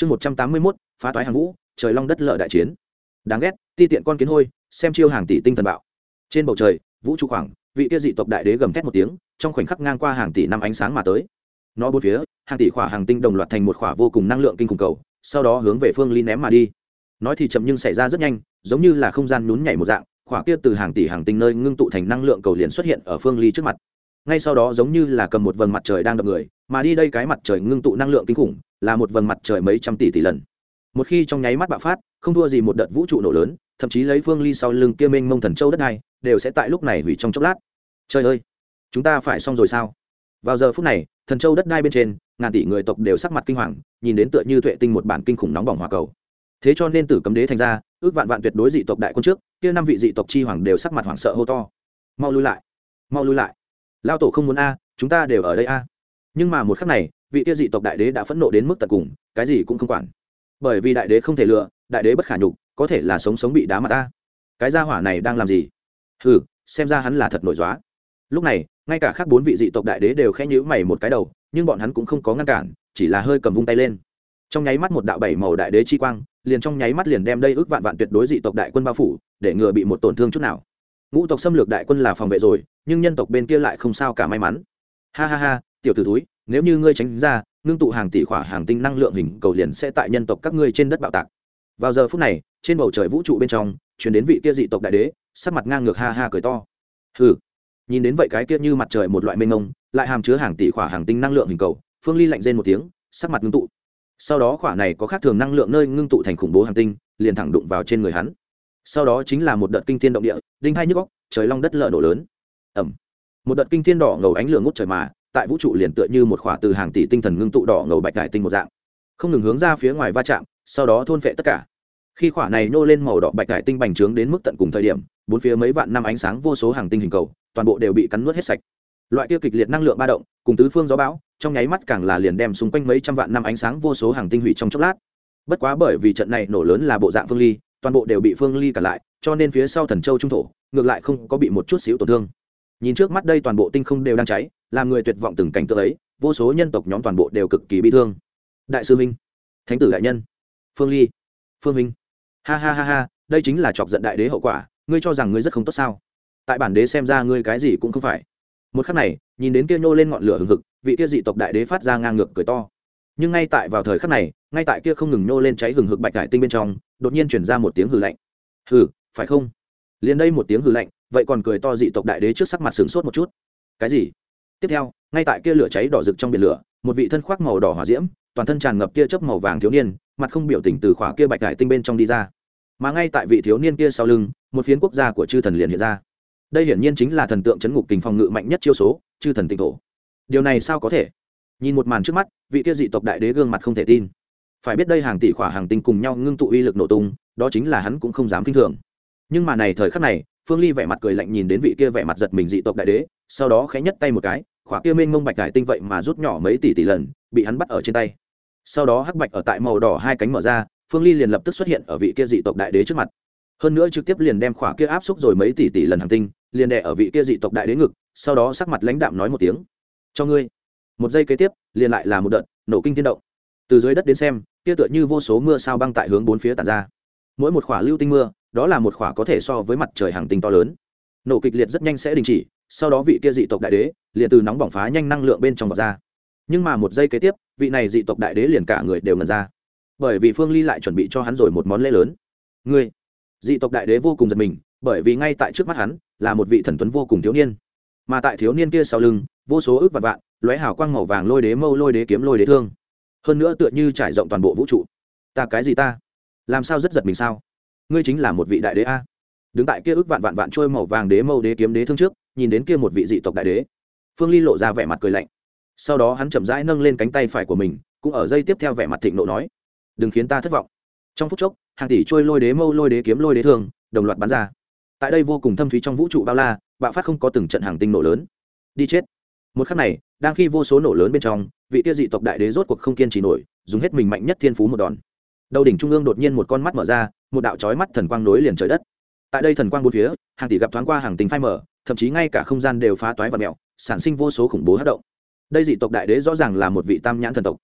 chương một trăm tám mươi mốt, phá toái hàng vũ trời long đất lợi đại chiến. Đáng ghét, ti tiện con kiến hôi, xem chiêu hàng tỷ tinh thần bạo. Trên bầu trời, vũ trụ khoảng, vị kia dị tộc đại đế gầm thét một tiếng, trong khoảnh khắc ngang qua hàng tỷ năm ánh sáng mà tới. Nó bốn phía, hàng tỷ khỏa hàng tinh đồng loạt thành một khỏa vô cùng năng lượng kinh khủng cầu, sau đó hướng về phương ly ném mà đi. Nói thì chậm nhưng xảy ra rất nhanh, giống như là không gian nhún nhảy một dạng, khỏa kia từ hàng tỷ hàng tinh nơi ngưng tụ thành năng lượng cầu liền xuất hiện ở phương ly trước mặt. Ngay sau đó giống như là cầm một vầng mặt trời đang đập người mà đi đây cái mặt trời ngưng tụ năng lượng kinh khủng, là một vầng mặt trời mấy trăm tỷ tỷ lần. Một khi trong nháy mắt bạo phát, không thua gì một đợt vũ trụ nổ lớn, thậm chí lấy phương ly sau lưng kia mênh mông thần châu đất này, đều sẽ tại lúc này hủy trong chốc lát. Trời ơi, chúng ta phải xong rồi sao? Vào giờ phút này, thần châu đất đai bên trên, ngàn tỷ người tộc đều sắc mặt kinh hoàng, nhìn đến tựa như tuệ tinh một bản kinh khủng nóng bỏng hòa cầu. Thế cho nên tử cấm đế thành ra, ước vạn vạn tuyệt đối dị tộc đại quân trước, kia năm vị dị tộc chi hoàng đều sắc mặt hoảng sợ hô to. Mau lui lại, mau lui lại. Lao tổ không muốn a, chúng ta đều ở đây a nhưng mà một khắc này, vị tiêu dị tộc đại đế đã phẫn nộ đến mức tận cùng, cái gì cũng không quản. Bởi vì đại đế không thể lựa đại đế bất khả nhục, có thể là sống sống bị đá mặt ta. Cái gia hỏa này đang làm gì? Ừ xem ra hắn là thật nổi dóa. Lúc này, ngay cả khác bốn vị dị tộc đại đế đều khẽ nhíu mày một cái đầu, nhưng bọn hắn cũng không có ngăn cản, chỉ là hơi cầm vung tay lên. Trong nháy mắt một đạo bảy màu đại đế chi quang, liền trong nháy mắt liền đem đây ước vạn vạn tuyệt đối dị tộc đại quân bao phủ, để ngừa bị một tổn thương chút nào. Ngũ tộc xâm lược đại quân là phòng vệ rồi, nhưng nhân tộc bên kia lại không sao cả may mắn. Ha ha ha tiểu t ử túi nếu như ngươi tránh ra, ngưng tụ hàng tỷ khỏa hàng tinh năng lượng hình cầu liền sẽ tại nhân tộc các ngươi trên đất bạo tạc. Vào giờ phút này, trên bầu trời vũ trụ bên trong chuyển đến vị kia dị tộc đại đế, sắc mặt ngang ngược ha ha cười to. Hừ. Nhìn đến vậy cái kia như mặt trời một loại mênh mông, lại hàm chứa hàng tỷ khỏa hàng tinh năng lượng hình cầu, phương ly lạnh rên một tiếng, sắc mặt ngưng tụ. Sau đó khỏa này có khác thường năng lượng nơi ngưng tụ thành khủng bố hàng tinh, liền thẳng đụng vào trên người hắn. Sau đó chính là một đợt kinh thiên động địa, đinh hai nhức góc trời long đất lở nổ lớn. Ẩm một đợt kinh thiên đỏ ngầu ánh lửa ngút trời mà tại vũ trụ liền tựa như một khỏa từ hàng tỷ tinh thần ngưng tụ đỏ ngầu bạch cải tinh một dạng. Không ngừng hướng ra phía ngoài va chạm, sau đó thôn phệ tất cả. Khi khỏa này nô lên màu đỏ bạch cải tinh bành trướng đến mức tận cùng thời điểm, bốn phía mấy vạn năm ánh sáng vô số hàng tinh hình cầu, toàn bộ đều bị cắn nuốt hết sạch. Loại kia kịch liệt năng lượng ba động, cùng tứ phương gió bão, trong nháy mắt càng là liền đem xung quanh mấy trăm vạn năm ánh sáng vô số hàng tinh hủy trong chốc lát. Bất quá bởi vì trận này nổ lớn là bộ dạng phương ly, toàn bộ đều bị phương ly cả lại, cho nên phía sau thần châu trung thổ, ngược lại không có bị một chút xíu tổn thương nhìn trước mắt đây toàn bộ tinh không đều đang cháy, làm người tuyệt vọng từng cảnh tượng ấy, vô số nhân tộc nhóm toàn bộ đều cực kỳ bi thương. Đại sư minh, thánh tử đại nhân, phương ly, phương minh. Ha ha ha ha, đây chính là chọc giận đại đế hậu quả, ngươi cho rằng ngươi rất không tốt sao? Tại bản đế xem ra ngươi cái gì cũng không phải. Một khắc này, nhìn đến kia nhô lên ngọn lửa hừng hực, vị kia dị tộc đại đế phát ra ngang ngược cười to. Nhưng ngay tại vào thời khắc này, ngay tại kia không ngừng nhô lên cháy hừng hực bạch cải tinh bên trong, đột nhiên chuyển ra một tiếng hừ lạnh. Hừ, phải không? Liền đây một tiếng hừ lạnh vậy còn cười to dị tộc đại đế trước sắc mặt sửng sốt một chút. Cái gì? Tiếp theo, ngay tại kia lửa cháy đỏ rực trong biển lửa, một vị thân khoác màu đỏ hỏa diễm, toàn thân tràn ngập kia chớp màu vàng thiếu niên, mặt không biểu tình từ khỏa kia bạch cải tinh bên trong đi ra. Mà ngay tại vị thiếu niên kia sau lưng, một phiến quốc gia của chư thần liền hiện ra. Đây hiển nhiên chính là thần tượng chấn ngục kình phòng ngự mạnh nhất chiêu số, chư thần tinh thổ. Điều này sao có thể? Nhìn một màn trước mắt, vị kia dị tộc đại đế gương mặt không thể tin. Phải biết đây hàng tỷ khỏa hàng tinh cùng nhau ngưng tụ uy lực nổ tung, đó chính là hắn cũng không dám kinh thường. Nhưng mà này thời khắc này phương ly vẻ mặt cười lạnh nhìn đến vị kia vẻ mặt giật mình dị tộc đại đế, sau đó khẽ nhất tay một cái, khỏa kia mênh mông bạch cải tinh vậy mà rút nhỏ mấy tỷ tỷ lần, bị hắn bắt ở trên tay. Sau đó hắc bạch ở tại màu đỏ hai cánh mở ra, phương ly liền lập tức xuất hiện ở vị kia dị tộc đại đế trước mặt. Hơn nữa trực tiếp liền đem khỏa kia áp xúc rồi mấy tỷ tỷ lần hàng tinh, liền đè ở vị kia dị tộc đại đế ngực, sau đó sắc mặt lãnh đạm nói một tiếng, cho ngươi. Một giây kế tiếp, liền lại là một đợt nổ kinh thiên động. Từ dưới đất đến xem, kia tựa như vô số mưa sao băng tại hướng bốn phía tàn ra. Mỗi một khỏa lưu tinh mưa đó là một khỏa có thể so với mặt trời hàng tinh to lớn. Nổ kịch liệt rất nhanh sẽ đình chỉ, sau đó vị kia dị tộc đại đế liền từ nóng bỏng phá nhanh năng lượng bên trong vọt ra. Nhưng mà một giây kế tiếp, vị này dị tộc đại đế liền cả người đều ngần ra. Bởi vì phương ly lại chuẩn bị cho hắn rồi một món lễ lớn. Người dị tộc đại đế vô cùng giật mình, bởi vì ngay tại trước mắt hắn là một vị thần tuấn vô cùng thiếu niên. Mà tại thiếu niên kia sau lưng, vô số ước vạn vạn, lóe hào quang màu vàng lôi đế mâu lôi đế kiếm lôi đế thương. Hơn nữa tựa như trải rộng toàn bộ vũ trụ. Ta cái gì ta? Làm sao rất giật mình sao? Ngươi chính là một vị đại đế a. Đứng tại kia ước vạn vạn vạn trôi màu vàng đế mâu đế kiếm đế thương trước, nhìn đến kia một vị dị tộc đại đế. Phương ly lộ ra vẻ mặt cười lạnh. Sau đó hắn chậm rãi nâng lên cánh tay phải của mình, cũng ở dây tiếp theo vẻ mặt thịnh nộ nói, đừng khiến ta thất vọng. Trong phút chốc, hàng tỷ trôi lôi đế mâu lôi đế kiếm lôi đế thương, đồng loạt bắn ra. Tại đây vô cùng thâm thúy trong vũ trụ bao la, bạo phát không có từng trận hàng tinh nổ lớn. Đi chết. Một khắc này, đang khi vô số nổ lớn bên trong, vị tiêu dị tộc đại đế rốt cuộc không kiên trì nổi, dùng hết mình mạnh nhất thiên phú một đòn đầu đỉnh trung ương đột nhiên một con mắt mở ra, một đạo trói mắt thần quang nối liền trời đất. Tại đây thần quang bốn phía, hàng tỷ gặp thoáng qua hàng tình phai mở thậm chí ngay cả không gian đều phá toái và mẹo, sản sinh vô số khủng bố hát động. Đây dị tộc đại đế rõ ràng là một vị tam nhãn thần tộc.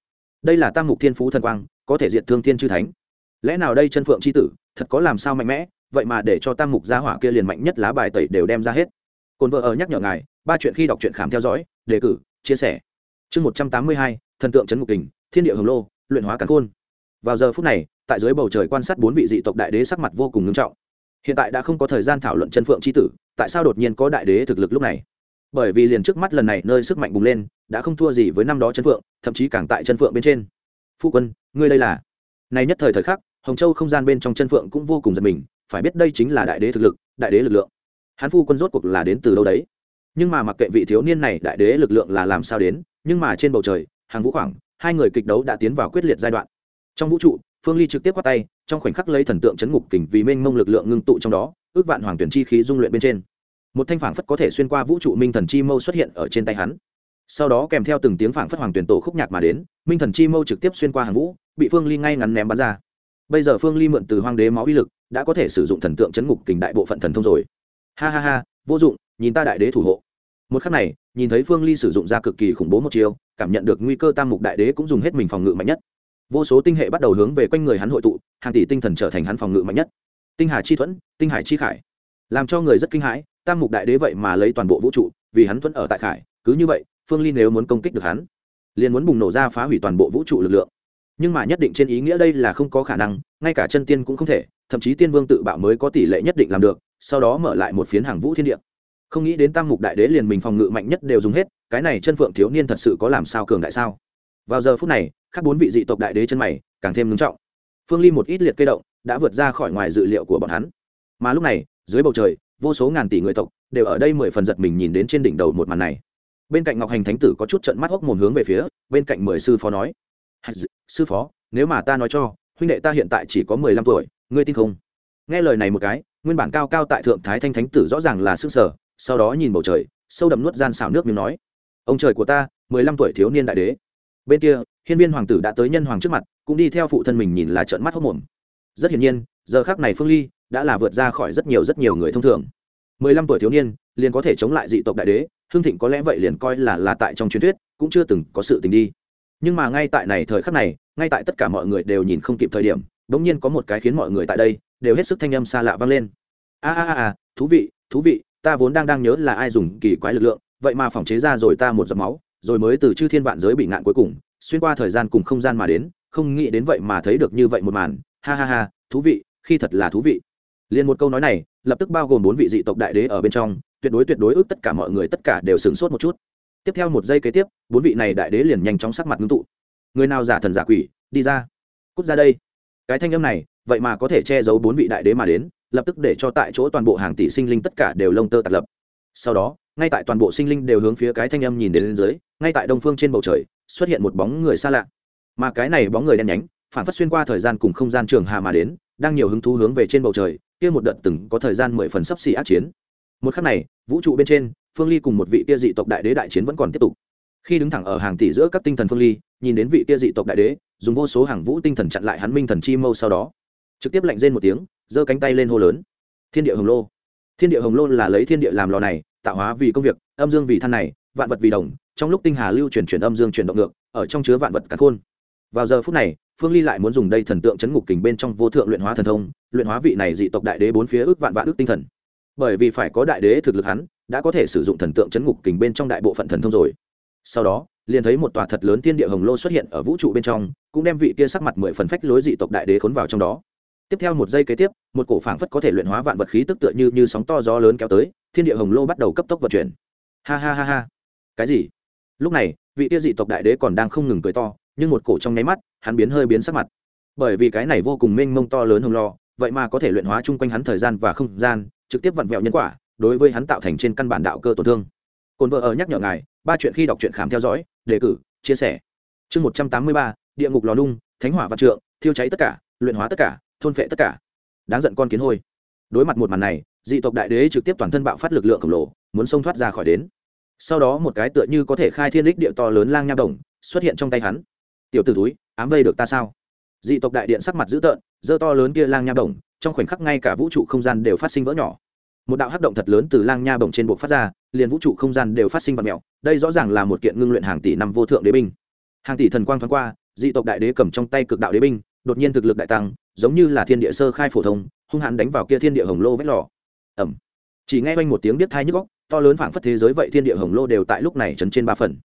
Đây là tam mục thiên phú thần quang, có thể diệt thương thiên chư thánh. Lẽ nào đây chân phượng c h i tử, thật có làm sao mạnh mẽ, vậy mà để cho tam mục gia hỏa kia liền mạnh nhất lá bài tẩy đều đem ra hết. Cồn vợ ở nhắc nhở ngài, ba chuyện khi đọc truyện khám theo dõi, đề cử, chia sẻ. Chương một trăm tám mươi hai, thần tượng trấn ngục đình thiên địa hồng lô, luyện hóa cán côn vào giờ phút này, tại dưới bầu trời quan sát bốn vị dị tộc đại đế sắc mặt vô cùng ngưng trọng. Hiện tại đã không có thời gian thảo luận chân phượng c h i tử, tại sao đột nhiên có đại đế thực lực lúc này? Bởi vì liền trước mắt lần này nơi sức mạnh bùng lên, đã không thua gì với năm đó chân phượng, thậm chí càng tại chân phượng bên trên. Phu quân, ngươi đây là? Này nhất thời thời khắc, hồng châu không gian bên trong chân phượng cũng vô cùng giật mình, phải biết đây chính là đại đế thực lực, đại đế lực lượng. Hắn phu quân rốt cuộc là đến từ đâu đấy? Nhưng mà mặc kệ vị thiếu niên này đại đế lực lượng là làm sao đến, nhưng mà trên bầu trời, hàng vũ khoảng, hai người kịch đấu đã tiến vào quyết liệt giai đoạn trong vũ trụ, phương ly trực tiếp quát tay, trong khoảnh khắc lấy thần tượng chấn ngục kình vì mênh mông lực lượng ngưng tụ trong đó, ước vạn hoàng tuyển chi khí dung luyện bên trên. Một thanh phảng phất có thể xuyên qua vũ trụ minh thần chi mâu xuất hiện ở trên tay hắn. Sau đó kèm theo từng tiếng phảng phất hoàng tuyển tổ khúc nhạc mà đến, minh thần chi mâu trực tiếp xuyên qua hàng vũ, bị phương ly ngay ngắn ném bắn ra. Bây giờ phương ly mượn từ hoàng đế máu uy lực, đã có thể sử dụng thần tượng chấn ngục kình đại bộ phận thần thông rồi. Ha ha ha, vô dụng, nhìn ta đại đế thủ hộ. Một khắc này, nhìn thấy phương ly sử dụng ra cực kỳ khủng bố một chiều cảm nhận được nguy cơ tam mục đại đế cũng dùng hết mình phòng ngự mạnh nhất vô số tinh hệ bắt đầu hướng về quanh người hắn hội tụ, hàng tỷ tinh thần trở thành hắn phòng ngự mạnh nhất. Tinh hà chi thuẫn, tinh hải chi khải. Làm cho người rất kinh hãi, tam mục đại đế vậy mà lấy toàn bộ vũ trụ, vì hắn thuẫn ở tại khải, cứ như vậy, phương ly nếu muốn công kích được hắn, liền muốn bùng nổ ra phá hủy toàn bộ vũ trụ lực lượng. Nhưng mà nhất định trên ý nghĩa đây là không có khả năng, ngay cả chân tiên cũng không thể, thậm chí tiên vương tự bạo mới có tỷ lệ nhất định làm được, sau đó mở lại một phiến hàng vũ thiên địa. Không nghĩ đến tam mục đại đế liền mình phòng ngự mạnh nhất đều dùng hết, cái này chân phượng thiếu niên thật sự có làm sao cường đại sao? Vào giờ phút này các bốn vị dị tộc đại đế chân mày càng thêm ngưng trọng. Phương ly một ít liệt cây động đã vượt ra khỏi ngoài dự liệu của bọn hắn. Mà lúc này, dưới bầu trời, vô số ngàn tỷ người tộc đều ở đây mười phần giật mình nhìn đến trên đỉnh đầu một màn này. Bên cạnh ngọc hành thánh tử có chút trận mắt hốc mồm hướng về phía bên cạnh mười sư phó nói sư phó, nếu mà ta nói cho, huynh đệ ta hiện tại chỉ có mười lăm tuổi, ngươi tin không? Nghe lời này một cái, nguyên bản cao cao tại thượng thái thanh thánh tử rõ ràng là s ư ơ n g sở sau đó nhìn bầu trời, sâu đậm nuốt gian xào nước miếng nói, ông trời của ta, mười lăm tuổi thiếu niên đại đế bên kia, hiên viên hoàng tử đã tới nhân hoàng trước mặt, cũng đi theo phụ thân mình nhìn là trợn mắt hốc mồm. Rất hiển nhiên, giờ khác này phương ly đã là vượt ra khỏi rất nhiều rất nhiều người thông thường. Mười lăm tuổi thiếu niên, liền có thể chống lại dị tộc đại đế, hương thịnh có lẽ vậy liền coi là là tại trong truyền thuyết, cũng chưa từng có sự tình đi. Nhưng mà ngay tại này thời khắc này, ngay tại tất cả mọi người đều nhìn không kịp thời điểm đ ỗ n g nhiên có một cái khiến mọi người tại đây đều hết sức thanh âm xa lạ vang lên. A a a thú vị thú vị, ta vốn đang đang nhớ là ai dùng kỳ quái lực lượng, vậy mà phòng chế ra rồi ta một giọt máu rồi mới từ chư thiên vạn giới bị ngạn cuối cùng, xuyên qua thời gian cùng không gian mà đến, không nghĩ đến vậy mà thấy được như vậy một màn. Ha ha ha, thú vị, khi thật là thú vị. Liền một câu nói này, lập tức bao gồm bốn vị dị tộc đại đế ở bên trong, tuyệt đối tuyệt đối ước tất cả mọi người tất cả đều sửng sốt một chút. Tiếp theo một giây kế tiếp, bốn vị này đại đế liền nhanh chóng sắc mặt ngưng tụ. Người nào giả thần giả quỷ, đi ra. Cút ra đây. Cái thanh âm này, vậy mà có thể che giấu bốn vị đại đế mà đến, lập tức để cho tại chỗ toàn bộ hàng tỷ sinh linh tất cả đều lông tơ tạt lập. Sau đó ngay tại toàn bộ sinh linh đều hướng phía cái thanh âm nhìn đến lên dưới, ngay tại đông phương trên bầu trời, xuất hiện một bóng người xa lạ. Mà cái này bóng người đen nhánh, phản phát xuyên qua thời gian cùng không gian trường hà mà đến, đang nhiều hứng thú hướng về trên bầu trời, kia một đợt từng có thời gian mười phần sắp xỉ ác chiến. Một khắc này, vũ trụ bên trên, phương ly cùng một vị kia dị tộc đại đế đại chiến vẫn còn tiếp tục. Khi đứng thẳng ở hàng tỷ giữa các tinh thần phương ly, nhìn đến vị kia dị tộc đại đế, dùng vô số hàng vũ tinh thần chặn lại hắn minh thần chi mâu sau đó, trực tiếp lạnh rên một tiếng, giơ cánh tay lên hô lớn. Thiên địa hồng lô. Thiên địa hồng lô là lấy thiên địa làm lò này tạo hóa vì công việc, âm dương vì than này, vạn vật vì đồng, trong lúc tinh hà lưu chuyển chuyển âm dương chuyển động ngược, ở trong chứa vạn vật cả khôn. Vào giờ phút này, phương ly lại muốn dùng đây thần tượng chấn ngục kình bên trong vô thượng luyện hóa thần thông, luyện hóa vị này dị tộc đại đế bốn phía ước vạn vạn ước tinh thần. Bởi vì phải có đại đế thực lực hắn, đã có thể sử dụng thần tượng chấn ngục kình bên trong đại bộ phận thần thông rồi. Sau đó, liền thấy một tòa thật lớn thiên địa hồng lô xuất hiện ở vũ trụ bên trong, cũng đem vị kia sắc mặt mười phần phách lối dị tộc đại đế khốn vào trong đó tiếp theo một giây kế tiếp, một cổ phảng phất có thể luyện hóa vạn vật khí tức tựa như như sóng to gió lớn kéo tới, thiên địa hồng lô bắt đầu cấp tốc vận chuyển. Ha ha ha ha. Cái gì? Lúc này, vị kia dị tộc đại đế còn đang không ngừng cười to, nhưng một cổ trong nháy mắt, hắn biến hơi biến sắc mặt. Bởi vì cái này vô cùng mênh mông to lớn hồng lo vậy mà có thể luyện hóa chung quanh hắn thời gian và không gian, trực tiếp vặn vẹo nhân quả, đối với hắn tạo thành trên căn bản đạo cơ tổn thương. Cồn vợ ở nhắc nhở ngài, ba chuyện khi đọc truyện khám theo dõi, đề cử, chia sẻ. Chương một trăm tám mươi ba, địa ngục lò nung, thánh hỏa văn trượng, thiêu cháy tất cả, luyện hóa tất cả thôn phệ tất cả. Đáng giận con kiến hôi. Đối mặt một màn này, dị tộc đại đế trực tiếp toàn thân bạo phát lực lượng khổng lồ, muốn xông thoát ra khỏi đến. Sau đó một cái tựa như có thể khai thiên đích địa to lớn lang nha đồng xuất hiện trong tay hắn. Tiểu t ử túi ám vây được ta sao? Dị tộc đại điện sắc mặt dữ tợn dơ to lớn kia lang nha đồng, trong khoảnh khắc ngay cả vũ trụ không gian đều phát sinh vỡ nhỏ. Một đạo hắc động thật lớn từ lang nha bồng trên bộ phát ra, liền vũ trụ không gian đều phát sinh vật mẹo đây rõ ràng là một kiện ngưng luyện hàng tỷ năm vô thượng đế binh. Hàng tỷ thần quang thoáng qua, dị tộc đại đế cầm trong tay cực đạo đế binh, đột nhiên thực lực đại tăng giống như là thiên địa sơ khai phổ thông, hung hãn đánh vào kia thiên địa hồng lô vách lò. Ẩm chỉ nghe quanh một tiếng biết thai nhức góc, to lớn phảng phất thế giới vậy thiên địa hồng lô đều tại lúc này chấn trên ba phần.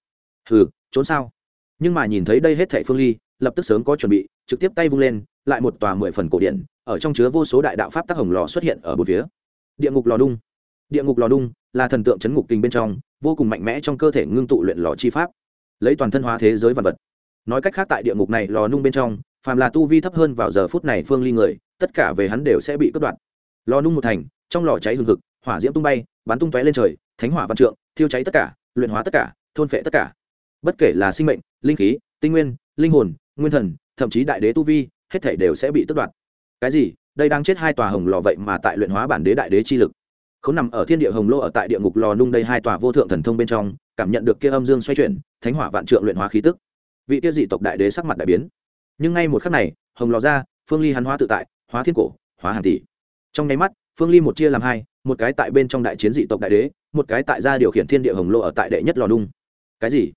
Hừ, trốn sao? Nhưng mà nhìn thấy đây hết thảy phương ly, lập tức sớm có chuẩn bị, trực tiếp tay vung lên, lại một tòa mười phần cổ điện, ở trong chứa vô số đại đạo pháp tác hồng lò xuất hiện ở bốn phía. Địa ngục lò đung địa ngục lò đung là thần tượng chấn ngục kinh bên trong, vô cùng mạnh mẽ trong cơ thể ngưng tụ luyện lò chi pháp, lấy toàn thân hóa thế giới vật vật. Nói cách khác tại địa ngục này lò nung bên trong phàm là tu vi thấp hơn vào giờ phút này phương ly người, tất cả về hắn đều sẽ bị cướp đoạt. Lò nung một thành, trong lò cháy hừng hực, hỏa diễm tung bay, bắn tung tóe lên trời, thánh hỏa văn trượng, thiêu cháy tất cả, luyện hóa tất cả, thôn phệ tất cả. Bất kể là sinh mệnh, linh khí, tinh nguyên, linh hồn, nguyên thần, thậm chí đại đế tu vi, hết thể đều sẽ bị tước đoạt. Cái gì? Đây đang chết hai tòa hồng lò vậy mà tại luyện hóa bản đế đại đế chi lực. Không nằm ở thiên địa hồng lô ở tại địa ngục lò nung đây hai tòa vô thượng thần thông bên trong, cảm nhận được kia âm dương xoay chuyển, thánh hỏa vạn trượng luyện hóa khí tức. Vị kia dị tộc đại đế sắc mặt đại biến nhưng ngay một khắc này, hồng lò ra, phương ly hắn hóa tự tại, hóa thiên cổ, hóa hàng tỷ. Trong nháy mắt, phương ly một chia làm hai, một cái tại bên trong đại chiến dị tộc đại đế, một cái tại gia điều khiển thiên địa hồng lô ở tại đệ nhất lò nung. Cái gì?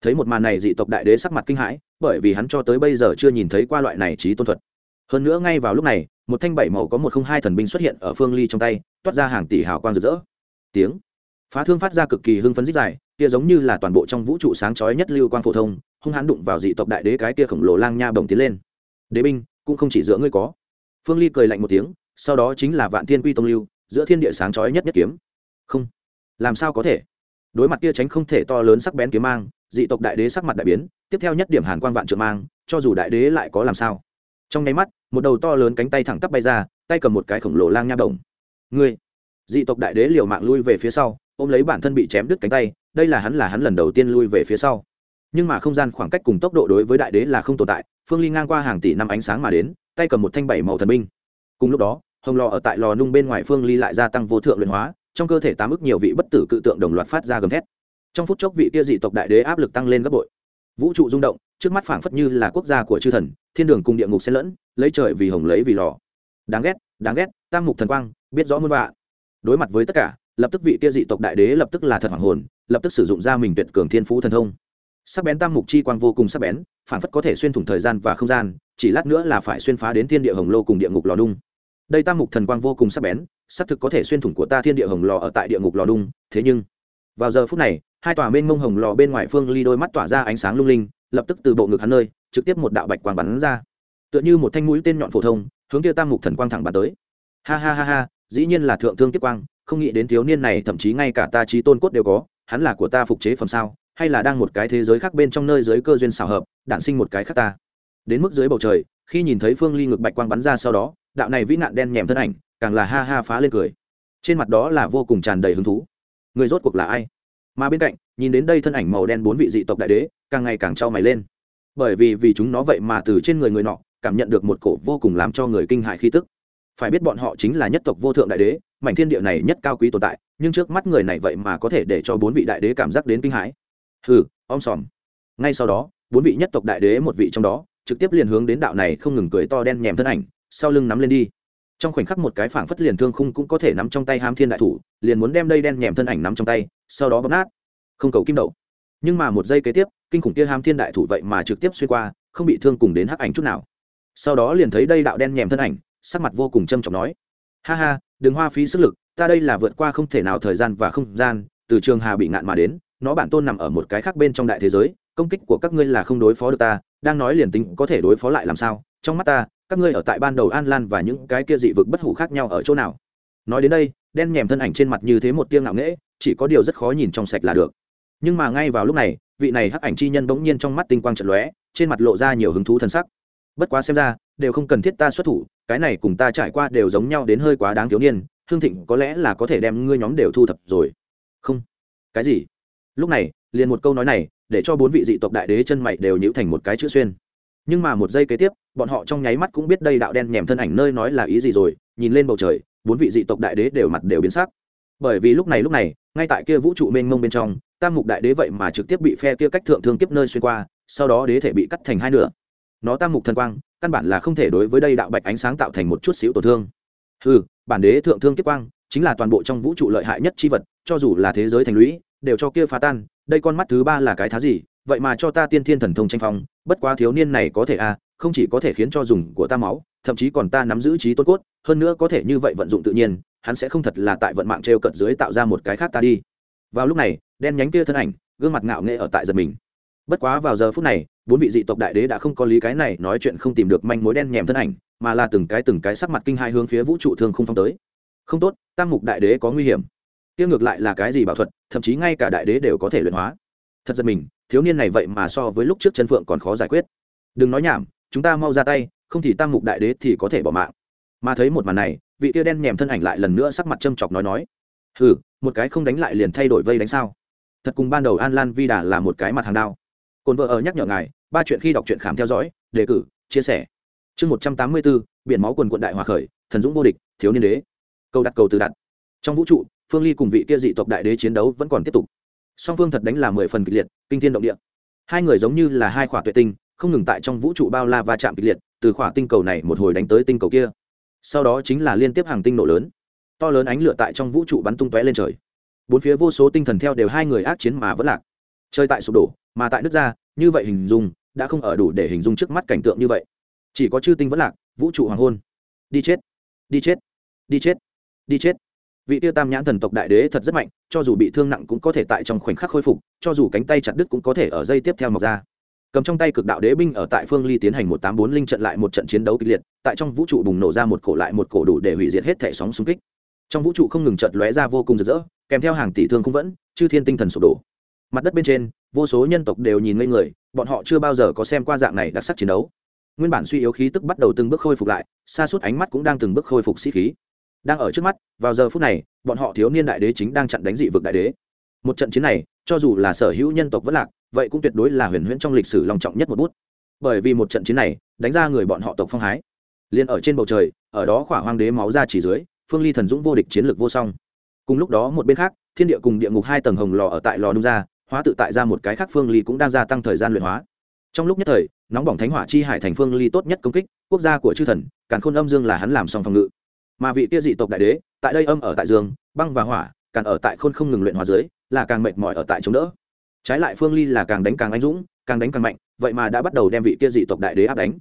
Thấy một màn này dị tộc đại đế sắc mặt kinh hãi, bởi vì hắn cho tới bây giờ chưa nhìn thấy qua loại này trí tôn thuật. Hơn nữa ngay vào lúc này, một thanh bảy màu có một không hai thần binh xuất hiện ở phương ly trong tay, toát ra hàng tỷ hào quang rực rỡ. Tiếng. Phá thương phát ra cực kỳ hưng phấn dích dài kia giống như là toàn bộ trong vũ trụ sáng chói nhất lưu quang phổ thông, hung hãn đụng vào dị tộc đại đế cái kia khổng lồ lang nha bồng tiến lên. Đế binh, cũng không chỉ giữa ngươi có. Phương ly cười lạnh một tiếng, sau đó chính là vạn thiên quy tông lưu, giữa thiên địa sáng chói nhất nhất kiếm. Không, làm sao có thể? Đối mặt kia tránh không thể to lớn sắc bén kiếm mang, dị tộc đại đế sắc mặt đại biến, tiếp theo nhất điểm hàn quang vạn trượng mang, cho dù đại đế lại có làm sao? Trong nháy mắt, một đầu to lớn cánh tay thẳng tắp bay ra, tay cầm một cái khổng lồ lang nha đồng ngươi! Dị tộc đại đế liều mạng lui về phía sau, ôm lấy bản thân bị chém đứt cánh tay đây là hắn là hắn lần đầu tiên lui về phía sau. Nhưng mà không gian khoảng cách cùng tốc độ đối với đại đế là không tồn tại, phương ly ngang qua hàng tỷ năm ánh sáng mà đến, tay cầm một thanh bảy màu thần binh. Cùng lúc đó, hồng lò ở tại lò nung bên ngoài phương ly lại gia tăng vô thượng luyện hóa, trong cơ thể tám ức nhiều vị bất tử cự tượng đồng loạt phát ra gầm thét. Trong phút chốc vị kia dị tộc đại đế áp lực tăng lên gấp bội. Vũ trụ rung động, trước mắt phảng phất như là quốc gia của chư thần, thiên đường cùng địa ngục xen lẫn, lấy trời vì hồng lấy vì lò. Đáng ghét đáng ghét, tam mục thần quang, biết rõ muôn vạ. Đối mặt với tất cả, lập tức vị kia dị tộc đại đế lập tức là thật hoàng hồn lập tức sử dụng ra mình tuyệt cường thiên phú thần thông. Sắc bén tam mục chi quang vô cùng sắc bén phảng phất có thể xuyên thủng thời gian và không gian, chỉ lát nữa là phải xuyên phá đến thiên địa hồng lô cùng địa ngục lò đung đây tam mục thần quang vô cùng sắc bén, xác thực có thể xuyên thủng của ta thiên địa hồng lò ở tại địa ngục lò đung thế nhưng, vào giờ phút này, hai tòa mênh mông hồng lò bên ngoài phương ly đôi mắt tỏa ra ánh sáng lung linh, lập tức từ bộ ngực hắn nơi, trực tiếp một đạo bạch quang bắn ra. Tựa như một thanh mũi tên nhọn phổ thông, hướng kia tam mục thần quang thẳng bắn tới. Ha ha ha ha, dĩ nhiên là thượng thương tiếp quang, không nghĩ đến thiếu niên này, thậm chí ngay cả ta trí tôn cốt đều có hắn là của ta phục chế phẩm sao, hay là đang một cái thế giới khác bên trong nơi giới cơ duyên xảo hợp, đản sinh một cái khác ta. Đến mức dưới bầu trời, khi nhìn thấy phương ly ngược bạch quang bắn ra sau đó, đạo này vĩ nạn đen nhèm thân ảnh, càng là ha ha phá lên cười. Trên mặt đó là vô cùng tràn đầy hứng thú. Người rốt cuộc là ai? Mà bên cạnh, nhìn đến đây thân ảnh màu đen bốn vị dị tộc đại đế, càng ngày càng trao mày lên. Bởi vì vì chúng nó vậy mà từ trên người người nọ, cảm nhận được một cổ vô cùng làm cho người kinh hại khí tức. Phải biết bọn họ chính là nhất tộc vô thượng đại đế mảnh thiên địa này nhất cao quý tồn tại, nhưng trước mắt người này vậy mà có thể để cho bốn vị đại đế cảm giác đến kinh hãi. Hừ, om sòm. Ngay sau đó, bốn vị nhất tộc đại đế một vị trong đó, trực tiếp liền hướng đến đạo này không ngừng cười to đen nhèm thân ảnh, sau lưng nắm lên đi. Trong khoảnh khắc một cái phảng phất liền thương khung cũng có thể nắm trong tay hám thiên đại thủ, liền muốn đem đây đen nhèm thân ảnh nắm trong tay, sau đó bóp nát. Không cầu kim đậu. Nhưng mà một giây kế tiếp, kinh khủng kia hám thiên đại thủ vậy mà trực tiếp xuyên qua, không bị thương cùng đến hắc ảnh chút nào. Sau đó liền thấy đây đạo đen nhèm thân ảnh, sắc mặt vô cùng trâm trọng nói ha ha đừng hoa phí sức lực, ta đây là vượt qua không thể nào thời gian và không gian, từ trường hà bị ngạn mà đến, nó bản tôn nằm ở một cái khác bên trong đại thế giới, công kích của các ngươi là không đối phó được ta, đang nói liền tính có thể đối phó lại làm sao, trong mắt ta, các ngươi ở tại ban đầu an lan và những cái kia dị vực bất hủ khác nhau ở chỗ nào? Nói đến đây, đen nhèm thân ảnh trên mặt như thế một tiếng ngạo nghễ, chỉ có điều rất khó nhìn trong sạch là được. Nhưng mà ngay vào lúc này, vị này hắc ảnh chi nhân bỗng nhiên trong mắt tinh quang trận lóe, trên mặt lộ ra nhiều hứng thú thân sắc. Bất quá xem ra, đều không cần thiết ta xuất thủ cái này cùng ta trải qua đều giống nhau đến hơi quá đáng thiếu niên, hương thịnh có lẽ là có thể đem ngươi nhóm đều thu thập rồi. Không. Cái gì? Lúc này, liền một câu nói này, để cho bốn vị dị tộc đại đế chân mày đều nhữ thành một cái chữ xuyên. Nhưng mà một giây kế tiếp, bọn họ trong nháy mắt cũng biết đây đạo đen nhèm thân ảnh nơi nói là ý gì rồi, nhìn lên bầu trời, bốn vị dị tộc đại đế đều mặt đều biến sắc. Bởi vì lúc này lúc này, ngay tại kia vũ trụ mênh mông bên trong, tam mục đại đế vậy mà trực tiếp bị phe kia cách thượng thương kiếp nơi xuyên qua, sau đó đế thể bị cắt thành hai nửa nó tam mục thần quang, căn bản là không thể đối với đây đạo bạch ánh sáng tạo thành một chút xíu tổn thương. Ừ bản đế thượng thương kiếp quang, chính là toàn bộ trong vũ trụ lợi hại nhất chi vật, cho dù là thế giới thành lũy, đều cho kia phá tan, đây con mắt thứ ba là cái thá gì, vậy mà cho ta tiên thiên thần thông tranh phong, bất quá thiếu niên này có thể a không chỉ có thể khiến cho dùng của ta máu, thậm chí còn ta nắm giữ trí tốt cốt, hơn nữa có thể như vậy vận dụng tự nhiên, hắn sẽ không thật là tại vận mạng t r e o cận dưới tạo ra một cái khác ta đi. Vào lúc này, đen nhánh kia thân ảnh, gương mặt ngạo nghệ ở tại giật mình bất quá vào giờ phút này, bốn vị dị tộc đại đế đã không có lý cái này nói chuyện không tìm được manh mối đen nhèm thân ảnh, mà là từng cái từng cái sắc mặt kinh hai hướng phía vũ trụ thương không phong tới. Không tốt, tam mục đại đế có nguy hiểm. Tiêu ngược lại là cái gì bảo thuật, thậm chí ngay cả đại đế đều có thể luyện hóa. Thật giật mình, thiếu niên này vậy mà so với lúc trước chân phượng còn khó giải quyết. Đừng nói nhảm, chúng ta mau ra tay, không thì tam mục đại đế thì có thể bỏ mạng. Mà thấy một màn này, vị tia đen nhèm thân ảnh lại lần nữa sắc mặt châm chọc nói nói, hừ, một cái không đánh lại liền thay đổi vây đánh sao? Thật cùng ban đầu an lan vi đà là một cái mặt hàng đao cồn vợ ở nhắc nhở ngài, ba chuyện khi đọc truyện khám theo dõi, đề cử, chia sẻ. Chương một trăm tám mươi bốn, biển máu quần quận đại hòa khởi, thần dũng vô địch, thiếu niên đế. Câu đặt cầu từ đặt. Trong vũ trụ, phương ly cùng vị kia dị tộc đại đế chiến đấu vẫn còn tiếp tục. Song phương thật đánh là mười phần kịch liệt, kinh thiên động địa. Hai người giống như là hai khỏa tuệ tinh, không ngừng tại trong vũ trụ bao la va chạm kịch liệt, từ khỏa tinh cầu này một hồi đánh tới tinh cầu kia. Sau đó chính là liên tiếp hàng tinh nổ lớn. To lớn ánh lửa tại trong vũ trụ bắn tung tóe lên trời. Bốn phía vô số tinh thần theo đều hai người ác chiến mà vẫn lạc chơi tại sụp đổ, mà tại nước ra, như vậy hình dung, đã không ở đủ để hình dung trước mắt cảnh tượng như vậy. Chỉ có chư tinh vẫn lạc, vũ trụ hoàng hôn. Đi chết đi chết đi chết đi chết. Vị tiêu tam nhãn thần tộc đại đế thật rất mạnh, cho dù bị thương nặng cũng có thể tại trong khoảnh khắc khôi phục, cho dù cánh tay chặt đứt cũng có thể ở dây tiếp theo mọc ra. Cầm trong tay cực đạo đế binh ở tại phương ly tiến hành một tám bốn linh trận lại một trận chiến đấu kịch liệt, tại trong vũ trụ bùng nổ ra một cổ lại một cổ đủ để hủy diệt hết thể sóng xung kích. Trong vũ trụ không ngừng trận lóe ra vô cùng rực rỡ, kèm theo hàng tỷ thương không vẫn, chư thiên tinh thần sụp đổ mặt đất bên trên, vô số nhân tộc đều nhìn ngây người, bọn họ chưa bao giờ có xem qua dạng này đặc sắc chiến đấu. Nguyên bản suy yếu khí tức bắt đầu từng bước khôi phục lại, xa suốt ánh mắt cũng đang từng bước khôi phục sĩ khí. Đang ở trước mắt, vào giờ phút này, bọn họ thiếu niên đại đế chính đang chặn đánh dị vực đại đế. Một trận chiến này, cho dù là sở hữu nhân tộc vẫn lạc, vậy cũng tuyệt đối là huyền huyễn trong lịch sử long trọng nhất một bút. Bởi vì một trận chiến này, đánh ra người bọn họ tộc phong hái. Liền ở trên bầu trời, ở đó khỏa hoang đế máu ra chỉ dưới, phương ly thần dũng vô địch chiến lược vô song. Cùng lúc đó một bên khác, thiên địa cùng địa ngục hai tầng hồng lò ở tại lò nung ra hóa tự tại ra một cái khác phương ly cũng đang gia tăng thời gian luyện hóa. Trong lúc nhất thời, nóng bỏng thánh hỏa chi hải thành phương ly tốt nhất công kích, quốc gia của chư thần, càn khôn âm dương là hắn làm xong phòng ngự. Mà vị tia dị tộc đại đế, tại đây âm ở tại dương, băng và hỏa, càn ở tại khôn không ngừng luyện hóa dưới, là càng mệt mỏi ở tại chống đỡ. Trái lại phương ly là càng đánh càng anh dũng, càng đánh càng mạnh, vậy mà đã bắt đầu đem vị tia dị tộc đại đế áp đánh.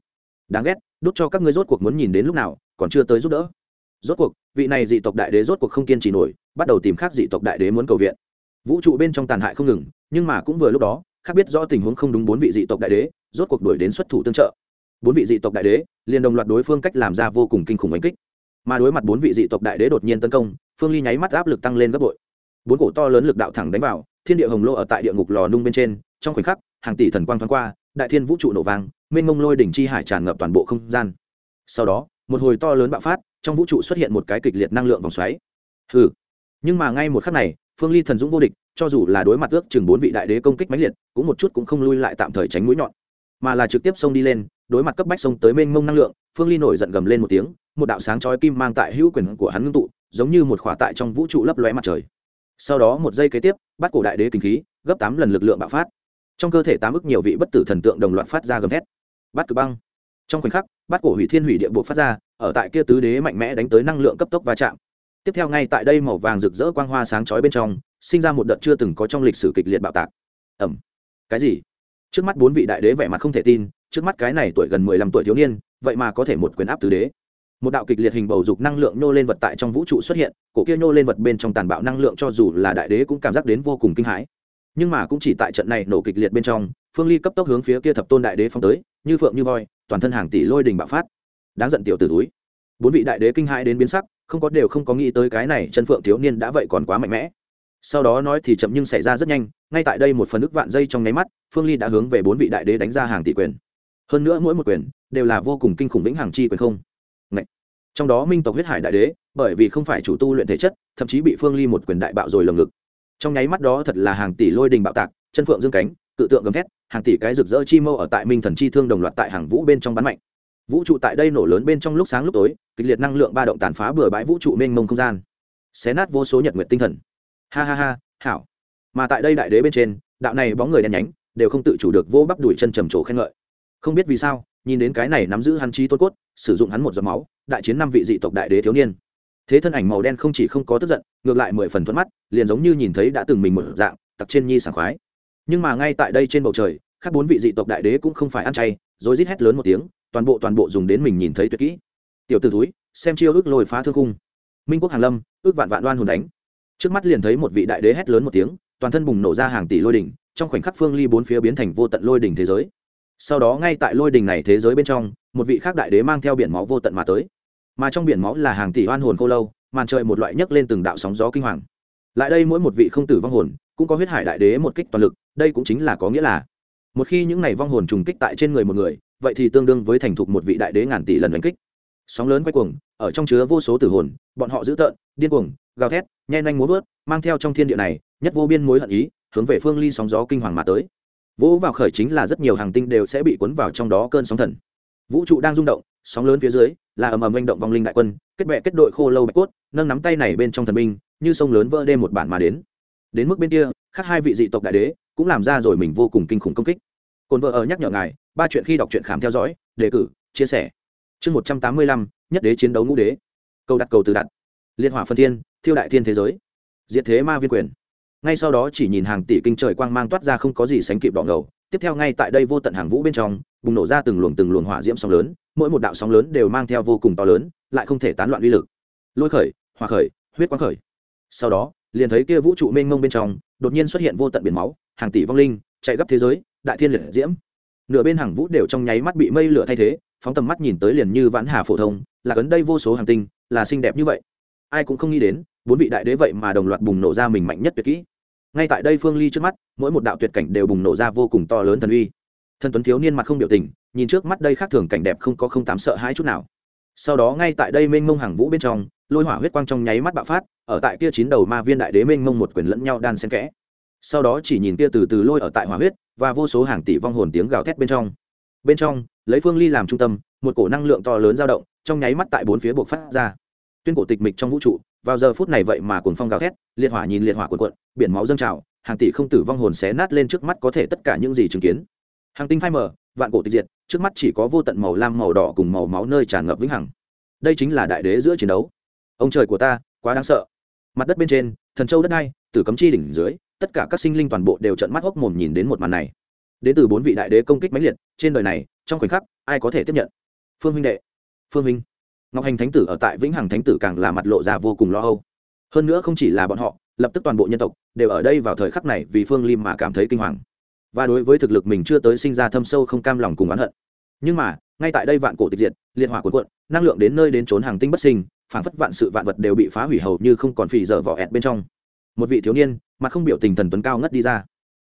Đáng ghét, đút cho các ngươi rốt cuộc muốn nhìn đến lúc nào, còn chưa tới giúp đỡ. Rốt cuộc, vị này dị tộc đại đế rốt cuộc không kiên trì nổi, bắt đầu tìm khác dị tộc đại đế muốn cầu viện vũ trụ bên trong tàn hại không ngừng, nhưng mà cũng vừa lúc đó, khác biết rõ tình huống không đúng bốn vị dị tộc đại đế, rốt cuộc đuổi đến xuất thủ tương trợ. Bốn vị dị tộc đại đế, liền đồng loạt đối phương cách làm ra vô cùng kinh khủng đánh kích. Mà đối mặt bốn vị dị tộc đại đế đột nhiên tấn công, phương ly nháy mắt áp lực tăng lên gấp bội. Bốn cổ to lớn lực đạo thẳng đánh vào, thiên địa hồng lô ở tại địa ngục lò nung bên trên, trong khoảnh khắc, hàng tỷ thần quang thoáng qua, đại thiên vũ trụ nổ vang, mênh mông lôi đỉnh chi hải tràn ngập toàn bộ không gian. Sau đó, một hồi to lớn bạo phát, trong vũ trụ xuất hiện một cái kịch liệt năng lượng vòng xoáy. Hừ. Nhưng mà ngay một khắc này phương ly thần dũng vô địch, cho dù là đối mặt ước chừng bốn vị đại đế công kích mãnh liệt, cũng một chút cũng không lui lại tạm thời tránh mũi nhọn, mà là trực tiếp xông đi lên, đối mặt cấp bách xông tới mênh mông năng lượng, phương ly nổi giận gầm lên một tiếng, một đạo sáng chói kim mang tại hữu quyền của hắn ngưng tụ, giống như một khỏa tại trong vũ trụ lấp lóe mặt trời. Sau đó một giây kế tiếp bắt cổ đại đế kinh khí, gấp tám lần lực lượng bạo phát. Trong cơ thể tám ức nhiều vị bất tử thần tượng đồng loạt phát ra gầm thét. Bắt cực băng. Trong khoảnh khắc bắt cổ hủy thiên hủy địa buộc phát ra, ở tại kia tứ đế mạnh mẽ đánh tới năng lượng cấp tốc va chạm tiếp theo ngay tại đây màu vàng rực rỡ quang hoa sáng chói bên trong, sinh ra một đợt chưa từng có trong lịch sử kịch liệt bạo tạc. Ẩm. Cái gì? Trước mắt bốn vị đại đế vẻ mặt không thể tin, trước mắt cái này tuổi gần mười lăm tuổi thiếu niên, vậy mà có thể một quyền áp tứ đế. Một đạo kịch liệt hình bầu dục năng lượng nhô lên vật tại trong vũ trụ xuất hiện, cổ kia nhô lên vật bên trong tàn bạo năng lượng cho dù là đại đế cũng cảm giác đến vô cùng kinh hãi. Nhưng mà cũng chỉ tại trận này nổ kịch liệt bên trong, phương ly cấp tốc hướng phía kia thập tôn đại đế phong tới, như phượng như voi, toàn thân hàng tỷ lôi đình bạo phát. Đáng giận tiểu t túi. Bốn vị đại đế kinh hãi đến biến sắc không có đều không có nghĩ tới cái này chân phượng thiếu niên đã vậy còn quá mạnh mẽ. Sau đó nói thì chậm nhưng xảy ra rất nhanh, ngay tại đây một phần ức vạn dây trong nháy mắt, phương ly đã hướng về bốn vị đại đế đánh ra hàng tỷ quyền. Hơn nữa mỗi một quyền đều là vô cùng kinh khủng vĩnh hàng chi quyền không. Ngậy. trong đó minh tộc huyết hải đại đế, bởi vì không phải chủ tu luyện thể chất, thậm chí bị phương ly một quyền đại bạo rồi lồng ngực. Trong nháy mắt đó thật là hàng tỷ lôi đình bạo tạc, chân phượng dương cánh, cự tượng gầm thét, hàng tỷ cái rực rỡ chi mâu ở tại minh thần chi thương đồng loạt tại hàng vũ bên trong bắn mạnh vũ trụ tại đây nổ lớn bên trong lúc sáng lúc tối, kịch liệt năng lượng ba động tàn phá bừa bãi vũ trụ mênh mông không gian. Xé nát vô số nhật nguyện tinh thần. Ha ha ha, hảo. Mà tại đây đại đế bên trên, đạo này bóng người đen nhánh, đều không tự chủ được vô bắp đuổi chân trầm trồ khen ngợi. Không biết vì sao, nhìn đến cái này nắm giữ hắn chi tôn cốt, sử dụng hắn một giọt máu, đại chiến năm vị dị tộc đại đế thiếu niên. Thế thân ảnh màu đen không chỉ không có tức giận, ngược lại mười phần thuận mắt, liền giống như nhìn thấy đã từng mình một dạng, tặc trên nhi sảng khoái. Nhưng mà ngay tại đây trên bầu trời các bốn vị dị tộc đại đế cũng không phải ăn chay rồi rít hét lớn một tiếng toàn bộ toàn bộ dùng đến mình nhìn thấy tuyệt kỹ. Tiểu t ử túi xem chiêu ước lôi phá thương cung minh quốc hàn lâm, ước vạn vạn đoan hồn đánh. Trước mắt liền thấy một vị đại đế hét lớn một tiếng, toàn thân bùng nổ ra hàng tỷ lôi đỉnh, trong khoảnh khắc phương ly bốn phía biến thành vô tận lôi đỉnh thế giới. Sau đó ngay tại lôi đỉnh này thế giới bên trong, một vị khác đại đế mang theo biển máu vô tận mà tới. Mà trong biển máu là hàng tỷ oan hồn cô lâu, màn trời một loại nhấc lên từng đạo sóng gió kinh hoàng. Lại đây mỗi một vị không tử vong hồn, cũng có huyết hải đại đế một kích toàn lực, đây cũng chính là có nghĩa là, một khi những này vong hồn trùng kích tại trên người một người vậy thì tương đương với thành thục một vị đại đế ngàn tỷ lần đánh kích. Sóng lớn quay cuồng, ở trong chứa vô số tử hồn, bọn họ dữ tợn, điên cuồng, gào thét nhen nhanh múa vớt, mang theo trong thiên địa này, nhất vô biên mối hận ý, hướng về phương ly sóng gió kinh hoàng mà tới. Vỗ vào khởi chính là rất nhiều hàng tinh đều sẽ bị cuốn vào trong đó cơn sóng thần. Vũ trụ đang rung động, sóng lớn phía dưới, là ầm ầm manh động vong linh đại quân, kết bệ kết đội khô lâu bạch cốt, nâng nắm tay này bên trong thần binh, như sông lớn vỡ đêm một bản mà đến. Đến mức bên kia, khác hai vị dị tộc đại đế, cũng làm ra rồi mình vô cùng kinh khủng công kích. Cồn vợ ở nhắc nhở ngài ba chuyện khi đọc truyện khám theo dõi, đề cử, chia sẻ. Chương một trăm tám mươi lăm, nhất đế chiến đấu ngũ đế. Cầu đặt cầu từ đặt. Liên hỏa phân thiên, thiêu đại thiên thế giới. Diệt thế ma viên quyền. Ngay sau đó chỉ nhìn hàng tỷ kinh trời quang mang toát ra không có gì sánh kịp đỏ ngầu. Tiếp theo ngay tại đây vô tận hàng vũ bên trong, bùng nổ ra từng luồng từng luồng hỏa diễm sóng lớn. Mỗi một đạo sóng lớn đều mang theo vô cùng to lớn, lại không thể tán loạn uy lực. Lôi khởi, hỏa khởi, huyết quang khởi. Sau đó, liền thấy kia vũ trụ mênh mông bên trong, đột nhiên xuất hiện vô tận biển máu, hàng tỷ vong linh, chạy gấp thế giới, đại thiên liệt diễm nửa bên hàng vũ đều trong nháy mắt bị mây lửa thay thế, phóng tầm mắt nhìn tới liền như vãn hà phổ thông, là gần đây vô số hàng tinh, là xinh đẹp như vậy. Ai cũng không nghĩ đến, bốn vị đại đế vậy mà đồng loạt bùng nổ ra mình mạnh nhất tuyệt kỹ. Ngay tại đây phương ly trước mắt, mỗi một đạo tuyệt cảnh đều bùng nổ ra vô cùng to lớn thần uy. Thần tuấn thiếu niên mặt không biểu tình, nhìn trước mắt đây khác thường cảnh đẹp không có không tám sợ hãi chút nào. Sau đó ngay tại đây mênh mông hàng vũ bên trong, lôi hỏa huyết quang trong nháy mắt bạo phát, ở tại kia chín đầu ma viên đại đế mênh mông một quyền lẫn nhau đan xen kẽ sau đó chỉ nhìn kia từ từ lôi ở tại hỏa huyết và vô số hàng tỷ vong hồn tiếng gào thét bên trong. Bên trong, lấy phương ly làm trung tâm, một cổ năng lượng to lớn dao động, trong nháy mắt tại bốn phía buộc phát ra. Tuyên cổ tịch mịch trong vũ trụ, vào giờ phút này vậy mà cuồng phong gào thét, liệt hỏa nhìn liệt hỏa cuộn cuộn, biển máu dâng trào, hàng tỷ không tử vong hồn xé nát lên trước mắt có thể tất cả những gì chứng kiến. Hàng tinh phai mờ, vạn cổ tịch diệt, trước mắt chỉ có vô tận màu lam, màu đỏ cùng màu máu nơi tràn ngập vĩnh hằng. Đây chính là đại đế giữa chiến đấu. Ông trời của ta, quá đáng sợ. Mặt đất bên trên thần châu đất đai, tử cấm chi đỉnh dưới, tất cả các sinh linh toàn bộ đều trận mắt hốc mồm nhìn đến một màn này. Đến từ bốn vị đại đế công kích mãnh liệt, trên đời này, trong khoảnh khắc, ai có thể tiếp nhận? Phương huynh đệ. Phương huynh. Ngọc hành thánh tử ở tại vĩnh hằng thánh tử càng là mặt lộ ra vô cùng lo âu. Hơn nữa không chỉ là bọn họ, lập tức toàn bộ nhân tộc đều ở đây vào thời khắc này vì phương lim mà cảm thấy kinh hoàng. Và đối với thực lực mình chưa tới sinh ra thâm sâu không cam lòng cùng oán hận. Nhưng mà, ngay tại đây vạn cổ tịch diệt, liệt hỏa cuộn cuộn, năng lượng đến nơi đến trốn hàng tinh bất sinh phảng phất vạn sự vạn vật đều bị phá hủy hầu như không còn phì dở vỏ ẹt bên trong. Một vị thiếu niên, mặt không biểu tình thần tuấn cao ngất đi ra.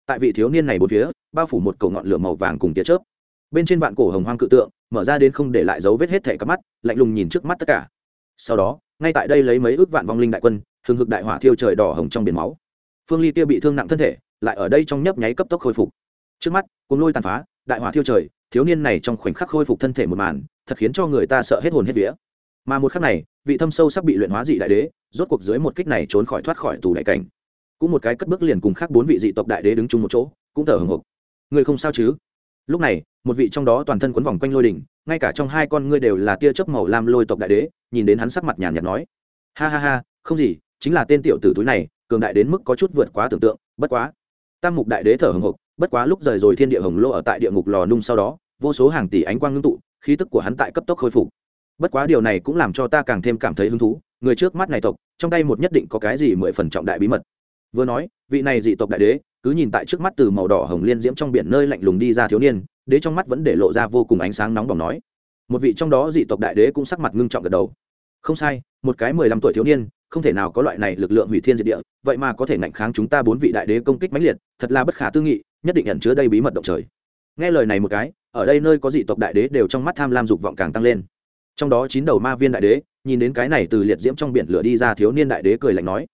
Tại vị thiếu niên này bốn phía, bao phủ một cầu ngọn lửa màu vàng cùng tia chớp. Bên trên vạn cổ hồng hoang cự tượng, mở ra đến không để lại dấu vết hết thẻ các mắt, lạnh lùng nhìn trước mắt tất cả. Sau đó, ngay tại đây lấy mấy ước vạn vong linh đại quân, hừng hực đại hỏa thiêu trời đỏ hồng trong biển máu. Phương ly kia bị thương nặng thân thể, lại ở đây trong nhấp nháy cấp tốc khôi phục. Trước mắt cùng lôi tàn phá, đại hỏa thiêu trời, thiếu niên này trong khoảnh khắc khôi phục thân thể một màn, thật khiến cho người ta sợ hết hồn hết vía mà một khắc này, vị thâm sâu sắp bị luyện hóa dị đại đế, rốt cuộc dưới một kích này trốn khỏi thoát khỏi tù đại cảnh. Cũng một cái cất bước liền cùng khác bốn vị dị tộc đại đế đứng chung một chỗ, cũng thở hồng hộc. Người không sao chứ? Lúc này, một vị trong đó toàn thân quấn vòng quanh lôi đỉnh, ngay cả trong hai con ngươi đều là tia chớp màu lam lôi tộc đại đế, nhìn đến hắn sắc mặt nhàn nhạt nói, ha ha ha, không gì, chính là tên tiểu tử túi này, cường đại đến mức có chút vượt quá tưởng tượng, bất quá. Tam mục đại đế thở hồng hộc, bất quá lúc rời rồi thiên địa hồng lô ở tại địa ngục lò nung sau đó, vô số hàng tỷ ánh quang ngưng tụ, khí tức của hắn tại cấp tốc khôi phục bất quá điều này cũng làm cho ta càng thêm cảm thấy hứng thú, người trước mắt này tộc, trong tay một nhất định có cái gì mười phần trọng đại bí mật. Vừa nói, vị này dị tộc đại đế, cứ nhìn tại trước mắt từ màu đỏ hồng liên diễm trong biển nơi lạnh lùng đi ra thiếu niên, đế trong mắt vẫn để lộ ra vô cùng ánh sáng nóng bỏng nói. Một vị trong đó dị tộc đại đế cũng sắc mặt ngưng trọng gật đầu. Không sai, một cái mười lăm tuổi thiếu niên, không thể nào có loại này lực lượng hủy thiên diệt địa, vậy mà có thể ngạnh kháng chúng ta bốn vị đại đế công kích mãnh liệt, thật là bất khả tư nghị, nhất định nhận chứa đây bí mật động trời. Nghe lời này một cái, ở đây nơi có dị tộc đại đế đều trong mắt tham lam dục vọng càng tăng lên trong đó chín đầu ma viên đại đế, nhìn đến cái này từ liệt diễm trong biển lửa đi ra thiếu niên đại đế cười lạnh nói,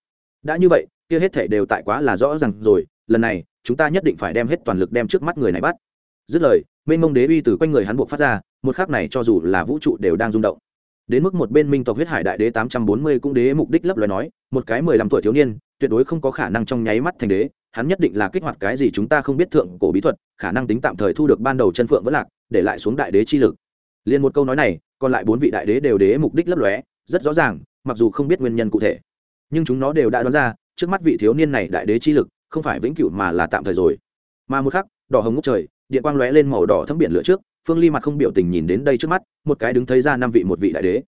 đã như vậy, kia hết thể đều tại quá là rõ ràng rồi, lần này, chúng ta nhất định phải đem hết toàn lực đem trước mắt người này bắt. Dứt lời, mênh mông đế uy từ quanh người hắn buộc phát ra, một khắc này cho dù là vũ trụ đều đang rung động. Đến mức một bên minh tộc huyết hải đại đế tám trăm bốn mươi cũng đế mục đích lấp lời nói, một cái mười lăm tuổi thiếu niên, tuyệt đối không có khả năng trong nháy mắt thành đế, hắn nhất định là kích hoạt cái gì chúng ta không biết thượng cổ bí thuật, khả năng tính tạm thời thu được ban đầu chân phượng vẫn lạc, để lại xuống đại đế chi lực liền một câu nói này, còn lại bốn vị đại đế đều đế mục đích lấp lóe, rất rõ ràng, mặc dù không biết nguyên nhân cụ thể. Nhưng chúng nó đều đã đoán ra, trước mắt vị thiếu niên này đại đế chi lực, không phải vĩnh cửu mà là tạm thời rồi. Mà một khắc, đỏ hồng ngút trời, điện quang lóe lên màu đỏ thấm biển lửa trước, phương ly mặt không biểu tình nhìn đến đây trước mắt, một cái đứng thấy ra năm vị một vị đại đế.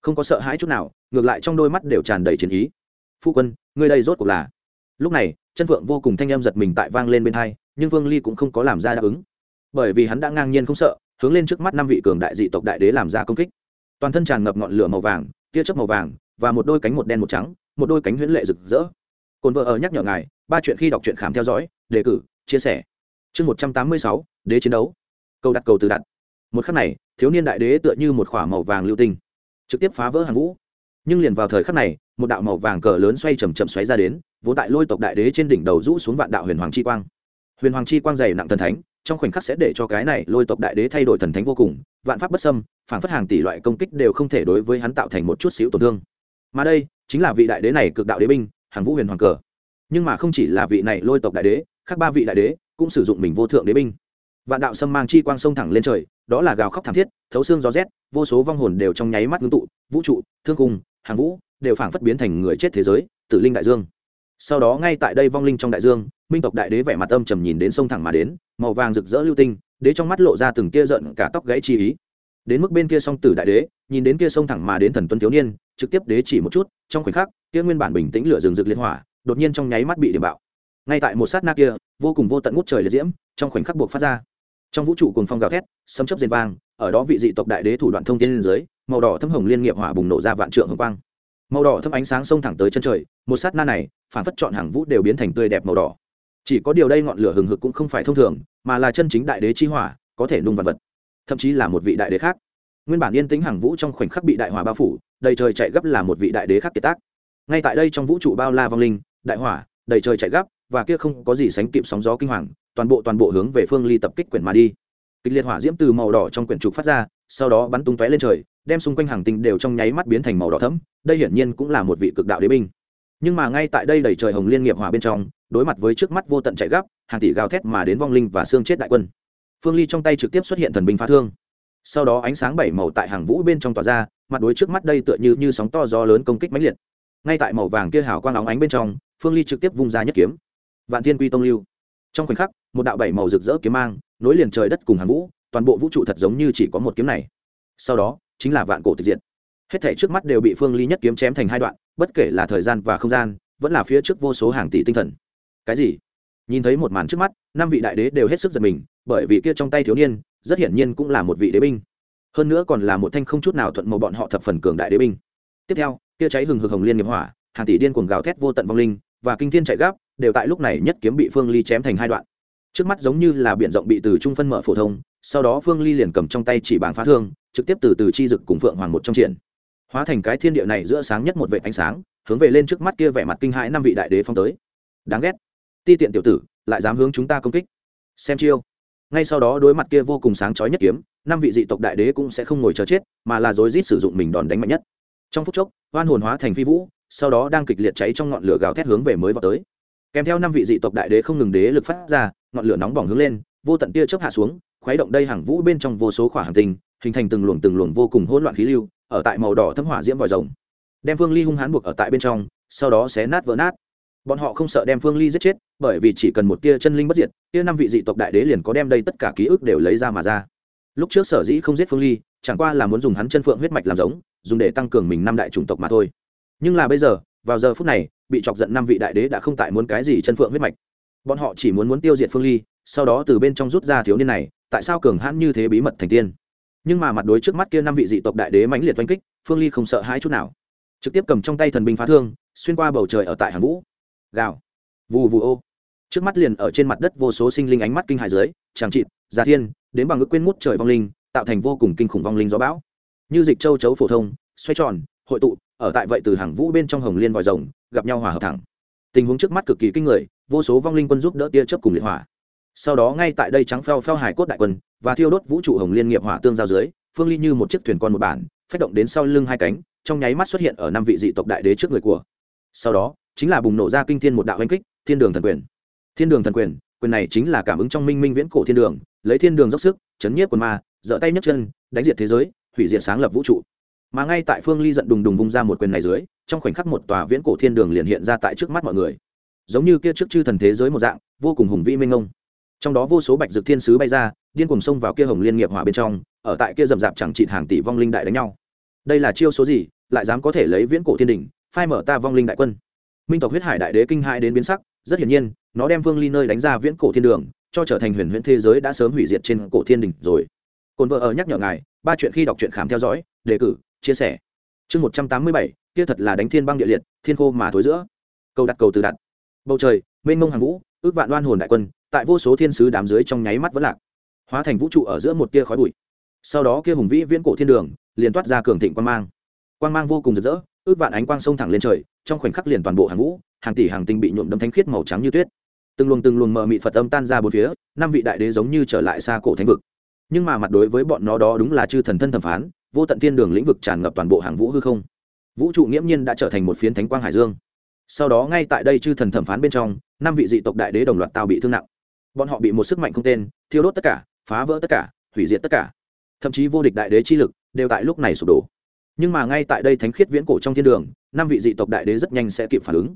Không có sợ hãi chút nào, ngược lại trong đôi mắt đều tràn đầy chiến ý. Phu quân, ngươi đây rốt cuộc là? Lúc này, chân phượng vô cùng thanh em giật mình tại vang lên bên hai, nhưng vương ly cũng không có làm ra đáp ứng. Bởi vì hắn đã ngang nhiên không sợ hướng lên trước mắt năm vị cường đại dị tộc đại đế làm ra công kích. Toàn thân tràn ngập ngọn lửa màu vàng, tia chớp màu vàng, và một đôi cánh một đen một trắng, một đôi cánh huyễn lệ rực rỡ. Cồn vợ ở nhắc nhở ngài, ba chuyện khi đọc truyện khám theo dõi, đề cử, chia sẻ. Chương một trăm tám mươi sáu, đế chiến đấu. Câu đặt cầu từ đặt. Một khắc này, thiếu niên đại đế tựa như một khỏa màu vàng lưu tinh, trực tiếp phá vỡ hàng vũ nhưng liền vào thời khắc này, một đạo màu vàng cờ lớn xoay chầm chậm xoáy ra đến, vốn tại lôi tộc đại đế trên đỉnh đầu rũ xuống vạn đạo huyền hoàng chi quang. Huyền hoàng chi quang dày nặng thần thánh trong khoảnh khắc sẽ để cho cái này lôi tộc đại đế thay đổi thần thánh vô cùng, vạn pháp bất xâm phản phất hàng tỷ loại công kích đều không thể đối với hắn tạo thành một chút xíu tổn thương. Mà đây chính là vị đại đế này cực đạo đế binh, hàng vũ huyền hoàng cờ. Nhưng mà không chỉ là vị này lôi tộc đại đế, khác ba vị đại đế cũng sử dụng mình vô thượng đế binh. Vạn đạo sâm mang chi quang sông thẳng lên trời, đó là gào khóc thảm thiết, thấu xương gió rét, vô số vong hồn đều trong nháy mắt ngưng tụ, vũ trụ, thương cung, hàng vũ đều phảng phất biến thành người chết thế giới tự linh đại dương. Sau đó ngay tại đây vong linh trong đại dương, minh tộc đại đế vẻ mặt âm trầm nhìn đến sông thẳng mà đến màu vàng rực rỡ lưu tinh, đế trong mắt lộ ra từng tia giận cả tóc gãy chi ý. Đến mức bên kia song tử đại đế, nhìn đến kia sông thẳng mà đến thần tuấn thiếu niên, trực tiếp đế chỉ một chút, trong khoảnh khắc, kia nguyên bản bình tĩnh lửa rừng rực liên hỏa, đột nhiên trong nháy mắt bị điểm bạo. Ngay tại một sát na kia, vô cùng vô tận ngút trời liệt diễm, trong khoảnh khắc buộc phát ra. Trong vũ trụ cùng phong gào thét, sấm chấp diên vang, ở đó vị dị tộc đại đế thủ đoạn thông tin lên dưới, màu đỏ thâm hồng liên nghiệp hỏa bùng nổ ra vạn trượng hồng quang. Màu đỏ thâm ánh sáng sông thẳng tới chân trời, một sát na này, phản phất chọn hàng vũ đều biến thành tươi đẹp màu đỏ chỉ có điều đây ngọn lửa hừng hực cũng không phải thông thường, mà là chân chính đại đế chi hỏa, có thể nung vật vật. Thậm chí là một vị đại đế khác. Nguyên bản yên tĩnh hàng vũ trong khoảnh khắc bị đại hỏa bao phủ, đầy trời chạy gấp là một vị đại đế khác kiệt tác. Ngay tại đây trong vũ trụ bao la vong linh, đại hỏa, đầy trời chạy gấp, và kia không có gì sánh kịp sóng gió kinh hoàng, toàn bộ toàn bộ hướng về phương ly tập kích quyển mà đi. Kịch liệt hỏa diễm từ màu đỏ trong quyển trục phát ra, sau đó bắn tung tóe lên trời, đem xung quanh hàng tinh đều trong nháy mắt biến thành màu đỏ thẫm, đây hiển nhiên cũng là một vị cực đạo đế binh nhưng mà ngay tại đây đầy trời hồng liên nghiệp hỏa bên trong, đối mặt với trước mắt vô tận chạy gấp, hàng tỷ gào thét mà đến vong linh và xương chết đại quân. Phương ly trong tay trực tiếp xuất hiện thần binh phá thương. Sau đó ánh sáng bảy màu tại hàng vũ bên trong tỏa ra, mặt đối trước mắt đây tựa như như sóng to gió lớn công kích mãnh liệt. Ngay tại màu vàng kia hào quang óng ánh bên trong, phương ly trực tiếp vung ra nhất kiếm. Vạn thiên quy tông lưu. Trong khoảnh khắc, một đạo bảy màu rực rỡ kiếm mang, nối liền trời đất cùng hàng vũ, toàn bộ vũ trụ thật giống như chỉ có một kiếm này. Sau đó, chính là vạn cổ tịch diện hết thảy trước mắt đều bị phương ly nhất kiếm chém thành hai đoạn, bất kể là thời gian và không gian, vẫn là phía trước vô số hàng tỷ tinh thần. Cái gì? Nhìn thấy một màn trước mắt, năm vị đại đế đều hết sức giật mình, bởi vì kia trong tay thiếu niên, rất hiển nhiên cũng là một vị đế binh. Hơn nữa còn là một thanh không chút nào thuận màu bọn họ thập phần cường đại đế binh. Tiếp theo, kia cháy hừng hực hồng liên nghiệp hỏa, hàng tỷ điên cuồng gào thét vô tận vong linh, và kinh thiên chạy gáp, đều tại lúc này nhất kiếm bị phương ly chém thành hai đoạn. Trước mắt giống như là biển rộng bị từ trung phân mở phổ thông, sau đó phương ly liền cầm trong tay chỉ bảng phá thương, trực tiếp từ từ chi dực cùng phượng hoàng một trong triển hóa thành cái thiên địa này giữa sáng nhất một vệ ánh sáng, hướng về lên trước mắt kia vẻ mặt kinh hãi năm vị đại đế phong tới. Đáng ghét. Ti tiện tiểu tử, lại dám hướng chúng ta công kích. Xem chiêu. Ngay sau đó đối mặt kia vô cùng sáng chói nhất kiếm, năm vị dị tộc đại đế cũng sẽ không ngồi chờ chết, mà là rối rít sử dụng mình đòn đánh mạnh nhất. Trong phút chốc, oan hồn hóa thành phi vũ, sau đó đang kịch liệt cháy trong ngọn lửa gào thét hướng về mới vào tới. Kèm theo năm vị dị tộc đại đế không ngừng đế lực phát ra, ngọn lửa nóng bỏng hướng lên, vô tận tia chớp hạ xuống, khuấy động đây hàng vũ bên trong vô số khỏa hàng tinh, hình thành từng luồng từng luồng vô cùng hỗn loạn khí lưu ở tại màu đỏ thấm hỏa diễm vòi rồng. Đem phương ly hung hãn buộc ở tại bên trong, sau đó xé nát vỡ nát. Bọn họ không sợ đem phương ly giết chết, bởi vì chỉ cần một tia chân linh bất diệt, tia năm vị dị tộc đại đế liền có đem đây tất cả ký ức đều lấy ra mà ra. Lúc trước sở dĩ không giết phương ly, chẳng qua là muốn dùng hắn chân phượng huyết mạch làm giống, dùng để tăng cường mình năm đại chủng tộc mà thôi. Nhưng là bây giờ, vào giờ phút này, bị chọc giận năm vị đại đế đã không tại muốn cái gì chân phượng huyết mạch. Bọn họ chỉ muốn muốn tiêu diệt phương ly, sau đó từ bên trong rút ra thiếu niên này, tại sao cường hãn như thế bí mật thành tiên? Nhưng mà mặt đối trước mắt kia năm vị dị tộc đại đế mãnh liệt oanh kích, phương ly không sợ hai chút nào. Trực tiếp cầm trong tay thần binh phá thương, xuyên qua bầu trời ở tại hàn vũ. Gào. Vù vù ô. Trước mắt liền ở trên mặt đất vô số sinh linh ánh mắt kinh hải dưới tràng trịt gia thiên, đến bằng ước quên mút trời vong linh, tạo thành vô cùng kinh khủng vong linh gió bão. Như dịch châu chấu phổ thông, xoay tròn, hội tụ, ở tại vậy từ hàng vũ bên trong hồng liên vòi rồng, gặp nhau hòa hợp thẳng. Tình huống trước mắt cực kỳ kinh người, vô số vong linh quân giúp đỡ tia chớp cùng liệt hỏa. Sau đó ngay tại đây trắng phèo phèo hải cốt đại quân và thiêu đốt vũ trụ hồng liên nghiệp hỏa tương giao dưới, phương ly như một chiếc thuyền con một bản phát động đến sau lưng hai cánh, trong nháy mắt xuất hiện ở năm vị dị tộc đại đế trước người của. Sau đó, chính là bùng nổ ra kinh thiên một đạo oanh kích, thiên đường thần quyền. Thiên đường thần quyền quyền này chính là cảm ứng trong minh minh viễn cổ thiên đường, lấy thiên đường dốc sức, chấn nhiếp quần ma dỡ tay nhấc chân, đánh diệt thế giới, hủy diệt sáng lập vũ trụ. Mà ngay tại phương ly giận đùng đùng vung ra một quyền này dưới, trong khoảnh khắc một tòa viễn cổ thiên đường liền hiện ra tại trước mắt mọi người. Giống như kia trước chư thần thế giới một dạng, vô cùng hùng vĩ minh ông trong đó vô số bạch dược thiên sứ bay ra điên cùng xông vào kia hồng liên nghiệp hỏa bên trong, ở tại kia rậm rạp chẳng trị hàng tỷ vong linh đại đánh nhau. Đây là chiêu số gì, lại dám có thể lấy viễn cổ thiên đỉnh, phai mở ta vong linh đại quân? Minh tộc huyết hải đại đế kinh hãi đến biến sắc, rất hiển nhiên, nó đem vương ly nơi đánh ra viễn cổ thiên đường, cho trở thành huyền huyễn thế giới đã sớm hủy diệt trên cổ thiên đình rồi. Cồn vợ ở nhắc nhở ngài, ba chuyện khi đọc truyện khám theo dõi, đề cử, chia sẻ. Chương một trăm tám mươi bảy, kia thật là đánh thiên băng địa liệt, thiên khô mà thối giữa. Cầu đặt cầu từ đặt. Bầu trời, mênh mông hàng vũ, ước vạn đoan hồn đại quân, tại vô số thiên sứ đám dưới trong nháy mắt vẫn lạc hóa thành vũ trụ ở giữa một tia khói bụi. Sau đó kia hùng vĩ viễn cổ thiên đường liền toát ra cường thịnh quang mang. Quang mang vô cùng rực rỡ, ước vạn ánh quang sông thẳng lên trời, trong khoảnh khắc liền toàn bộ hàng vũ, hàng tỷ hàng tinh bị nhuộm đấm thánh khiết màu trắng như tuyết. Từng luồng từng luồng mờ mị phật âm tan ra bốn phía, năm vị đại đế giống như trở lại xa cổ thánh vực. Nhưng mà mặt đối với bọn nó đó đúng là chư thần thân thẩm phán, vô tận thiên đường lĩnh vực tràn ngập toàn bộ hàng vũ hư không. Vũ trụ nghiễm nhiên đã trở thành một phiến thánh quang hải dương. Sau đó ngay tại đây chư thần thẩm phán bên trong, năm vị dị tộc đại đế đồng loạt tao bị thương nặng. Bọn họ bị một sức mạnh không tên, thiêu đốt tất cả phá vỡ tất cả, hủy diệt tất cả. Thậm chí vô địch đại đế chi lực đều tại lúc này sụp đổ. Nhưng mà ngay tại đây thánh khiết viễn cổ trong thiên đường, năm vị dị tộc đại đế rất nhanh sẽ kịp phản ứng.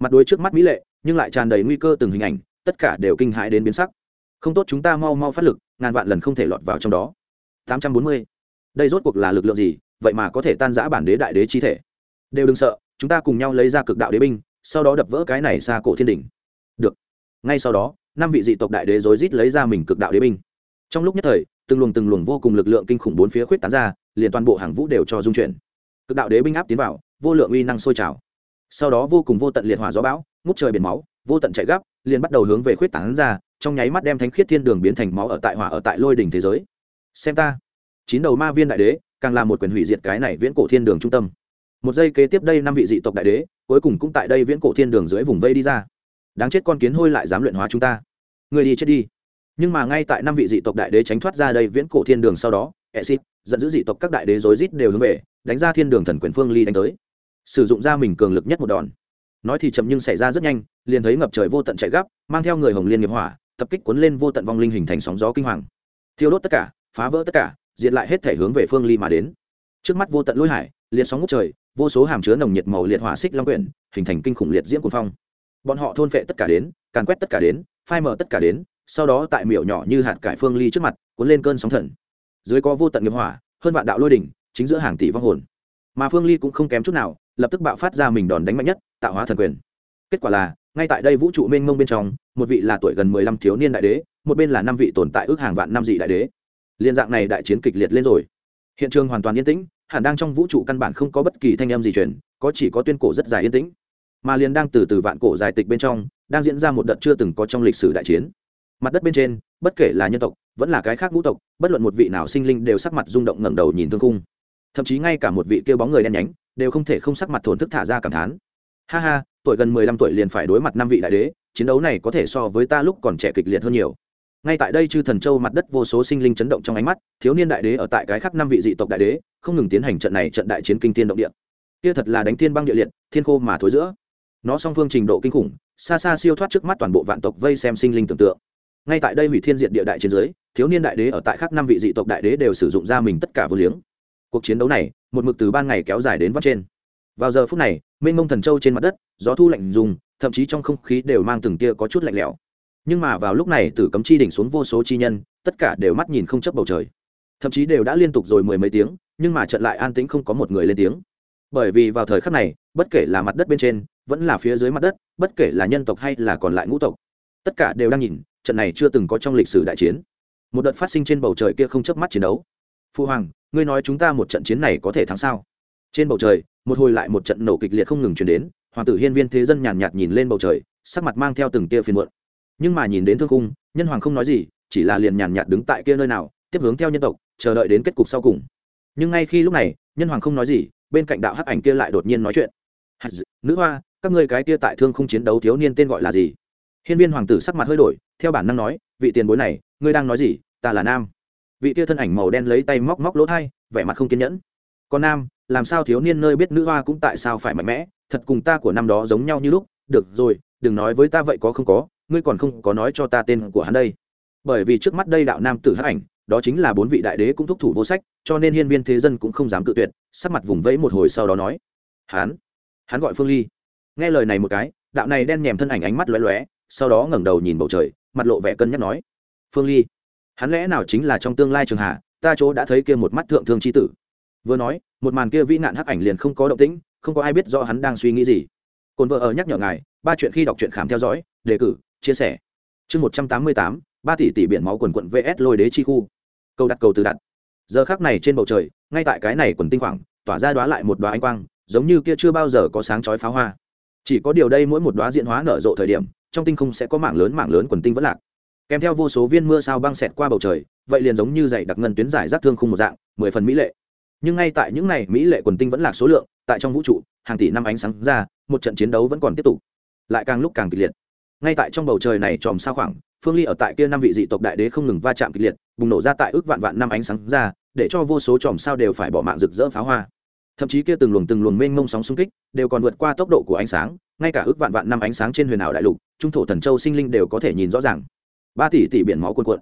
Mặt đối trước mắt mỹ lệ, nhưng lại tràn đầy nguy cơ từng hình ảnh, tất cả đều kinh hãi đến biến sắc. Không tốt chúng ta mau mau phát lực, ngàn vạn lần không thể lọt vào trong đó. 840. đây rốt cuộc là lực lượng gì? Vậy mà có thể tan giã bản đế đại đế chi thể. Đều đừng sợ, chúng ta cùng nhau lấy ra cực đạo đế binh, sau đó đập vỡ cái này xa cổ thiên đỉnh. Được. Ngay sau đó, năm vị dị tộc đại đế rối rít lấy ra mình cực đạo đế binh trong lúc nhất thời, từng luồng từng luồng vô cùng lực lượng kinh khủng bốn phía khuyết tán ra, liền toàn bộ hàng vũ đều cho dung chuyển. Cực đạo đế binh áp tiến vào, vô lượng uy năng sôi trào. Sau đó vô cùng vô tận liệt hỏa gió bão, ngút trời biển máu, vô tận chạy gấp, liền bắt đầu hướng về khuyết tán ra, trong nháy mắt đem thánh khiết thiên đường biến thành máu ở tại hỏa ở tại lôi đỉnh thế giới. Xem ta. Chín đầu ma viên đại đế, càng là một quyền hủy diệt cái này viễn cổ thiên đường trung tâm. Một giây kế tiếp đây năm vị dị tộc đại đế, cuối cùng cũng tại đây viễn cổ thiên đường dưới vùng vây đi ra. Đáng chết con kiến hôi lại dám luyện hóa chúng ta. Người đi chết đi nhưng mà ngay tại năm vị dị tộc đại đế tránh thoát ra đây, viễn cổ thiên đường sau đó, exit dẫn dữ dị tộc các đại đế rối rít đều hướng về, đánh ra thiên đường thần quyền phương ly đánh tới. Sử dụng ra mình cường lực nhất một đòn. Nói thì chậm nhưng xảy ra rất nhanh, liền thấy ngập trời vô tận chạy gấp, mang theo người hồng liên nghiệp hỏa, tập kích cuốn lên vô tận vong linh hình thành sóng gió kinh hoàng. Thiêu đốt tất cả, phá vỡ tất cả, diệt lại hết thể hướng về phương ly mà đến. Trước mắt vô tận lôi hải, liệt sóng ngút trời, vô số hàm chứa nồng nhiệt màu liệt hỏa xích long quyển, hình thành kinh khủng liệt diễm cuồng phong. Bọn họ thôn phệ tất cả đến, càn quét tất cả đến, phai mở tất cả đến sau đó tại miểu nhỏ như hạt cải phương ly trước mặt, cuốn lên cơn sóng thần. Dưới có vô tận nghiệp hỏa, hơn vạn đạo lôi đỉnh, chính giữa hàng tỷ vong hồn. Mà phương ly cũng không kém chút nào, lập tức bạo phát ra mình đòn đánh mạnh nhất, tạo hóa thần quyền. Kết quả là, ngay tại đây vũ trụ mênh mông bên trong, một vị là tuổi gần mười lăm thiếu niên đại đế, một bên là năm vị tồn tại ước hàng vạn năm dị đại đế. Liên dạng này đại chiến kịch liệt lên rồi. Hiện trường hoàn toàn yên tĩnh, hẳn đang trong vũ trụ căn bản không có bất kỳ thanh âm gì truyền, có chỉ có tuyên cổ rất dài yên tĩnh. Mà liền đang từ từ vạn cổ dài tịch bên trong, đang diễn ra một đợt chưa từng có trong lịch sử đại chiến mặt đất bên trên, bất kể là nhân tộc, vẫn là cái khác ngũ tộc, bất luận một vị nào sinh linh đều sắc mặt rung động ngẩng đầu nhìn thương cung thậm chí ngay cả một vị kêu bóng người đen nhánh, đều không thể không sắc mặt thổn thức thả ra cảm thán. Ha ha, tuổi gần mười lăm tuổi liền phải đối mặt năm vị đại đế, chiến đấu này có thể so với ta lúc còn trẻ kịch liệt hơn nhiều. Ngay tại đây chư thần châu mặt đất vô số sinh linh chấn động trong ánh mắt, thiếu niên đại đế ở tại cái khác năm vị dị tộc đại đế, không ngừng tiến hành trận này trận đại chiến kinh tiên động địa. Kia thật là đánh thiên băng địa liệt, thiên khô mà thối giữa. Nó song phương trình độ kinh khủng, xa xa siêu thoát trước mắt toàn bộ vạn tộc vây xem sinh linh tưởng tượng ngay tại đây hủy thiên diện địa đại chiến giới thiếu niên đại đế ở tại khác năm vị dị tộc đại đế đều sử dụng ra mình tất cả vô liếng. Cuộc chiến đấu này, một mực từ ban ngày kéo dài đến vắt trên. Vào giờ phút này, mênh mông thần châu trên mặt đất, gió thu lạnh dùng, thậm chí trong không khí đều mang từng tia có chút lạnh lẽo. Nhưng mà vào lúc này, tử cấm chi đỉnh xuống vô số chi nhân, tất cả đều mắt nhìn không chấp bầu trời. Thậm chí đều đã liên tục rồi mười mấy tiếng, nhưng mà trận lại an tĩnh không có một người lên tiếng. Bởi vì vào thời khắc này, bất kể là mặt đất bên trên, vẫn là phía dưới mặt đất, bất kể là nhân tộc hay là còn lại ngũ tộc, tất cả đều đang nhìn trận này chưa từng có trong lịch sử đại chiến. Một đợt phát sinh trên bầu trời kia không chớp mắt chiến đấu. Phu hoàng, ngươi nói chúng ta một trận chiến này có thể thắng sao? Trên bầu trời, một hồi lại một trận nổ kịch liệt không ngừng chuyển đến, hoàng tử hiên viên thế dân nhàn nhạt nhìn lên bầu trời, sắc mặt mang theo từng tia phiền muộn. Nhưng mà nhìn đến thương cung, nhân hoàng không nói gì, chỉ là liền nhàn nhạt đứng tại kia nơi nào, tiếp hướng theo nhân tộc, chờ đợi đến kết cục sau cùng. Nhưng ngay khi lúc này, nhân hoàng không nói gì, bên cạnh đạo hắc ảnh kia lại đột nhiên nói chuyện. Nữ hoa, các ngươi cái kia tại thương không chiến đấu thiếu niên tên gọi là gì? Hiên viên hoàng tử sắc mặt hơi đổi, theo bản năng nói, vị tiền bối này, ngươi đang nói gì? Ta là nam. Vị kia thân ảnh màu đen lấy tay móc móc lỗ thai, vẻ mặt không kiên nhẫn. Còn nam, làm sao thiếu niên nơi biết nữ hoa cũng tại sao phải mạnh mẽ? Thật cùng ta của năm đó giống nhau như lúc. Được rồi, đừng nói với ta vậy có không có, ngươi còn không có nói cho ta tên của hắn đây. Bởi vì trước mắt đây đạo nam tử hắc ảnh, đó chính là bốn vị đại đế cũng thúc thủ vô sách, cho nên hiên viên thế dân cũng không dám cự tuyệt, sắc mặt vùng vẫy một hồi sau đó nói, hắn hắn gọi phương ly. Nghe lời này một cái, đạo này đen nhèm thân ảnh ánh mắt lóe lóe sau đó ngẩng đầu nhìn bầu trời, mặt lộ vẻ cân nhắc nói, phương ly, hắn lẽ nào chính là trong tương lai trường hạ ta chỗ đã thấy kia một mắt thượng thương c h i tử. Vừa nói, một màn kia vĩ nạn hắc ảnh liền không có động tĩnh, không có ai biết rõ hắn đang suy nghĩ gì. Cồn vợ ở nhắc nhở ngài, ba chuyện khi đọc truyện khám theo dõi, đề cử, chia sẻ. Chương một trăm tám mươi tám, ba tỷ tỷ biển máu quần quận vs lôi đế chi khu. Câu đặt cầu từ đặt. Giờ khác này trên bầu trời, ngay tại cái này quần tinh khoảng, tỏa ra đoá lại một đoá ánh quang, giống như kia chưa bao giờ có sáng chói pháo hoa. Chỉ có điều đây mỗi một đoá diễn hóa nở rộ thời điểm trong tinh không sẽ có mảng lớn mảng lớn quần tinh vẫn lạc. Kèm theo vô số viên mưa sao băng xẹt qua bầu trời, vậy liền giống như dày đặc ngân tuyến giải rác thương khung một dạng, mười phần mỹ lệ. Nhưng ngay tại những này mỹ lệ quần tinh vẫn lạc số lượng, tại trong vũ trụ, hàng tỷ năm ánh sáng ra, một trận chiến đấu vẫn còn tiếp tục. Lại càng lúc càng kịch liệt. Ngay tại trong bầu trời này tròm sao khoảng, phương ly ở tại kia năm vị dị tộc đại đế không ngừng va chạm kịch liệt, bùng nổ ra tại ước vạn vạn năm ánh sáng ra, để cho vô số tròm sao đều phải bỏ mạng rực rỡ pháo hoa. Thậm chí kia từng luồng từng luồng mênh mông sóng xung kích, đều còn vượt qua tốc độ của ánh sáng ngay cả ước vạn vạn năm ánh sáng trên huyền ảo đại lục, trung thổ thần châu sinh linh đều có thể nhìn rõ ràng. Ba tỷ tỷ biển máu cuồn cuộn.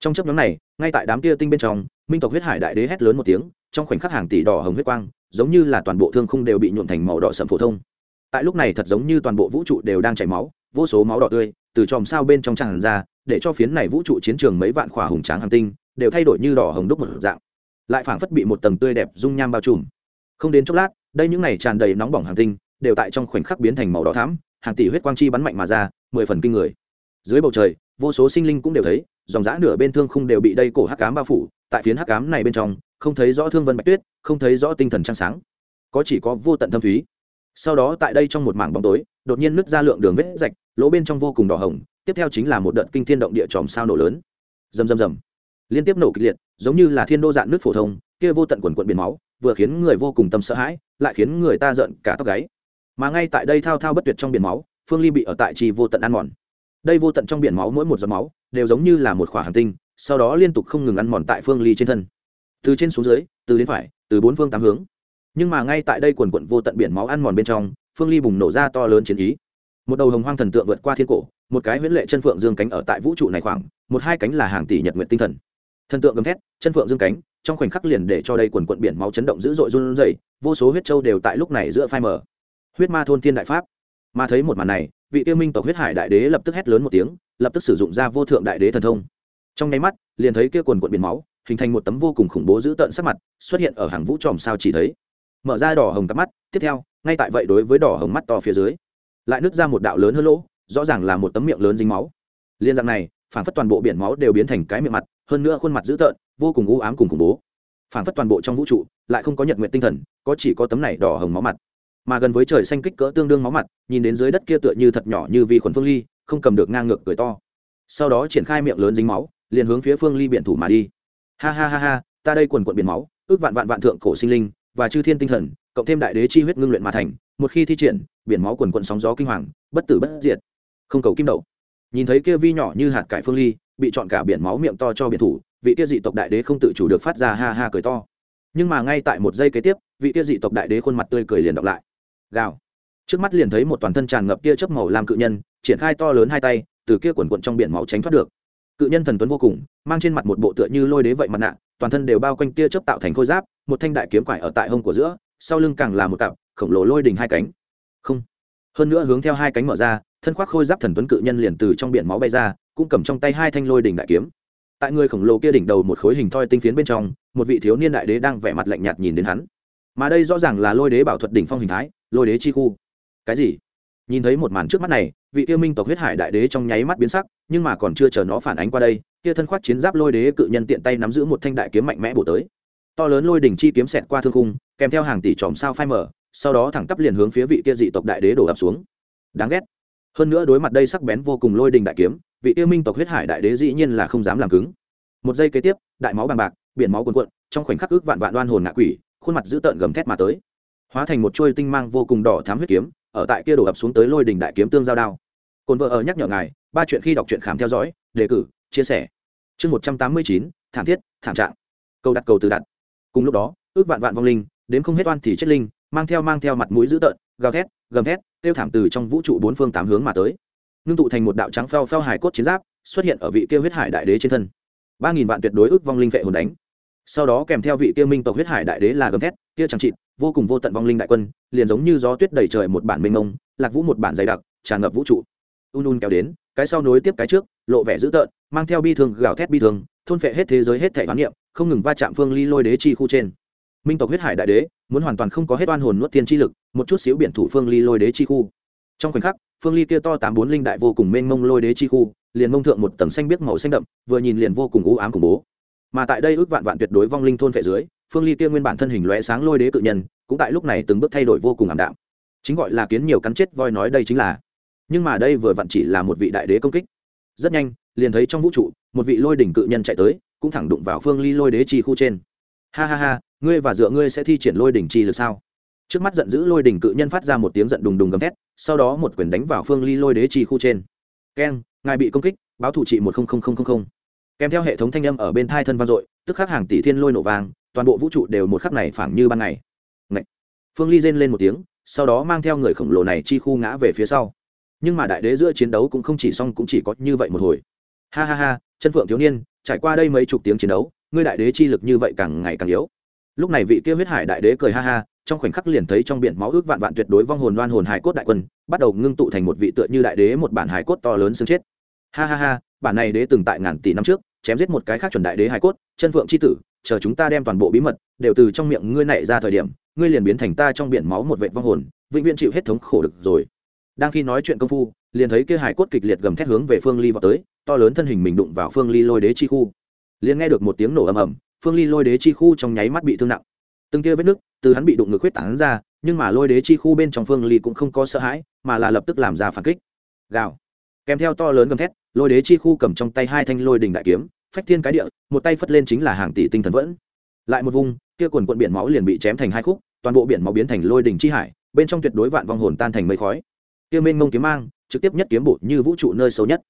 Trong chấp nhóm này, ngay tại đám kia tinh bên trong, minh tộc huyết hải đại đế hét lớn một tiếng, trong khoảnh khắc hàng tỷ đỏ hồng huyết quang, giống như là toàn bộ thương khung đều bị nhuộn thành màu đỏ sậm phổ thông. Tại lúc này thật giống như toàn bộ vũ trụ đều đang chảy máu, vô số máu đỏ tươi từ chòm sao bên trong tràn ra, để cho phiến này vũ trụ chiến trường mấy vạn khỏa hùng tráng hàng tinh đều thay đổi như đỏ hồng đúc một dạng. Lại phảng phất bị một tầng tươi đẹp dung nham bao trùm. Không đến chốc lát, đây những này tràn đầy nóng bỏng hàng tinh đều tại trong khoảnh khắc biến thành màu đỏ thắm, hàng tỷ huyết quang chi bắn mạnh mà ra, mười phần kinh người. Dưới bầu trời, vô số sinh linh cũng đều thấy, dòng dã nửa bên thương khung đều bị đây cổ hắc cám bao phủ, tại phiến hắc cám này bên trong, không thấy rõ thương vân bạch tuyết, không thấy rõ tinh thần trăng sáng. Có chỉ có vô tận thâm thúy. Sau đó tại đây trong một mảng bóng tối, đột nhiên nứt ra lượng đường vết rạch, lỗ bên trong vô cùng đỏ hồng, tiếp theo chính là một đợt kinh thiên động địa tròm sao nổ lớn. Rầm rầm rầm. Liên tiếp nổ kịch liệt, giống như là thiên đô dạn nước phổ thông, kia vô tận quần quận biển máu, vừa khiến người vô cùng tâm sợ hãi, lại khiến người ta giận cả tóc gáy mà ngay tại đây thao thao bất tuyệt trong biển máu, phương ly bị ở tại trì vô tận ăn mòn. Đây vô tận trong biển máu mỗi một giọt máu đều giống như là một khỏa hành tinh, sau đó liên tục không ngừng ăn mòn tại phương ly trên thân. Từ trên xuống dưới, từ đến phải, từ bốn phương tám hướng. Nhưng mà ngay tại đây quần quận vô tận biển máu ăn mòn bên trong, phương ly bùng nổ ra to lớn chiến ý. Một đầu hồng hoang thần tượng vượt qua thiên cổ, một cái huyễn lệ chân phượng dương cánh ở tại vũ trụ này khoảng, một hai cánh là hàng tỷ nhật nguyện tinh thần. Thần tượng gầm thét, chân phượng dương cánh, trong khoảnh khắc liền để cho đây quần quận biển máu chấn động dữ dội run rẩy, vô số huyết châu đều tại lúc này giữa phai mở huyết ma thôn thiên đại pháp. Mà thấy một màn này, vị tiêu minh tộc huyết hải đại đế lập tức hét lớn một tiếng, lập tức sử dụng ra vô thượng đại đế thần thông. Trong nháy mắt, liền thấy kia quần quận biển máu, hình thành một tấm vô cùng khủng bố dữ tợn sắc mặt, xuất hiện ở hàng vũ tròm sao chỉ thấy. Mở ra đỏ hồng cặp mắt, tiếp theo, ngay tại vậy đối với đỏ hồng mắt to phía dưới, lại nứt ra một đạo lớn hơn lỗ, rõ ràng là một tấm miệng lớn dính máu. Liên dạng này phản phất toàn bộ biển máu đều biến thành cái miệng mặt, hơn nữa khuôn mặt dữ tợn, vô cùng u ám cùng khủng bố. Phản phất toàn bộ trong vũ trụ, lại không có nhật nguyện tinh thần, có chỉ có tấm này đỏ hồng máu mặt mà gần với trời xanh kích cỡ tương đương máu mặt, nhìn đến dưới đất kia tựa như thật nhỏ như vi khuẩn phương ly, không cầm được ngang ngược cười to. Sau đó triển khai miệng lớn dính máu, liền hướng phía phương ly biển thủ mà đi. Ha ha ha ha, ta đây quần quận biển máu, ước vạn vạn vạn thượng cổ sinh linh, và chư thiên tinh thần, cộng thêm đại đế chi huyết ngưng luyện mà thành, một khi thi triển, biển máu quần quận sóng gió kinh hoàng, bất tử bất diệt. Không cầu kim đậu. Nhìn thấy kia vi nhỏ như hạt cải phương ly, bị chọn cả biển máu miệng to cho biển thủ, vị kia dị tộc đại đế không tự chủ được phát ra ha ha cười to. Nhưng mà ngay tại một giây kế tiếp, vị kia dị tộc đại đế khuôn mặt tươi cười liền đọc lại gào. Trước mắt liền thấy một toàn thân tràn ngập kia chớp màu làm cự nhân, triển khai to lớn hai tay, từ kia quần quận trong biển máu tránh thoát được. Cự nhân thần tuấn vô cùng, mang trên mặt một bộ tựa như lôi đế vậy mặt nạ, toàn thân đều bao quanh tia chớp tạo thành khôi giáp, một thanh đại kiếm quải ở tại hông của giữa, sau lưng càng là một cặp, khổng lồ lôi đình hai cánh. Không. Hơn nữa hướng theo hai cánh mở ra, thân khoác khôi giáp thần tuấn cự nhân liền từ trong biển máu bay ra, cũng cầm trong tay hai thanh lôi đình đại kiếm. Tại người khổng lồ kia đỉnh đầu một khối hình thoi tinh phiến bên trong, một vị thiếu niên đại đế đang vẻ mặt lạnh nhạt nhìn đến hắn. Mà đây rõ ràng là lôi đế bảo thuật đỉnh phong hình thái lôi đế chi khu. Cái gì? Nhìn thấy một màn trước mắt này, vị tiêu minh tộc huyết hải đại đế trong nháy mắt biến sắc, nhưng mà còn chưa chờ nó phản ánh qua đây, kia thân khoát chiến giáp lôi đế cự nhân tiện tay nắm giữ một thanh đại kiếm mạnh mẽ bổ tới. To lớn lôi đỉnh chi kiếm xẹt qua thương khung, kèm theo hàng tỷ tròm sao phai mở sau đó thẳng tắp liền hướng phía vị kia dị tộc đại đế đổ ập xuống. Đáng ghét. Hơn nữa đối mặt đây sắc bén vô cùng lôi đình đại kiếm, vị tiêu minh tộc huyết hải đại đế dĩ nhiên là không dám làm cứng. Một giây kế tiếp, đại máu bằng bạc, biển máu cuồn cuộn, trong khoảnh khắc ước vạn vạn đoan hồn ngạ quỷ, khuôn mặt dữ tợn gầm thét mà tới hóa thành một chuôi tinh mang vô cùng đỏ thám huyết kiếm, ở tại kia đổ ập xuống tới lôi đình đại kiếm tương giao đao. Cồn vợ ở nhắc nhở ngài, ba chuyện khi đọc truyện khám theo dõi, đề cử, chia sẻ. Chương một trăm tám mươi chín, thảm thiết, thảm trạng. Câu đặt cầu từ đặt. Cùng lúc đó, ước vạn vạn vong linh, đến không hết oan thì chết linh, mang theo mang theo mặt mũi dữ tợn, gào thét, gầm thét, tiêu thảm từ trong vũ trụ bốn phương tám hướng mà tới. Ngưng tụ thành một đạo trắng phèo phèo hải cốt chiến giáp, xuất hiện ở vị kia huyết hải đại đế trên thân. Ba nghìn vạn tuyệt đối ước vong linh vệ hồn đánh sau đó kèm theo vị kia minh tộc huyết hải đại đế là gầm thét, kia chẳng trịt vô cùng vô tận vong linh đại quân, liền giống như gió tuyết đầy trời một bản mênh mông, lạc vũ một bản dày đặc, tràn ngập vũ trụ. Un un kéo đến, cái sau nối tiếp cái trước, lộ vẻ dữ tợn, mang theo bi thương, gào thét bi thương, thôn phệ hết thế giới hết thể hoán niệm, không ngừng va chạm phương ly lôi đế chi khu trên. Minh tộc huyết hải đại đế, muốn hoàn toàn không có hết oan hồn nuốt tiên chi lực, một chút xíu biển thủ phương ly lôi đế chi khu. Trong khoảnh khắc, phương ly kia to tám bốn linh đại vô cùng mênh mông lôi đế chi khu, liền mông thượng một tầng xanh biếc màu xanh đậm, vừa nhìn liền vô cùng u ám khủng bố mà tại đây ước vạn vạn tuyệt đối vong linh thôn phệ dưới, phương ly kia nguyên bản thân hình lóe sáng lôi đế cự nhân, cũng tại lúc này từng bước thay đổi vô cùng ảm đạm. Chính gọi là kiến nhiều cắn chết voi nói đây chính là. Nhưng mà đây vừa vặn chỉ là một vị đại đế công kích. Rất nhanh, liền thấy trong vũ trụ, một vị lôi đỉnh cự nhân chạy tới, cũng thẳng đụng vào phương ly lôi đế chi khu trên. Ha ha ha, ngươi và dựa ngươi sẽ thi triển lôi đỉnh chi lực sao? Trước mắt giận dữ lôi đỉnh cự nhân phát ra một tiếng giận đùng đùng gầm thét, sau đó một quyền đánh vào phương ly lôi đế chi khu trên. Keng, ngài bị công kích, báo thủ trị một không không không không kèm theo hệ thống thanh âm ở bên thai thân vang dội, tức khắc hàng tỷ thiên lôi nổ vang, toàn bộ vũ trụ đều một khắc này phảng như ban ngày. Ngậy. phương ly rên lên một tiếng, sau đó mang theo người khổng lồ này chi khu ngã về phía sau. Nhưng mà đại đế giữa chiến đấu cũng không chỉ xong cũng chỉ có như vậy một hồi. Ha ha ha, chân phượng thiếu niên, trải qua đây mấy chục tiếng chiến đấu, ngươi đại đế chi lực như vậy càng ngày càng yếu. Lúc này vị kia huyết hải đại đế cười ha ha, trong khoảnh khắc liền thấy trong biển máu ước vạn vạn tuyệt đối vong hồn loan hồn hải cốt đại quân, bắt đầu ngưng tụ thành một vị tựa như đại đế một bản hải cốt to lớn xương chết. Ha ha ha, bản này đế từng tại ngàn tỷ năm trước chém giết một cái khác chuẩn đại đế hải cốt, chân phượng c h i tử, chờ chúng ta đem toàn bộ bí mật đều từ trong miệng ngươi này ra thời điểm, ngươi liền biến thành ta trong biển máu một vệ vong hồn, vĩnh viễn chịu hết thống khổ được rồi. Đang khi nói chuyện công phu, liền thấy kia hải cốt kịch liệt gầm thét hướng về phương ly vào tới, to lớn thân hình mình đụng vào phương ly lôi đế chi khu. Liền nghe được một tiếng nổ ầm ầm, phương ly lôi đế chi khu trong nháy mắt bị thương nặng. Từng kia vết nứt từ hắn bị đụng ngực huyết tán ra, nhưng mà lôi đế chi khu bên trong phương ly cũng không có sợ hãi, mà là lập tức làm ra phản kích. Gào. Kèm theo to lớn gầm thét, lôi đế chi khu cầm trong tay hai thanh lôi đình đại kiếm phách thiên cái địa, một tay phất lên chính là hàng tỷ tinh thần vẫn. Lại một vùng, kia quần quận biển máu liền bị chém thành hai khúc, toàn bộ biển máu biến thành lôi đình chi hải, bên trong tuyệt đối vạn vong hồn tan thành mây khói. Kia mênh mông kiếm mang, trực tiếp nhất kiếm bổ như vũ trụ nơi xấu nhất.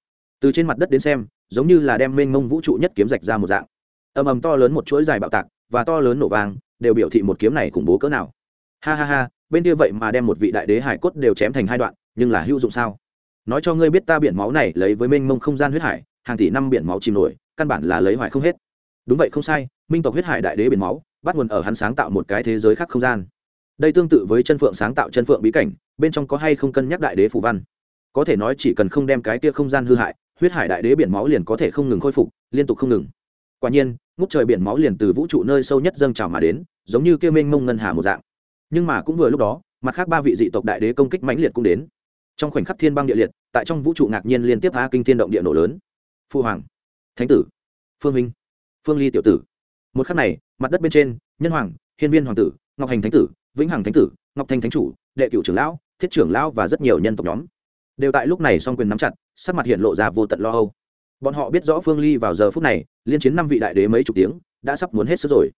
Từ trên mặt đất đến xem, giống như là đem mênh mông vũ trụ nhất kiếm rạch ra một dạng. Ầm ầm to lớn một chuỗi dài bạo tạc, và to lớn nổ vang, đều biểu thị một kiếm này khủng bố cỡ nào. Ha ha ha, bên kia vậy mà đem một vị đại đế hải cốt đều chém thành hai đoạn, nhưng là hữu dụng sao? Nói cho ngươi biết ta biển máu này lấy với mênh mông không gian huyết hải, hàng tỷ năm biển máu chìm nổi căn bản là lấy hoài không hết. Đúng vậy, không sai, minh tộc huyết hải đại đế biển máu, bắt nguồn ở hắn sáng tạo một cái thế giới khác không gian. Đây tương tự với chân phượng sáng tạo chân phượng bí cảnh, bên trong có hay không cân nhắc đại đế phù văn. Có thể nói chỉ cần không đem cái kia không gian hư hại, huyết hải đại đế biển máu liền có thể không ngừng khôi phục, liên tục không ngừng. Quả nhiên, ngút trời biển máu liền từ vũ trụ nơi sâu nhất dâng trào mà đến, giống như kia mênh mông ngân hà một dạng. Nhưng mà cũng vừa lúc đó, mặt khác ba vị dị tộc đại đế công kích mãnh liệt cũng đến. Trong khoảnh khắc thiên băng địa liệt, tại trong vũ trụ ngạc nhiên liên tiếp phá kinh thiên động địa nổ lớn. Phu hoàng thánh tử, phương minh, phương ly tiểu tử. Một khắc này, mặt đất bên trên, nhân hoàng, hiên viên hoàng tử, ngọc hành thánh tử, vĩnh hằng thánh tử, ngọc thanh thánh chủ, đệ cựu trưởng lão, thiết trưởng lão và rất nhiều nhân tộc nhóm. Đều tại lúc này song quyền nắm chặt, sắc mặt hiện lộ ra vô tận lo âu. Bọn họ biết rõ phương ly vào giờ phút này, liên chiến năm vị đại đế mấy chục tiếng, đã sắp muốn hết sức rồi.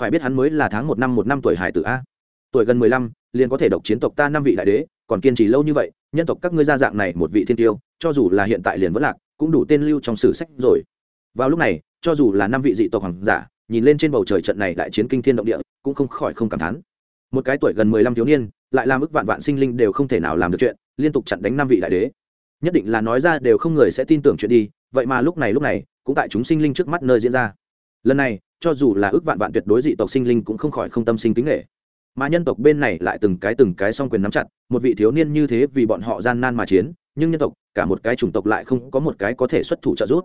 Phải biết hắn mới là tháng một năm một năm tuổi hải tử a. Tuổi gần mười lăm, liền có thể độc chiến tộc ta năm vị đại đế, còn kiên trì lâu như vậy, nhân tộc các ngươi gia dạng này một vị thiên tiêu, cho dù là hiện tại liền vẫn lạc, cũng đủ tên lưu trong sử sách rồi vào lúc này, cho dù là năm vị dị tộc hoàng giả, nhìn lên trên bầu trời trận này đại chiến kinh thiên động địa, cũng không khỏi không cảm thán. Một cái tuổi gần mười lăm thiếu niên, lại làm ức vạn vạn sinh linh đều không thể nào làm được chuyện, liên tục chặn đánh năm vị đại đế. Nhất định là nói ra đều không người sẽ tin tưởng chuyện đi, vậy mà lúc này lúc này, cũng tại chúng sinh linh trước mắt nơi diễn ra. Lần này, cho dù là ước vạn vạn tuyệt đối dị tộc sinh linh cũng không khỏi không tâm sinh kính nghệ mà nhân tộc bên này lại từng cái từng cái song quyền nắm chặt, một vị thiếu niên như thế vì bọn họ gian nan mà chiến, nhưng nhân tộc, cả một cái chủng tộc lại không có một cái có thể xuất thủ trợ giúp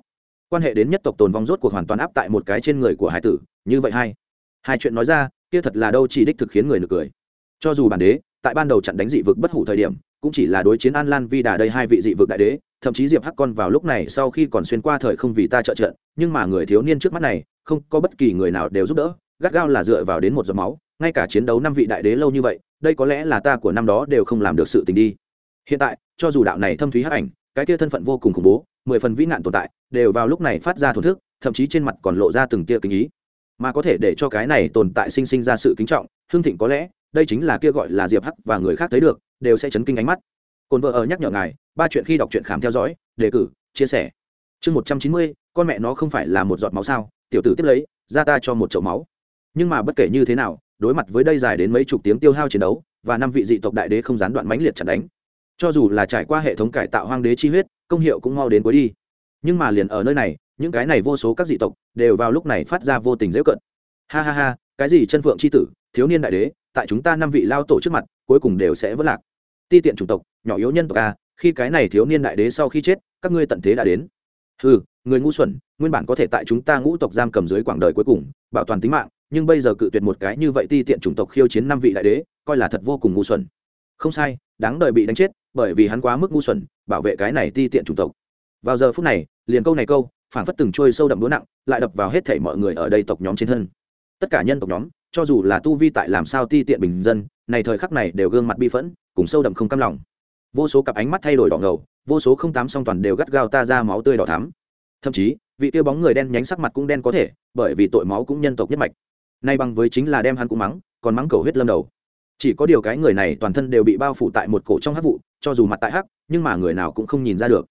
quan hệ đến nhất tộc tồn vong rốt cuộc hoàn toàn áp tại một cái trên người của hải tử, như vậy hai. Hai chuyện nói ra, kia thật là đâu chỉ đích thực khiến người nực cười. Cho dù bản đế, tại ban đầu chặn đánh dị vực bất hủ thời điểm, cũng chỉ là đối chiến an lan vi đà đây hai vị dị vực đại đế, thậm chí diệp hắc con vào lúc này sau khi còn xuyên qua thời không vì ta trợ trận, nhưng mà người thiếu niên trước mắt này, không có bất kỳ người nào đều giúp đỡ, gắt gao là dựa vào đến một giọt máu, ngay cả chiến đấu năm vị đại đế lâu như vậy, đây có lẽ là ta của năm đó đều không làm được sự tình đi. Hiện tại, cho dù đạo này thâm thúy hắc ảnh, cái kia thân phận vô cùng khủng bố mười phần vĩ nạn tồn tại, đều vào lúc này phát ra thổn thức, thậm chí trên mặt còn lộ ra từng tia kính ý. Mà có thể để cho cái này tồn tại sinh sinh ra sự kính trọng hương thịnh có lẽ, đây chính là kia gọi là diệp hắc và người khác thấy được, đều sẽ chấn kinh ánh mắt. Cồn vợ ở nhắc nhở ngài, ba chuyện khi đọc truyện khám theo dõi, đề cử, chia sẻ. Chương một trăm chín mươi, con mẹ nó không phải là một giọt máu sao? Tiểu tử tiếp lấy, ra ta cho một chậu máu. Nhưng mà bất kể như thế nào, đối mặt với đây dài đến mấy chục tiếng tiêu hao chiến đấu, và năm vị dị tộc đại đế không gián đoạn mãnh liệt chặt đánh. Cho dù là trải qua hệ thống cải tạo hoang đế chi huyết công hiệu cũng mau đến cuối đi. Nhưng mà liền ở nơi này, những cái này vô số các dị tộc đều vào lúc này phát ra vô tình dễ cận ha ha ha, cái gì chân phượng c h i tử, thiếu niên đại đế, tại chúng ta năm vị lao tổ trước mặt, cuối cùng đều sẽ vỡ lạc. Ti tiện chủng tộc, nhỏ yếu nhân tộc a khi cái này thiếu niên đại đế sau khi chết, các ngươi tận thế đã đến. Ừ người ngu xuẩn, nguyên bản có thể tại chúng ta ngũ tộc giam cầm dưới quãng đời cuối cùng, bảo toàn tính mạng, nhưng bây giờ cự tuyệt một cái như vậy ti tiện chủng tộc khiêu chiến năm vị đại đế, coi là thật vô cùng ngu xuẩn. Không sai đáng đời bị đánh chết, bởi vì hắn quá mức ngu xuẩn, bảo vệ cái này ti tiện chủng tộc. Vào giờ phút này, liền câu này câu phản phất từng trôi sâu đậm đũa nặng, lại đập vào hết thảy mọi người ở đây tộc nhóm trên thân. Tất cả nhân tộc nhóm, cho dù là tu vi tại làm sao ti tiện bình dân, này thời khắc này đều gương mặt bi phẫn, cùng sâu đậm không cam lòng. Vô số cặp ánh mắt thay đổi đỏ ngầu, vô số không tám song toàn đều gắt gao ta ra máu tươi đỏ thắm. Thậm chí, vị tiêu bóng người đen nhánh sắc mặt cũng đen có thể, bởi vì tội máu cũng nhân tộc nhất mạch. Nay bằng với chính là đem hắn cũng mắng, còn mắng cầu huyết lâm đầu chỉ có điều cái người này toàn thân đều bị bao phủ tại một cổ trong hắc vụ, cho dù mặt tại hắc, nhưng mà người nào cũng không nhìn ra được.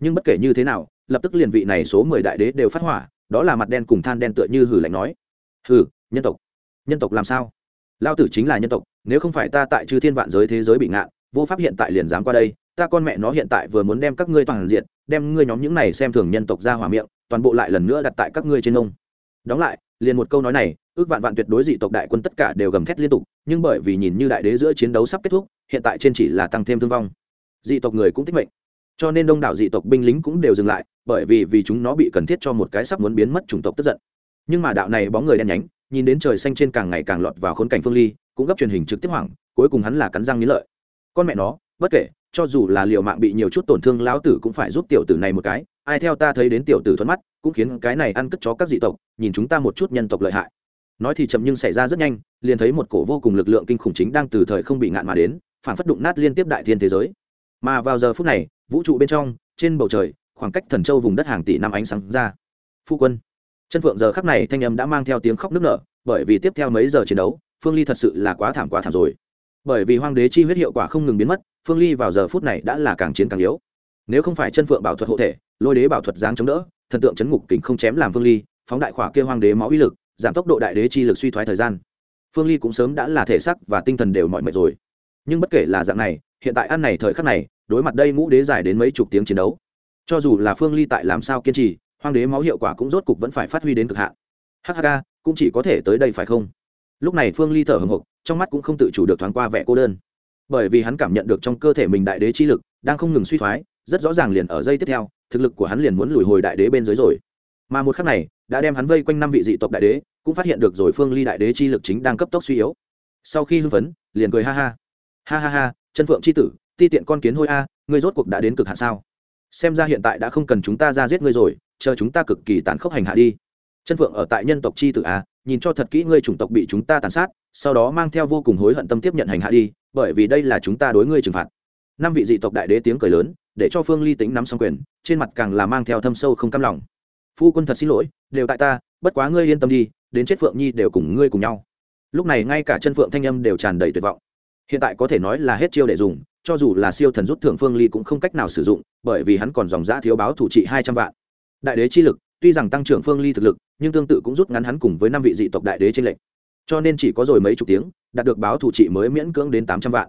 Nhưng bất kể như thế nào, lập tức liền vị này số mười đại đế đều phát hỏa, đó là mặt đen cùng than đen tựa như hử lạnh nói. Hử, nhân tộc. Nhân tộc làm sao? Lao tử chính là nhân tộc, nếu không phải ta tại chư thiên vạn giới thế giới bị ngạn, vô pháp hiện tại liền dám qua đây, ta con mẹ nó hiện tại vừa muốn đem các ngươi toàn diện, đem ngươi nhóm những này xem thường nhân tộc ra hỏa miệng, toàn bộ lại lần nữa đặt tại các ngươi trên ông. Đóng lại, liền một câu nói này, ước vạn vạn tuyệt đối dị tộc đại quân tất cả đều gầm thét liên tục nhưng bởi vì nhìn như đại đế giữa chiến đấu sắp kết thúc, hiện tại trên chỉ là tăng thêm thương vong. Dị tộc người cũng tích mệnh. Cho nên đông đảo dị tộc binh lính cũng đều dừng lại, bởi vì vì chúng nó bị cần thiết cho một cái sắp muốn biến mất chủng tộc tức giận. Nhưng mà đạo này bóng người đen nhánh, nhìn đến trời xanh trên càng ngày càng lọt vào khốn cảnh phương ly, cũng gấp truyền hình trực tiếp hoảng, cuối cùng hắn là cắn răng nghĩ lợi. Con mẹ nó, bất kể, cho dù là liều mạng bị nhiều chút tổn thương lão tử cũng phải giúp tiểu tử này một cái. Ai theo ta thấy đến tiểu tử thuận mắt, cũng khiến cái này ăn cất chó các dị tộc, nhìn chúng ta một chút nhân tộc lợi hại nói thì chậm nhưng xảy ra rất nhanh, liền thấy một cổ vô cùng lực lượng kinh khủng chính đang từ thời không bị ngạn mà đến, phản phất đụng nát liên tiếp đại thiên thế giới. Mà vào giờ phút này, vũ trụ bên trong, trên bầu trời, khoảng cách thần châu vùng đất hàng tỷ năm ánh sáng ra. Phu quân, chân phượng giờ khắc này thanh âm đã mang theo tiếng khóc nức nở, bởi vì tiếp theo mấy giờ chiến đấu, phương ly thật sự là quá thảm quá thảm rồi. Bởi vì hoang đế chi huyết hiệu quả không ngừng biến mất, phương ly vào giờ phút này đã là càng chiến càng yếu. Nếu không phải chân phượng bảo thuật hộ thể, lôi đế bảo thuật giáng chống đỡ, thần tượng chấn ngục kình không chém làm phương ly, phóng đại khỏa kia hoang đế máu uy lực giảm tốc độ đại đế chi lực suy thoái thời gian. Phương ly cũng sớm đã là thể sắc và tinh thần đều mọi mệt rồi. Nhưng bất kể là dạng này, hiện tại ăn này thời khắc này, đối mặt đây ngũ đế dài đến mấy chục tiếng chiến đấu, cho dù là phương ly tại làm sao kiên trì, hoang đế máu hiệu quả cũng rốt cục vẫn phải phát huy đến cực hạn. Hhk cũng chỉ có thể tới đây phải không? Lúc này phương ly thở hồng hộc, trong mắt cũng không tự chủ được thoáng qua vẻ cô đơn. Bởi vì hắn cảm nhận được trong cơ thể mình đại đế chi lực đang không ngừng suy thoái, rất rõ ràng liền ở dây tiếp theo, thực lực của hắn liền muốn lùi hồi đại đế bên dưới rồi. Mà một khắc này đã đem hắn vây quanh năm vị dị tộc đại đế, cũng phát hiện được rồi phương ly đại đế chi lực chính đang cấp tốc suy yếu. Sau khi hưng phấn, liền cười ha ha. Ha ha ha, chân phượng c h i tử, ti tiện con kiến hôi a, ngươi rốt cuộc đã đến cực hạ sao? Xem ra hiện tại đã không cần chúng ta ra giết ngươi rồi, chờ chúng ta cực kỳ tàn khốc hành hạ đi. Chân phượng ở tại nhân tộc c h i tử a, nhìn cho thật kỹ ngươi chủng tộc bị chúng ta tàn sát, sau đó mang theo vô cùng hối hận tâm tiếp nhận hành hạ đi, bởi vì đây là chúng ta đối ngươi trừng phạt. Năm vị dị tộc đại đế tiếng cười lớn, để cho phương ly tính nắm xong quyền, trên mặt càng là mang theo thâm sâu không cam lòng. Phu quân thật xin lỗi đều tại ta, bất quá ngươi yên tâm đi, đến chết phượng nhi đều cùng ngươi cùng nhau. Lúc này ngay cả chân phượng thanh âm đều tràn đầy tuyệt vọng. Hiện tại có thể nói là hết chiêu để dùng, cho dù là siêu thần rút thượng phương ly cũng không cách nào sử dụng, bởi vì hắn còn dòng giã thiếu báo thủ trị hai trăm vạn. Đại đế chi lực, tuy rằng tăng trưởng phương ly thực lực, nhưng tương tự cũng rút ngắn hắn cùng với năm vị dị tộc đại đế trên lệnh cho nên chỉ có rồi mấy chục tiếng, đạt được báo thủ trị mới miễn cưỡng đến tám trăm vạn.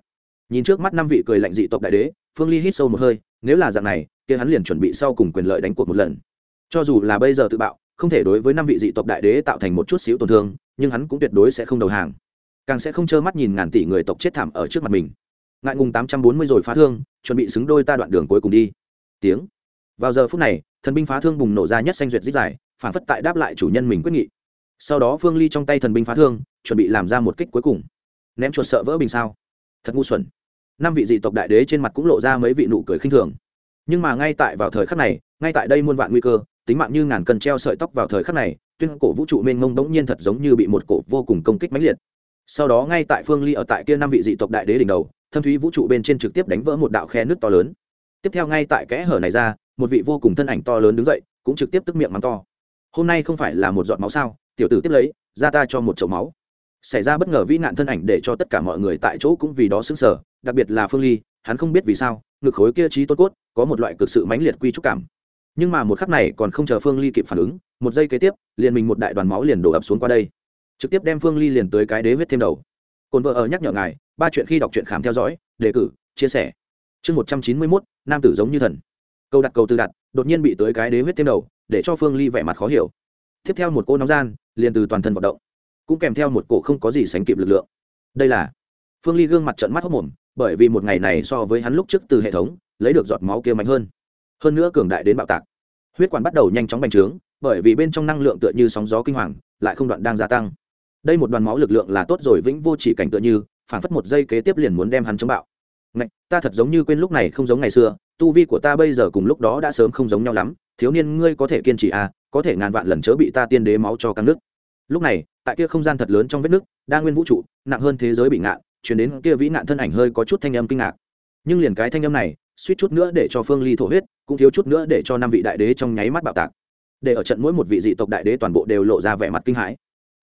Nhìn trước mắt năm vị cười lạnh dị tộc đại đế, phương ly hít sâu một hơi, nếu là dạng này, kia hắn liền chuẩn bị sau cùng quyền lợi đánh cuộc một lần. Cho dù là bây giờ tự bạo không thể đối với năm vị dị tộc đại đế tạo thành một chút xíu tổn thương, nhưng hắn cũng tuyệt đối sẽ không đầu hàng. Càng sẽ không trơ mắt nhìn ngàn tỷ người tộc chết thảm ở trước mặt mình. Ngại ngùng tám trăm bốn mươi rồi phá thương, chuẩn bị xứng đôi ta đoạn đường cuối cùng đi. Tiếng. Vào giờ phút này, thần binh phá thương bùng nổ ra nhất xanh duyệt dích dài, phản phất tại đáp lại chủ nhân mình quyết nghị. Sau đó phương ly trong tay thần binh phá thương, chuẩn bị làm ra một kích cuối cùng. Ném chuột sợ vỡ bình sao? Thật ngu xuẩn. Năm vị dị tộc đại đế trên mặt cũng lộ ra mấy vị nụ cười khinh thường. Nhưng mà ngay tại vào thời khắc này, ngay tại đây muôn vạn nguy cơ tính mạng như ngàn cân treo sợi tóc vào thời khắc này, tuyên cổ vũ trụ mênh mông bỗng nhiên thật giống như bị một cổ vô cùng công kích mãnh liệt. Sau đó ngay tại phương ly ở tại kia năm vị dị tộc đại đế đỉnh đầu, thâm thúy vũ trụ bên trên trực tiếp đánh vỡ một đạo khe nước to lớn. Tiếp theo ngay tại kẽ hở này ra, một vị vô cùng thân ảnh to lớn đứng dậy, cũng trực tiếp tức miệng mắng to. Hôm nay không phải là một giọt máu sao? Tiểu tử tiếp lấy, ra ta cho một chậu máu. Xảy ra bất ngờ vĩ nạn thân ảnh để cho tất cả mọi người tại chỗ cũng vì đó xứng sở đặc biệt là phương ly, hắn không biết vì sao, ngực khối kia trí tốt cốt, có một loại cực sự mãnh liệt quy trúc cảm nhưng mà một khắc này còn không chờ phương ly kịp phản ứng, một giây kế tiếp, liền mình một đại đoàn máu liền đổ ập xuống qua đây. Trực tiếp đem phương ly liền tới cái đế huyết thêm đầu. Cồn vợ ở nhắc nhở ngài, ba chuyện khi đọc truyện khám theo dõi, đề cử, chia sẻ. Chương một trăm chín mươi mốt, nam tử giống như thần. Câu đặt cầu tư đặt, đột nhiên bị tới cái đế huyết thêm đầu, để cho phương ly vẻ mặt khó hiểu. Tiếp theo một cô nóng gian, liền từ toàn thân vận động. Cũng kèm theo một cổ không có gì sánh kịp lực lượng. Đây là, phương ly gương mặt trận mắt hốc mồm, bởi vì một ngày này so với hắn lúc trước từ hệ thống, lấy được giọt máu kia mạnh hơn hơn nữa cường đại đến bạo tạc. Huyết quản bắt đầu nhanh chóng bành trướng bởi vì bên trong năng lượng tựa như sóng gió kinh hoàng lại không đoạn đang gia tăng. Đây một đoàn máu lực lượng là tốt rồi vĩnh vô chỉ cảnh tựa như phản phất một giây kế tiếp liền muốn đem hắn chống bạo. Ngạch, ta thật giống như quên lúc này không giống ngày xưa tu vi của ta bây giờ cùng lúc đó đã sớm không giống nhau lắm thiếu niên ngươi có thể kiên trì à có thể ngàn vạn lần chớ bị ta tiên đế máu cho căng nước. Lúc này tại kia không gian thật lớn trong vết nước đa nguyên vũ trụ nặng hơn thế giới bị ngạn chuyển đến kia vĩ nạn thân ảnh hơi có chút thanh âm kinh ngạc. Nhưng liền cái thanh âm này suýt chút nữa để cho phương ly thổ huyết, cũng thiếu chút nữa để cho năm vị đại đế trong nháy mắt bạo tạc. Để ở trận mỗi một vị dị tộc đại đế toàn bộ đều lộ ra vẻ mặt kinh hãi.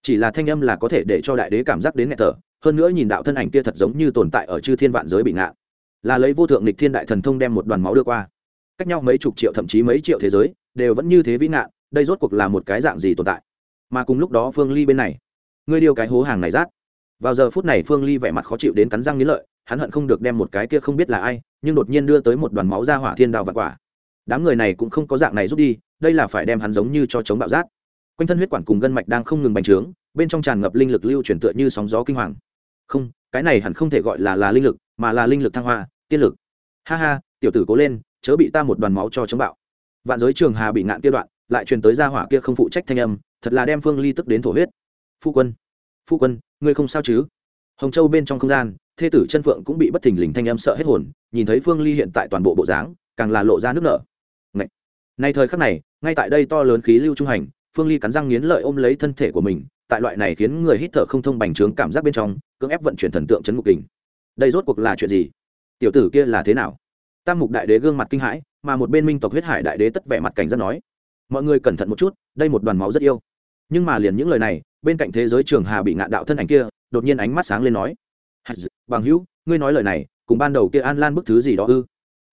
Chỉ là thanh âm là có thể để cho đại đế cảm giác đến nghẹt thở, hơn nữa nhìn đạo thân ảnh kia thật giống như tồn tại ở chư thiên vạn giới bị ngạn là lấy vô thượng lịch thiên đại thần thông đem một đoàn máu đưa qua. Cách nhau mấy chục triệu thậm chí mấy triệu thế giới, đều vẫn như thế vĩ ngạn đây rốt cuộc là một cái dạng gì tồn tại? Mà cùng lúc đó phương ly bên này, ngươi điều cái hố hàng này rát. Vào giờ phút này phương ly vẻ mặt khó chịu đến cắn răng nghĩ lợi, hắn hận không được đem một cái kia không biết là ai nhưng đột nhiên đưa tới một đoàn máu ra hỏa thiên đạo và quả. Đám người này cũng không có dạng này rút đi, đây là phải đem hắn giống như cho chống bạo rát quanh thân huyết quản cùng gân mạch đang không ngừng bành trướng, bên trong tràn ngập linh lực lưu chuyển tựa như sóng gió kinh hoàng. Không, cái này hẳn không thể gọi là là linh lực, mà là linh lực thăng hoa, tiên lực. Ha ha, tiểu tử cố lên, chớ bị ta một đoàn máu cho chống bạo. Vạn giới trường hà bị ngạn kia đoạn, lại truyền tới gia hỏa kia không phụ trách thanh âm, thật là đem phương ly tức đến thổ huyết. Phu quân phu quân, ngươi không sao chứ? Hồng châu bên trong không gian thê tử chân phượng cũng bị bất thình lình thanh âm sợ hết hồn, nhìn thấy phương ly hiện tại toàn bộ bộ dáng, càng là lộ ra nước nở. Ngay nay thời khắc này, ngay tại đây to lớn khí lưu trung hành, phương ly cắn răng nghiến lợi ôm lấy thân thể của mình, tại loại này khiến người hít thở không thông bành trướng cảm giác bên trong, cưỡng ép vận chuyển thần tượng chấn ngục kình. Đây rốt cuộc là chuyện gì? Tiểu tử kia là thế nào? Tam mục đại đế gương mặt kinh hãi, mà một bên minh tộc huyết hải đại đế tất vẻ mặt cảnh giác nói, mọi người cẩn thận một chút, đây một đoàn máu rất yêu. Nhưng mà liền những lời này, bên cạnh thế giới trường hà bị ngạn đạo thân ảnh kia, đột nhiên ánh mắt sáng lên nói bằng hữu, ngươi nói lời này, cùng ban đầu kia an lan bức thứ gì đó ư?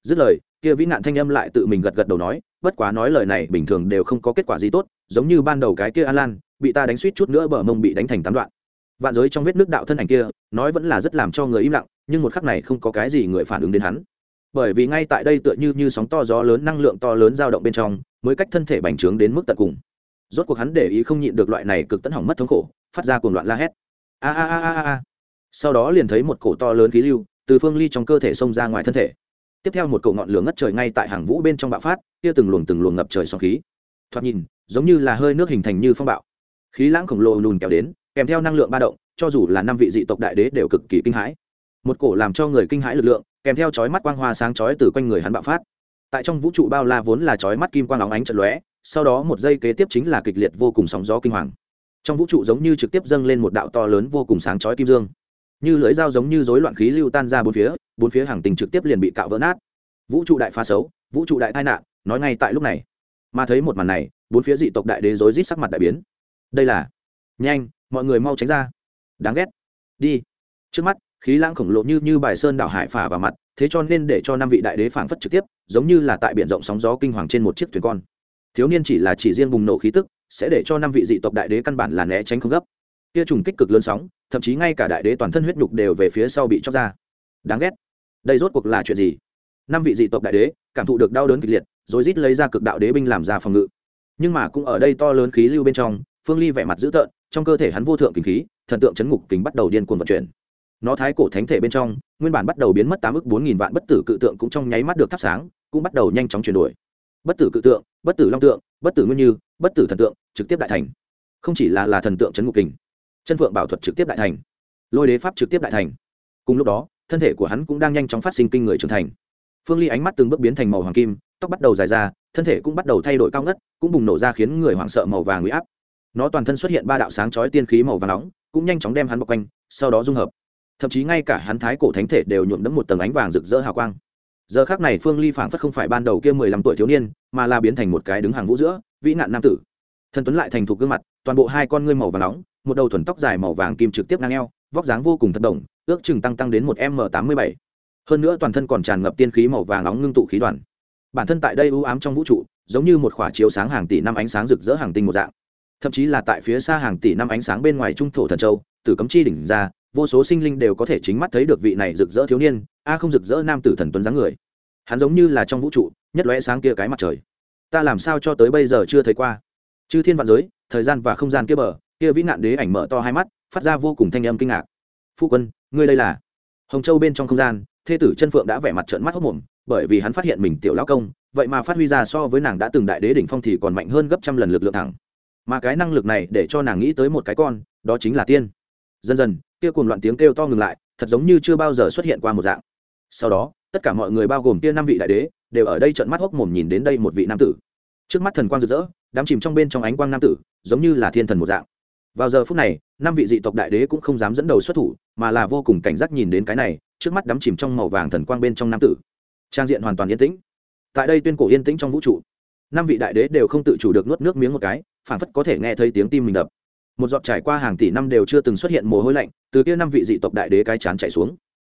Dứt lời, kia vĩ nạn thanh âm lại tự mình gật gật đầu nói, bất quá nói lời này bình thường đều không có kết quả gì tốt, giống như ban đầu cái kia an lan, bị ta đánh suýt chút nữa bờ mông bị đánh thành tám đoạn. Vạn giới trong vết nước đạo thân ảnh kia, nói vẫn là rất làm cho người im lặng, nhưng một khắc này không có cái gì người phản ứng đến hắn. Bởi vì ngay tại đây tựa như như sóng to gió lớn, năng lượng to lớn dao động bên trong, mới cách thân thể bành trướng đến mức tận cùng. Rốt cuộc hắn để ý không nhịn được loại này cực tấn hỏng mất thống khổ, phát ra cuồng loạn la hét. A a a a a sau đó liền thấy một cổ to lớn khí lưu từ phương ly trong cơ thể xông ra ngoài thân thể. Tiếp theo một cậu ngọn lửa ngất trời ngay tại hàng vũ bên trong bạo phát, kia từng luồng từng luồng ngập trời sóng khí. Thoạt nhìn, giống như là hơi nước hình thành như phong bạo. Khí lãng khổng lồ lùn kéo đến, kèm theo năng lượng ba động, cho dù là năm vị dị tộc đại đế đều cực kỳ kinh hãi. Một cổ làm cho người kinh hãi lực lượng, kèm theo chói mắt quang hoa sáng chói từ quanh người hắn bạo phát. Tại trong vũ trụ bao la vốn là chói mắt kim quang óng ánh trận lóe, sau đó một giây kế tiếp chính là kịch liệt vô cùng sóng gió kinh hoàng. Trong vũ trụ giống như trực tiếp dâng lên một đạo to lớn vô cùng sáng chói kim dương như lưỡi dao giống như rối loạn khí lưu tan ra bốn phía bốn phía hàng tình trực tiếp liền bị cạo vỡ nát. Vũ trụ đại phá xấu, vũ trụ đại tai nạn, nói ngay tại lúc này. Mà thấy một màn này, bốn phía dị tộc đại đế rối rít sắc mặt đại biến. Đây là, nhanh, mọi người mau tránh ra. Đáng ghét. Đi. Trước mắt, khí lãng khổng lồ như như bài sơn đảo hải phả vào mặt, thế cho nên để cho năm vị đại đế phảng phất trực tiếp, giống như là tại biển rộng sóng gió kinh hoàng trên một chiếc thuyền con. Thiếu niên chỉ là chỉ riêng bùng nổ khí tức, sẽ để cho năm vị dị tộc đại đế căn bản là né tránh không gấp kia trùng kích cực lớn sóng, thậm chí ngay cả đại đế toàn thân huyết nhục đều về phía sau bị chóc ra. Đáng ghét. Đây rốt cuộc là chuyện gì? Năm vị dị tộc đại đế cảm thụ được đau đớn kịch liệt, rồi rít lấy ra cực đạo đế binh làm ra phòng ngự. Nhưng mà cũng ở đây to lớn khí lưu bên trong, phương ly vẻ mặt dữ tợn, trong cơ thể hắn vô thượng kinh khí, thần tượng chấn ngục kính bắt đầu điên cuồng vận chuyển. Nó thái cổ thánh thể bên trong, nguyên bản bắt đầu biến mất tám ước bốn nghìn vạn bất tử cự tượng cũng trong nháy mắt được thắp sáng, cũng bắt đầu nhanh chóng chuyển đổi. Bất tử cự tượng, bất tử long tượng, bất tử nguyên như, bất tử thần tượng, trực tiếp đại thành. Không chỉ là là thần tượng chấn ngục kình chân phượng bảo thuật trực tiếp đại thành, lôi đế pháp trực tiếp đại thành. Cùng lúc đó, thân thể của hắn cũng đang nhanh chóng phát sinh kinh người trưởng thành. Phương ly ánh mắt từng bước biến thành màu hoàng kim, tóc bắt đầu dài ra, thân thể cũng bắt đầu thay đổi cao ngất, cũng bùng nổ ra khiến người hoảng sợ màu vàng nguy áp. Nó toàn thân xuất hiện ba đạo sáng chói tiên khí màu vàng nóng, cũng nhanh chóng đem hắn bọc quanh, sau đó dung hợp. Thậm chí ngay cả hắn thái cổ thánh thể đều nhuộm đẫm một tầng ánh vàng rực rỡ hào quang. Giờ khác này phương ly phảng phất không phải ban đầu kia mười lăm tuổi thiếu niên, mà là biến thành một cái đứng hàng vũ giữa, vĩ nạn nam tử. Thần tuấn lại thành thục gương mặt, toàn bộ hai con ngươi màu vàng nóng một đầu thuần tóc dài màu vàng kim trực tiếp ngang eo, vóc dáng vô cùng thật đồng, ước chừng tăng tăng đến một m tám mươi bảy. Hơn nữa toàn thân còn tràn ngập tiên khí màu vàng nóng ngưng tụ khí đoàn. Bản thân tại đây ưu ám trong vũ trụ, giống như một khỏa chiếu sáng hàng tỷ năm ánh sáng rực rỡ hàng tinh một dạng. Thậm chí là tại phía xa hàng tỷ năm ánh sáng bên ngoài trung thổ thần châu, từ cấm chi đỉnh ra, vô số sinh linh đều có thể chính mắt thấy được vị này rực rỡ thiếu niên, a không rực rỡ nam tử thần tuấn dáng người. Hắn giống như là trong vũ trụ, nhất lóe sáng kia cái mặt trời. Ta làm sao cho tới bây giờ chưa thấy qua? Chư thiên vạn giới, thời gian và không gian kia bờ kia vĩ nạn đế ảnh mở to hai mắt, phát ra vô cùng thanh âm kinh ngạc. Phu quân, ngươi đây là? Hồng châu bên trong không gian, thê tử chân phượng đã vẻ mặt trợn mắt hốc mồm bởi vì hắn phát hiện mình tiểu lão công, vậy mà phát huy ra so với nàng đã từng đại đế đỉnh phong thì còn mạnh hơn gấp trăm lần lực lượng thẳng. Mà cái năng lực này để cho nàng nghĩ tới một cái con, đó chính là tiên. Dần dần, kia cùng loạn tiếng kêu to ngừng lại, thật giống như chưa bao giờ xuất hiện qua một dạng. Sau đó, tất cả mọi người bao gồm kia năm vị đại đế, đều ở đây trợn mắt hốc mồm nhìn đến đây một vị nam tử. Trước mắt thần quang rực rỡ, đám chìm trong bên trong ánh quang nam tử, giống như là thiên thần một dạng vào giờ phút này, năm vị dị tộc đại đế cũng không dám dẫn đầu xuất thủ, mà là vô cùng cảnh giác nhìn đến cái này, trước mắt đắm chìm trong màu vàng thần quang bên trong nam tử. Trang diện hoàn toàn yên tĩnh. Tại đây tuyên cổ yên tĩnh trong vũ trụ, năm vị đại đế đều không tự chủ được nuốt nước miếng một cái phản phất có thể nghe thấy tiếng tim mình đập. Một giọt trải qua hàng tỷ năm đều chưa từng xuất hiện mồ hôi lạnh, từ kia năm vị dị tộc đại đế cái chán chạy xuống.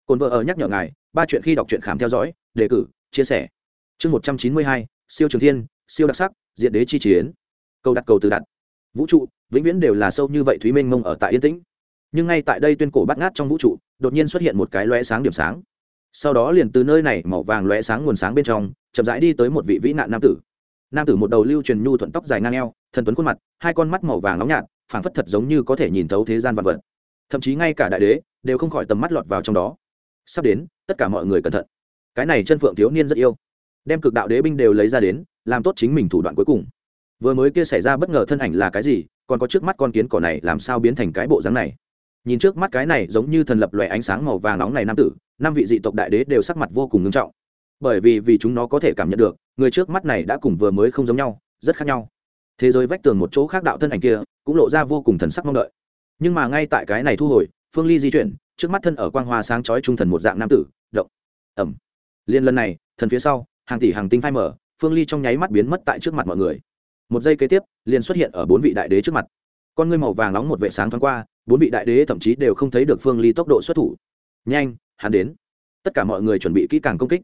Cồn vợ ở nhắc nhở ngài, ba chuyện khi đọc truyện khám theo dõi, đề cử, chia sẻ. Chương một trăm chín mươi hai, siêu trường thiên, siêu đặc sắc diện đế chi chiến. Câu đặt cầu từ đặt vũ trụ, vĩnh viễn đều là sâu như vậy thúy minh mông ở tại yên tĩnh. Nhưng ngay tại đây tuyên cổ bắt ngát trong vũ trụ, đột nhiên xuất hiện một cái lóe sáng điểm sáng. Sau đó liền từ nơi này màu vàng lóe sáng nguồn sáng bên trong, chậm rãi đi tới một vị vĩ nạn nam tử. Nam tử một đầu lưu truyền nhu thuận tóc dài ngang eo, thần tuấn khuôn mặt, hai con mắt màu vàng nóng nhạt, phảng phất thật giống như có thể nhìn thấu thế gian vật vật. Thậm chí ngay cả đại đế đều không khỏi tầm mắt lọt vào trong đó. Sắp đến, tất cả mọi người cẩn thận. Cái này chân phượng thiếu niên rất yêu. Đem cực đạo đế binh đều lấy ra đến, làm tốt chính mình thủ đoạn cuối cùng vừa mới kia xảy ra bất ngờ thân ảnh là cái gì, còn có trước mắt con kiến cỏ này làm sao biến thành cái bộ dáng này? Nhìn trước mắt cái này giống như thần lập loè ánh sáng màu vàng nóng này nam tử, năm vị dị tộc đại đế đều sắc mặt vô cùng ngưng trọng. Bởi vì vì chúng nó có thể cảm nhận được, người trước mắt này đã cùng vừa mới không giống nhau, rất khác nhau. Thế giới vách tường một chỗ khác đạo thân ảnh kia cũng lộ ra vô cùng thần sắc mong đợi. Nhưng mà ngay tại cái này thu hồi, phương ly di chuyển, trước mắt thân ở quang hoa sáng chói trung thần một dạng nam tử, động, ẩm. Liên lần này, thần phía sau, hàng tỷ hàng tinh phai mở, phương ly trong nháy mắt biến mất tại trước mặt mọi người một giây kế tiếp, liền xuất hiện ở bốn vị đại đế trước mặt. Con ngươi màu vàng nóng một vệ sáng thoáng qua, bốn vị đại đế thậm chí đều không thấy được phương ly tốc độ xuất thủ. Nhanh, hắn đến. Tất cả mọi người chuẩn bị kỹ càng công kích.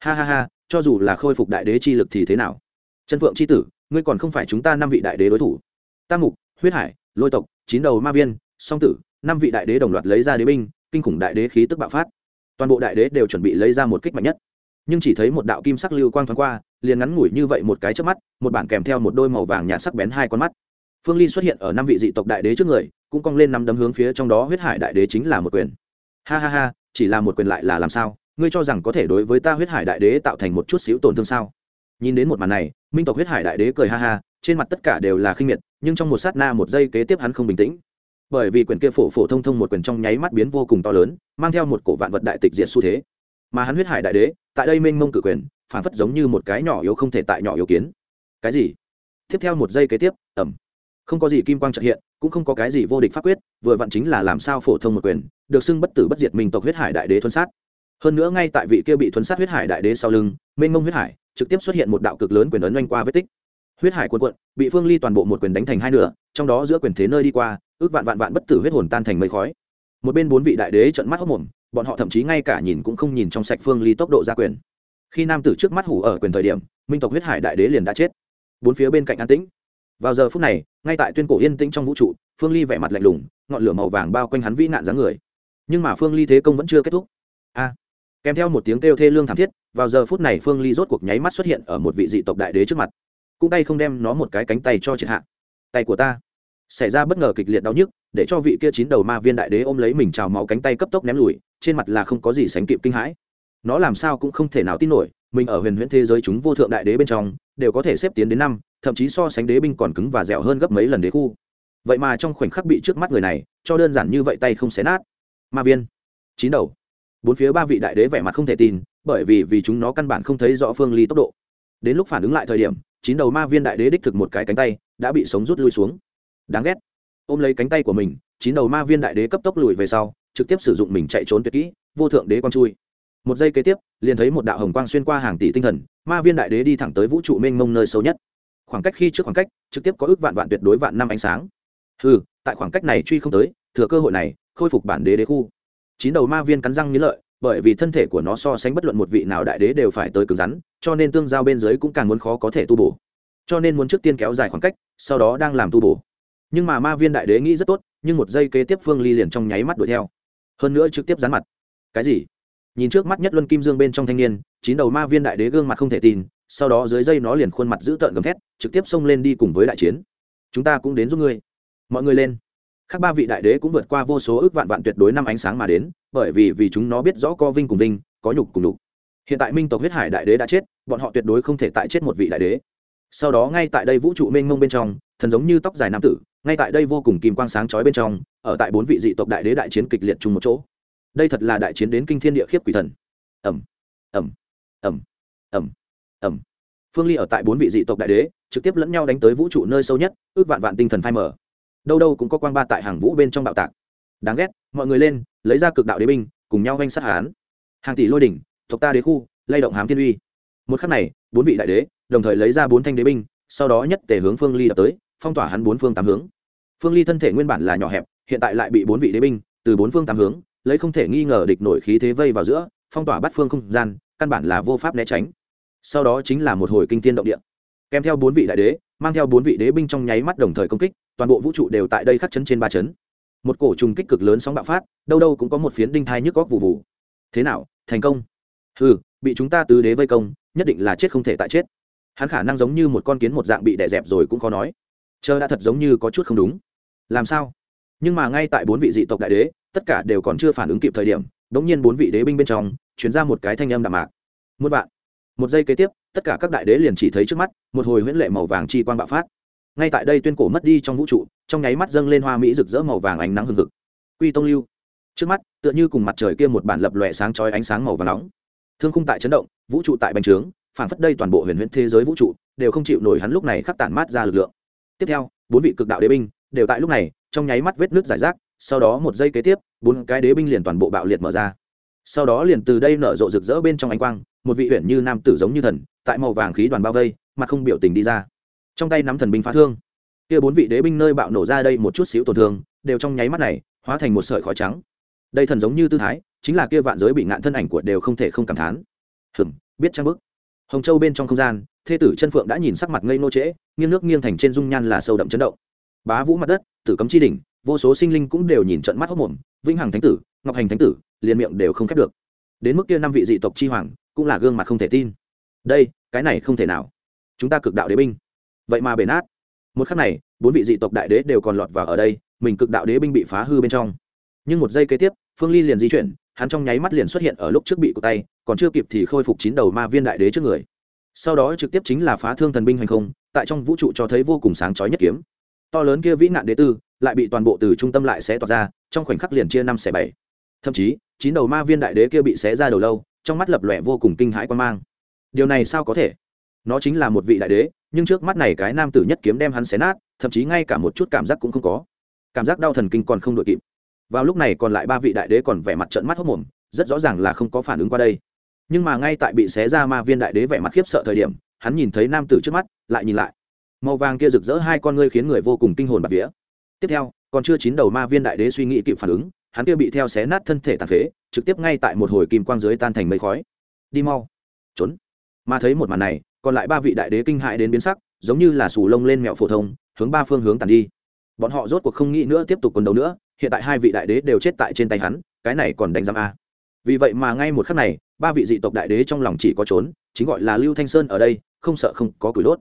Ha ha ha, cho dù là khôi phục đại đế chi lực thì thế nào? Chân phượng c h i tử, ngươi còn không phải chúng ta năm vị đại đế đối thủ. Tam mục, huyết hải, lôi tộc, chín đầu ma viên, song tử, năm vị đại đế đồng loạt lấy ra đế binh, kinh khủng đại đế khí tức bạo phát. Toàn bộ đại đế đều chuẩn bị lấy ra một kích mạnh nhất. Nhưng chỉ thấy một đạo kim sắc lưu quang thoáng qua liền ngắn ngủi như vậy một cái trước mắt, một bản kèm theo một đôi màu vàng nhạt sắc bén hai con mắt. Phương ly xuất hiện ở năm vị dị tộc đại đế trước người, cũng cong lên năm đấm hướng phía trong đó huyết hải đại đế chính là một quyền. Ha ha ha, chỉ là một quyền lại là làm sao? Ngươi cho rằng có thể đối với ta huyết hải đại đế tạo thành một chút xíu tổn thương sao? Nhìn đến một màn này, minh tộc huyết hải đại đế cười ha ha, trên mặt tất cả đều là khinh miệt, nhưng trong một sát na một giây kế tiếp hắn không bình tĩnh. Bởi vì quyền kia phổ phổ thông thông một quyền trong nháy mắt biến vô cùng to lớn, mang theo một cổ vạn vật đại tịch diệt xu thế. Mà hắn huyết hải đại đế, tại đây mênh mông cử quyền phản phất giống như một cái nhỏ yếu không thể tại nhỏ yếu kiến. Cái gì? Tiếp theo một giây kế tiếp ẩm không có gì kim quang trợ hiện, cũng không có cái gì vô địch pháp quyết, vừa vặn chính là làm sao phổ thông một quyền, được xưng bất tử bất diệt minh tộc huyết hải đại đế thuần sát. Hơn nữa ngay tại vị kia bị thuần sát huyết hải đại đế sau lưng, mênh mông huyết hải, trực tiếp xuất hiện một đạo cực lớn quyền ấn oanh qua vết tích. Huyết hải cuộn cuộn, bị phương ly toàn bộ một quyền đánh thành hai nửa, trong đó giữa quyền thế nơi đi qua, ước vạn vạn vạn bất tử huyết hồn tan thành mây khói. Một bên bốn vị đại đế trận mắt hốc mồm, bọn họ thậm chí ngay cả nhìn cũng không nhìn trong sạch phương ly tốc độ ra quyền khi nam tử trước mắt hủ ở quyền thời điểm, minh tộc huyết hải đại đế liền đã chết. Bốn phía bên cạnh an tĩnh. Vào giờ phút này, ngay tại tuyên cổ yên tĩnh trong vũ trụ, phương ly vẻ mặt lạnh lùng, ngọn lửa màu vàng bao quanh hắn vĩ nạn dáng người. Nhưng mà phương ly thế công vẫn chưa kết thúc. A! Kèm theo một tiếng kêu thê lương thảm thiết, vào giờ phút này phương ly rốt cuộc nháy mắt xuất hiện ở một vị dị tộc đại đế trước mặt. Cũng tay không đem nó một cái cánh tay cho triệt hạ. Tay của ta. Xảy ra bất ngờ kịch liệt đau nhức, để cho vị kia chín đầu ma viên đại đế ôm lấy mình trào máu cánh tay cấp tốc ném lùi, trên mặt là không có gì sánh kịp kinh hãi nó làm sao cũng không thể nào tin nổi, mình ở huyền huyễn thế giới chúng vô thượng đại đế bên trong, đều có thể xếp tiến đến năm, thậm chí so sánh đế binh còn cứng và dẻo hơn gấp mấy lần đế khu. Vậy mà trong khoảnh khắc bị trước mắt người này, cho đơn giản như vậy tay không xé nát. Ma viên, chín đầu. Bốn phía ba vị đại đế vẻ mặt không thể tin, bởi vì vì chúng nó căn bản không thấy rõ phương ly tốc độ. Đến lúc phản ứng lại thời điểm, chín đầu ma viên đại đế đích thực một cái cánh tay, đã bị sống rút lui xuống. Đáng ghét. Ôm lấy cánh tay của mình, chín đầu ma viên đại đế cấp tốc lùi về sau, trực tiếp sử dụng mình chạy trốn tuyệt kỹ, vô thượng đế quang chui một giây kế tiếp, liền thấy một đạo hồng quang xuyên qua hàng tỷ tinh thần, ma viên đại đế đi thẳng tới vũ trụ mênh mông nơi sâu nhất. Khoảng cách khi trước khoảng cách, trực tiếp có ước vạn vạn tuyệt đối vạn năm ánh sáng. Ừ tại khoảng cách này truy không tới, thừa cơ hội này, khôi phục bản đế đế khu. Chín đầu ma viên cắn răng nghĩ lợi, bởi vì thân thể của nó so sánh bất luận một vị nào đại đế đều phải tới cứng rắn, cho nên tương giao bên dưới cũng càng muốn khó có thể tu bổ. Cho nên muốn trước tiên kéo dài khoảng cách, sau đó đang làm tu bổ. Nhưng mà ma viên đại đế nghĩ rất tốt, nhưng một giây kế tiếp phương ly liền trong nháy mắt đuổi theo. Hơn nữa trực tiếp dán mặt. Cái gì? Nhìn trước mắt nhất luân kim dương bên trong thanh niên, chín đầu ma viên đại đế gương mặt không thể tin, sau đó dưới dây nó liền khuôn mặt giữ tợn gầm thét, trực tiếp xông lên đi cùng với đại chiến. Chúng ta cũng đến giúp ngươi. Mọi người lên. Khác ba vị đại đế cũng vượt qua vô số ước vạn vạn tuyệt đối năm ánh sáng mà đến, bởi vì vì chúng nó biết rõ co vinh cùng vinh, có nhục cùng nhục. Hiện tại minh tộc huyết hải đại đế đã chết, bọn họ tuyệt đối không thể tại chết một vị đại đế. Sau đó ngay tại đây vũ trụ mênh mông bên trong, thần giống như tóc dài nam tử, ngay tại đây vô cùng kim quang sáng chói bên trong, ở tại bốn vị dị tộc đại đế đại chiến kịch liệt chung một chỗ đây thật là đại chiến đến kinh thiên địa khiếp quỷ thần. Ẩm ẩm ẩm ẩm ẩm phương ly ở tại bốn vị dị tộc đại đế, trực tiếp lẫn nhau đánh tới vũ trụ nơi sâu nhất, ước vạn vạn tinh thần phai mở đâu đâu cũng có quang ba tại hàng vũ bên trong bạo tạc. Đáng ghét, mọi người lên, lấy ra cực đạo đế binh, cùng nhau oanh sát hán. Hàng tỷ lôi đỉnh thuộc ta đế khu, lay động hám thiên uy. Một khắc này, bốn vị đại đế, đồng thời lấy ra bốn thanh đế binh, sau đó nhất tề hướng phương ly đập tới, phong tỏa hắn bốn phương tám hướng. Phương ly thân thể nguyên bản là nhỏ hẹp, hiện tại lại bị bốn vị đế binh, từ bốn phương tám hướng lấy không thể nghi ngờ địch nổi khí thế vây vào giữa, phong tỏa bắt phương không gian, căn bản là vô pháp né tránh. Sau đó chính là một hồi kinh tiên động địa. Kèm theo bốn vị đại đế, mang theo bốn vị đế binh trong nháy mắt đồng thời công kích, toàn bộ vũ trụ đều tại đây khắc chấn trên ba chấn. Một cổ trùng kích cực lớn sóng bạo phát, đâu đâu cũng có một phiến đinh thai nhức góc vụ vụ thế nào, thành công? Ừ bị chúng ta tứ đế vây công, nhất định là chết không thể tại chết. Hắn khả năng giống như một con kiến một dạng bị đè dẹp rồi cũng khó nói. Chờ đã thật giống như có chút không đúng. Làm sao? Nhưng mà ngay tại bốn vị dị tộc đại đế tất cả đều còn chưa phản ứng kịp thời điểm đống nhiên bốn vị đế binh bên trong chuyển ra một cái thanh âm đạm mạc. Muôn vạn. Một giây kế tiếp, tất cả các đại đế liền chỉ thấy trước mắt, một hồi huyễn lệ màu vàng chi quang bạo phát. Ngay tại đây tuyên cổ mất đi trong vũ trụ, trong nháy mắt dâng lên hoa mỹ rực rỡ màu vàng ánh nắng hừng hực. Quy tông lưu. Trước mắt, tựa như cùng mặt trời kia một bản lập lòe sáng chói ánh sáng màu vàng nóng. Thương khung tại chấn động, vũ trụ tại bành trướng phản phất đây toàn bộ huyền huyễn thế giới vũ trụ, đều không chịu nổi hắn lúc này khắc tản mát ra lực lượng. Tiếp theo, bốn vị cực đạo đế binh, đều tại lúc này, trong nháy mắt vết nước giải rác sau đó một giây kế tiếp, bốn cái đế binh liền toàn bộ bạo liệt mở ra. Sau đó liền từ đây nở rộ rực rỡ bên trong ánh quang, một vị huyện như nam tử giống như thần, tại màu vàng khí đoàn bao vây, mặt không biểu tình đi ra. Trong tay nắm thần binh phá thương. Kia bốn vị đế binh nơi bạo nổ ra đây một chút xíu tổn thương, đều trong nháy mắt này, hóa thành một sợi khói trắng. Đây thần giống như tư thái, chính là kia vạn giới bị ngạn thân ảnh của đều không thể không cảm thán. Hừm, biết trang bức? Hồng châu bên trong không gian, thê tử chân phượng đã nhìn sắc mặt ngây nô trễ, nghiêng nước nghiêng thành trên dung nhan là sâu đậm chấn động. Bá vũ mặt đất, tử cấm chi đỉnh vô số sinh linh cũng đều nhìn trận mắt hốc mồm vinh hằng thánh tử, ngọc hành thánh tử, liền miệng đều không khép được. Đến mức kia năm vị dị tộc chi hoàng, cũng là gương mặt không thể tin. Đây, cái này không thể nào. Chúng ta cực đạo đế binh. Vậy mà bể nát. Một khắc này, bốn vị dị tộc đại đế đều còn lọt vào ở đây, mình cực đạo đế binh bị phá hư bên trong. Nhưng một giây kế tiếp, phương ly liền di chuyển, hắn trong nháy mắt liền xuất hiện ở lúc trước bị của tay, còn chưa kịp thì khôi phục chín đầu ma viên đại đế trước người. Sau đó trực tiếp chính là phá thương thần binh hành không, tại trong vũ trụ cho thấy vô cùng sáng chói nhất kiếm. To lớn kia vĩ nạn đế tư lại bị toàn bộ từ trung tâm lại xé toạc ra, trong khoảnh khắc liền chia năm xẻ bảy. Thậm chí, chín đầu ma viên đại đế kia bị xé ra đầu lâu, trong mắt lập lòe vô cùng kinh hãi quan mang. Điều này sao có thể? Nó chính là một vị đại đế, nhưng trước mắt này cái nam tử nhất kiếm đem hắn xé nát, thậm chí ngay cả một chút cảm giác cũng không có. Cảm giác đau thần kinh còn không đội kịp. Vào lúc này còn lại ba vị đại đế còn vẻ mặt trận mắt hốc mồm, rất rõ ràng là không có phản ứng qua đây. Nhưng mà ngay tại bị xé ra ma viên đại đế vẻ mặt khiếp sợ thời điểm, hắn nhìn thấy nam tử trước mắt, lại nhìn lại. Màu vàng kia rực rỡ hai con ngươi khiến người vô cùng kinh hồn bạt vía tiếp theo, còn chưa chín đầu ma viên đại đế suy nghĩ kịp phản ứng, hắn kia bị theo xé nát thân thể tàn phế, trực tiếp ngay tại một hồi kim quang dưới tan thành mây khói. Đi mau. Trốn. Mà thấy một màn này, còn lại ba vị đại đế kinh hại đến biến sắc, giống như là sù lông lên mẹo phổ thông, hướng ba phương hướng tàn đi. Bọn họ rốt cuộc không nghĩ nữa tiếp tục quần đấu nữa, hiện tại hai vị đại đế đều chết tại trên tay hắn, cái này còn đánh giam a. Vì vậy mà ngay một khắc này, ba vị dị tộc đại đế trong lòng chỉ có trốn, chính gọi là lưu thanh sơn ở đây, không sợ không có củi đốt.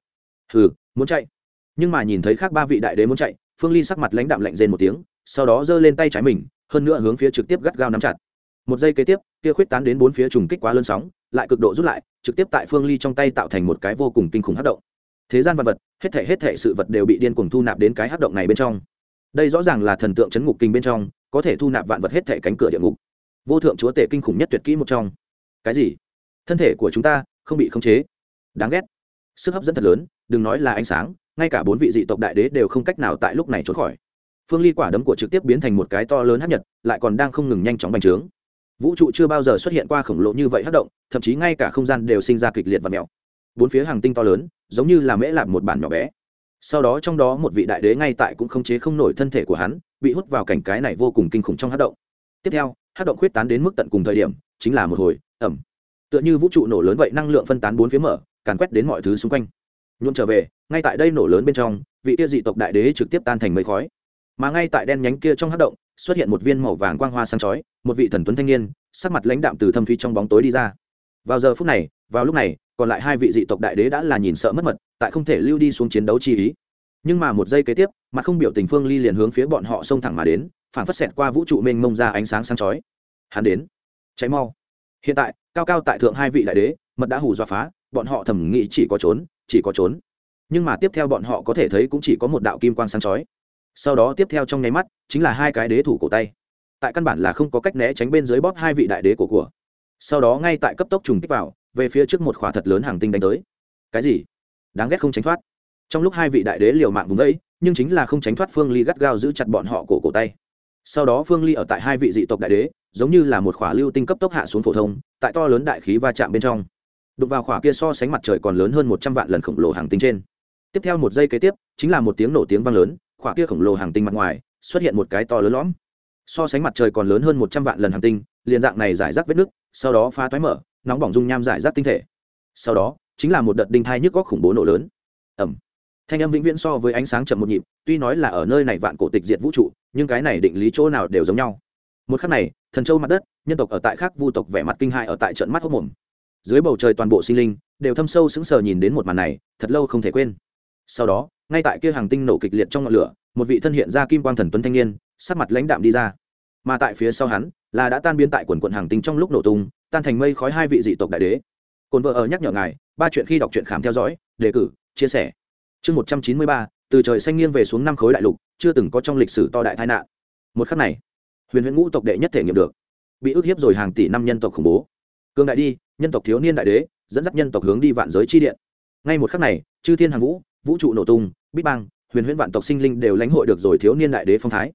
Hừ, muốn chạy. Nhưng mà nhìn thấy khác ba vị đại đế muốn chạy phương ly sắc mặt lãnh đạm lạnh rên một tiếng, sau đó giơ lên tay trái mình, hơn nữa hướng phía trực tiếp gắt gao nắm chặt. Một giây kế tiếp, kia khuyết tán đến bốn phía trùng kích quá lớn sóng, lại cực độ rút lại, trực tiếp tại phương ly trong tay tạo thành một cái vô cùng kinh khủng hắc động. Thế gian vật vật, hết thể hết thể sự vật đều bị điên cuồng thu nạp đến cái hắc động này bên trong. Đây rõ ràng là thần tượng chấn ngục kinh bên trong, có thể thu nạp vạn vật hết thể cánh cửa địa ngục. Vô thượng chúa tể kinh khủng nhất tuyệt kỹ một trong. Cái gì? Thân thể của chúng ta không bị khống chế. Đáng ghét. Sức hấp dẫn thật lớn, đừng nói là ánh sáng ngay cả bốn vị dị tộc đại đế đều không cách nào tại lúc này trốn khỏi. Phương ly quả đấm của trực tiếp biến thành một cái to lớn hát nhật, lại còn đang không ngừng nhanh chóng bành trướng. Vũ trụ chưa bao giờ xuất hiện qua khổng lồ như vậy hát động, thậm chí ngay cả không gian đều sinh ra kịch liệt và mèo. Bốn phía hàng tinh to lớn, giống như là mễ lạp một bản nhỏ bé. Sau đó trong đó một vị đại đế ngay tại cũng không chế không nổi thân thể của hắn, bị hút vào cảnh cái này vô cùng kinh khủng trong hát động. Tiếp theo hát động khuyết tán đến mức tận cùng thời điểm, chính là một hồi ẩm tựa như vũ trụ nổ lớn vậy, năng lượng phân tán bốn phía mở, càn quét đến mọi thứ xung quanh. Nhuộm trở về ngay tại đây nổ lớn bên trong, vị kia dị tộc đại đế trực tiếp tan thành mây khói. Mà ngay tại đen nhánh kia trong hát động, xuất hiện một viên màu vàng quang hoa sáng chói, một vị thần tuấn thanh niên, sắc mặt lãnh đạm từ thâm thúy trong bóng tối đi ra. Vào giờ phút này, vào lúc này, còn lại hai vị dị tộc đại đế đã là nhìn sợ mất mật, tại không thể lưu đi xuống chiến đấu chi ý. Nhưng mà một giây kế tiếp, mặt không biểu tình phương ly liền hướng phía bọn họ xông thẳng mà đến, phản phất xẹt qua vũ trụ mênh mông ra ánh sáng sáng chói. Hắn đến. Cháy mau. Hiện tại, cao cao tại thượng hai vị đại đế, mật đã hù dọa phá, bọn họ thầm nghĩ chỉ có trốn, chỉ có trốn nhưng mà tiếp theo bọn họ có thể thấy cũng chỉ có một đạo kim quang sáng chói. Sau đó tiếp theo trong nháy mắt, chính là hai cái đế thủ cổ tay. Tại căn bản là không có cách né tránh bên dưới bóp hai vị đại đế của của. Sau đó ngay tại cấp tốc trùng kích vào, về phía trước một khỏa thật lớn hàng tinh đánh tới. Cái gì? Đáng ghét không tránh thoát. Trong lúc hai vị đại đế liều mạng vùng ấy nhưng chính là không tránh thoát phương ly gắt gao giữ chặt bọn họ cổ cổ tay. Sau đó phương ly ở tại hai vị dị tộc đại đế, giống như là một khỏa lưu tinh cấp tốc hạ xuống phổ thông, tại to lớn đại khí va chạm bên trong. Đụng vào khỏa kia so sánh mặt trời còn lớn hơn một trăm vạn lần khổng lồ hàng tinh trên tiếp theo một giây kế tiếp, chính là một tiếng nổ tiếng vang lớn, khỏa kia khổng lồ hàng tinh mặt ngoài, xuất hiện một cái to lớn lõm. So sánh mặt trời còn lớn hơn một trăm vạn lần hàng tinh, liền dạng này giải rác vết nứt, sau đó phá toái mở, nóng bỏng dung nham giải rác tinh thể. Sau đó, chính là một đợt đinh thai nhức góc khủng bố nổ lớn. Ẩm thanh âm vĩnh viễn so với ánh sáng chậm một nhịp, tuy nói là ở nơi này vạn cổ tịch diệt vũ trụ, nhưng cái này định lý chỗ nào đều giống nhau. Một khắc này, thần châu mặt đất, nhân tộc ở tại khác vu tộc vẻ mặt kinh hại ở tại trận mắt hốc mồm. Dưới bầu trời toàn bộ sinh linh, đều thâm sâu sững sờ nhìn đến một màn này, thật lâu không thể quên sau đó, ngay tại kia hàng tinh nổ kịch liệt trong ngọn lửa, một vị thân hiện ra kim quang thần tuấn thanh niên, sắc mặt lãnh đạm đi ra. Mà tại phía sau hắn, là đã tan biến tại quần quận hàng tinh trong lúc nổ tung, tan thành mây khói hai vị dị tộc đại đế. Cồn vợ ở nhắc nhở ngài, ba chuyện khi đọc truyện khám theo dõi, đề cử, chia sẻ. Chương một trăm chín mươi ba, từ trời xanh nghiêng về xuống năm khối đại lục, chưa từng có trong lịch sử to đại tai nạn. Một khắc này, huyền huyền ngũ tộc đệ nhất thể nghiệm được. Bị ức hiếp rồi hàng tỷ năm nhân tộc khủng bố. Cương đại đi, nhân tộc thiếu niên đại đế, dẫn dắt nhân tộc hướng đi vạn giới chi điện. Ngay một khắc này, chư thiên hàng vũ vũ trụ nổ tung bít bang, huyền huyễn vạn tộc sinh linh đều lãnh hội được rồi thiếu niên đại đế phong thái.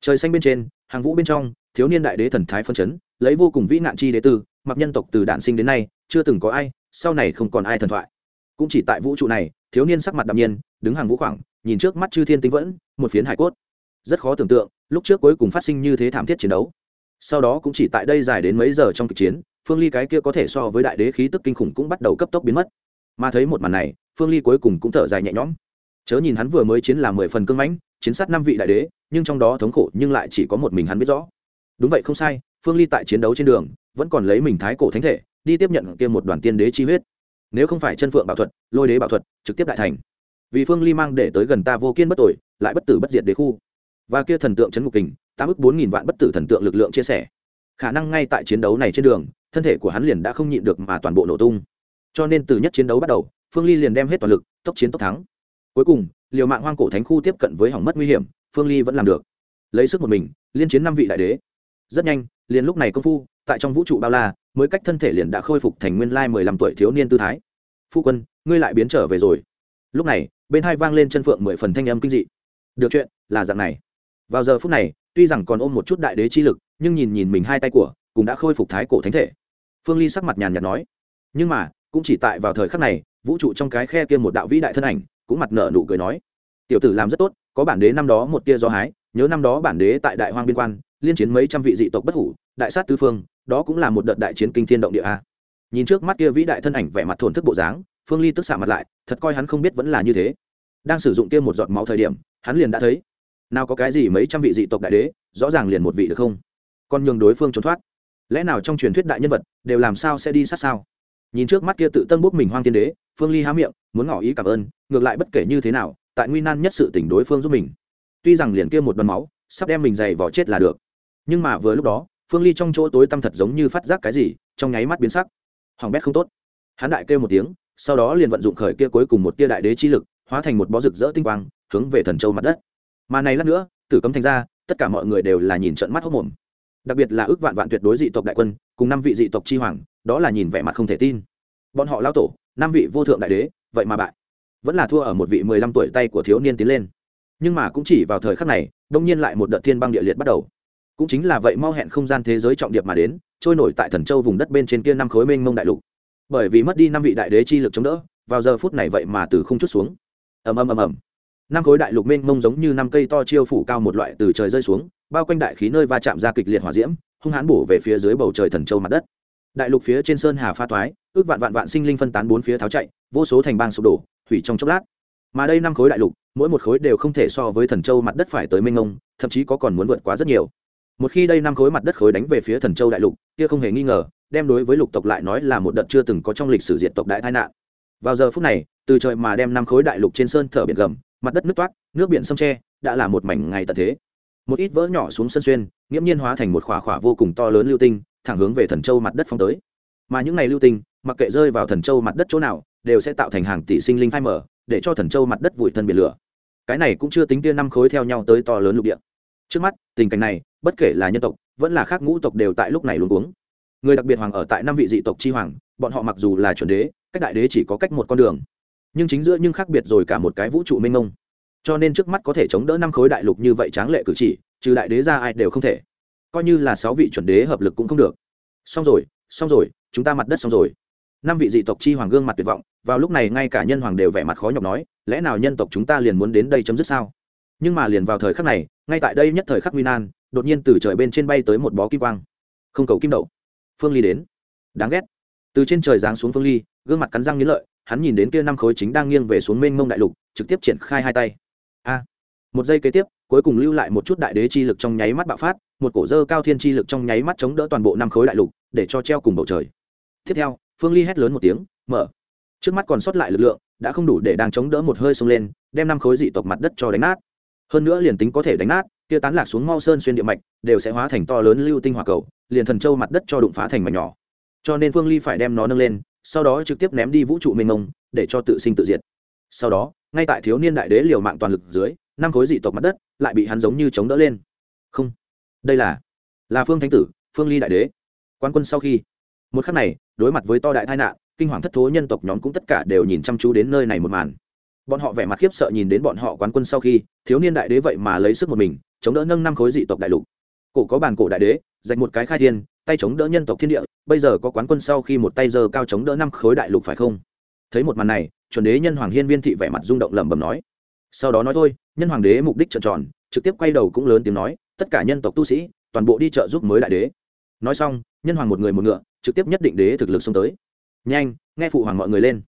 Trời xanh bên trên, hàng vũ bên trong, thiếu niên đại đế thần thái phân chấn, lấy vô cùng vĩ nạn chi đế tư, mặc nhân tộc từ đản sinh đến nay, chưa từng có ai, sau này không còn ai thần thoại. Cũng chỉ tại vũ trụ này, thiếu niên sắc mặt đạm nhiên, đứng hàng vũ khoảng, nhìn trước mắt chư thiên tinh vẫn, một phiến hải cốt. Rất khó tưởng tượng, lúc trước cuối cùng phát sinh như thế thảm thiết chiến đấu. Sau đó cũng chỉ tại đây dài đến mấy giờ trong kịch chiến, phương ly cái kia có thể so với đại đế khí tức kinh khủng cũng bắt đầu cấp tốc biến mất. Mà thấy một màn này phương ly cuối cùng cũng thở dài nhẹ nhõm. Chớ nhìn hắn vừa mới chiến là mười phần cưng mãnh, chiến sát năm vị đại đế, nhưng trong đó thống khổ nhưng lại chỉ có một mình hắn biết rõ. Đúng vậy không sai, phương ly tại chiến đấu trên đường, vẫn còn lấy mình thái cổ thánh thể, đi tiếp nhận kia một đoàn tiên đế chi huyết. Nếu không phải chân phượng bảo thuật, lôi đế bảo thuật, trực tiếp đại thành. Vì phương ly mang để tới gần ta vô kiên bất tội, lại bất tử bất diệt đế khu. Và kia thần tượng chấn ngục kình, tám ước bốn nghìn vạn bất tử thần tượng lực lượng chia sẻ. Khả năng ngay tại chiến đấu này trên đường, thân thể của hắn liền đã không nhịn được mà toàn bộ nổ tung. Cho nên từ nhất chiến đấu bắt đầu phương ly liền đem hết toàn lực, tốc chiến tốc thắng. Cuối cùng, liều mạng hoang cổ thánh khu tiếp cận với hỏng mất nguy hiểm, phương ly vẫn làm được. Lấy sức một mình, liên chiến năm vị đại đế. Rất nhanh, liền lúc này công phu, tại trong vũ trụ bao la, mới cách thân thể liền đã khôi phục thành nguyên lai mười lăm tuổi thiếu niên tư thái. Phu quân, ngươi lại biến trở về rồi. Lúc này, bên hai vang lên chân phượng mười phần thanh âm kinh dị. Được chuyện, là dạng này. Vào giờ phút này, tuy rằng còn ôm một chút đại đế chi lực, nhưng nhìn nhìn mình hai tay của, cũng đã khôi phục thái cổ thánh thể. Phương ly sắc mặt nhàn nhạt nói. Nhưng mà cũng chỉ tại vào thời khắc này, vũ trụ trong cái khe kia một đạo vĩ đại thân ảnh cũng mặt nở nụ cười nói, tiểu tử làm rất tốt, có bản đế năm đó một tia do hái, nhớ năm đó bản đế tại đại hoang biên quan, liên chiến mấy trăm vị dị tộc bất hủ, đại sát tứ phương, đó cũng là một đợt đại chiến kinh thiên động địa a. Nhìn trước mắt kia vĩ đại thân ảnh vẻ mặt thổn thức bộ dáng, phương ly tức xạ mặt lại, thật coi hắn không biết vẫn là như thế. Đang sử dụng kia một giọt máu thời điểm, hắn liền đã thấy, nào có cái gì mấy trăm vị dị tộc đại đế, rõ ràng liền một vị được không? Còn nhường đối phương trốn thoát. Lẽ nào trong truyền thuyết đại nhân vật, đều làm sao sẽ đi sát sao? Nhìn trước mắt kia tự tân bút mình hoang thiên đế, phương ly há miệng, muốn ngỏ ý cảm ơn, ngược lại bất kể như thế nào, tại nguy nan nhất sự tỉnh đối phương giúp mình. Tuy rằng liền kia một đoàn máu, sắp đem mình dày vỏ chết là được. Nhưng mà vừa lúc đó, phương ly trong chỗ tối tăm thật giống như phát giác cái gì, trong nháy mắt biến sắc. Hoàng bét không tốt. Hắn đại kêu một tiếng, sau đó liền vận dụng khởi kia cuối cùng một tia đại đế chi lực, hóa thành một bó rực rỡ tinh quang, hướng về thần châu mặt đất. Mà này lát nữa, tử cấm thành ra, tất cả mọi người đều là nhìn trận mắt hốc mồm đặc biệt là ước vạn vạn tuyệt đối dị tộc đại quân, cùng năm vị dị tộc chi hoàng đó là nhìn vẻ mặt không thể tin. Bọn họ lao tổ, năm vị vô thượng đại đế, vậy mà bại. Vẫn là thua ở một vị mười lăm tuổi tay của thiếu niên tiến lên. Nhưng mà cũng chỉ vào thời khắc này, đông nhiên lại một đợt thiên băng địa liệt bắt đầu. Cũng chính là vậy mau hẹn không gian thế giới trọng điệp mà đến, trôi nổi tại thần châu vùng đất bên trên kia năm khối mênh mông đại lục. Bởi vì mất đi năm vị đại đế chi lực chống đỡ, vào giờ phút này vậy mà từ không chút xuống. Ầm ầm ầm ầm. Năm khối đại lục mênh mông giống như năm cây to chiêu phủ cao một loại từ trời rơi xuống, bao quanh đại khí nơi va chạm ra kịch liệt hỏa diễm, hung hãn bổ về phía dưới bầu trời thần châu mặt đất đại lục phía trên sơn hà pha toái ước vạn vạn vạn sinh linh phân tán bốn phía tháo chạy vô số thành bang sụp đổ hủy trong chốc lát. Mà đây năm khối đại lục mỗi một khối đều không thể so với thần châu mặt đất phải tới mênh ngông, thậm chí có còn muốn vượt quá rất nhiều. Một khi đây năm khối mặt đất khối đánh về phía thần châu đại lục kia không hề nghi ngờ đem đối với lục tộc lại nói là một đợt chưa từng có trong lịch sử diện tộc đại tai nạn. Vào giờ phút này từ trời mà đem năm khối đại lục trên sơn thở biển gầm mặt đất nước toát nước biển sông tre đã là một mảnh ngày tận thế. Một ít vỡ nhỏ xuống sân xuyên nghiễm nhiên hóa thành một khỏa khỏa vô cùng to lớn lưu tinh thẳng hướng về thần châu mặt đất phong tới. Mà những ngày lưu tinh, mặc kệ rơi vào thần châu mặt đất chỗ nào, đều sẽ tạo thành hàng tỷ sinh linh phai mở để cho thần châu mặt đất vùi thân biển lửa. Cái này cũng chưa tính tiên năm khối theo nhau tới to lớn lục địa. Trước mắt, tình cảnh này, bất kể là nhân tộc, vẫn là khác ngũ tộc đều tại lúc này luôn uống người đặc biệt hoàng ở tại năm vị dị tộc chi hoàng, bọn họ mặc dù là chuẩn đế, cách đại đế chỉ có cách một con đường. Nhưng chính giữa nhưng khác biệt rồi cả một cái vũ trụ mênh mông. Cho nên trước mắt có thể chống đỡ năm khối đại lục như vậy tráng lệ cử chỉ, trừ đại đế ra ai đều không thể coi như là sáu vị chuẩn đế hợp lực cũng không được. Xong rồi xong rồi, chúng ta mặt đất xong rồi. Năm vị dị tộc chi hoàng gương mặt tuyệt vọng, vào lúc này ngay cả nhân hoàng đều vẻ mặt khó nhọc nói, lẽ nào nhân tộc chúng ta liền muốn đến đây chấm dứt sao? Nhưng mà liền vào thời khắc này, ngay tại đây nhất thời khắc nguy nan, đột nhiên từ trời bên trên bay tới một bó kim quang. Không cầu kim đậu. Phương ly đến. Đáng ghét. Từ trên trời giáng xuống phương ly, gương mặt cắn răng nghĩ lợi, hắn nhìn đến kia năm khối chính đang nghiêng về xuống mênh mông đại lục, trực tiếp triển khai hai tay. A. Một giây kế tiếp cuối cùng lưu lại một chút đại đế chi lực trong nháy mắt bạo phát, một cổ dơ cao thiên chi lực trong nháy mắt chống đỡ toàn bộ năm khối đại lục, để cho treo cùng bầu trời. Tiếp theo, phương ly hét lớn một tiếng, mở. Trước mắt còn sót lại lực lượng, đã không đủ để đang chống đỡ một hơi xông lên, đem năm khối dị tộc mặt đất cho đánh nát. Hơn nữa liền tính có thể đánh nát, kia tán lạc xuống mau sơn xuyên địa mạch, đều sẽ hóa thành to lớn lưu tinh hỏa cầu, liền thần châu mặt đất cho đụng phá thành mảnh nhỏ. Cho nên phương ly phải đem nó nâng lên, sau đó trực tiếp ném đi vũ trụ mênh mông, để cho tự sinh tự diệt. Sau đó, ngay tại thiếu niên đại đế liều mạng toàn lực dưới năm khối dị tộc mặt đất lại bị hắn giống như chống đỡ lên. Không, đây là là phương thánh tử, phương ly đại đế. Quan quân sau khi, một khắc này, đối mặt với to đại tai nạn, kinh hoàng thất thố nhân tộc nhóm cũng tất cả đều nhìn chăm chú đến nơi này một màn. Bọn họ vẻ mặt khiếp sợ nhìn đến bọn họ quán quân sau khi, thiếu niên đại đế vậy mà lấy sức một mình, chống đỡ nâng năm khối dị tộc đại lục. Cổ có bàn cổ đại đế dành một cái khai thiên, tay chống đỡ nhân tộc thiên địa, bây giờ có quán quân sau khi một tay giơ cao chống đỡ năm khối đại lục phải không? Thấy một màn này, chuẩn đế nhân hoàng hiên viên thị vẻ mặt rung động lẩm bẩm nói sau đó nói thôi, nhân hoàng đế mục đích trợn tròn, trực tiếp quay đầu cũng lớn tiếng nói, tất cả nhân tộc tu sĩ, toàn bộ đi chợ giúp mới đại đế. Nói xong, nhân hoàng một người một ngựa, trực tiếp nhất định đế thực lực xông tới. Nhanh, nghe phụ hoàng mọi người lên.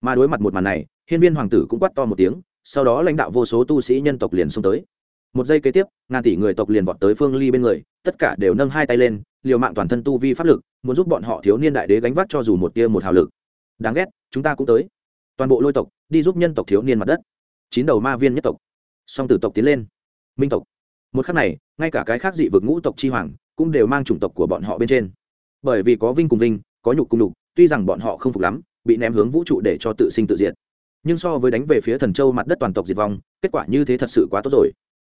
Mà đối mặt một màn này, hiên viên hoàng tử cũng quát to một tiếng, sau đó lãnh đạo vô số tu sĩ nhân tộc liền xông tới. Một giây kế tiếp, ngàn tỷ người tộc liền vọt tới phương ly bên người, tất cả đều nâng hai tay lên, liều mạng toàn thân tu vi pháp lực, muốn giúp bọn họ thiếu niên đại đế gánh vác cho dù một tia một hào lực. Đáng ghét, chúng ta cũng tới. Toàn bộ lôi tộc, đi giúp nhân tộc thiếu niên mặt đất chín đầu ma viên nhất tộc. Song tử tộc tiến lên. Minh tộc. Một khắc này, ngay cả cái khác dị vực ngũ tộc chi hoàng cũng đều mang chủng tộc của bọn họ bên trên. Bởi vì có vinh cùng vinh, có nhục cùng nhục, tuy rằng bọn họ không phục lắm, bị ném hướng vũ trụ để cho tự sinh tự diệt. Nhưng so với đánh về phía thần châu mặt đất toàn tộc diệt vong, kết quả như thế thật sự quá tốt rồi.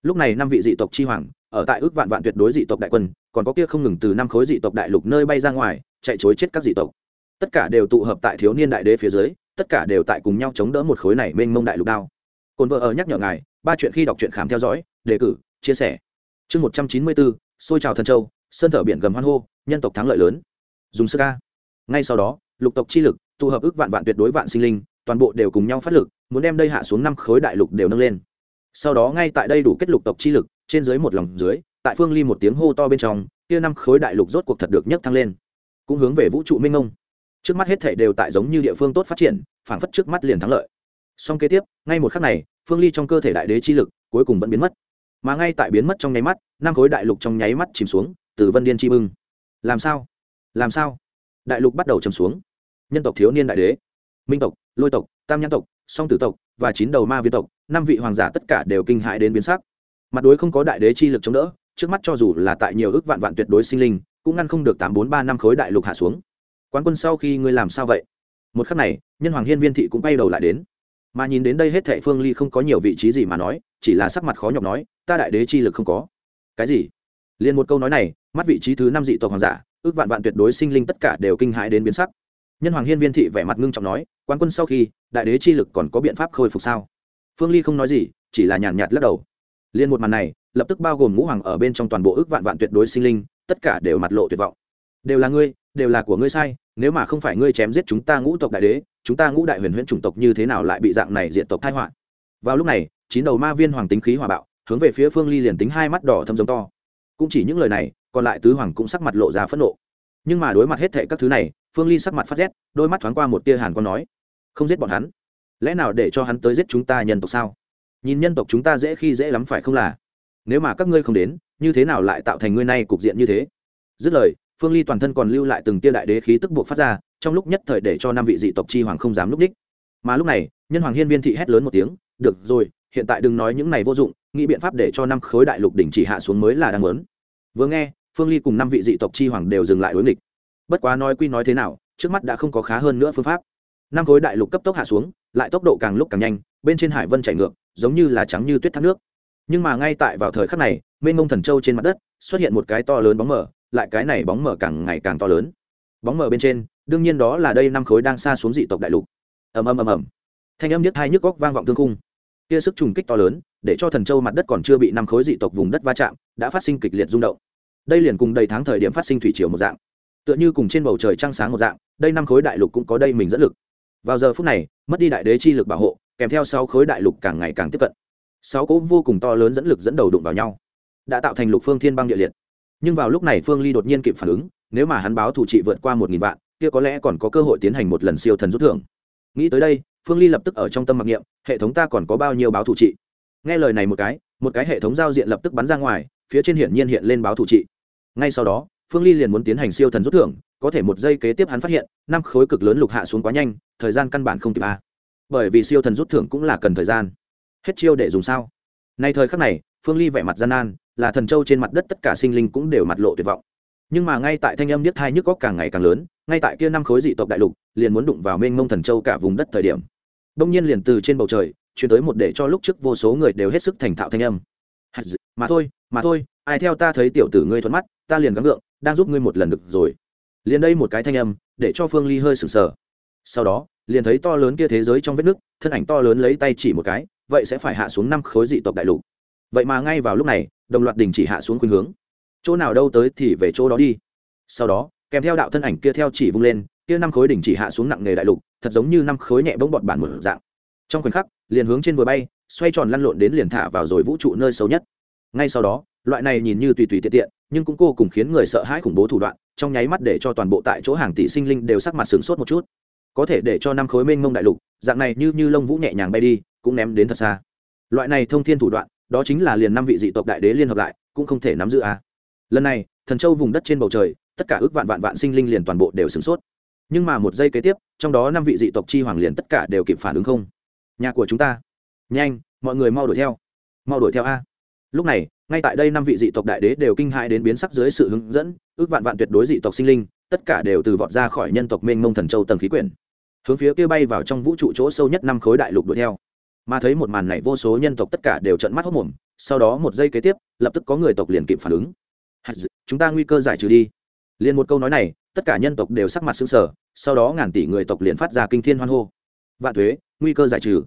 Lúc này năm vị dị tộc chi hoàng, ở tại ước vạn vạn tuyệt đối dị tộc đại quân, còn có kia không ngừng từ năm khối dị tộc đại lục nơi bay ra ngoài, chạy chối chết các dị tộc. Tất cả đều tụ hợp tại thiếu niên đại đế phía dưới, tất cả đều tại cùng nhau chống đỡ một khối này mênh mông đại lục đao cồn vợ ở nhắc nhở ngài, ba chuyện khi đọc truyện khám theo dõi, đề cử, chia sẻ. Chương một trăm chín mươi bốn xôi trào thần châu, sơn thở biển gầm hoan hô, nhân tộc thắng lợi lớn. Dùng sơ ca ngay sau đó, lục tộc chi lực, tụ hợp ước vạn vạn tuyệt đối vạn sinh linh, toàn bộ đều cùng nhau phát lực, muốn đem đây hạ xuống năm khối đại lục đều nâng lên. Sau đó ngay tại đây đủ kết lục tộc chi lực, trên dưới một lòng dưới, tại phương ly một tiếng hô to bên trong, kia năm khối đại lục rốt cuộc thật được nhấc thăng lên. Cũng hướng về vũ trụ minh ông trước mắt hết thể đều tại giống như địa phương tốt phát triển, phảng phất trước mắt liền thắng lợi song kế tiếp, ngay một khắc này, phương ly trong cơ thể đại đế chi lực cuối cùng vẫn biến mất. Mà ngay tại biến mất trong nháy mắt, năm khối đại lục trong nháy mắt chìm xuống, từ vân điên chi bưng. Làm sao? Làm sao? Đại lục bắt đầu chầm xuống. Nhân tộc thiếu niên đại đế, minh tộc, lôi tộc, tam nhãn tộc, song tử tộc và chín đầu ma viên tộc, năm vị hoàng giả tất cả đều kinh hại đến biến sắc. Mặt đối không có đại đế chi lực chống đỡ, trước mắt cho dù là tại nhiều ước vạn vạn tuyệt đối sinh linh, cũng ngăn không được tám bốn ba năm khối đại lục hạ xuống. Quán quân sau khi ngươi làm sao vậy? Một khắc này, nhân hoàng hiên viên thị cũng bay đầu lại đến mà nhìn đến đây hết thệ phương ly không có nhiều vị trí gì mà nói, chỉ là sắc mặt khó nhọc nói, ta đại đế chi lực không có. Cái gì? Liền một câu nói này, mắt vị trí thứ năm dị tộc hoàng giả, ước vạn vạn tuyệt đối sinh linh tất cả đều kinh hãi đến biến sắc. Nhân hoàng hiên viên thị vẻ mặt ngưng trọng nói quan quân sau khi, đại đế chi lực còn có biện pháp khôi phục sao? Phương ly không nói gì, chỉ là nhàn nhạt lắc đầu. Liên một màn này, lập tức bao gồm ngũ hoàng ở bên trong toàn bộ ước vạn vạn tuyệt đối sinh linh, tất cả đều mặt lộ tuyệt vọng. Đều là ngươi, đều là của ngươi sai, nếu mà không phải ngươi chém giết chúng ta ngũ tộc đại đế chúng ta ngũ đại huyền huyễn chủng tộc như thế nào lại bị dạng này diện tộc thai họa? Vào lúc này, chín đầu ma viên hoàng tính khí hòa bạo, hướng về phía phương ly liền tính hai mắt đỏ thâm giống to. Cũng chỉ những lời này, còn lại tứ hoàng cũng sắc mặt lộ ra phẫn nộ. Nhưng mà đối mặt hết thệ các thứ này, phương ly sắc mặt phát rét, đôi mắt thoáng qua một tia hàn con nói, không giết bọn hắn? Lẽ nào để cho hắn tới giết chúng ta nhân tộc sao? Nhìn nhân tộc chúng ta dễ khi dễ lắm phải không là? Nếu mà các ngươi không đến, như thế nào lại tạo thành ngươi này cục diện như thế? Dứt lời, phương ly toàn thân còn lưu lại từng tia đại đế khí tức buộc phát ra trong lúc nhất thời để cho năm vị dị tộc chi hoàng không dám lúc đích. Mà lúc này, nhân hoàng hiên viên thị hét lớn một tiếng, được rồi, hiện tại đừng nói những này vô dụng, nghĩ biện pháp để cho năm khối đại lục đỉnh chỉ hạ xuống mới là đang lớn vừa nghe, phương ly cùng năm vị dị tộc chi hoàng đều dừng lại đối nghịch. Bất quá nói quy nói thế nào, trước mắt đã không có khá hơn nữa phương pháp. Năm khối đại lục cấp tốc hạ xuống, lại tốc độ càng lúc càng nhanh, bên trên hải vân chảy ngược, giống như là trắng như tuyết thác nước. Nhưng mà ngay tại vào thời khắc này, mênh mông thần châu trên mặt đất xuất hiện một cái to lớn bóng mở lại cái này bóng mở càng ngày càng to lớn. Bóng mở bên trên đương nhiên đó là đây năm khối đang xa xuống dị tộc đại lục. Ầm ầm ầm ầm. Thanh âm nhất hai nhức góc vang vọng thương khung. Kia sức trùng kích to lớn, để cho thần châu mặt đất còn chưa bị năm khối dị tộc vùng đất va chạm, đã phát sinh kịch liệt rung động. Đây liền cùng đầy tháng thời điểm phát sinh thủy triều một dạng. Tựa như cùng trên bầu trời trăng sáng một dạng, đây năm khối đại lục cũng có đây mình dẫn lực. Vào giờ phút này, mất đi đại đế chi lực bảo hộ, kèm theo sáu khối đại lục càng ngày càng tiếp cận. Sáu cỗ vô cùng to lớn dẫn lực dẫn đầu đụng vào nhau, đã tạo thành lục phương thiên băng địa liệt. Nhưng vào lúc này phương ly đột nhiên kịp phản ứng, nếu mà hắn báo thủ trị vượt qua một nghìn vạn kia có lẽ còn có cơ hội tiến hành một lần siêu thần rút thưởng. Nghĩ tới đây, phương ly lập tức ở trong tâm mặc niệm, hệ thống ta còn có bao nhiêu báo thủ trị? Nghe lời này một cái một cái hệ thống giao diện lập tức bắn ra ngoài, phía trên hiển nhiên hiện lên báo thủ trị. Ngay sau đó, phương ly liền muốn tiến hành siêu thần rút thưởng, có thể một giây kế tiếp hắn phát hiện, năm khối cực lớn lục hạ xuống quá nhanh, thời gian căn bản không kịp a bởi vì siêu thần rút thưởng cũng là cần thời gian. Hết chiêu để dùng sao? Nay thời khắc này, phương ly vẻ mặt gian nan, là thần châu trên mặt đất tất cả sinh linh cũng đều mặt lộ tuyệt vọng nhưng mà ngay tại thanh âm niết thai nhức góc càng ngày càng lớn, ngay tại kia năm khối dị tộc đại lục, liền muốn đụng vào mênh mông thần châu cả vùng đất thời điểm. Đông nhiên liền từ trên bầu trời chuyển tới một để cho lúc trước vô số người đều hết sức thành thạo thanh âm. Mà thôi mà thôi, ai theo ta thấy tiểu tử ngươi thuận mắt, ta liền gắng ngượng đang giúp ngươi một lần được rồi. Liền đây một cái thanh âm, để cho phương ly hơi sừng sờ. Sau đó, liền thấy to lớn kia thế giới trong vết nước, thân ảnh to lớn lấy tay chỉ một cái, vậy sẽ phải hạ xuống năm khối dị tộc đại lục. Vậy mà ngay vào lúc này, đồng loạt đình chỉ hạ xuống khuynh hướng chỗ nào đâu tới thì về chỗ đó đi. Sau đó, kèm theo đạo thân ảnh kia theo chỉ vung lên, kia năm khối đỉnh chỉ hạ xuống nặng nghề đại lục, thật giống như năm khối nhẹ bỗng bọt bản một dạng. Trong khoảnh khắc, liền hướng trên vừa bay, xoay tròn lăn lộn đến liền thả vào rồi vũ trụ nơi xấu nhất. Ngay sau đó, loại này nhìn như tùy tùy tiện tiện, nhưng cũng cô cùng khiến người sợ hãi khủng bố thủ đoạn, trong nháy mắt để cho toàn bộ tại chỗ hàng tỷ sinh linh đều sắc mặt sửng sốt một chút. Có thể để cho năm khối mênh mông đại lục, dạng này như như lông vũ nhẹ nhàng bay đi, cũng ném đến thật xa. Loại này thông thiên thủ đoạn, đó chính là liền năm vị dị tộc đại đế liên hợp lại, cũng không thể nắm giữ a lần này, thần châu vùng đất trên bầu trời, tất cả ước vạn vạn vạn sinh linh liền toàn bộ đều sửng sốt. Nhưng mà một giây kế tiếp, trong đó năm vị dị tộc chi hoàng liền tất cả đều kịp phản ứng không. Nhà của chúng ta. Nhanh, mọi người mau đuổi theo. Mau đuổi theo a. Lúc này, ngay tại đây năm vị dị tộc đại đế đều kinh hãi đến biến sắc dưới sự hướng dẫn, ước vạn vạn tuyệt đối dị tộc sinh linh, tất cả đều từ vọt ra khỏi nhân tộc mênh mông thần châu tầng khí quyển. Hướng phía kia bay vào trong vũ trụ chỗ sâu nhất năm khối đại lục đuổi theo. Mà thấy một màn này vô số nhân tộc tất cả đều trận mắt hốc mồm sau đó một giây kế tiếp, lập tức có người tộc liền kịp phản ứng chúng ta nguy cơ giải trừ đi. Liền một câu nói này, tất cả nhân tộc đều sắc mặt xứng sở sau đó ngàn tỷ người tộc liền phát ra kinh thiên hoan hô. Vạn thuế, nguy cơ giải trừ.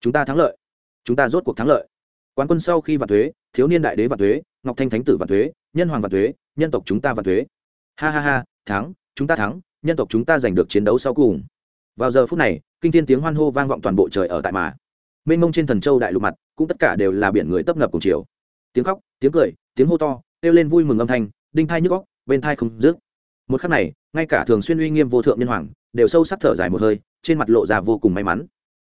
Chúng ta thắng lợi. Chúng ta rốt cuộc thắng lợi. Quán quân sau khi vạn thuế, thiếu niên đại đế vạn thuế, ngọc thanh thánh tử vạn thuế, nhân hoàng vạn thuế, nhân tộc chúng ta vạn thuế. Ha ha ha, thắng, chúng ta thắng, nhân tộc chúng ta giành được chiến đấu sau cùng. Vào giờ phút này, kinh thiên tiếng hoan hô vang vọng toàn bộ trời ở tại mà. Mênh mông trên thần châu đại lục mặt, cũng tất cả đều là biển người tấp nập cùng chiều. Tiếng khóc, tiếng cười, tiếng hô to kêu lên vui mừng âm thanh, đinh thai nhức góc bên thai không dứt. Một khắc này, ngay cả thường xuyên uy nghiêm vô thượng nhân hoàng, đều sâu sắc thở dài một hơi, trên mặt lộ ra vô cùng may mắn.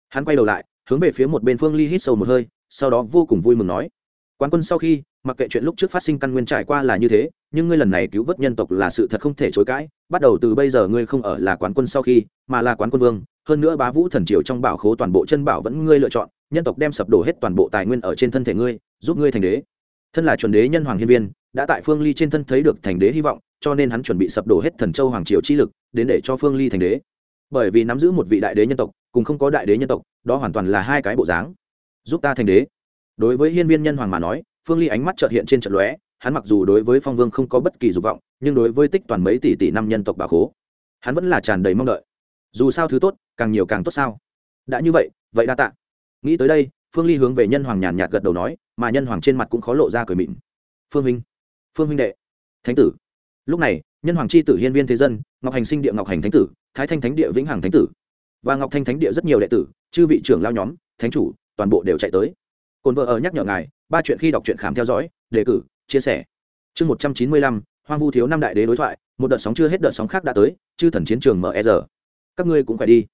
Hắn quay đầu lại, hướng về phía một bên phương ly hít sâu một hơi, sau đó vô cùng vui mừng nói, quán quân sau khi, mặc kệ chuyện lúc trước phát sinh căn nguyên trải qua là như thế, nhưng ngươi lần này cứu vớt nhân tộc là sự thật không thể chối cãi, bắt đầu từ bây giờ ngươi không ở là quán quân sau khi, mà là quán quân vương, hơn nữa bá vũ thần triều trong bảo khố toàn bộ chân bảo vẫn ngươi lựa chọn, nhân tộc đem sập đổ hết toàn bộ tài nguyên ở trên thân thể ngươi, giúp ngươi thành đế. Thân là chuẩn đế nhân hoàng hiên viên đã tại phương ly trên thân thấy được thành đế hy vọng, cho nên hắn chuẩn bị sập đổ hết thần châu hoàng triều chi lực, đến để cho phương ly thành đế. Bởi vì nắm giữ một vị đại đế nhân tộc, cùng không có đại đế nhân tộc, đó hoàn toàn là hai cái bộ dáng. Giúp ta thành đế. Đối với hiên viên nhân hoàng mà nói, phương ly ánh mắt trợt hiện trên trận lóe, hắn mặc dù đối với phong vương không có bất kỳ dục vọng, nhưng đối với tích toàn mấy tỷ tỷ năm nhân tộc bà khố, hắn vẫn là tràn đầy mong đợi. Dù sao thứ tốt, càng nhiều càng tốt sao? Đã như vậy vậy đa tạ. Nghĩ tới đây, phương ly hướng về nhân hoàng nhàn nhạt gật đầu nói, mà nhân hoàng trên mặt cũng khó lộ ra cười mịn. Phương minh phương huynh đệ. Thánh tử. Lúc này, nhân hoàng c h i tử hiên viên thế dân, ngọc hành sinh địa ngọc hành thánh tử, thái thanh thánh địa vĩnh hằng thánh tử và ngọc thanh thánh địa rất nhiều đệ tử, chư vị trưởng lao nhóm, thánh chủ, toàn bộ đều chạy tới. Cồn vợ ở nhắc nhở ngài, ba chuyện khi đọc truyện khám theo dõi, đề cử, chia sẻ. Chương một trăm chín mươi lăm, hoang vu thiếu năm đại đế đối thoại, một đợt sóng chưa hết đợt sóng khác đã tới, chư thần chiến trường mở e giờ. Các ngươi cũng phải đi.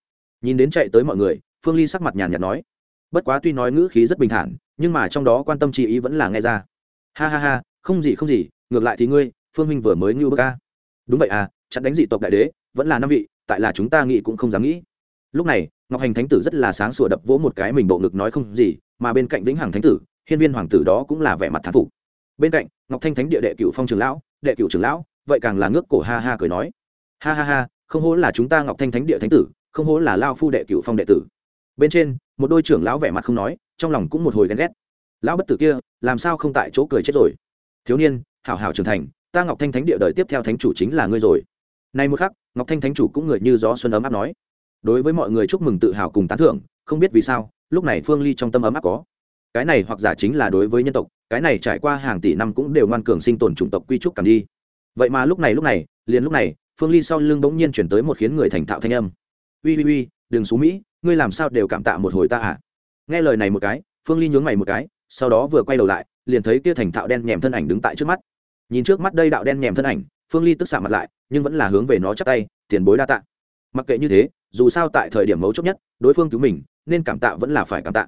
Nhìn đến chạy tới mọi người, phương ly sắc mặt nhàn nhạt nói. Bất quá tuy nói ngữ khí rất bình thản, nhưng mà trong đó quan tâm chi ý vẫn là nghe ra. Ha ha ha không gì không gì, ngược lại thì ngươi, phương minh vừa mới ngưu bức ca đúng vậy à chặn đánh dị tộc đại đế, vẫn là năm vị, tại là chúng ta nghĩ cũng không dám nghĩ. Lúc này, ngọc hành thánh tử rất là sáng sủa đập vỗ một cái mình bộ ngực nói không gì, mà bên cạnh vĩnh hằng thánh tử, hiên viên hoàng tử đó cũng là vẻ mặt thán phục. Bên cạnh, ngọc thanh thánh địa đệ cựu phong trường lão, đệ cựu trường lão, vậy càng là ngước cổ ha ha cười nói. Ha ha ha, không hố là chúng ta ngọc thanh thánh địa thánh tử, không hố là lao phu đệ cựu phong đệ tử. Bên trên, một đôi trưởng lão vẻ mặt không nói, trong lòng cũng một hồi ghen ghét. Lão bất tử kia, làm sao không tại chỗ cười chết rồi? Thiếu niên, hảo hảo trưởng thành, ta ngọc thanh thánh địa đời tiếp theo thánh chủ chính là ngươi rồi. Nay một khắc, ngọc thanh thánh chủ cũng người như gió xuân ấm áp nói. Đối với mọi người chúc mừng tự hào cùng tán thưởng, không biết vì sao, lúc này phương ly trong tâm ấm áp có. Cái này hoặc giả chính là đối với nhân tộc, cái này trải qua hàng tỷ năm cũng đều ngoan cường sinh tồn chủng tộc quy trúc cảm đi. Vậy mà lúc này lúc này, liền lúc này, phương ly sau lưng bỗng nhiên chuyển tới một khiến người thành thạo thanh âm. Ui ui ui đừng xú mỹ, ngươi làm sao đều cảm tạ một hồi ta à? Nghe lời này một cái, phương ly nhướng mày một cái, sau đó vừa quay đầu lại liền thấy kia thành thạo đen nhèm thân ảnh đứng tại trước mắt. Nhìn trước mắt đây đạo đen nhèm thân ảnh, phương ly tức xạ mặt lại, nhưng vẫn là hướng về nó chắc tay, tiền bối đa tạ. Mặc kệ như thế, dù sao tại thời điểm mấu chốt nhất, đối phương cứu mình, nên cảm tạ vẫn là phải cảm tạ.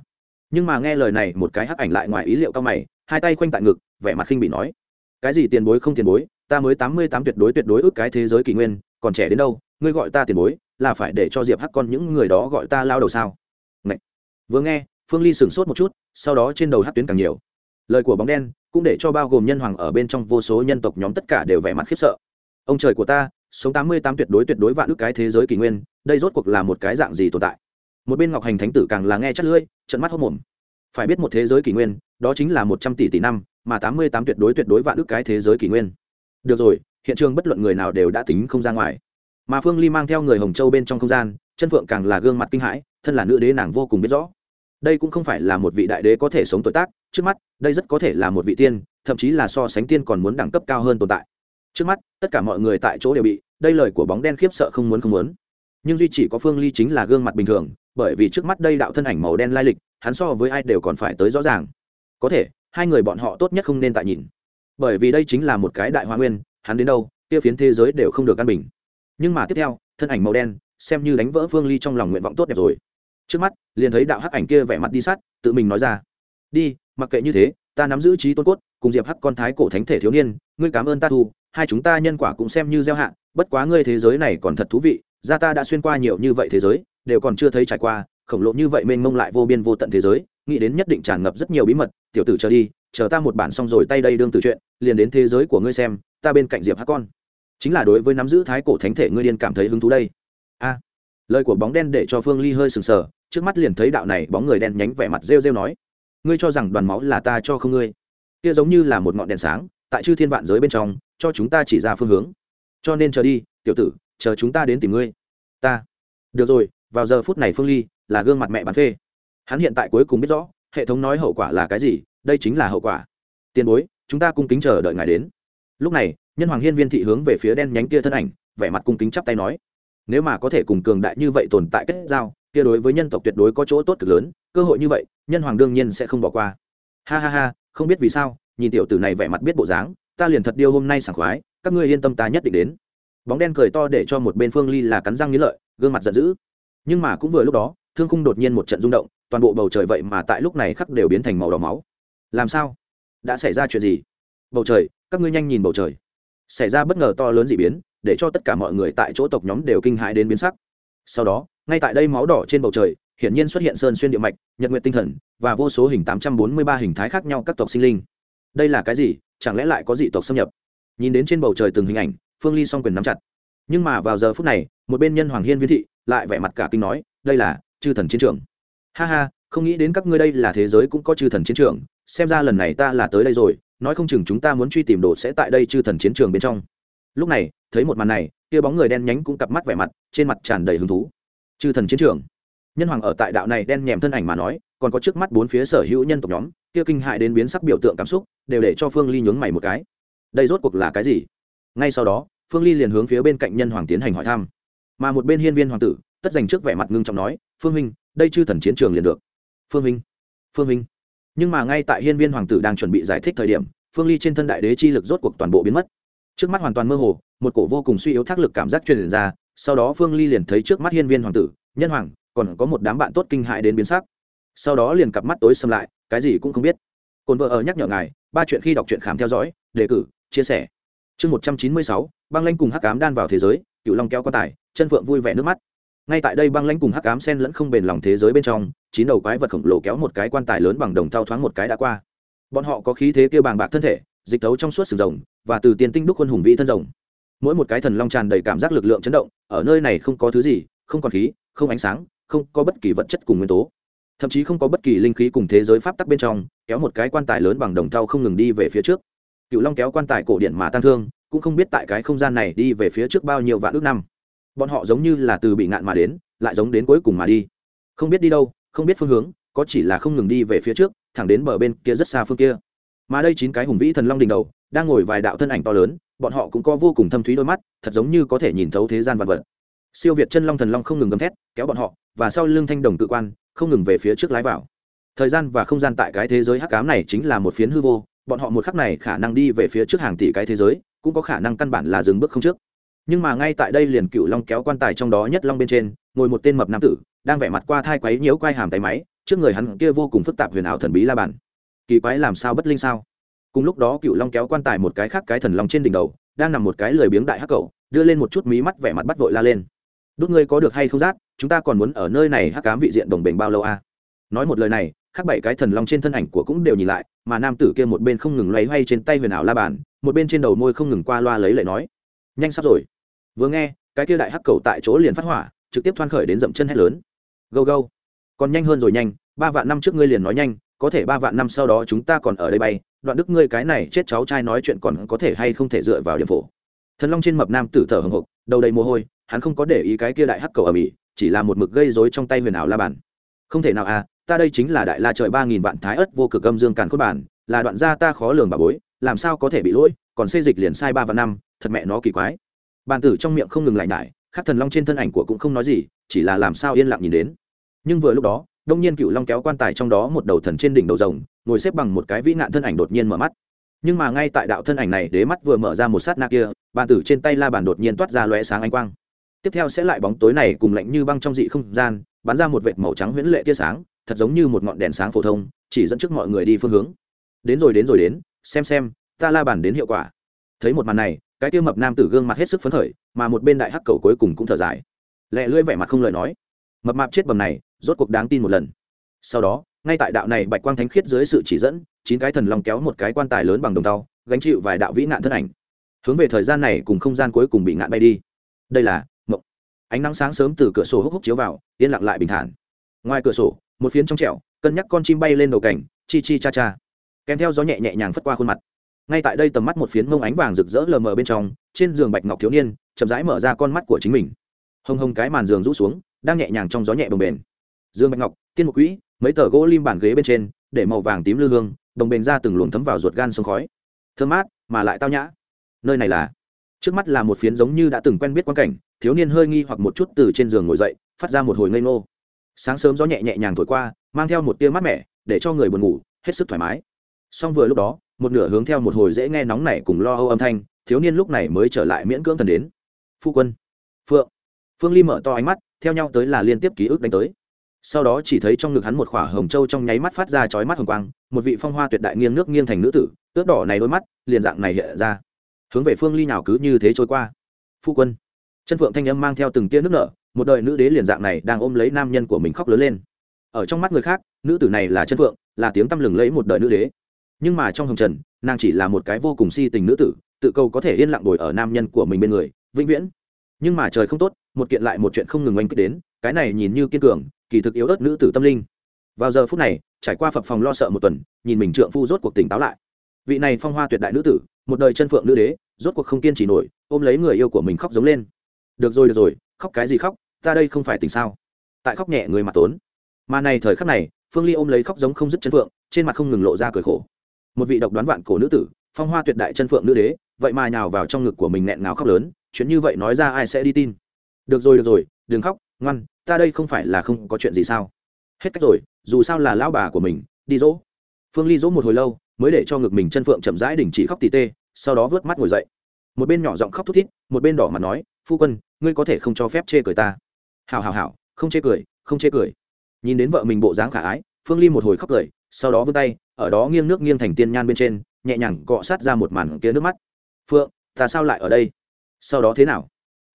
Nhưng mà nghe lời này, một cái hắc ảnh lại ngoài ý liệu cao mày, hai tay khoanh tại ngực, vẻ mặt khinh bị nói, cái gì tiền bối không tiền bối, ta mới tám mươi tám tuyệt đối tuyệt đối ước cái thế giới kỷ nguyên, còn trẻ đến đâu, ngươi gọi ta tiền bối, là phải để cho diệp hắc con những người đó gọi ta lao đầu sao? Ngậy. vừa nghe, phương ly sửng sốt một chút, sau đó trên đầu hắc tuyến càng nhiều lời của bóng đen cũng để cho bao gồm nhân hoàng ở bên trong vô số nhân tộc nhóm tất cả đều vẻ mặt khiếp sợ. Ông trời của ta, sống tám mươi tám tuyệt đối tuyệt đối vạn ước cái thế giới kỷ nguyên, đây rốt cuộc là một cái dạng gì tồn tại? Một bên ngọc hành thánh tử càng là nghe chắc lưỡi trận mắt hốc mồm. Phải biết một thế giới kỷ nguyên, đó chính là một trăm tỷ tỷ năm, mà tám mươi tám tuyệt đối tuyệt đối vạn ước cái thế giới kỷ nguyên. Được rồi, hiện trường bất luận người nào đều đã tính không ra ngoài. Mà phương ly mang theo người hồng châu bên trong không gian, chân phượng càng là gương mặt kinh hãi, thân là nữ đế nàng vô cùng biết rõ đây cũng không phải là một vị đại đế có thể sống tuổi tác, trước mắt, đây rất có thể là một vị tiên, thậm chí là so sánh tiên còn muốn đẳng cấp cao hơn tồn tại. Trước mắt, tất cả mọi người tại chỗ đều bị, đây lời của bóng đen khiếp sợ không muốn không muốn. Nhưng duy chỉ có phương ly chính là gương mặt bình thường, bởi vì trước mắt đây đạo thân ảnh màu đen lai lịch, hắn so với ai đều còn phải tới rõ ràng. Có thể, hai người bọn họ tốt nhất không nên tại nhìn. Bởi vì đây chính là một cái đại hoa nguyên, hắn đến đâu, kia phiến thế giới đều không được căn bình. Nhưng mà tiếp theo, thân ảnh màu đen, xem như đánh vỡ phương ly trong lòng nguyện vọng tốt đẹp rồi trước mắt, liền thấy đạo hắc ảnh kia vẻ mặt đi sát, tự mình nói ra. Đi, mặc kệ như thế, ta nắm giữ trí tôn cốt, cùng diệp hắc con thái cổ thánh thể thiếu niên, ngươi cảm ơn ta thu, hai chúng ta nhân quả cũng xem như gieo hạ, bất quá ngươi thế giới này còn thật thú vị, gia ta đã xuyên qua nhiều như vậy thế giới, đều còn chưa thấy trải qua, khổng lồ như vậy mênh mông lại vô biên vô tận thế giới, nghĩ đến nhất định tràn ngập rất nhiều bí mật, tiểu tử chờ đi, chờ ta một bản xong rồi tay đây đương từ chuyện, liền đến thế giới của ngươi xem, ta bên cạnh diệp hắc con. Chính là đối với nắm giữ thái cổ thánh thể ngươi điên cảm thấy hứng thú đây lời của bóng đen để cho phương ly hơi sừng sờ, trước mắt liền thấy đạo này bóng người đen nhánh vẻ mặt rêu rêu nói, ngươi cho rằng đoàn máu là ta cho không ngươi? Kia giống như là một ngọn đèn sáng, tại chư thiên vạn giới bên trong, cho chúng ta chỉ ra phương hướng. Cho nên chờ đi, tiểu tử, chờ chúng ta đến tìm ngươi. Ta. Được rồi, vào giờ phút này phương ly là gương mặt mẹ bán phê. Hắn hiện tại cuối cùng biết rõ, hệ thống nói hậu quả là cái gì, đây chính là hậu quả. Tiền bối, chúng ta cung kính chờ đợi ngài đến. Lúc này, nhân hoàng hiên viên thị hướng về phía đen nhánh kia thân ảnh, vẻ mặt cung kính chắp tay nói nếu mà có thể cùng cường đại như vậy tồn tại kết giao, kia đối với nhân tộc tuyệt đối có chỗ tốt cực lớn, cơ hội như vậy, nhân hoàng đương nhiên sẽ không bỏ qua. Ha ha ha, không biết vì sao, nhìn tiểu tử này vẻ mặt biết bộ dáng, ta liền thật điêu hôm nay sảng khoái, các ngươi yên tâm ta nhất định đến. Bóng đen cười to để cho một bên phương ly là cắn răng nghĩ lợi, gương mặt giận dữ. Nhưng mà cũng vừa lúc đó, thương khung đột nhiên một trận rung động, toàn bộ bầu trời vậy mà tại lúc này khắc đều biến thành màu đỏ máu. Làm sao? Đã xảy ra chuyện gì? Bầu trời, các ngươi nhanh nhìn bầu trời. Xảy ra bất ngờ to lớn d ị biến để cho tất cả mọi người tại chỗ tộc nhóm đều kinh hãi đến biến sắc. Sau đó, ngay tại đây máu đỏ trên bầu trời, hiển nhiên xuất hiện sơn xuyên địa mạch, nhật nguyện tinh thần, và vô số hình tám trăm bốn mươi ba hình thái khác nhau các tộc sinh linh. Đây là cái gì? Chẳng lẽ lại có dị tộc xâm nhập? Nhìn đến trên bầu trời từng hình ảnh, phương ly song quyền nắm chặt. Nhưng mà vào giờ phút này, một bên nhân hoàng hiên viễn thị lại vẻ mặt cả kinh nói, đây là chư thần chiến trường. Ha ha, không nghĩ đến các ngươi đây là thế giới cũng có chư thần chiến trường, xem ra lần này ta là tới đây rồi, nói không chừng chúng ta muốn truy tìm đồ sẽ tại đây chư thần chiến trường bên trong. Lúc này thấy một màn này, kia bóng người đen nhánh cũng cặp mắt vẻ mặt, trên mặt tràn đầy hứng thú. Chư thần chiến trường. Nhân hoàng ở tại đạo này đen nhèm thân ảnh mà nói, còn có trước mắt bốn phía sở hữu nhân tộc nhóm, kia kinh hại đến biến sắc biểu tượng cảm xúc, đều để cho phương ly nhướng mày một cái. Đây rốt cuộc là cái gì? Ngay sau đó, phương ly liền hướng phía bên cạnh nhân hoàng tiến hành hỏi thăm. Mà một bên hiên viên hoàng tử, tất dành trước vẻ mặt ngưng trọng nói, phương minh đây chư thần chiến trường liền được. Phương minh phương minh nhưng mà ngay tại hiên viên hoàng tử đang chuẩn bị giải thích thời điểm, phương ly trên thân đại đế chi lực rốt cuộc toàn bộ biến mất trước mắt hoàn toàn mơ hồ, một cổ vô cùng suy yếu thác lực cảm giác truyền ra, sau đó phương ly liền thấy trước mắt hiên viên hoàng tử, nhân hoàng, còn có một đám bạn tốt kinh hại đến biến sắc. Sau đó liền cặp mắt tối xâm lại, cái gì cũng không biết. Cồn vợ ở nhắc nhở ngài, ba chuyện khi đọc truyện khám theo dõi, đề cử, chia sẻ. Chương một trăm chín mươi sáu, băng lanh cùng hắc cám đan vào thế giới cựu long kéo quan tài, chân phượng vui vẻ nước mắt. Ngay tại đây băng lãnh cùng hắc ám sen lẫn không bền lòng thế giới bên trong, chín đầu quái vật khổng lồ kéo một cái quan tài lớn bằng đồng thao thoáng một cái đã qua. Bọn họ có khí thế kêu bàng bạc thân thể, dịch thấu trong suốt sừng rồng và từ tiền tinh đúc quân hùng vĩ thân rồng. Mỗi một cái thần long tràn đầy cảm giác lực lượng chấn động, ở nơi này không có thứ gì, không còn khí, không ánh sáng, không có bất kỳ vật chất cùng nguyên tố. Thậm chí không có bất kỳ linh khí cùng thế giới pháp tắc bên trong, kéo một cái quan tài lớn bằng đồng thau không ngừng đi về phía trước. Cựu long kéo quan tài cổ điện mà tăng thương, cũng không biết tại cái không gian này đi về phía trước bao nhiêu vạn ước năm. Bọn họ giống như là từ bị ngạn mà đến, lại giống đến cuối cùng mà đi. Không biết đi đâu, không biết phương hướng, có chỉ là không ngừng đi về phía trước, thẳng đến bờ bên kia rất xa phương kia mà đây chín cái hùng vĩ thần long đỉnh đầu, đang ngồi vài đạo thân ảnh to lớn, bọn họ cũng có vô cùng thâm thúy đôi mắt, thật giống như có thể nhìn thấu thế gian vật vật. Siêu việt chân long thần long không ngừng gầm thét, kéo bọn họ, và sau lưng thanh đồng tự quan, không ngừng về phía trước lái vào. Thời gian và không gian tại cái thế giới hắc cám này chính là một phiến hư vô, bọn họ một khắc này khả năng đi về phía trước hàng tỷ cái thế giới, cũng có khả năng căn bản là dừng bước không trước. Nhưng mà ngay tại đây liền cựu long kéo quan tài trong đó nhất long bên trên, ngồi một tên mập nam tử, đang vẻ mặt qua thai quấy nhiễu quai hàm tay máy, trước người hắn kia vô cùng phức tạp huyền ảo thần bí la bàn kỳ quái làm sao bất linh sao? Cùng lúc đó cựu long kéo quan tài một cái khác cái thần long trên đỉnh đầu, đang nằm một cái lười biếng đại hắc cầu đưa lên một chút mí mắt vẻ mặt bắt vội la lên. Đốt ngươi có được hay không rát, chúng ta còn muốn ở nơi này hắc cám vị diện đồng bình bao lâu a à? nói một lời này, khác bảy cái thần long trên thân ảnh của cũng đều nhìn lại, mà nam tử kia một bên không ngừng loay hoay trên tay huyền ảo la bàn, một bên trên đầu môi không ngừng qua loa lấy lại nói. Nhanh sắp rồi. Vừa nghe, cái kia đại hắc cầu tại chỗ liền phát hỏa, trực tiếp thoan khởi đến dậm chân hét lớn. Gâu gâu. Còn nhanh hơn rồi nhanh, ba vạn năm trước ngươi liền nói nhanh có thể ba vạn năm sau đó chúng ta còn ở đây bay, đoạn đức ngươi cái này chết cháu trai nói chuyện còn có thể hay không thể dựa vào điểm phổ. Thần long trên mập nam tử thở hồng hộc đầu đầy mồ hôi, hắn không có để ý cái kia đại hắc cầu ở mỹ chỉ là một mực gây rối trong tay huyền ảo la bàn. Không thể nào à ta đây chính là đại la trời ba nghìn vạn thái ất vô cực âm dương càn cốt bản, là đoạn gia ta khó lường bà bối, làm sao có thể bị lỗi, còn xê dịch liền sai ba và năm, thật mẹ nó kỳ quái. Bàn tử trong miệng không ngừng lại nại khắc thần long trên thân ảnh của cũng không nói gì, chỉ là làm sao yên lặng nhìn đến. Nhưng vừa lúc đó đông nhiên cựu long kéo quan tài trong đó một đầu thần trên đỉnh đầu rồng, ngồi xếp bằng một cái vĩ nạn thân ảnh đột nhiên mở mắt. Nhưng mà ngay tại đạo thân ảnh này đế mắt vừa mở ra một sát na kia, bàn tử trên tay la bàn đột nhiên toát ra lóe sáng ánh quang. Tiếp theo sẽ lại bóng tối này cùng lạnh như băng trong dị không gian, bắn ra một vệt màu trắng huyễn lệ tia sáng, thật giống như một ngọn đèn sáng phổ thông, chỉ dẫn trước mọi người đi phương hướng. Đến rồi đến rồi, đến, xem xem, ta la bàn đến hiệu quả. Thấy một màn này, cái tiêu mập nam tử gương mặt hết sức phấn khởi, mà một bên đại hắc cầu cuối cùng cũng thở dài. Lẹ lưỡi vẻ mặt không lời nói. Mập mạp chết bầm này rốt cuộc đáng tin một lần. Sau đó, ngay tại đạo này bạch quang thánh khiết dưới sự chỉ dẫn, chín cái thần long kéo một cái quan tài lớn bằng đồng tàu gánh chịu vài đạo vĩ nạn thân ảnh. Hướng về thời gian này cùng không gian cuối cùng bị ngạn bay đi. Đây là mộng. Ánh nắng sáng sớm từ cửa sổ húc húc chiếu vào, yên lặng lại bình thản. Ngoài cửa sổ, một phiến trong trẻo, cân nhắc con chim bay lên đầu cảnh, chi chi cha cha. Kèm theo gió nhẹ nhẹ nhàng phất qua khuôn mặt. Ngay tại đây tầm mắt một phiến mông ánh vàng rực rỡ lờ mờ bên trong, trên giường bạch ngọc thiếu niên, chậm rãi mở ra con mắt của chính mình. Hồng hồng cái màn giường rũ xuống, đang nhẹ nhàng trong gió nhẹ bồng bềnh dương bạch ngọc, tiên một quỹ, mấy tờ gỗ lim bản ghế bên trên, để màu vàng tím lư hương, đồng bền ra từng luồng thấm vào ruột gan sông khói. Thơm mát, mà lại tao nhã. Nơi này là, trước mắt là một phiến giống như đã từng quen biết quan cảnh, thiếu niên hơi nghi hoặc một chút từ trên giường ngồi dậy, phát ra một hồi ngây ngô. Sáng sớm gió nhẹ nhẹ nhàng thổi qua, mang theo một tia mát mẻ, để cho người buồn ngủ, hết sức thoải mái. Song vừa lúc đó, một nửa hướng theo một hồi dễ nghe nóng này cùng lo âu âm thanh, thiếu niên lúc này mới trở lại miễn cưỡng thần đến. Phu quân, phượng. Phương ly mở to ánh mắt, theo nhau tới là liên tiếp ký ức đánh tới sau đó chỉ thấy trong ngực hắn một khỏa hồng châu trong nháy mắt phát ra chói mắt hồng quang, một vị phong hoa tuyệt đại nghiêng nước nghiêng thành nữ tử ướt đỏ này đôi mắt, liền dạng này hiện ra. Hướng về phương ly nào cứ như thế trôi qua. Phu quân. Chân phượng thanh âm mang theo từng tia nước nở, một đời nữ đế liền dạng này đang ôm lấy nam nhân của mình khóc lớn lên. Ở trong mắt người khác, nữ tử này là chân phượng, là tiếng tăm lừng lấy một đời nữ đế. Nhưng mà trong hồng trần, nàng chỉ là một cái vô cùng si tình nữ tử, tự cầu có thể yên lặng ngồi ở nam nhân của mình bên người, vĩnh viễn. Nhưng mà trời không tốt, một kiện lại một chuyện không ngừng oanh kích đến, cái này nhìn như kiên cường kỳ thực yếu ớt nữ tử tâm linh. Vào giờ phút này, trải qua phập phòng lo sợ một tuần, nhìn mình trượng phu rốt cuộc tỉnh táo lại. Vị này phong hoa tuyệt đại nữ tử, một đời chân phượng nữ đế, rốt cuộc không kiên trì nổi, ôm lấy người yêu của mình khóc giống lên. Được rồi được rồi, khóc cái gì khóc, ta đây không phải tình sao? Tại khóc nhẹ người mà tốn. Mà này thời khắc này, phương ly ôm lấy khóc giống không dứt chân phượng, trên mặt không ngừng lộ ra cười khổ. Một vị độc đoán vạn cổ nữ tử, phong hoa tuyệt đại chân phượng nữ đế, vậy mà nhào vào trong ngực của mình nghẹn ngào khóc lớn, chuyện như vậy nói ra ai sẽ đi tin? Được rồi được rồi, đừng khóc ngoan, ta đây không phải là không có chuyện gì sao? Hết cách rồi, dù sao là lão bà của mình, đi dỗ. Phương ly dỗ một hồi lâu, mới để cho ngực mình chân phượng chậm rãi đình chỉ khóc tỉ tê, sau đó vớt mắt ngồi dậy. Một bên nhỏ giọng khóc thút thít, một bên đỏ mặt nói, phu quân, ngươi có thể không cho phép chê cười ta. Hào hào hào không chê cười, không chê cười. Nhìn đến vợ mình bộ dáng khả ái, phương ly một hồi khóc cười, sau đó vươn tay, ở đó nghiêng nước nghiêng thành tiên nhan bên trên, nhẹ nhàng cọ sát ra một màn kia nước mắt. Phượng, ta sao lại ở đây? Sau đó thế nào?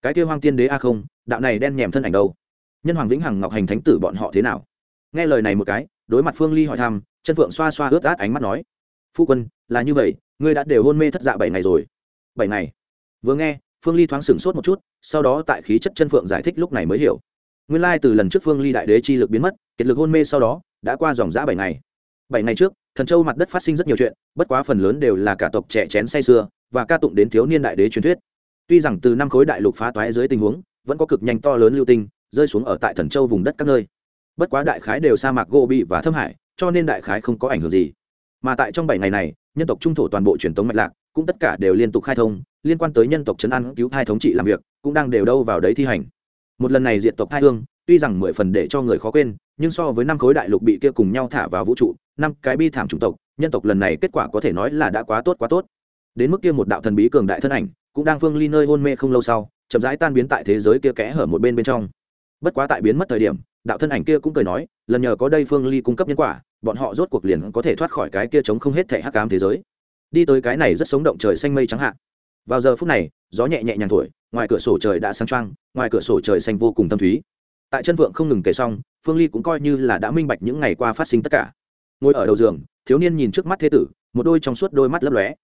Cái kia hoang tiên đế a không, đạo này đen nhèm thân ảnh đâu? Nhân hoàng vĩnh hằng, ngọc hành thánh tử bọn họ thế nào? Nghe lời này một cái, đối mặt phương ly hỏi thăm, chân phượng xoa xoa ướt át ánh mắt nói, phu quân, là như vậy, ngươi đã đều hôn mê thất dạ bảy ngày rồi. Bảy ngày? Vừa nghe, phương ly thoáng sửng sốt một chút, sau đó tại khí chất chân phượng giải thích lúc này mới hiểu. Nguyên lai từ lần trước phương ly đại đế chi lực biến mất kiệt lực hôn mê sau đó, đã qua dòng giã bảy ngày. Bảy ngày trước, thần châu mặt đất phát sinh rất nhiều chuyện, bất quá phần lớn đều là cả tộc trẻ chén say sưa và ca tụng đến thiếu niên đại đế truyền thuyết tuy rằng từ năm khối đại lục phá toái dưới tình huống, vẫn có cực nhanh to lớn lưu tinh rơi xuống ở tại thần châu vùng đất các nơi. Bất quá đại khái đều sa mạc gỗ bị và thâm hải, cho nên đại khái không có ảnh hưởng gì. Mà tại trong bảy ngày này, nhân tộc trung thổ toàn bộ truyền thống mạch lạc, cũng tất cả đều liên tục khai thông, liên quan tới nhân tộc trấn an cứu thai thống trị làm việc, cũng đang đều đâu vào đấy thi hành. Một lần này diện tộc thai hương, tuy rằng mười phần để cho người khó quên, nhưng so với năm khối đại lục bị kia cùng nhau thả vào vũ trụ, năm cái bi thảm chủng tộc, nhân tộc lần này kết quả có thể nói là đã quá tốt quá tốt. Đến mức kia một đạo thần bí cường đại thân ảnh cũng đang phương ly nơi hôn mê không lâu sau, chậm rãi tan biến tại thế giới kia kẽ hở một bên bên trong. Bất quá tại biến mất thời điểm, đạo thân ảnh kia cũng cười nói, lần nhờ có đây phương ly cung cấp nhân quả, bọn họ rốt cuộc liền có thể thoát khỏi cái kia chống không hết thể hắc cám thế giới. Đi tới cái này rất sống động trời xanh mây trắng hạ. Vào giờ phút này, gió nhẹ nhẹ nhàng thổi, ngoài cửa sổ trời đã sáng trăng ngoài cửa sổ trời xanh vô cùng thâm thúy. Tại chân vượng không ngừng kể xong, phương ly cũng coi như là đã minh bạch những ngày qua phát sinh tất cả. Ngồi ở đầu giường, thiếu niên nhìn trước mắt thế tử, một đôi trong suốt đôi mắt lấp lóe.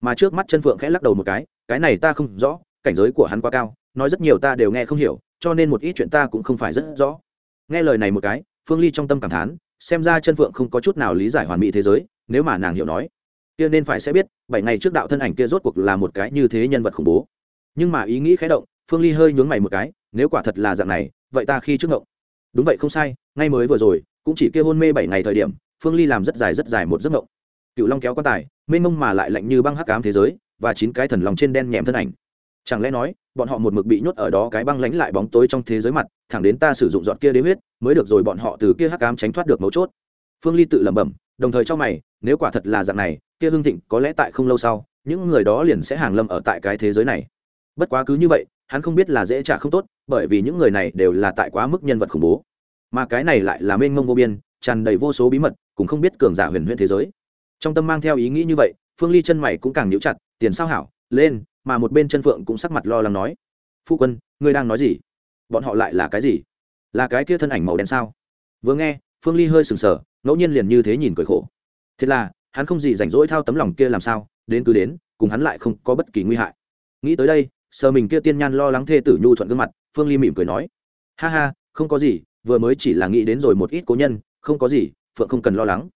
Mà trước mắt chân phượng khẽ lắc đầu một cái cái này ta không rõ, cảnh giới của hắn quá cao, nói rất nhiều ta đều nghe không hiểu, cho nên một ít chuyện ta cũng không phải rất rõ. Nghe lời này một cái, phương ly trong tâm cảm thán, xem ra chân phượng không có chút nào lý giải hoàn mỹ thế giới, nếu mà nàng hiểu nói, kia nên phải sẽ biết, bảy ngày trước đạo thân ảnh kia rốt cuộc là một cái như thế nhân vật khủng bố. Nhưng mà ý nghĩ khái động, phương ly hơi nhướng mày một cái, nếu quả thật là dạng này, vậy ta khi trước ngộng đúng vậy không sai, ngay mới vừa rồi, cũng chỉ kia hôn mê bảy ngày thời điểm, phương ly làm rất dài rất dài một giấc ngộng cựu long kéo quan tài, mênh mông mà lại lạnh như băng hắc ám thế giới và chín cái thần lòng trên đen nhèm thân ảnh. Chẳng lẽ nói, bọn họ một mực bị nhốt ở đó cái băng lánh lại bóng tối trong thế giới mặt, thẳng đến ta sử dụng dọn kia đế huyết, mới được rồi bọn họ từ kia hắc ám tránh thoát được mấu chốt. Phương ly tự lẩm bẩm, đồng thời cho mày, nếu quả thật là dạng này, kia hương thịnh có lẽ tại không lâu sau, những người đó liền sẽ hàng lâm ở tại cái thế giới này. Bất quá cứ như vậy, hắn không biết là dễ trả không tốt, bởi vì những người này đều là tại quá mức nhân vật khủng bố. Mà cái này lại là mênh mông vô biên, tràn đầy vô số bí mật, cũng không biết cường giả huyền huyền thế giới. Trong tâm mang theo ý nghĩ như vậy, phương ly chân mày cũng càng nhíu chặt tiền sao hảo, lên, mà một bên chân phượng cũng sắc mặt lo lắng nói. Phu quân, ngươi đang nói gì? Bọn họ lại là cái gì? Là cái kia thân ảnh màu đen sao? Vừa nghe, phương ly hơi sừng sờ, ngẫu nhiên liền như thế nhìn cười khổ. Thế là, hắn không gì rảnh rỗi thao tấm lòng kia làm sao, đến cứ đến, cùng hắn lại không có bất kỳ nguy hại. Nghĩ tới đây, sờ mình kia tiên nhan lo lắng thê tử nhu thuận gương mặt, phương ly mỉm cười nói. Ha ha, không có gì, vừa mới chỉ là nghĩ đến rồi một ít cố nhân, không có gì, phượng không cần lo lắng.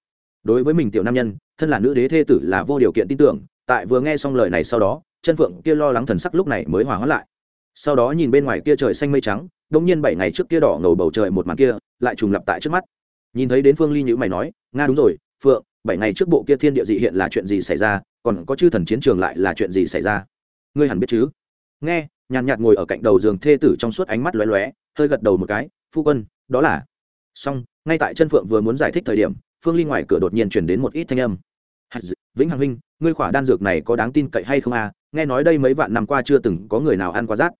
Đối với mình tiểu nam nhân, thân là nữ đế thê tử là vô điều kiện tin tưởng tại vừa nghe xong lời này sau đó, chân phượng kia lo lắng thần sắc lúc này mới hòa hóa lại. Sau đó nhìn bên ngoài kia trời xanh mây trắng đông nhiên bảy ngày trước kia đỏ ngầu bầu trời một màn kia, lại trùng lặp tại trước mắt. Nhìn thấy đến phương ly nhữ mày nói, nga đúng rồi, phượng, bảy ngày trước bộ kia thiên địa dị hiện là chuyện gì xảy ra, còn có chư thần chiến trường lại là chuyện gì xảy ra? Ngươi hẳn biết chứ? Nghe, nhàn nhạt ngồi ở cạnh đầu giường thê tử trong suốt ánh mắt lóe lóe, hơi gật đầu một cái, phu quân, đó là xong, ngay tại chân phượng vừa muốn giải thích thời điểm, phương ly ngoài cửa đột nhiên chuyển đến một ít thanh âm. Vĩnh hằng huynh ngươi khỏa đan dược này có đáng tin cậy hay không à? Nghe nói đây mấy vạn năm qua chưa từng có người nào ăn qua rác.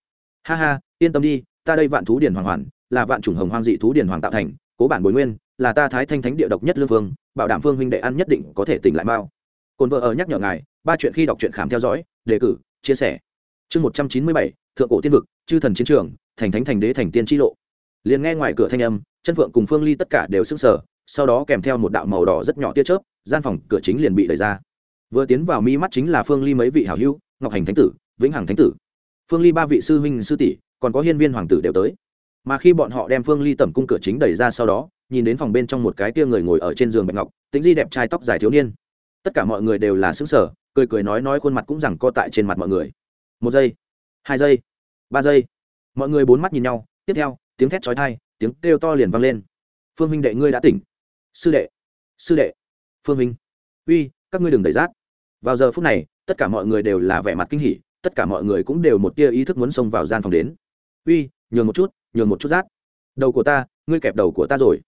ha ha yên tâm đi ta đây vạn thú điển hoàng hoàn là vạn chủng hồng hoang dị thú điển hoàng tạo thành cố bản bồi nguyên là ta thái thanh thánh địa độc nhất lương vương bảo đảm phương huynh đệ ăn nhất định có thể tỉnh lại mau. Cồn vợ ở nhắc nhở ngài ba chuyện khi đọc truyện khám theo dõi đề cử chia sẻ. Chương một trăm chín mươi bảy thượng cổ tiên vực chư thần chiến trường thành thánh thành đế thành tiên tri lộ. Liền nghe ngoài cửa thanh âm chân phượng cùng phương ly tất cả đều sững sờ, sở sau đó kèm theo một đạo màu đỏ rất nhỏ tia chớp gian phòng cửa chính liền bị đẩy ra vừa tiến vào mi mắt chính là phương ly mấy vị hảo hữu, ngọc hành thánh tử, vĩnh hằng thánh tử. Phương ly ba vị sư huynh sư tỷ, còn có hiên viên hoàng tử đều tới. Mà khi bọn họ đem phương ly tẩm cung cửa chính đẩy ra sau đó, nhìn đến phòng bên trong một cái tia người ngồi ở trên giường bạch ngọc tính di đẹp trai tóc dài thiếu niên. Tất cả mọi người đều là xứng sở cười cười nói nói khuôn mặt cũng rằng co tại trên mặt mọi người. Một giây, hai giây, ba giây. Mọi người bốn mắt nhìn nhau, tiếp theo, tiếng thét trói thai tiếng kêu to liền vang lên. Phương huynh đệ ngươi đã tỉnh. Sư đệ sư đệ, phương huynh. Uy, các ngươi đừng đẩy rác vào giờ phút này, tất cả mọi người đều là vẻ mặt kinh hỉ, tất cả mọi người cũng đều một tia ý thức muốn xông vào gian phòng đến. Uy, nhường một chút, nhường một chút rác. Đầu của ta, ngươi kẹp đầu của ta rồi.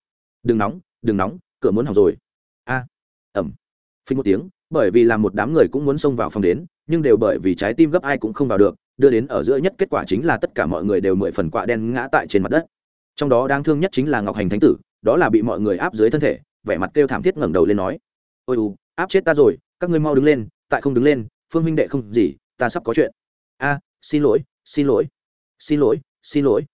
Đừng nóng đừng nóng, cửa muốn học rồi. A ẩm phình một tiếng, bởi vì làm một đám người cũng muốn xông vào phòng đến, nhưng đều bởi vì trái tim gấp ai cũng không vào được, đưa đến ở giữa nhất kết quả chính là tất cả mọi người đều mười phần quạ đen ngã tại trên mặt đất. Trong đó đáng thương nhất chính là ngọc hành thánh tử, đó là bị mọi người áp dưới thân thể, vẻ mặt kêu thảm thiết ngẩng đầu lên nói, ôi u, áp chết ta rồi các ngươi mau đứng lên, tại không đứng lên, phương huynh đệ không gì, ta sắp có chuyện. A, xin lỗi xin lỗi xin lỗi xin lỗi.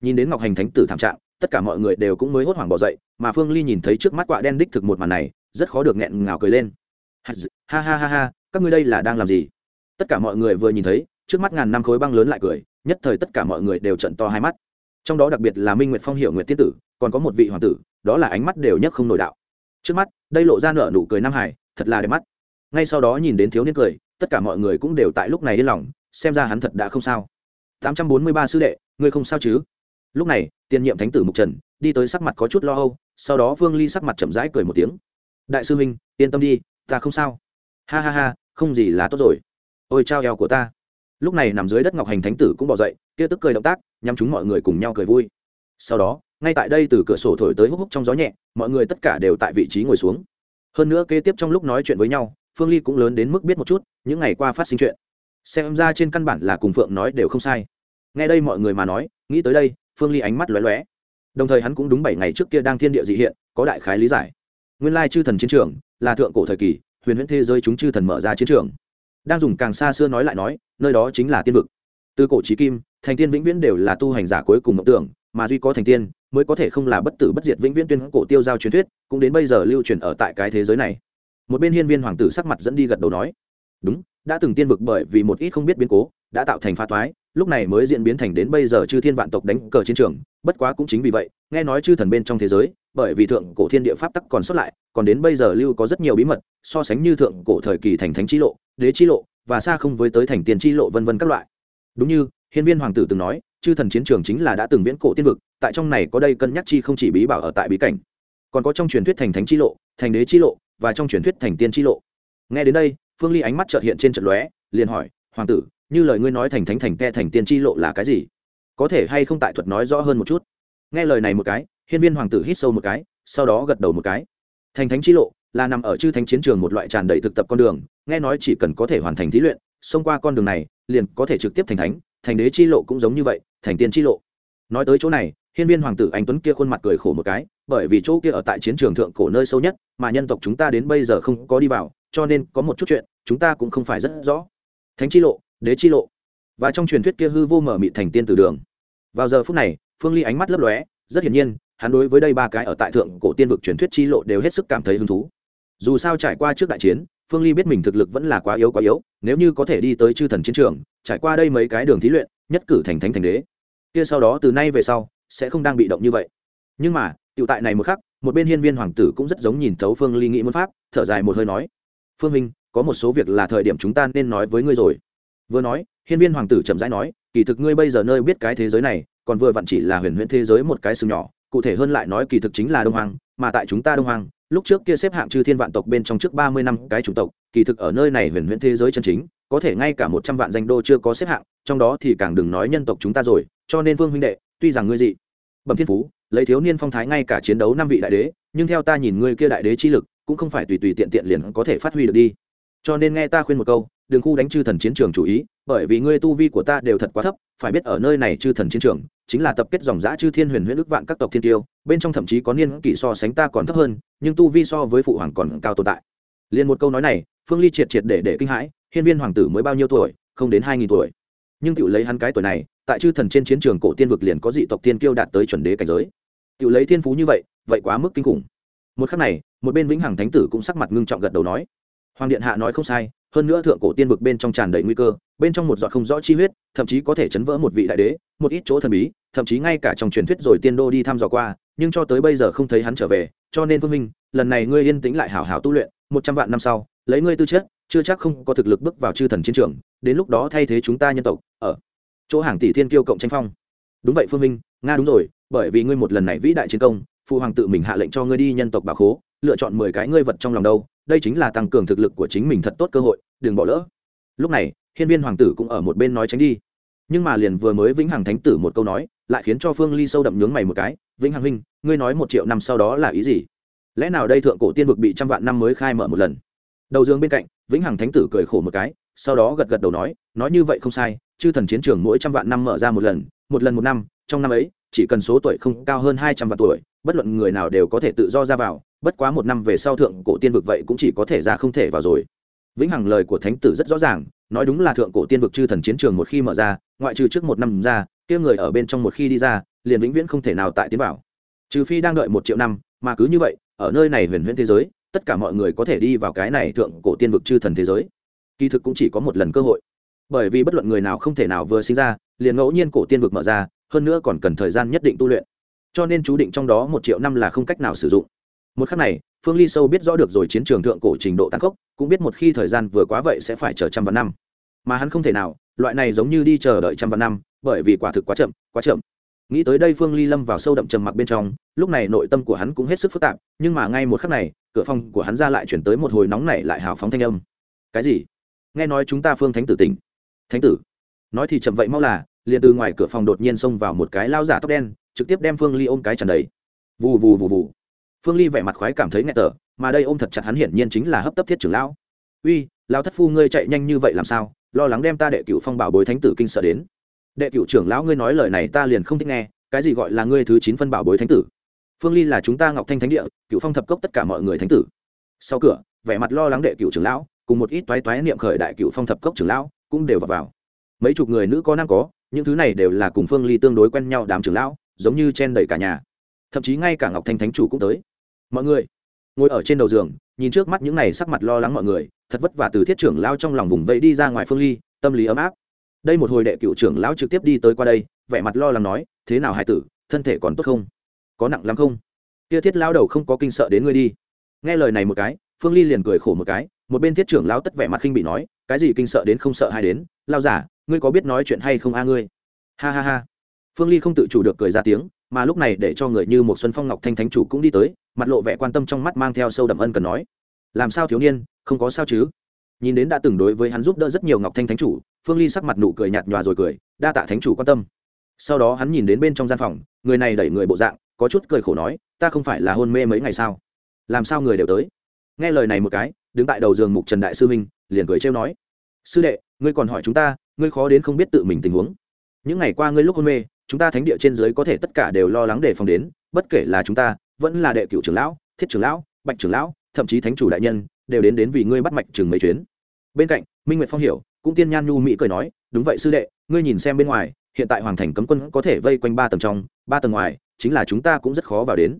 Nhìn đến ngọc hành thánh tử thảm trạng, tất cả mọi người đều cũng mới hốt hoảng bỏ dậy, mà phương ly nhìn thấy trước mắt quạ đen đích thực một màn này, rất khó được nghẹn ngào cười lên. Ha ha ha ha các ngươi đây là đang làm gì? Tất cả mọi người vừa nhìn thấy, trước mắt ngàn năm khối băng lớn lại cười, nhất thời tất cả mọi người đều trận to hai mắt. Trong đó đặc biệt là minh nguyệt phong hiệu nguyệt tiên tử, còn có một vị hoàng tử, đó là ánh mắt đều nhất không nổi đạo. Trước mắt, đây lộ ra nở nụ cười nam hải thật là đẹp mắt ngay sau đó nhìn đến thiếu niên cười, tất cả mọi người cũng đều tại lúc này yên lòng, xem ra hắn thật đã không sao. 843 sư đệ, ngươi không sao chứ? Lúc này, tiền nhiệm thánh tử mục trần, đi tới sắc mặt có chút lo âu, sau đó vương ly sắc mặt chậm rãi cười một tiếng. Đại sư huynh, yên tâm đi, ta không sao. Ha ha ha, không gì là tốt rồi. Ôi trao eo của ta. Lúc này nằm dưới đất ngọc hành thánh tử cũng bỏ dậy, kia tức cười động tác nhằm chúng mọi người cùng nhau cười vui. Sau đó, ngay tại đây từ cửa sổ thổi tới húc húc trong gió nhẹ, mọi người tất cả đều tại vị trí ngồi xuống. Hơn nữa kế tiếp trong lúc nói chuyện với nhau phương ly cũng lớn đến mức biết một chút, những ngày qua phát sinh chuyện. Xem ra trên căn bản là cùng phượng nói đều không sai. Nghe đây mọi người mà nói, nghĩ tới đây, phương ly ánh mắt lóe lóe. Đồng thời hắn cũng đúng bảy ngày trước kia đang thiên địa dị hiện, có đại khái lý giải. Nguyên lai chư thần chiến trường là thượng cổ thời kỳ, huyền huyễn thế giới chúng chư thần mở ra chiến trường. Đang dùng càng xa xưa nói lại nói, nơi đó chính là tiên vực. Từ cổ trí kim, thành tiên vĩnh viễn đều là tu hành giả cuối cùng mộng tưởng, mà duy có thành tiên, mới có thể không là bất tử bất diệt vĩnh viễn tuyên cổ tiêu giao truyền thuyết, cũng đến bây giờ lưu truyền ở tại cái thế giới này một bên hiên viên hoàng tử sắc mặt dẫn đi gật đầu nói, đúng, đã từng tiên vực bởi vì một ít không biết biến cố, đã tạo thành pha toái, lúc này mới diễn biến thành đến bây giờ chư thiên vạn tộc đánh cờ chiến trường, bất quá cũng chính vì vậy, nghe nói chư thần bên trong thế giới, bởi vì thượng cổ thiên địa pháp tắc còn xuất lại, còn đến bây giờ lưu có rất nhiều bí mật, so sánh như thượng cổ thời kỳ thành thánh chi lộ, đế chi lộ, và xa không với tới thành tiền chi lộ vân vân các loại. Đúng như, hiên viên hoàng tử từng nói, chư thần chiến trường chính là đã từng viễn cổ tiên vực, tại trong này có đây cân nhắc chi không chỉ bí bảo ở tại bí cảnh còn có trong truyền thuyết thành thánh chi lộ, thành đế chi lộ, và trong truyền thuyết thành tiên chi lộ. Nghe đến đây, phương ly ánh mắt trợt hiện trên trận lóe, liền hỏi, hoàng tử, như lời ngươi nói thành thánh thành te thành tiên chi lộ là cái gì? Có thể hay không tại thuật nói rõ hơn một chút? Nghe lời này một cái, hiên viên hoàng tử hít sâu một cái, sau đó gật đầu một cái. Thành thánh chi lộ là nằm ở chư thánh chiến trường một loại tràn đầy thực tập con đường, nghe nói chỉ cần có thể hoàn thành thí luyện, xông qua con đường này, liền có thể trực tiếp thành thánh, thành đế chi lộ cũng giống như vậy, thành tiên chi lộ. Nói tới chỗ này, hiên viên hoàng tử anh tuấn kia khuôn mặt cười khổ một cái bởi vì chỗ kia ở tại chiến trường thượng cổ nơi sâu nhất, mà nhân tộc chúng ta đến bây giờ không có đi vào, cho nên có một chút chuyện, chúng ta cũng không phải rất rõ. Thánh chi lộ, đế chi lộ. Và trong truyền thuyết kia hư vô mở mị thành tiên từ đường. Vào giờ phút này, phương ly ánh mắt lấp lóe, rất hiển nhiên, hắn đối với đây ba cái ở tại thượng cổ tiên vực truyền thuyết chi lộ đều hết sức cảm thấy hứng thú. Dù sao trải qua trước đại chiến, phương ly biết mình thực lực vẫn là quá yếu quá yếu, nếu như có thể đi tới chư thần chiến trường, trải qua đây mấy cái đường thí luyện, nhất cử thành thánh thành đế. Kia sau đó từ nay về sau, sẽ không đang bị động như vậy. Nhưng mà tiểu tại này một khắc, một bên hiên viên hoàng tử cũng rất giống nhìn thấu phương ly nghĩ muốn pháp, thở dài một hơi nói, phương minh, có một số việc là thời điểm chúng ta nên nói với ngươi rồi. Vừa nói, hiên viên hoàng tử chậm rãi nói, kỳ thực ngươi bây giờ nơi biết cái thế giới này, còn vừa vặn chỉ là huyền huyễn thế giới một cái sừng nhỏ, cụ thể hơn lại nói kỳ thực chính là đông hoàng mà tại chúng ta đông hoàng lúc trước kia xếp hạng chư thiên vạn tộc bên trong trước ba mươi năm cái chủng tộc, kỳ thực ở nơi này huyền huyễn thế giới chân chính, có thể ngay cả một trăm vạn danh đô chưa có xếp hạng, trong đó thì càng đừng nói nhân tộc chúng ta rồi, cho nên vương huynh đệ, tuy rằng ngươi dị, bẩm thiên phú lấy thiếu niên phong thái ngay cả chiến đấu năm vị đại đế, nhưng theo ta nhìn ngươi kia đại đế chi lực, cũng không phải tùy tùy tiện tiện liền có thể phát huy được đi. Cho nên nghe ta khuyên một câu, đừng khu đánh chư thần chiến trường chủ ý, bởi vì ngươi tu vi của ta đều thật quá thấp, phải biết ở nơi này chư thần chiến trường, chính là tập kết dòng giã chư thiên huyền huyễn ước vạn các tộc thiên tiêu, bên trong thậm chí có niên kỷ so sánh ta còn thấp hơn, nhưng tu vi so với phụ hoàng còn cao tồn tại. Liền một câu nói này, phương ly triệt triệt để để kinh hãi, hiên viên hoàng tử mới bao nhiêu tuổi, không đến hai nghìn tuổi. Nhưng tự lấy hắn cái tuổi này, tại chư thần trên chiến trường cổ tiên vực liền có dị tộc tiên kiêu đạt tới chuẩn đế cảnh giới tự lấy thiên phú như vậy vậy quá mức kinh khủng. Một khắc này, một bên vĩnh hằng thánh tử cũng sắc mặt ngưng trọng gật đầu nói, hoàng điện hạ nói không sai, hơn nữa thượng cổ tiên vực bên trong tràn đầy nguy cơ, bên trong một giọt không rõ chi huyết, thậm chí có thể chấn vỡ một vị đại đế, một ít chỗ thần bí, thậm chí ngay cả trong truyền thuyết rồi tiên đô đi thăm dò qua, nhưng cho tới bây giờ không thấy hắn trở về, cho nên phương minh, lần này ngươi yên tĩnh lại hảo hảo tu luyện, một trăm vạn năm sau, lấy ngươi tư chất, chưa chắc không có thực lực bước vào chư thần chiến trường, đến lúc đó thay thế chúng ta nhân tộc, ở chỗ hàng tỷ thiên kiêu cộng tranh phong. Đúng vậy phương minh, nga đúng rồi bởi vì ngươi một lần này vĩ đại chiến công, phụ hoàng tự mình hạ lệnh cho ngươi đi nhân tộc bà khố, lựa chọn mười cái ngươi vật trong lòng đâu, đây chính là tăng cường thực lực của chính mình thật tốt cơ hội, đừng bỏ lỡ. Lúc này, hiên viên hoàng tử cũng ở một bên nói tránh đi. Nhưng mà liền vừa mới vĩnh hằng thánh tử một câu nói, lại khiến cho phương ly sâu đậm nhướng mày một cái, vĩnh hằng huynh, ngươi nói một triệu năm sau đó là ý gì? Lẽ nào đây thượng cổ tiên vực bị trăm vạn năm mới khai mở một lần? Đầu dương bên cạnh, vĩnh hằng thánh tử cười khổ một cái, sau đó gật gật đầu nói nói như vậy không sai, chư thần chiến trường mỗi trăm vạn năm mở ra một lần một lần một năm, trong năm ấy chỉ cần số tuổi không cao hơn hai trăm vạn tuổi, bất luận người nào đều có thể tự do ra vào, bất quá một năm về sau thượng cổ tiên vực vậy cũng chỉ có thể ra không thể vào rồi. Vĩnh hằng lời của thánh tử rất rõ ràng, nói đúng là thượng cổ tiên vực chư thần chiến trường một khi mở ra, ngoại trừ trước một năm ra, kia người ở bên trong một khi đi ra, liền vĩnh viễn không thể nào tại tiến vào. Trừ phi đang đợi một triệu năm, mà cứ như vậy, ở nơi này huyền huyễn thế giới, tất cả mọi người có thể đi vào cái này thượng cổ tiên vực chư thần thế giới. Kỳ thực cũng chỉ có một lần cơ hội. Bởi vì bất luận người nào không thể nào vừa sinh ra, liền ngẫu nhiên cổ tiên vực mở ra hơn nữa còn cần thời gian nhất định tu luyện. Cho nên chú định trong đó một triệu năm là không cách nào sử dụng. Một khắc này, phương ly sâu biết rõ được rồi chiến trường thượng cổ trình độ tăng khốc cũng biết một khi thời gian vừa quá vậy sẽ phải chờ trăm vạn năm. Mà hắn không thể nào, loại này giống như đi chờ đợi trăm vạn năm, bởi vì quả thực quá chậm quá chậm. Nghĩ tới đây phương ly lâm vào sâu đậm trầm mặc bên trong, lúc này nội tâm của hắn cũng hết sức phức tạp, nhưng mà ngay một khắc này, cửa phòng của hắn ra lại chuyển tới một hồi nóng này lại hào phóng thanh âm. Cái gì? Nghe nói chúng ta phương thánh tử tỉnh. Thánh tử? Nói thì chậm vậy mau là liền từ ngoài cửa phòng đột nhiên xông vào một cái lao giả tóc đen trực tiếp đem phương ly ôm cái tràn đầy. Vù vù vù vù. Phương ly vẻ mặt khoái cảm thấy ngại tở mà đây ôm thật chặt hắn hiển nhiên chính là hấp tấp thiết trưởng lão. Uy lao thất phu ngươi chạy nhanh như vậy làm sao? Lo lắng đem ta đệ cựu phong bảo bối thánh tử kinh sợ đến. Đệ cựu trưởng lão ngươi nói lời này ta liền không thích nghe cái gì gọi là ngươi thứ chín phân bảo bối thánh tử? Phương ly là chúng ta ngọc thanh thánh địa cựu phong thập cốc tất cả mọi người thánh tử. Sau cửa vẻ mặt lo lắng đệ cựu trưởng lão cùng một ít toái toái niệm khởi đại cựu phong thập cốc trưởng lão cũng đều vào, vào. Mấy chục người nữ có nam có những thứ này đều là cùng phương ly tương đối quen nhau đám trưởng lão, giống như chen đầy cả nhà. Thậm chí ngay cả ngọc thanh thánh chủ cũng tới. Mọi người, ngồi ở trên đầu giường, nhìn trước mắt những này sắc mặt lo lắng mọi người, thật vất vả từ thiết trưởng lao trong lòng vùng vẫy đi ra ngoài phương ly, tâm lý ấm áp. Đây một hồi đệ cựu trưởng lão trực tiếp đi tới qua đây, vẻ mặt lo lắng nói, thế nào hải tử, thân thể còn tốt không? Có nặng lắm không? Kia thiết lao đầu không có kinh sợ đến ngươi đi. Nghe lời này một cái, phương ly liền cười khổ một cái một bên thiết trưởng lao tất vẻ mặt khinh bị nói, cái gì kinh sợ đến không sợ hay đến? Lao giả ngươi có biết nói chuyện hay không a ngươi? Ha ha ha. Phương ly không tự chủ được cười ra tiếng, mà lúc này để cho người như một xuân phong ngọc thanh thánh chủ cũng đi tới, mặt lộ vẻ quan tâm trong mắt mang theo sâu đậm ân cần nói, làm sao thiếu niên, không có sao chứ? Nhìn đến đã từng đối với hắn giúp đỡ rất nhiều ngọc thanh thánh chủ, phương ly sắc mặt nụ cười nhạt nhòa rồi cười, đa tạ thánh chủ quan tâm. Sau đó hắn nhìn đến bên trong gian phòng, người này đẩy người bộ dạng, có chút cười khổ nói, ta không phải là hôn mê mấy ngày sao? Làm sao người đều tới? Nghe lời này một cái, đứng tại đầu giường mục trần đại sư minh, liền cười trêu nói. Sư đệ, ngươi còn hỏi chúng ta, ngươi khó đến không biết tự mình tình huống. Những ngày qua ngươi lúc hôn mê, chúng ta thánh địa trên dưới có thể tất cả đều lo lắng đề phòng đến, bất kể là chúng ta, vẫn là đệ cựu trưởng lão, thiết trưởng lão, bạch trưởng lão, thậm chí thánh chủ đại nhân, đều đến đến vì ngươi bắt mạch chừng mấy chuyến. Bên cạnh, minh nguyệt phong hiểu, cũng tiên nhan nhu mỹ cười nói, đúng vậy sư đệ, ngươi nhìn xem bên ngoài, hiện tại hoàng thành cấm quân có thể vây quanh ba tầng trong, ba tầng ngoài, chính là chúng ta cũng rất khó vào đến.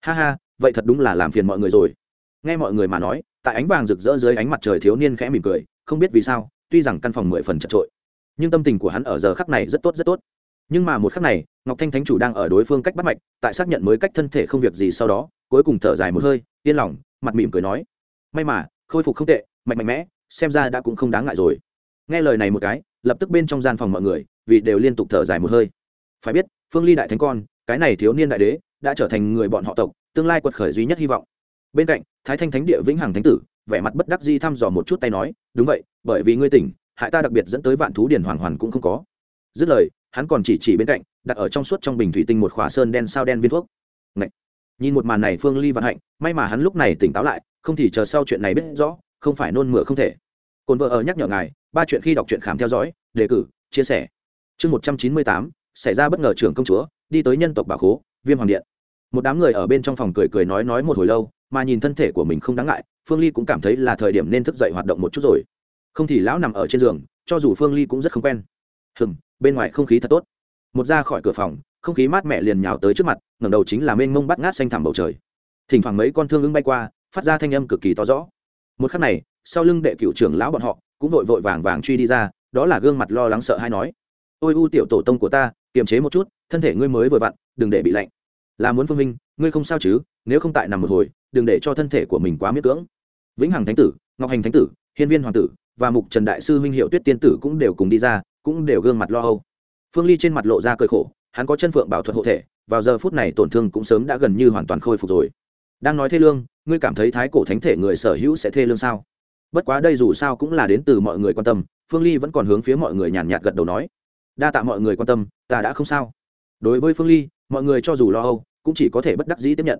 Ha ha, vậy thật đúng là làm phiền mọi người rồi nghe mọi người mà nói, tại ánh vàng rực rỡ dưới ánh mặt trời thiếu niên khẽ mỉm cười, không biết vì sao, tuy rằng căn phòng mười phần chật trội, nhưng tâm tình của hắn ở giờ khắc này rất tốt rất tốt. Nhưng mà một khắc này, ngọc thanh thánh chủ đang ở đối phương cách bắt mạch, tại xác nhận mới cách thân thể không việc gì sau đó, cuối cùng thở dài một hơi, yên lòng, mặt mỉm cười nói, may mà, khôi phục không tệ, mạnh mạnh mẽ, xem ra đã cũng không đáng ngại rồi. Nghe lời này một cái, lập tức bên trong gian phòng mọi người, vì đều liên tục thở dài một hơi. Phải biết, phương ly đại thánh con, cái này thiếu niên đại đế, đã trở thành người bọn họ tộc, tương lai quật khởi duy nhất hy vọng bên cạnh, thái thanh thánh địa vĩnh hằng thánh tử, vẻ mặt bất đắc di thăm dò một chút tay nói, đúng vậy, bởi vì ngươi tỉnh, hại ta đặc biệt dẫn tới vạn thú điển hoàng hoàn cũng không có. Dứt lời, hắn còn chỉ chỉ bên cạnh, đặt ở trong suốt trong bình thủy tinh một khỏa sơn đen sao đen viên thuốc. Ngậy! nhìn một màn này phương ly vạn hạnh, may mà hắn lúc này tỉnh táo lại, không thì chờ sau chuyện này biết rõ, không phải nôn mửa không thể. Cồn vợ ở nhắc nhở ngài, ba chuyện khi đọc truyện khám theo dõi, đề cử, chia sẻ. Chương một trăm chín mươi tám, xảy ra bất ngờ trưởng công chúa, đi tới nhân tộc bà khố, viêm hoàng điện. Một đám người ở bên trong phòng cười cười nói nói một hồi lâu mà nhìn thân thể của mình không đáng ngại, phương ly cũng cảm thấy là thời điểm nên thức dậy hoạt động một chút rồi. Không thì lão nằm ở trên giường, cho dù phương ly cũng rất không quen. Hừng bên ngoài không khí thật tốt. Một ra khỏi cửa phòng, không khí mát mẻ liền nhào tới trước mặt, ngẩng đầu chính là mênh mông bắt ngát xanh thẳm bầu trời. Thỉnh thoảng mấy con thương ưng bay qua, phát ra thanh âm cực kỳ to rõ. Một khắc này, sau lưng đệ cựu trưởng lão bọn họ cũng vội vội vàng vàng truy đi ra, đó là gương mặt lo lắng sợ hay nói, ôi u tiểu tổ tông của ta, kiềm chế một chút, thân thể ngươi mới vừa vặn, đừng để bị lạnh là muốn phương minh, ngươi không sao chứ, nếu không tại nằm một hồi, đừng để cho thân thể của mình quá miễn cưỡng. Vĩnh hằng thánh tử, ngọc hành thánh tử, hiên viên hoàng tử và mục trần đại sư huynh hiệu tuyết tiên tử cũng đều cùng đi ra, cũng đều gương mặt lo âu. Phương ly trên mặt lộ ra cơi khổ, hắn có chân phượng bảo thuật hộ thể, vào giờ phút này tổn thương cũng sớm đã gần như hoàn toàn khôi phục rồi. Đang nói thê lương, ngươi cảm thấy thái cổ thánh thể người sở hữu sẽ thê lương sao? Bất quá đây dù sao cũng là đến từ mọi người quan tâm, phương ly vẫn còn hướng phía mọi người nhàn nhạt gật đầu nói. Đa tạ mọi người quan tâm, ta đã không sao. Đối với phương ly mọi người cho dù lo âu, cũng chỉ có thể bất đắc dĩ tiếp nhận.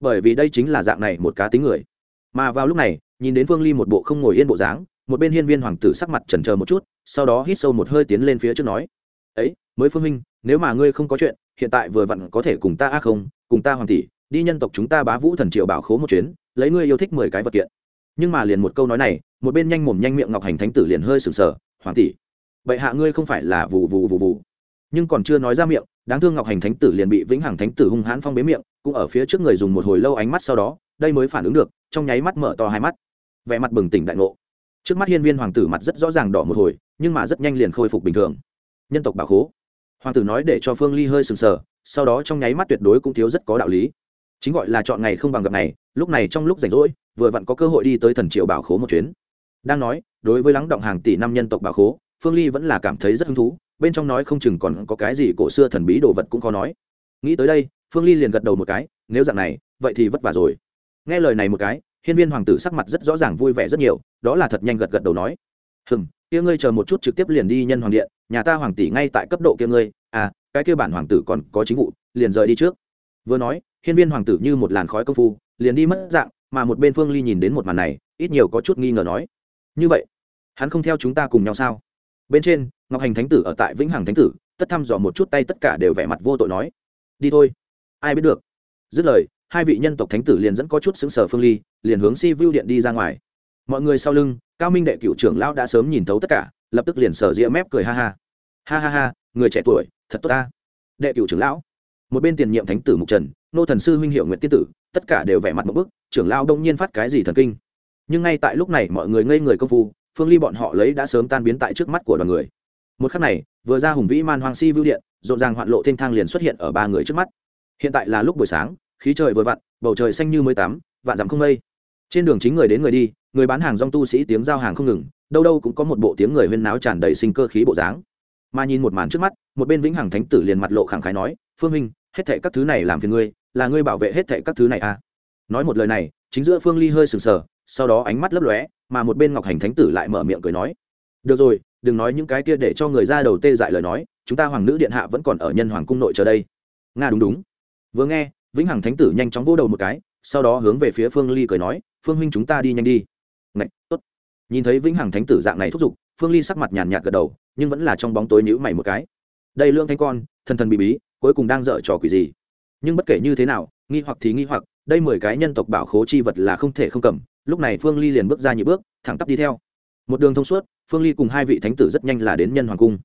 Bởi vì đây chính là dạng này một cá tính người. Mà vào lúc này, nhìn đến phương ly một bộ không ngồi yên bộ dáng, một bên hiên viên hoàng tử sắc mặt trần chờ một chút, sau đó hít sâu một hơi tiến lên phía trước nói, ấy, mới phương minh, nếu mà ngươi không có chuyện, hiện tại vừa vặn có thể cùng ta ác không, cùng ta hoàng tỷ, đi nhân tộc chúng ta bá vũ thần triệu bảo khố một chuyến, lấy ngươi yêu thích mười cái vật kiện. Nhưng mà liền một câu nói này, một bên nhanh mồm nhanh miệng ngọc hành thánh tử liền hơi sừng sờ, hoàng tỷ vậy hạ ngươi không phải là vù vù vù vù nhưng còn chưa nói ra miệng, đáng thương ngọc hành thánh tử liền bị vĩnh hằng thánh tử hung hãn phong bế miệng, cũng ở phía trước người dùng một hồi lâu ánh mắt sau đó, đây mới phản ứng được, trong nháy mắt mở to hai mắt. Vẻ mặt bừng tỉnh đại ngộ. Trước mắt hiên viên hoàng tử mặt rất rõ ràng đỏ một hồi, nhưng mà rất nhanh liền khôi phục bình thường. Nhân tộc bảo khố. Hoàng tử nói để cho phương ly hơi sừng sờ, sau đó trong nháy mắt tuyệt đối cũng thiếu rất có đạo lý. Chính gọi là chọn ngày không bằng gặp ngày, lúc này trong lúc rảnh rỗi, vừa vặn có cơ hội đi tới thần triệu bảo khố một chuyến. Đang nói, đối với lắng động hàng tỷ năm nhân tộc bảo khố, phương ly vẫn là cảm thấy rất hứng thú bên trong nói không chừng còn có cái gì cổ xưa thần bí đồ vật cũng khó nói. Nghĩ tới đây, phương ly liền gật đầu một cái, nếu dạng này, vậy thì vất vả rồi. Nghe lời này một cái, hiên viên hoàng tử sắc mặt rất rõ ràng vui vẻ rất nhiều, đó là thật nhanh gật gật đầu nói. Hừm, kia ngươi chờ một chút trực tiếp liền đi nhân hoàng điện, nhà ta hoàng tỷ ngay tại cấp độ kia ngươi à cái kia bản hoàng tử còn có chính vụ, liền rời đi trước. Vừa nói, hiên viên hoàng tử như một làn khói công phu, liền đi mất dạng, mà một bên phương ly nhìn đến một màn này, ít nhiều có chút nghi ngờ nói. Như vậy, hắn không theo chúng ta cùng nhau sao? Bên trên, ngọc hành thánh tử ở tại vĩnh hằng thánh tử, tất thăm dò một chút tay tất cả đều vẻ mặt vô tội nói, đi thôi, ai biết được. Dứt lời, hai vị nhân tộc thánh tử liền dẫn có chút xứng sở phương ly, liền hướng si vu điện đi ra ngoài. Mọi người sau lưng, cao minh đệ cựu trưởng lão đã sớm nhìn thấu tất cả, lập tức liền sở ria mép cười ha ha. Ha ha ha, người trẻ tuổi, thật tốt ta. Đệ cựu trưởng lão. Một bên tiền nhiệm thánh tử mục trần, nô thần sư huynh hiệu nguyện tiên tử, tất cả đều vẻ mặt một bức, trưởng lão đông nhiên phát cái gì thần kinh. Nhưng ngay tại lúc này mọi người ngây người công phu phương ly bọn họ lấy đã sớm tan biến tại trước mắt của đoàn người. Một khắc này, vừa ra hùng vĩ man hoàng si vưu điện, rộn ràng hoạn lộ thênh thang liền xuất hiện ở ba người trước mắt. Hiện tại là lúc buổi sáng, khí trời vừa vặn, bầu trời xanh như mới tắm, vạn dặm không mây. Trên đường chính người đến người đi, người bán hàng rong tu sĩ tiếng giao hàng không ngừng, đâu đâu cũng có một bộ tiếng người huyên náo tràn đầy sinh cơ khí bộ dáng. Mà nhìn một màn trước mắt, một bên vĩnh hằng thánh tử liền mặt lộ khẳng khái nói, phương minh hết thệ các thứ này làm phiền ngươi, là ngươi bảo vệ hết thệ các thứ này à? Nói một lời này, chính giữa phương ly hơi sừng sờ sau đó ánh mắt lấp lóe mà một bên ngọc hành thánh tử lại mở miệng cười nói được rồi đừng nói những cái kia để cho người ra đầu tê dại lời nói chúng ta hoàng nữ điện hạ vẫn còn ở nhân hoàng cung nội chờ đây. Nga đúng đúng. Vừa nghe vĩnh hằng thánh tử nhanh chóng vỗ đầu một cái sau đó hướng về phía phương ly cười nói phương huynh chúng ta đi nhanh đi. Ngậy, tốt. Nhìn thấy vĩnh hằng thánh tử dạng này thúc giục phương ly sắc mặt nhàn nhạt gật đầu nhưng vẫn là trong bóng tối nhữ mày một cái. Đây lương thanh con thần thần bị bí cuối cùng đang dở trò quỷ gì? Nhưng bất kể như thế nào nghi hoặc thì nghi hoặc đây mười cái nhân tộc bảo khố chi vật là không thể không cầm lúc này phương ly liền bước ra nhị bước, thẳng tắp đi theo. Một đường thông suốt, phương ly cùng hai vị thánh tử rất nhanh là đến nhân hoàng cung.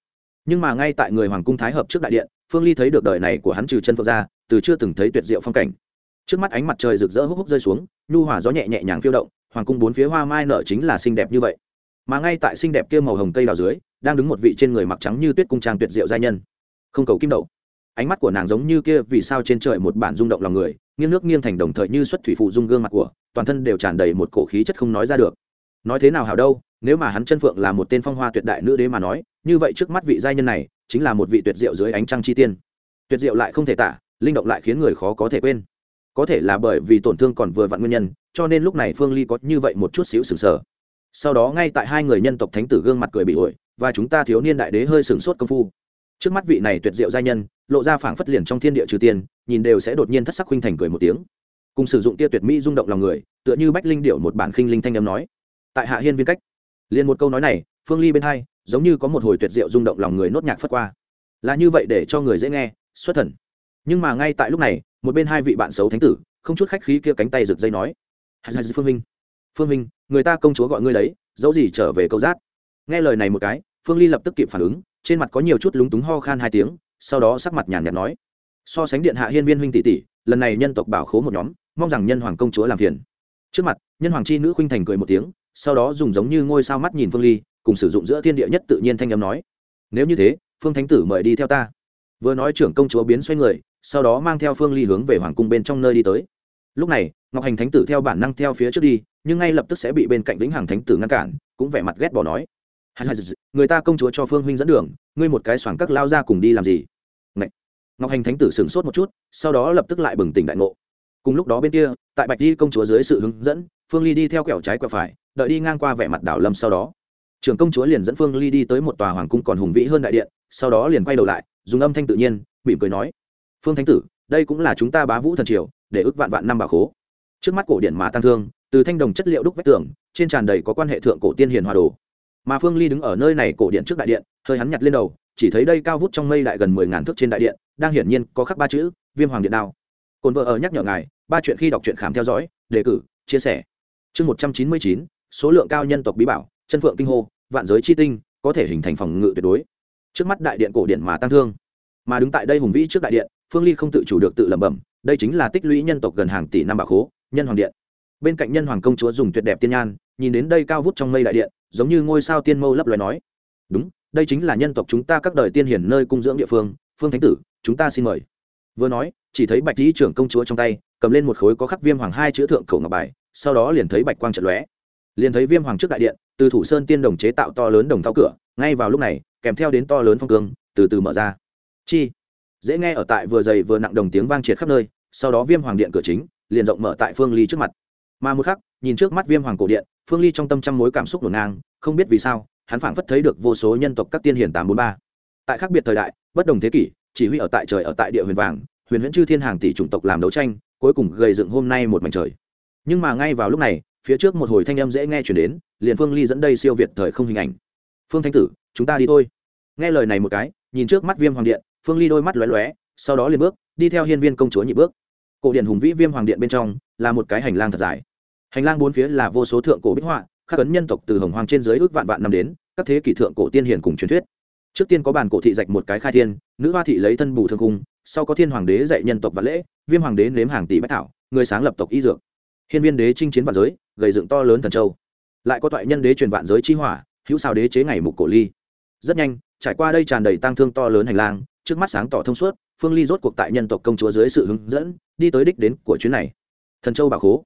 Nhưng mà ngay tại người hoàng cung thái hợp trước đại điện, phương ly thấy được đời này của hắn trừ chân phật ra, từ chưa từng thấy tuyệt diệu phong cảnh. Trước mắt ánh mặt trời rực rỡ húc húc rơi xuống, nhu hòa gió nhẹ nhẹ nhàng phiêu động, hoàng cung bốn phía hoa mai nở chính là xinh đẹp như vậy. Mà ngay tại xinh đẹp kia màu hồng cây đào dưới, đang đứng một vị trên người mặc trắng như tuyết cung trang tuyệt diệu giai nhân. Không cầu kim đậu. Ánh mắt của nàng giống như kia vì sao trên trời một bản rung động lòng người, nghiêng nước nghiêng thành đồng thời như xuất thủy phụ dung gương mặt của toàn thân đều tràn đầy một cổ khí chất không nói ra được. Nói thế nào hảo đâu nếu mà hắn chân phượng là một tên phong hoa tuyệt đại nữ đế mà nói như vậy trước mắt vị giai nhân này chính là một vị tuyệt diệu dưới ánh trăng chi tiên. Tuyệt diệu lại không thể tả linh động lại khiến người khó có thể quên. Có thể là bởi vì tổn thương còn vừa vặn nguyên nhân cho nên lúc này phương ly có như vậy một chút xíu sừng sờ. Sau đó ngay tại hai người nhân tộc thánh tử gương mặt cười bị ổi và chúng ta thiếu niên đại đế hơi sừng sốt công phu. Trước mắt vị này tuyệt diệu giai nhân lộ ra phảng phất liền trong thiên địa trừ tiền, nhìn đều sẽ đột nhiên thất sắc huynh thành cười một tiếng cùng sử dụng tia tuyệt mỹ rung động lòng người, tựa như bách linh điệu một bản khinh linh thanh âm nói. Tại hạ hiên viên cách, liền một câu nói này, phương ly bên hai, giống như có một hồi tuyệt diệu rung động lòng người nốt nhạc phất qua. Là như vậy để cho người dễ nghe, xuất thần. Nhưng mà ngay tại lúc này, một bên hai vị bạn xấu thánh tử, không chút khách khí kia cánh tay rực dây nói. Phương minh phương minh, người ta công chúa gọi ngươi đấy, dẫu gì trở về câu giác. Nghe lời này một cái, phương ly lập tức kịp phản ứng, trên mặt có nhiều chút lúng túng ho khan hai tiếng, sau đó sắc mặt nhàn nhạt nói. So sánh điện hạ hiên viên huynh tỷ tỷ lần này nhân tộc bảo khố một nhóm, mong rằng nhân hoàng công chúa làm phiền. Trước mặt, nhân hoàng chi nữ khuynh thành cười một tiếng, sau đó dùng giống như ngôi sao mắt nhìn phương ly, cùng sử dụng giữa thiên địa nhất tự nhiên thanh âm nói, nếu như thế, phương thánh tử mời đi theo ta. Vừa nói trưởng công chúa biến xoay người, sau đó mang theo phương ly hướng về hoàng cung bên trong nơi đi tới. Lúc này, ngọc hành thánh tử theo bản năng theo phía trước đi, nhưng ngay lập tức sẽ bị bên cạnh vĩnh hằng thánh tử ngăn cản, cũng vẻ mặt ghét bỏ nói người ta công chúa cho phương huynh dẫn đường, ngươi một cái xoảng các lao ra cùng đi làm gì? Ngọc hành thánh tử sửng sốt một chút, sau đó lập tức lại bừng tỉnh đại ngộ. Cùng lúc đó bên kia, tại bạch di công chúa dưới sự hướng dẫn, phương ly đi theo kẹo trái quẹo phải, đợi đi ngang qua vẻ mặt đảo lâm sau đó. Trưởng công chúa liền dẫn phương ly đi tới một tòa hoàng cung còn hùng vĩ hơn đại điện, sau đó liền quay đầu lại, dùng âm thanh tự nhiên, mỉm cười nói, phương thánh tử, đây cũng là chúng ta bá vũ thần triều, để ước vạn vạn năm bà khố. Trước mắt cổ điện mà tăng thương, từ thanh đồng chất liệu đúc vách tường, trên tràn đầy có quan hệ thượng cổ tiên hiền hòa đồ. Mà phương ly đứng ở nơi này cổ điện trước đại điện, hơi hắn nhặt lên đầu chỉ thấy đây cao vút trong mây đại gần mười ngàn thước trên đại điện, đang hiển nhiên có khắc ba chữ, viêm hoàng điện đao. Cồn vợ ở nhắc nhở ngài, ba chuyện khi đọc truyện khám theo dõi, đề cử, chia sẻ. Chương một trăm chín mươi chín, số lượng cao nhân tộc bí bảo, chân phượng kinh hô, vạn giới chi tinh, có thể hình thành phòng ngự tuyệt đối. Trước mắt đại điện cổ điện mà tăng thương. Mà đứng tại đây hùng vĩ trước đại điện, phương ly không tự chủ được tự lẩm bẩm, đây chính là tích lũy nhân tộc gần hàng tỷ năm bảo khố, nhân hoàng điện. Bên cạnh nhân hoàng công chúa dùng tuyệt đẹp tiên nhan, nhìn đến đây cao vút trong mây đại điện, giống như ngôi sao tiên mâu lấp loài nói, đúng đây chính là nhân tộc chúng ta các đời tiên hiển nơi cung dưỡng địa phương phương thánh tử, chúng ta xin mời. Vừa nói, chỉ thấy bạch lý trưởng công chúa trong tay, cầm lên một khối có khắc viêm hoàng hai chữ thượng khẩu ngọc bài, sau đó liền thấy bạch quang trận lóe. Liền thấy viêm hoàng trước đại điện, từ thủ sơn tiên đồng chế tạo to lớn đồng thao cửa, ngay vào lúc này, kèm theo đến to lớn phong cương, từ từ mở ra. Chi? Dễ nghe ở tại vừa dày vừa nặng đồng tiếng vang triệt khắp nơi, sau đó viêm hoàng điện cửa chính, liền rộng mở tại phương ly trước mặt. Mà một khắc, nhìn trước mắt viêm hoàng cổ điện, phương ly trong tâm trăm mối cảm xúc ngổn ngang, không biết vì sao hắn phảng phất thấy được vô số nhân tộc các tiên hiền tám bốn ba. Tại khác biệt thời đại, bất đồng thế kỷ, chỉ huy ở tại trời ở tại địa huyền vàng, huyền huyễn chư thiên hàng tỷ chủng tộc làm đấu tranh, cuối cùng gây dựng hôm nay một mảnh trời. Nhưng mà ngay vào lúc này, phía trước một hồi thanh âm dễ nghe chuyển đến, liền phương ly dẫn đây siêu việt thời không hình ảnh. Phương thanh tử, chúng ta đi thôi. Nghe lời này một cái, nhìn trước mắt viêm hoàng điện, phương ly đôi mắt lóe lóe, sau đó liền bước, đi theo hiên viên công chúa nhị bước. Cổ điện hùng vĩ viêm hoàng điện bên trong là một cái hành lang thật dài. Hành lang bốn phía là vô số thượng cổ bích họa khắc ấn nhân tộc từ hồng hoàng trên dưới ước vạn vạn năm đến, các thế kỷ thượng cổ tiên hiền cùng truyền thuyết. Trước tiên có bản cổ thị dạch một cái khai thiên, nữ hoa thị lấy thân bù thương cung, sau có thiên hoàng đế dạy nhân tộc và lễ, viêm hoàng đế nếm hàng tỷ bách thảo, người sáng lập tộc y dược. Hiên viên đế chinh chiến vạn giới gầy dựng to lớn thần châu. Lại có toại nhân đế truyền vạn giới chi hỏa, hữu sao đế chế ngày mục cổ ly. Rất nhanh, trải qua đây tràn đầy tang thương to lớn hành lang, trước mắt sáng tỏ thông suốt, phương ly rốt cuộc tại nhân tộc công chúa dưới sự hướng dẫn, đi tới đích đến của chuyến này. Thần châu bảo khố.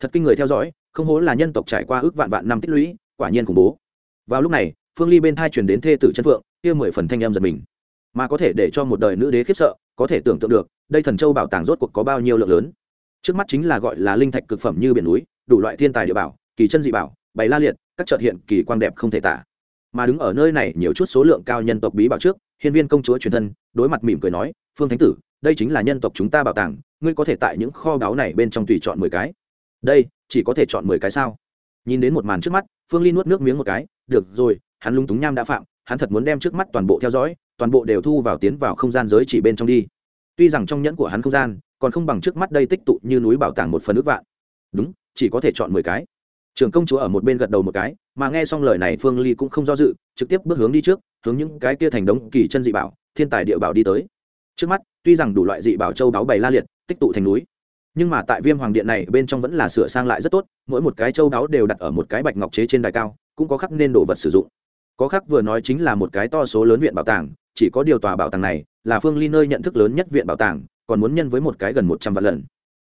Thật kinh người theo dõi không hố là nhân tộc trải qua ước vạn vạn năm tích lũy, quả nhiên khủng bố. Vào lúc này, phương ly bên thai truyền đến thê tử chân phượng, kia mười phần thanh em giật mình. Mà có thể để cho một đời nữ đế khiếp sợ, có thể tưởng tượng được, đây thần châu bảo tàng rốt cuộc có bao nhiêu lượng lớn. Trước mắt chính là gọi là linh thạch cực phẩm như biển núi, đủ loại thiên tài địa bảo, kỳ chân dị bảo, bày la liệt, các trợt hiện kỳ quan đẹp không thể tả. Mà đứng ở nơi này nhiều chút số lượng cao nhân tộc bí bảo trước, hiên viên công chúa truyền thân, đối mặt mỉm cười nói, phương thánh tử, đây chính là nhân tộc chúng ta bảo tàng, ngươi có thể tại những kho báu này bên trong tùy chọn mười cái đây, chỉ có thể chọn mười cái sao. Nhìn đến một màn trước mắt, phương ly nuốt nước miếng một cái, được rồi, hắn lung túng nham đã phạm, hắn thật muốn đem trước mắt toàn bộ theo dõi, toàn bộ đều thu vào tiến vào không gian giới chỉ bên trong đi. Tuy rằng trong nhẫn của hắn không gian, còn không bằng trước mắt đây tích tụ như núi bảo tàng một phần ước vạn. Đúng, chỉ có thể chọn mười cái. Trưởng công chúa ở một bên gật đầu một cái, mà nghe xong lời này phương ly cũng không do dự, trực tiếp bước hướng đi trước, hướng những cái kia thành đống kỳ chân dị bảo, thiên tài địa bảo đi tới. Trước mắt, tuy rằng đủ loại dị bảo châu đáo bày la liệt, tích tụ thành núi nhưng mà tại viêm hoàng điện này, bên trong vẫn là sửa sang lại rất tốt, mỗi một cái châu đáo đều đặt ở một cái bạch ngọc chế trên đài cao, cũng có khắc nên đồ vật sử dụng. Có khắc vừa nói chính là một cái to số lớn viện bảo tàng, chỉ có điều tòa bảo tàng này là phương ly nơi nhận thức lớn nhất viện bảo tàng, còn muốn nhân với một cái gần một trăm vạn lần.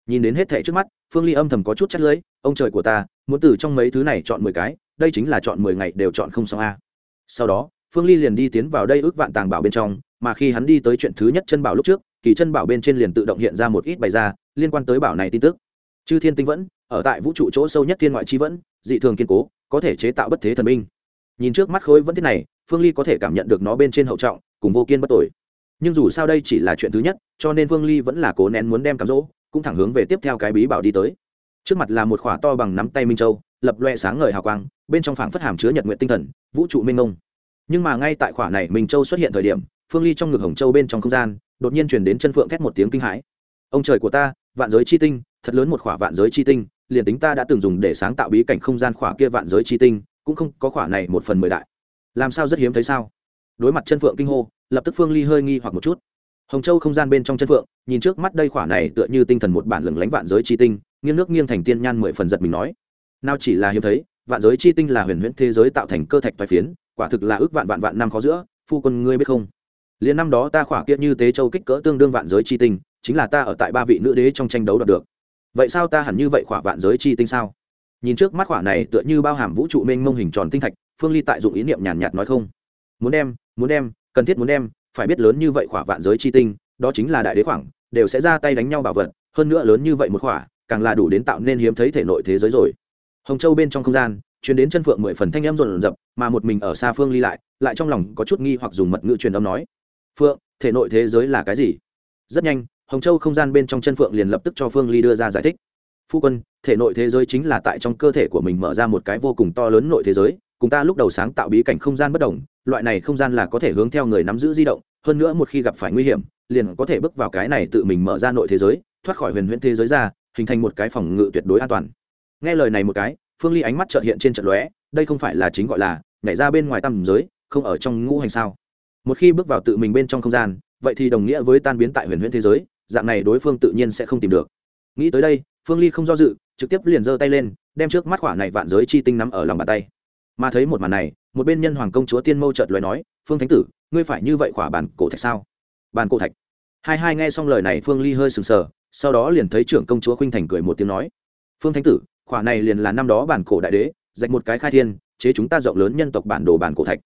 Nhìn đến hết thẻ trước mắt, phương ly âm thầm có chút chắc lưới ông trời của ta, muốn từ trong mấy thứ này chọn mười cái, đây chính là chọn mười ngày đều chọn không xong a. Sau đó phương ly liền đi tiến vào đây ước vạn tàng bảo bên trong, mà khi hắn đi tới chuyện thứ nhất chân bảo lúc trước, kỳ chân bảo bên trên liền tự động hiện ra một ít bài ra, liên quan tới bảo này tin tức. Chư thiên tinh vẫn, ở tại vũ trụ chỗ sâu nhất thiên ngoại chi vẫn, dị thường kiên cố, có thể chế tạo bất thế thần binh nhìn trước mắt khối vẫn thế này, phương ly có thể cảm nhận được nó bên trên hậu trọng, cùng vô kiên bất tội nhưng dù sao đây chỉ là chuyện thứ nhất, cho nên phương ly vẫn là cố nén muốn đem cám dỗ, cũng thẳng hướng về tiếp theo cái bí bảo đi tới. Trước mặt là một khỏa to bằng nắm tay minh châu, lập loe sáng ngời hào quang, bên trong phảng phất hàm chứa nhật nguyện tinh thần, vũ trụ minh ngông nhưng mà ngay tại khỏa này minh châu xuất hiện thời điểm, phương ly trong ngực hồng châu bên trong không gian, đột nhiên chuyển đến chân phượng thét một tiếng kinh hãi. Ông trời của ta, vạn giới chi tinh, thật lớn một khỏa vạn giới chi tinh, liền tính ta đã từng dùng để sáng tạo bí cảnh không gian khỏa kia vạn giới chi tinh, cũng không có khỏa này một phần mười đại. Làm sao rất hiếm thấy sao? Đối mặt chân phượng kinh hô, lập tức phương ly hơi nghi hoặc một chút. Hồng châu không gian bên trong chân phượng, nhìn trước mắt đây khỏa này tựa như tinh thần một bản lừng lánh vạn giới chi tinh, nghiêng nước nghiêng thành tiên nhan mười phần giật mình nói. Nào chỉ là hiếm thấy, vạn giới chi tinh là huyền huyễn thế giới tạo thành cơ thạch toái phiến quả thực là ước vạn vạn vạn năm khó giữa, phu quân ngươi biết không? Liền năm đó ta khỏa kia như tế châu kích cỡ tương đương vạn giới chi tinh, chính là ta ở tại ba vị nữ đế trong tranh đấu đạt được. Vậy sao ta hẳn như vậy khỏa vạn giới chi tinh sao? Nhìn trước mắt khỏa này tựa như bao hàm vũ trụ mênh mông hình tròn tinh thạch, phương ly tại dụng ý niệm nhàn nhạt nói không? Muốn đem muốn đem, cần thiết muốn đem, phải biết lớn như vậy khỏa vạn giới chi tinh, đó chính là đại đế khoảng, đều sẽ ra tay đánh nhau bảo vật, hơn nữa lớn như vậy một khỏa, càng là đủ đến tạo nên hiếm thấy thể nội thế giới rồi. Hồng châu bên trong không gian chuyến đến chân phượng mười phần thanh em rộn rập, mà một mình ở xa phương ly lại lại trong lòng có chút nghi hoặc dùng mật ngữ truyền âm nói, phượng, thể nội thế giới là cái gì? Rất nhanh, hồng châu không gian bên trong chân phượng liền lập tức cho phương ly đưa ra giải thích. Phu quân, thể nội thế giới chính là tại trong cơ thể của mình mở ra một cái vô cùng to lớn nội thế giới, cùng ta lúc đầu sáng tạo bí cảnh không gian bất đồng, loại này không gian là có thể hướng theo người nắm giữ di động, hơn nữa một khi gặp phải nguy hiểm, liền có thể bước vào cái này tự mình mở ra nội thế giới, thoát khỏi huyền huyễn thế giới ra, hình thành một cái phòng ngự tuyệt đối an toàn. Nghe lời này một cái phương ly ánh mắt trợt hiện trên trận lóe, đây không phải là chính gọi là nhảy ra bên ngoài tầm giới, không ở trong ngũ hành sao? Một khi bước vào tự mình bên trong không gian, vậy thì đồng nghĩa với tan biến tại huyền huyễn thế giới, dạng này đối phương tự nhiên sẽ không tìm được. Nghĩ tới đây, phương ly không do dự, trực tiếp liền giơ tay lên, đem trước mắt khỏa này vạn giới chi tinh nắm ở lòng bàn tay. Mà thấy một màn này, một bên nhân hoàng công chúa tiên mâu chợt lời nói, phương thánh tử, ngươi phải như vậy khỏa bàn cổ thạch sao? Bàn cổ thạch. Hai hai nghe xong lời này, phương ly hơi sừng sờ, sau đó liền thấy trưởng công chúa khuynh thành cười một tiếng nói, phương thánh tử khỏa này liền là năm đó bản cổ đại đế dạch một cái khai thiên, chế chúng ta rộng lớn nhân tộc bản đồ bản cổ thạch.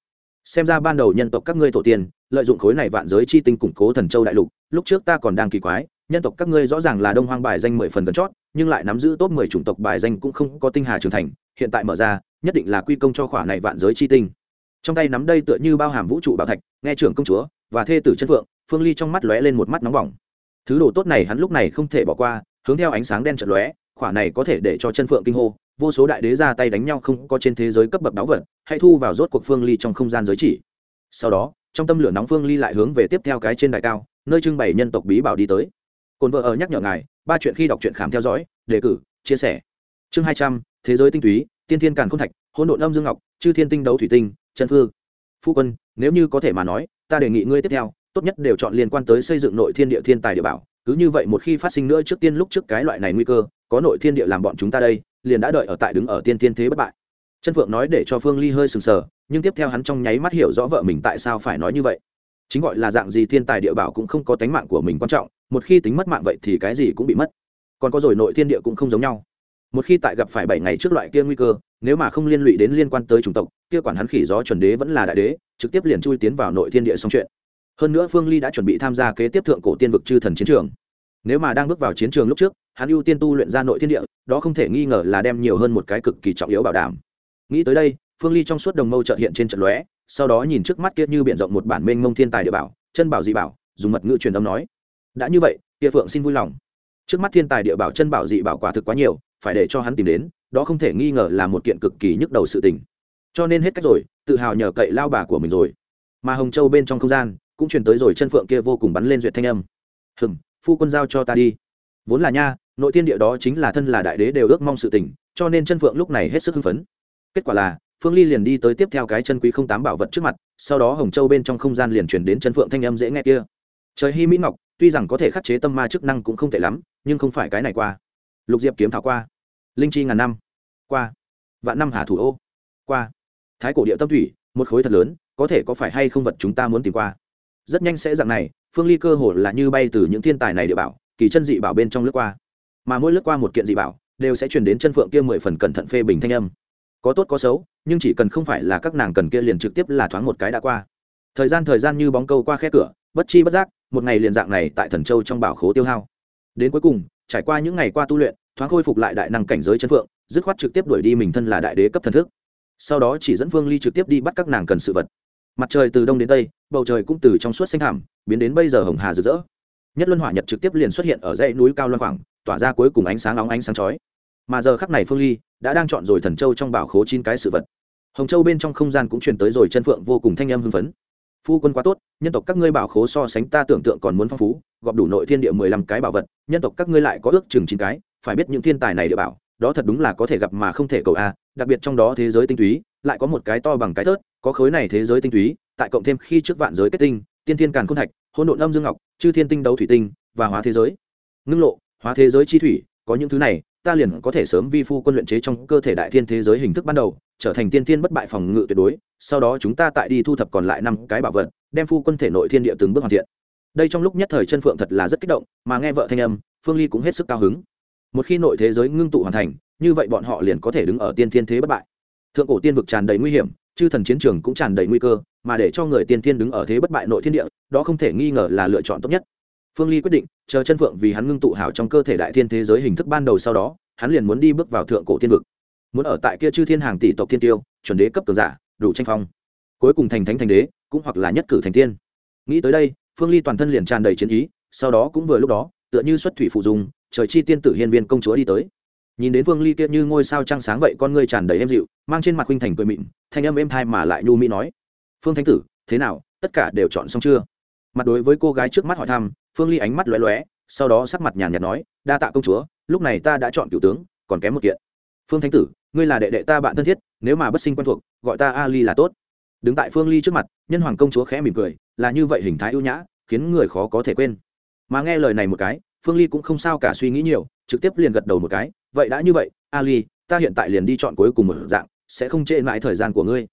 Xem ra ban đầu nhân tộc các ngươi tổ tiên lợi dụng khối này vạn giới chi tinh củng cố thần châu đại lục, lúc trước ta còn đang kỳ quái, nhân tộc các ngươi rõ ràng là đông hoang bài danh mười phần gần chót, nhưng lại nắm giữ top mười chủng tộc bài danh cũng không có tinh hà trưởng thành, hiện tại mở ra, nhất định là quy công cho khỏa này vạn giới chi tinh. Trong tay nắm đây tựa như bao hàm vũ trụ bảo thạch, nghe trưởng công chúa và thê tử chân phượng, phương ly trong mắt lóe lên một mắt nóng bỏng. Thứ đồ tốt này hắn lúc này không thể bỏ qua, hướng theo ánh sáng đen trận lóe khỏa này có thể để cho chân phượng kinh hô, vô số đại đế ra tay đánh nhau không có trên thế giới cấp bậc đáo vật, hãy thu vào rốt cuộc phương ly trong không gian giới chỉ. Sau đó, trong tâm lửa nóng phương ly lại hướng về tiếp theo cái trên đài cao, nơi trưng bày nhân tộc bí bảo đi tới. Cồn vợ ở nhắc nhở ngài, ba chuyện khi đọc truyện khám theo dõi, đề cử, chia sẻ. Chương hai trăm, thế giới tinh túy, tiên thiên càn k h ô n thạch hôn độn âm dương ngọc, chư thiên tinh đấu thủy tinh chân phương phu quân, nếu như có thể mà nói, ta đề nghị ngươi tiếp theo, tốt nhất đều chọn liên quan tới xây dựng nội thiên địa thiên tài địa bảo. Cứ như vậy một khi phát sinh nữa trước tiên lúc trước cái loại này nguy cơ có nội thiên địa làm bọn chúng ta đây, liền đã đợi ở tại đứng ở tiên thiên thế bất bại. Chân phượng nói để cho phương ly hơi sừng sờ, nhưng tiếp theo hắn trong nháy mắt hiểu rõ vợ mình tại sao phải nói như vậy. Chính gọi là dạng gì thiên tài địa bảo cũng không có tánh mạng của mình quan trọng, một khi tính mất mạng vậy thì cái gì cũng bị mất. Còn có rồi nội thiên địa cũng không giống nhau. Một khi tại gặp phải bảy ngày trước loại kia nguy cơ, nếu mà không liên lụy đến liên quan tới chủng tộc, kia quản hắn khỉ gió chuẩn đế vẫn là đại đế, trực tiếp liền chui tiến vào nội thiên địa xong chuyện. Hơn nữa phương ly đã chuẩn bị tham gia kế tiếp thượng cổ tiên vực chư thần chiến trường nếu mà đang bước vào chiến trường lúc trước, hắn ưu tiên tu luyện ra nội thiên địa, đó không thể nghi ngờ là đem nhiều hơn một cái cực kỳ trọng yếu bảo đảm. Nghĩ tới đây, phương ly trong suốt đồng mâu trợ hiện trên trận lóe, sau đó nhìn trước mắt kia như biển rộng một bản mênh mông thiên tài địa bảo, chân bảo dị bảo, dùng mật ngữ truyền âm nói, đã như vậy địa phượng xin vui lòng. Trước mắt thiên tài địa bảo chân bảo dị bảo quả thực quá nhiều, phải để cho hắn tìm đến, đó không thể nghi ngờ là một kiện cực kỳ nhức đầu sự tình. Cho nên hết cách rồi, tự hào nhờ cậy lao bà của mình rồi. Mà hồng châu bên trong không gian, cũng truyền tới rồi chân phượng kia vô cùng bắn lên duyệt thanh âm. Hừng phu quân giao cho ta đi. Vốn là nha, nội thiên địa đó chính là thân là đại đế đều ước mong sự tình, cho nên chân phượng lúc này hết sức hưng phấn. Kết quả là, phương ly liền đi tới tiếp theo cái chân quý không tám bảo vật trước mặt, sau đó hồng châu bên trong không gian liền chuyển đến chân phượng thanh âm dễ nghe kia. Trời hy mỹ ngọc, tuy rằng có thể khắc chế tâm ma chức năng cũng không tệ lắm, nhưng không phải cái này qua. Lục diệp kiếm thảo qua. Linh chi ngàn năm. Qua. Vạn năm hà thủ ô. Qua. Thái cổ địa tâm thủy, một khối thật lớn, có thể có phải hay không vật chúng ta muốn tìm qua? Rất nhanh sẽ dạng này phương ly cơ hồ là như bay từ những thiên tài này địa bảo, kỳ chân dị bảo bên trong lướt qua. Mà mỗi lướt qua một kiện dị bảo, đều sẽ chuyển đến chân phượng kia mười phần cẩn thận phê bình thanh âm. Có tốt có xấu, nhưng chỉ cần không phải là các nàng cần kia liền trực tiếp là thoáng một cái đã qua. Thời gian thời gian như bóng câu qua khe cửa, bất chi bất giác, một ngày liền dạng này tại thần châu trong bảo khố tiêu hao. Đến cuối cùng, trải qua những ngày qua tu luyện, thoáng khôi phục lại đại năng cảnh giới chân phượng, dứt khoát trực tiếp đuổi đi mình thân là đại đế cấp thần thức. Sau đó chỉ dẫn phương ly trực tiếp đi bắt các nàng cần sự vật mặt trời từ đông đến tây, bầu trời cũng từ trong suốt xanh thảm biến đến bây giờ hồng hà rực rỡ. Nhất luân hỏa nhật trực tiếp liền xuất hiện ở dãy núi cao loan khoảng, tỏa ra cuối cùng ánh sáng nóng ánh sáng chói. Mà giờ khắc này phương ly đã đang chọn rồi thần châu trong bảo khố chín cái sự vật. Hồng châu bên trong không gian cũng truyền tới rồi chân phượng vô cùng thanh âm hưng phấn. Phu quân quá tốt, nhân tộc các ngươi bảo khố so sánh ta tưởng tượng còn muốn phong phú, gọp đủ nội thiên địa mười lăm cái bảo vật, nhân tộc các ngươi lại có ước chừng chín cái, phải biết những thiên tài này địa bảo, đó thật đúng là có thể gặp mà không thể cầu a, đặc biệt trong đó thế giới tinh túy lại có một cái to bằng cái thớt, có khối này thế giới tinh túy, tại cộng thêm khi trước vạn giới kết tinh, tiên thiên càn khôn thạch, hỗn độn âm dương ngọc, chư thiên tinh đấu thủy tinh, và hóa thế giới. Ngưng lộ, hóa thế giới chi thủy, có những thứ này, ta liền có thể sớm vi phu quân luyện chế trong cơ thể đại thiên thế giới hình thức ban đầu, trở thành tiên thiên bất bại phòng ngự tuyệt đối, sau đó chúng ta tại đi thu thập còn lại năm cái bảo vật, đem phu quân thể nội thiên địa từng bước hoàn thiện. Đây trong lúc nhất thời chân phượng thật là rất kích động, mà nghe vợ thanh âm, phương ly cũng hết sức cao hứng. Một khi nội thế giới ngưng tụ hoàn thành, như vậy bọn họ liền có thể đứng ở tiên thiên thế bất bại thượng cổ tiên vực tràn đầy nguy hiểm, chư thần chiến trường cũng tràn đầy nguy cơ, mà để cho người tiên tiên đứng ở thế bất bại nội thiên địa, đó không thể nghi ngờ là lựa chọn tốt nhất. Phương ly quyết định, chờ chân phượng vì hắn ngưng tụ hảo trong cơ thể đại thiên thế giới hình thức ban đầu sau đó, hắn liền muốn đi bước vào thượng cổ tiên vực. Muốn ở tại kia chư thiên hàng tỷ tộc thiên tiêu, chuẩn đế cấp cường giả, đủ tranh phong. Cuối cùng thành thánh thành đế, cũng hoặc là nhất cử thành tiên. Nghĩ tới đây, phương ly toàn thân liền tràn đầy chiến ý, sau đó cũng vừa lúc đó, tựa như xuất thủy phụ dùng trời chi tiên tử hiên viên công chúa đi tới nhìn đến Vương ly kia như ngôi sao trăng sáng vậy con ngươi tràn đầy êm dịu, mang trên mặt huynh thành cười mịn, thanh âm êm thai mà lại nhu mỹ nói, phương thánh tử, thế nào, tất cả đều chọn xong chưa? Mặt đối với cô gái trước mắt hỏi thăm, phương ly ánh mắt lóe lóe, sau đó sắc mặt nhàn nhạt nói, đa tạ công chúa, lúc này ta đã chọn cựu tướng, còn kém một kiện. Phương thánh tử, ngươi là đệ đệ ta bạn thân thiết, nếu mà bất sinh quen thuộc, gọi ta ali là tốt. Đứng tại phương ly trước mặt, nhân hoàng công chúa khẽ mỉm cười, là như vậy hình thái ưu nhã, khiến người khó có thể quên. Mà nghe lời này một cái, phương ly cũng không sao cả suy nghĩ nhiều, trực tiếp liền gật đầu một cái vậy đã như vậy, ali, ta hiện tại liền đi chọn cuối cùng một dạng, sẽ không trễ mãi thời gian của ngươi.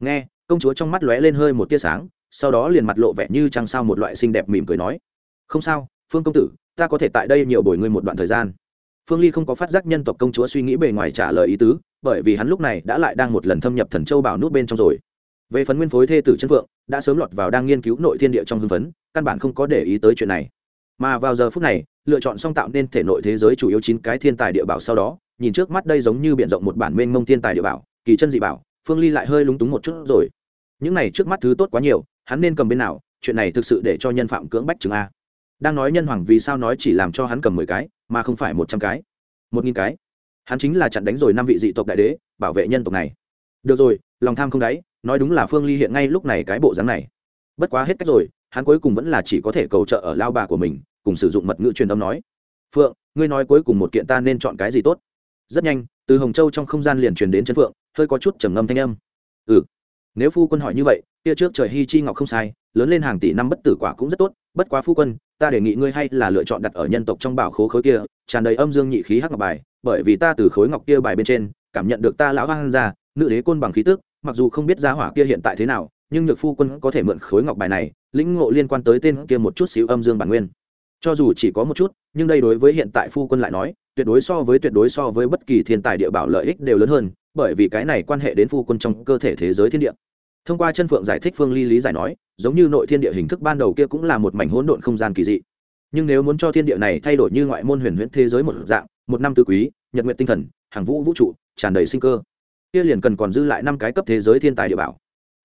Nghe, công chúa trong mắt lóe lên hơi một tia sáng, sau đó liền mặt lộ vẻ như trăng sao một loại xinh đẹp mỉm cười nói, không sao, phương công tử, ta có thể tại đây nhiều bồi ngươi một đoạn thời gian. Phương ly không có phát giác nhân tộc công chúa suy nghĩ bề ngoài trả lời ý tứ, bởi vì hắn lúc này đã lại đang một lần thâm nhập thần châu bảo nút bên trong rồi. Về phần nguyên phối thê tử chân phượng, đã sớm lọt vào đang nghiên cứu nội thiên địa trong hưng phấn, căn bản không có để ý tới chuyện này. Mà vào giờ phút này lựa chọn xong tạo nên thể nội thế giới chủ yếu chín cái thiên tài địa bảo sau đó, nhìn trước mắt đây giống như b i ể n rộng một bản mênh mông thiên tài địa bảo, kỳ chân dị bảo, phương ly lại hơi lúng túng một chút rồi. Những này trước mắt thứ tốt quá nhiều, hắn nên cầm bên nào, chuyện này thực sự để cho nhân phạm cưỡng bách chừng a. Đang nói nhân hoàng vì sao nói chỉ làm cho hắn cầm mười cái, mà không phải một trăm cái? Một nghìn cái? Hắn chính là chặn đánh rồi năm vị dị tộc đại đế, bảo vệ nhân tộc này. Được rồi, lòng tham không đáy, nói đúng là phương ly hiện ngay lúc này cái bộ dáng này. Bất quá hết cách rồi, hắn cuối cùng vẫn là chỉ có thể cầu trợ ở lao bà của mình cùng sử dụng mật ngữ truyền âm nói, phượng, ngươi nói cuối cùng một kiện ta nên chọn cái gì tốt? Rất nhanh, từ hồng châu trong không gian liền truyền đến chân phượng, hơi có chút trầm ngâm thanh âm. Ừ. Nếu phu quân hỏi như vậy, kia trước trời hy chi ngọc không sai, lớn lên hàng tỷ năm bất tử quả cũng rất tốt, bất quá phu quân, ta đề nghị ngươi hay là lựa chọn đặt ở nhân tộc trong bảo khố khối kia, tràn đầy âm dương nhị khí hắc ngọc bài, bởi vì ta từ khối ngọc kia bài bên trên, cảm nhận được ta lão hoang ra, nữ đế côn bằng khí tức, mặc dù không biết giá hỏa kia hiện tại thế nào, nhưng nhược phu quân có thể mượn khối ngọc bài này, lĩnh ngộ liên quan tới tên kia một chút xíu âm dương bản nguyên cho dù chỉ có một chút, nhưng đây đối với hiện tại phu quân lại nói, tuyệt đối so với tuyệt đối so với bất kỳ thiên tài địa bảo lợi ích đều lớn hơn, bởi vì cái này quan hệ đến phu quân trong cơ thể thế giới thiên địa. Thông qua chân phượng giải thích phương ly lý giải nói, giống như nội thiên địa hình thức ban đầu kia cũng là một mảnh hỗn độn không gian kỳ dị. Nhưng nếu muốn cho thiên địa này thay đổi như ngoại môn huyền huyễn thế giới một dạng, một năm tứ quý, nhật nguyện tinh thần, hàng vũ vũ trụ, tràn đầy sinh cơ, kia liền cần còn dư lại năm cái cấp thế giới thiên tài địa bảo.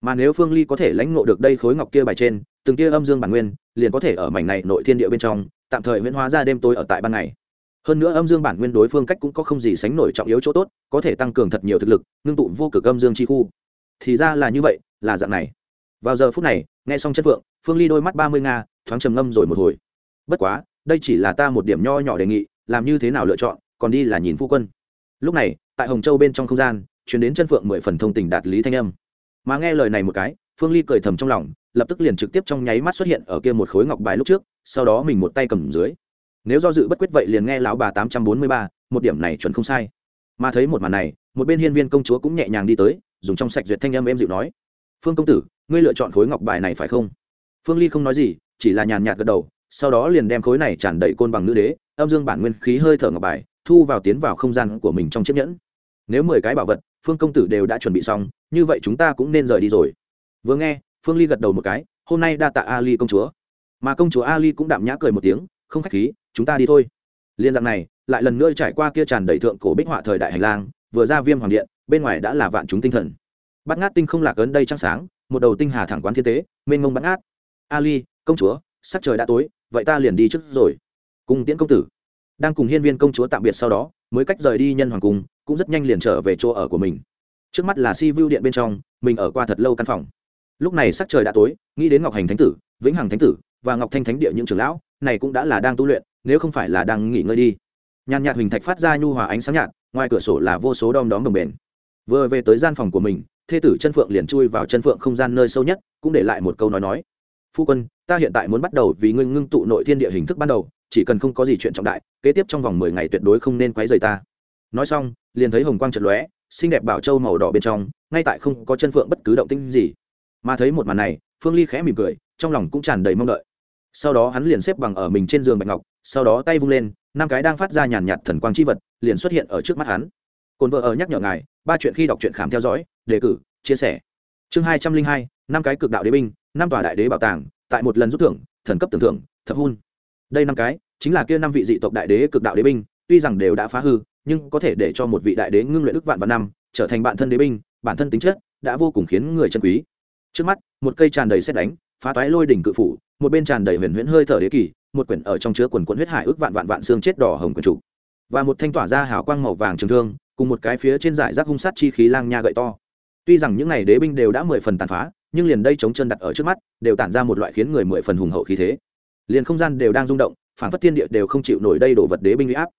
Mà nếu phương ly có thể lãnh ngộ được đây khối ngọc kia bài trên từng kia âm dương bản nguyên liền có thể ở mảnh này nội thiên địa bên trong, tạm thời huyễn hóa ra đêm tối ở tại ban ngày. Hơn nữa âm dương bản nguyên đối phương cách cũng có không gì sánh nổi trọng yếu chỗ tốt, có thể tăng cường thật nhiều thực lực, ngưng tụ vô cực âm dương chi khu. Thì ra là như vậy, là dạng này. Vào giờ phút này, nghe xong chất phượng phương ly đôi mắt ba mươi nga, thoáng trầm ngâm rồi một hồi. Bất quá, đây chỉ là ta một điểm nho nhỏ đề nghị, làm như thế nào lựa chọn, còn đi là nhìn phu quân. Lúc này, tại hồng châu bên trong không gian chuyển đến chân phượng mười phần thông tình đạt lý thanh âm. Mà nghe lời này một cái, phương ly cười thầm trong lòng lập tức liền trực tiếp trong nháy mắt xuất hiện ở kia một khối ngọc bài lúc trước, sau đó mình một tay cầm dưới. Nếu do dự bất quyết vậy liền nghe lão bà tám trăm bốn mươi ba, một điểm này chuẩn không sai. Mà thấy một màn này, một bên hiên viên công chúa cũng nhẹ nhàng đi tới, dùng trong sạch duyệt thanh âm em dịu nói, phương công tử, ngươi lựa chọn khối ngọc bài này phải không? Phương ly không nói gì, chỉ là nhàn nhạt gật đầu, sau đó liền đem khối này tràn đầy côn bằng nữ đế, âm dương bản nguyên khí hơi thở ngọc bài, thu vào tiến vào không gian của mình trong chiếc nhẫn. Nếu mười cái bảo vật, phương công tử đều đã chuẩn bị xong, như vậy chúng ta cũng nên rời đi rồi. Vừa nghe phương ly gật đầu một cái, hôm nay đa tạ ali công chúa. Mà công chúa ali cũng đạm nhã cười một tiếng, không khách khí, chúng ta đi thôi. Liên dạng này, lại lần nữa trải qua kia tràn đầy thượng cổ bích họa thời đại hành lang, vừa ra viêm hoàng điện, bên ngoài đã là vạn chúng tinh thần. Bắt ngát tinh không lạc ấn đây trăng sáng, một đầu tinh hà thẳng quán thiên tế, mênh mông bắt ngát. Ali, công chúa, sắc trời đã tối, vậy ta liền đi trước rồi. Cùng tiễn công tử. Đang cùng hiên viên công chúa tạm biệt sau đó, mới cách rời đi nhân hoàng cung, cũng rất nhanh liền trở về chỗ ở của mình. Trước mắt là si vu điện bên trong, mình ở qua thật lâu căn phòng lúc này sắc trời đã tối, nghĩ đến ngọc hành thánh tử, vĩnh hằng thánh tử và ngọc thanh thánh địa những trưởng lão, này cũng đã là đang tu luyện, nếu không phải là đang nghỉ ngơi đi. Nhàn nhạt huỳnh thạch phát ra nhu hòa ánh sáng nhạt, ngoài cửa sổ là vô số đom đóm đồng bền vừa về tới gian phòng của mình, thê tử chân phượng liền chui vào chân phượng không gian nơi sâu nhất, cũng để lại một câu nói nói. Phu quân, ta hiện tại muốn bắt đầu vì ngưng ngưng tụ nội thiên địa hình thức ban đầu, chỉ cần không có gì chuyện trọng đại, kế tiếp trong vòng mười ngày tuyệt đối không nên quấy rầy ta. Nói xong, liền thấy hồng quang trận lóe, xinh đẹp bảo châu màu đỏ bên trong, ngay tại không có chân phượng bất cứ động tinh gì mà thấy một màn này, phương ly khẽ mỉm cười, trong lòng cũng tràn đầy mong đợi. Sau đó hắn liền xếp bằng ở mình trên giường bạch ngọc, sau đó tay vung lên, năm cái đang phát ra nhàn nhạt thần quang chi vật liền xuất hiện ở trước mắt hắn. Cồn vợ ở nhắc nhở ngài, ba chuyện khi đọc truyện khám theo dõi, đề cử, chia sẻ. Chương hai trăm linh hai, năm cái cực đạo đế binh, năm tòa đại đế bảo tàng, tại một lần rút thưởng, thần cấp tưởng thưởng, thập hun đây năm cái, chính là kia năm vị dị tộc đại đế cực đạo đế binh, tuy rằng đều đã phá hư, nhưng có thể để cho một vị đại đế ngưng luyện ức vạn vạn năm, trở thành bản thân đế binh, bản thân tính chất đã vô cùng khiến người chân quý trước mắt, một cây tràn đầy xét đánh, phá toái lôi đỉnh cự phủ, một bên tràn đầy huyền huyễn hơi thở đế kỳ, một quyển ở trong chứa quần quần huyết hải ước vạn vạn vạn xương chết đỏ hồng quần trụ. Và một thanh tỏa ra hào quang màu vàng trường thương, cùng một cái phía trên giải rác hung sát chi khí lang nha gậy to. Tuy rằng những này đế binh đều đã mười phần tàn phá, nhưng liền đây chống chân đặt ở trước mắt, đều tản ra một loại khiến người mười phần hùng hậu khí thế. Liền không gian đều đang rung động phản phất thiên địa đều không chịu nổi đây đồ vật đế binh uy áp.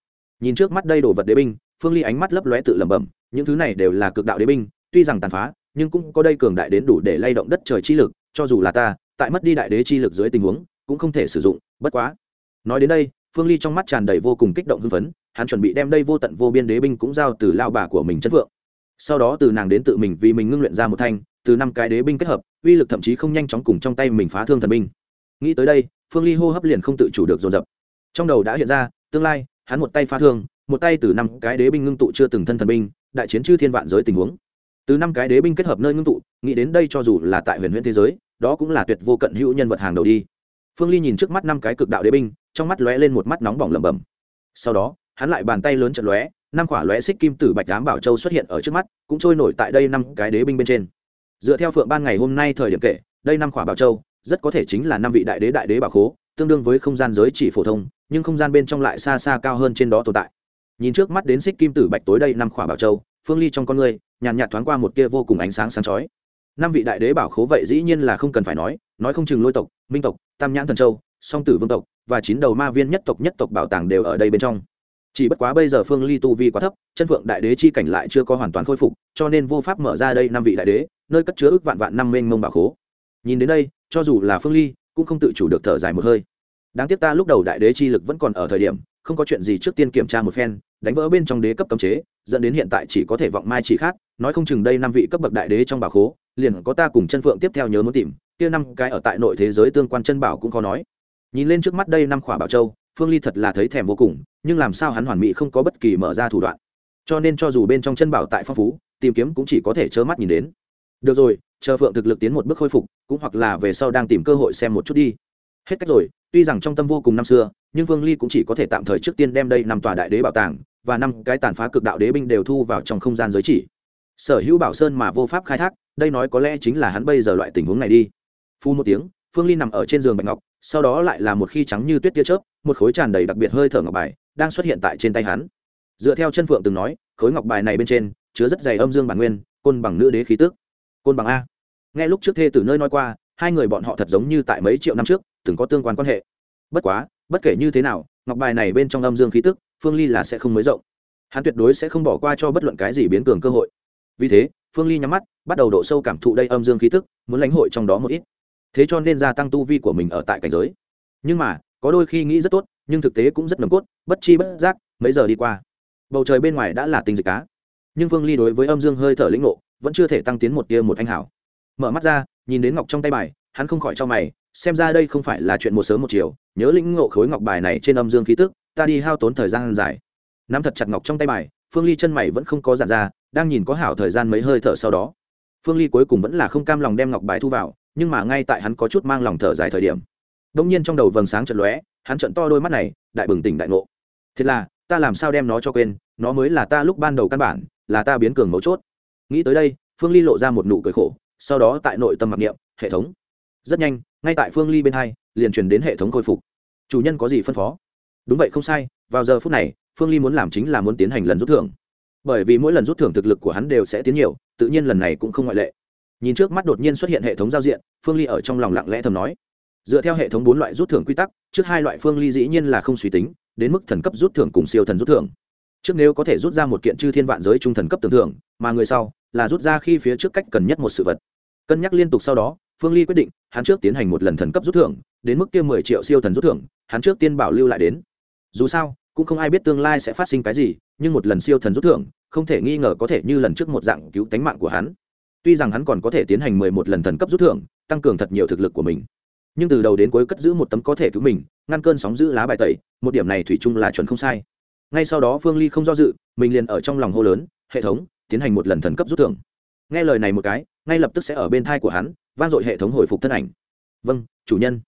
Nhìn trước mắt đây đồ vật đế binh, phương ly ánh mắt lấp lóe tự lẩm bẩm, những thứ này đều là cực đạo đế binh, tuy rằng tàn phá nhưng cũng có đây cường đại đến đủ để lay động đất trời chi lực, cho dù là ta, tại mất đi đại đế chi lực dưới tình huống, cũng không thể sử dụng, bất quá. Nói đến đây, phương ly trong mắt tràn đầy vô cùng kích động hưng phấn, hắn chuẩn bị đem đây vô tận vô biên đế binh cũng giao từ lao bà của mình chất vượng sau đó từ nàng đến tự mình vì mình ngưng luyện ra một thanh, từ năm cái đế binh kết hợp, uy lực thậm chí không nhanh chóng cùng trong tay mình phá thương thần binh. Nghĩ tới đây, phương ly hô hấp liền không tự chủ được dồn dập. Trong đầu đã hiện ra, tương lai, hắn một tay phá thương, một tay từ năm cái đế binh ngưng tụ chưa từng thân thần binh, đại chiến chư thiên vạn giới tình huống từ năm cái đế binh kết hợp nơi ngưng tụ, nghĩ đến đây cho dù là tại huyền huyễn thế giới, đó cũng là tuyệt vô cận hữu nhân vật hàng đầu đi. Phương ly nhìn trước mắt năm cái cực đạo đế binh, trong mắt lóe lên một mắt nóng bỏng lẩm bẩm. Sau đó, hắn lại bàn tay lớn trận lóe, năm quả lóe xích kim tử bạch đám bảo châu xuất hiện ở trước mắt, cũng trôi nổi tại đây năm cái đế binh bên trên. Dựa theo phượng ban ngày hôm nay thời điểm kể, đây năm quả bảo châu, rất có thể chính là năm vị đại đế đại đế bảo khố, tương đương với không gian giới chỉ phổ thông, nhưng không gian bên trong lại xa xa cao hơn trên đó tồn tại. Nhìn trước mắt đến xích kim tử bạch tối đây năm quả bảo châu, phương ly trong con người nhàn nhạt thoáng qua một kia vô cùng ánh sáng sáng chói. Năm vị đại đế bảo khố vậy dĩ nhiên là không cần phải nói nói không chừng lôi tộc, minh tộc, tam nhãn thần châu, song tử vương tộc và chín đầu ma viên nhất tộc nhất tộc bảo tàng đều ở đây bên trong. Chỉ bất quá bây giờ phương ly tu vi quá thấp, chân phượng đại đế chi cảnh lại chưa có hoàn toàn khôi phục, cho nên vô pháp mở ra đây năm vị đại đế, nơi cất chứa ước vạn vạn năm mênh mông bảo khố. Nhìn đến đây, cho dù là phương ly, cũng không tự chủ được thở dài một hơi. Đáng tiếc ta lúc đầu đại đế chi lực vẫn còn ở thời điểm, không có chuyện gì trước tiên kiểm tra một phen, đánh vỡ bên trong đế cấp cấm chế, dẫn đến hiện tại chỉ có thể vọng mai chỉ khác nói không chừng đây năm vị cấp bậc đại đế trong bảo khố, liền có ta cùng chân phượng tiếp theo nhớ muốn tìm, kia năm cái ở tại nội thế giới tương quan chân bảo cũng khó nói. Nhìn lên trước mắt đây năm khỏa bảo châu, phương ly thật là thấy thèm vô cùng, nhưng làm sao hắn hoàn mỹ không có bất kỳ mở ra thủ đoạn. Cho nên cho dù bên trong chân bảo tại phong phú, tìm kiếm cũng chỉ có thể trơ mắt nhìn đến. Được rồi, chờ phượng thực lực tiến một bước khôi phục, cũng hoặc là về sau đang tìm cơ hội xem một chút đi. Hết cách rồi, tuy rằng trong tâm vô cùng năm xưa, nhưng phương ly cũng chỉ có thể tạm thời trước tiên đem đây năm tòa đại đế bảo tàng và năm cái tàn phá cực đạo đế binh đều thu vào trong không gian giới chỉ sở hữu bảo sơn mà vô pháp khai thác, đây nói có lẽ chính là hắn bây giờ loại tình huống này đi. Phu một tiếng, phương ly nằm ở trên giường bạch ngọc, sau đó lại là một khi trắng như tuyết tia chớp, một khối tràn đầy đặc biệt hơi thở ngọc bài đang xuất hiện tại trên tay hắn. Dựa theo chân phượng từng nói, khối ngọc bài này bên trên chứa rất dày âm dương bản nguyên, côn bằng nữ đế khí tước côn bằng a. Nghe lúc trước thê từ nơi nói qua, hai người bọn họ thật giống như tại mấy triệu năm trước, từng có tương quan quan hệ. Bất quá, bất kể như thế nào, ngọc bài này bên trong âm dương khí tức, phương ly là sẽ không mới rộng. Hắn tuyệt đối sẽ không bỏ qua cho bất luận cái gì biến cường cơ hội vì thế, phương ly nhắm mắt, bắt đầu độ sâu cảm thụ đây âm dương khí tức, muốn lãnh hội trong đó một ít. Thế cho nên gia tăng tu vi của mình ở tại cảnh giới. Nhưng mà, có đôi khi nghĩ rất tốt, nhưng thực tế cũng rất nồng cốt, bất chi bất giác, mấy giờ đi qua. Bầu trời bên ngoài đã là tinh dịch cá. Nhưng phương ly đối với âm dương hơi thở lĩnh ngộ, vẫn chưa thể tăng tiến một tia một anh hảo. Mở mắt ra, nhìn đến ngọc trong tay bài, hắn không khỏi cho mày, xem ra đây không phải là chuyện một sớm một chiều, nhớ lĩnh ngộ khối ngọc bài này trên âm dương khí tức, ta đi hao tốn thời gian dài. Nắm thật chặt ngọc trong tay bài phương ly chân mày vẫn không có giản ra, đang nhìn có hảo thời gian mấy hơi thở sau đó. Phương ly cuối cùng vẫn là không cam lòng đem ngọc bài thu vào, nhưng mà ngay tại hắn có chút mang lòng thở dài thời điểm đông nhiên trong đầu vầng sáng trận lóe, hắn trận to đôi mắt này, đại bừng tỉnh đại ngộ. Thế là, ta làm sao đem nó cho quên, nó mới là ta lúc ban đầu căn bản, là ta biến cường mấu chốt. Nghĩ tới đây, phương ly lộ ra một nụ cười khổ, sau đó tại nội tâm mặc niệm, hệ thống. Rất nhanh, ngay tại phương ly bên hai, liền truyền đến hệ thống khôi phục. Chủ nhân có gì phân phó? Đúng vậy không sai, vào giờ phút này phương ly muốn làm chính là muốn tiến hành lần rút thưởng. Bởi vì mỗi lần rút thưởng thực lực của hắn đều sẽ tiến nhiều, tự nhiên lần này cũng không ngoại lệ. Nhìn trước mắt đột nhiên xuất hiện hệ thống giao diện, phương ly ở trong lòng lặng lẽ thầm nói. Dựa theo hệ thống bốn loại rút thưởng quy tắc, trước hai loại phương ly dĩ nhiên là không suy tính, đến mức thần cấp rút thưởng cùng siêu thần rút thưởng. Trước nếu có thể rút ra một kiện chư thiên vạn giới trung thần cấp tưởng thưởng, mà người sau là rút ra khi phía trước cách cần nhất một sự vật. Cân nhắc liên tục sau đó, phương ly quyết định, hắn trước tiến hành một lần thần cấp rút thưởng, đến mức kia mười triệu siêu thần rút thưởng, hắn trước tiên bảo lưu lại đến. Dù sao cũng không ai biết tương lai sẽ phát sinh cái gì, nhưng một lần siêu thần rút thưởng, không thể nghi ngờ có thể như lần trước một dạng cứu tánh mạng của hắn. Tuy rằng hắn còn có thể tiến hành mười một lần thần cấp rút thưởng, tăng cường thật nhiều thực lực của mình, nhưng từ đầu đến cuối cất giữ một tấm có thể cứu mình, ngăn cơn sóng giữ lá bài tẩy, một điểm này thủy chung là chuẩn không sai. Ngay sau đó phương ly không do dự, mình liền ở trong lòng hô lớn, hệ thống, tiến hành một lần thần cấp rút thưởng. Nghe lời này một cái, ngay lập tức sẽ ở bên thai của hắn, vang dội hệ thống hồi phục thân ảnh. Vâng chủ nhân.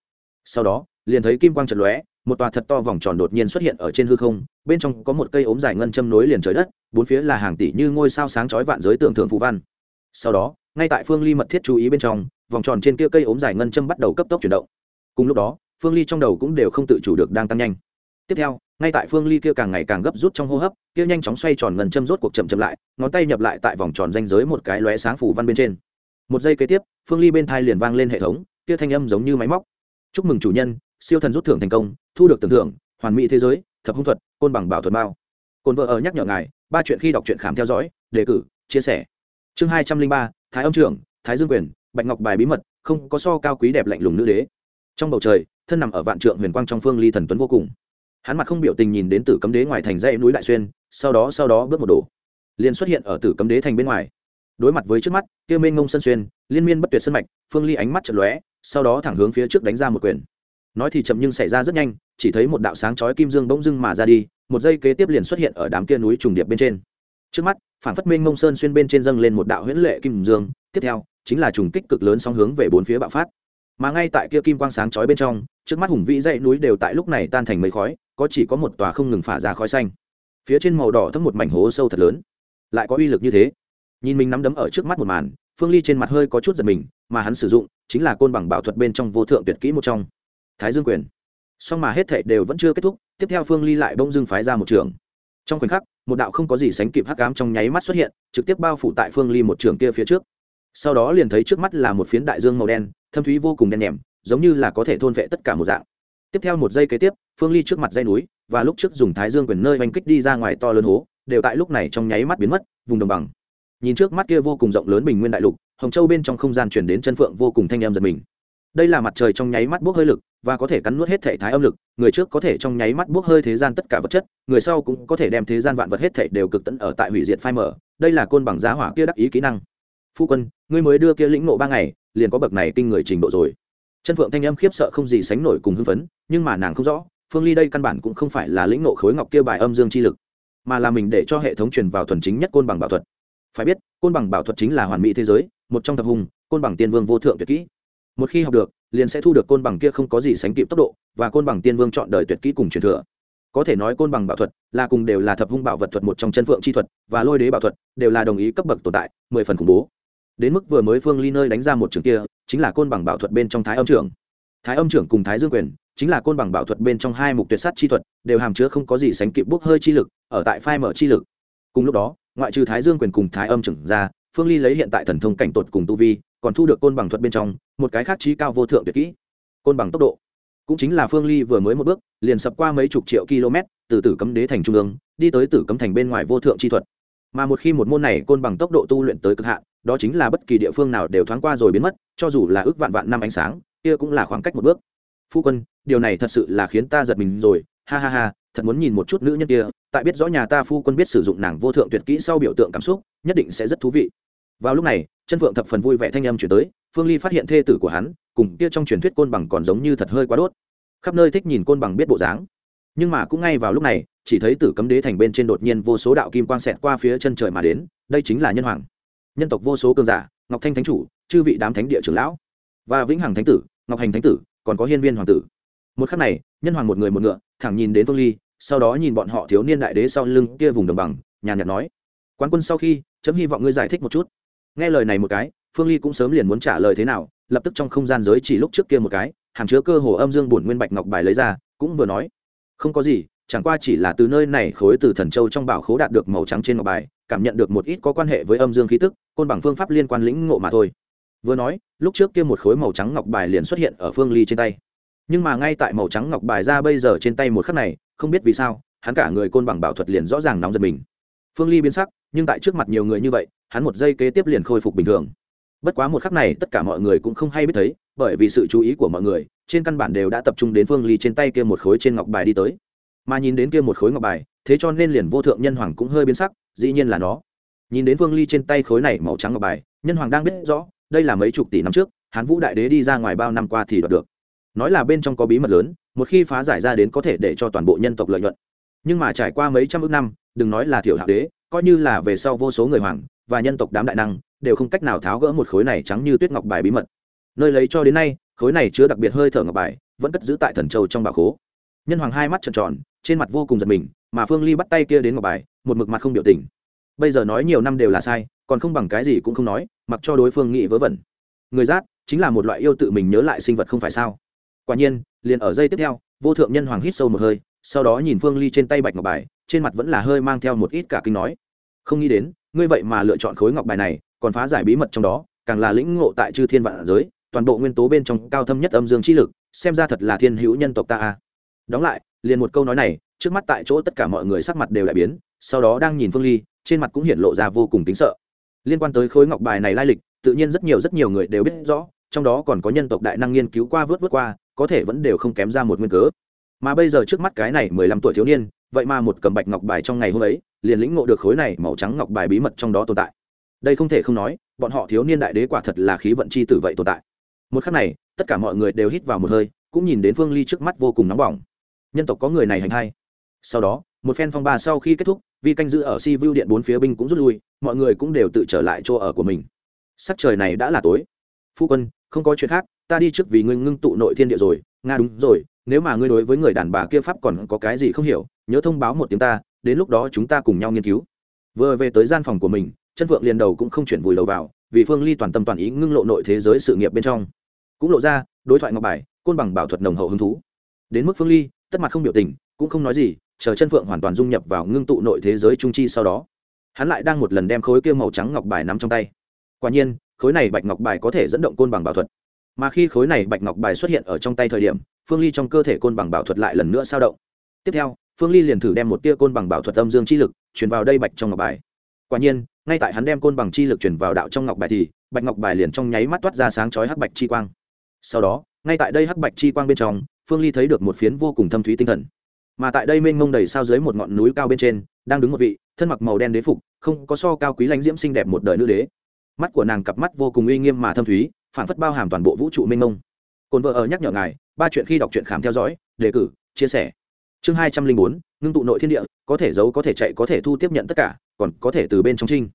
Sau đó liền thấy kim quang trật lóe, một tòa thật to vòng tròn đột nhiên xuất hiện ở trên hư không, bên trong có một cây ốm dài ngân châm nối liền trời đất, bốn phía là hàng tỷ như ngôi sao sáng chói vạn giới tưởng thưởng phù văn. Sau đó, ngay tại phương ly mật thiết chú ý bên trong, vòng tròn trên kia cây ốm dài ngân châm bắt đầu cấp tốc chuyển động. Cùng lúc đó, phương ly trong đầu cũng đều không tự chủ được đang tăng nhanh. Tiếp theo, ngay tại phương ly kia càng ngày càng gấp rút trong hô hấp, kia nhanh chóng xoay tròn ngân châm rốt cuộc chậm chậm lại, ngón tay nhập lại tại vòng tròn danh giới một cái lóe sáng phủ văn bên trên. Một giây kế tiếp, phương ly bên thai liền vang lên hệ thống, kia thanh âm giống như máy móc. Chúc mừng chủ nhân siêu thần rút thưởng thành công, thu được tưởng thưởng, hoàn mỹ thế giới, thập hung thuật, côn bằng bảo thuật bao côn vợ ở nhắc nhở ngài, ba chuyện khi đọc truyện khám theo dõi, đề cử, chia sẻ. Chương hai trăm linh ba, thái âm trưởng, thái dương quyền, bạch ngọc bài bí mật, không có so cao quý đẹp lạnh lùng nữ đế. Trong bầu trời, thân nằm ở vạn trượng huyền quang trong phương ly thần tuấn vô cùng. Hắn mặt không biểu tình nhìn đến tử cấm đế ngoài thành dãy núi đại xuyên, sau đó sau đó bước một đổ. Liền xuất hiện ở tử cấm đế thành bên ngoài. Đối mặt với trước mắt, kia mênh ngông sân xuyên, liên miên bất tuyệt sân mạch, phương ly ánh mắt chật lóe, sau đó thẳng hướng phía trước đánh ra một quyền nói thì chậm nhưng xảy ra rất nhanh, chỉ thấy một đạo sáng chói kim dương bỗng dưng mà ra đi, một giây kế tiếp liền xuất hiện ở đám kia núi trùng điệp bên trên. Trước mắt, phản phất Minh mông sơn xuyên bên trên dâng lên một đạo huyễn lệ kim dương, tiếp theo, chính là trùng kích cực lớn song hướng về bốn phía bạo phát. Mà ngay tại kia kim quang sáng chói bên trong, trước mắt hùng vĩ dãy núi đều tại lúc này tan thành mây khói, có chỉ có một tòa không ngừng phả ra khói xanh. Phía trên màu đỏ thấm một mảnh hố sâu thật lớn. Lại có uy lực như thế. Nhìn mình nắm đấm ở trước mắt một màn, phương ly trên mặt hơi có chút giật mình, mà hắn sử dụng, chính là côn bằng bảo thuật bên trong vô thượng tuyệt kỹ một trong thái dương quyền. Song mà hết thệ đều vẫn chưa kết thúc, tiếp theo phương ly lại bỗng dưng phái ra một trường trong khoảnh khắc, một đạo không có gì sánh kịp hắc ám trong nháy mắt xuất hiện, trực tiếp bao phủ tại phương ly một trường kia phía trước. Sau đó liền thấy trước mắt là một phiến đại dương màu đen, thâm thúy vô cùng đen nhèm, giống như là có thể thôn vệ tất cả một dạng. Tiếp theo một giây kế tiếp, phương ly trước mặt dây núi, và lúc trước dùng thái dương quyền nơi oanh kích đi ra ngoài to lớn hố, đều tại lúc này trong nháy mắt biến mất, vùng đồng bằng. Nhìn trước mắt kia vô cùng rộng lớn bình nguyên đại lục, hồng châu bên trong không gian chuyển đến chân phượng vô cùng thanh em giật mình đây là mặt trời trong nháy mắt bốc hơi lực, và có thể cắn nuốt hết thể thái âm lực, người trước có thể trong nháy mắt bốc hơi thế gian tất cả vật chất, người sau cũng có thể đem thế gian vạn vật hết thể đều cực tận ở tại hủy diệt phai mở đây là côn bằng giá hỏa kia đắc ý kỹ năng. Phu quân, ngươi mới đưa kia lĩnh nộ ba ngày, liền có bậc này kinh người trình độ rồi. Chân phượng thanh âm khiếp sợ không gì sánh nổi cùng hưng phấn, nhưng mà nàng không rõ, phương ly đây căn bản cũng không phải là lĩnh nộ khối ngọc kia bài âm dương chi lực, mà là mình để cho hệ thống truyền vào thuần chính nhất côn bằng bảo thuật. Phải biết, côn bằng bảo thuật chính là hoàn mỹ thế giới, một trong thập hùng, côn bằng tiên vương vô thượng tuyệt kỹ một khi học được, liền sẽ thu được côn bằng kia không có gì sánh kịp tốc độ, và côn bằng tiên vương chọn đời tuyệt kỹ cùng truyền thừa. Có thể nói côn bằng bảo thuật là cùng đều là thập hung bảo vật thuật một trong chân phượng chi thuật, và lôi đế bảo thuật đều là đồng ý cấp bậc tồn tại, mười phần khủng bố. Đến mức vừa mới phương ly nơi đánh ra một trường kia, chính là côn bằng bảo thuật bên trong thái âm trưởng. Thái âm trưởng cùng thái dương quyền, chính là côn bằng bảo thuật bên trong hai mục tuyệt sát chi thuật, đều hàm chứa không có gì sánh kịp bốc hơi chi lực, ở tại phai mở chi lực. Cùng lúc đó, ngoại trừ thái dương quyền cùng thái âm trưởng ra, phương ly lấy hiện tại thần thông cảnh tột cùng tu vi, còn thu được côn bằng thuật bên trong một cái khác trí cao vô thượng tuyệt kỹ. Côn bằng tốc độ. Cũng chính là phương ly vừa mới một bước, liền sập qua mấy chục triệu km, từ tử cấm đế thành trung ương, đi tới tử cấm thành bên ngoài vô thượng chi thuật. Mà một khi một môn này côn bằng tốc độ tu luyện tới cực hạn, đó chính là bất kỳ địa phương nào đều thoáng qua rồi biến mất, cho dù là ước vạn vạn năm ánh sáng, kia cũng là khoảng cách một bước. Phu quân, điều này thật sự là khiến ta giật mình rồi. Ha ha ha, thật muốn nhìn một chút nữ nhân kia, tại biết rõ nhà ta phu quân biết sử dụng nàng vô thượng tuyệt kỹ sau biểu tượng cảm xúc, nhất định sẽ rất thú vị. Vào lúc này, chân phượng thập phần vui vẻ thanh âm chuyển tới phương ly phát hiện thê tử của hắn, cùng kia trong truyền thuyết côn bằng còn giống như thật hơi quá đốt. Khắp nơi thích nhìn côn bằng biết bộ dáng. Nhưng mà cũng ngay vào lúc này, chỉ thấy tử cấm đế thành bên trên đột nhiên vô số đạo kim quang xẹt qua phía chân trời mà đến, đây chính là nhân hoàng. Nhân tộc vô số cường giả, ngọc thanh thánh chủ, chư vị đám thánh địa trưởng lão, và vĩnh hằng thánh tử, ngọc hành thánh tử, còn có hiên viên hoàng tử. Một khắc này, nhân hoàng một người một ngựa, thẳng nhìn đến phương ly, sau đó nhìn bọn họ thiếu niên đại đế sau lưng kia vùng đồng bằng, nhàn nhạt nói, quán quân, sau khi, chấm hy vọng ngươi giải thích một chút. Nghe lời này một cái phương ly cũng sớm liền muốn trả lời thế nào, lập tức trong không gian giới chỉ lúc trước kia một cái, hàm chứa cơ hồ âm dương bổn nguyên bạch ngọc bài lấy ra, cũng vừa nói, không có gì, chẳng qua chỉ là từ nơi này khối từ thần châu trong bảo khố đạt được màu trắng trên ngọc bài, cảm nhận được một ít có quan hệ với âm dương khí tức, côn bằng phương pháp liên quan lĩnh ngộ mà thôi. Vừa nói, lúc trước kia một khối màu trắng ngọc bài liền xuất hiện ở phương ly trên tay. Nhưng mà ngay tại màu trắng ngọc bài ra bây giờ trên tay một khắc này, không biết vì sao, hắn cả người côn bằng bảo thuật liền rõ ràng nóng giật mình. Phương ly biến sắc, nhưng tại trước mặt nhiều người như vậy, hắn một giây kế tiếp liền khôi phục bình thường bất quá một khắc này, tất cả mọi người cũng không hay biết thấy, bởi vì sự chú ý của mọi người, trên căn bản đều đã tập trung đến phương ly trên tay kia một khối trên ngọc bài đi tới. Mà nhìn đến kia một khối ngọc bài, thế cho nên liền vô thượng nhân hoàng cũng hơi biến sắc, dĩ nhiên là nó. Nhìn đến phương ly trên tay khối này màu trắng ngọc bài, nhân hoàng đang biết rõ, đây là mấy chục tỷ năm trước, hán vũ đại đế đi ra ngoài bao năm qua thì đoạt được. Nói là bên trong có bí mật lớn, một khi phá giải ra đến có thể để cho toàn bộ nhân tộc lợi nhuận. Nhưng mà trải qua mấy trăm ước năm, đừng nói là thiểu hạ đế, coi như là về sau vô số người hoàng và nhân tộc đám đại năng đều không cách nào tháo gỡ một khối này trắng như tuyết ngọc bài bí mật. Nơi lấy cho đến nay, khối này chứa đặc biệt hơi thở ngọc bài, vẫn cất giữ tại thần châu trong bà khố. Nhân hoàng hai mắt tròn tròn, trên mặt vô cùng giật mình, mà phương ly bắt tay kia đến ngọc bài, một mực mặt không biểu tình. Bây giờ nói nhiều năm đều là sai, còn không bằng cái gì cũng không nói, mặc cho đối phương nghĩ vớ vẩn. Người giác, chính là một loại yêu tự mình nhớ lại sinh vật không phải sao? Quả nhiên, liền ở giây tiếp theo, vô thượng nhân hoàng hít sâu một hơi, sau đó nhìn phương ly trên tay bạch ngọc bài, trên mặt vẫn là hơi mang theo một ít cả kinh nói. Không nghĩ đến, ngươi vậy mà lựa chọn khối ngọc bài này còn phá giải bí mật trong đó, càng là lĩnh ngộ tại chư thiên vạn giới, toàn bộ nguyên tố bên trong cao thâm nhất âm dương chi lực, xem ra thật là thiên hữu nhân tộc ta a. Đóng lại, liền một câu nói này, trước mắt tại chỗ tất cả mọi người sắc mặt đều đại biến, sau đó đang nhìn phương ly, trên mặt cũng hiện lộ ra vô cùng tính sợ. Liên quan tới khối ngọc bài này lai lịch, tự nhiên rất nhiều rất nhiều người đều biết rõ, trong đó còn có nhân tộc đại năng nghiên cứu qua vớt vớt qua, có thể vẫn đều không kém ra một nguyên cớ. Mà bây giờ trước mắt cái này mười lăm tuổi thiếu niên, vậy mà một cầm bạch ngọc bài trong ngày hôm ấy, liền lĩnh ngộ được khối này màu trắng ngọc bài bí mật trong đó tồn tại đây không thể không nói, bọn họ thiếu niên đại đế quả thật là khí vận chi tử vậy tồn tại. Một khắc này, tất cả mọi người đều hít vào một hơi, cũng nhìn đến phương ly trước mắt vô cùng nóng bỏng. Nhân tộc có người này hành hay sau đó, một phen phong ba sau khi kết thúc, vì canh giữ ở si vu điện bốn phía binh cũng rút lui, mọi người cũng đều tự trở lại chỗ ở của mình. Sắc trời này đã là tối. Phu quân, không có chuyện khác, ta đi trước vì ngươi ngưng tụ nội thiên địa rồi. Nga đúng rồi, nếu mà ngươi đối với người đàn bà kia pháp còn có cái gì không hiểu, nhớ thông báo một tiếng ta, đến lúc đó chúng ta cùng nhau nghiên cứu. Vừa về tới gian phòng của mình chân phượng liền đầu cũng không chuyển vùi đầu vào, vì phương ly toàn tâm toàn ý ngưng lộ nội thế giới sự nghiệp bên trong. Cũng lộ ra, đối thoại ngọc bài, côn bằng bảo thuật nồng hậu hứng thú. Đến mức phương ly, tất mặt không biểu tình, cũng không nói gì, chờ chân phượng hoàn toàn dung nhập vào ngưng tụ nội thế giới trung chi sau đó. Hắn lại đang một lần đem khối kia màu trắng ngọc bài nắm trong tay. Quả nhiên, khối này bạch ngọc bài có thể dẫn động côn bằng bảo thuật. Mà khi khối này bạch ngọc bài xuất hiện ở trong tay thời điểm, phương ly trong cơ thể côn bằng bảo thuật lại lần nữa sao động. Tiếp theo, phương ly liền thử đem một tia côn bằng bảo thuật âm dương chi lực truyền vào đây bạch trong ngọc bài. Quả nhiên ngay tại hắn đem côn bằng chi lực chuyển vào đạo trong ngọc bài thì, bạch ngọc bài liền trong nháy mắt toát ra sáng chói hắc bạch chi quang. Sau đó, ngay tại đây hắc bạch chi quang bên trong, phương ly thấy được một phiến vô cùng thâm thúy tinh thần. Mà tại đây mênh mông đầy sao dưới một ngọn núi cao bên trên, đang đứng một vị, thân mặc màu đen đế phục, không có so cao quý lãnh diễm xinh đẹp một đời nữ đế. Mắt của nàng cặp mắt vô cùng uy nghiêm mà thâm thúy, phản phất bao hàm toàn bộ vũ trụ mênh mông. Cồn vợ ở nhắc nhở ngài, ba chuyện khi đọc truyện khám theo dõi, đề cử, chia sẻ. Chương hai trăm linh bốn, ngưng tụ nội thiên địa có thể giấu có thể chạy có thể thu tiếp nhận tất cả, còn có thể từ bên trong trinh.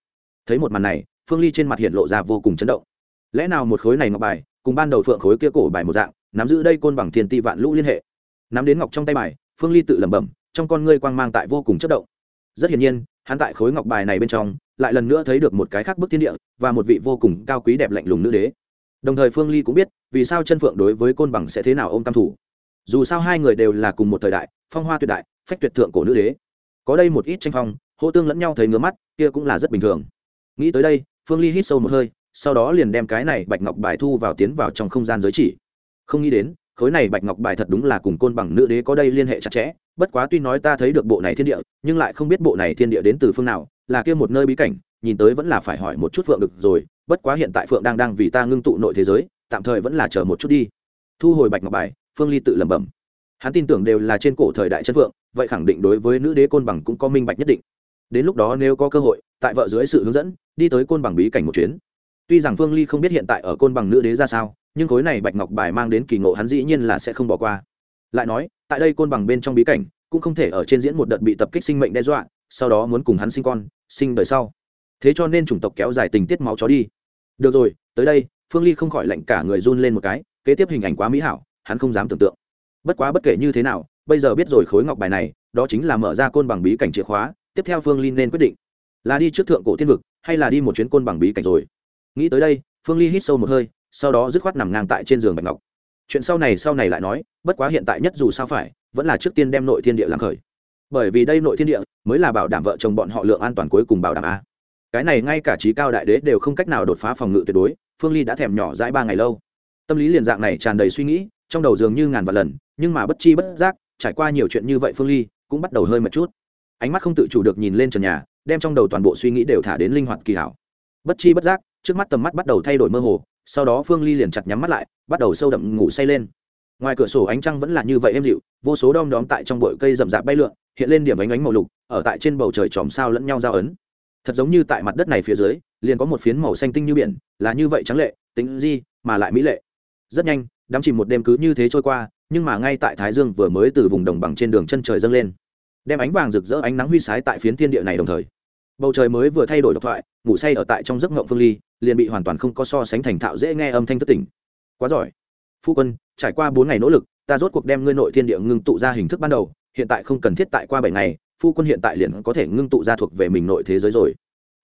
Thấy một màn này, phương ly trên mặt hiện lộ ra vô cùng chấn động. Lẽ nào một khối này ngọc bài, cùng ban đầu phượng khối kia cổ bài một dạng, nắm giữ đây côn bằng thiên ti vạn lũ liên hệ? Nắm đến ngọc trong tay bài, phương ly tự lẩm bẩm, trong con ngươi quang mang tại vô cùng chất động. Rất hiển nhiên, hắn tại khối ngọc bài này bên trong, lại lần nữa thấy được một cái khác bức thiên địa, và một vị vô cùng cao quý đẹp lạnh lùng nữ đế. Đồng thời phương ly cũng biết, vì sao chân phượng đối với côn bằng sẽ thế nào ôm tam thủ. Dù sao hai người đều là cùng một thời đại, phong hoa tuyệt đại, phách tuyệt thượng cổ nữ đế có đây một ít tranh phong, hô tương lẫn nhau thấy ngứa mắt, kia cũng là rất bình thường. Nghĩ tới đây, phương ly hít sâu một hơi, sau đó liền đem cái này bạch ngọc bài thu vào tiến vào trong không gian giới chỉ. Không nghĩ đến, khối này bạch ngọc bài thật đúng là cùng côn bằng nữ đế có đây liên hệ chặt chẽ, bất quá tuy nói ta thấy được bộ này thiên địa, nhưng lại không biết bộ này thiên địa đến từ phương nào, là kia một nơi bí cảnh, nhìn tới vẫn là phải hỏi một chút phượng được rồi, bất quá hiện tại phượng đang đang vì ta ngưng tụ nội thế giới, tạm thời vẫn là chờ một chút đi. Thu hồi bạch ngọc bài, phương ly tự lẩm bẩm hắn tin tưởng đều là trên cổ thời đại chân phượng, vậy khẳng định đối với nữ đế côn bằng cũng có minh bạch nhất định. Đến lúc đó nếu có cơ hội, tại vợ dưới sự hướng dẫn, đi tới côn bằng bí cảnh một chuyến. Tuy rằng phương ly không biết hiện tại ở côn bằng nữ đế ra sao, nhưng khối này bạch ngọc bài mang đến kỳ ngộ hắn dĩ nhiên là sẽ không bỏ qua. Lại nói, tại đây côn bằng bên trong bí cảnh, cũng không thể ở trên diễn một đợt bị tập kích sinh mệnh đe dọa, sau đó muốn cùng hắn sinh con, sinh đời sau. Thế cho nên chủng tộc kéo dài tình tiết máu chó đi. Được rồi, tới đây, phương ly không khỏi lạnh cả người run lên một cái, kế tiếp hình ảnh quá mỹ hảo, hắn không dám tưởng tượng bất quá bất kể như thế nào, bây giờ biết rồi khối ngọc bài này, đó chính là mở ra côn bằng bí cảnh chìa khóa, tiếp theo phương ly nên quyết định là đi trước thượng cổ thiên vực hay là đi một chuyến côn bằng bí cảnh rồi. Nghĩ tới đây, phương ly hít sâu một hơi, sau đó dứt khoát nằm ngang tại trên giường bạch ngọc. Chuyện sau này sau này lại nói, bất quá hiện tại nhất dù sao phải, vẫn là trước tiên đem nội thiên địa làm khởi. Bởi vì đây nội thiên địa mới là bảo đảm vợ chồng bọn họ lượng an toàn cuối cùng bảo đảm a. Cái này ngay cả trí cao đại đế đều không cách nào đột phá phòng ngự tuyệt đối, phương ly đã thèm nhỏ dãi ba ngày lâu. Tâm lý liền dạng này tràn đầy suy nghĩ, trong đầu dường như ngàn vạn lần nhưng mà bất chi bất giác, trải qua nhiều chuyện như vậy phương ly cũng bắt đầu hơi mệt chút. Ánh mắt không tự chủ được nhìn lên trần nhà, đem trong đầu toàn bộ suy nghĩ đều thả đến linh hoạt kỳ hảo. Bất chi bất giác, trước mắt tầm mắt bắt đầu thay đổi mơ hồ, sau đó phương ly liền chặt nhắm mắt lại, bắt đầu sâu đậm ngủ say lên. Ngoài cửa sổ ánh trăng vẫn là như vậy êm dịu, vô số đom đóm tại trong bụi cây rậm rạp bay lượn, hiện lên điểm ánh ánh màu lục, ở tại trên bầu trời chòm sao lẫn nhau giao ấn. Thật giống như tại mặt đất này phía dưới, liền có một phiến màu xanh tinh như biển, là như vậy trắng lệ, tính di, mà lại mỹ lệ. Rất nhanh, đám chìm một đêm cứ như thế trôi qua nhưng mà ngay tại thái dương vừa mới từ vùng đồng bằng trên đường chân trời dâng lên, đem ánh vàng rực rỡ ánh nắng huy sái tại phiến thiên địa này đồng thời. Bầu trời mới vừa thay đổi độc thoại, ngủ say ở tại trong giấc ngộng phương ly, liền bị hoàn toàn không có so sánh thành thạo dễ nghe âm thanh thất tỉnh. Quá giỏi. Phu quân, trải qua bốn ngày nỗ lực, ta rốt cuộc đem ngươi nội thiên địa ngưng tụ ra hình thức ban đầu, hiện tại không cần thiết tại qua bảy ngày, phu quân hiện tại liền có thể ngưng tụ ra thuộc về mình nội thế giới rồi.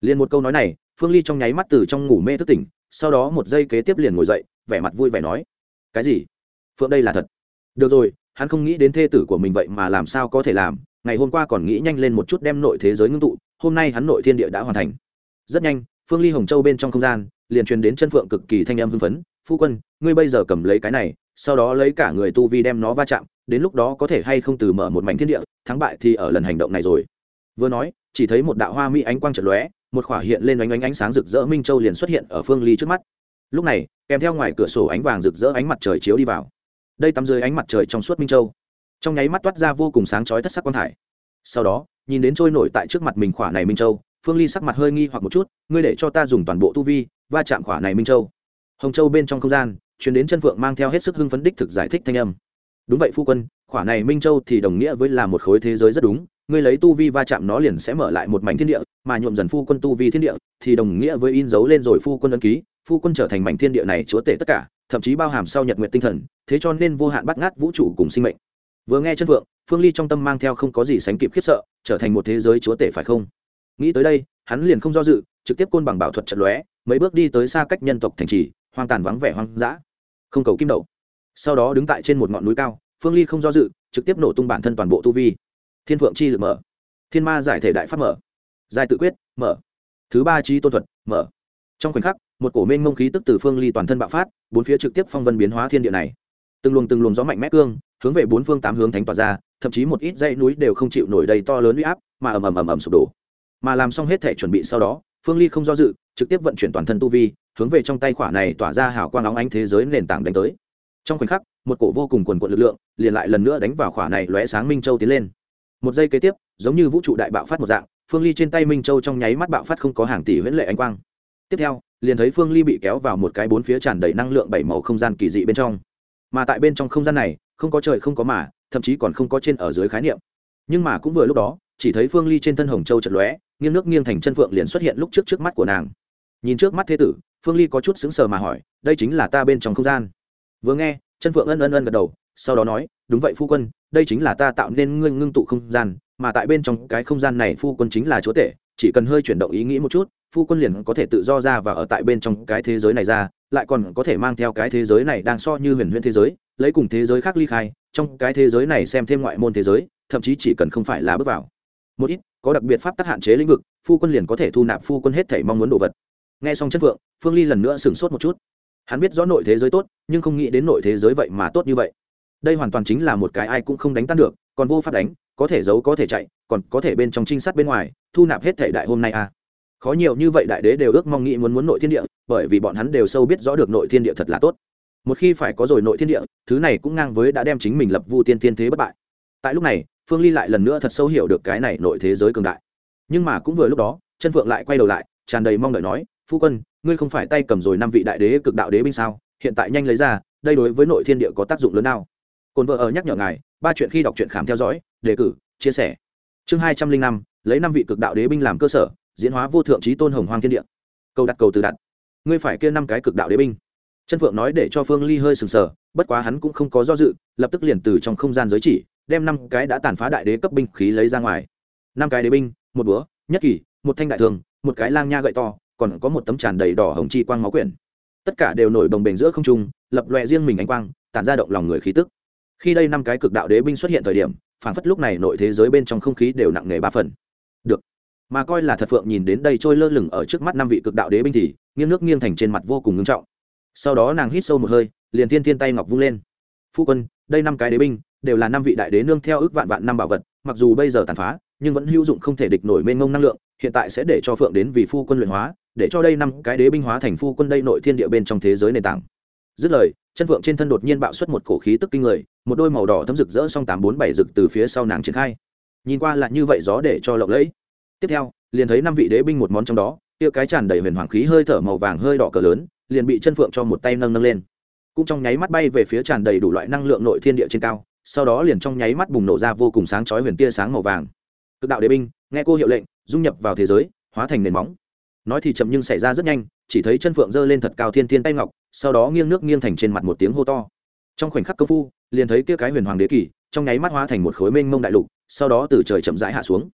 Liền một câu nói này, phương ly trong nháy mắt từ trong ngủ mê thức tỉnh, sau đó một giây kế tiếp liền ngồi dậy, vẻ mặt vui vẻ nói, cái gì? Phượng đây là thật được rồi, hắn không nghĩ đến thê tử của mình vậy mà làm sao có thể làm. Ngày hôm qua còn nghĩ nhanh lên một chút đem nội thế giới ngưng tụ, hôm nay hắn nội thiên địa đã hoàn thành. Rất nhanh, phương ly hồng châu bên trong không gian, liền truyền đến chân phượng cực kỳ thanh âm hưng phấn. Phu quân, ngươi bây giờ cầm lấy cái này, sau đó lấy cả người tu vi đem nó va chạm, đến lúc đó có thể hay không từ mở một mảnh thiên địa, thắng bại thì ở lần hành động này rồi. Vừa nói, chỉ thấy một đạo hoa mỹ ánh quang trật lóe, một khỏa hiện lên ánh ánh ánh sáng rực rỡ minh châu liền xuất hiện ở phương ly trước mắt. Lúc này, kèm theo ngoài cửa sổ ánh vàng rực rỡ ánh mặt trời chiếu đi vào đây tắm dưới ánh mặt trời trong suốt minh châu trong nháy mắt toát ra vô cùng sáng chói thất sắc quang thải sau đó nhìn đến trôi nổi tại trước mặt mình khỏa này minh châu phương ly sắc mặt hơi nghi hoặc một chút ngươi để cho ta dùng toàn bộ tu vi va chạm khỏa này minh châu hồng châu bên trong không gian chuyển đến chân phượng mang theo hết sức hưng phấn đích thực giải thích thanh âm đúng vậy phu quân khỏa này minh châu thì đồng nghĩa với là một khối thế giới rất đúng ngươi lấy tu vi va chạm nó liền sẽ mở lại một mảnh thiên địa mà nhuộm dần phu quân tu vi thiên địa thì đồng nghĩa với in dấu lên rồi phu quân ấn ký phu quân trở thành mảnh thiên địa này chúa tể tất cả thậm chí bao hàm sau nhật nguyện tinh thần, thế cho nên vô hạn bắt ngát vũ trụ cùng sinh mệnh. Vừa nghe chân phượng phương ly trong tâm mang theo không có gì sánh kịp khiếp sợ, trở thành một thế giới chúa tể phải không? Nghĩ tới đây, hắn liền không do dự, trực tiếp côn bằng bảo thuật trận lóe, mấy bước đi tới xa cách nhân tộc thành trì, hoang tàn vắng vẻ hoang dã. Không cầu kim đậu. Sau đó đứng tại trên một ngọn núi cao, phương ly không do dự, trực tiếp nổ tung bản thân toàn bộ tu vi. Thiên phượng chi lực mở. Thiên ma giải thể đại pháp mở. Giải tự quyết, mở. Thứ ba chi tôn thuật, mở. Trong khoảnh khắc một cổ mênh mông khí tức từ phương ly toàn thân bạo phát, bốn phía trực tiếp phong vân biến hóa thiên địa này. Từng luồng từng luồng gió mạnh mẽ cương, hướng về bốn phương tám hướng thánh tỏa ra, thậm chí một ít dãy núi đều không chịu nổi đầy to lớn uy áp, mà ầm ầm ầm ầm sụp đổ. Mà làm xong hết thể chuẩn bị sau đó, phương ly không do dự, trực tiếp vận chuyển toàn thân tu vi, hướng về trong tay khỏa này tỏa ra hào quang óng ánh thế giới nền tảng đánh tới. Trong khoảnh khắc, một cổ vô cùng quần quận lực lượng liền lại lần nữa đánh vào khỏa này lóe sáng minh châu tiến lên. Một giây kế tiếp, giống như vũ trụ đại bạo phát một dạng, phương ly trên tay minh châu trong nháy mắt bạo phát không có hàng tỷ huyễn lệ ánh quang. Tiếp theo liền thấy phương ly bị kéo vào một cái bốn phía tràn đầy năng lượng bảy màu không gian kỳ dị bên trong. Mà tại bên trong không gian này, không có trời không có mà, thậm chí còn không có trên ở dưới khái niệm. Nhưng mà cũng vừa lúc đó, chỉ thấy phương ly trên thân hồng châu chật lóe, nghiêng nước nghiêng thành chân phượng liền xuất hiện lúc trước trước mắt của nàng. Nhìn trước mắt thế tử, phương ly có chút sững sờ mà hỏi, đây chính là ta bên trong không gian? Vừa nghe, chân phượng ân ân ân gật đầu, sau đó nói, đúng vậy phu quân, đây chính là ta tạo nên ngươi ngưng tụ không gian, mà tại bên trong cái không gian này phu quân chính là chúa tể chỉ cần hơi chuyển động ý nghĩ một chút, phu quân liền có thể tự do ra và ở tại bên trong cái thế giới này ra, lại còn có thể mang theo cái thế giới này đang so như huyền huyền thế giới, lấy cùng thế giới khác ly khai, trong cái thế giới này xem thêm ngoại môn thế giới, thậm chí chỉ cần không phải là bước vào. Một ít, có đặc biệt pháp tắc hạn chế lĩnh vực, phu quân liền có thể thu nạp phu quân hết thể mong muốn đồ vật. Nghe xong chất phượng phương ly lần nữa sửng sốt một chút. Hắn biết rõ nội thế giới tốt, nhưng không nghĩ đến nội thế giới vậy mà tốt như vậy. Đây hoàn toàn chính là một cái ai cũng không đánh tan được còn vô pháp đánh, có thể giấu, có thể chạy, còn có thể bên trong trinh sát bên ngoài, thu nạp hết thể đại hôm nay à. Khó nhiều như vậy đại đế đều ước mong nghĩ muốn muốn nội thiên địa, bởi vì bọn hắn đều sâu biết rõ được nội thiên địa thật là tốt. Một khi phải có rồi nội thiên địa, thứ này cũng ngang với đã đem chính mình lập vu tiên thiên thế bất bại. Tại lúc này, phương ly lại lần nữa thật sâu hiểu được cái này nội thế giới cường đại. Nhưng mà cũng vừa lúc đó, chân phượng lại quay đầu lại, tràn đầy mong đợi nói, phu quân, ngươi không phải tay cầm rồi năm vị đại đế cực đạo đế binh sao? Hiện tại nhanh lấy ra, đây đối với nội thiên địa có tác dụng lớn nào? Cồn vợ ở nhắc nhở ngài ba chuyện khi đọc truyện khám theo dõi, đề cử, chia sẻ. Chương hai trăm linh năm, lấy năm vị cực đạo đế binh làm cơ sở, diễn hóa vô thượng trí tôn hồng hoang thiên địa. Câu đặt cầu từ đặt. Ngươi phải kia năm cái cực đạo đế binh. Chân phượng nói để cho phương ly hơi sừng sờ, bất quá hắn cũng không có do dự, lập tức liền từ trong không gian giới chỉ, đem năm cái đã tàn phá đại đế cấp binh khí lấy ra ngoài. Năm cái đế binh, một búa, nhất kỳ, một thanh đại thường, một cái lang nha gậy to, còn có một tấm tràn đầy đỏ hồng chi quang máu quyển. Tất cả đều nổi bồng bềnh giữa không trung, lập loè riêng mình ánh quang, tản ra động lòng người khí tức khi đây năm cái cực đạo đế binh xuất hiện thời điểm phản phất lúc này nội thế giới bên trong không khí đều nặng nề ba phần. Được. Mà coi là thật phượng nhìn đến đây trôi lơ lửng ở trước mắt năm vị cực đạo đế binh thì, nghiêng nước nghiêng thành trên mặt vô cùng ngưng trọng. Sau đó nàng hít sâu một hơi, liền thiên thiên tay ngọc vung lên. Phu quân, đây năm cái đế binh, đều là năm vị đại đế nương theo ước vạn vạn năm bảo vật, mặc dù bây giờ tàn phá, nhưng vẫn hữu dụng không thể địch nổi mênh mông năng lượng, hiện tại sẽ để cho phượng đến vì phu quân luyện hóa, để cho đây năm cái đế binh hóa thành phu quân đây nội thiên địa bên trong thế giới nền tảng. Dứt lời, chân phượng trên thân đột nhiên bạo xuất một cổ khí tức kinh người một đôi màu đỏ thấm rực rỡ song tám bốn bảy rực từ phía sau nàng triển khai. Nhìn qua lại như vậy gió để cho lộng lẫy. Tiếp theo, liền thấy năm vị đế binh một món trong đó, kia cái tràn đầy huyền hoàng khí hơi thở màu vàng hơi đỏ cờ lớn, liền bị chân phượng cho một tay nâng nâng lên. Cũng trong nháy mắt bay về phía tràn đầy đủ loại năng lượng nội thiên địa trên cao, sau đó liền trong nháy mắt bùng nổ ra vô cùng sáng chói huyền tia sáng màu vàng. Cực đạo đế binh, nghe cô hiệu lệnh, dung nhập vào thế giới, hóa thành nền móng. Nói thì chậm nhưng xảy ra rất nhanh, chỉ thấy chân phượng giơ lên thật cao thiên thiên tay ngọc, sau đó nghiêng nước nghiêng thành trên mặt một tiếng hô to trong khoảnh khắc công phu, liền thấy kia cái huyền hoàng đế kỳ, trong nháy mắt hóa thành một khối mênh mông đại lục, sau đó từ trời chậm rãi hạ xuống.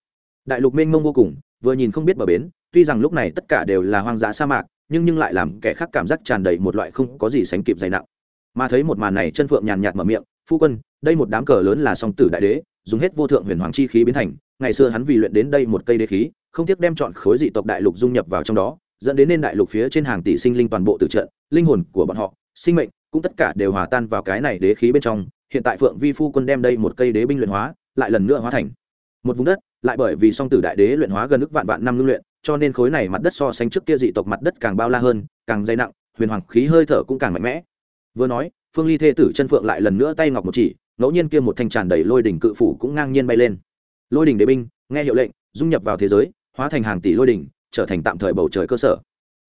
Đại lục mênh mông vô cùng, vừa nhìn không biết bờ bến, tuy rằng lúc này tất cả đều là hoang dã sa mạc, nhưng nhưng lại làm kẻ khác cảm giác tràn đầy một loại không có gì sánh kịp dày nặng. Mà thấy một màn này, chân phượng nhàn nhạt mở miệng, phu quân, đây một đám cờ lớn là song tử đại đế, dùng hết vô thượng huyền hoàng chi khí biến thành, ngày xưa hắn vì luyện đến đây một cây đế khí, không tiếc đem chọn khối dị tộc đại lục dung nhập vào trong đó, dẫn đến nên đại lục phía trên hàng tỷ sinh linh toàn bộ tử trận, linh hồn của bọn họ, sinh mệnh cũng tất cả đều hòa tan vào cái này đế khí bên trong, hiện tại phượng vi phu quân đem đây một cây đế binh luyện hóa, lại lần nữa hóa thành một vùng đất, lại bởi vì song tử đại đế luyện hóa gần ức vạn vạn năm ngưng luyện, cho nên khối này mặt đất so sánh trước kia dị tộc mặt đất càng bao la hơn, càng dày nặng, huyền hoàng khí hơi thở cũng càng mạnh mẽ. Vừa nói, phương ly thê tử chân phượng lại lần nữa tay ngọc một chỉ, ngẫu nhiên kia một thanh tràn đầy lôi đỉnh cự phủ cũng ngang nhiên bay lên. Lôi đỉnh đế binh, nghe hiệu lệnh, dung nhập vào thế giới, hóa thành hàng tỷ lôi đỉnh, trở thành tạm thời bầu trời cơ sở.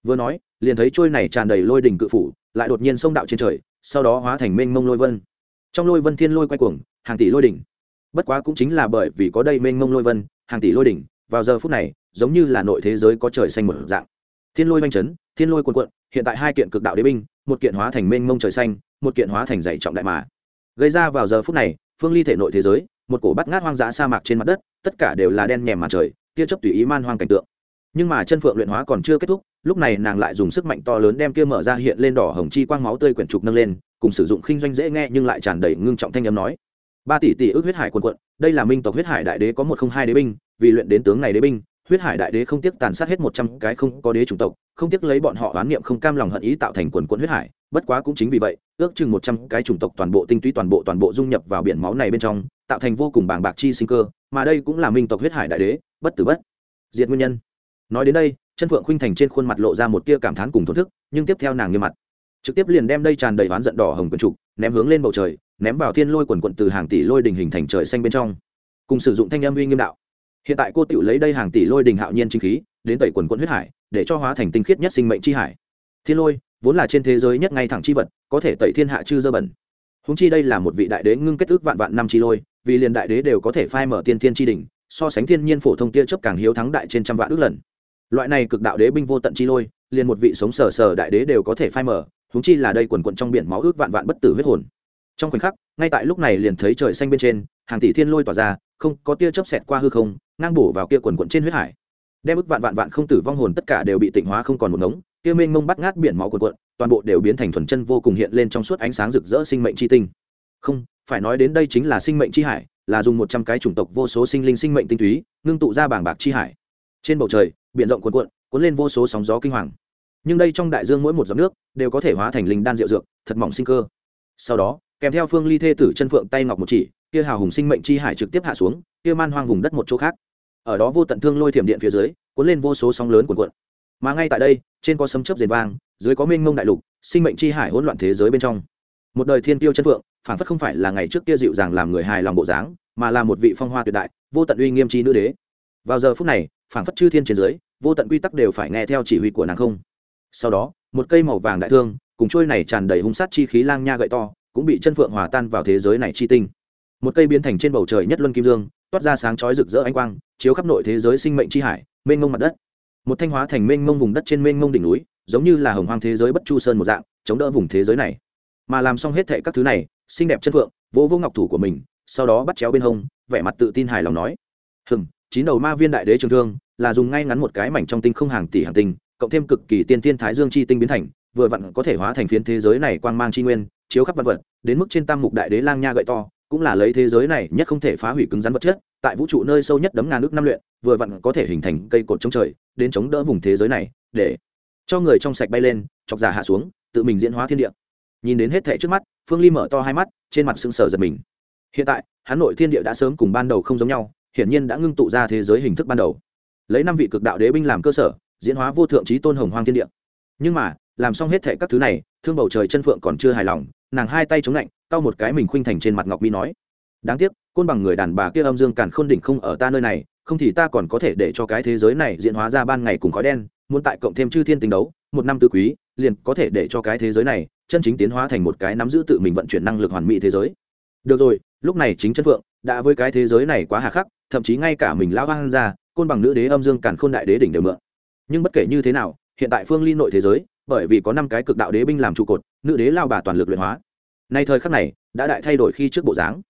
Vừa nói liền thấy trôi này tràn đầy lôi đỉnh cự phủ, lại đột nhiên sông đạo trên trời, sau đó hóa thành mênh mông lôi vân. Trong lôi vân thiên lôi quay cuồng, hàng tỷ lôi đỉnh. Bất quá cũng chính là bởi vì có đây mênh mông lôi vân, hàng tỷ lôi đỉnh, vào giờ phút này, giống như là nội thế giới có trời xanh một dạng. Thiên lôi oanh chấn, thiên lôi quần quận hiện tại hai kiện cực đạo đế binh, một kiện hóa thành mênh mông trời xanh, một kiện hóa thành dày trọng đại mà. Gây ra vào giờ phút này, phương ly thể nội thế giới, một cổ bắt ngát hoang dã sa mạc trên mặt đất, tất cả đều là đen nhèm mặt trời, tia chấp tùy ý man hoang cảnh tượng nhưng mà chân phượng luyện hóa còn chưa kết thúc, lúc này nàng lại dùng sức mạnh to lớn đem kia mở ra hiện lên đỏ hồng chi quang máu tươi quyển trục nâng lên, cùng sử dụng khinh doanh dễ nghe nhưng lại tràn đầy ngưng trọng thanh âm nói. Ba tỷ tỷ ước huyết hải quần quận, đây là minh tộc huyết hải đại đế có một không hai đế binh, vì luyện đến tướng này đế binh, huyết hải đại đế không tiếc tàn sát hết một trăm cái không có đế chủng tộc, không tiếc lấy bọn họ oán niệm không cam lòng hận ý tạo thành quần quận huyết hải, bất quá cũng chính vì vậy, ước chừng một trăm cái chủng tộc toàn bộ tinh túy toàn bộ toàn bộ dung nhập vào biển máu này bên trong, tạo thành vô cùng bàng bạc chi sinh cơ, mà đây cũng là minh tộc huyết hải đại đế, bất tử bất diệt nguyên nhân nói đến đây, chân phượng khuynh thành trên khuôn mặt lộ ra một tia cảm thán cùng thổn thức, nhưng tiếp theo nàng nghiêm mặt. Trực tiếp liền đem đây tràn đầy oán giận đỏ hồng quần trục, ném hướng lên bầu trời, ném vào thiên lôi quần quận từ hàng tỷ lôi đình hình thành trời xanh bên trong. Cùng sử dụng thanh âm uy nghiêm đạo. Hiện tại cô tiểu lấy đây hàng tỷ lôi đình hạo nhiên chính khí, đến tẩy quần quận huyết hải, để cho hóa thành tinh khiết nhất sinh mệnh chi hải. Thiên lôi, vốn là trên thế giới nhất ngay thẳng chi vật, có thể tẩy thiên hạ chư dơ bẩn. Húng chi đây là một vị đại đế ngưng kết ước vạn vạn năm chi lôi, vì liền đại đế đều có thể phai mở tiên thiên chi đỉnh, so sánh thiên nhiên phổ thông tia chấp càng hiếu thắng đại trên trăm vạn ước lần loại này cực đạo đế binh vô tận chi lôi, liền một vị sống sờ sờ đại đế đều có thể phai mở húng chi là đây quần quận trong biển máu ước vạn vạn bất tử huyết hồn. Trong khoảnh khắc, ngay tại lúc này liền thấy trời xanh bên trên, hàng tỷ thiên lôi tỏa ra, không, có tia chớp xẹt qua hư không, ngang bổ vào kia quần quận trên huyết hải. Đem ức vạn vạn vạn không tử vong hồn tất cả đều bị tịnh hóa không còn một ngống, kia mênh mông bắt ngát biển máu quần quận toàn bộ đều biến thành thuần chân vô cùng hiện lên trong suốt ánh sáng rực rỡ sinh mệnh chi tinh. Không, phải nói đến đây chính là sinh mệnh chi hải, là dùng một trăm cái chủng tộc vô số sinh linh sinh mệnh tinh túy, ngưng tụ ra bảng bạc chi hải. Trên bầu trời biển rộng cuồn cuộn, cuốn lên vô số sóng gió kinh hoàng. Nhưng đây trong đại dương mỗi một giọt nước đều có thể hóa thành linh đan rượu dược, thật mỏng sinh cơ. Sau đó, kèm theo phương ly thê tử chân phượng tay ngọc một chỉ, kia hào hùng sinh mệnh chi hải trực tiếp hạ xuống, kia man hoang vùng đất một chỗ khác. Ở đó vô tận thương lôi thiểm điện phía dưới, cuốn lên vô số sóng lớn cuồn cuộn. Mà ngay tại đây, trên có sấm chớp rền vang, dưới có mênh mông đại lục, sinh mệnh chi hải hỗn loạn thế giới bên trong. Một đời thiên tiêu chân phượng, phản phất không phải là ngày trước kia dịu dàng làm người hài lòng bộ dáng, mà là một vị phong hoa tuyệt đại, vô tận uy nghiêm chi nữ đế. Vào giờ phút này phản phất chư thiên trên dưới, vô tận quy tắc đều phải nghe theo chỉ huy của nàng không. Sau đó, một cây màu vàng đại thương, cùng trôi này tràn đầy hung sát chi khí lang nha gậy to, cũng bị chân phượng hòa tan vào thế giới này chi tinh. Một cây biến thành trên bầu trời nhất luân kim dương, toát ra sáng chói rực rỡ ánh quang, chiếu khắp nội thế giới sinh mệnh chi hải, mênh mông mặt đất. Một thanh hóa thành mênh mông vùng đất trên mênh mông đỉnh núi, giống như là hồng hoang thế giới bất chu sơn một dạng, chống đỡ vùng thế giới này. Mà làm xong hết thệ các thứ này, xinh đẹp chân phượng, vỗ vô ngọc thủ của mình, sau đó bắt chéo bên hông, vẻ mặt tự tin hài lòng nói hừng chín đầu ma viên đại đế trường thương, là dùng ngay ngắn một cái mảnh trong tinh không hàng tỷ hàng tinh, cộng thêm cực kỳ tiên tiên thái dương chi tinh biến thành, vừa vặn có thể hóa thành phiến thế giới này quang mang chi nguyên, chiếu khắp vật vật, đến mức trên tam mục đại đế lang nha gậy to, cũng là lấy thế giới này nhất không thể phá hủy cứng rắn vật chất, tại vũ trụ nơi sâu nhất đấm ngàn nước năm luyện, vừa vặn có thể hình thành cây cột chống trời, đến chống đỡ vùng thế giới này, để cho người trong sạch bay lên, chọc giả hạ xuống, tự mình diễn hóa thiên địa. Nhìn đến hết thệ trước mắt, phương ly mở to hai mắt, trên mặt sưng sờ giật mình. Hiện tại, hắn nội thiên địa đã sớm cùng ban đầu không giống nhau hiển nhiên đã ngưng tụ ra thế giới hình thức ban đầu. Lấy năm vị cực đạo đế binh làm cơ sở, diễn hóa vô thượng trí tôn hồng hoang thiên địa. Nhưng mà, làm xong hết thệ các thứ này, thương bầu trời chân phượng còn chưa hài lòng, nàng hai tay chống lạnh, cau một cái mình khuynh thành trên mặt ngọc mi nói, đáng tiếc, côn bằng người đàn bà kia âm dương càn khôn đỉnh không ở ta nơi này, không thì ta còn có thể để cho cái thế giới này diễn hóa ra ban ngày cùng khói đen, muốn tại cộng thêm chư thiên tình đấu, một năm tự quý, liền có thể để cho cái thế giới này chân chính tiến hóa thành một cái nắm giữ tự mình vận chuyển năng lực hoàn mỹ thế giới. Được rồi lúc này chính chân phượng, đã với cái thế giới này quá hà khắc, thậm chí ngay cả mình lão hoang ra, côn bằng nữ đế âm dương càn khôn đại đế đỉnh đều mượn. Nhưng bất kể như thế nào, hiện tại phương ly nội thế giới, bởi vì có năm cái cực đạo đế binh làm trụ cột, nữ đế lao bà toàn lực luyện hóa. Nay thời khắc này, đã đại thay đổi khi trước bộ dáng.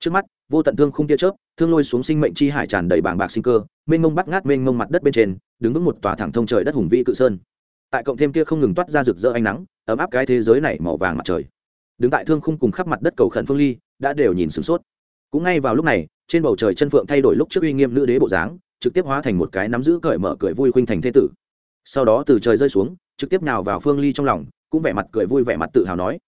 Trước mắt, vô tận thương không tia chớp, thương lôi xuống sinh mệnh chi hải tràn đầy bảng bạc sinh cơ, mênh mông bắt ngát mênh mông mặt đất bên trên, đứng vững một tòa thẳng thông trời đất hùng vĩ cự sơn. Tại cộng thêm kia không ngừng toát ra rực rỡ ánh nắng, ấm áp cái thế giới này màu vàng mặt trời đứng tại thương khung cùng khắp mặt đất cầu khẩn phương ly, đã đều nhìn sửng sốt. Cũng ngay vào lúc này, trên bầu trời chân phượng thay đổi lúc trước uy nghiêm nữ đế bộ dáng, trực tiếp hóa thành một cái nắm giữ cởi mở cười vui khuynh thành thế tử. Sau đó từ trời rơi xuống, trực tiếp nào vào phương ly trong lòng, cũng vẻ mặt cười vui vẻ mặt tự hào nói,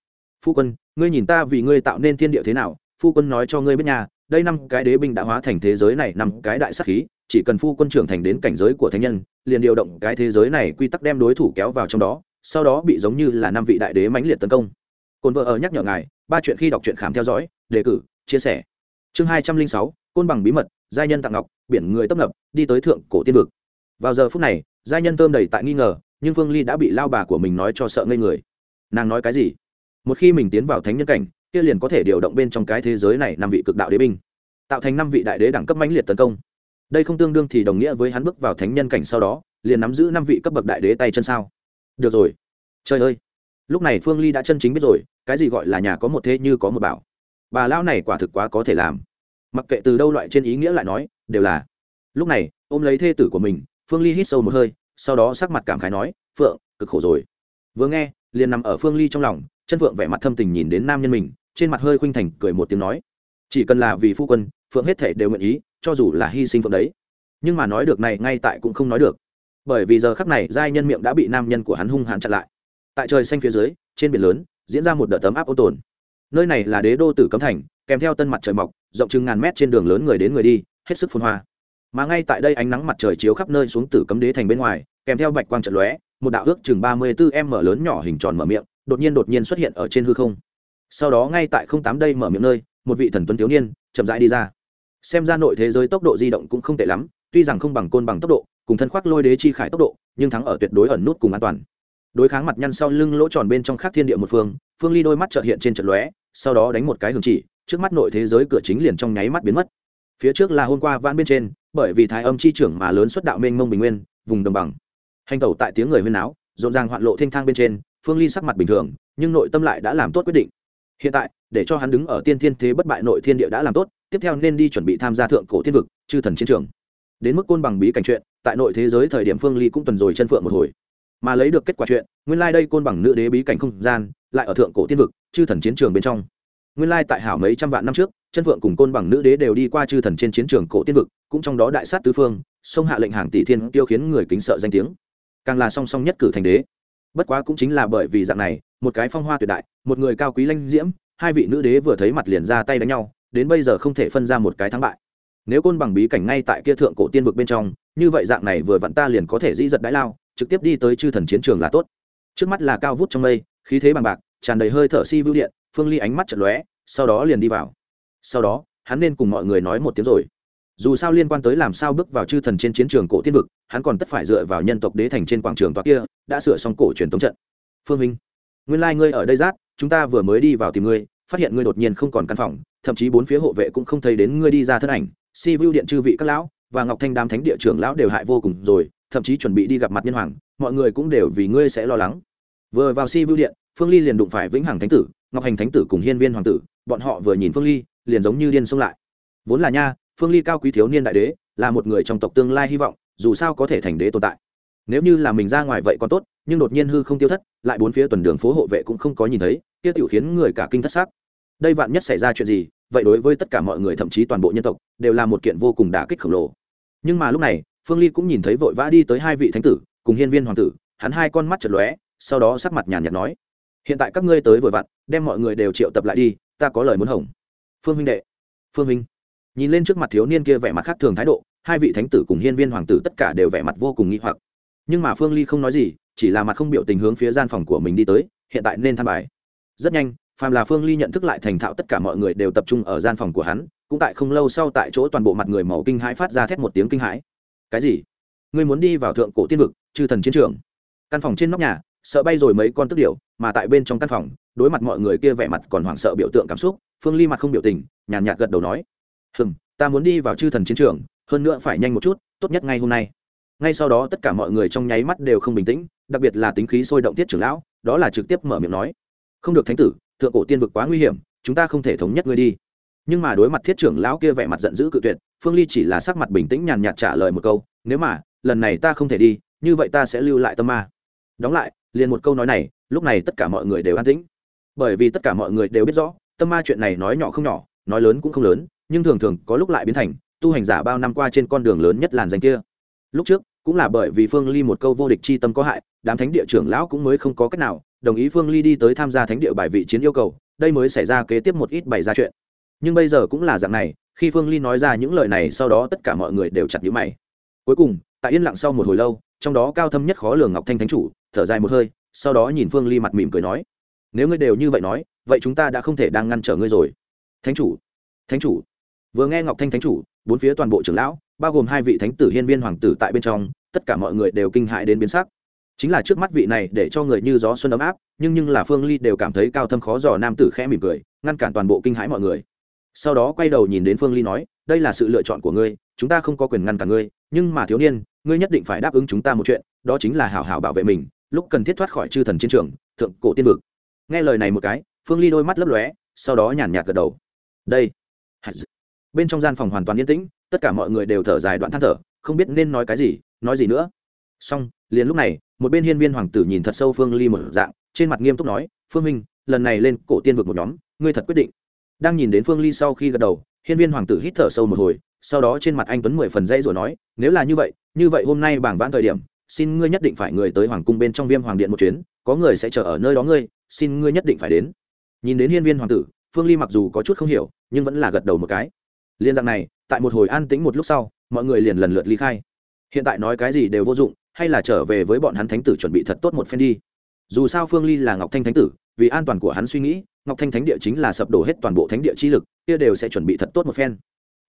phu quân, ngươi nhìn ta vì ngươi tạo nên thiên địa thế nào, phu quân nói cho ngươi biết nhà đây năm cái đế binh đã hóa thành thế giới này năm cái đại sắc khí, chỉ cần phu quân trưởng thành đến cảnh giới của thánh nhân, liền điều động cái thế giới này quy tắc đem đối thủ kéo vào trong đó, sau đó bị giống như là năm vị đại đế mãnh liệt tấn công cồn vợ ở nhắc nhở ngài, ba chuyện khi đọc truyện khám theo dõi, đề cử, chia sẻ. Chương hai trăm linh sáu, côn bằng bí mật, giai nhân tặng ngọc, biển người tấp nập, đi tới thượng cổ tiên vực. Vào giờ phút này, giai nhân tôm đầy tại nghi ngờ, nhưng phương ly đã bị lao bà của mình nói cho sợ ngây người. Nàng nói cái gì? Một khi mình tiến vào thánh nhân cảnh, kia liền có thể điều động bên trong cái thế giới này năm vị cực đạo đế binh, tạo thành năm vị đại đế đẳng cấp mãnh liệt tấn công. Đây không tương đương thì đồng nghĩa với hắn bước vào thánh nhân cảnh sau đó, liền nắm giữ năm vị cấp bậc đại đế tay chân sao. Được rồi. Trời ơi! Lúc này phương ly đã chân chính biết rồi, cái gì gọi là nhà có một thế như có một bảo. Bà lão này quả thực quá có thể làm. Mặc kệ từ đâu loại trên ý nghĩa lại nói, đều là. Lúc này, ôm lấy thê tử của mình, phương ly hít sâu một hơi, sau đó sắc mặt cảm khái nói, phượng, cực khổ rồi. Vừa nghe, liền nằm ở phương ly trong lòng, chân phượng vẻ mặt thâm tình nhìn đến nam nhân mình, trên mặt hơi khuynh thành, cười một tiếng nói, chỉ cần là vì phu quân, phượng hết thể đều nguyện ý, cho dù là hy sinh phượng đấy. Nhưng mà nói được này, ngay tại cũng không nói được. Bởi vì giờ khắc này, giai nhân miệng đã bị nam nhân của hắn hung hãn chặn lại tại trời xanh phía dưới, trên biển lớn, diễn ra một đợt tấm áp ô tồn. Nơi này là đế đô tử cấm thành, kèm theo tân mặt trời mọc, rộng chừng ngàn mét trên đường lớn người đến người đi, hết sức phun hoa. Mà ngay tại đây ánh nắng mặt trời chiếu khắp nơi xuống tử cấm đế thành bên ngoài, kèm theo bạch quang trận lóe, một đạo ước chừng ba mươi bốn m lớn nhỏ hình tròn mở miệng, đột nhiên đột nhiên xuất hiện ở trên hư không. Sau đó ngay tại không tám đây mở miệng nơi, một vị thần tuấn thiếu niên, chậm rãi đi ra. Xem ra nội thế giới tốc độ di động cũng không tệ lắm, tuy rằng không bằng côn bằng tốc độ, cùng thân khoác lôi đế chi khải tốc độ, nhưng thắng ở tuyệt đối ẩn nút cùng an toàn đối kháng mặt nhăn sau lưng lỗ tròn bên trong khác thiên địa một phương phương ly đôi mắt trợt hiện trên trận lóe, sau đó đánh một cái hưởng chỉ, trước mắt nội thế giới cửa chính liền trong nháy mắt biến mất. Phía trước là hôm qua vãn bên trên, bởi vì thái âm chi trưởng mà lớn xuất đạo mênh mông bình nguyên, vùng đồng bằng. Hành tẩu tại tiếng người huyên áo rộn ràng hoạn lộ thênh thang bên trên, phương ly sắc mặt bình thường, nhưng nội tâm lại đã làm tốt quyết định. Hiện tại, để cho hắn đứng ở tiên thiên thế bất bại nội thiên địa đã làm tốt, tiếp theo nên đi chuẩn bị tham gia thượng cổ thiên vực, chư thần chiến trường. Đến mức côn bằng bí cảnh chuyện, tại nội thế giới thời điểm phương ly cũng tuần rồi chân phượng một hồi mà lấy được kết quả chuyện, nguyên lai、like、đây côn bằng nữ đế bí cảnh không gian, lại ở thượng cổ tiên vực, chư thần chiến trường bên trong. Nguyên lai、like、tại hảo mấy trăm vạn năm trước, chân phượng cùng côn bằng nữ đế đều đi qua chư thần trên chiến trường cổ tiên vực, cũng trong đó đại sát tứ phương, sông hạ lệnh hàng tỷ thiên tiêu khiến người kính sợ danh tiếng. Càng là song song nhất cử thành đế. Bất quá cũng chính là bởi vì dạng này, một cái phong hoa tuyệt đại, một người cao quý lanh diễm, hai vị nữ đế vừa thấy mặt liền ra tay đánh nhau, đến bây giờ không thể phân ra một cái thắng bại. Nếu côn bằng bí cảnh ngay tại kia thượng cổ tiên vực bên trong, như vậy dạng này vừa vặn ta liền có thể dĩ giật đái lao trực tiếp đi tới chư thần chiến trường là tốt. Trước mắt là cao vút trong mây, khí thế bằng bạc, tràn đầy hơi thở si vưu điện, phương ly ánh mắt chật lóe, sau đó liền đi vào. Sau đó, hắn nên cùng mọi người nói một tiếng rồi. Dù sao liên quan tới làm sao bước vào chư thần trên chiến trường cổ tiên vực, hắn còn tất phải dựa vào nhân tộc đế thành trên quảng trường tòa kia, đã sửa xong cổ truyền thống trận. Phương minh, nguyên lai、like、ngươi ở đây rát, chúng ta vừa mới đi vào tìm ngươi, phát hiện ngươi đột nhiên không còn căn phòng, thậm chí bốn phía hộ vệ cũng không thấy đến ngươi đi ra thân ảnh. Si vu điện chư vị các lão và ngọc thanh đám thánh địa trưởng lão đều hại vô cùng rồi thậm chí chuẩn bị đi gặp mặt nhân hoàng, mọi người cũng đều vì ngươi sẽ lo lắng. Vừa vào si vưu điện, phương ly liền đụng phải vĩnh hằng thánh tử, ngọc hành thánh tử cùng hiên viên hoàng tử, bọn họ vừa nhìn phương ly, liền giống như điên xông lại. Vốn là nha, phương ly cao quý thiếu niên đại đế, là một người trong tộc tương lai hy vọng, dù sao có thể thành đế tồn tại. Nếu như là mình ra ngoài vậy còn tốt, nhưng đột nhiên hư không tiêu thất, lại bốn phía tuần đường phố hộ vệ cũng không có nhìn thấy, kia tiểu khiến người cả kinh thất xác. Đây vạn nhất xảy ra chuyện gì, vậy đối với tất cả mọi người thậm chí toàn bộ nhân tộc, đều là một kiện vô cùng đả kích khổng lồ. Nhưng mà lúc này phương ly cũng nhìn thấy vội vã đi tới hai vị thánh tử, cùng hiên viên hoàng tử, hắn hai con mắt chật lóe, sau đó sắc mặt nhàn nhạt nói, hiện tại các ngươi tới vội vặn, đem mọi người đều triệu tập lại đi, ta có lời muốn hỏng phương huynh đệ. Phương huynh. Nhìn lên trước mặt thiếu niên kia vẻ mặt khác thường thái độ, hai vị thánh tử cùng hiên viên hoàng tử tất cả đều vẻ mặt vô cùng nghi hoặc. Nhưng mà phương ly không nói gì, chỉ là mặt không biểu tình hướng phía gian phòng của mình đi tới, hiện tại nên tham bài. Rất nhanh, phàm là phương ly nhận thức lại thành thạo tất cả mọi người đều tập trung ở gian phòng của hắn, cũng tại không lâu sau tại chỗ toàn bộ mặt người màu kinh hãi phát ra thét một tiếng kinh hãi cái gì? Ngươi muốn đi vào thượng cổ tiên vực, chư thần chiến trường. Căn phòng trên nóc nhà, sợ bay rồi mấy con tức điệu mà tại bên trong căn phòng, đối mặt mọi người kia vẻ mặt còn hoảng sợ biểu tượng cảm xúc, phương ly mặt không biểu tình, nhàn nhạt gật đầu nói hừng ta muốn đi vào chư thần chiến trường, hơn nữa phải nhanh một chút, tốt nhất ngay hôm nay. Ngay sau đó tất cả mọi người trong nháy mắt đều không bình tĩnh, đặc biệt là tính khí sôi động tiết trưởng lão, đó là trực tiếp mở miệng nói, không được thánh tử, thượng cổ tiên vực quá nguy hiểm, chúng ta không thể thống nhất ngươi đi. Nhưng mà đối mặt thiết trưởng lão kia vẻ mặt giận dữ cự tuyệt phương ly chỉ là sắc mặt bình tĩnh nhàn nhạt trả lời một câu, nếu mà, lần này ta không thể đi, như vậy ta sẽ lưu lại tâm ma. Đóng lại, liền một câu nói này, lúc này tất cả mọi người đều an tĩnh. Bởi vì tất cả mọi người đều biết rõ, tâm ma chuyện này nói nhỏ không nhỏ, nói lớn cũng không lớn, nhưng thường thường có lúc lại biến thành, tu hành giả bao năm qua trên con đường lớn nhất làn danh kia. Lúc trước, cũng là bởi vì phương ly một câu vô địch chi tâm có hại, đám thánh địa trưởng lão cũng mới không có cách nào, đồng ý phương ly đi tới tham gia thánh địa bài vị chiến yêu cầu, đây mới xảy ra kế tiếp một ít bày ra chuyện. Nhưng bây giờ cũng là dạng này khi phương ly nói ra những lời này sau đó tất cả mọi người đều chặt nhữ mày. Cuối cùng, tại yên lặng sau một hồi lâu, trong đó cao thâm nhất khó lường ngọc thanh thánh chủ, thở dài một hơi, sau đó nhìn phương ly mặt mỉm cười nói, nếu ngươi đều như vậy nói, vậy chúng ta đã không thể đang ngăn trở ngươi rồi. Thánh chủ thánh chủ. Vừa nghe ngọc thanh thánh chủ, bốn phía toàn bộ trưởng lão, bao gồm hai vị thánh tử hiên viên hoàng tử tại bên trong, tất cả mọi người đều kinh hại đến biến sắc. Chính là trước mắt vị này để cho người như gió xuân ấm áp, nhưng nhưng là phương ly đều cảm thấy cao thâm khó dò nam tử khẽ mỉm cười, ngăn cản toàn bộ kinh hãi mọi người sau đó quay đầu nhìn đến phương ly nói, đây là sự lựa chọn của ngươi, chúng ta không có quyền ngăn cản ngươi, nhưng mà thiếu niên, ngươi nhất định phải đáp ứng chúng ta một chuyện, đó chính là hảo hảo bảo vệ mình, lúc cần thiết thoát khỏi chư thần chiến trường, thượng cổ tiên vực. Nghe lời này một cái, phương ly đôi mắt lấp lóe, sau đó nhàn nhạt gật đầu. Đây. Bên trong gian phòng hoàn toàn yên tĩnh, tất cả mọi người đều thở dài đoạn than thở, không biết nên nói cái gì, nói gì nữa. Xong, liền lúc này, một bên hiên viên hoàng tử nhìn thật sâu phương ly một dạng, trên mặt nghiêm túc nói, phương minh, lần này lên cổ tiên vực một nhóm, ngươi thật quyết định đang nhìn đến phương ly sau khi gật đầu, hiên viên hoàng tử hít thở sâu một hồi, sau đó trên mặt anh tuấn mười phần dây rồi nói, nếu là như vậy như vậy hôm nay bảng vãn thời điểm, xin ngươi nhất định phải người tới hoàng cung bên trong viêm hoàng điện một chuyến, có người sẽ chờ ở nơi đó ngươi, xin ngươi nhất định phải đến. Nhìn đến hiên viên hoàng tử, phương ly mặc dù có chút không hiểu, nhưng vẫn là gật đầu một cái. Liên dạng này, tại một hồi an tĩnh một lúc sau, mọi người liền lần lượt ly khai. Hiện tại nói cái gì đều vô dụng, hay là trở về với bọn hắn thánh tử chuẩn bị thật tốt một phen đi dù sao phương ly là ngọc thanh thánh tử, vì an toàn của hắn suy nghĩ, ngọc thanh thánh địa chính là sập đổ hết toàn bộ thánh địa chi lực, kia đều sẽ chuẩn bị thật tốt một phen.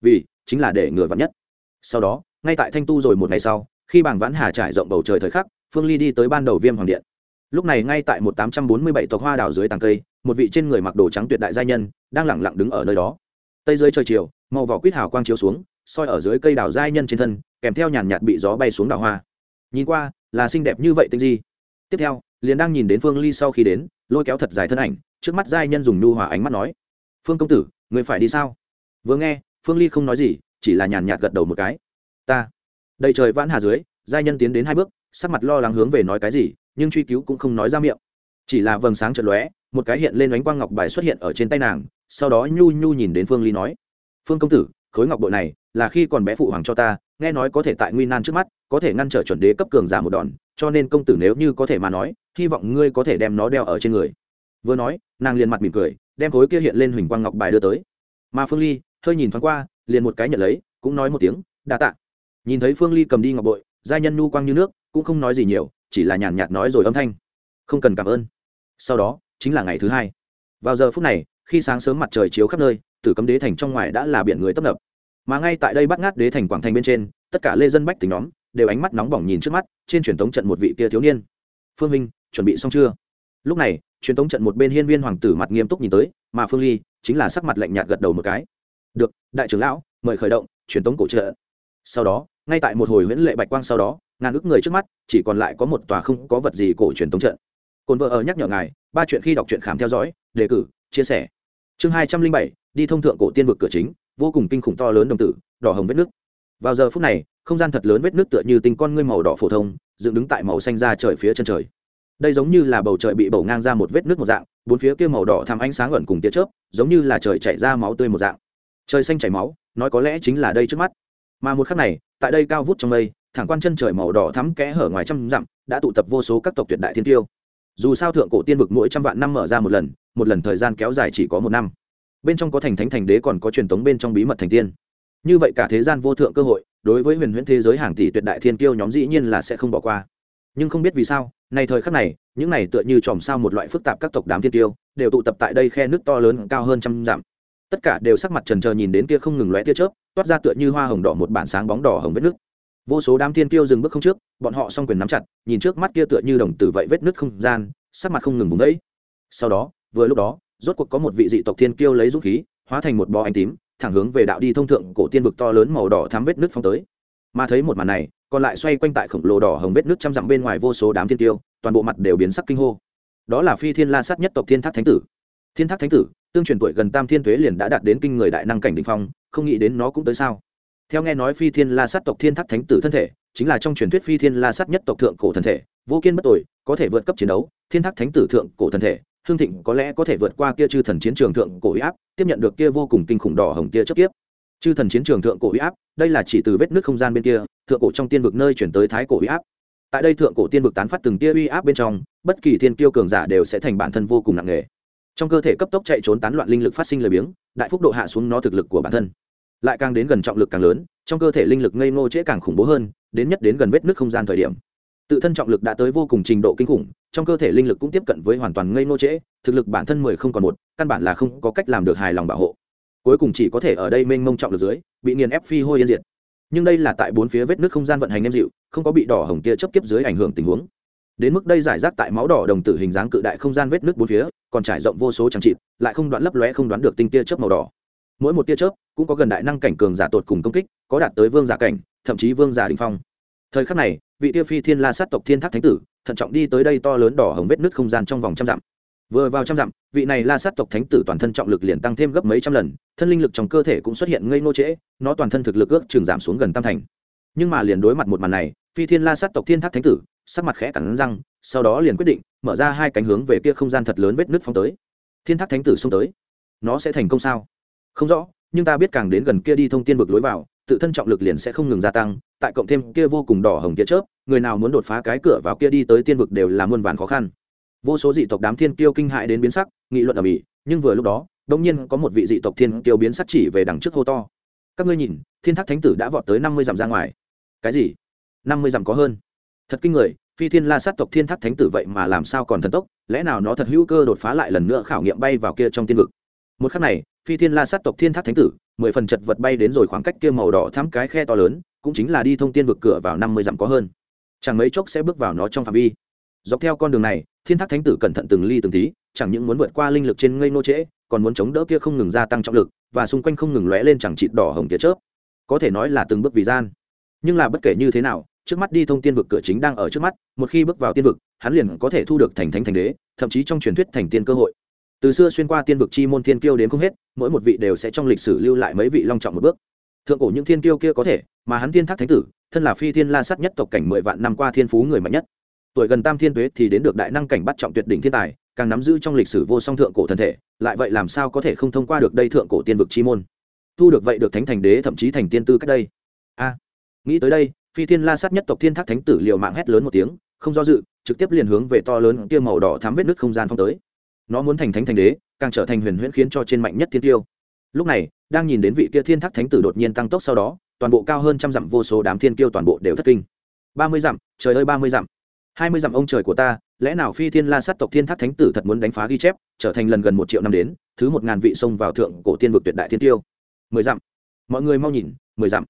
Vì, chính là để ngừa vắn nhất. Sau đó, ngay tại thanh tu rồi một ngày sau, khi bảng vãn hà trải rộng bầu trời thời khắc, phương ly đi tới ban đầu viêm hoàng điện. Lúc này ngay tại một tám trăm bốn mươi bảy tộc hoa đào dưới tàng cây, một vị trên người mặc đồ trắng tuyệt đại gia nhân, đang lẳng lặng đứng ở nơi đó. Tây dưới trời chiều, màu vỏ quýt hào quang chiếu xuống, soi ở dưới cây đào giai nhân trên thân, kèm theo nhàn nhạt bị gió bay xuống đào hoa. Nhìn qua, là xinh đẹp như vậy tinh di. Tiếp theo liền đang nhìn đến phương ly sau khi đến, lôi kéo thật dài thân ảnh, trước mắt giai nhân dùng nhu hòa ánh mắt nói, phương công tử, người phải đi sao? Vừa nghe, phương ly không nói gì, chỉ là nhàn nhạt gật đầu một cái. Ta. Đầy trời vãn hà dưới, giai nhân tiến đến hai bước, sắc mặt lo lắng hướng về nói cái gì, nhưng truy cứu cũng không nói ra miệng. Chỉ là vầng sáng chợt lóe, một cái hiện lên ánh quang ngọc bài xuất hiện ở trên tay nàng, sau đó nhu nhu nhìn đến phương ly nói, phương công tử, khối ngọc bội này là khi còn bé phụ hoàng cho ta, nghe nói có thể tại nguy nan trước mắt, có thể ngăn trở chuẩn đế cấp cường giả một đòn, cho nên công tử nếu như có thể mà nói hy vọng ngươi có thể đem nó đeo ở trên người. Vừa nói, nàng liền mặt mỉm cười, đem khối kia hiện lên huỳnh quang ngọc bài đưa tới. Mà phương ly, hơi nhìn thoáng qua, liền một cái nhận lấy, cũng nói một tiếng, đa tạ. Nhìn thấy phương ly cầm đi ngọc bội, giai nhân nu quang như nước, cũng không nói gì nhiều, chỉ là nhàn nhạt nói rồi âm thanh. Không cần cảm ơn. Sau đó, chính là ngày thứ hai. Vào giờ phút này, khi sáng sớm mặt trời chiếu khắp nơi, tử cấm đế thành trong ngoài đã là biển người tấp nập. Mà ngay tại đây bắt ngát đế thành quảng thành bên trên, tất cả lê dân bách tỉnh nhóm, đều ánh mắt nóng bỏng nhìn trước mắt, trên truyền thống trận một vị kia thiếu niên. Phương minh chuẩn bị xong chưa? Lúc này, truyền thống trận một bên hiên viên hoàng tử mặt nghiêm túc nhìn tới, mà phương ly chính là sắc mặt lạnh nhạt gật đầu một cái. Được, đại trưởng lão, mời khởi động, truyền thống cổ trợ. Sau đó, ngay tại một hồi huyễn lệ bạch quang sau đó, ngàn ước người trước mắt, chỉ còn lại có một tòa không có vật gì cổ truyền thống trận. Cồn vợ ở nhắc nhở ngài, ba chuyện khi đọc truyện khám theo dõi, đề cử, chia sẻ. Chương hai trăm linh bảy, đi thông thượng cổ tiên vực cửa chính, vô cùng kinh khủng to lớn đồng tử, đỏ hồng vết nước. Vào giờ phút này, không gian thật lớn vết nước tựa như tình con ngươi màu đỏ phổ thông, dựng đứng tại màu xanh ra trời phía chân trời đây giống như là bầu trời bị bầu ngang ra một vết nước một dạng, bốn phía kia màu đỏ thắm ánh sáng ẩn cùng tia chớp, giống như là trời chảy ra máu tươi một dạng. Trời xanh chảy máu, nói có lẽ chính là đây trước mắt. Mà một khắc này, tại đây cao vút trong mây, thẳng quan chân trời màu đỏ thắm kẽ hở ngoài trăm dặm, đã tụ tập vô số các tộc tuyệt đại thiên tiêu dù sao thượng cổ tiên vực mỗi trăm vạn năm mở ra một lần một lần thời gian kéo dài chỉ có một năm. Bên trong có thành thánh thành đế còn có truyền thống bên trong bí mật thành tiên. Như vậy cả thế gian vô thượng cơ hội, đối với huyền huyễn thế giới hàng tỷ tuyệt đại thiên tiêu nhóm dĩ nhiên là sẽ không bỏ qua. Nhưng không biết vì sao này thời khắc này, những này tựa như chòm sao một loại phức tạp các tộc đám thiên kiêu đều tụ tập tại đây khe nước to lớn cao hơn trăm dặm. Tất cả đều sắc mặt trần trờ nhìn đến kia không ngừng lóe tia chớp, toát ra tựa như hoa hồng đỏ một bản sáng bóng đỏ hồng vết nước vô số đám thiên kiêu dừng bước không trước, bọn họ song quyền nắm chặt, nhìn trước mắt kia tựa như đồng tử vậy vết nước không gian, sắc mặt không ngừng vùng vẫy. Sau đó, vừa lúc đó, rốt cuộc có một vị dị tộc thiên kiêu lấy dũng khí, hóa thành một bó ánh tím, thẳng hướng về đạo đi thông thượng cổ tiên vực to lớn màu đỏ thắm vết nước phong tới mà thấy một màn này, còn lại xoay quanh tại khổng lồ đỏ hồng vết nước trăm dặm bên ngoài vô số đám thiên tiêu, toàn bộ mặt đều biến sắc kinh hô. Đó là phi thiên la sát nhất tộc thiên thác thánh tử. Thiên thác thánh tử, tương truyền tuổi gần tam thiên thuế liền đã đạt đến kinh người đại năng cảnh đình phong, không nghĩ đến nó cũng tới sao? Theo nghe nói phi thiên la sát tộc thiên thác thánh tử thân thể, chính là trong truyền thuyết phi thiên la sát nhất tộc thượng cổ thân thể, vô kiên bất tội có thể vượt cấp chiến đấu, thiên thác thánh tử thượng cổ thân thể, hương thịnh có lẽ có thể vượt qua kia chư thần chiến trường thượng cổ huy áp, tiếp nhận được kia vô cùng kinh khủng đỏ hồng kia trước tiếp chư thần chiến trường thượng cổ huy áp, đây là chỉ từ vết nước không gian bên kia, thượng cổ trong tiên vực nơi chuyển tới thái cổ huy áp. Tại đây thượng cổ tiên vực tán phát từng tia uy áp bên trong, bất kỳ thiên kiêu cường giả đều sẽ thành bản thân vô cùng nặng nề. Trong cơ thể cấp tốc chạy trốn tán loạn linh lực phát sinh lười biếng, đại phúc độ hạ xuống nó thực lực của bản thân. Lại càng đến gần trọng lực càng lớn, trong cơ thể linh lực ngây ngô trễ càng khủng bố hơn, đến nhất đến gần vết nước không gian thời điểm. Tự thân trọng lực đã tới vô cùng trình độ kinh khủng, trong cơ thể linh lực cũng tiếp cận với hoàn toàn ngây ngô trễ, thực lực bản thân mười không còn một, căn bản là không có cách làm được hài lòng bảo hộ cuối cùng chỉ có thể ở đây mênh mông trọng lực dưới, bị nghiền ép phi hôi yên diệt. Nhưng đây là tại bốn phía vết nước không gian vận hành êm dịu, không có bị đỏ hồng tia chớp kiếp dưới ảnh hưởng tình huống. Đến mức đây giải rác tại máu đỏ đồng tử hình dáng cự đại không gian vết nước bốn phía, còn trải rộng vô số trang trị lại không đoán lấp lóe không đoán được tinh tia chớp màu đỏ. Mỗi một tia chớp cũng có gần đại năng cảnh cường giả tột cùng công kích, có đạt tới vương giả cảnh, thậm chí vương giả đình phong. Thời khắc này, vị tia phi thiên la sát tộc thiên thác thánh tử, thận trọng đi tới đây to lớn đỏ hồng vết nước không gian trong vòng trăm dặm vừa vào trăm dặm, vị này la sát tộc thánh tử toàn thân trọng lực liền tăng thêm gấp mấy trăm lần, thân linh lực trong cơ thể cũng xuất hiện ngây ngô trễ, nó toàn thân thực lực ước trường giảm xuống gần tam thành. Nhưng mà liền đối mặt một màn này, phi thiên la sát tộc thiên thác thánh tử, sắc mặt khẽ cắn răng, sau đó liền quyết định mở ra hai cánh hướng về kia không gian thật lớn vết nước phong tới. Thiên thác thánh tử xông tới. Nó sẽ thành công sao? Không rõ, nhưng ta biết càng đến gần kia đi thông tiên vực lối vào, tự thân trọng lực liền sẽ không ngừng gia tăng, tại cộng thêm kia vô cùng đỏ hồng kia chớp, người nào muốn đột phá cái cửa vào kia đi tới tiên vực đều là muôn vàn khó khăn vô số dị tộc đám thiên kiêu kinh hại đến biến sắc, nghị luận ở mỹ nhưng vừa lúc đó đông nhiên có một vị dị tộc thiên kiêu biến sắc chỉ về đằng trước hô to. Các ngươi nhìn, thiên thác thánh tử đã vọt tới năm mươi dặm ra ngoài. Cái gì? năm mươi dặm có hơn. Thật kinh người, phi thiên la sát tộc thiên thác thánh tử vậy mà làm sao còn thần tốc, lẽ nào nó thật hữu cơ đột phá lại lần nữa khảo nghiệm bay vào kia trong tiên vực? Một khắc này, phi thiên la sát tộc thiên thác thánh tử, mười phần chật vật bay đến rồi khoảng cách kia màu đỏ thắm cái khe to lớn, cũng chính là đi thông tiên vực cửa vào năm mươi dặm có hơn. Chẳng mấy chốc sẽ bước vào nó trong phạm vi dọc theo con đường này, thiên thác thánh tử cẩn thận từng ly từng tí, chẳng những muốn vượt qua linh lực trên ngây nô trễ, còn muốn chống đỡ kia không ngừng gia tăng trọng lực, và xung quanh không ngừng lóe lên chẳng chịt đỏ hồng tia chớp. Có thể nói là từng bước vì gian. Nhưng là bất kể như thế nào, trước mắt đi thông tiên vực cửa chính đang ở trước mắt, một khi bước vào tiên vực, hắn liền có thể thu được thành thánh thành đế, thậm chí trong truyền thuyết thành tiên cơ hội. Từ xưa xuyên qua tiên vực chi môn thiên kiêu đến không hết, mỗi một vị đều sẽ trong lịch sử lưu lại mấy vị long trọng một bước. Thượng cổ những thiên kiêu kia có thể, mà hắn thiên thác thánh tử, thân là phi thiên la sắt nhất tộc cảnh mười vạn năm qua thiên phú người mạnh nhất tuổi gần tam thiên tuế thì đến được đại năng cảnh bắt trọng tuyệt đỉnh thiên tài, càng nắm giữ trong lịch sử vô song thượng cổ Thần thể, lại vậy làm sao có thể không thông qua được đây thượng cổ tiên vực chi môn? Thu được vậy được thánh thành đế, thậm chí thành tiên tư cách đây. A, nghĩ tới đây, phi thiên la sát nhất tộc thiên thác thánh tử liều mạng hét lớn một tiếng, không do dự, trực tiếp liền hướng về to lớn kia màu đỏ thám vết nước không gian phong tới. Nó muốn thành thánh thành đế, càng trở thành huyền huyễn khiến cho trên mạnh nhất thiên tiêu. Lúc này, đang nhìn đến vị kia thiên thác thánh tử đột nhiên tăng tốc sau đó, toàn bộ cao hơn trăm dặm vô số đám thiên kiêu toàn bộ đều thất kinh. Ba mươi dặm, trời ơi ba mươi dặm hai mươi dặm ông trời của ta, lẽ nào phi thiên la sát tộc thiên thác thánh tử thật muốn đánh phá ghi chép, trở thành lần gần một triệu năm đến, thứ một ngàn vị xông vào thượng cổ tiên vực tuyệt đại thiên tiêu mười dặm. Mọi người mau nhìn, mười dặm.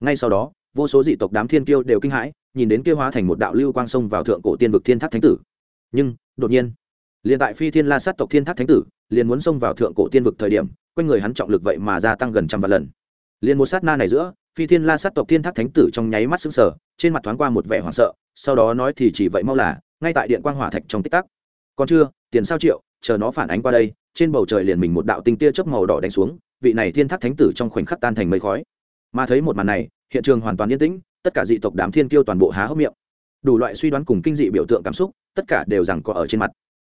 Ngay sau đó, vô số dị tộc đám thiên tiêu đều kinh hãi, nhìn đến kia hóa thành một đạo lưu quang sông vào thượng cổ tiên vực thiên thác thánh tử. Nhưng, đột nhiên, liền tại phi thiên la sát tộc thiên thác thánh tử, liền muốn xông vào thượng cổ tiên vực thời điểm, quanh người hắn trọng lực vậy mà gia tăng gần trăm vạn lần. Liền một sát na này giữa phi thiên la sát tộc thiên thác thánh tử trong nháy mắt sững sờ, trên mặt thoáng qua một vẻ hoảng sợ, sau đó nói thì chỉ vậy mau là, ngay tại điện quang hỏa thạch trong tích tắc. Còn chưa, tiền sao triệu, chờ nó phản ánh qua đây, trên bầu trời liền mình một đạo tinh tia chớp màu đỏ đánh xuống, vị này thiên thác thánh tử trong khoảnh khắc tan thành mây khói. Mà thấy một màn này, hiện trường hoàn toàn yên tĩnh, tất cả dị tộc đám thiên kiêu toàn bộ há hốc miệng. Đủ loại suy đoán cùng kinh dị biểu tượng cảm xúc, tất cả đều rằng có ở trên mặt.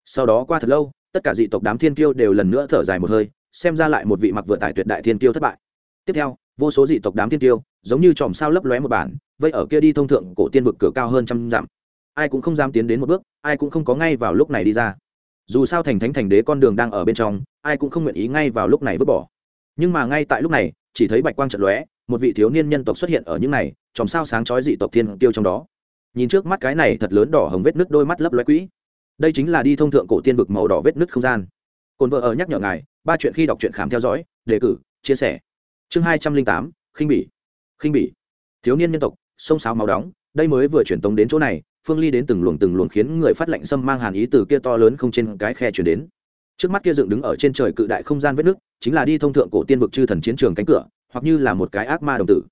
Sau đó qua thật lâu, tất cả dị tộc đám thiên kiêu đều lần nữa thở dài một hơi, xem ra lại một vị mặc vừa tải tuyệt đại thiên kiêu thất bại. Tiếp theo vô số dị tộc đám tiên tiêu, giống như chòm sao lấp lóe một bản, vây ở kia đi thông thượng cổ tiên vực cửa cao hơn trăm dặm. Ai cũng không dám tiến đến một bước, ai cũng không có ngay vào lúc này đi ra. Dù sao thành thánh thành đế con đường đang ở bên trong, ai cũng không nguyện ý ngay vào lúc này vứt bỏ. Nhưng mà ngay tại lúc này, chỉ thấy bạch quang trận lóe, một vị thiếu niên nhân tộc xuất hiện ở những này, chòm sao sáng chói dị tộc thiên tiêu trong đó. Nhìn trước mắt cái này thật lớn đỏ hồng vết nước đôi mắt lấp lóe quỹ. Đây chính là đi thông thượng cổ tiên vực màu đỏ vết nứt không gian. Cồn vợ ở nhắc nhở ngài, ba chuyện khi đọc truyện khám theo dõi, đề cử, chia sẻ chương hai trăm linh tám, khinh bỉ. Khinh bỉ. Thiếu niên nhân tộc, sông sáo máu đóng, đây mới vừa chuyển tống đến chỗ này, phương ly đến từng luồng từng luồng khiến người phát lệnh xâm mang hàn ý từ kia to lớn không trên cái khe chuyển đến. Trước mắt kia dựng đứng ở trên trời cự đại không gian vết nước, chính là đi thông thượng cổ tiên vực chư thần chiến trường cánh cửa, hoặc như là một cái ác ma đồng tử.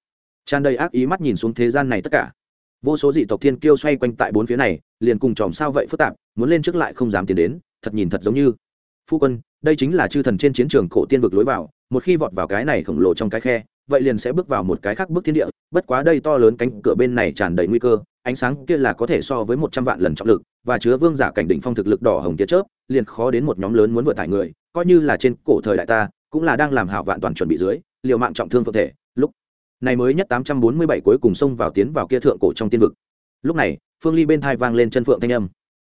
Tràn đầy ác ý mắt nhìn xuống thế gian này tất cả. Vô số dị tộc thiên kiêu xoay quanh tại bốn phía này, liền cùng chòm sao vậy phức tạp, muốn lên trước lại không dám tiến đến, thật nhìn thật giống như. Phu quân đây chính là chư thần trên chiến trường cổ tiên vực lối vào, một khi vọt vào cái này khổng lồ trong cái khe, vậy liền sẽ bước vào một cái khác bước thiên địa, bất quá đây to lớn cánh cửa bên này tràn đầy nguy cơ, ánh sáng kia là có thể so với một trăm vạn lần trọng lực, và chứa vương giả cảnh đỉnh phong thực lực đỏ hồng tia chớp, liền khó đến một nhóm lớn muốn vượt tải người, coi như là trên cổ thời đại ta, cũng là đang làm hảo vạn toàn chuẩn bị dưới, liều mạng trọng thương cơ thể, lúc này mới nhất tám trăm bốn mươi bảy cuối cùng xông vào tiến vào kia thượng cổ trong tiên vực. Lúc này, phương ly bên thai vang lên chân phượng thanh âm.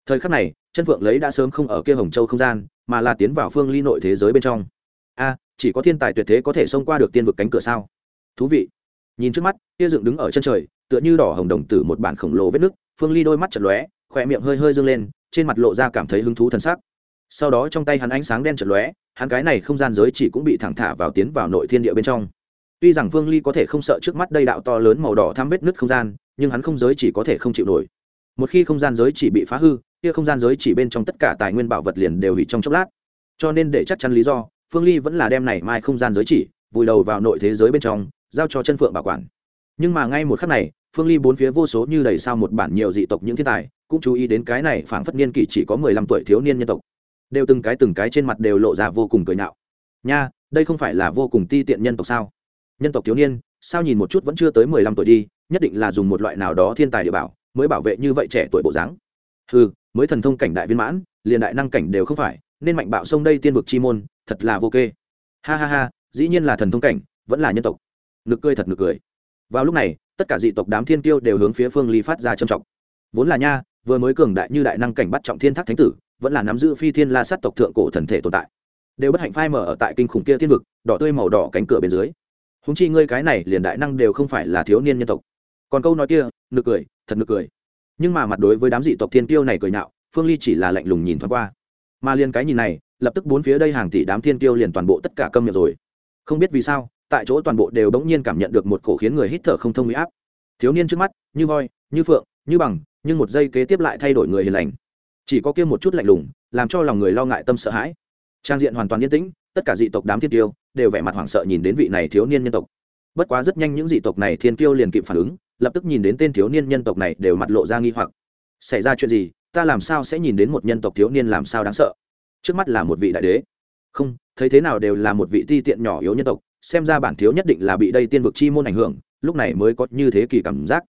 Thời khắc này chân phượng lấy đã sớm không ở kia hồng châu không gian, mà là tiến vào phương ly nội thế giới bên trong. A, chỉ có thiên tài tuyệt thế có thể xông qua được tiên vực cánh cửa sao? Thú vị. Nhìn trước mắt, kia dựng đứng ở chân trời, tựa như đỏ hồng đồng tử một bản khổng lồ vết nứt, phương ly đôi mắt chật lóe, khỏe miệng hơi hơi dâng lên, trên mặt lộ ra cảm thấy hứng thú thần sắc. Sau đó trong tay hắn ánh sáng đen chật lóe, hắn cái này không gian giới chỉ cũng bị thẳng thả vào tiến vào nội thiên địa bên trong. Tuy rằng phương ly có thể không sợ trước mắt đây đạo to lớn màu đỏ thăm vết nứt không gian, nhưng hắn không giới chỉ có thể không chịu nổi. Một khi không gian giới chỉ bị phá hư kia không gian giới chỉ bên trong tất cả tài nguyên bảo vật liền đều hủy trong chốc lát. Cho nên để chắc chắn lý do, phương ly vẫn là đem này mai không gian giới chỉ, vùi đầu vào nội thế giới bên trong, giao cho chân phượng bảo quản. Nhưng mà ngay một khắc này, phương ly bốn phía vô số như đầy sao một bản nhiều dị tộc những thiên tài, cũng chú ý đến cái này phảng phất niên kỷ chỉ có mười lăm tuổi thiếu niên nhân tộc. Đều từng cái từng cái trên mặt đều lộ ra vô cùng cười nhạo nha, đây không phải là vô cùng ti tiện nhân tộc sao? Nhân tộc thiếu niên, sao nhìn một chút vẫn chưa tới mười lăm tuổi đi, nhất định là dùng một loại nào đó thiên tài địa bảo, mới bảo vệ như vậy trẻ tuổi bộ dáng. Ừ mới thần thông cảnh đại viên mãn, liền đại năng cảnh đều không phải, nên mạnh bạo sông đây tiên vực chi môn, thật là vô kê. Ha ha ha, dĩ nhiên là thần thông cảnh, vẫn là nhân tộc. Nực cười thật nực cười. Vào lúc này, tất cả dị tộc đám thiên tiêu đều hướng phía phương ly phát ra trầm trọng. Vốn là nha, vừa mới cường đại như đại năng cảnh bắt trọng thiên thác thánh tử, vẫn là nắm giữ phi thiên la sát tộc thượng cổ thần thể tồn tại. Đều bất hạnh phai mở ở tại kinh khủng kia thiên vực, đỏ tươi màu đỏ cánh cửa bên dưới. Húng chi ngươi cái này liền đại năng đều không phải là thiếu niên nhân tộc. Còn câu nói kia, nực cười, thật nực cười nhưng mà mặt đối với đám dị tộc thiên tiêu này cười nhạo, phương ly chỉ là lạnh lùng nhìn thoáng qua. Mà liền cái nhìn này, lập tức bốn phía đây hàng tỷ đám thiên tiêu liền toàn bộ tất cả câm miệng rồi. Không biết vì sao, tại chỗ toàn bộ đều bỗng nhiên cảm nhận được một cổ khiến người hít thở không thông huy áp. Thiếu niên trước mắt, như voi, như phượng, như bằng, nhưng một giây kế tiếp lại thay đổi người hiền lành. Chỉ có kia một chút lạnh lùng, làm cho lòng người lo ngại tâm sợ hãi. Trang diện hoàn toàn yên tĩnh, tất cả dị tộc đám thiên tiêu đều vẻ mặt hoảng sợ nhìn đến vị này thiếu niên nhân tộc. Bất quá rất nhanh những dị tộc này thiên tiêu liền kịp phản ứng lập tức nhìn đến tên thiếu niên nhân tộc này đều mặt lộ ra nghi hoặc. Xảy ra chuyện gì? Ta làm sao sẽ nhìn đến một nhân tộc thiếu niên làm sao đáng sợ? Trước mắt là một vị đại đế. Không, thấy thế nào đều là một vị ti tiện nhỏ yếu nhân tộc, xem ra bản thiếu nhất định là bị đây tiên vực chi môn ảnh hưởng, lúc này mới có như thế kỳ cảm giác.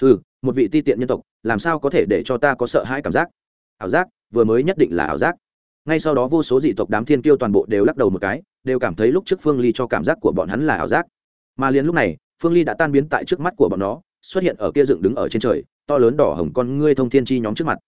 Ừ một vị ti tiện nhân tộc, làm sao có thể để cho ta có sợ hãi cảm giác? Ảo giác, vừa mới nhất định là ảo giác. Ngay sau đó vô số dị tộc đám thiên kiêu toàn bộ đều lắc đầu một cái, đều cảm thấy lúc trước phương ly cho cảm giác của bọn hắn là ảo giác. Mà liền lúc này, phương ly đã tan biến tại trước mắt của bọn nó xuất hiện ở kia dựng đứng ở trên trời, to lớn đỏ hồng con ngươi thông thiên chi nhóm trước mặt.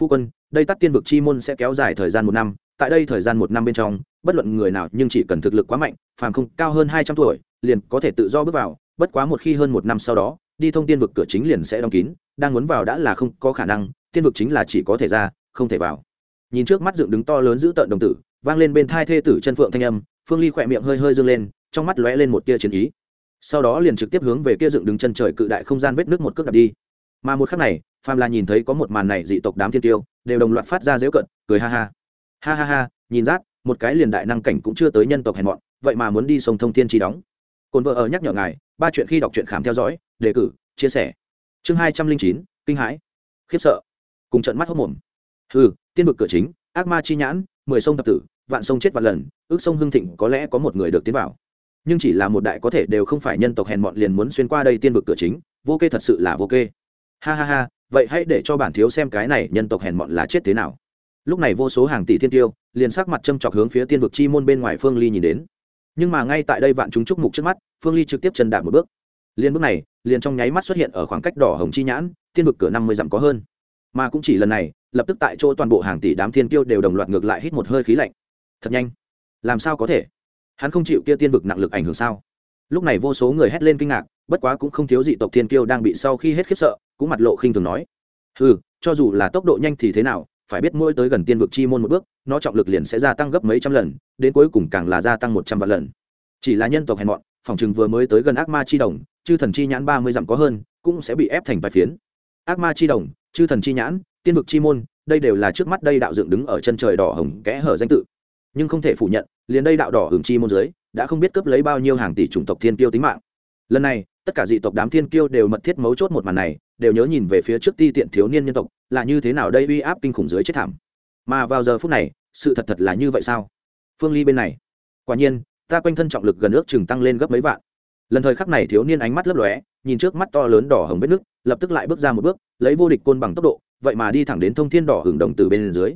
Phu quân, đây tắt tiên vực chi môn sẽ kéo dài thời gian một năm, tại đây thời gian một năm bên trong, bất luận người nào nhưng chỉ cần thực lực quá mạnh, phàm không cao hơn hai trăm tuổi, liền có thể tự do bước vào, bất quá một khi hơn một năm sau đó, đi thông tiên vực cửa chính liền sẽ đóng kín, đang muốn vào đã là không có khả năng, tiên vực chính là chỉ có thể ra, không thể vào. Nhìn trước mắt dựng đứng to lớn giữ tợn đồng tử, vang lên bên thai thê tử chân phượng thanh âm, phương ly khỏe miệng hơi hơi dâng lên, trong mắt lóe lên một tia chiến ý sau đó liền trực tiếp hướng về kia dựng đứng chân trời cự đại không gian vết nước một cước đạp đi. Mà một khắc này, phàm là nhìn thấy có một màn này dị tộc đám thiên tiêu, đều đồng loạt phát ra dễu cận cười ha ha. Ha ha ha, nhìn rát, một cái liền đại năng cảnh cũng chưa tới nhân tộc hèn mọn, vậy mà muốn đi sông thông thiên trí đóng. Cồn vợ ở nhắc nhở ngài, ba chuyện khi đọc truyện khám theo dõi, đề cử, chia sẻ. Chương hai trăm linh chín, kinh hãi. Khiếp sợ. Cùng trận mắt hốc mồm. Hừ, tiên vực cửa chính, ác ma chi nhãn, mười sông thập tử, vạn sông chết vạn lần, ước sông hưng thịnh có lẽ có một người được tiến vào nhưng chỉ là một đại có thể đều không phải nhân tộc hèn mọn liền muốn xuyên qua đây tiên vực cửa chính, vô kê thật sự là vô kê. Ha ha ha, vậy hãy để cho bản thiếu xem cái này nhân tộc hèn mọn là chết thế nào. Lúc này vô số hàng tỷ thiên tiêu, liền sắc mặt châm chọc hướng phía tiên vực chi môn bên ngoài phương ly nhìn đến. Nhưng mà ngay tại đây vạn chúng chúc mục trước mắt, phương ly trực tiếp chân đạp một bước. Liền bước này, liền trong nháy mắt xuất hiện ở khoảng cách đỏ hồng chi nhãn, tiên vực cửa năm mươi dặm có hơn. Mà cũng chỉ lần này, lập tức tại chỗ toàn bộ hàng tỷ đám thiên tiêu đều đồng loạt ngược lại hít một hơi khí lạnh. Thật nhanh. Làm sao có thể? Hắn không chịu kia tiên vực nặng lực ảnh hưởng sao? Lúc này vô số người hét lên kinh ngạc, bất quá cũng không thiếu dị tộc thiên kiêu đang bị sau khi hết khiếp sợ, cũng mặt lộ khinh thường nói. Ừ cho dù là tốc độ nhanh thì thế nào, phải biết mỗi tới gần tiên vực chi môn một bước, nó trọng lực liền sẽ gia tăng gấp mấy trăm lần, đến cuối cùng càng là gia tăng một trăm vạn lần. Chỉ là nhân tộc hèn mọn, phòng chừng vừa mới tới gần ác ma chi đồng, chư thần chi nhãn ba mươi dặm có hơn, cũng sẽ bị ép thành bài phiến. Ác ma chi đồng, chư thần chi nhãn, tiên vực chi môn, đây đều là trước mắt đây đạo dựng đứng ở chân trời đỏ hồng kẽ hở danh tự nhưng không thể phủ nhận, liền đây đạo đỏ hưởng chi môn giới, đã không biết cướp lấy bao nhiêu hàng tỷ chủng tộc thiên kiêu tính mạng. Lần này, tất cả dị tộc đám thiên kiêu đều mật thiết mấu chốt một màn này, đều nhớ nhìn về phía trước ti tiện thiếu niên nhân tộc, là như thế nào đây uy áp kinh khủng dưới chết thảm. Mà vào giờ phút này, sự thật thật là như vậy sao? Phương ly bên này. Quả nhiên, ta quanh thân trọng lực gần ước chừng tăng lên gấp mấy vạn. Lần thời khắc này thiếu niên ánh mắt lấp lóe, nhìn trước mắt to lớn đỏ hồng vết nước, lập tức lại bước ra một bước, lấy vô địch côn bằng tốc độ, vậy mà đi thẳng đến thông thiên đỏ hưởng đồng từ bên dưới.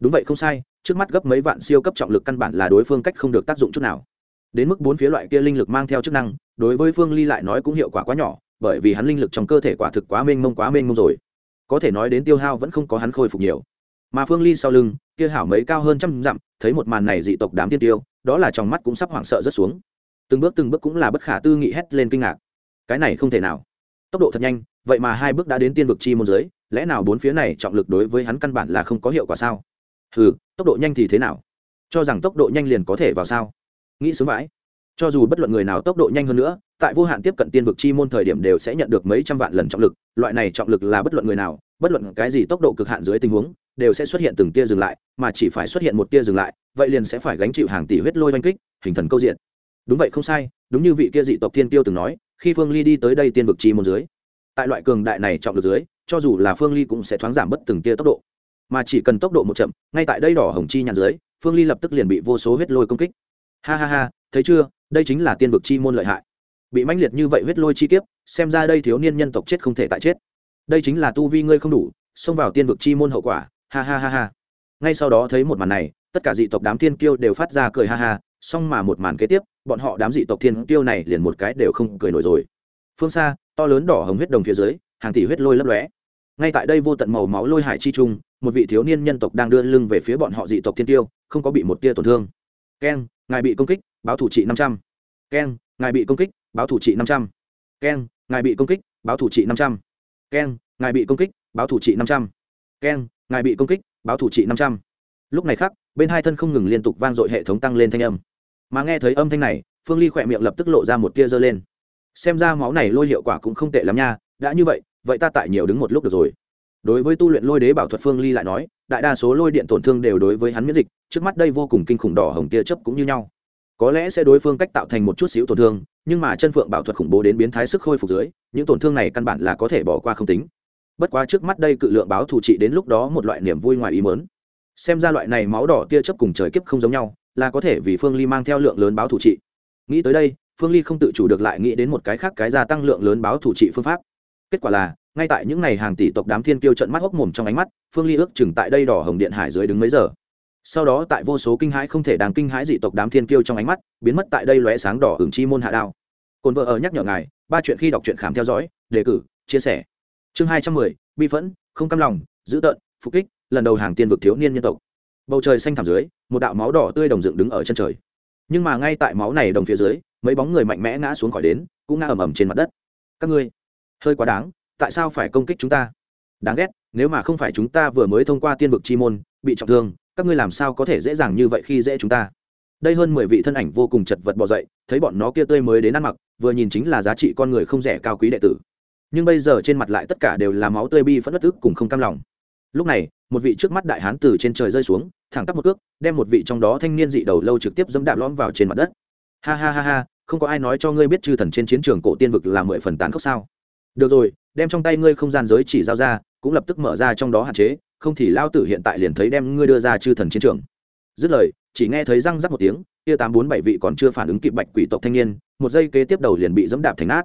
Đúng vậy không sai trước mắt gấp mấy vạn siêu cấp trọng lực căn bản là đối phương cách không được tác dụng chút nào. Đến mức bốn phía loại kia linh lực mang theo chức năng, đối với phương ly lại nói cũng hiệu quả quá nhỏ, bởi vì hắn linh lực trong cơ thể quả thực quá mênh mông, quá mênh mông rồi. Có thể nói đến tiêu hao vẫn không có hắn khôi phục nhiều. Mà phương ly sau lưng, kia hảo mấy cao hơn trăm dặm, thấy một màn này dị tộc đám tiên tiêu, đó là trong mắt cũng sắp hoảng sợ rất xuống. Từng bước từng bước cũng là bất khả tư nghị hét lên kinh ngạc. Cái này không thể nào. Tốc độ thật nhanh, vậy mà hai bước đã đến tiên vực chi môn giới, lẽ nào bốn phía này trọng lực đối với hắn căn bản là không có hiệu quả sao? Ừ tốc độ nhanh thì thế nào? Cho rằng tốc độ nhanh liền có thể vào sao? Nghĩ sướng vãi. Cho dù bất luận người nào tốc độ nhanh hơn nữa, tại vô hạn tiếp cận tiên vực chi môn thời điểm đều sẽ nhận được mấy trăm vạn lần trọng lực. Loại này trọng lực là bất luận người nào, bất luận cái gì tốc độ cực hạn dưới tình huống, đều sẽ xuất hiện từng tia dừng lại, mà chỉ phải xuất hiện một tia dừng lại, vậy liền sẽ phải gánh chịu hàng tỷ huyết lôi oanh kích, hình thần câu diện. Đúng vậy không sai, đúng như vị kia dị tộc thiên tiêu từng nói, khi phương ly đi tới đây tiên vực chi môn dưới, tại loại cường đại này trọng lực dưới, cho dù là phương ly cũng sẽ thoáng giảm bất từng tia tốc độ mà chỉ cần tốc độ một chậm, ngay tại đây đỏ hồng chi nhàn dưới, phương ly lập tức liền bị vô số huyết lôi công kích. Ha ha ha, thấy chưa, đây chính là tiên vực chi môn lợi hại. Bị mãnh liệt như vậy huyết lôi chi kiếp, xem ra đây thiếu niên nhân tộc chết không thể tại chết. Đây chính là tu vi ngươi không đủ, xông vào tiên vực chi môn hậu quả. Ha ha ha ha. Ngay sau đó thấy một màn này, tất cả dị tộc đám thiên kiêu đều phát ra cười ha ha xong mà một màn kế tiếp, bọn họ đám dị tộc thiên kiêu này liền một cái đều không cười nổi rồi. Phương xa, to lớn đỏ hồng huyết đồng phía dưới, hàng tỷ huyết lôi lấp lóe. Ngay tại đây vô tận màu máu lôi hải chi trung một vị thiếu niên nhân tộc đang đưa lưng về phía bọn họ dị tộc thiên tiêu, không có bị một tia tổn thương. Keng ngài bị công kích, báo thủ trị năm trăm. Keng ngài bị công kích, báo thủ trị năm trăm. Keng ngài bị công kích, báo thủ trị năm trăm. Keng ngài bị công kích, báo thủ trị năm trăm. Keng ngài bị công kích, báo thủ trị năm trăm. Lúc này khác bên hai thân không ngừng liên tục vang dội hệ thống tăng lên thanh âm. Mà nghe thấy âm thanh này, phương ly khỏe miệng lập tức lộ ra một tia dơ lên. Xem ra máu này lôi hiệu quả cũng không tệ lắm nha, đã như vậy vậy ta tại nhiều đứng một lúc được rồi đối với tu luyện lôi đế bảo thuật phương ly lại nói, đại đa số lôi điện tổn thương đều đối với hắn miễn dịch, trước mắt đây vô cùng kinh khủng đỏ hồng tia chấp cũng như nhau. Có lẽ sẽ đối phương cách tạo thành một chút xíu tổn thương, nhưng mà chân phượng bảo thuật khủng bố đến biến thái sức khôi phục dưới, những tổn thương này căn bản là có thể bỏ qua không tính. Bất quá trước mắt đây cự lượng báo thủ trị đến lúc đó một loại niềm vui ngoài ý mớn xem ra loại này máu đỏ tia chấp cùng trời kiếp không giống nhau, là có thể vì phương ly mang theo lượng lớn báo thủ trị. Nghĩ tới đây, phương ly không tự chủ được lại nghĩ đến một cái khác cái gia tăng lượng lớn báo thủ trị phương pháp. Kết quả là ngay tại những ngày hàng tỷ tộc đám thiên kiêu trận mắt hốc mồm trong ánh mắt, phương ly ước chừng tại đây đỏ hồng điện hải dưới đứng mấy giờ. Sau đó tại vô số kinh hãi không thể đáng kinh hãi dị tộc đám thiên kiêu trong ánh mắt, biến mất tại đây lóe sáng đỏ hưởng chi môn hạ đao. Cồn vợ ở nhắc nhở ngài, ba chuyện khi đọc truyện khám theo dõi, đề cử, chia sẻ. Chương hai trăm mười, bi phẫn, không cam lòng, dữ tợn, phục kích, lần đầu hàng tiên vực thiếu niên nhân tộc. Bầu trời xanh thẳm dưới, một đạo máu đỏ tươi đồng dựng đứng ở chân trời. Nhưng mà ngay tại máu này đồng phía dưới, mấy bóng người mạnh mẽ ngã xuống khỏi đến, cũng ngã ầm ầm trên mặt đất. Các ngươi, hơi quá đáng tại sao phải công kích chúng ta? Đáng ghét, nếu mà không phải chúng ta vừa mới thông qua tiên vực chi môn, bị trọng thương, các ngươi làm sao có thể dễ dàng như vậy khi dễ chúng ta? Đây hơn mười vị thân ảnh vô cùng chật vật bỏ dậy, thấy bọn nó kia tươi mới đến ăn mặc, vừa nhìn chính là giá trị con người không rẻ cao quý đệ tử. Nhưng bây giờ trên mặt lại tất cả đều là máu tươi bi phẫn bất ức cùng không cam lòng. Lúc này, một vị trước mắt đại hán từ trên trời rơi xuống, thẳng tắp một cước, đem một vị trong đó thanh niên dị đầu lâu trực tiếp dẫm đạp lõm vào trên mặt đất. Ha ha ha ha, không có ai nói cho ngươi biết chư thần trên chiến trường cổ tiên vực là mười phần tán khốc sao? Được rồi, đem trong tay ngươi không gian giới chỉ giao ra, cũng lập tức mở ra trong đó hạn chế, không thì lao tử hiện tại liền thấy đem ngươi đưa ra chư thần chiến trường. Dứt lời, chỉ nghe thấy răng rắc một tiếng, kia tám bốn bảy vị còn chưa phản ứng kịp bạch quỷ tộc thanh niên, một giây kế tiếp đầu liền bị dẫm đạp thành nát.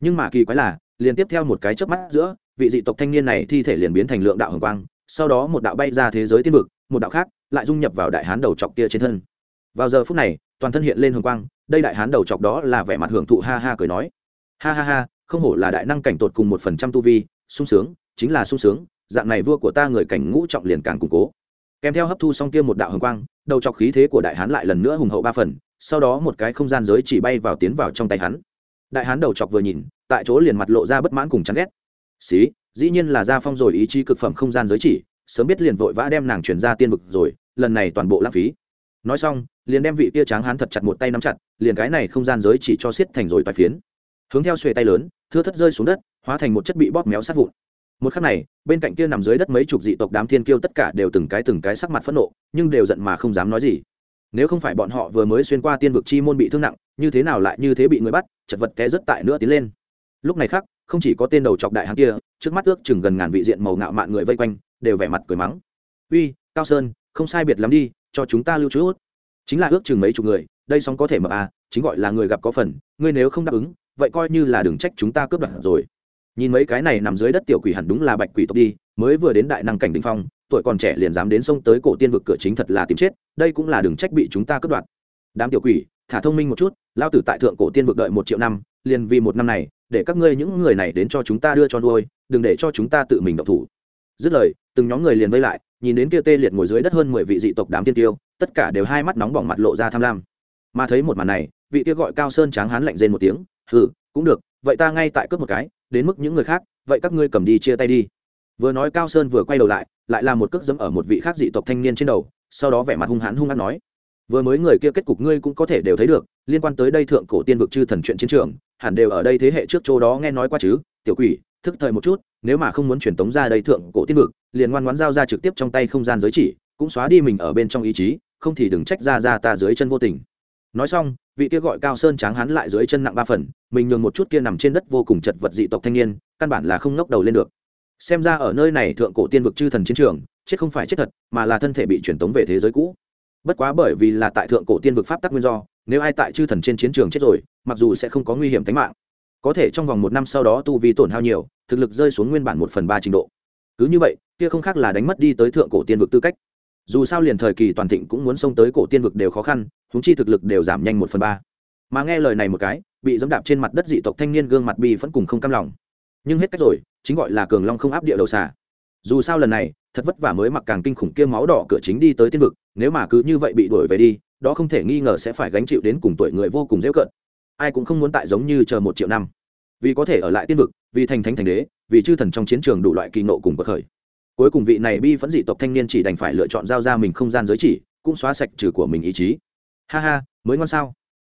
Nhưng mà kỳ quái là, liền tiếp theo một cái chớp mắt giữa, vị dị tộc thanh niên này thi thể liền biến thành lượng đạo hồng quang, sau đó một đạo bay ra thế giới tiên vực, một đạo khác lại dung nhập vào đại hán đầu chọc kia trên thân. Vào giờ phút này, toàn thân hiện lên hồng quang, đây đại hán đầu chọc đó là vẻ mặt hưởng thụ ha ha cười nói. Ha ha ha không hổ là đại năng cảnh tột cùng một phần trăm tu vi, sung sướng, chính là sung sướng, dạng này vua của ta người cảnh ngũ trọng liền càng củng cố. Kèm theo hấp thu xong kia một đạo hồng quang, đầu chọc khí thế của đại hán lại lần nữa hùng hậu ba phần, sau đó một cái không gian giới chỉ bay vào tiến vào trong tay hắn. Đại hán đầu chọc vừa nhìn, tại chỗ liền mặt lộ ra bất mãn cùng chán ghét. Xí, dĩ nhiên là gia phong rồi ý chí cực phẩm không gian giới chỉ, sớm biết liền vội vã đem nàng chuyển ra tiên vực rồi, lần này toàn bộ lãng phí. Nói xong, liền đem vị kia tráng hán thật chặt một tay nắm chặt, liền cái này không gian giới chỉ cho xiết thành rồi bài phiến. Hướng theo xuề tay lớn thưa thất rơi xuống đất, hóa thành một chất bị bóp méo sát vụn. Một khắc này, bên cạnh kia nằm dưới đất mấy chục dị tộc đám thiên kiêu tất cả đều từng cái từng cái sắc mặt phẫn nộ, nhưng đều giận mà không dám nói gì. Nếu không phải bọn họ vừa mới xuyên qua tiên vực chi môn bị thương nặng, như thế nào lại như thế bị người bắt, chật vật té rất tại nữa tiến lên. Lúc này khác không chỉ có tên đầu chọc đại hán kia, trước mắt ước chừng gần ngàn vị diện màu ngạo mạn người vây quanh, đều vẻ mặt cười mắng. Uy, cao sơn, không sai biệt lắm đi, cho chúng ta lưu trú chính là ước chừng mấy chục người, đây sóng có thể mập à chính gọi là người gặp có phần, ngươi nếu không đáp ứng vậy coi như là đừng trách chúng ta cướp đoạt rồi. Nhìn mấy cái này nằm dưới đất tiểu quỷ hẳn đúng là bạch quỷ tộc đi, mới vừa đến đại năng cảnh đình phong, tuổi còn trẻ liền dám đến sông tới cổ tiên vực cửa chính thật là tìm chết, đây cũng là đừng trách bị chúng ta cướp đoạt. Đám tiểu quỷ, thả thông minh một chút, lao tử tại thượng cổ tiên vực đợi một triệu năm, liền vì một năm này, để các ngươi những người này đến cho chúng ta đưa cho nuôi, đừng để cho chúng ta tự mình động thủ. Dứt lời, từng nhóm người liền vây lại, nhìn đến kia tê liệt ngồi dưới đất hơn mười vị dị tộc đám tiên tiêu, tất cả đều hai mắt nóng bỏng mặt lộ ra tham lam. Mà thấy một màn này, vị kia gọi cao sơn tráng hán lạnh rên một tiếng hừ, cũng được, vậy ta ngay tại cướp một cái, đến mức những người khác, vậy các ngươi cầm đi chia tay đi. Vừa nói cao sơn vừa quay đầu lại lại làm một cước dẫm ở một vị khác dị tộc thanh niên trên đầu, sau đó vẻ mặt hung hãn hung hãn nói, vừa mới người kia kết cục ngươi cũng có thể đều thấy được, liên quan tới đây thượng cổ tiên vực chư thần chuyện chiến trường, hẳn đều ở đây thế hệ trước chỗ đó nghe nói qua chứ, tiểu quỷ, thức thời một chút, nếu mà không muốn truyền tống ra đây thượng cổ tiên vực, liền ngoan ngoãn giao ra trực tiếp trong tay không gian giới chỉ, cũng xóa đi mình ở bên trong ý chí, không thì đừng trách ra ra ta dưới chân vô tình nói xong, vị kia gọi cao sơn tráng hắn lại dưới chân nặng ba phần, mình nhường một chút kia nằm trên đất vô cùng chật vật dị tộc thanh niên, căn bản là không ngóc đầu lên được. Xem ra ở nơi này thượng cổ tiên vực chư thần chiến trường, chết không phải chết thật, mà là thân thể bị truyền tống về thế giới cũ. Bất quá bởi vì là tại thượng cổ tiên vực pháp tắc nguyên do, nếu ai tại chư thần trên chiến trường chết rồi, mặc dù sẽ không có nguy hiểm tính mạng. Có thể trong vòng một năm sau đó tu vi tổn hao nhiều, thực lực rơi xuống nguyên bản một phần ba trình độ. Cứ như vậy, kia không khác là đánh mất đi tới thượng cổ tiên vực tư cách dù sao liền thời kỳ toàn thịnh cũng muốn xông tới cổ tiên vực đều khó khăn húng chi thực lực đều giảm nhanh một phần ba. Mà nghe lời này một cái, bị dẫm đạp trên mặt đất dị tộc thanh niên gương mặt bi vẫn cùng không cam lòng. Nhưng hết cách rồi, chính gọi là cường long không áp địa đầu xả dù sao lần này, thật vất vả mới mặc càng kinh khủng kia máu đỏ cửa chính đi tới tiên vực, nếu mà cứ như vậy bị đuổi về đi, đó không thể nghi ngờ sẽ phải gánh chịu đến cùng tuổi người vô cùng dễ cận. Ai cũng không muốn tại giống như chờ một triệu năm. Vì có thể ở lại tiên vực, vì thành thánh thành đế, vì chư thần trong chiến trường đủ loại kỳ nộ cùng bậc khởi cuối cùng vị này bi phẫn dị tộc thanh niên chỉ đành phải lựa chọn giao ra mình không gian giới chỉ, cũng xóa sạch trừ của mình ý chí. Ha ha, mới ngon sao?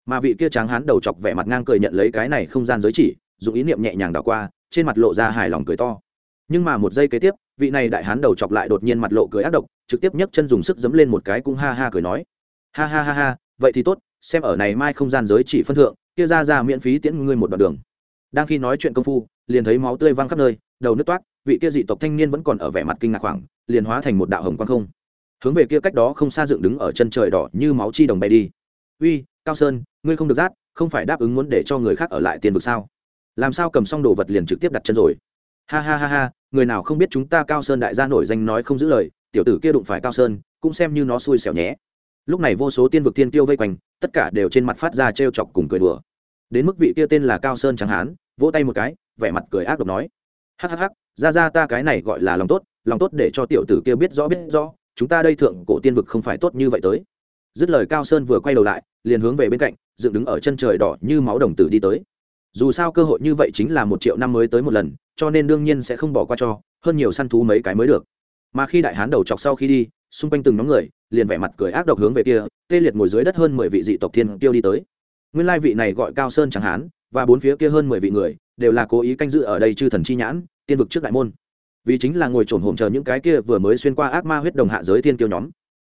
Mà vị kia tráng hán đầu chọc vẻ mặt ngang cười nhận lấy cái này không gian giới chỉ, dùng ý niệm nhẹ nhàng đảo qua, trên mặt lộ ra hài lòng cười to. Nhưng mà một giây kế tiếp, vị này đại hán đầu chọc lại đột nhiên mặt lộ cười ác độc, trực tiếp nhấc chân dùng sức dấm lên một cái cũng ha ha cười nói. Ha ha ha ha, vậy thì tốt, xem ở này mai không gian giới chỉ phân thượng, kia ra ra miễn phí tiễn ngươi một đoạn đường. Đang khi nói chuyện công phu, liền thấy máu tươi văng khắp nơi đầu nước toát vị kia dị tộc thanh niên vẫn còn ở vẻ mặt kinh ngạc khoảng, liền hóa thành một đạo hồng quang không. Hướng về kia cách đó không xa dựng đứng ở chân trời đỏ như máu chi đồng bay đi. Uy, cao sơn, ngươi không được rát, không phải đáp ứng muốn để cho người khác ở lại tiền vực sao? Làm sao cầm xong đồ vật liền trực tiếp đặt chân rồi? Ha ha ha ha, người nào không biết chúng ta cao sơn đại gia nổi danh nói không giữ lời, tiểu tử kia đụng phải cao sơn, cũng xem như nó xui xẻo nhé. Lúc này vô số tiên vực tiên tiêu vây quanh, tất cả đều trên mặt phát ra trêu chọc cùng cười đùa. Đến mức vị kia tên là cao sơn chẳng hán, vỗ tay một cái, vẻ mặt cười ác độc nói hắc hắc hắc, ra ra ta cái này gọi là lòng tốt lòng tốt để cho tiểu tử kia biết rõ biết rõ, chúng ta đây thượng cổ tiên vực không phải tốt như vậy tới. Dứt lời cao sơn vừa quay đầu lại, liền hướng về bên cạnh, dựng đứng ở chân trời đỏ như máu đồng tử đi tới. Dù sao cơ hội như vậy chính là một triệu năm mới tới một lần, cho nên đương nhiên sẽ không bỏ qua cho, hơn nhiều săn thú mấy cái mới được. Mà khi đại hán đầu chọc sau khi đi, xung quanh từng nhóm người, liền vẻ mặt cười ác độc hướng về kia, tê liệt ngồi dưới đất hơn mười vị dị tộc thiên tiêu đi tới. Nguyên lai vị này gọi cao sơn chẳng hán, và bốn phía kia hơn mười vị người đều là cố ý canh giữ ở đây chư thần chi nhãn, tiên vực trước đại môn. Vì chính là ngồi trồn hổm chờ những cái kia vừa mới xuyên qua ác ma huyết đồng hạ giới tiên tiêu nhóm.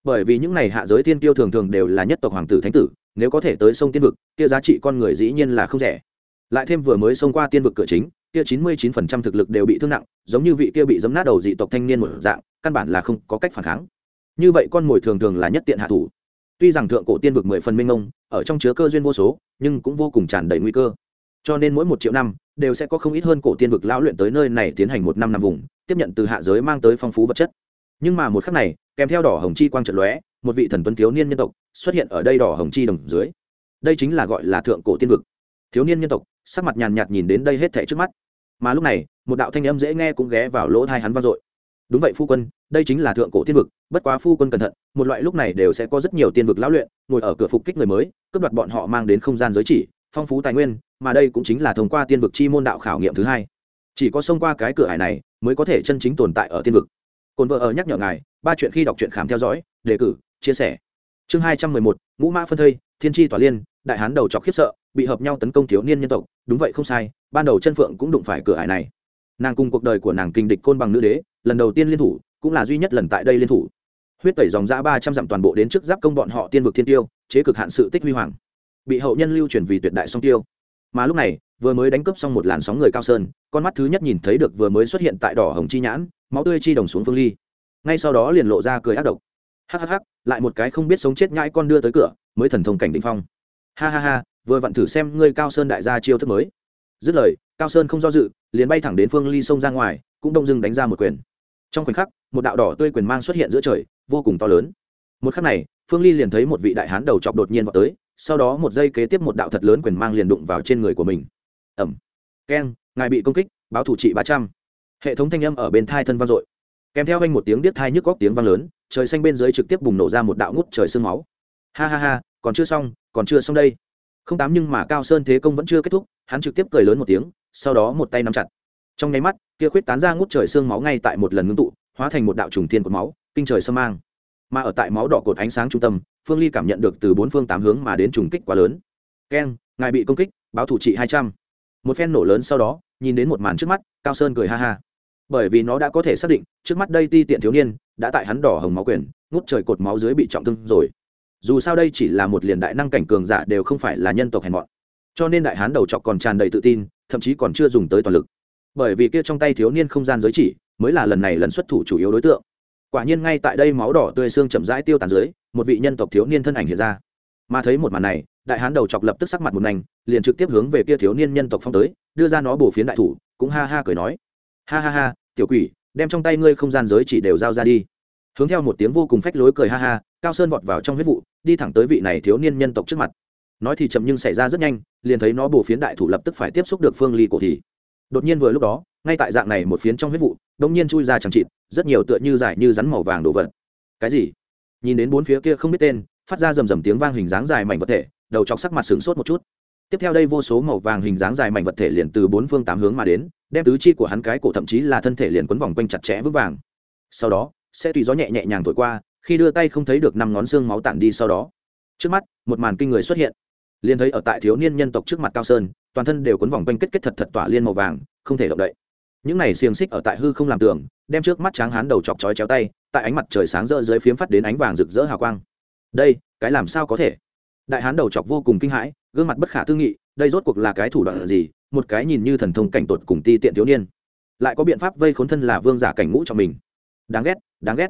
Bởi vì những này hạ giới tiên tiêu thường thường đều là nhất tộc hoàng tử thánh tử, nếu có thể tới sông tiên vực, kia giá trị con người dĩ nhiên là không rẻ. Lại thêm vừa mới xông qua tiên vực cửa chính, kia chín mươi chín phần trăm thực lực đều bị thương nặng, giống như vị kia bị giấm nát đầu dị tộc thanh niên một dạng, căn bản là không có cách phản kháng. Như vậy con mồi thường thường là nhất tiện hạ thủ. Tuy rằng thượng cổ tiên vực mười phần minh ông ở trong chứa cơ duyên vô số, nhưng cũng vô cùng tràn đầy nguy cơ cho nên mỗi một triệu năm đều sẽ có không ít hơn cổ tiên vực lão luyện tới nơi này tiến hành một năm năm vùng, tiếp nhận từ hạ giới mang tới phong phú vật chất. Nhưng mà một khắc này, kèm theo đỏ hồng chi quang trận lóe, một vị thần tuấn thiếu niên nhân tộc xuất hiện ở đây đỏ hồng chi đồng dưới. Đây chính là gọi là thượng cổ tiên vực. Thiếu niên nhân tộc, sắc mặt nhàn nhạt nhìn đến đây hết thảy trước mắt. Mà lúc này, một đạo thanh âm dễ nghe cũng ghé vào lỗ thai hắn vang dội. Đúng vậy phu quân, đây chính là thượng cổ tiên vực, bất quá phu quân cẩn thận, một loại lúc này đều sẽ có rất nhiều tiên vực lão luyện, ngồi ở cửa phục kích người mới, cướp đoạt bọn họ mang đến không gian giới chỉ phong phú tài nguyên, mà đây cũng chính là thông qua tiên vực chi môn đạo khảo nghiệm thứ hai. Chỉ có xông qua cái cửa hải này mới có thể chân chính tồn tại ở tiên vực. Cồn vợ ở nhắc nhở ngài, ba chuyện khi đọc truyện khám theo dõi, đề cử, chia sẻ. Chương hai trăm mười một, ngũ mã phân thây, thiên tri tỏa liên, đại hán đầu chọc khiếp sợ, bị hợp nhau tấn công thiếu niên nhân tộc. Đúng vậy không sai, ban đầu chân phượng cũng đụng phải cửa hải này. Nàng cùng cuộc đời của nàng kinh địch côn bằng nữ đế, lần đầu tiên liên thủ, cũng là duy nhất lần tại đây liên thủ. Huyết tẩy dòng giã ba trăm dặm toàn bộ đến trước giáp công bọn họ tiên vực thiên tiêu, chế cực hạn sự tích huy hoàng bị hậu nhân lưu truyền vì tuyệt đại song tiêu. Mà lúc này, vừa mới đánh cướp xong một làn sóng người cao sơn, con mắt thứ nhất nhìn thấy được vừa mới xuất hiện tại đỏ hồng chi nhãn, máu tươi chi đồng xuống phương ly. Ngay sau đó liền lộ ra cười ác độc. Hhh lại một cái không biết sống chết nhãi con đưa tới cửa, mới thần thông cảnh định phong. Ha ha ha, vừa vặn thử xem ngươi cao sơn đại gia chiêu thức mới. Dứt lời, cao sơn không do dự, liền bay thẳng đến phương ly sông ra ngoài, cũng đông dưng đánh ra một quyền. Trong khoảnh khắc, một đạo đỏ tươi quyền mang xuất hiện giữa trời, vô cùng to lớn. Một khắc này, phương ly liền thấy một vị đại hán đầu chọc đột nhiên vào tới sau đó một giây kế tiếp một đạo thật lớn quyền mang liền đụng vào trên người của mình. Ẩm. Keng ngài bị công kích, báo thủ trị ba trăm. Hệ thống thanh âm ở bên thai thân vang dội. Kèm theo anh một tiếng điếc thai nhức góc tiếng vang lớn, trời xanh bên dưới trực tiếp bùng nổ ra một đạo ngút trời sương máu. Ha ha ha, còn chưa xong, còn chưa xong đây. Không tám nhưng mà cao sơn thế công vẫn chưa kết thúc, hắn trực tiếp cười lớn một tiếng, sau đó một tay nắm chặt. Trong nháy mắt, kia khuyết tán ra ngút trời sương máu ngay tại một lần ngưng tụ, hóa thành một đạo trùng thiên của máu, kinh trời sơ mang mà ở tại máu đỏ cột ánh sáng trung tâm, phương ly cảm nhận được từ bốn phương tám hướng mà đến trùng kích quá lớn. Keng, ngài bị công kích, báo thủ trị hai trăm. Một phen nổ lớn sau đó, nhìn đến một màn trước mắt, cao sơn cười ha ha. Bởi vì nó đã có thể xác định, trước mắt đây ti tiện thiếu niên, đã tại hắn đỏ hồng máu quyền ngút trời cột máu dưới bị trọng thương rồi. Dù sao đây chỉ là một liền đại năng cảnh cường giả đều không phải là nhân tộc hèn mọn. Cho nên đại hán đầu chọc còn tràn đầy tự tin, thậm chí còn chưa dùng tới toàn lực. Bởi vì kia trong tay thiếu niên không gian giới chỉ, mới là lần này lần xuất thủ chủ yếu đối tượng quả nhiên ngay tại đây máu đỏ tươi xương chậm rãi tiêu tàn dưới, một vị nhân tộc thiếu niên thân ảnh hiện ra. Mà thấy một màn này, đại hán đầu chọc lập tức sắc mặt một nành, liền trực tiếp hướng về kia thiếu niên nhân tộc phong tới, đưa ra nó bổ phiến đại thủ, cũng ha ha cười nói. Ha ha ha, tiểu quỷ, đem trong tay ngươi không gian giới chỉ đều giao ra đi. Hướng theo một tiếng vô cùng phách lối cười ha ha, cao sơn vọt vào trong huyết vụ, đi thẳng tới vị này thiếu niên nhân tộc trước mặt. Nói thì chậm nhưng xảy ra rất nhanh, liền thấy nó bổ phiến đại thủ lập tức phải tiếp xúc được phương ly cổ thì đột nhiên vừa lúc đó, ngay tại dạng này một phiến trong huyết vụ, đông nhiên chui ra chẳng chịt, rất nhiều tựa như dài như rắn màu vàng đồ vật. Cái gì? Nhìn đến bốn phía kia không biết tên, phát ra rầm rầm tiếng vang hình dáng dài mảnh vật thể, đầu chọc sắc mặt sửng sốt một chút. Tiếp theo đây vô số màu vàng hình dáng dài mảnh vật thể liền từ bốn phương tám hướng mà đến, đem tứ chi của hắn cái cổ thậm chí là thân thể liền quấn vòng quanh chặt chẽ vững vàng. Sau đó, sẽ tùy gió nhẹ nhẹ nhàng thổi qua, khi đưa tay không thấy được năm ngón xương máu tản đi sau đó. Trước mắt, một màn kinh người xuất hiện. Liền thấy ở tại thiếu niên nhân tộc trước mặt cao sơn toàn thân đều quấn vòng quanh kết kết thật thật tỏa liên màu vàng, không thể động đậy. Những này xiềng xích ở tại hư không làm tường, đem trước mắt tráng hán đầu chọc chói chéo tay, tại ánh mặt trời sáng rỡ dưới phiếm phát đến ánh vàng rực rỡ hào quang. Đây, cái làm sao có thể? Đại hán đầu chọc vô cùng kinh hãi, gương mặt bất khả tư nghị, đây rốt cuộc là cái thủ đoạn gì, một cái nhìn như thần thông cảnh tột cùng ti tiện thiếu niên. Lại có biện pháp vây khốn thân là vương giả cảnh ngũ cho mình. Đáng ghét đáng ghét.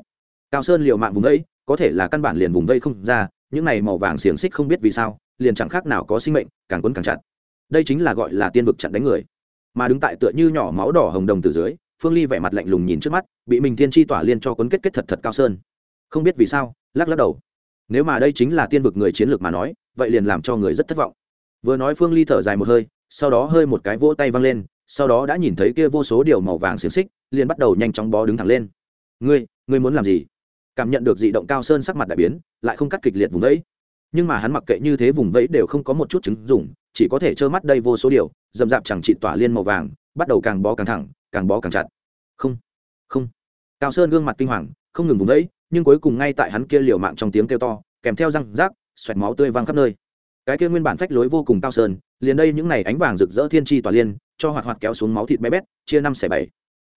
Cao sơn liều mạng vùng vây có thể là căn bản liền vùng vây không ra, những này màu vàng xiềng xích không biết vì sao, liền chẳng khác nào có sinh mệnh, càng quấn càng chặt đây chính là gọi là tiên vực chặn đánh người. Mà đứng tại tựa như nhỏ máu đỏ hồng đồng từ dưới, phương ly vẻ mặt lạnh lùng nhìn trước mắt, bị mình Thiên tri tỏa liên cho quấn kết kết thật thật cao sơn. Không biết vì sao, lắc lắc đầu. Nếu mà đây chính là tiên vực người chiến lược mà nói, vậy liền làm cho người rất thất vọng. Vừa nói phương ly thở dài một hơi, sau đó hơi một cái vỗ tay văng lên, sau đó đã nhìn thấy kia vô số điều màu vàng xiềng xích, liền bắt đầu nhanh chóng bó đứng thẳng lên. Ngươi ngươi muốn làm gì? Cảm nhận được dị động cao sơn sắc mặt đại biến, lại không cắt kịch liệt vùng vẫy. Nhưng mà hắn mặc kệ như thế vùng vẫy đều không có một chút chứng dùng chỉ có thể trơ mắt đây vô số điều, dầm dạp chẳng trị tỏa liên màu vàng, bắt đầu càng bó càng thẳng, càng bó càng chặt. Không không. Cao sơn gương mặt kinh hoàng, không ngừng vùng vẫy, nhưng cuối cùng ngay tại hắn kia liều mạng trong tiếng kêu to, kèm theo răng rác, xoẹt máu tươi văng khắp nơi. Cái kia nguyên bản phách lối vô cùng cao sơn, liền đây những này ánh vàng rực rỡ thiên tri tỏa liên, cho hoạt hoạt kéo xuống máu thịt bé bét, chia năm xẻ bảy.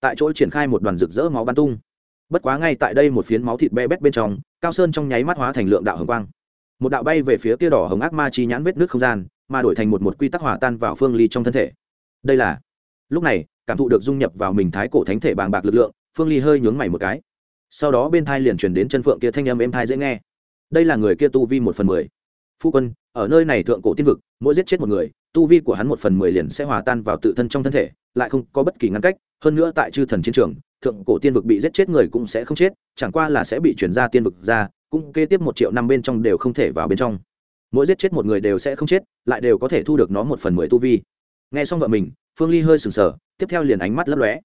Tại chỗ triển khai một đoàn rực rỡ máu bắn tung. Bất quá ngay tại đây một phiến máu thịt bé bét bên trong, cao sơn trong nháy mắt hóa thành lượng đạo hồng quang. Một đạo bay về phía kia đỏ hồng ác ma chi nhãn vết nước không gian mà đổi thành một một quy tắc hòa tan vào phương ly trong thân thể. Đây là, lúc này, cảm thụ được dung nhập vào mình thái cổ thánh thể bàng bạc lực lượng, phương ly hơi nhướng mày một cái. Sau đó bên thai liền truyền đến chân phượng kia thanh âm êm thai dễ nghe. Đây là người kia tu vi một phần mười. Phu quân, ở nơi này thượng cổ tiên vực, mỗi giết chết một người, tu vi của hắn một phần mười liền sẽ hòa tan vào tự thân trong thân thể, lại không có bất kỳ ngăn cách. Hơn nữa tại chư thần chiến trường, thượng cổ tiên vực bị giết chết người cũng sẽ không chết, chẳng qua là sẽ bị chuyển ra tiên vực ra, cũng kế tiếp một triệu năm bên trong đều không thể vào bên trong mỗi giết chết một người đều sẽ không chết, lại đều có thể thu được nó một phần mười tu vi. Nghe xong vợ mình, phương ly hơi sừng sờ, tiếp theo liền ánh mắt lấp lóe.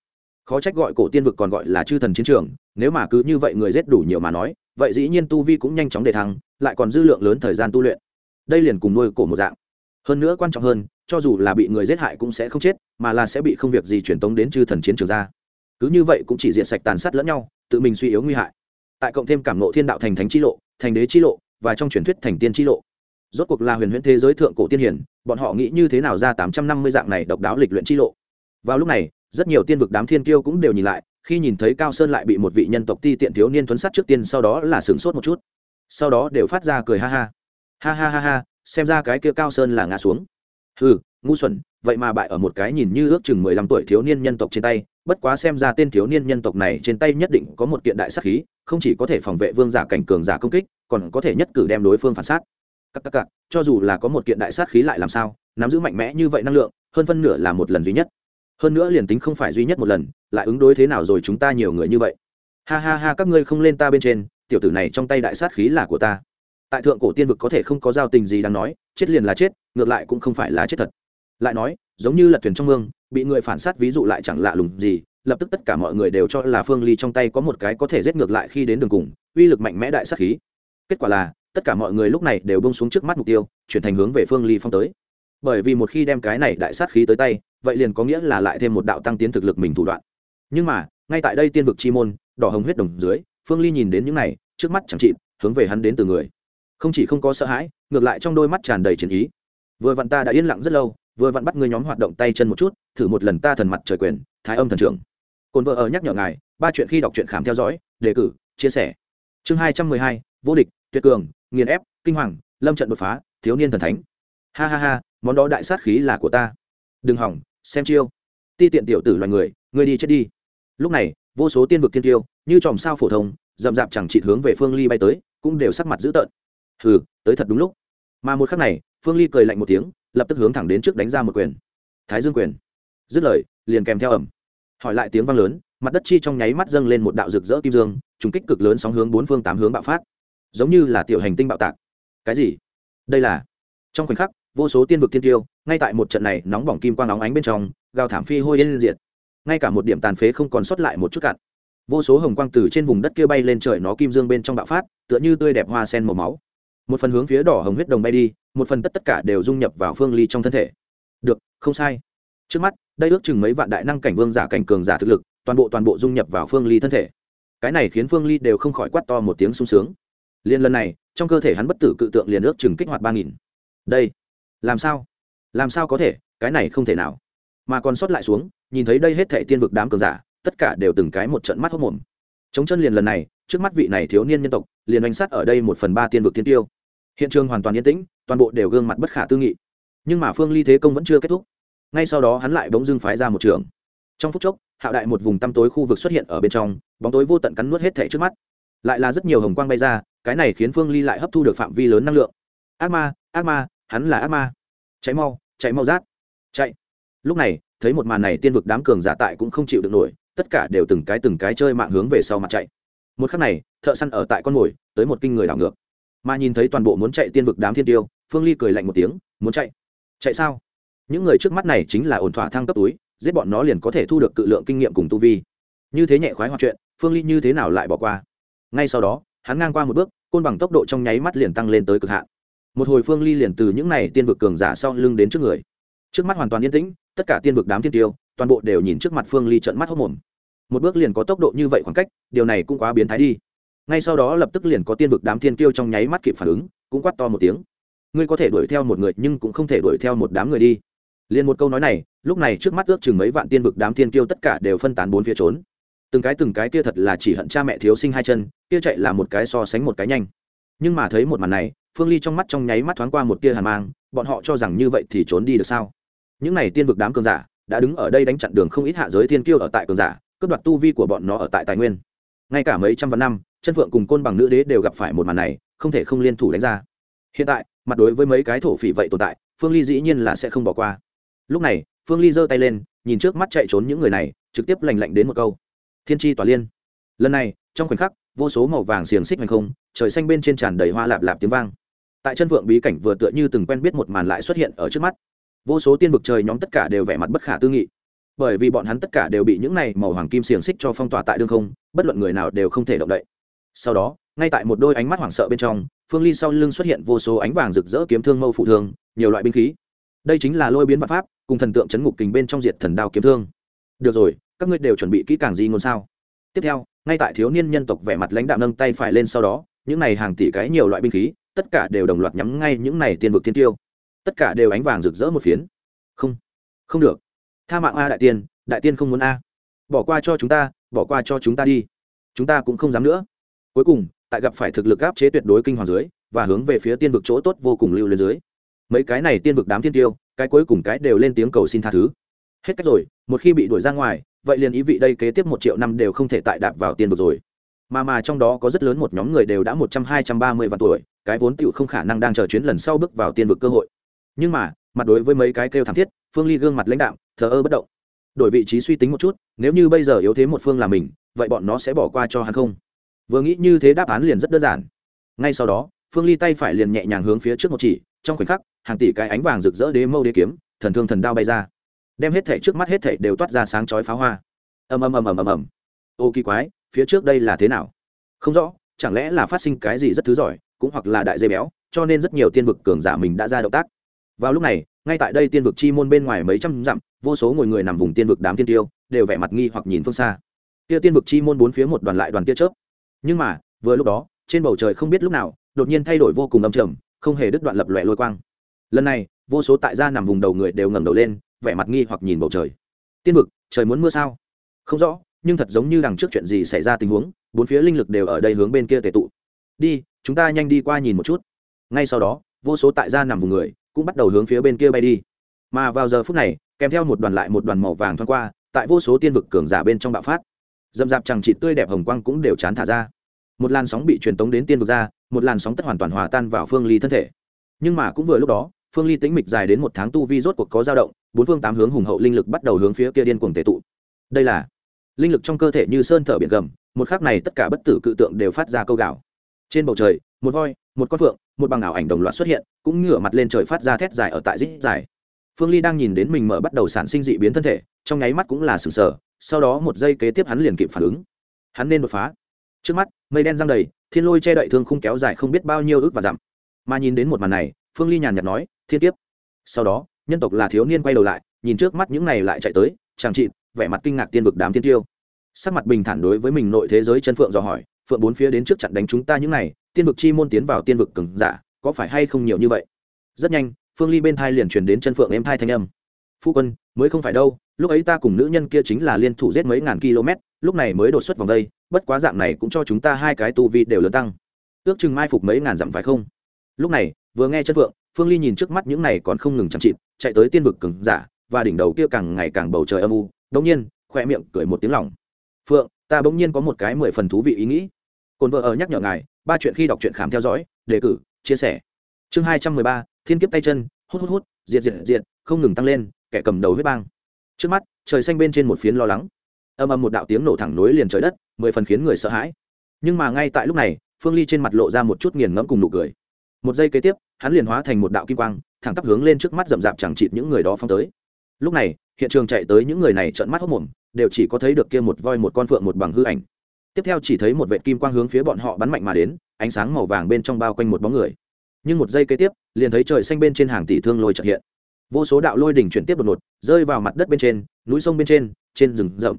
Khó trách gọi cổ tiên vực còn gọi là chư thần chiến trường, nếu mà cứ như vậy người giết đủ nhiều mà nói, vậy dĩ nhiên tu vi cũng nhanh chóng đề thăng, lại còn dư lượng lớn thời gian tu luyện. Đây liền cùng nuôi cổ một dạng. Hơn nữa quan trọng hơn, cho dù là bị người giết hại cũng sẽ không chết, mà là sẽ bị không việc gì truyền tống đến chư thần chiến trường ra. Cứ như vậy cũng chỉ diện sạch tàn sát lẫn nhau, tự mình suy yếu nguy hại. Tại cộng thêm cảm nộ thiên đạo thành thánh chi lộ, thành đế chi lộ, và trong truyền thuyết thành tiên chi lộ rốt cuộc là huyền huyễn thế giới thượng cổ tiên hiển bọn họ nghĩ như thế nào ra tám trăm năm mươi dạng này độc đáo lịch luyện chi lộ? Vào lúc này, rất nhiều tiên vực đám thiên kiêu cũng đều nhìn lại, khi nhìn thấy cao sơn lại bị một vị nhân tộc ti tiện thiếu niên thuấn sát trước tiên, sau đó là sửng sốt một chút. Sau đó đều phát ra cười ha ha. Ha ha ha ha, xem ra cái kia cao sơn là ngã xuống. Hừ, ngu xuẩn, vậy mà bại ở một cái nhìn như ước chừng mười lăm tuổi thiếu niên nhân tộc trên tay, bất quá xem ra tên thiếu niên nhân tộc này trên tay nhất định có một kiện đại sắc khí, không chỉ có thể phòng vệ vương giả cảnh cường giả công kích, còn có thể nhất cử đem đối phương phản sát các các cặp cho dù là có một kiện đại sát khí lại làm sao, nắm giữ mạnh mẽ như vậy năng lượng, hơn phân nửa là một lần duy nhất. Hơn nữa liền tính không phải duy nhất một lần, lại ứng đối thế nào rồi chúng ta nhiều người như vậy. Ha ha ha, các ngươi không lên ta bên trên, tiểu tử này trong tay đại sát khí là của ta. Tại thượng cổ tiên vực có thể không có giao tình gì đang nói, chết liền là chết, ngược lại cũng không phải là chết thật. Lại nói, giống như lật thuyền trong mương, bị người phản sát ví dụ lại chẳng lạ lùng gì, lập tức tất cả mọi người đều cho là phương ly trong tay có một cái có thể giết ngược lại khi đến đường cùng, uy lực mạnh mẽ đại sát khí. Kết quả là tất cả mọi người lúc này đều bông xuống trước mắt mục tiêu, chuyển thành hướng về phương ly phong tới. Bởi vì một khi đem cái này đại sát khí tới tay, vậy liền có nghĩa là lại thêm một đạo tăng tiến thực lực mình thủ đoạn. Nhưng mà, ngay tại đây tiên vực chi môn, đỏ hồng huyết đồng dưới, phương ly nhìn đến những này, trước mắt chẳng trị hướng về hắn đến từ người. Không chỉ không có sợ hãi, ngược lại trong đôi mắt tràn đầy chiến ý. Vừa vặn ta đã yên lặng rất lâu, vừa vặn bắt ngươi nhóm hoạt động tay chân một chút, thử một lần ta thần mặt trời quyền, thái âm thần trưởng. Cồn vợ ở nhắc nhở ngài, ba chuyện khi đọc truyện khám theo dõi, đề cử, chia sẻ. Chương hai trăm mười hai, vô địch tuyệt cường, nghiền ép, kinh hoàng, lâm trận đột phá, thiếu niên thần thánh. Ha ha ha, món đó đại sát khí là của ta. Đừng hỏng, xem chiêu. Ti tiện tiểu tử loài người người đi chết đi. Lúc này, vô số tiên vực thiên tiêu, như chòm sao phổ thông rậm rạp chẳng chỉ hướng về phương ly bay tới, cũng đều sắc mặt dữ tợn. Hừ, tới thật đúng lúc. Mà một khắc này, phương ly cười lạnh một tiếng, lập tức hướng thẳng đến trước đánh ra một quyền. Thái dương quyền. Dứt lời, liền kèm theo ẩm hỏi lại tiếng vang lớn, mặt đất chi trong nháy mắt dâng lên một đạo rực rỡ kim dương, trùng kích cực lớn sóng hướng bốn phương tám hướng bạo phát giống như là tiểu hành tinh bạo tạc. Cái gì? Đây là, trong khoảnh khắc, vô số tiên vực tiên tiêu, ngay tại một trận này nóng bỏng kim quang nóng ánh bên trong, gào thảm phi hôi yên diệt. Ngay cả một điểm tàn phế không còn sót lại một chút cạn vô số hồng quang từ trên vùng đất kia bay lên trời nó kim dương bên trong bạo phát, tựa như tươi đẹp hoa sen màu máu. Một phần hướng phía đỏ hồng huyết đồng bay đi, một phần tất tất cả đều dung nhập vào phương ly trong thân thể. Được, không sai. Trước mắt, đây ước chừng mấy vạn đại năng cảnh vương giả cảnh cường giả thực lực, toàn bộ toàn bộ dung nhập vào phương ly thân thể. Cái này khiến phương ly đều không khỏi quát to một tiếng sung sướng liên lần này, trong cơ thể hắn bất tử cự tượng liền ước chừng kích hoạt ba nghìn. Đây, làm sao? Làm sao có thể? Cái này không thể nào. Mà còn sót lại xuống, nhìn thấy đây hết thệ tiên vực đám cường giả, tất cả đều từng cái một trận mắt hốc mồm. Chống chân liền lần này, trước mắt vị này thiếu niên nhân tộc, liền đánh sát ở đây một phần ba tiên vực tiên tiêu. Hiện trường hoàn toàn yên tĩnh, toàn bộ đều gương mặt bất khả tư nghị. Nhưng mà phương ly thế công vẫn chưa kết thúc. Ngay sau đó hắn lại bỗng dưng phái ra một trường. Trong phút chốc, hạo đại một vùng tăm tối khu vực xuất hiện ở bên trong, bóng tối vô tận cắn nuốt hết thẻ trước mắt. Lại là rất nhiều hồng quang bay ra cái này khiến phương ly lại hấp thu được phạm vi lớn năng lượng. Ác ma ác ma, hắn là ác ma. Cháy mau cháy mau rát. Chạy. Lúc này, thấy một màn này tiên vực đám cường giả tại cũng không chịu được nổi, tất cả đều từng cái từng cái chơi mạng hướng về sau mặt chạy. Một khắc này, thợ săn ở tại con mồi, tới một kinh người đảo ngược. Mà nhìn thấy toàn bộ muốn chạy tiên vực đám thiên tiêu, phương ly cười lạnh một tiếng, muốn chạy? Chạy sao? Những người trước mắt này chính là ổn thỏa thăng cấp túi, giết bọn nó liền có thể thu được cự lượng kinh nghiệm cùng tu vi. Như thế nhẹ khoái hoạt chuyện, phương ly như thế nào lại bỏ qua? Ngay sau đó hắn ngang qua một bước, côn bằng tốc độ trong nháy mắt liền tăng lên tới cực hạn. Một hồi phương ly liền từ những này tiên vực cường giả sau lưng đến trước người. Trước mắt hoàn toàn yên tĩnh, tất cả tiên vực đám tiên tiêu, toàn bộ đều nhìn trước mặt phương ly trận mắt hốc mồm. Một bước liền có tốc độ như vậy khoảng cách, điều này cũng quá biến thái đi. Ngay sau đó lập tức liền có tiên vực đám tiên tiêu trong nháy mắt kịp phản ứng, cũng quát to một tiếng. Ngươi có thể đuổi theo một người, nhưng cũng không thể đuổi theo một đám người đi. Liền một câu nói này, lúc này trước mắt ước chừng mấy vạn tiên vực đám tiên tiêu tất cả đều phân tán bốn phía trốn từng cái từng cái kia thật là chỉ hận cha mẹ thiếu sinh hai chân, kia chạy là một cái so sánh một cái nhanh. Nhưng mà thấy một màn này, phương ly trong mắt trong nháy mắt thoáng qua một tia hàn mang, bọn họ cho rằng như vậy thì trốn đi được sao? Những này tiên vực đám cường giả, đã đứng ở đây đánh chặn đường không ít hạ giới thiên kiêu ở tại cường giả, cướp đoạt tu vi của bọn nó ở tại tài nguyên. Ngay cả mấy trăm vạn năm, chân phượng cùng côn bằng nữ đế đều gặp phải một màn này, không thể không liên thủ đánh ra. Hiện tại, mặt đối với mấy cái thổ phỉ vậy tồn tại, phương ly dĩ nhiên là sẽ không bỏ qua. Lúc này, phương ly giơ tay lên, nhìn trước mắt chạy trốn những người này, trực tiếp lành lạnh đến một câu thiên tri tỏa liên. Lần này, trong khoảnh khắc, vô số màu vàng xiềng xích hành không, trời xanh bên trên tràn đầy hoa lạp lạp tiếng vang. Tại chân vượng bí cảnh vừa tựa như từng quen biết một màn lại xuất hiện ở trước mắt. Vô số tiên vực trời nhóm tất cả đều vẻ mặt bất khả tư nghị. Bởi vì bọn hắn tất cả đều bị những này màu hoàng kim xiềng xích cho phong tỏa tại đương không, bất luận người nào đều không thể động đậy. Sau đó, ngay tại một đôi ánh mắt hoảng sợ bên trong, phương ly sau lưng xuất hiện vô số ánh vàng rực rỡ kiếm thương mâu phụ thương, nhiều loại binh khí. Đây chính là lôi biến vạn pháp, cùng thần tượng chấn ngục kình bên trong diệt thần đao kiếm thương. Được rồi các ngươi đều chuẩn bị kỹ càng gì ngôn sao? Tiếp theo, ngay tại thiếu niên nhân tộc vẻ mặt lãnh đạo nâng tay phải lên sau đó, những này hàng tỷ cái nhiều loại binh khí, tất cả đều đồng loạt nhắm ngay những này tiên vực thiên tiêu. Tất cả đều ánh vàng rực rỡ một phiến. Không không được. Tha mạng a đại tiên đại tiên không muốn a. Bỏ qua cho chúng ta, bỏ qua cho chúng ta đi. Chúng ta cũng không dám nữa. Cuối cùng, tại gặp phải thực lực áp chế tuyệt đối kinh hoàng dưới, và hướng về phía tiên vực chỗ tốt vô cùng lưu lên dưới. Mấy cái này tiên vực đám thiên tiêu, cái cuối cùng cái đều lên tiếng cầu xin tha thứ. Hết cách rồi, một khi bị đuổi ra ngoài vậy liền ý vị đây kế tiếp một triệu năm đều không thể tại đạp vào tiên vực rồi. Mà mà trong đó có rất lớn một nhóm người đều đã một trăm, hai trăm ba mươi vạn tuổi, cái vốn tựu không khả năng đang chờ chuyến lần sau bước vào tiên vực cơ hội. Nhưng mà, mặt đối với mấy cái kêu thảm thiết, phương ly gương mặt lãnh đạo thờ ơ bất động. Đổi vị trí suy tính một chút, nếu như bây giờ yếu thế một phương là mình, vậy bọn nó sẽ bỏ qua cho hắn không? Vừa nghĩ như thế đáp án liền rất đơn giản. Ngay sau đó, phương ly tay phải liền nhẹ nhàng hướng phía trước một chỉ, trong khoảnh khắc, hàng tỷ cái ánh vàng rực rỡ đế mâu đế kiếm, thần thương thần đao bay ra đem hết thể trước mắt hết thể đều toát ra sáng chói pháo hoa. Ầm ầm ầm ầm ầm ầm. Ô, kỳ quái, phía trước đây là thế nào? Không rõ, chẳng lẽ là phát sinh cái gì rất thứ giỏi, cũng hoặc là đại dây béo, cho nên rất nhiều tiên vực cường giả mình đã ra động tác. Vào lúc này, ngay tại đây tiên vực chi môn bên ngoài mấy trăm dặm, vô số ngồi người nằm vùng tiên vực đám tiên tiêu, đều vẻ mặt nghi hoặc nhìn phương xa. Kia tiên vực chi môn bốn phía một đoàn lại đoàn tia chớp. Nhưng mà, vừa lúc đó, trên bầu trời không biết lúc nào, đột nhiên thay đổi vô cùng âm trầm, không hề đứt đoạn lập lòe lôi quang. Lần này, vô số tại gia nằm vùng đầu người đều ngẩng đầu lên vẻ mặt nghi hoặc nhìn bầu trời. Tiên vực, trời muốn mưa sao? Không rõ, nhưng thật giống như đằng trước chuyện gì xảy ra tình huống, bốn phía linh lực đều ở đây hướng bên kia tệ tụ. Đi, chúng ta nhanh đi qua nhìn một chút. Ngay sau đó, vô số tại gia nằm vùng người cũng bắt đầu hướng phía bên kia bay đi. Mà vào giờ phút này, kèm theo một đoàn lại một đoàn màu vàng thoáng qua, tại vô số tiên vực cường giả bên trong bạo phát. Dầm dạp chẳng chỉ tươi đẹp hồng quang cũng đều chán thả ra. Một làn sóng bị truyền tống đến tiên vực ra, một làn sóng tất hoàn toàn hòa tan vào phương ly thân thể. Nhưng mà cũng vừa lúc đó phương ly tĩnh mịch dài đến một tháng tu vi rốt cuộc có dao động, bốn phương tám hướng hùng hậu linh lực bắt đầu hướng phía kia điên cuồng tệ tụ. Đây là linh lực trong cơ thể như sơn thở biển gầm, một khắc này tất cả bất tử cự tượng đều phát ra câu gạo trên bầu trời, một voi, một con phượng, một bằng ảo ảnh đồng loạt xuất hiện, cũng ngửa mặt lên trời phát ra thét dài ở tại dít dài. Phương ly đang nhìn đến mình mở bắt đầu sản sinh dị biến thân thể, trong nháy mắt cũng là sừng sờ sau đó một giây kế tiếp hắn liền kịp phản ứng. Hắn nên đột phá. Trước mắt, mây đen răng đầy, thiên lôi che đậy thương không kéo dài không biết bao nhiêu ước và dặm. Mà nhìn đến một màn này, phương ly nhàn nhạt nói thiên kiếp. Sau đó, nhân tộc là thiếu niên quay đầu lại, nhìn trước mắt những này lại chạy tới, chàng trị vẻ mặt kinh ngạc tiên vực đám tiên tiêu. Sắc mặt bình thản đối với mình nội thế giới chân phượng dò hỏi, phượng bốn phía đến trước chặn đánh chúng ta những này, tiên vực chi môn tiến vào tiên vực cứng giả, có phải hay không nhiều như vậy? Rất nhanh, phương ly bên thai liền truyền đến chân phượng em thai thanh âm. Phu quân, mới không phải đâu, lúc ấy ta cùng nữ nhân kia chính là liên thủ giết mấy ngàn km, lúc này mới đột xuất vòng đây, bất quá dạng này cũng cho chúng ta hai cái tu vi đều lớn tăng. Ước chừng mai phục mấy ngàn dặm phải không? Lúc này, vừa nghe chân phượng phương ly nhìn trước mắt những này còn không ngừng chăm chịt, chạy tới tiên vực cứng giả, và đỉnh đầu kia càng ngày càng bầu trời âm u đ nhiên khoe miệng cười một tiếng lòng phượng, ta bỗng nhiên có một cái mười phần thú vị ý nghĩ. Cồn vợ ở nhắc nhở ngài, ba chuyện khi đọc truyện khám theo dõi, đề cử, chia sẻ. Chương hai trăm mười ba, thiên kiếp tay chân, hút hút hút, diệt diệt diệt, không ngừng tăng lên, kẻ cầm đầu huyết bang. Trước mắt, trời xanh bên trên một phiến lo lắng. Âm âm một đạo tiếng nổ thẳng nối liền trời đất, mười phần khiến người sợ hãi. Nhưng mà ngay tại lúc này, phương ly trên mặt lộ ra một chút nghiền ngẫm cùng nụ cười. Một giây kế tiếp hắn liền hóa thành một đạo kim quang, thẳng tắp hướng lên trước mắt rậm rạp chẳng chịt những người đó phong tới. Lúc này, hiện trường chạy tới những người này trợn mắt hốc mồm đều chỉ có thấy được kia một voi một con phượng một bằng hư ảnh. Tiếp theo chỉ thấy một vệ kim quang hướng phía bọn họ bắn mạnh mà đến, ánh sáng màu vàng bên trong bao quanh một bóng người. Nhưng một giây kế tiếp, liền thấy trời xanh bên trên hàng tỷ thương lôi trợt hiện. Vô số đạo lôi đỉnh chuyển tiếp đột ngột, rơi vào mặt đất bên trên, núi sông bên trên trên rừng rậm.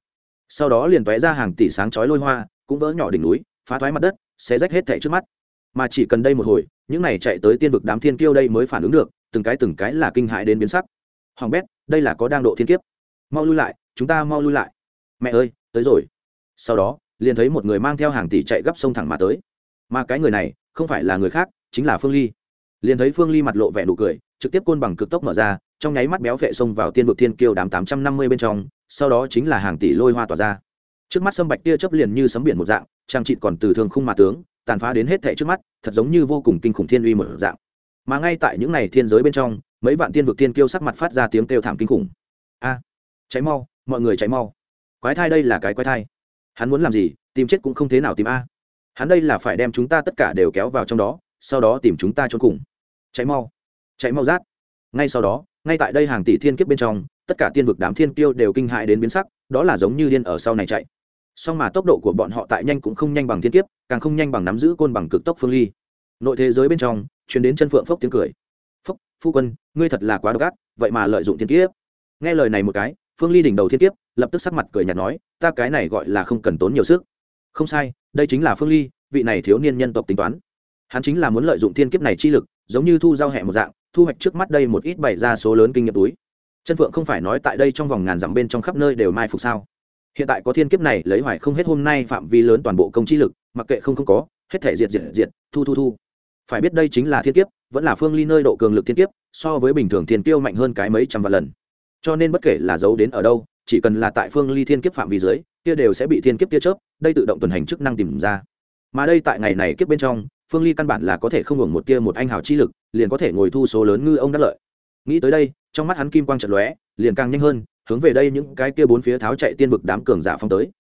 Sau đó liền tóe ra hàng tỷ sáng chói lôi hoa, cũng vỡ nhỏ đỉnh núi, phá thoái mặt đất, xé rách hết thẻ trước mắt mà chỉ cần đây một hồi, những này chạy tới tiên vực đám thiên kiêu đây mới phản ứng được, từng cái từng cái là kinh hại đến biến sắc. Hoàng bét, đây là có đang độ thiên kiếp. Mau lui lại, chúng ta mau lui lại. Mẹ ơi, tới rồi. Sau đó, liền thấy một người mang theo hàng tỷ chạy gấp sông thẳng mà tới. Mà cái người này, không phải là người khác, chính là phương ly. Liền thấy phương ly mặt lộ vẻ nụ cười, trực tiếp côn bằng cực tốc mở ra, trong nháy mắt béo vệ xông vào tiên vực thiên kiêu đám tám trăm năm mươi bên trong, sau đó chính là hàng tỷ lôi hoa tỏa ra. Trước mắt sâm bạch tia chớp liền như sấm biển một dạng, trang trị còn từ thường khung mà tướng tàn phá đến hết thệ trước mắt, thật giống như vô cùng kinh khủng thiên uy một dạng. Mà ngay tại những này thiên giới bên trong, mấy vạn tiên vực tiên kiêu sắc mặt phát ra tiếng kêu thảm kinh khủng. A, cháy mau, mọi người cháy mau. Quái thai đây là cái quái thai. Hắn muốn làm gì, tìm chết cũng không thế nào tìm a. Hắn đây là phải đem chúng ta tất cả đều kéo vào trong đó, sau đó tìm chúng ta trốn cùng. Cháy mau cháy mau rát. Ngay sau đó, ngay tại đây hàng tỷ thiên kiếp bên trong, tất cả tiên vực đám thiên kiêu đều kinh hại đến biến sắc, đó là giống như điên ở sau này chạy. Song mà tốc độ của bọn họ tại nhanh cũng không nhanh bằng thiên kiếp càng không nhanh bằng nắm giữ côn bằng cực tốc phương ly. Nội thế giới bên trong chuyển đến chân phượng phốc tiếng cười. Phốc phu quân, ngươi thật là quá độc ác, vậy mà lợi dụng thiên kiếp. Nghe lời này một cái, phương ly đỉnh đầu thiên kiếp, lập tức sắc mặt cười nhạt nói, ta cái này gọi là không cần tốn nhiều sức. Không sai, đây chính là phương ly, vị này thiếu niên nhân tộc tính toán. Hắn chính là muốn lợi dụng thiên kiếp này chi lực, giống như thu giao hẹ một dạng, thu hoạch trước mắt đây một ít bày ra số lớn kinh nghiệm túi. Chân phượng không phải nói tại đây trong vòng ngàn dặm bên trong khắp nơi đều mai phục sao? Hiện tại có thiên kiếp này, lấy hoài không hết hôm nay phạm vi lớn toàn bộ công chi lực mặc kệ không không có, hết thể diệt diệt diệt, thu thu thu. Phải biết đây chính là thiên kiếp, vẫn là phương ly nơi độ cường lực thiên kiếp, so với bình thường thiên tiêu mạnh hơn cái mấy trăm vạn lần. Cho nên bất kể là giấu đến ở đâu, chỉ cần là tại phương ly thiên kiếp phạm vi dưới, kia đều sẽ bị thiên kiếp tia chớp, đây tự động tuần hành chức năng tìm ra. Mà đây tại ngày này kiếp bên trong, phương ly căn bản là có thể không hưởng một tia một anh hào chi lực, liền có thể ngồi thu số lớn ngư ông đắc lợi. Nghĩ tới đây, trong mắt hắn kim quang trận lóe, liền càng nhanh hơn, hướng về đây những cái kia bốn phía tháo chạy tiên vực đám cường giả phong tới.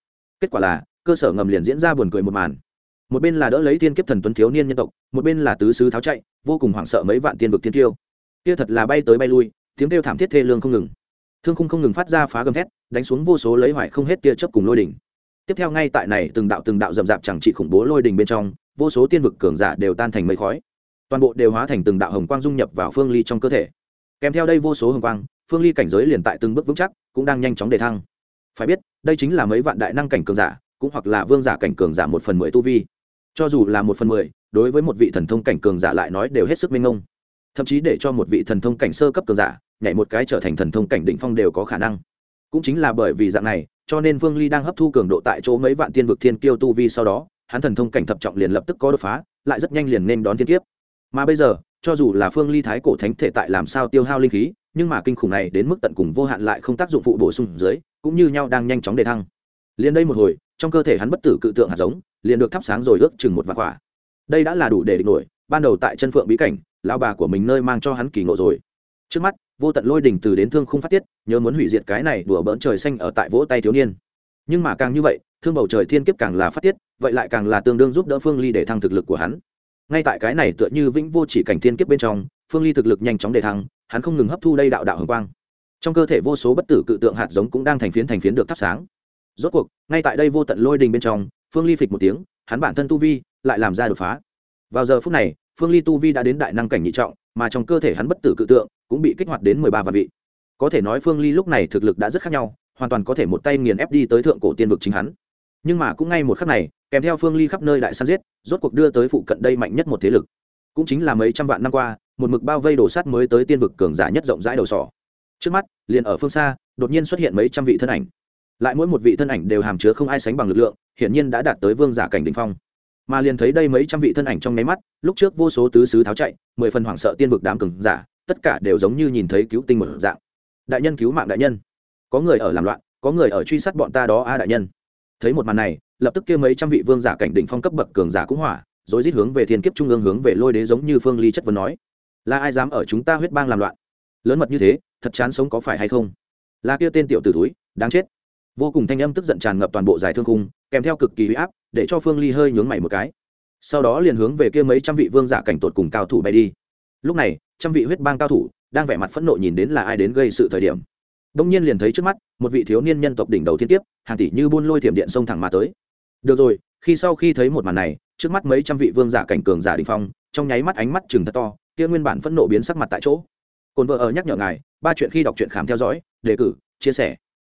Kết quả là, cơ sở ngầm liền diễn ra buồn cười một màn một bên là đỡ lấy tiên kiếp thần tuấn thiếu niên nhân tộc, một bên là tứ sứ tháo chạy, vô cùng hoảng sợ mấy vạn tiên vực tiên tiêu. Kia thật là bay tới bay lui, tiếng kêu thảm thiết thê lương không ngừng. Thương khung không ngừng phát ra phá gầm thét, đánh xuống vô số lấy hoại không hết tia chớp cùng lôi đỉnh. Tiếp theo ngay tại này, từng đạo từng đạo rậm rạp chẳng trị khủng bố lôi đỉnh bên trong, vô số tiên vực cường giả đều tan thành mây khói. Toàn bộ đều hóa thành từng đạo hồng quang dung nhập vào phương ly trong cơ thể. Kèm theo đây vô số hồng quang, phương ly cảnh giới liền tại từng bước vững chắc, cũng đang nhanh chóng đề thăng. Phải biết, đây chính là mấy vạn đại năng cảnh cường giả, cũng hoặc là vương giả cảnh cường giả một phần mười tu vi cho dù là một phần mười, đối với một vị thần thông cảnh cường giả lại nói đều hết sức minh ngông thậm chí để cho một vị thần thông cảnh sơ cấp cường giả, nhảy một cái trở thành thần thông cảnh đỉnh phong đều có khả năng. Cũng chính là bởi vì dạng này, cho nên vương ly đang hấp thu cường độ tại chỗ mấy vạn tiên vực thiên kiêu tu vi sau đó, hắn thần thông cảnh thập trọng liền lập tức có đột phá, lại rất nhanh liền nên đón thiên kiếp. Mà bây giờ, cho dù là phương ly thái cổ thánh thể tại làm sao tiêu hao linh khí, nhưng mà kinh khủng này đến mức tận cùng vô hạn lại không tác dụng phụ bổ sung dưới, cũng như nhau đang nhanh chóng đề thăng. Liền đây một hồi trong cơ thể hắn bất tử cự tượng hạt giống, liền được thắp sáng rồi ước chừng một vạn quả. Đây đã là đủ để địch nổi, ban đầu tại chân phượng bí cảnh, lão bà của mình nơi mang cho hắn kỳ ngộ rồi. Trước mắt, vô tận lôi đỉnh từ đến thương không phát tiết, nhớ muốn hủy diệt cái này đùa bỡn trời xanh ở tại vỗ tay thiếu niên. Nhưng mà càng như vậy, thương bầu trời thiên kiếp càng là phát tiết, vậy lại càng là tương đương giúp đỡ phương ly để thăng thực lực của hắn. Ngay tại cái này tựa như vĩnh vô chỉ cảnh thiên kiếp bên trong, phương ly thực lực nhanh chóng để thăng, hắn không ngừng hấp thu đây đạo đạo hồng quang. Trong cơ thể vô số bất tử cự tượng hạt giống cũng đang thành phiến thành phiến được thắp sáng rốt cuộc, ngay tại đây vô tận lôi đình bên trong, phương ly phịch một tiếng, hắn bản thân tu vi lại làm ra đột phá. Vào giờ phút này, phương ly tu vi đã đến đại năng cảnh nhị trọng, mà trong cơ thể hắn bất tử cự tượng cũng bị kích hoạt đến mười ba vạn vị. Có thể nói phương ly lúc này thực lực đã rất khác nhau, hoàn toàn có thể một tay nghiền ép đi tới thượng cổ tiên vực chính hắn. Nhưng mà cũng ngay một khắc này, kèm theo phương ly khắp nơi đại săn giết, rốt cuộc đưa tới phụ cận đây mạnh nhất một thế lực. Cũng chính là mấy trăm vạn năm qua, một mực bao vây đổ sát mới tới tiên vực cường giả nhất rộng rãi đầu sỏ. Trước mắt, liền ở phương xa, đột nhiên xuất hiện mấy trăm vị thân ảnh lại mỗi một vị thân ảnh đều hàm chứa không ai sánh bằng lực lượng, hiển nhiên đã đạt tới vương giả cảnh đ ỉ n h phong. Mà liền thấy đây mấy trăm vị thân ảnh trong nháy mắt, lúc trước vô số tứ sứ tháo chạy, mười phần hoảng sợ tiên vực đám cường giả, tất cả đều giống như nhìn thấy cứu tinh một dạng. Đại nhân cứu mạng đại nhân. Có người ở làm loạn, có người ở truy sát bọn ta đó a đại nhân. Thấy một màn này, lập tức kia mấy trăm vị vương giả cảnh đỉnh phong cấp bậc cường giả cũng hỏa rồi rít hướng về thiên kiếp trung ương hướng về lôi đế giống như phương ly chất vấn nói, là ai dám ở chúng ta huyết bang làm loạn? Lớn mật như thế, thật chán sống có phải hay không? Là kia tên tiểu tử túi đáng chết vô cùng thanh âm tức giận tràn ngập toàn bộ giải thương khung, kèm theo cực kỳ huy áp, để cho phương ly hơi nhướng mày một cái. Sau đó liền hướng về kia mấy trăm vị vương giả cảnh tột cùng cao thủ bay đi. Lúc này, trăm vị huyết bang cao thủ đang vẻ mặt phẫn nộ nhìn đến là ai đến gây sự thời điểm. Đông nhiên liền thấy trước mắt, một vị thiếu niên nhân tộc đỉnh đầu thiên tiếp hàng tỷ như buôn lôi thiểm điện sông thẳng mà tới. Được rồi, khi sau khi thấy một màn này, trước mắt mấy trăm vị vương giả cảnh cường giả đình phong, trong nháy mắt ánh mắt chừng thật to, kia nguyên bản phẫn nộ biến sắc mặt tại chỗ. Cồn vợ ở nhắc nhở ngài, ba chuyện khi đọc truyện khám theo dõi, đề cử, chia sẻ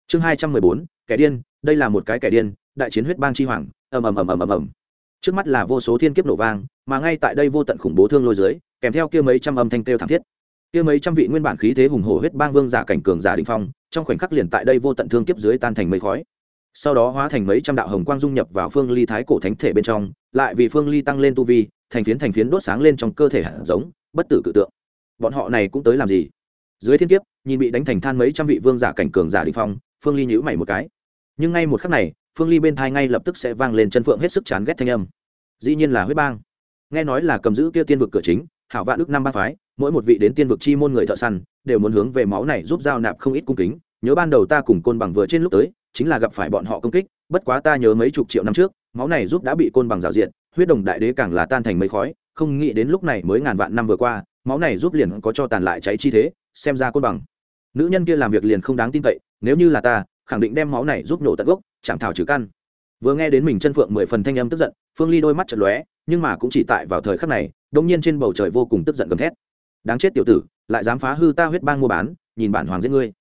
chương hai trăm mười bốn, kẻ điên, đây là một cái kẻ điên, đại chiến huyết bang chi hoàng, ầm ầm ầm ầm ầm ầm. Trước mắt là vô số thiên kiếp nổ vang, mà ngay tại đây vô tận khủng bố thương lôi dưới, kèm theo kia mấy trăm âm thanh kêu thảm thiết. Kia mấy trăm vị nguyên bản khí thế hùng hổ huyết bang vương giả cảnh cường giả đình phong, trong khoảnh khắc liền tại đây vô tận thương kiếp dưới tan thành mây khói. Sau đó hóa thành mấy trăm đạo hồng quang dung nhập vào phương ly thái cổ thánh thể bên trong, lại vì phương ly tăng lên tu vi, thành phiến thành phiến đốt sáng lên trong cơ thể hạt giống, bất tử cự tượng. Bọn họ này cũng tới làm gì? Dưới thiên kiếp, nhìn bị đánh thành than mấy trăm vị vương giả cảnh cường giả đình phong phương ly nhữ mày một cái. Nhưng ngay một khắc này, phương ly bên thai ngay lập tức sẽ vang lên chân phượng hết sức chán ghét thanh âm. Dĩ nhiên là huyết bang. Nghe nói là cầm giữ kia tiên vực cửa chính, hảo vạn ước năm ba phái, mỗi một vị đến tiên vực chi môn người thợ săn, đều muốn hướng về máu này giúp giao nạp không ít cung kính. Nhớ ban đầu ta cùng côn bằng vừa trên lúc tới, chính là gặp phải bọn họ công kích, bất quá ta nhớ mấy chục triệu năm trước, máu này giúp đã bị côn bằng rào diện huyết đồng đại đế càng là tan thành mấy khói, không nghĩ đến lúc này mới ngàn vạn năm vừa qua, máu này giúp liền có cho tàn lại cháy chi thế, xem ra côn bằng. Nữ nhân kia làm việc liền không đáng tin cậy nếu như là ta, khẳng định đem máu này giúp nổ tận gốc, chạm thảo trừ căn. Vừa nghe đến mình chân phượng mười phần thanh âm tức giận, phương ly đôi mắt chật lóe, nhưng mà cũng chỉ tại vào thời khắc này đông nhiên trên bầu trời vô cùng tức giận gầm thét. Đáng chết tiểu tử, lại dám phá hư ta huyết bang mua bán, nhìn bản hoàng giết ngươi.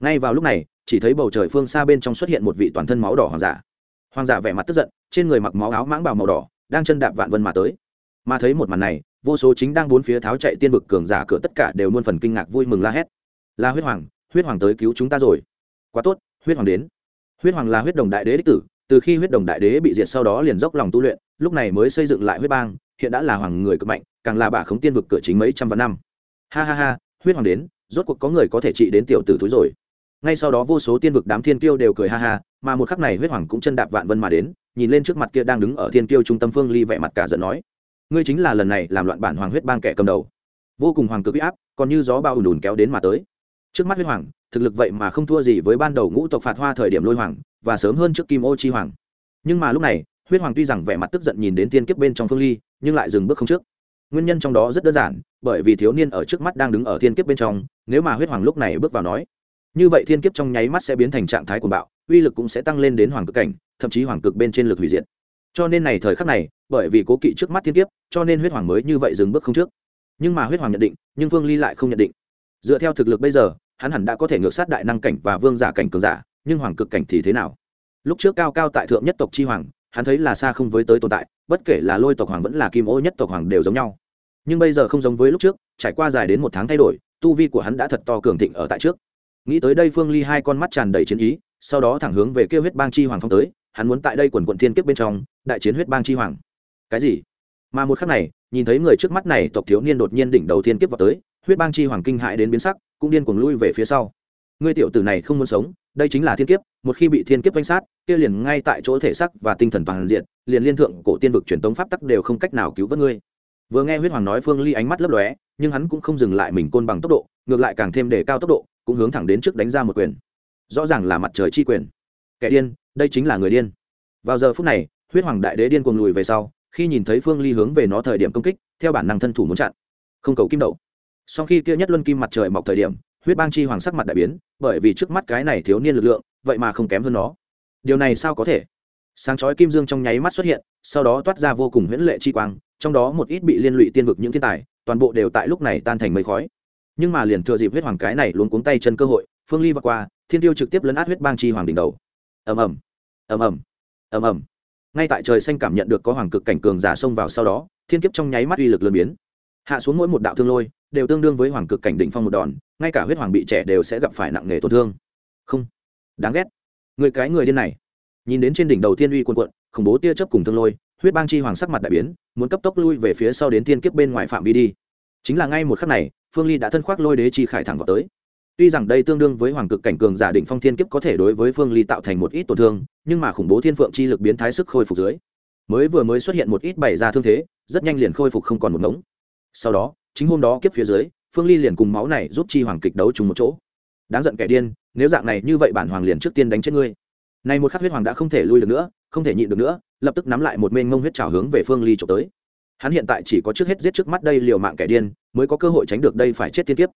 Ngay vào lúc này, chỉ thấy bầu trời phương xa bên trong xuất hiện một vị toàn thân máu đỏ hoàng giả. Hoàng giả vẻ mặt tức giận, trên người mặc máu áo mãng bào màu đỏ, đang chân đạp vạn vân mà tới. Mà thấy một màn này, vô số chính đang bốn phía tháo chạy tiên vực cường giả cửa tất cả đều muôn phần kinh ngạc vui mừng la hét. La huyết hoàng huyết hoàng tới cứu chúng ta rồi quá tốt, huyết hoàng đến. Huyết hoàng là huyết đồng đại đế đích tử, từ khi huyết đồng đại đế bị diệt sau đó liền dốc lòng tu luyện, lúc này mới xây dựng lại huyết bang, hiện đã là hoàng người cực mạnh, càng là bà khống tiên vực cửa chính mấy trăm vạn năm. Ha ha ha, huyết hoàng đến, rốt cuộc có người có thể trị đến tiểu tử thúi rồi. Ngay sau đó vô số tiên vực đám thiên kiêu đều cười ha ha, mà một khắc này huyết hoàng cũng chân đạp vạn vân mà đến, nhìn lên trước mặt kia đang đứng ở thiên kiêu trung tâm phương ly vẻ mặt cả giận nói, ngươi chính là lần này làm loạn bản hoàng huyết bang kẻ cầm đầu. Vô cùng hoàng cực áp, còn như gió bao ùn ùn kéo đến mà tới. Trước mắt huyết hoàng thực lực vậy mà không thua gì với ban đầu ngũ tộc phạt hoa thời điểm lôi hoàng, và sớm hơn trước kim ô chi hoàng. Nhưng mà lúc này, huyết hoàng tuy rằng vẻ mặt tức giận nhìn đến tiên kiếp bên trong phương ly, nhưng lại dừng bước không trước. Nguyên nhân trong đó rất đơn giản, bởi vì thiếu niên ở trước mắt đang đứng ở thiên kiếp bên trong, nếu mà huyết hoàng lúc này bước vào nói, như vậy thiên kiếp trong nháy mắt sẽ biến thành trạng thái cuồng bạo, uy lực cũng sẽ tăng lên đến hoàng cực cảnh, thậm chí hoàng cực bên trên lực hủy diệt. Cho nên này thời khắc này, bởi vì cố kỵ trước mắt thiên kiếp, cho nên huyết hoàng mới như vậy dừng bước không trước. Nhưng mà huyết hoàng nhận định, nhưng phương ly lại không nhận định. Dựa theo thực lực bây giờ hắn hẳn đã có thể ngược sát đại năng cảnh và vương giả cảnh cường giả, nhưng hoàng cực cảnh thì thế nào? Lúc trước cao cao tại thượng nhất tộc chi hoàng, hắn thấy là xa không với tới tồn tại, bất kể là lôi tộc hoàng vẫn là kim ô nhất tộc hoàng đều giống nhau. Nhưng bây giờ không giống với lúc trước, trải qua dài đến một tháng thay đổi, tu vi của hắn đã thật to cường thịnh ở tại trước. Nghĩ tới đây phương ly hai con mắt tràn đầy chiến ý, sau đó thẳng hướng về kêu huyết bang chi hoàng phong tới, hắn muốn tại đây quần quận thiên kiếp bên trong, đại chiến huyết bang chi hoàng. Cái gì? Mà một khắc này, nhìn thấy người trước mắt này tộc thiếu niên đột nhiên đỉnh đầu thiên kiếp vào tới, huyết bang chi hoàng kinh hại đến biến sắc cũng điên cuồng lui về phía sau. Ngươi tiểu tử này không muốn sống, đây chính là thiên kiếp, một khi bị thiên kiếp danh sát, kia liền ngay tại chỗ thể sắc và tinh thần toàn diện, liền liên thượng cổ tiên vực truyền tống pháp tắc đều không cách nào cứu vớt ngươi. Vừa nghe huyết hoàng nói phương ly ánh mắt lấp lóe, nhưng hắn cũng không dừng lại mình côn bằng tốc độ, ngược lại càng thêm đề cao tốc độ, cũng hướng thẳng đến trước đánh ra một quyền. Rõ ràng là mặt trời chi quyền. Kẻ điên, đây chính là người điên. Vào giờ phút này, huyết hoàng đại đế điên cuồng lùi về sau, khi nhìn thấy phương ly hướng về nó thời điểm công kích, theo bản năng thân thủ muốn chặn. Không cầu kim đậu sau khi kia nhất luân kim mặt trời mọc thời điểm, huyết bang chi hoàng sắc mặt đại biến, bởi vì trước mắt cái này thiếu niên lực lượng, vậy mà không kém hơn nó. Điều này sao có thể? Sáng chói kim dương trong nháy mắt xuất hiện, sau đó toát ra vô cùng huyễn lệ chi quang, trong đó một ít bị liên lụy tiên vực những thiên tài, toàn bộ đều tại lúc này tan thành mây khói. Nhưng mà liền thừa dịp huyết hoàng cái này luôn cuống tay chân cơ hội, phương ly và qua, thiên tiêu trực tiếp lấn át huyết bang chi hoàng đỉnh đầu. Ầm ầm ầm ầm ầm ầm. Ngay tại trời xanh cảm nhận được có hoàng cực cảnh cường giả xông vào sau đó, thiên kiếp trong nháy mắt uy lực lớn biến. Hạ xuống mỗi một đạo thương lôi đều tương đương với hoàng cực cảnh đỉnh phong một đòn, ngay cả huyết hoàng bị trẻ đều sẽ gặp phải nặng nề tổn thương. Không. Đáng ghét. Người cái người điên này. Nhìn đến trên đỉnh đầu thiên uy quân quận khủng bố tia chớp cùng thương lôi, huyết bang chi hoàng sắc mặt đại biến, muốn cấp tốc lui về phía sau đến thiên kiếp bên ngoài phạm vi đi. Chính là ngay một khắc này, phương ly đã thân khoác lôi đế chi khải thẳng vào tới. Tuy rằng đây tương đương với hoàng cực cảnh cường giả định phong thiên kiếp có thể đối với phương ly tạo thành một ít tổn thương, nhưng mà khủng bố thiên phượng chi lực biến thái sức khôi phục dưới, mới vừa mới xuất hiện một ít bày ra thương thế, rất nhanh liền khôi phục không còn một ngống. Sau đó chính hôm đó kiếp phía dưới, phương ly liền cùng máu này giúp chi hoàng kịch đấu chung một chỗ. Đáng giận kẻ điên, nếu dạng này như vậy bản hoàng liền trước tiên đánh chết ngươi. Này một khắc huyết hoàng đã không thể lui được nữa, không thể nhịn được nữa, lập tức nắm lại một mênh ngông huyết trào hướng về phương ly trộm tới. Hắn hiện tại chỉ có trước hết giết trước mắt đây liều mạng kẻ điên, mới có cơ hội tránh được đây phải chết tiên kiếp.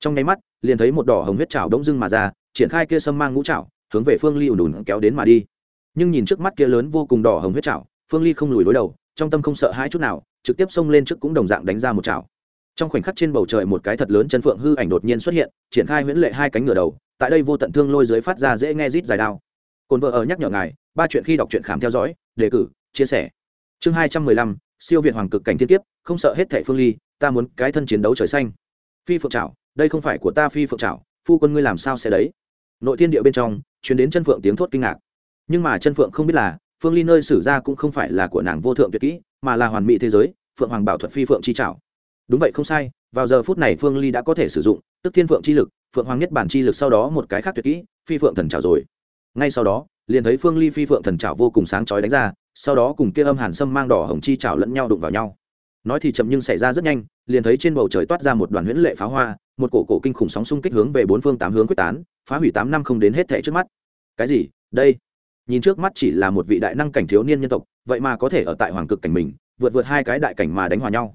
Trong nháy mắt, liền thấy một đỏ hồng huyết trào đông dưng mà ra, triển khai kia sâm mang ngũ trào hướng về phương ly ùn ùn kéo đến mà đi. Nhưng nhìn trước mắt kia lớn vô cùng đỏ hồng huyết trào phương ly không lùi đối đầu, trong tâm không sợ hãi chút nào, trực tiếp xông lên trước cũng đồng dạng đánh ra một trào trong khoảnh khắc trên bầu trời một cái thật lớn chân phượng hư ảnh đột nhiên xuất hiện, triển khai huyễn lệ hai cánh ngửa đầu, tại đây vô tận thương lôi dưới phát ra dễ nghe rít dài đao. Cồn vợ ở nhắc nhở ngài, ba chuyện khi đọc truyện khám theo dõi, đề cử, chia sẻ. Chương hai trăm mười lăm, siêu việt hoàng cực cảnh thiên kiếp, không sợ hết thẻ phương ly, ta muốn cái thân chiến đấu trời xanh. Phi phượng trảo, đây không phải của ta phi phượng trảo, phu quân ngươi làm sao sẽ đấy? Nội thiên địa bên trong chuyển đến chân phượng tiếng thốt kinh ngạc. Nhưng mà chân phượng không biết là, phương ly nơi xử ra cũng không phải là của nàng vô thượng tuyệt kỹ, mà là hoàn mỹ thế giới, phượng hoàng bảo thuật phi phượng chi trảo đúng vậy, không sai, vào giờ phút này phương ly đã có thể sử dụng, tức thiên phượng chi lực, phượng hoàng nhất bản chi lực sau đó một cái khác tuyệt kỹ, phi phượng thần trào rồi. Ngay sau đó, liền thấy phương ly phi phượng thần trào vô cùng sáng chói đánh ra, sau đó cùng kia âm hàn sâm mang đỏ hồng chi trào lẫn nhau đụng vào nhau. Nói thì chậm nhưng xảy ra rất nhanh, liền thấy trên bầu trời toát ra một đoàn huyễn lệ pháo hoa, một cổ cổ kinh khủng sóng xung kích hướng về bốn phương tám hướng quyết tán, phá hủy tám năm không đến hết thẻ trước mắt. Cái gì? Đây? Nhìn trước mắt chỉ là một vị đại năng cảnh thiếu niên nhân tộc, vậy mà có thể ở tại hoàng cực cảnh mình, vượt vượt hai cái đại cảnh mà đánh hòa nhau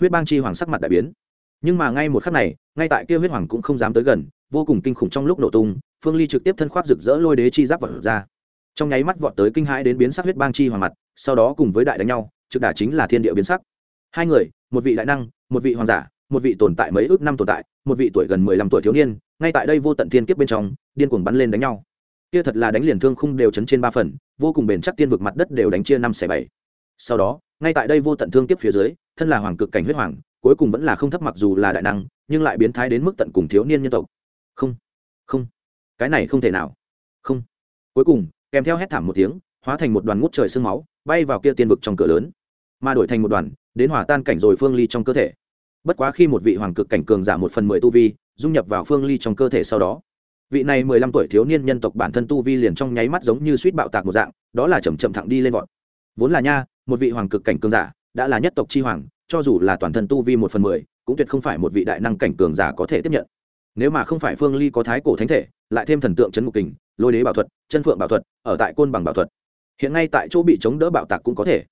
huyết bang chi hoàng sắc mặt đại biến. Nhưng mà ngay một khắc này, ngay tại kia huyết hoàng cũng không dám tới gần, vô cùng kinh khủng trong lúc nổ tung, phương ly trực tiếp thân khoác rực rỡ lôi đế chi giáp vật ra. Trong nháy mắt vọt tới kinh hãi đến biến sắc huyết bang chi hoàng mặt, sau đó cùng với đại đánh nhau, trực đả chính là thiên địa biến sắc. Hai người, một vị đại năng, một vị hoàng giả, một vị tồn tại mấy ước năm tồn tại, một vị tuổi gần mười lăm tuổi thiếu niên, ngay tại đây vô tận thiên kiếp bên trong, điên cuồng bắn lên đánh nhau. Kia thật là đánh liền thương khung đều chấn trên ba phần, vô cùng bền chắc tiên vực mặt đất đều đánh chia năm xẻ bảy sau đó, ngay tại đây vô tận thương kiếp phía dưới, thân là hoàng cực cảnh huyết hoàng, cuối cùng vẫn là không thấp mặc dù là đại năng, nhưng lại biến thái đến mức tận cùng thiếu niên nhân tộc. Không không, cái này không thể nào. Không. Cuối cùng, kèm theo hét thảm một tiếng, hóa thành một đoàn ngút trời sương máu, bay vào kia tiên vực trong cửa lớn. Mà đổi thành một đoàn, đến hỏa tan cảnh rồi phương ly trong cơ thể. Bất quá khi một vị hoàng cực cảnh cường giả một phần mười tu vi, dung nhập vào phương ly trong cơ thể sau đó, vị này mười lăm tuổi thiếu niên nhân tộc bản thân tu vi liền trong nháy mắt giống như suýt bạo tạc một dạng, đó là chầm chậm thẳng đi lên vọt. Vốn là nha một vị hoàng cực cảnh cường giả, đã là nhất tộc chi hoàng, cho dù là toàn thân tu vi một phần mười, cũng tuyệt không phải một vị đại năng cảnh cường giả có thể tiếp nhận. Nếu mà không phải phương ly có thái cổ thánh thể, lại thêm thần tượng c ngục kình, lôi đế bảo thuật, chân phượng bảo thuật, ở tại côn bằng bảo thuật, hiện ngay tại chỗ bị chống đỡ bạo tạc cũng có thể.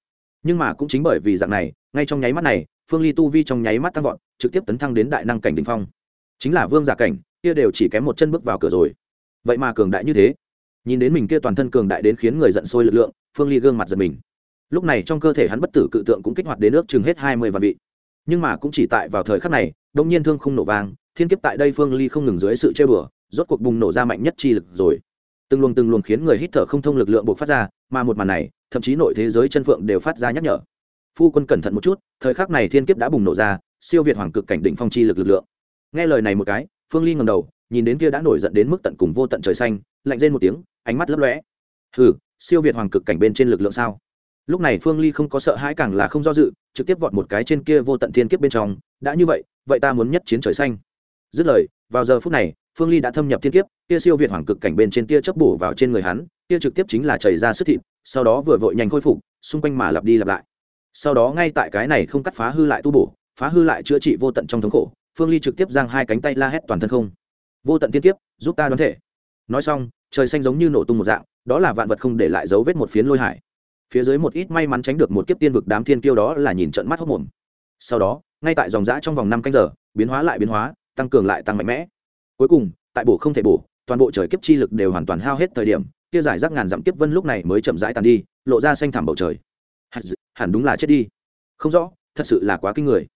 Nhưng mà cũng chính bởi vì dạng này, ngay trong nháy mắt này, phương ly tu vi trong nháy mắt tăng vọt, trực tiếp tấn thăng đến đại năng cảnh đình phong. Chính là vương giả cảnh, kia đều chỉ kém một chân bước vào cửa rồi. Vậy mà cường đại như thế, nhìn đến mình kia toàn thân cường đại đến khiến người giận sôi lực lượng, phương ly gương mặt giật mình lúc này trong cơ thể hắn bất tử cự tượng cũng kích hoạt đến nước chừng hết hai mươi vạn vị. Nhưng mà cũng chỉ tại vào thời khắc này đông nhiên thương không nổ vang, thiên kiếp tại đây phương ly không ngừng dưới sự chơi bừa rốt cuộc bùng nổ ra mạnh nhất chi lực rồi. Từng luồng từng luồng khiến người hít thở không thông lực lượng buộc phát ra, mà một màn này, thậm chí nội thế giới chân phượng đều phát ra nhắc nhở. Phu quân cẩn thận một chút, thời khắc này thiên kiếp đã bùng nổ ra, siêu việt hoàng cực cảnh đỉnh phong chi lực lực lượng. Nghe lời này một cái, phương ly ngầm đầu, nhìn đến kia đã nổi giận đến mức tận cùng vô tận trời xanh, lạnh rên một tiếng, ánh mắt lấp lóe. Hừ, siêu việt hoàng cực cảnh bên trên lực lượng sao? Lúc này phương ly không có sợ hãi càng là không do dự, trực tiếp vọt một cái trên kia vô tận thiên kiếp bên trong, đã như vậy vậy ta muốn nhất chiến trời xanh. Dứt lời, vào giờ phút này, phương ly đã thâm nhập thiên kiếp, kia siêu việt hoàng cực cảnh bên trên tia chấp bổ vào trên người hắn, kia trực tiếp chính là chảy ra sức thịt, sau đó vừa vội nhanh khôi phục, xung quanh mà lặp đi lặp lại. Sau đó ngay tại cái này không cắt phá hư lại tu bổ, phá hư lại chữa trị vô tận trong thống khổ, phương ly trực tiếp giang hai cánh tay la hét toàn thân không. Vô tận thiên kiếp, giúp ta đoán thể. Nói xong, trời xanh giống như nổ tung một dạng, đó là vạn vật không để lại dấu vết một phiến lôi hải phía dưới một ít may mắn tránh được một kiếp tiên vực đám thiên kiêu đó là nhìn trận mắt hốc mồm. Sau đó, ngay tại dòng giã trong vòng năm canh giờ, biến hóa lại biến hóa, tăng cường lại tăng mạnh mẽ. Cuối cùng, tại bổ không thể bổ, toàn bộ trời kiếp chi lực đều hoàn toàn hao hết thời điểm, kia giải rác ngàn dặm kiếp vân lúc này mới chậm rãi tàn đi, lộ ra xanh thảm bầu trời. Hẳn đúng là chết đi. Không rõ, thật sự là quá kinh người.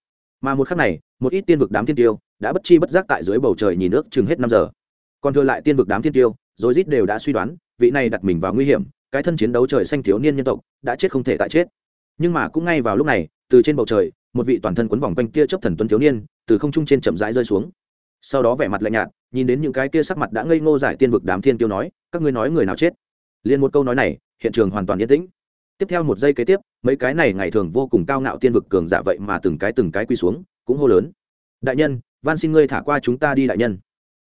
Mà một khắc này, một ít tiên vực đám thiên tiêu đã bất chi bất giác tại dưới bầu trời nhìn nước chừng hết năm giờ. Còn thừa lại tiên vực đám thiên tiêu rồi rít đều đã suy đoán, vị này đặt mình vào nguy hiểm cái thân chiến đấu trời xanh thiếu niên nhân tộc, đã chết không thể tại chết. Nhưng mà cũng ngay vào lúc này, từ trên bầu trời, một vị toàn thân quấn vòng quanh kia chấp thần tuấn thiếu niên, từ không trung trên chậm rãi rơi xuống. Sau đó vẻ mặt lạnh nhạt, nhìn đến những cái kia sắc mặt đã ngây ngô giải tiên vực đám thiên tiêu nói, các ngươi nói người nào chết? Liền một câu nói này, hiện trường hoàn toàn yên tĩnh. Tiếp theo một giây kế tiếp, mấy cái này ngày thường vô cùng cao ngạo tiên vực cường giả vậy mà từng cái từng cái quy xuống, cũng hô lớn. Đại nhân, van xin ngươi thả qua chúng ta đi, đại nhân.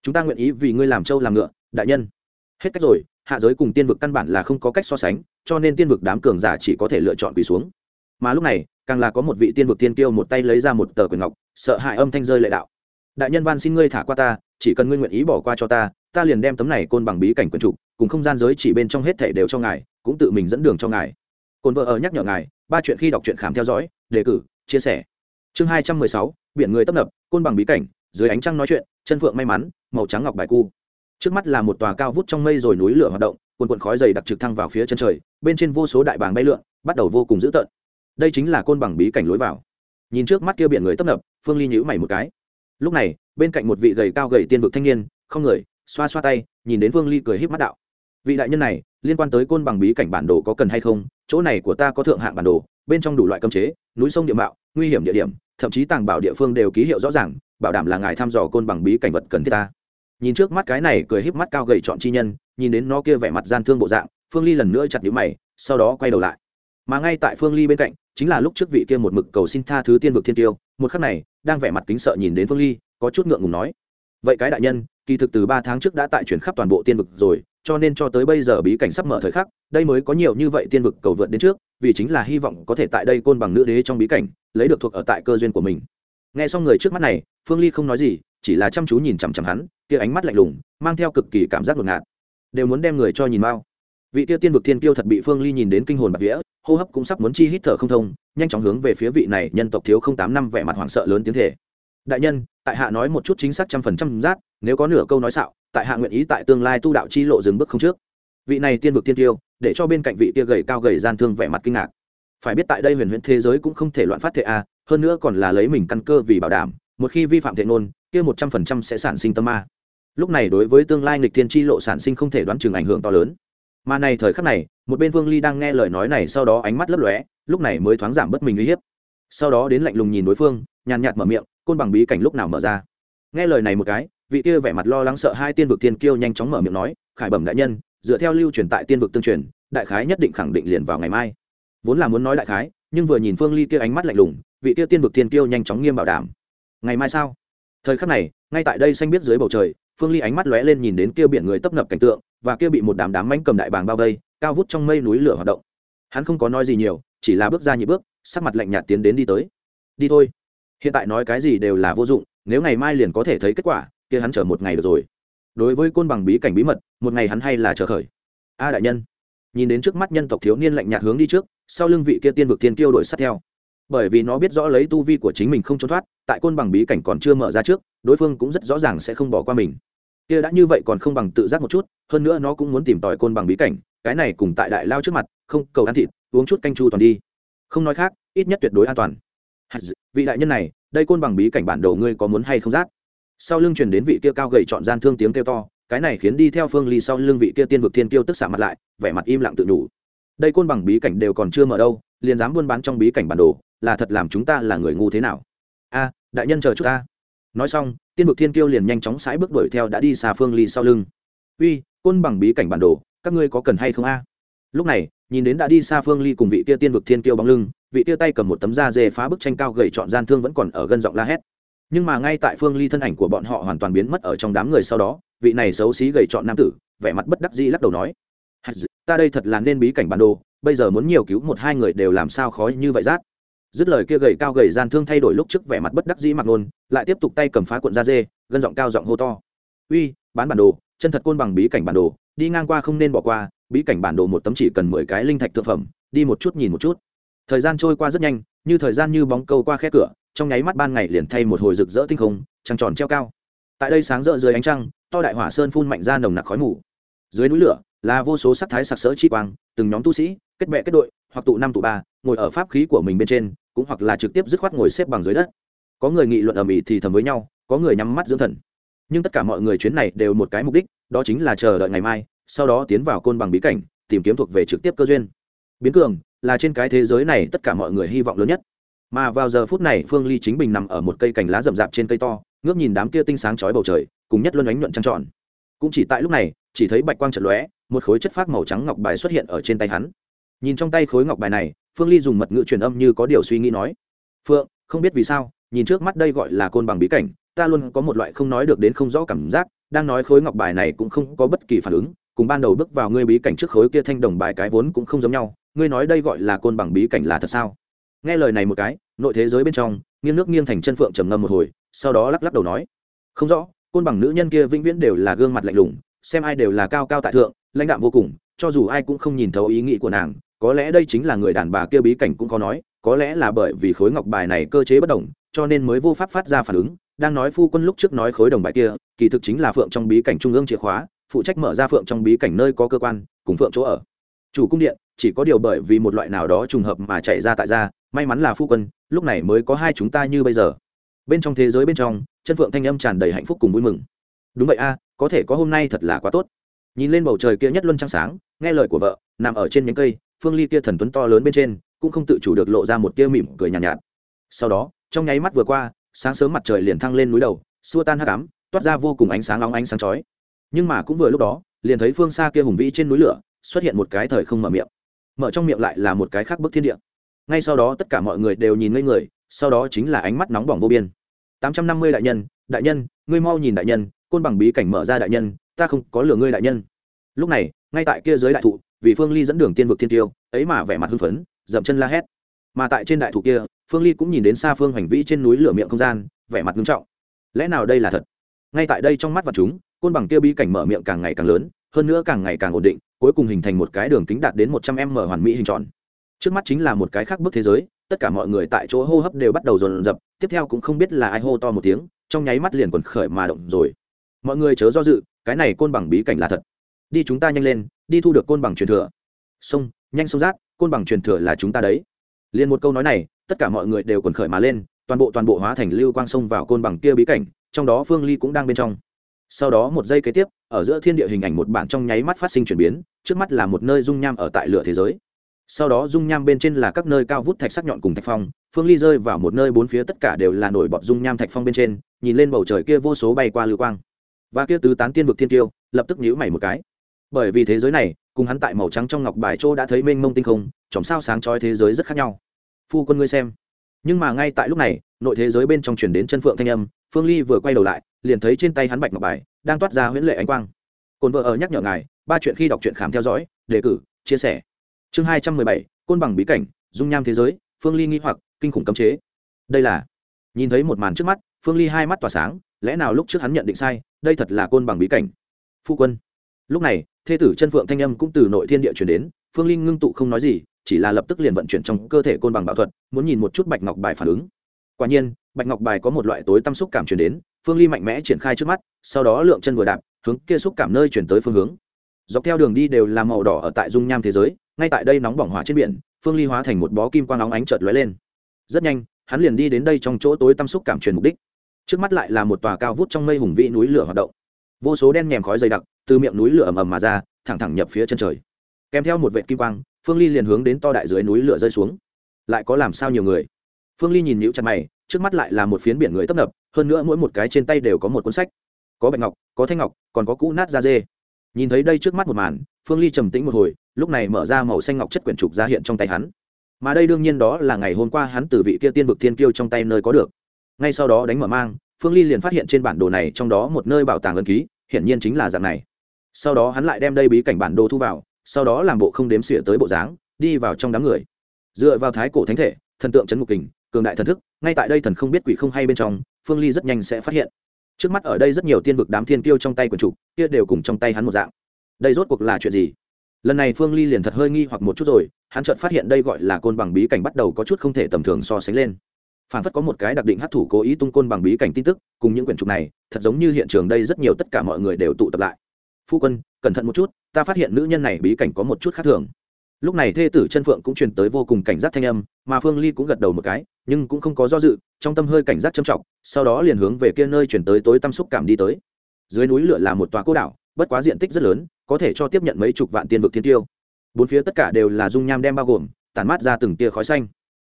Chúng ta nguyện ý vì ngươi làm trâu làm ngựa, đại nhân. Hết cách rồi hạ giới cùng tiên vực căn bản là không có cách so sánh, cho nên tiên vực đám cường giả chỉ có thể lựa chọn quỳ xuống. Mà lúc này, càng là có một vị tiên vực tiên kiêu một tay lấy ra một tờ quyền ngọc, sợ hãi âm thanh rơi lệ đạo. Đại nhân van xin ngươi thả qua ta, chỉ cần ngươi nguyện ý bỏ qua cho ta ta liền đem tấm này côn bằng bí cảnh quần trục cùng không gian giới chỉ bên trong hết thể đều cho ngài, cũng tự mình dẫn đường cho ngài. Côn vợ ở nhắc nhở ngài, ba chuyện khi đọc truyện khám theo dõi, đề cử, chia sẻ. Chương hai trăm mười sáu, biển người tấp nập, côn bằng bí cảnh, dưới ánh trăng nói chuyện, chân phượng may mắn, màu trắng ngọc bài cu trước mắt là một tòa cao vút trong mây rồi núi lửa hoạt động quần quần khói dày đặc trực thăng vào phía chân trời, bên trên vô số đại bàng bay lượn, bắt đầu vô cùng dữ tợn. Đây chính là côn bằng bí cảnh lối vào. Nhìn trước mắt kia biển người tấp nập, phương ly nhữ mày một cái. Lúc này, bên cạnh một vị gầy cao gầy tiên vực thanh niên, không người, xoa xoa tay, nhìn đến phương ly cười híp mắt đạo. Vị đại nhân này, liên quan tới côn bằng bí cảnh bản đồ có cần hay không? Chỗ này của ta có thượng hạng bản đồ, bên trong đủ loại cấm chế, núi sông địa mạo, nguy hiểm địa điểm, thậm chí tàng bảo địa phương đều ký hiệu rõ ràng, bảo đảm là ngài thăm dò côn bằng bí cảnh vật cần thiết ta nhìn trước mắt cái này cười híp mắt cao gầy chọn chi nhân, nhìn đến nó kia vẻ mặt gian thương bộ dạng, phương ly lần nữa chặt nhíu mày, sau đó quay đầu lại. Mà ngay tại phương ly bên cạnh, chính là lúc trước vị kia một mực cầu xin tha thứ tiên vực thiên tiêu, một khắc này, đang vẻ mặt kính sợ nhìn đến phương ly, có chút ngượng ngùng nói, vậy cái đại nhân, kỳ thực từ ba tháng trước đã tại chuyển khắp toàn bộ tiên vực rồi, cho nên cho tới bây giờ bí cảnh sắp mở thời khắc, đây mới có nhiều như vậy tiên vực cầu vượt đến trước, vì chính là hy vọng có thể tại đây côn bằng nữ đế trong bí cảnh, lấy được thuộc ở tại cơ duyên của mình. Nghe xong người trước mắt này, phương ly không nói gì chỉ là chăm chú nhìn chằm chằm hắn, kia ánh mắt lạnh lùng, mang theo cực kỳ cảm giác ngột ngạt. Đều muốn đem người cho nhìn mau. Vị kia tiên vực thiên kiêu thật bị phương ly nhìn đến kinh hồn bạc vía, hô hấp cũng sắp muốn chi hít thở không thông, nhanh chóng hướng về phía vị này nhân tộc thiếu không tám năm vẻ mặt hoảng sợ lớn tiếng thể đại nhân, tại hạ nói một chút chính xác trăm phần trăm rát nếu có nửa câu nói xạo, tại hạ nguyện ý tại tương lai tu đạo chi lộ dừng bước không trước. Vị này tiên vực tiên tiêu để cho bên cạnh vị kia gầy cao gầy gian thương vẻ mặt kinh ngạc. Phải biết tại đây huyền huyễn thế giới cũng không thể loạn phát thệ a, hơn nữa còn là lấy mình căn cơ vì bảo đảm, một khi vi phạm thệ nôn kia một trăm phần trăm sẽ sản sinh tâm ma. Lúc này đối với tương lai nghịch thiên chi lộ sản sinh không thể đoán chừng ảnh hưởng to lớn. Mà này thời khắc này, một bên vương ly đang nghe lời nói này sau đó ánh mắt lấp lóe, lúc này mới thoáng giảm bất mình uy hiếp. Sau đó đến lạnh lùng nhìn đối phương, nhàn nhạt mở miệng, côn bằng bí cảnh lúc nào mở ra. Nghe lời này một cái, vị kia vẻ mặt lo lắng sợ hai tiên vực tiên kiêu nhanh chóng mở miệng nói, khải bẩm đại nhân, dựa theo lưu truyền tại tiên vực tương truyền, đại khái nhất định khẳng định liền vào ngày mai. Vốn là muốn nói đại khái, nhưng vừa nhìn phương ly kia ánh mắt lạnh lùng, vị kia tiên vực tiên kiêu nhanh chóng nghiêm bảo đảm. Ngày mai sao? Thời khắc này, ngay tại đây xanh biết dưới bầu trời, phương ly ánh mắt lóe lên nhìn đến kia biển người tấp nập cảnh tượng, và kia bị một đám đám mánh cầm đại bàng bao vây, cao vút trong mây núi lửa hoạt động. Hắn không có nói gì nhiều, chỉ là bước ra nhị bước, sắc mặt lạnh nhạt tiến đến đi tới. Đi thôi. Hiện tại nói cái gì đều là vô dụng, nếu ngày mai liền có thể thấy kết quả, kia hắn chờ một ngày được rồi. Đối với côn bằng bí cảnh bí mật, một ngày hắn hay là chờ khởi. A đại nhân. Nhìn đến trước mắt nhân tộc thiếu niên lạnh nhạt hướng đi trước, sau lưng vị kia tiên vực tiên kiêu đổi sát theo bởi vì nó biết rõ lấy tu vi của chính mình không trốn thoát, tại côn bằng bí cảnh còn chưa mở ra trước, đối phương cũng rất rõ ràng sẽ không bỏ qua mình. Kia đã như vậy còn không bằng tự giác một chút, hơn nữa nó cũng muốn tìm tòi côn bằng bí cảnh, cái này cùng tại đại lao trước mặt, không, cầu ăn thịt, uống chút canh chu toàn đi. Không nói khác, ít nhất tuyệt đối an toàn. Vị đại nhân này, đây côn bằng bí cảnh bản đồ ngươi có muốn hay không giác? sau lưng truyền đến vị kia cao gầy chọn gian thương tiếng kêu to, cái này khiến đi theo phương ly sau lưng vị kia tiên vực thiên kiêu tức xả mặt lại, vẻ mặt im lặng tự đủ. Đây côn bằng bí cảnh đều còn chưa mở đâu, liền dám buôn bán trong bí cảnh bản đồ là thật làm chúng ta là người ngu thế nào? A, đại nhân chờ chút ta. Nói xong, tiên vực thiên kiêu liền nhanh chóng sải bước đuổi theo đã đi xa phương ly sau lưng. Uy, côn bằng bí cảnh bản đồ, các ngươi có cần hay không a? Lúc này, nhìn đến đã đi xa phương ly cùng vị kia tiên vực thiên kiêu bóng lưng, vị kia tay cầm một tấm da dê phá bức tranh cao gầy trọn gian thương vẫn còn ở gân giọng la hét. Nhưng mà ngay tại phương ly thân ảnh của bọn họ hoàn toàn biến mất ở trong đám người sau đó, vị này xấu xí gầy trọn nam tử, vẻ mặt bất đắc dĩ lắc đầu nói ta đây thật là nên bí cảnh bản đồ, bây giờ muốn nhiều cứu một hai người đều làm sao khó như vậy rát? Dứt lời kia gầy cao gầy gian thương thay đổi lúc trước vẻ mặt bất đắc dĩ mặc nôn, lại tiếp tục tay cầm phá cuộn da dê, gân giọng cao giọng hô to. Uy, bán bản đồ, chân thật côn bằng bí cảnh bản đồ, đi ngang qua không nên bỏ qua, bí cảnh bản đồ một tấm chỉ cần mười cái linh thạch thực phẩm, đi một chút nhìn một chút. Thời gian trôi qua rất nhanh, như thời gian như bóng câu qua khe cửa, trong nháy mắt ban ngày liền thay một hồi rực rỡ tinh không, trăng tròn treo cao. Tại đây sáng rỡ dưới ánh trăng, to đại hỏa sơn phun mạnh ra nồng nặc khói mù. Dưới núi lửa, là vô số sắc thái sặc sỡ chi quang, từng nhóm tu sĩ, kết bè kết đội, hoặc tụ năm tụ ba, ngồi ở pháp khí của mình bên trên cũng hoặc là trực tiếp dứt khoát ngồi xếp bằng dưới đất. Có người nghị luận ầm ĩ thì thầm với nhau, có người nhắm mắt dưỡng thần. Nhưng tất cả mọi người chuyến này đều một cái mục đích, đó chính là chờ đợi ngày mai, sau đó tiến vào côn bằng bí cảnh, tìm kiếm thuộc về trực tiếp cơ duyên. Biến cường là trên cái thế giới này tất cả mọi người hy vọng lớn nhất. Mà vào giờ phút này, phương ly chính bình nằm ở một cây cành lá rậm rạp trên cây to, ngước nhìn đám kia tinh sáng chói bầu trời, cùng nhất luân ánh nhuận trăng tròn. Cũng chỉ tại lúc này, chỉ thấy bạch quang trận lóe, một khối chất phát màu trắng ngọc bài xuất hiện ở trên tay hắn. Nhìn trong tay khối ngọc bài này phương ly dùng mật ngữ truyền âm như có điều suy nghĩ nói, phượng, không biết vì sao, nhìn trước mắt đây gọi là côn bằng bí cảnh, ta luôn có một loại không nói được đến không rõ cảm giác, đang nói khối ngọc bài này cũng không có bất kỳ phản ứng, cùng ban đầu bước vào ngươi bí cảnh trước khối kia thanh đồng bài cái vốn cũng không giống nhau, ngươi nói đây gọi là côn bằng bí cảnh là thật sao? Nghe lời này một cái, nội thế giới bên trong, nghiêng nước nghiêng thành chân phượng trầm ngâm một hồi, sau đó lắc lắc đầu nói, không rõ, côn bằng nữ nhân kia vĩnh viễn đều là gương mặt lạnh lùng, xem ai đều là cao cao tại thượng, lãnh đạm vô cùng, cho dù ai cũng không nhìn thấu ý nghĩ của nàng có lẽ đây chính là người đàn bà kia bí cảnh cũng có nói, có lẽ là bởi vì khối ngọc bài này cơ chế bất đồng, cho nên mới vô pháp phát ra phản ứng. Đang nói phu quân lúc trước nói khối đồng bài kia, kỳ thực chính là phượng trong bí cảnh trung ương chìa khóa, phụ trách mở ra phượng trong bí cảnh nơi có cơ quan, cùng phượng chỗ ở. Chủ cung điện, chỉ có điều bởi vì một loại nào đó trùng hợp mà chạy ra tại ra, may mắn là phu quân, lúc này mới có hai chúng ta như bây giờ. Bên trong thế giới bên trong, chân phượng thanh âm tràn đầy hạnh phúc cùng vui mừng. Đúng vậy a, có thể có hôm nay thật là quá tốt. Nhìn lên bầu trời kia nhất luân trăng sáng, nghe lời của vợ, nằm ở trên nhánh cây phương ly kia thần tuấn to lớn bên trên cũng không tự chủ được lộ ra một tia mỉm cười nhàn nhạt, nhạt. Sau đó trong nháy mắt vừa qua sáng sớm mặt trời liền thăng lên núi đầu xua tan hắc ám toát ra vô cùng ánh sáng long ánh sáng chói. Nhưng mà cũng vừa lúc đó liền thấy phương xa kia hùng vĩ trên núi lửa xuất hiện một cái thời không mở miệng. Mở trong miệng lại là một cái khác bức thiên địa. Ngay sau đó tất cả mọi người đều nhìn ngây người sau đó chính là ánh mắt nóng bỏng vô biên. Tám trăm năm mươi đại nhân đại nhân ngươi mau nhìn đại nhân côn bằng bí cảnh mở ra đại nhân ta không có lừa ngươi đại nhân. Lúc này ngay tại kia dưới đại thụ vì phương ly dẫn đường tiên vực thiên tiêu, ấy mà vẻ mặt hưng phấn, dậm chân la hét. Mà tại trên đại thụ kia, phương ly cũng nhìn đến xa phương hành vĩ trên núi lửa miệng không gian, vẻ mặt nghiêm trọng. Lẽ nào đây là thật? Ngay tại đây trong mắt vật chúng, côn bằng kia bí cảnh mở miệng càng ngày càng lớn, hơn nữa càng ngày càng ổn định, cuối cùng hình thành một cái đường kính đạt đến một trăm m hoàn mỹ hình tròn. Trước mắt chính là một cái khác bước thế giới, tất cả mọi người tại chỗ hô hấp đều bắt đầu dồn dập, tiếp theo cũng không biết là ai hô to một tiếng, trong nháy mắt liền quần khởi mà động rồi. Mọi người chớ do dự, cái này côn bằng bí cảnh là thật đi chúng ta nhanh lên đi thu được côn bằng truyền thừa. Sông nhanh sông rác, côn bằng truyền thừa là chúng ta đấy. Liền một câu nói này tất cả mọi người đều quần khởi mà lên toàn bộ toàn bộ hóa thành lưu quang sông vào côn bằng kia bí cảnh trong đó phương ly cũng đang bên trong. Sau đó một giây kế tiếp ở giữa thiên địa hình ảnh một bản trong nháy mắt phát sinh chuyển biến trước mắt là một nơi dung nham ở tại lửa thế giới. Sau đó dung nham bên trên là các nơi cao vút thạch sắc nhọn cùng thạch phong phương ly rơi vào một nơi bốn phía tất cả đều là nổi bọt dung nham thạch phong bên trên nhìn lên bầu trời kia vô số bay qua lưu quang. Và kia tứ tán tiên vực thiên tiêu lập tức nhíu mày một cái bởi vì thế giới này, cùng hắn tại màu trắng trong ngọc bài châu đã thấy mênh mông tinh không, chòm sao sáng trói thế giới rất khác nhau. Phu quân ngươi xem. Nhưng mà ngay tại lúc này, nội thế giới bên trong chuyển đến chân phượng thanh âm, phương ly vừa quay đầu lại, liền thấy trên tay hắn bạch ngọc bài, đang toát ra huyễn lệ ánh quang. Cồn vợ ở nhắc nhở ngài, ba chuyện khi đọc truyện khám theo dõi, đề cử, chia sẻ. Chương hai trăm mười bảy, côn bằng bí cảnh, dung nham thế giới, phương ly nghi hoặc, kinh khủng cấm chế. Đây là, nhìn thấy một màn trước mắt, phương ly hai mắt tỏa sáng, lẽ nào lúc trước hắn nhận định sai, đây thật là côn bằng bí cảnh? Phu quân lúc này, thê tử chân phượng thanh âm cũng từ nội thiên địa chuyển đến, phương linh ngưng tụ không nói gì, chỉ là lập tức liền vận chuyển trong cơ thể côn bằng bảo thuật, muốn nhìn một chút bạch ngọc bài phản ứng. Quả nhiên, bạch ngọc bài có một loại tối tâm xúc cảm chuyển đến, phương ly mạnh mẽ triển khai trước mắt, sau đó lượng chân vừa đạp, hướng kia xúc cảm nơi chuyển tới phương hướng. Dọc theo đường đi đều là màu đỏ ở tại dung nham thế giới, ngay tại đây nóng bỏng hỏa trên biển, phương ly hóa thành một bó kim quang nóng ánh chợt lóe lên. Rất nhanh, hắn liền đi đến đây trong chỗ tối tâm xúc cảm truyền mục đích. Trước mắt lại là một tòa cao vút trong mây hùng vĩ núi lửa hoạt động. Vô số đen nhèm khói dày đặc từ miệng núi lửa ầm ầm mà ra, thẳng thẳng nhập phía chân trời. Kèm theo một vệ kim quang, phương ly liền hướng đến to đại dưới núi lửa rơi xuống. Lại có làm sao nhiều người? Phương ly nhìn nhữ chặt mày, trước mắt lại là một phiến biển người tấp nập, hơn nữa mỗi một cái trên tay đều có một cuốn sách. Có bạch ngọc, có thanh ngọc, còn có cũ nát da dê. Nhìn thấy đây trước mắt một màn, phương ly trầm tĩnh một hồi, lúc này mở ra màu xanh ngọc chất quyển trục ra hiện trong tay hắn. Mà đây đương nhiên đó là ngày hôm qua hắn từ vị kia tiên vực tiên kiêu trong tay nơi có được. Ngay sau đó đánh mở mang, phương ly liền phát hiện trên bản đồ này trong đó một nơi bảo tàng ân ký, hiển nhiên chính là dạng này sau đó hắn lại đem đây bí cảnh bản đồ thu vào, sau đó làm bộ không đếm xỉa tới bộ dáng, đi vào trong đám người. Dựa vào thái cổ thánh thể, thần tượng trấn ngục kình, cường đại thần thức, ngay tại đây thần không biết quỷ không hay bên trong, phương ly rất nhanh sẽ phát hiện. Trước mắt ở đây rất nhiều tiên vực đám thiên kiêu trong tay quần trục kia đều cùng trong tay hắn một dạng. Đây rốt cuộc là chuyện gì? Lần này phương ly liền thật hơi nghi hoặc một chút rồi, hắn chợt phát hiện đây gọi là côn bằng bí cảnh bắt đầu có chút không thể tầm thường so sánh lên. Phản phất có một cái đặc định hát thủ cố ý tung côn bằng bí cảnh tin tức, cùng những quyển trục này, thật giống như hiện trường đây rất nhiều tất cả mọi người đều tụ tập lại phu quân, cẩn thận một chút, ta phát hiện nữ nhân này bí cảnh có một chút khác thường. Lúc này thê tử chân phượng cũng truyền tới vô cùng cảnh giác thanh âm, mà phương ly cũng gật đầu một cái, nhưng cũng không có do dự, trong tâm hơi cảnh giác châm trọng, sau đó liền hướng về kia nơi chuyển tới tối tâm xúc cảm đi tới. Dưới núi lửa là một tòa cô đảo, bất quá diện tích rất lớn, có thể cho tiếp nhận mấy chục vạn tiên vực thiên tiêu. Bốn phía tất cả đều là dung nham đem bao gồm, tản mát ra từng tia khói xanh.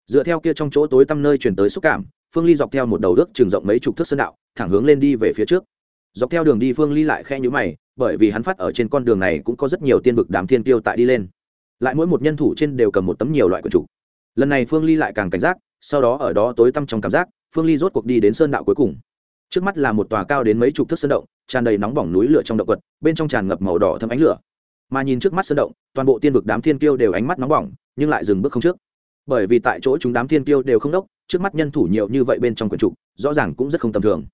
Dựa theo kia trong chỗ tối tăm nơi chuyển tới xúc cảm, phương ly dọc theo một đầu nước trường rộng mấy chục thước sơn đạo, thẳng hướng lên đi về phía trước dọc theo đường đi phương ly lại khe nhữ mày bởi vì hắn phát ở trên con đường này cũng có rất nhiều tiên vực đám thiên tiêu tại đi lên. Lại mỗi một nhân thủ trên đều cầm một tấm nhiều loại quần chủ. Lần này phương ly lại càng cảnh giác sau đó ở đó tối tăm trong cảm giác phương ly rốt cuộc đi đến sơn đạo cuối cùng. Trước mắt là một tòa cao đến mấy chục thước sơn động tràn đầy nóng bỏng núi lửa trong động vật, bên trong tràn ngập màu đỏ thâm ánh lửa. Mà nhìn trước mắt sơn động toàn bộ tiên vực đám thiên kiêu đều ánh mắt nóng bỏng nhưng lại dừng bước không trước. Bởi vì tại chỗ chúng đám thiên kiêu đều không đốc trước mắt nhân thủ nhiều như vậy bên trong quyển trục rõ ràng cũng rất không tầm thường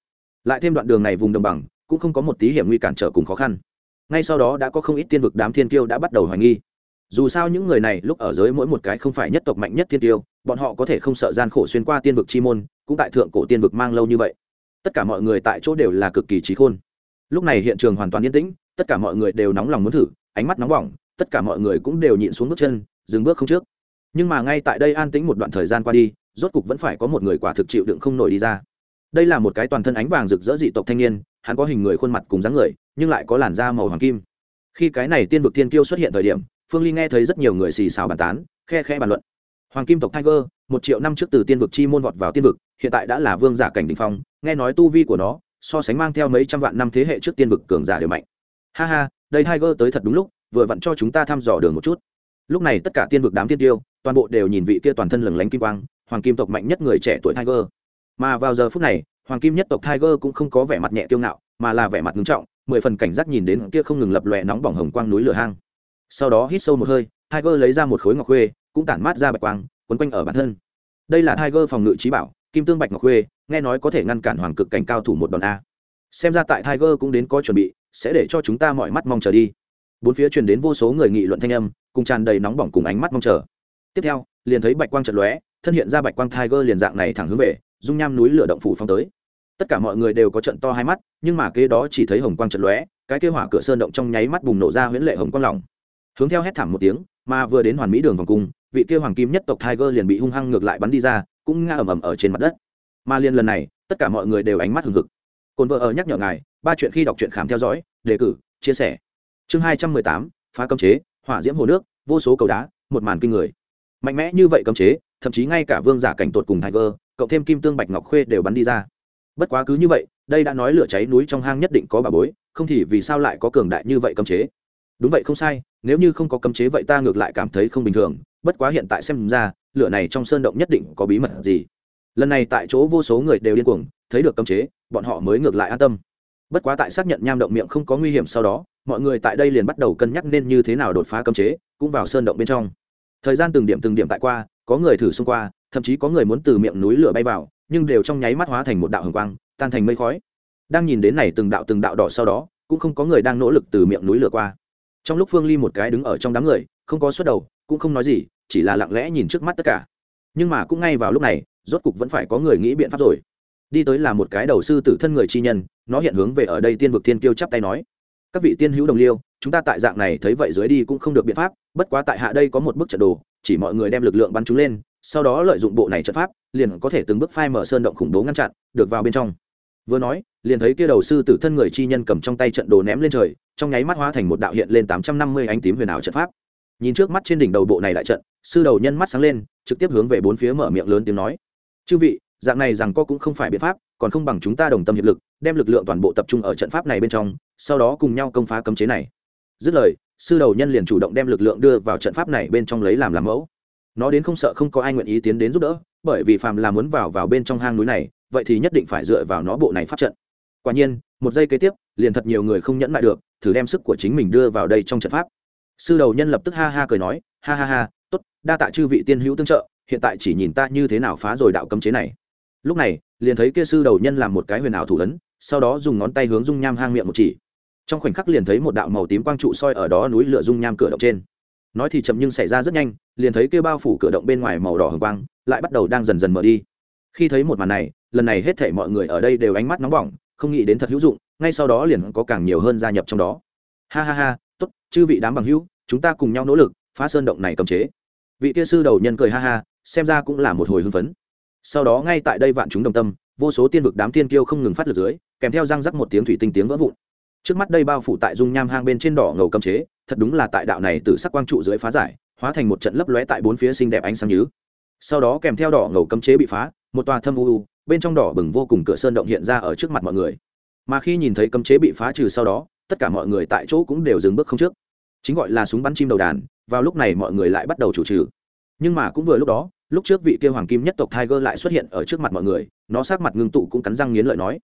lại thêm đoạn đường này vùng đồng bằng, cũng không có một tí hiểm nguy cản trở cùng khó khăn. Ngay sau đó đã có không ít tiên vực đám thiên kiêu đã bắt đầu hoài nghi. Dù sao những người này lúc ở giới mỗi một cái không phải nhất tộc mạnh nhất thiên tiêu bọn họ có thể không sợ gian khổ xuyên qua tiên vực chi môn, cũng tại thượng cổ tiên vực mang lâu như vậy. Tất cả mọi người tại chỗ đều là cực kỳ trí khôn. Lúc này hiện trường hoàn toàn yên tĩnh, tất cả mọi người đều nóng lòng muốn thử, ánh mắt nóng bỏng, tất cả mọi người cũng đều nhịn xuống bước chân, dừng bước không trước. Nhưng mà ngay tại đây an tĩnh một đoạn thời gian qua đi, rốt cục vẫn phải có một người quả thực chịu đựng không nổi đi ra đây là một cái toàn thân ánh vàng rực rỡ dị tộc thanh niên, hắn có hình người khuôn mặt cùng dáng người, nhưng lại có làn da màu hoàng kim. Khi cái này tiên vực tiên kiêu xuất hiện thời điểm, phương ly nghe thấy rất nhiều người xì xào bàn tán, khe khe bàn luận. Hoàng kim tộc tiger, một triệu năm trước từ tiên vực chi môn vọt vào tiên vực, hiện tại đã là vương giả cảnh đình phong, nghe nói tu vi của nó, so sánh mang theo mấy trăm vạn năm thế hệ trước tiên vực cường giả đều mạnh. Ha ha, đây tiger tới thật đúng lúc, vừa vặn cho chúng ta thăm dò đường một chút. Lúc này tất cả tiên vực đám tiên tiêu, toàn bộ đều nhìn vị kia toàn thân lừng lánh kim quang, hoàng kim tộc mạnh nhất người trẻ tuổi tiger mà vào giờ phút này, hoàng kim nhất tộc tiger cũng không có vẻ mặt nhẹ kiêu ngạo, mà là vẻ mặt nghiêm trọng, mười phần cảnh giác nhìn đến kia không ngừng lập lòe nóng bỏng hồng quang núi lửa hang. Sau đó hít sâu một hơi, tiger lấy ra một khối ngọc khuê, cũng tản mát ra bạch quang, quấn quanh ở bản thân. Đây là tiger phòng ngự trí bảo, kim tương bạch ngọc khuê, nghe nói có thể ngăn cản hoàng cực cảnh cao thủ một đòn a. Xem ra tại tiger cũng đến có chuẩn bị, sẽ để cho chúng ta mọi mắt mong chờ đi. Bốn phía truyền đến vô số người nghị luận thanh âm, cùng tràn đầy nóng bỏng cùng ánh mắt mong chờ. Tiếp theo, liền thấy bạch quang trận lóe, thân hiện ra bạch quang tiger liền dạng này thẳng hướng về dung nham núi lửa động phủ phong tới. Tất cả mọi người đều có trận to hai mắt, nhưng mà kế đó chỉ thấy hồng quang trận lóe, cái kế hỏa cửa sơn động trong nháy mắt bùng nổ ra huyễn lệ hồng quang lỏng. Hướng theo hét thảm một tiếng, mà vừa đến hoàn mỹ đường vòng cung, vị kia hoàng kim nhất tộc tiger liền bị hung hăng ngược lại bắn đi ra, cũng ngã ầm ầm ở trên mặt đất. Mà liên lần này, tất cả mọi người đều ánh mắt hừng hực. Cồn vợ ở nhắc nhở ngài, ba chuyện khi đọc truyện khám theo dõi, đề cử, chia sẻ. Chương hai trăm mười tám, phá cấm chế, hỏa diễm hồ nước, vô số cầu đá, một màn kinh người. Mạnh mẽ như vậy cấm chế, thậm chí ngay cả vương giả cảnh tột cùng tiger cộng thêm kim tương bạch ngọc khuê đều bắn đi ra. Bất quá cứ như vậy, đây đã nói lửa cháy núi trong hang nhất định có bà bối, không thì vì sao lại có cường đại như vậy cấm chế? Đúng vậy không sai, nếu như không có cấm chế vậy ta ngược lại cảm thấy không bình thường, bất quá hiện tại xem ra, lửa này trong sơn động nhất định có bí mật gì. Lần này tại chỗ vô số người đều điên cuồng, thấy được cấm chế, bọn họ mới ngược lại an tâm. Bất quá tại xác nhận nham động miệng không có nguy hiểm sau đó, mọi người tại đây liền bắt đầu cân nhắc nên như thế nào đột phá cấm chế, cũng vào sơn động bên trong. Thời gian từng điểm từng điểm tại qua, có người thử xung qua thậm chí có người muốn từ miệng núi lửa bay vào, nhưng đều trong nháy mắt hóa thành một đạo hồng quang, tan thành mây khói. Đang nhìn đến này từng đạo từng đạo đỏ sau đó, cũng không có người đang nỗ lực từ miệng núi lửa qua. Trong lúc phương ly một cái đứng ở trong đám người, không có suất đầu, cũng không nói gì, chỉ là lặng lẽ nhìn trước mắt tất cả. Nhưng mà cũng ngay vào lúc này, rốt cục vẫn phải có người nghĩ biện pháp rồi. Đi tới là một cái đầu sư tử thân người chi nhân, nó hiện hướng về ở đây tiên vực tiên kiêu chắp tay nói, các vị tiên hữu đồng liêu, chúng ta tại dạng này thấy vậy dưới đi cũng không được biện pháp, bất quá tại hạ đây có một bức trận đồ, chỉ mọi người đem lực lượng bắn chúng lên sau đó lợi dụng bộ này trận pháp, liền có thể từng bước phai mở sơn động khủng bố ngăn chặn, được vào bên trong. Vừa nói, liền thấy kia đầu sư tử thân người chi nhân cầm trong tay trận đồ ném lên trời, trong nháy mắt hóa thành một đạo hiện lên tám trăm năm mươi ánh tím huyền ảo trận pháp. Nhìn trước mắt trên đỉnh đầu bộ này đại trận, sư đầu nhân mắt sáng lên, trực tiếp hướng về bốn phía mở miệng lớn tiếng nói. Chư vị, dạng này rằng co cũng không phải biện pháp, còn không bằng chúng ta đồng tâm hiệp lực, đem lực lượng toàn bộ tập trung ở trận pháp này bên trong, sau đó cùng nhau công phá cấm chế này. Dứt lời, sư đầu nhân liền chủ động đem lực lượng đưa vào trận pháp này bên trong lấy làm làm mẫu nó đến không sợ không có ai nguyện ý tiến đến giúp đỡ, bởi vì phàm là muốn vào vào bên trong hang núi này, vậy thì nhất định phải dựa vào nó bộ này phát trận. Quả nhiên, một giây kế tiếp, liền thật nhiều người không nhẫn lại được, thử đem sức của chính mình đưa vào đây trong trận pháp. Sư đầu nhân lập tức ha ha cười nói, ha ha ha, tốt, đa tạ chư vị tiên hữu tương trợ, hiện tại chỉ nhìn ta như thế nào phá rồi đạo cấm chế này. Lúc này, liền thấy kia sư đầu nhân làm một cái huyền ảo thủ ấn, sau đó dùng ngón tay hướng dung nham hang miệng một chỉ. Trong khoảnh khắc liền thấy một đạo màu tím quang trụ soi ở đó núi lửa dung nham cửa động trên nói thì chậm nhưng xảy ra rất nhanh, liền thấy kia bao phủ cửa động bên ngoài màu đỏ hồng quang lại bắt đầu đang dần dần mở đi. Khi thấy một màn này, lần này hết thể mọi người ở đây đều ánh mắt nóng bỏng, không nghĩ đến thật hữu dụng, ngay sau đó liền có càng nhiều hơn gia nhập trong đó. Ha ha ha, tốt, chư vị đám bằng hữu, chúng ta cùng nhau nỗ lực, phá sơn động này cầm chế. Vị kia sư đầu nhân cười ha ha, xem ra cũng là một hồi hưng phấn. Sau đó ngay tại đây vạn chúng đồng tâm, vô số tiên vực đám tiên kiêu không ngừng phát lực dưới, kèm theo răng rắc một tiếng thủy tinh tiếng vỡ vụn. Trước mắt đây bao phủ tại dung nham hang bên trên đỏ ngầu cầm chế thật đúng là tại đạo này từ sắc quang trụ dưới phá giải, hóa thành một trận lấp lóe tại bốn phía xinh đẹp ánh sáng nhứ. Sau đó kèm theo đỏ ngầu cấm chế bị phá, một tòa thâm u u, bên trong đỏ bừng vô cùng cửa sơn động hiện ra ở trước mặt mọi người. Mà khi nhìn thấy cấm chế bị phá trừ sau đó, tất cả mọi người tại chỗ cũng đều dừng bước không trước. Chính gọi là súng bắn chim đầu đàn, vào lúc này mọi người lại bắt đầu chủ trừ. Nhưng mà cũng vừa lúc đó, lúc trước vị kia hoàng kim nhất tộc tiger lại xuất hiện ở trước mặt mọi người, nó sát mặt ngưng tụ cũng cắn răng nghiến lợi nói,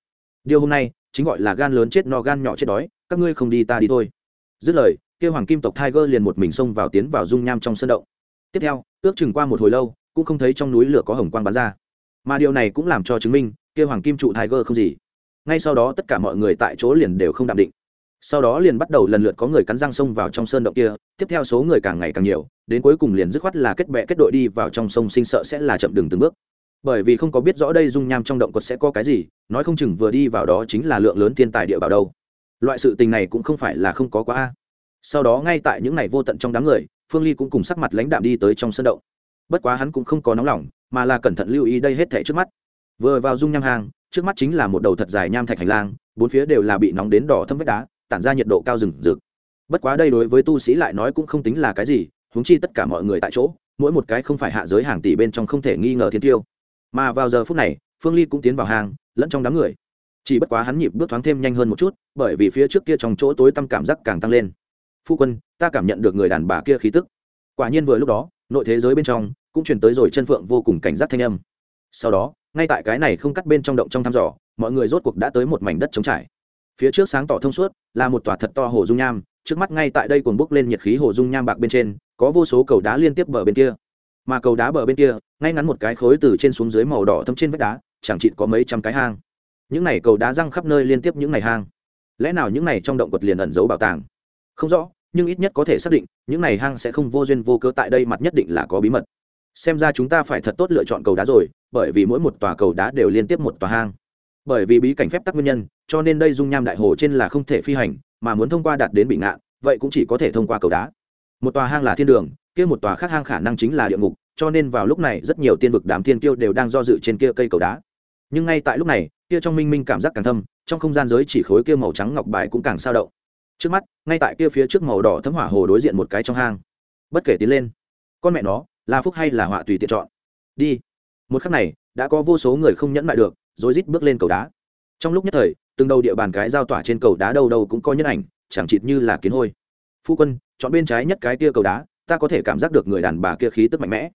điều hôm nay chính gọi là gan lớn chết no gan nhỏ chết đói, các ngươi không đi ta đi thôi. Dứt lời kia hoàng kim tộc tiger liền một mình xông vào tiến vào dung nham trong sân động. Tiếp theo, ước chừng qua một hồi lâu, cũng không thấy trong núi lửa có hồng quang bắn ra. Mà điều này cũng làm cho chứng minh, kia hoàng kim trụ tiger không gì. Ngay sau đó tất cả mọi người tại chỗ liền đều không đạm định. Sau đó liền bắt đầu lần lượt có người cắn răng xông vào trong sơn động kia, tiếp theo số người càng ngày càng nhiều, đến cuối cùng liền dứt khoát là kết bệ kết đội đi vào trong sông sinh sợ sẽ là chậm đường từng bước. Bởi vì không có biết rõ đây dung nham trong động cột sẽ có cái gì, nói không chừng vừa đi vào đó chính là lượng lớn thiên tài địa bảo đâu. Loại sự tình này cũng không phải là không có quá a sau đó ngay tại những ngày vô tận trong đám người, phương ly cũng cùng sắc mặt lãnh đạm đi tới trong sân động. Bất quá hắn cũng không có nóng lòng, mà là cẩn thận lưu ý đây hết thảy trước mắt. Vừa vào dung nham hang, trước mắt chính là một đầu thật dài nham thạch hành lang, bốn phía đều là bị nóng đến đỏ thâm vách đá, tản ra nhiệt độ cao rừng rực. Bất quá đây đối với tu sĩ lại nói cũng không tính là cái gì, huống chi tất cả mọi người tại chỗ, mỗi một cái không phải hạ giới hàng tỷ bên trong không thể nghi ngờ thiên tiêu. Mà vào giờ phút này, phương ly cũng tiến vào hang, lẫn trong đám người. Chỉ bất quá hắn nhịp bước thoáng thêm nhanh hơn một chút, bởi vì phía trước kia trong chỗ tối tăm cảm giác càng tăng lên phu quân, ta cảm nhận được người đàn bà kia khí tức. Quả nhiên vừa lúc đó, nội thế giới bên trong cũng truyền tới rồi chân phượng vô cùng cảnh giác thanh âm. Sau đó, ngay tại cái này không cắt bên trong động trong thăm dò, mọi người rốt cuộc đã tới một mảnh đất trống trải. Phía trước sáng tỏ thông suốt là một tòa thật to hồ dung nham, trước mắt ngay tại đây cuồng bốc lên nhiệt khí hồ dung nham bạc bên trên, có vô số cầu đá liên tiếp bờ bên kia. Mà cầu đá bờ bên kia, ngay ngắn một cái khối từ trên xuống dưới màu đỏ thâm trên vách đá, chẳng chịt có mấy trăm cái hang. Những này cầu đá răng khắp nơi liên tiếp những này hang. Lẽ nào những này trong động quật liền ẩn giấu bảo tàng? Không rõ, nhưng ít nhất có thể xác định, những này hang sẽ không vô duyên vô cớ tại đây mặt nhất định là có bí mật. Xem ra chúng ta phải thật tốt lựa chọn cầu đá rồi, bởi vì mỗi một tòa cầu đá đều liên tiếp một tòa hang. Bởi vì bí cảnh phép tắc nguyên nhân, cho nên đây dung nham đại hồ trên là không thể phi hành, mà muốn thông qua đạt đến bị ngạn vậy cũng chỉ có thể thông qua cầu đá. Một tòa hang là thiên đường, kia một tòa khác hang khả năng chính là địa ngục, cho nên vào lúc này rất nhiều tiên vực đám thiên kiêu đều đang do dự trên kia cây cầu đá. Nhưng ngay tại lúc này, kia trong minh minh cảm giác càng thâm, trong không gian giới chỉ khối kia màu trắng ngọc bài cũng càng sao động trước mắt, ngay tại kia phía trước màu đỏ thấm hỏa hồ đối diện một cái trong hang. Bất kể tiến lên, con mẹ nó là phúc hay là họa tùy tiện chọn? Đi. Một khắc này, đã có vô số người không nhẫn lại được, rồi rít bước lên cầu đá. Trong lúc nhất thời, từng đầu địa bàn cái giao tỏa trên cầu đá đâu đâu cũng có nhân ảnh, chẳng chịt như là kiến hôi. Phu quân, chọn bên trái nhất cái kia cầu đá, ta có thể cảm giác được người đàn bà kia khí tức mạnh mẽ.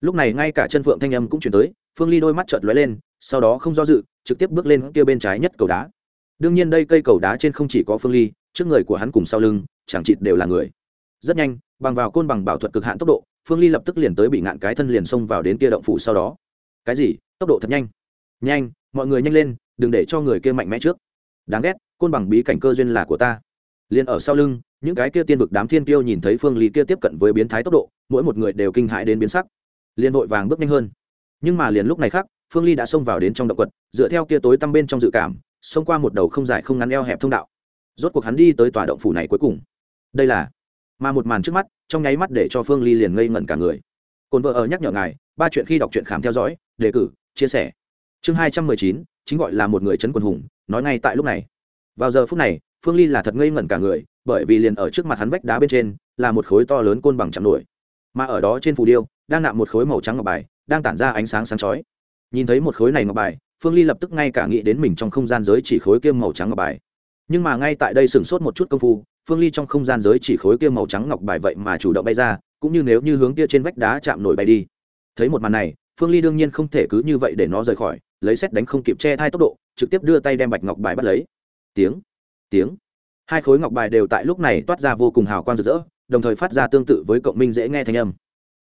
Lúc này ngay cả chân phượng thanh âm cũng chuyển tới, phương ly đôi mắt chợt lóe lên, sau đó không do dự, trực tiếp bước lên kia bên trái nhất cầu đá. Đương nhiên đây cây cầu đá trên không chỉ có phương ly trước người của hắn cùng sau lưng, chẳng chịt đều là người. Rất nhanh, bằng vào côn bằng bảo thuật cực hạn tốc độ, phương ly lập tức liền tới bị ngạn cái thân liền xông vào đến kia động phủ sau đó. Cái gì? Tốc độ thật nhanh. Nhanh, mọi người nhanh lên, đừng để cho người kia mạnh mẽ trước. Đáng ghét, côn bằng bí cảnh cơ duyên là của ta. Liền ở sau lưng, những cái kia tiên vực đám thiên tiêu nhìn thấy phương ly kia tiếp cận với biến thái tốc độ, mỗi một người đều kinh hãi đến biến sắc. Liền vội vàng bước nhanh hơn. Nhưng mà liền lúc này khác, phương ly đã xông vào đến trong động quật, dựa theo kia tối tăm bên trong dự cảm, xông qua một đầu không dài không ngắn eo hẹp thông đạo rốt cuộc hắn đi tới tòa động phủ này cuối cùng. Đây là? Mà một màn trước mắt, trong nháy mắt để cho phương ly liền ngây ngẩn cả người. Cồn vợ ở nhắc nhở ngài, ba chuyện khi đọc truyện khám theo dõi, đề cử, chia sẻ. Chương hai trăm mười chín, chính gọi là một người chấn quần hùng, nói ngay tại lúc này. Vào giờ phút này, phương ly là thật ngây ngẩn cả người, bởi vì liền ở trước mặt hắn vách đá bên trên, là một khối to lớn côn bằng chạm nổi. Mà ở đó trên phù điêu, đang nạm một khối màu trắng ngọc bài, đang tản ra ánh sáng sáng chói. Nhìn thấy một khối này ngọc bài, phương ly lập tức ngay cả nghĩ đến mình trong không gian giới chỉ khối kiêm màu trắng ngọc bài nhưng mà ngay tại đây sửng sốt một chút công phu phương ly trong không gian giới chỉ khối kia màu trắng ngọc bài vậy mà chủ động bay ra cũng như nếu như hướng kia trên vách đá chạm nổi bay đi. Thấy một màn này phương ly đương nhiên không thể cứ như vậy để nó rời khỏi lấy xét đánh không kịp che thai tốc độ trực tiếp đưa tay đem bạch ngọc bài bắt lấy. Tiếng tiếng. Hai khối ngọc bài đều tại lúc này toát ra vô cùng hào quang rực rỡ đồng thời phát ra tương tự với cộng minh dễ nghe thanh âm.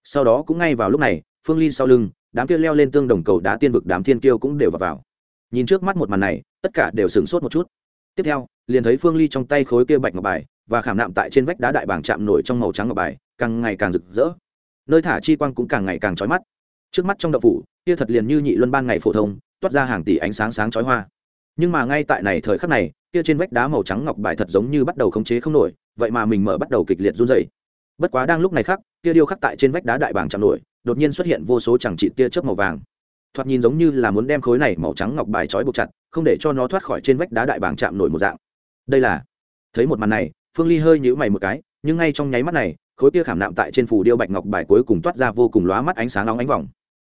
Sau đó cũng ngay vào lúc này phương ly sau lưng đám kia leo lên tương đồng cầu đá tiên vực đám thiên kiêu cũng đều vào, vào. nhìn trước mắt một màn này tất cả đều sửng sốt một chút. Tiếp theo liền thấy phương ly trong tay khối kia bạch ngọc bài, và khảm nạm tại trên vách đá đại bảng chạm nổi trong màu trắng ngọc bài, càng ngày càng rực rỡ. Nơi thả chi quang cũng càng ngày càng trói mắt. Trước mắt trong đậu phủ, kia thật liền như nhị luân ban ngày phổ thông, toát ra hàng tỷ ánh sáng sáng chói hoa. Nhưng mà ngay tại này thời khắc này, kia trên vách đá màu trắng ngọc bài thật giống như bắt đầu khống chế không nổi, vậy mà mình mở bắt đầu kịch liệt run rẩy. Bất quá đang lúc này khắc kia điêu khắc tại trên vách đá đại bảng chạm nổi, đột nhiên xuất hiện vô số chẳng trị tia chớp màu vàng. Thoạt nhìn giống như là muốn đem khối này màu trắng ngọc bài trói buộc chặt, không để cho nó thoát khỏi trên vách đá đại bảng chạm nổi một dạng đây là thấy một màn này phương ly hơi nhíu mày một cái nhưng ngay trong nháy mắt này khối kia khảm nạm tại trên phủ điêu bạch ngọc bài cuối cùng toát ra vô cùng lóa mắt ánh sáng nóng ánh vòng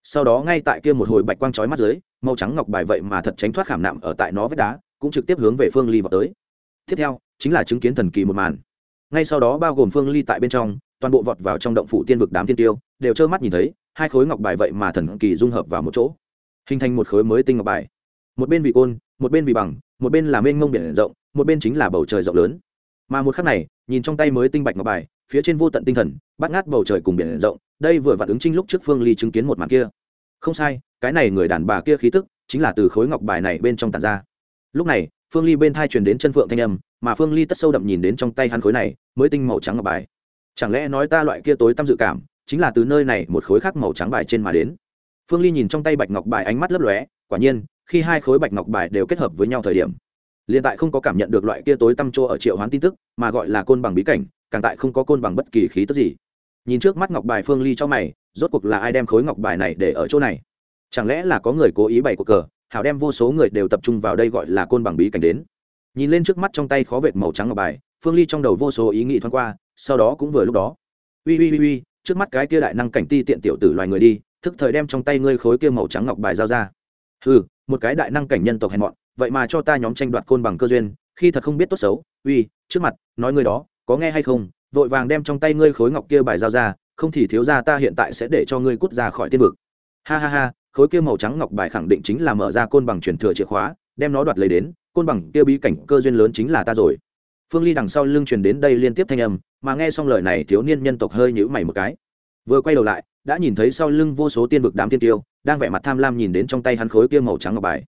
sau đó ngay tại kia một hồi bạch quang chói mắt dưới màu trắng ngọc bài vậy mà thật tránh thoát khảm nạm ở tại nó vết đá cũng trực tiếp hướng về phương ly vào tới tiếp theo chính là chứng kiến thần kỳ một màn ngay sau đó bao gồm phương ly tại bên trong toàn bộ vọt vào trong động phủ tiên vực đám tiên tiêu đều trơ mắt nhìn thấy hai khối ngọc bài vậy mà thần kỳ dung hợp vào một chỗ hình thành một khối mới tinh ngọc bài một bên vì côn, một bên vì bằng, một bên là mênh ngông biển rộng một bên chính là bầu trời rộng lớn. Mà một khắc này, nhìn trong tay mới tinh bạch ngọc bài, phía trên vô tận tinh thần, bắt ngát bầu trời cùng biển rộng, đây vừa vặn ứng trinh lúc trước phương ly chứng kiến một màn kia. Không sai, cái này người đàn bà kia khí tức, chính là từ khối ngọc bài này bên trong tàn ra. Lúc này, phương ly bên thai truyền đến chân phượng thanh âm, mà phương ly tất sâu đậm nhìn đến trong tay hắn khối này, mới tinh màu trắng ngọc bài. Chẳng lẽ nói ta loại kia tối tâm dự cảm, chính là từ nơi này một khối khác màu trắng bài trên mà đến? Phương ly nhìn trong tay bạch ngọc bài ánh mắt lấp lóe, quả nhiên, khi hai khối bạch ngọc bài đều kết hợp với nhau thời điểm liền tại không có cảm nhận được loại kia tối tăm chỗ ở triệu hoán tin tức, mà gọi là côn bằng bí cảnh, càng tại không có côn bằng bất kỳ khí tức gì. Nhìn trước mắt ngọc bài phương ly cho mày, rốt cuộc là ai đem khối ngọc bài này để ở chỗ này? Chẳng lẽ là có người cố ý bày cuộc cờ, hảo đem vô số người đều tập trung vào đây gọi là côn bằng bí cảnh đến? Nhìn lên trước mắt trong tay khó vệt màu trắng ngọc bài, phương ly trong đầu vô số ý nghĩ thoáng qua, sau đó cũng vừa lúc đó. Ui ui ui ui, trước mắt cái kia đại năng cảnh ti tiện tiểu tử loài người đi, thức thời đem trong tay ngươi khối kia màu trắng ngọc bài giao ra. Ừ một cái đại năng cảnh nhân tộc hèn mọn vậy mà cho ta nhóm tranh đoạt côn bằng cơ duyên, khi thật không biết tốt xấu, uy, trước mặt, nói ngươi đó, có nghe hay không, vội vàng đem trong tay ngươi khối ngọc kia bài giao ra, không thì thiếu ra ta hiện tại sẽ để cho ngươi cút ra khỏi tiên vực. Ha ha ha, khối kia màu trắng ngọc bài khẳng định chính là mở ra côn bằng truyền thừa chìa khóa, đem nó đoạt lấy đến, côn bằng kia bí cảnh cơ duyên lớn chính là ta rồi. Phương ly đằng sau lưng truyền đến đây liên tiếp thanh âm, mà nghe xong lời này, thiếu niên nhân tộc hơi nhữ mày một cái. Vừa quay đầu lại, đã nhìn thấy sau lưng vô số tiên vực đám tiên tiêu, đang vẻ mặt tham lam nhìn đến trong tay hắn khối kia màu trắng ngọc bài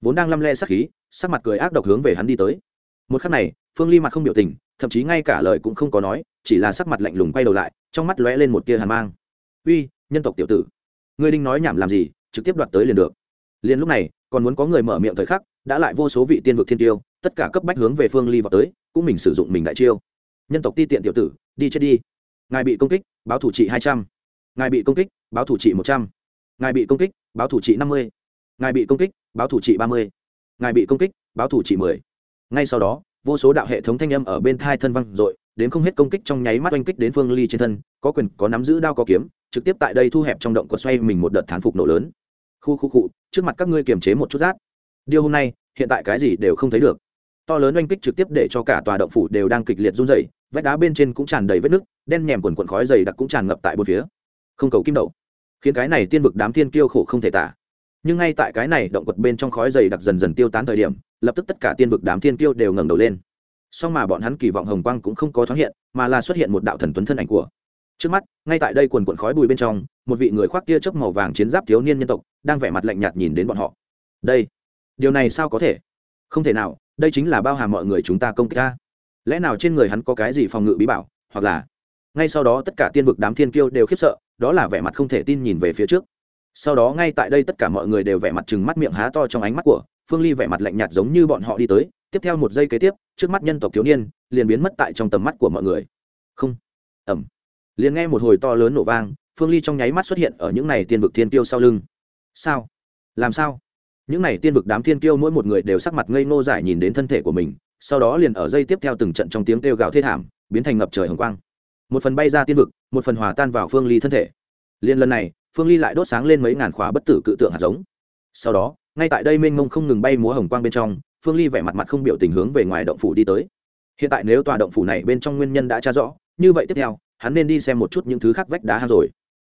vốn đang lăm le sắc khí, sắc mặt cười ác độc hướng về hắn đi tới. Một khắc này, phương ly mặt không biểu tình, thậm chí ngay cả lời cũng không có nói, chỉ là sắc mặt lạnh lùng quay đầu lại, trong mắt lóe lên một tia hàn mang. Uy, nhân tộc tiểu tử, ngươi đinh nói nhảm làm gì, trực tiếp đoạt tới liền được. Liền lúc này, còn muốn có người mở miệng thời khắc, đã lại vô số vị tiên vực thiên tiêu, tất cả cấp bách hướng về phương ly vào tới, cũng mình sử dụng mình đại chiêu. Nhân tộc ti tiện tiểu tử, đi chết đi. Ngài bị công kích, báo thủ trị hai trăm. Ngài bị công kích, báo thủ trị một trăm. Ngài bị công kích, báo thủ trị năm mươi ngài bị công kích, báo thủ trị ba mươi. Ngài bị công kích, báo thủ trị mười. Ngay sau đó, vô số đạo hệ thống thanh âm ở bên thai thân văng r ộ i đến không hết công kích trong nháy mắt oanh kích đến phương ly trên thân, có quyền, có nắm giữ đao có kiếm, trực tiếp tại đây thu hẹp trong động quật xoay mình một đợt thán phục nổ lớn. Khu khu cụ trước mặt các ngươi kiềm chế một chút rác điều hôm nay, hiện tại cái gì đều không thấy được. To lớn oanh kích trực tiếp để cho cả tòa động phủ đều đang kịch liệt run dày vách đá bên trên cũng tràn đầy vết nứt, đen nhèm quần quần khói dày đặc cũng tràn ngập tại bốn phía. Không cầu kim đậu. Khiến cái này tiên vực đám thiên kiêu khổ không thể tả nhưng ngay tại cái này động quật bên trong khói dày đặc dần dần tiêu tán thời điểm, lập tức tất cả tiên vực đám thiên kiêu đều ngẩng đầu lên. Song mà bọn hắn kỳ vọng hồng quang cũng không có thoáng hiện, mà là xuất hiện một đạo thần tuấn thân ảnh của. Trước mắt, ngay tại đây quần quần khói bùi bên trong, một vị người khoác tia chớp màu vàng chiến giáp thiếu niên nhân tộc, đang vẻ mặt lạnh nhạt nhìn đến bọn họ. Đây, điều này sao có thể? Không thể nào, đây chính là bao hàm mọi người chúng ta công kích ta. Lẽ nào trên người hắn có cái gì phòng ngự bí bảo, hoặc là ngay sau đó tất cả tiên vực đám thiên kiêu đều khiếp sợ, đó là vẻ mặt không thể tin nhìn về phía trước sau đó ngay tại đây tất cả mọi người đều vẻ mặt chừng mắt miệng há to trong ánh mắt của phương ly vẻ mặt lạnh nhạt giống như bọn họ đi tới. Tiếp theo một giây kế tiếp, trước mắt nhân tộc thiếu niên liền biến mất tại trong tầm mắt của mọi người. Không. Ẩm liền nghe một hồi to lớn nổ vang, phương ly trong nháy mắt xuất hiện ở những này tiên vực thiên tiêu sau lưng. Sao? Làm sao? Những này tiên vực đám thiên tiêu mỗi một người đều sắc mặt ngây ngô giải nhìn đến thân thể của mình, sau đó liền ở dây tiếp theo từng trận trong tiếng kêu gào thê thảm, biến thành ngập trời hồng quang. Một phần bay ra tiên vực, một phần hòa tan vào phương ly thân thể. Liên lần này phương ly lại đốt sáng lên mấy ngàn khóa bất tử cự tượng hạt giống. Sau đó, ngay tại đây mênh mông không ngừng bay múa hồng quang bên trong, phương ly vẻ mặt mặt không biểu tình hướng về ngoài động phủ đi tới. Hiện tại nếu tòa động phủ này bên trong nguyên nhân đã tra rõ, như vậy tiếp theo, hắn nên đi xem một chút những thứ khác vách đá hang rồi.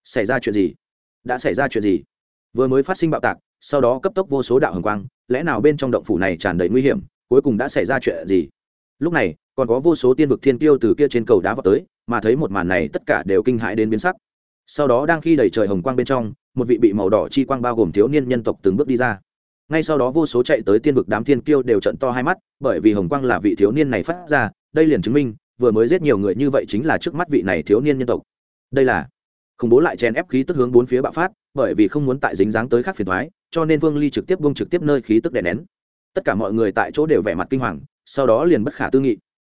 Xảy ra chuyện gì? Đã xảy ra chuyện gì? Vừa mới phát sinh bạo tạc, sau đó cấp tốc vô số đạo hồng quang, lẽ nào bên trong động phủ này tràn đầy nguy hiểm, cuối cùng đã xảy ra chuyện gì? Lúc này, còn có vô số tiên vực thiên tiêu từ kia trên cầu đá vào tới, mà thấy một màn này tất cả đều kinh hãi đến biến sắc sau đó đang khi đầy trời hồng quang bên trong, một vị bị màu đỏ chi quang bao gồm thiếu niên nhân tộc từng bước đi ra. Ngay sau đó vô số chạy tới tiên vực đám thiên kiêu đều trận to hai mắt, bởi vì hồng quang là vị thiếu niên này phát ra, đây liền chứng minh, vừa mới giết nhiều người như vậy chính là trước mắt vị này thiếu niên nhân tộc. Đây là khủng bố lại chèn ép khí tức hướng bốn phía bạo phát, bởi vì không muốn tại dính dáng tới khác phiền thoái cho nên vương ly trực tiếp bông trực tiếp nơi khí tức đè nén. Tất cả mọi người tại chỗ đều vẻ mặt kinh hoàng, sau đó liền bất khả tư nghị.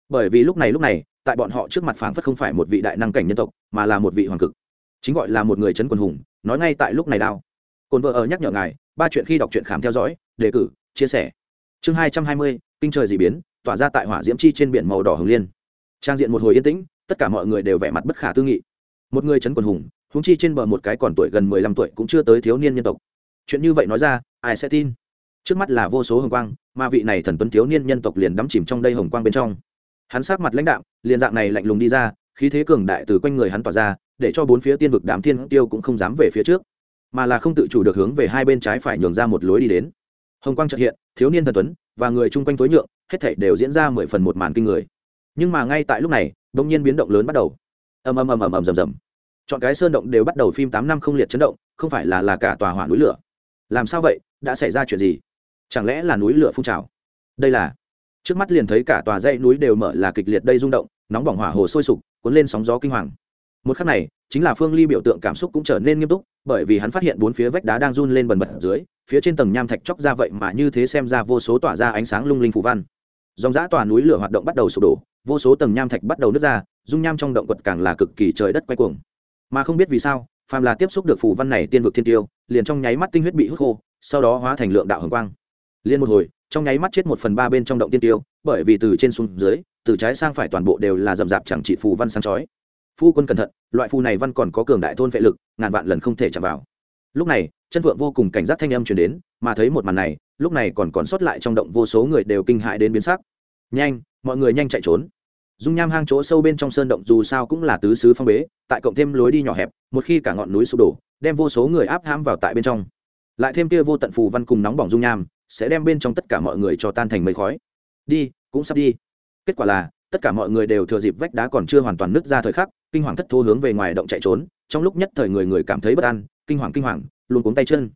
Bởi vì lúc này lúc này, tại bọn họ trước mặt phảng phất không phải một vị đại năng cảnh nhân tộc, mà là một vị hoàng cực chính gọi là một người chấn quần hùng, nói ngay tại lúc này đao. Cồn vợ ở nhắc nhở ngài, ba chuyện khi đọc truyện khám theo dõi, đề cử, chia sẻ. Chương hai trăm hai mươi, kinh trời d ị biến, tỏa ra tại hỏa diễm chi trên biển màu đỏ hồng liên. Trang diện một hồi yên tĩnh, tất cả mọi người đều vẻ mặt bất khả tư nghị. Một người chấn quần hùng húng chi trên bờ một cái còn tuổi gần mười lăm tuổi cũng chưa tới thiếu niên nhân tộc. Chuyện như vậy nói ra, ai sẽ tin? Trước mắt là vô số hồng quang, mà vị này thần tuấn thiếu niên nhân tộc liền đắm chìm trong đây hồng quang bên trong. Hắn sát mặt lãnh đạo liền dạng này lạnh lùng đi ra, khí thế cường đại từ quanh người hắn tỏa ra để cho bốn phía tiên vực đám thiên tiêu cũng không dám về phía trước, mà là không tự chủ được hướng về hai bên trái phải nhường ra một lối đi đến. Hồng quang trợ hiện, thiếu niên thần tuấn và người chung quanh tối nhượng, hết thảy đều diễn ra mười phần một màn kinh người. Nhưng mà ngay tại lúc này đông nhiên biến động lớn bắt đầu. Ầm ầm ầm ầm ầm rầm rầm. Chọn cái sơn động đều bắt đầu phim tám năm không liệt chấn động, không phải là là cả tòa hỏa núi lửa. Làm sao vậy? Đã xảy ra chuyện gì? Chẳng lẽ là núi lửa phun trào? Đây là trước mắt liền thấy cả tòa dãy núi đều mở là kịch liệt đây rung động, nóng bỏng hỏa hồ sôi sục, cuốn lên sóng gió kinh hoàng một khắc này, chính là phương ly biểu tượng cảm xúc cũng trở nên nghiêm túc, bởi vì hắn phát hiện bốn phía vách đá đang run lên bần bật ở dưới, phía trên tầng nham thạch chóc ra vậy mà như thế xem ra vô số tỏa ra ánh sáng lung linh phù văn. Dòng giã tòa núi lửa hoạt động bắt đầu sụp đổ, vô số tầng nham thạch bắt đầu nứt ra, dung nham trong động quật càng là cực kỳ trời đất quay cuồng. Mà không biết vì sao, phàm là tiếp xúc được phù văn này tiên vực thiên tiêu, liền trong nháy mắt tinh huyết bị hút khô, sau đó hóa thành lượng đạo hồng quang. Liên một hồi, trong nháy mắt chết một phần ba bên trong động tiên tiêu, bởi vì từ trên xuống dưới, từ trái sang phải toàn bộ đều là rậm rạp chẳng trị phù văn sáng chói phu quân cẩn thận, loại phù này văn còn có cường đại thôn vệ lực, ngàn vạn lần không thể chạm vào. Lúc này, chân vượng vô cùng cảnh giác thanh âm chuyển đến, mà thấy một màn này, lúc này còn còn sót lại trong động vô số người đều kinh hại đến biến sắc. Nhanh, mọi người nhanh chạy trốn. Dung nham hang chỗ sâu bên trong sơn động dù sao cũng là tứ xứ phong bế, tại cộng thêm lối đi nhỏ hẹp, một khi cả ngọn núi sụp đổ, đem vô số người áp hãm vào tại bên trong. Lại thêm kia vô tận phù văn cùng nóng bỏng dung nham, sẽ đem bên trong tất cả mọi người cho tan thành mây khói. Đi, cũng sắp đi. Kết quả là, tất cả mọi người đều thừa dịp vách đá còn chưa hoàn toàn nứt ra thời khắc kinh hoàng thất thố hướng về ngoài động chạy trốn, trong lúc nhất thời người người cảm thấy bất an, kinh hoàng kinh hoàng, luôn cuống tay chân.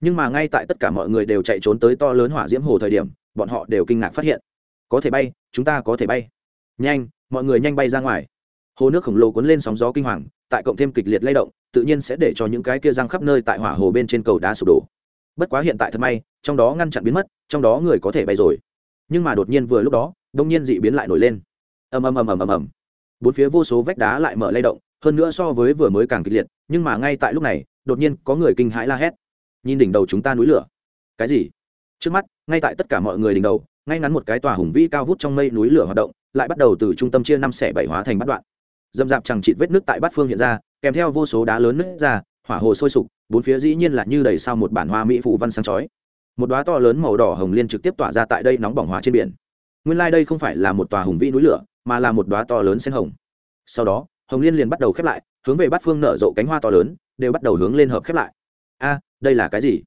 Nhưng mà ngay tại tất cả mọi người đều chạy trốn tới to lớn hỏa diễm hồ thời điểm, bọn họ đều kinh ngạc phát hiện. Có thể bay, chúng ta có thể bay. Nhanh, mọi người nhanh bay ra ngoài. Hồ nước khổng lồ cuốn lên sóng gió kinh hoàng, tại cộng thêm kịch liệt lay động, tự nhiên sẽ để cho những cái kia răng khắp nơi tại hỏa hồ bên trên cầu đá sụp đổ. Bất quá hiện tại thật may, trong đó ngăn chặn biến mất, trong đó người có thể bay rồi. Nhưng mà đột nhiên vừa lúc đó, đông nhiên dị biến lại nổi lên. Ầm ầm ầm ầm ầm ầm bốn phía vô số vách đá lại mở lay động, hơn nữa so với vừa mới càng kịch liệt, nhưng mà ngay tại lúc này, đột nhiên có người kinh hãi la hét. Nhìn đỉnh đầu chúng ta núi lửa. Cái gì? Trước mắt, ngay tại tất cả mọi người đỉnh đầu, ngay ngắn một cái tòa hùng vĩ cao vút trong mây núi lửa hoạt động, lại bắt đầu từ trung tâm chia năm xẻ bảy hóa thành bát đoạn. Dâm dạp chẳng chịt vết nước tại bát phương hiện ra, kèm theo vô số đá lớn nứt ra, hỏa hồ sôi sục, bốn phía dĩ nhiên là như đầy sao một bản hoa mỹ phụ văn sáng chói. Một đóa to lớn màu đỏ hồng liên trực tiếp tỏa ra tại đây nóng bỏng hóa trên biển. Nguyên lai đây không phải là một tòa hùng vĩ núi lửa mà là một đóa to lớn sen hồng. Sau đó, hồng liên liền bắt đầu khép lại, hướng về bát phương nở rộ cánh hoa to lớn, đều bắt đầu hướng lên hợp khép lại. A, đây là cái gì?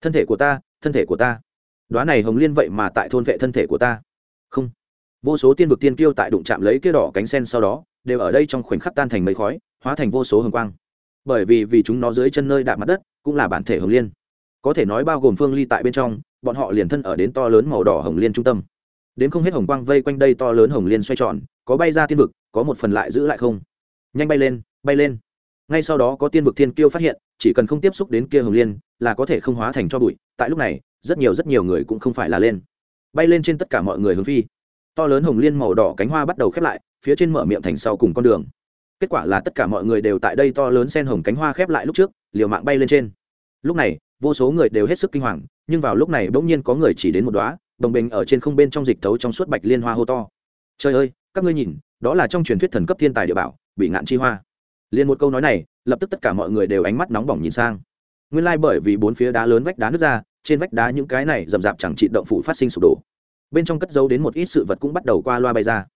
Thân thể của ta, thân thể của ta. Đóa này hồng liên vậy mà tại thôn vệ thân thể của ta. Không. Vô số tiên vực tiên kiêu tại đụng chạm lấy kia đỏ cánh sen sau đó, đều ở đây trong khoảnh khắc tan thành mấy khói, hóa thành vô số hồng quang. Bởi vì vì chúng nó dưới chân nơi đạp mặt đất, cũng là bản thể hồng liên. Có thể nói bao gồm phương ly tại bên trong, bọn họ liền thân ở đến to lớn màu đỏ hồng liên trung tâm đến không hết hồng quang vây quanh đây to lớn hồng liên xoay tròn, có bay ra tiên vực, có một phần lại giữ lại không. Nhanh bay lên bay lên. Ngay sau đó có tiên vực thiên kiêu phát hiện, chỉ cần không tiếp xúc đến kia hồng liên là có thể không hóa thành cho bụi. Tại lúc này, rất nhiều rất nhiều người cũng không phải là lên. Bay lên trên tất cả mọi người hướng phi. To lớn hồng liên màu đỏ cánh hoa bắt đầu khép lại, phía trên mở miệng thành sau cùng con đường. Kết quả là tất cả mọi người đều tại đây to lớn sen hồng cánh hoa khép lại lúc trước, liều mạng bay lên trên. Lúc này, vô số người đều hết sức kinh hoàng, nhưng vào lúc này bỗng nhiên có người chỉ đến một đóa đồng bình ở trên không bên trong dịch thấu trong suốt bạch liên hoa hô to. Trời ơi, các ngươi nhìn, đó là trong truyền thuyết thần cấp thiên tài địa bảo, bị ngạn chi hoa. Liền một câu nói này, lập tức tất cả mọi người đều ánh mắt nóng bỏng nhìn sang. Nguyên lai、like、bởi vì bốn phía đá lớn vách đá nước ra, trên vách đá những cái này rậm rạp chẳng trị động phủ phát sinh sụp đổ. Bên trong cất dấu đến một ít sự vật cũng bắt đầu qua loa bay ra.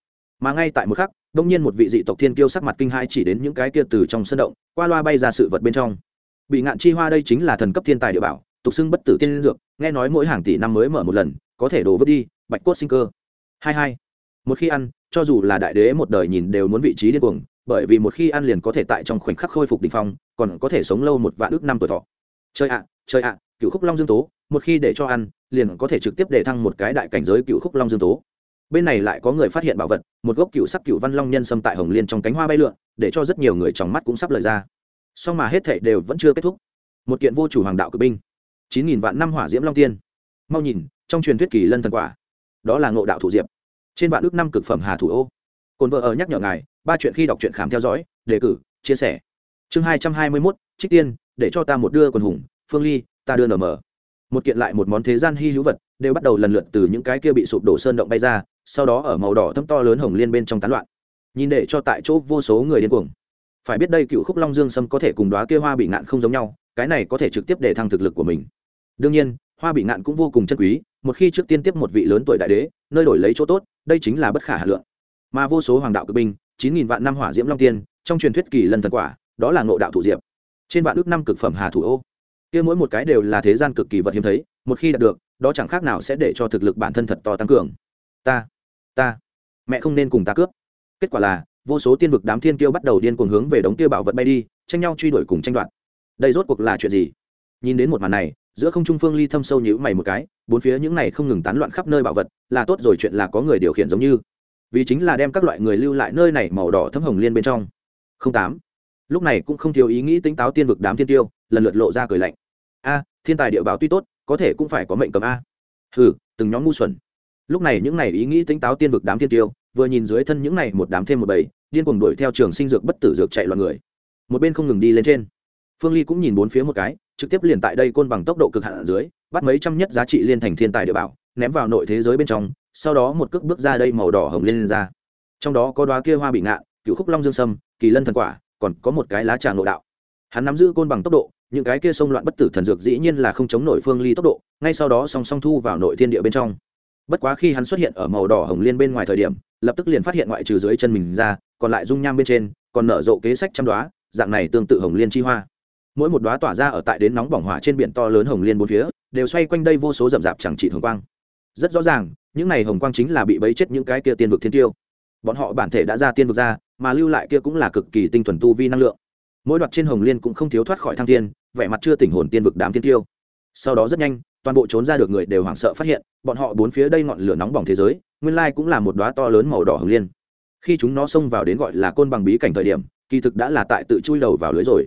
Mà ngay tại một khắc, đông nhiên một vị dị tộc thiên kiêu sắc mặt kinh hai chỉ đến những cái kia từ trong sân động, qua loa bay ra sự vật bên trong. Bị ngạn chi hoa đây chính là thần cấp thiên tài địa bảo, tục xưng bất tử tiên dược nghe nói mỗi hàng tỷ năm mới mở một lần, có thể đổ vứt đi, bạch cốt sinh cơ. Hai hai. Một khi ăn, cho dù là đại đế một đời nhìn đều muốn vị trí điên cuồng, bởi vì một khi ăn liền có thể tại trong khoảnh khắc khôi phục đ ỉ n h phong, còn có thể sống lâu một vạn ước năm tuổi thọ. Chơi ạ chơi ạ, cựu khúc long dương tố, một khi để cho ăn, liền có thể trực tiếp để thăng một cái đại cảnh giới cựu khúc long dương tố. Bên này lại có người phát hiện bảo vật, một gốc cựu sắc cựu văn long nhân xâm tại hồng liên trong cánh hoa bay lượn, để cho rất nhiều người trong mắt cũng sắp lời ra. Song mà hết thệ đều vẫn chưa kết thúc. Một kiện vô chủ hoàng đạo cự binh chín nghìn vạn năm hỏa diễm long tiên. Mau nhìn, trong truyền thuyết kỳ lân thần quả. Đó là ngộ đạo thủ diệp. Trên vạn ước năm cực phẩm hà thủ ô. Cồn vợ ở nhắc nhở ngài, ba chuyện khi đọc truyện khám theo dõi, đề cử, chia sẻ. Chương hai trăm hai mươi mốt, trích tiên, để cho ta một đưa quần hùng, phương ly, ta đưa nở mở. Một kiện lại một món thế gian hy hữu vật, đều bắt đầu lần lượt từ những cái kia bị sụp đổ sơn động bay ra, sau đó ở màu đỏ thâm to lớn hồng liên bên trong tán loạn. Nhìn để cho tại chỗ vô số người điên cuồng. Phải biết đây cựu khúc long dương sâm có thể cùng đoá kia hoa bị ngạn không giống nhau, cái này có thể trực tiếp để thăng thực lực của mình đương nhiên, hoa bị ngạn cũng vô cùng chân quý, một khi trước tiên tiếp một vị lớn tuổi đại đế, nơi đổi lấy chỗ tốt, đây chính là bất khả hà lượng. Mà vô số hoàng đạo cực binh, chín nghìn vạn năm hỏa diễm long tiên, trong truyền thuyết kỳ lần thần quả, đó là ngộ đạo thủ diệp. Trên vạn ước năm cực phẩm hà thủ ô. Kia mỗi một cái đều là thế gian cực kỳ vật hiếm thấy, một khi đạt được, đó chẳng khác nào sẽ để cho thực lực bản thân thật to tăng cường. Ta ta, mẹ không nên cùng ta cướp. Kết quả là, vô số tiên vực đám thiên kiêu bắt đầu điên cuồng hướng về đống kia bảo vật bay đi, tranh nhau truy đuổi cùng tranh đoạt. Đây rốt cuộc là chuyện gì? Nhìn đến một màn này giữa không trung phương ly thâm sâu nhữ mày một cái, bốn phía những này không ngừng tán loạn khắp nơi bảo vật, là tốt rồi chuyện là có người điều khiển giống như. Vì chính là đem các loại người lưu lại nơi này màu đỏ thấm hồng liên bên trong. Không tám. Lúc này cũng không thiếu ý nghĩ tính táo tiên vực đám thiên tiêu, lần lượt lộ ra cười lạnh. A, thiên tài địa báo tuy tốt, có thể cũng phải có mệnh cầm a. Hừ, từng nhóm ngu xuẩn. Lúc này những này ý nghĩ tính táo tiên vực đám thiên tiêu, vừa nhìn dưới thân những này một đám thêm một bầy, điên cuồng đuổi theo trường sinh dược bất tử dược chạy loạn người. Một bên không ngừng đi lên trên phương ly cũng nhìn bốn phía một cái trực tiếp liền tại đây côn bằng tốc độ cực hạn ở dưới bắt mấy trăm nhất giá trị liên thành thiên tài địa bảo ném vào nội thế giới bên trong sau đó một cước bước ra đây màu đỏ hồng lên, ra. Trong đó có đoá kia hoa bị ngạ cựu khúc long dương sâm kỳ lân thần quả còn có một cái lá trà nội đạo. Hắn nắm giữ côn bằng tốc độ những cái kia sông loạn bất tử thần dược dĩ nhiên là không chống nổi phương ly tốc độ ngay sau đó song song thu vào nội thiên địa bên trong. Bất quá khi hắn xuất hiện ở màu đỏ hồng liên bên ngoài thời điểm lập tức liền phát hiện ngoại trừ dưới chân mình ra còn lại dung nham bên trên còn nở rộ kế sách trăm đoá dạng này tương tự hồng liên chi hoa mỗi một đoá tỏa ra ở tại đến nóng bỏng hỏa trên biển to lớn hồng liên bốn phía, đều xoay quanh đây vô số rậm rạp chẳng trị hồng quang. Rất rõ ràng, những này hồng quang chính là bị bấy chết những cái kia tiên vực thiên tiêu. Bọn họ bản thể đã ra tiên vực ra, mà lưu lại kia cũng là cực kỳ tinh thuần tu vi năng lượng. Mỗi đoạt trên hồng liên cũng không thiếu thoát khỏi thăng tiên vẻ mặt chưa tỉnh hồn tiên vực đám tiên tiêu. Sau đó rất nhanh, toàn bộ trốn ra được người đều hoảng sợ phát hiện, bọn họ bốn phía đây ngọn lửa nóng bỏng thế giới, nguyên lai cũng là một đoá to lớn màu đỏ hồng liên. Khi chúng nó xông vào đến gọi là côn bằng bí cảnh thời điểm, kỳ thực đã là tại tự chui đầu vào lưới rồi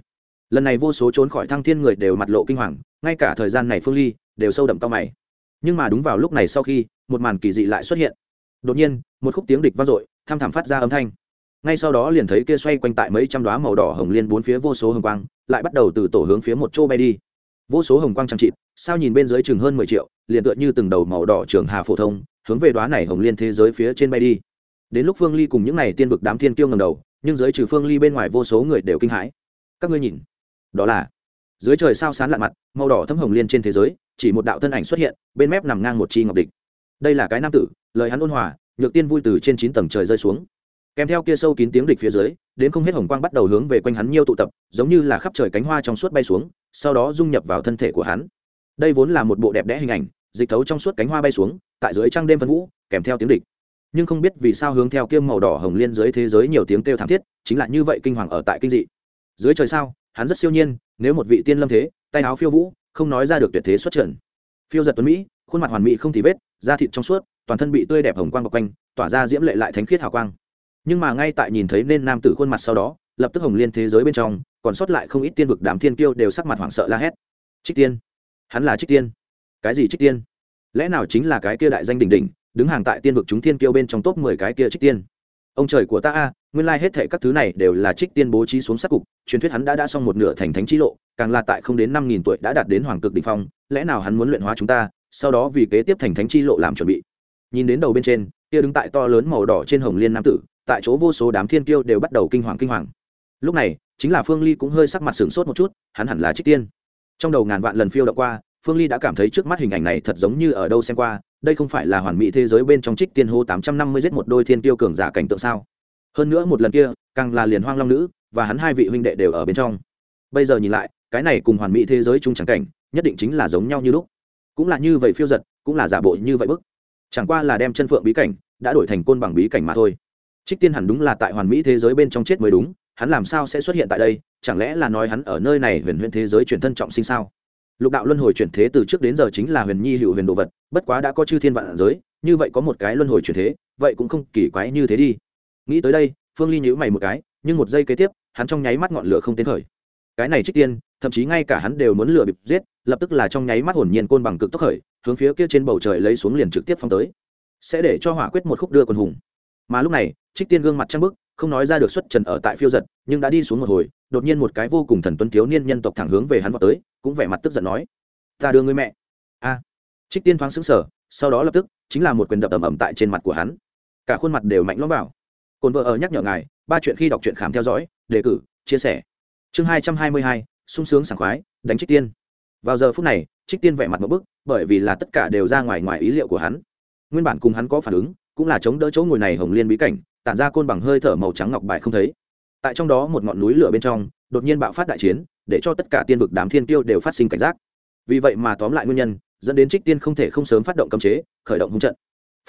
lần này vô số trốn khỏi thăng thiên người đều mặt lộ kinh hoàng, ngay cả thời gian này phương ly đều sâu đậm cao mày. Nhưng mà đúng vào lúc này sau khi, một màn kỳ dị lại xuất hiện. Đột nhiên, một khúc tiếng địch vang dội, tham thảm phát ra âm thanh. Ngay sau đó liền thấy kia xoay quanh tại mấy trăm đoá màu đỏ hồng liên bốn phía vô số hồng quang, lại bắt đầu từ tổ hướng phía một chỗ bay đi. Vô số hồng quang chẳng trị sao nhìn bên dưới chừng hơn mười triệu, liền tựa như từng đầu màu đỏ trường hà phổ thông, hướng về đoá này hồng liên thế giới phía trên bay đi. Đến lúc phương ly cùng những n à y tiên vực đám thiên kiêu ngầm đầu, nhưng dưới trừ phương ly bên ngoài vô số người đều kinh hãi. Các ngươi nhìn đó là dưới trời sao sán lạn mặt, màu đỏ thấm hồng liên trên thế giới, chỉ một đạo thân ảnh xuất hiện, bên mép nằm ngang một chi ngọc địch. Đây là cái nam tử, lời hắn ôn hòa, nhược tiên vui từ trên chín tầng trời rơi xuống. Kèm theo kia sâu kín tiếng địch phía dưới, đến không hết hồng quang bắt đầu hướng về quanh hắn nhiêu tụ tập, giống như là khắp trời cánh hoa trong suốt bay xuống, sau đó dung nhập vào thân thể của hắn. Đây vốn là một bộ đẹp đẽ hình ảnh, dịch thấu trong suốt cánh hoa bay xuống, tại dưới trăng đêm phân vũ, kèm theo tiếng địch. Nhưng không biết vì sao hướng theo kiêm màu đỏ hồng liên dưới thế giới nhiều tiếng kêu thảm thiết, chính là như vậy kinh hoàng ở tại kinh dị. Dưới trời sao hắn rất siêu nhiên, nếu một vị tiên lâm thế, tay áo phiêu vũ, không nói ra được tuyệt thế xuất trận. Phiêu giật tuấn mỹ, khuôn mặt hoàn mỹ không tì vết, da thịt trong suốt, toàn thân bị tươi đẹp hồng quang bọc quanh, tỏa ra diễm lệ lại thánh khiết hào quang. Nhưng mà ngay tại nhìn thấy nên nam tử khuôn mặt sau đó, lập tức hồng liên thế giới bên trong, còn sót lại không ít tiên vực đám thiên kiêu đều sắc mặt hoảng sợ la hét. Trích tiên. Hắn là trích tiên. Cái gì trích tiên? Lẽ nào chính là cái kia đại danh đỉnh đỉnh, đứng hàng tại tiên vực chúng thiên kiêu bên trong top mười cái kia trích tiên? Ông trời của ta a, nguyên lai hết thệ các thứ này đều là trích tiên bố trí xuống sát cục, truyền thuyết hắn đã đã xong một nửa thành thánh trí lộ, càng là tại không đến năm nghìn tuổi đã đạt đến hoàng cực đ ỉ n h phong, lẽ nào hắn muốn luyện hóa chúng ta, sau đó vì kế tiếp thành thánh chi lộ làm chuẩn bị? Nhìn đến đầu bên trên, kia đứng tại to lớn màu đỏ trên hồng liên nam tử, tại chỗ vô số đám thiên kiêu đều bắt đầu kinh hoàng kinh hoàng. Lúc này, chính là phương ly cũng hơi sắc mặt sửng sốt một chút, hắn hẳn là trích tiên. Trong đầu ngàn vạn lần phiêu đã qua, phương ly đã cảm thấy trước mắt hình ảnh này thật giống như ở đâu xem qua đây không phải là hoàn mỹ thế giới bên trong trích tiên hô tám trăm năm mươi giết một đôi thiên tiêu cường giả cảnh tượng sao? Hơn nữa một lần kia, càng là liền hoang long nữ và hắn hai vị huynh đệ đều ở bên trong. Bây giờ nhìn lại, cái này cùng hoàn mỹ thế giới chung trắng cảnh, nhất định chính là giống nhau như lúc. Cũng là như vậy phiêu giật, cũng là giả bộ như vậy bức. Chẳng qua là đem chân phượng bí cảnh đã đổi thành côn bằng bí cảnh mà thôi. Trích tiên hẳn đúng là tại hoàn mỹ thế giới bên trong chết mới đúng, hắn làm sao sẽ xuất hiện tại đây? Chẳng lẽ là nói hắn ở nơi này huyền huyền thế giới chuyển thân trọng sinh sao? Lục đạo luân hồi chuyển thế từ trước đến giờ chính là huyền nhi hữu huyền đồ vật, bất quá đã có chư thiên vạn giới, như vậy có một cái luân hồi chuyển thế, vậy cũng không kỳ quái như thế đi. Nghĩ tới đây, phương ly nhữ mày một cái, nhưng một giây kế tiếp, hắn trong nháy mắt ngọn lửa không tiến khởi. Cái này trích tiên, thậm chí ngay cả hắn đều muốn lửa bịp giết, lập tức là trong nháy mắt hồn nhiên côn bằng cực tốc khởi, hướng phía kia trên bầu trời lấy xuống liền trực tiếp phong tới. Sẽ để cho hỏa quyết một khúc đưa quân hùng. Mà lúc này, trích tiên gương mặt trăng bức không nói ra được xuất trần ở tại phiêu giật, nhưng đã đi xuống một hồi, đột nhiên một cái vô cùng thần tuấn thiếu niên nhân tộc thẳng hướng về hắn vào tới, cũng vẻ mặt tức giận nói, ta đưa người mẹ. A. Trích tiên thoáng xứng sở sau đó lập tức, chính là một quyền đập ầm ầm tại trên mặt của hắn. Cả khuôn mặt đều mạnh lõm vào. Cồn vợ ở nhắc nhở ngài, ba chuyện khi đọc truyện khám theo dõi, đề cử, chia sẻ. Chương hai trăm hai mươi hai, sung sướng sảng khoái, đánh trích tiên. Vào giờ phút này, trích tiên vẻ mặt một bức, bởi vì là tất cả đều ra ngoài ngoài ý liệu của hắn. Nguyên bản cùng hắn có phản ứng cũng là chống đỡ chỗ ngồi này hồng liên bí cảnh, tản ra côn bằng hơi thở màu trắng ngọc bài không thấy. Tại trong đó một ngọn núi lửa bên trong, đột nhiên bạo phát đại chiến, để cho tất cả tiên vực đám thiên tiêu đều phát sinh cảnh giác. Vì vậy mà tóm lại nguyên nhân, dẫn đến trích tiên không thể không sớm phát động cấm chế, khởi động hung trận.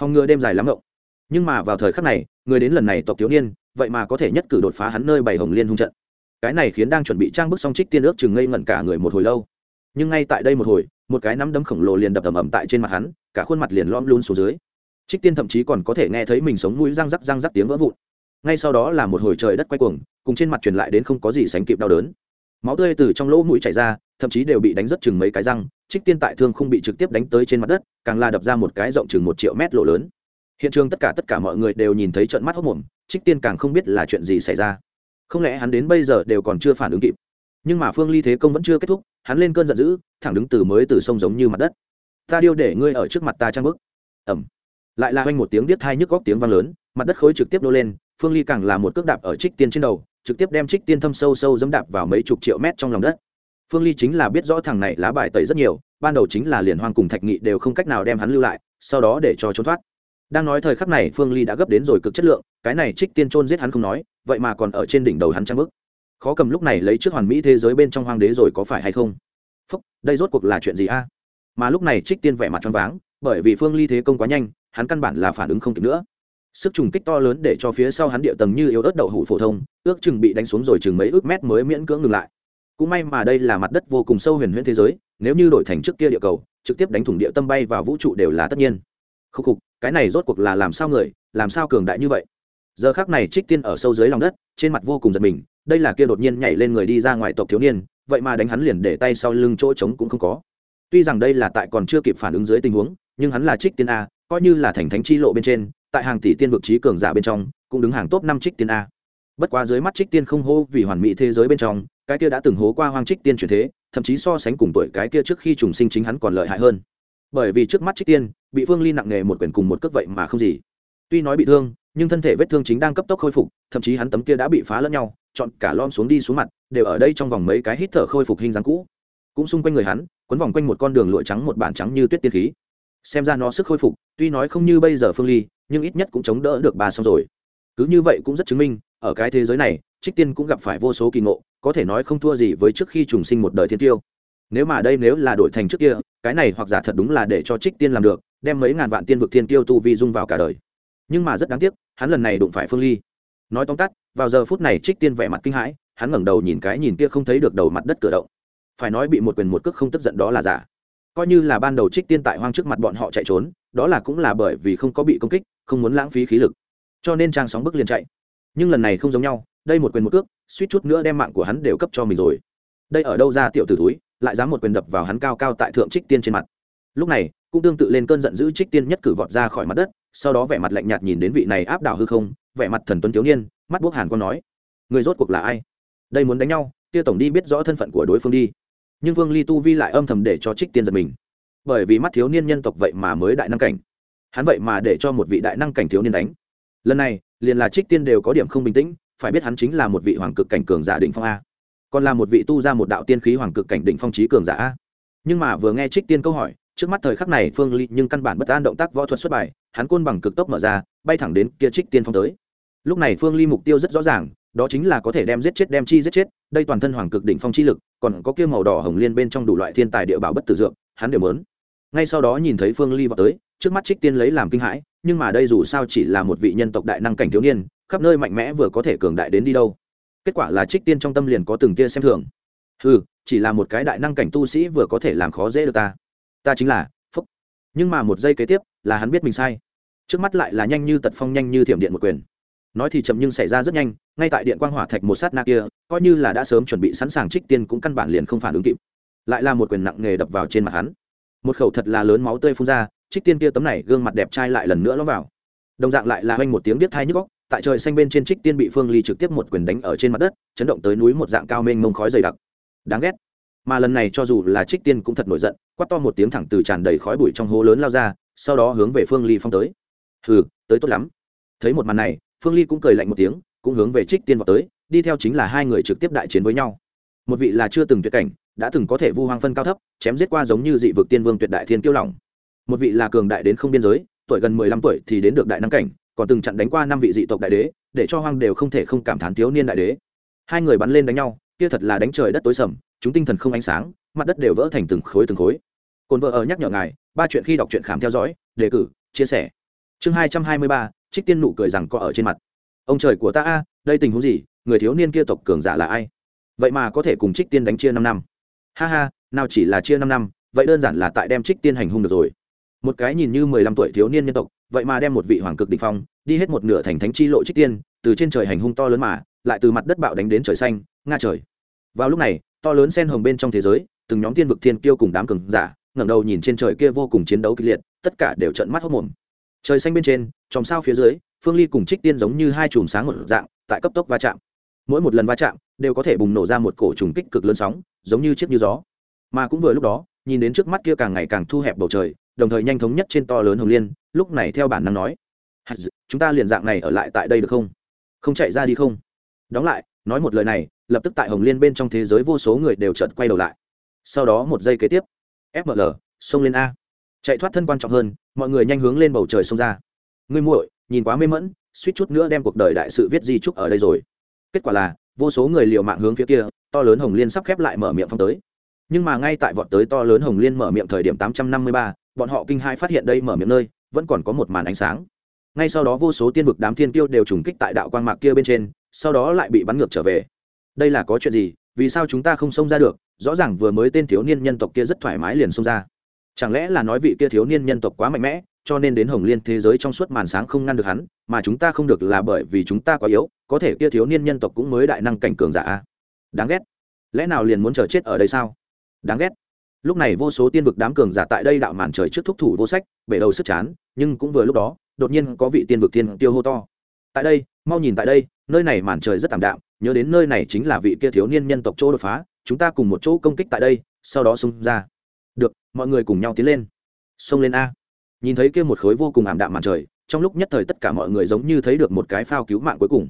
Phòng ngừa đêm dài lắm ngộng. Nhưng mà vào thời khắc này, người đến lần này tộc thiếu niên, vậy mà có thể nhất cử đột phá hắn nơi bảy hồng liên hung trận. Cái này khiến đang chuẩn bị trang bức song trích tiên ước chừng ngây ngẩn cả người một hồi lâu. Nhưng ngay tại đây một hồi, một cái nắm đấm khổng lồ liền đập ầm ầm tại trên mặt hắn, cả khuôn mặt liền lom luôn xuống dưới trích tiên thậm chí còn có thể nghe thấy mình sống mũi răng rắc răng rắc tiếng vỡ vụn. Ngay sau đó là một hồi trời đất quay cuồng, cùng trên mặt truyền lại đến không có gì sánh kịp đau đớn. Máu tươi từ trong lỗ mũi chảy ra, thậm chí đều bị đánh rất chừng mấy cái răng, trích tiên tại thương không bị trực tiếp đánh tới trên mặt đất, càng là đập ra một cái rộng chừng một triệu mét lộ lớn. Hiện trường tất cả tất cả mọi người đều nhìn thấy trận mắt hốc mồm trích tiên càng không biết là chuyện gì xảy ra. Không lẽ hắn đến bây giờ đều còn chưa phản ứng kịp? Nhưng mà phương ly thế công vẫn chưa kết thúc, hắn lên cơn giận dữ, thẳng đứng từ mới từ sông giống như mặt đất. Ta điêu để ngươi ở trước mặt ta trang bức. Ẩm lại là hoanh một tiếng điếc thai nhức góc tiếng vang lớn, mặt đất khối trực tiếp nô lên, phương ly càng là một cước đạp ở trích tiên trên đầu, trực tiếp đem trích tiên thâm sâu sâu dẫm đạp vào mấy chục triệu mét trong lòng đất. Phương ly chính là biết rõ thằng này lá bài tẩy rất nhiều, ban đầu chính là liền hoang cùng thạch nghị đều không cách nào đem hắn lưu lại, sau đó để cho trốn thoát. Đang nói thời khắc này, phương ly đã gấp đến rồi cực chất lượng, cái này trích tiên trôn giết hắn không nói, vậy mà còn ở trên đỉnh đầu hắn trang bức khó cầm lúc này lấy trước hoàn mỹ thế giới bên trong hoang đế rồi có phải hay không? Phúc, đây rốt cuộc là chuyện gì a? Mà lúc này trích tiên vẻ mặt choáng váng, bởi vì phương ly thế công quá nhanh hắn căn bản là phản ứng không kịp nữa. Sức trùng kích to lớn để cho phía sau hắn địa tầng như yếu ớt đậu hủ phổ thông, ước chừng bị đánh xuống rồi chừng mấy ước mét mới miễn cưỡng ngừng lại. Cũng may mà đây là mặt đất vô cùng sâu huyền huyễn thế giới, nếu như đổi thành trước kia địa cầu, trực tiếp đánh thủng địa tâm bay vào vũ trụ đều là tất nhiên. Khúc khục, cái này rốt cuộc là làm sao người, làm sao cường đại như vậy? Giờ khác này trích tiên ở sâu dưới lòng đất, trên mặt vô cùng giật mình, đây là kia đột nhiên nhảy lên người đi ra ngoài tộc thiếu niên, vậy mà đánh hắn liền để tay sau lưng chỗ trống cũng không có. Tuy rằng đây là tại còn chưa kịp phản ứng dưới tình huống, nhưng hắn là trích tiên a coi như là thành thánh chi lộ bên trên, tại hàng tỷ tiên vực trí cường giả bên trong, cũng đứng hàng top năm trích tiên a. Bất quá dưới mắt trích tiên không hô vì hoàn mỹ thế giới bên trong, cái kia đã từng hố qua hoang trích tiên truyền thế, thậm chí so sánh cùng tuổi cái kia trước khi trùng sinh chính hắn còn lợi hại hơn. Bởi vì trước mắt trích tiên, bị phương ly nặng nề một quyền cùng một cước vậy mà không gì. Tuy nói bị thương, nhưng thân thể vết thương chính đang cấp tốc khôi phục, thậm chí hắn tấm kia đã bị phá lẫn nhau, chọn cả lom xuống đi xuống mặt, đều ở đây trong vòng mấy cái hít thở khôi phục hình dáng cũ. Cũng xung quanh người hắn quấn vòng quanh một con đường lụa trắng một bản trắng như tuyết tiên khí xem ra nó sức khôi phục, tuy nói không như bây giờ phương ly, nhưng ít nhất cũng chống đỡ được bà xong rồi. Cứ như vậy cũng rất chứng minh, ở cái thế giới này, trích tiên cũng gặp phải vô số kỳ ngộ, có thể nói không thua gì với trước khi trùng sinh một đời thiên tiêu. Nếu mà đây nếu là đổi thành trước kia, cái này hoặc giả thật đúng là để cho trích tiên làm được, đem mấy ngàn vạn tiên vực thiên tiêu tu vi dung vào cả đời. Nhưng mà rất đáng tiếc, hắn lần này đụng phải phương ly. Nói tóm tắt, vào giờ phút này trích tiên vẻ mặt kinh hãi, hắn ngẩng đầu nhìn cái nhìn kia không thấy được đầu mặt đất cửa động. Phải nói bị một quyền một cước không tức giận đó là giả coi như là ban đầu trích tiên tại hoang trước mặt bọn họ chạy trốn, đó là cũng là bởi vì không có bị công kích, không muốn lãng phí khí lực. Cho nên trang sóng bức liền chạy. Nhưng lần này không giống nhau, đây một quyền một cước, suýt chút nữa đem mạng của hắn đều cấp cho mình rồi. Đây ở đâu ra tiểu t ử túi lại dám một quyền đập vào hắn cao cao tại thượng trích tiên trên mặt. Lúc này, cũng tương tự lên cơn giận dữ trích tiên nhất cử vọt ra khỏi mặt đất, sau đó vẻ mặt lạnh nhạt nhìn đến vị này áp đảo hư không, vẻ mặt thần tuấn thiếu niên, mắt buốc hàn con nói, người rốt cuộc là ai? Đây muốn đánh nhau tia tổng đi biết rõ thân phận của đối phương đi nhưng vương ly tu vi lại âm thầm để cho trích tiên giật mình bởi vì mắt thiếu niên nhân tộc vậy mà mới đại năng cảnh hắn vậy mà để cho một vị đại năng cảnh thiếu niên đánh lần này liền là trích tiên đều có điểm không bình tĩnh phải biết hắn chính là một vị hoàng cực cảnh cường giả định phong a còn là một vị tu ra một đạo tiên khí hoàng cực cảnh định phong trí cường giả a nhưng mà vừa nghe trích tiên câu hỏi trước mắt thời khắc này phương ly nhưng căn bản bất an động tác võ thuật xuất bài hắn côn bằng cực tốc mở ra bay thẳng đến kia trích tiên phong tới lúc này phương ly mục tiêu rất rõ ràng đó chính là có thể đem giết chết đem chi giết chết đây toàn thân hoàng cực đỉnh phong chi lực, còn có kia màu đỏ hồng liên bên trong đủ loại thiên tài địa bảo bất tử dược, hắn đều muốn. ngay sau đó nhìn thấy phương ly vào tới, trước mắt trích tiên lấy làm kinh hãi, nhưng mà đây dù sao chỉ là một vị nhân tộc đại năng cảnh thiếu niên, khắp nơi mạnh mẽ vừa có thể cường đại đến đi đâu. Kết quả là trích tiên trong tâm liền có từng tia xem thường. Ừ chỉ là một cái đại năng cảnh tu sĩ vừa có thể làm khó dễ được ta. Ta chính là, phúc. Nhưng mà một giây kế tiếp, là hắn biết mình sai. Trước mắt lại là nhanh như tật phong, nhanh như thiểm điện một quyền nói thì chậm nhưng xảy ra rất nhanh, ngay tại điện quang hỏa thạch một sát na kia, coi như là đã sớm chuẩn bị sẵn sàng trích tiên cũng căn bản liền không phản ứng kịp. Lại là một quyền nặng nghề đập vào trên mặt hắn. Một khẩu thật là lớn máu tươi phun ra, trích tiên kia tấm này gương mặt đẹp trai lại lần nữa lõm vào. Đồng dạng lại là hoanh một tiếng biết thai nhức góc tại trời xanh bên trên trích tiên bị phương ly trực tiếp một quyền đánh ở trên mặt đất, chấn động tới núi một dạng cao mênh mông khói dày đặc. Đáng ghét. Mà lần này cho dù là trích tiên cũng thật nổi giận, quát to một tiếng thẳng từ tràn đầy khói bụi trong hố lớn lao ra, sau đó hướng về phương ly phong tới. Hừ, tới tốt lắm. Thấy một màn này phương ly cũng cười lạnh một tiếng, cũng hướng về trích tiên vào tới, đi theo chính là hai người trực tiếp đại chiến với nhau. Một vị là chưa từng tuyệt cảnh, đã từng có thể vu hoang phân cao thấp, chém giết qua giống như dị vực tiên vương tuyệt đại thiên kiêu lỏng. Một vị là cường đại đến không biên giới, tuổi gần mười lăm tuổi thì đến được đại năng cảnh, còn từng chặn đánh qua năm vị dị tộc đại đế, để cho hoang đều không thể không cảm thán thiếu niên đại đế. Hai người bắn lên đánh nhau, kia thật là đánh trời đất tối sầm, chúng tinh thần không ánh sáng, mặt đất đều vỡ thành từng khối từng khối. Cồn vợ ở nhắc nhở ngài, ba chuyện khi đọc truyện khám theo dõi, đề cử, chia sẻ. Chương hai trăm hai mươi ba trích tiên nụ cười rằng có ở trên mặt. Ông trời của ta a, đây tình huống gì? Người thiếu niên kia tộc cường giả là ai? Vậy mà có thể cùng trích tiên đánh chia năm năm. Ha ha, nào chỉ là chia năm năm, vậy đơn giản là tại đem trích tiên hành hung được rồi. Một cái nhìn như mười lăm tuổi thiếu niên nhân tộc, vậy mà đem một vị hoàng cực đ ỉ n h phong, đi hết một nửa thành thánh chi lộ trích tiên, từ trên trời hành hung to lớn mà, lại từ mặt đất bạo đánh đến trời xanh, nga trời. Vào lúc này, to lớn sen hồng bên trong thế giới, từng nhóm tiên vực thiên kiêu cùng đám cường giả, ngẩng đầu nhìn trên trời kia vô cùng chiến đấu kịch liệt, tất cả đều trận mắt hốc mồm trời xanh bên trên, chòm sao phía dưới, phương ly cùng trích tiên giống như hai chùm sáng một dạng, tại cấp tốc va chạm. Mỗi một lần va chạm, đều có thể bùng nổ ra một cổ trùng kích cực lớn sóng, giống như chiếc như gió. Mà cũng vừa lúc đó, nhìn đến trước mắt kia càng ngày càng thu hẹp bầu trời, đồng thời nhanh thống nhất trên to lớn hồng liên, lúc này theo bản năng nói chúng ta liền dạng này ở lại tại đây được không? Không chạy ra đi không? Đóng lại, nói một lời này, lập tức tại hồng liên bên trong thế giới vô số người đều chợt quay đầu lại. Sau đó một giây kế tiếp fml xông lên a. Chạy thoát thân quan trọng hơn mọi người nhanh hướng lên bầu trời xông ra. Ngươi muội, nhìn quá mê mẫn suýt chút nữa đem cuộc đời đại sự viết di trúc ở đây rồi. Kết quả là, vô số người liều mạng hướng phía kia, to lớn hồng liên sắp khép lại mở miệng phong tới. Nhưng mà ngay tại vọt tới to lớn hồng liên mở miệng thời điểm tám trăm năm mươi ba, bọn họ kinh hai phát hiện đây mở miệng nơi, vẫn còn có một màn ánh sáng. Ngay sau đó vô số tiên vực đám thiên tiêu đều trùng kích tại đạo quang mạc kia bên trên, sau đó lại bị bắn ngược trở về. Đây là có chuyện gì? Vì sao chúng ta không xông ra được? Rõ ràng vừa mới tên thiếu niên nhân tộc kia rất thoải mái liền xông ra chẳng lẽ là nói vị kia thiếu niên nhân tộc quá mạnh mẽ, cho nên đến hồng liên thế giới trong suốt màn sáng không ngăn được hắn, mà chúng ta không được là bởi vì chúng ta quá yếu, có thể kia thiếu niên nhân tộc cũng mới đại năng cảnh cường giả đáng ghét. Lẽ nào liền muốn chờ chết ở đây sao? Đáng ghét. Lúc này vô số tiên vực đám cường giả tại đây đạo màn trời trước thúc thủ vô sách, bể đầu sức chán, nhưng cũng vừa lúc đó, đột nhiên có vị tiên vực tiên tiêu hô to. Tại đây, mau nhìn tại đây, nơi này màn trời rất tạm đạm, nhớ đến nơi này chính là vị kia thiếu niên nhân tộc chỗ đột phá, chúng ta cùng một chỗ công kích tại đây, sau đó xung ra được, mọi người cùng nhau tiến lên. Xông lên a. Nhìn thấy kia một khối vô cùng ảm đạm màn trời, trong lúc nhất thời tất cả mọi người giống như thấy được một cái phao cứu mạng cuối cùng.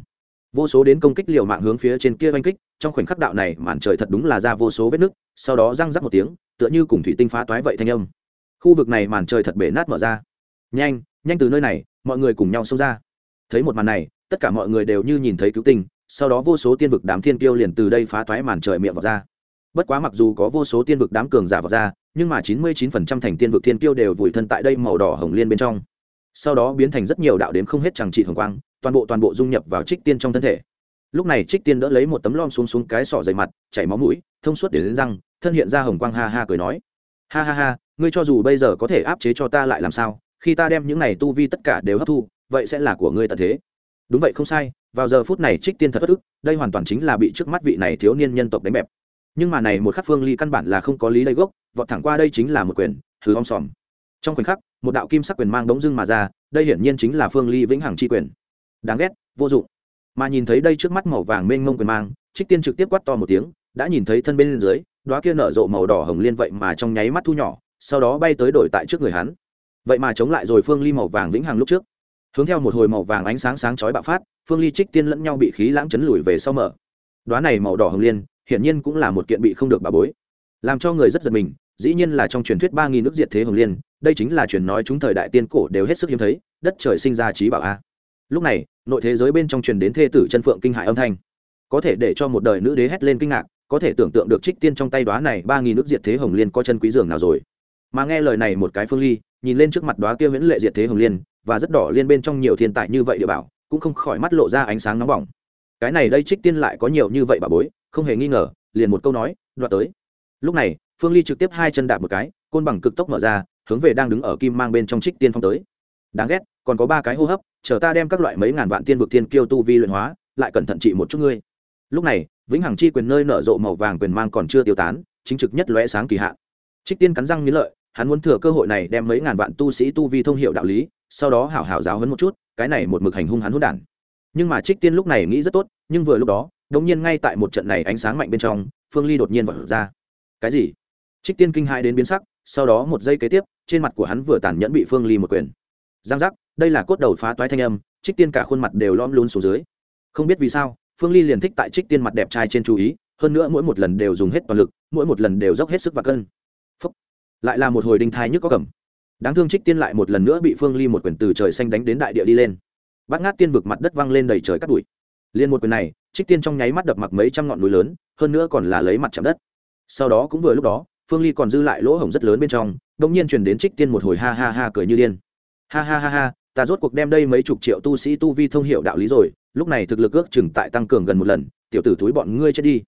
Vô số đến công kích liều mạng hướng phía trên kia oanh kích, trong khoảnh khắc đạo này màn trời thật đúng là ra vô số vết nứt, sau đó răng rắc một tiếng, tựa như cùng thủy tinh phá toái vậy thanh âm. Khu vực này màn trời thật bể nát mở ra. Nhanh nhanh từ nơi này, mọi người cùng nhau xông ra. Thấy một màn này, tất cả mọi người đều như nhìn thấy cứu tinh, sau đó vô số tiên vực đám thiên kiêu liền từ đây phá toái màn trời miệng vào ra. Bất quá mặc dù có vô số tiên vực đám cường giả vào ra nhưng mà chín mươi chín phần trăm thành tiên vực thiên kiêu đều vùi thân tại đây màu đỏ hồng liên bên trong. Sau đó biến thành rất nhiều đạo đếm không hết chẳng trị hồng quang, toàn bộ toàn bộ dung nhập vào trích tiên trong thân thể. Lúc này trích tiên đỡ lấy một tấm lon xuống xuống cái sọ dày mặt, chảy máu mũi, thông suốt để đến răng, thân hiện ra hồng quang ha ha cười nói. Ha ha ha, ngươi cho dù bây giờ có thể áp chế cho ta lại làm sao, khi ta đem những này tu vi tất cả đều hấp thu, vậy sẽ là của ngươi tận thế. Đúng vậy không sai, vào giờ phút này trích tiên thật bất ức, đây hoàn toàn chính là bị trước mắt vị này thiếu niên nhân tộc đánh bẹp. Nhưng mà này một khắc phương ly căn bản là không có lý lấy gốc vọt thẳng qua đây chính là một quyền, hừ om sòm. Trong khoảnh khắc, một đạo kim sắc quyền mang bỗng dưng mà ra, đây hiển nhiên chính là phương ly vĩnh hằng chi quyền. Đáng ghét, vô dụng. Mà nhìn thấy đây trước mắt màu vàng mênh mông quyền mang, trích tiên trực tiếp quát to một tiếng, đã nhìn thấy thân bên dưới đoá kia nở rộ màu đỏ hồng liên vậy mà trong nháy mắt thu nhỏ, sau đó bay tới đổi tại trước người hắn. Vậy mà chống lại rồi phương ly màu vàng vĩnh hằng lúc trước. Hướng theo một hồi màu vàng ánh sáng sáng chói bạo phát, phương ly trích tiên lẫn nhau bị khí lãng chấn lùi về sau mở. Đoá này màu đỏ hồng liên, hiển nhiên cũng là một kiện bị không được bà bối. Làm cho người rất giật mình dĩ nhiên là trong truyền thuyết ba nghìn nước diệt thế hồng liên, đây chính là truyền nói chúng thời đại tiên cổ đều hết sức hiếm thấy, đất trời sinh ra trí bảo a. Lúc này, nội thế giới bên trong truyền đến thê tử chân phượng kinh hại âm thanh. Có thể để cho một đời nữ đế hét lên kinh ngạc, có thể tưởng tượng được trích tiên trong tay đoá này ba nghìn nước diệt thế hồng liên có chân quý dường nào rồi. Mà nghe lời này một cái phương ly, nhìn lên trước mặt đoá kia viễn lệ diệt thế hồng liên, và rất đỏ liên bên trong nhiều thiên tài như vậy địa bảo, cũng không khỏi mắt lộ ra ánh sáng nóng bỏng. Cái này đây trích tiên lại có nhiều như vậy bà bối, không hề nghi ngờ, liền một câu nói, đoạt tới. Lúc này phương ly trực tiếp hai chân đạp một cái, côn bằng cực tốc mở ra, hướng về đang đứng ở kim mang bên trong trích tiên phong tới. Đáng ghét, còn có ba cái hô hấp, chờ ta đem các loại mấy ngàn vạn tiên vực tiên kiêu tu vi luyện hóa, lại cẩn thận trị một chút ngươi. Lúc này, vĩnh hằng chi quyền nơi nở rộ màu vàng quyền mang còn chưa tiêu tán, chính trực nhất lóe sáng kỳ hạn. Trích tiên cắn răng nghĩ lợi, hắn muốn thừa cơ hội này đem mấy ngàn vạn tu sĩ tu vi thông hiệu đạo lý, sau đó hảo hảo giáo hấn một chút, cái này một mực hành hung hắn hôn đản. Nhưng mà trích tiên lúc này nghĩ rất tốt, nhưng vừa lúc đó đống nhiên ngay tại một trận này ánh sáng mạnh bên trong, phương ly đột nhiên vọt ra. Cái gì? Trích tiên kinh hai đến biến sắc, sau đó một giây kế tiếp, trên mặt của hắn vừa tàn nhẫn bị phương ly một quyền. Giang giác, đây là cốt đầu phá toái thanh âm, trích tiên cả khuôn mặt đều lom lún xuống dưới. Không biết vì sao, phương ly liền thích tại trích tiên mặt đẹp trai trên chú ý, hơn nữa mỗi một lần đều dùng hết toàn lực, mỗi một lần đều dốc hết sức và cân. Phúc. lại là một hồi đinh thai nhức có cầm. Đáng thương trích tiên lại một lần nữa bị phương ly một quyền từ trời xanh đánh đến đại địa đi lên. Bát ngát tiên vực mặt đất văng lên đầy trời cắt bụi. Liên một quyền này, trích tiên trong nháy mắt đập mặc mấy trăm ngọn núi lớn, hơn nữa còn là lấy mặt chạm đất. Sau đó cũng vừa lúc đó phương ly còn dư lại lỗ hổng rất lớn bên trong đ ỗ n g nhiên truyền đến trích tiên một hồi ha ha ha cười như điên. Ha ha ha ha, ta rốt cuộc đem đây mấy chục triệu tu sĩ tu vi thông hiệu đạo lý rồi, lúc này thực lực ước chừng tại tăng cường gần một lần, tiểu tử thúi bọn ngươi chết đi.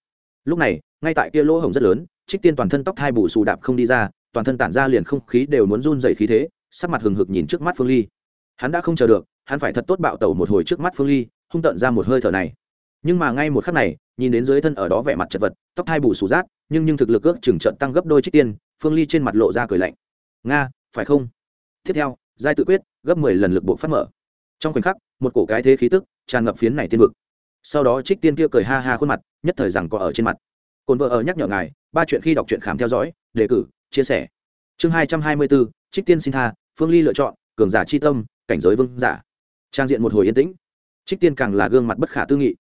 Lúc này, ngay tại kia lỗ hổng rất lớn, trích tiên toàn thân tóc hai bù xù đạp không đi ra, toàn thân tản ra liền không khí đều muốn run dày khí thế, sắc mặt hừng hực nhìn trước mắt phương ly. Hắn đã không chờ được, hắn phải thật tốt bạo tẩu một hồi trước mắt phương ly, hung tận ra một hơi thở này. Nhưng mà ngay một khắc này nhìn đến dưới thân ở đó vẻ mặt chật vật, tóc hai bù sù rát, nhưng nhưng thực lực ước chừng trận tăng gấp đôi trích tiên, phương ly trên mặt lộ ra cười lạnh. Nga, phải không? Tiếp theo, giai tự quyết, gấp mười lần lực buộc phát mở. Trong khoảnh khắc, một cổ cái thế khí tức tràn ngập phiến này tiên vực. Sau đó trích tiên kia cười ha ha khuôn mặt, nhất thời rằng có ở trên mặt. Cồn vợ ở nhắc nhở ngài, ba chuyện khi đọc truyện khám theo dõi, đề cử, chia sẻ. Chương hai trăm hai mươi bốn, trích tiên xin tha, phương ly lựa chọn, cường giả chi tâm, cảnh giới vương giả. Trang diện một hồi yên tĩnh. Trích tiên càng là gương mặt bất khả tư nghị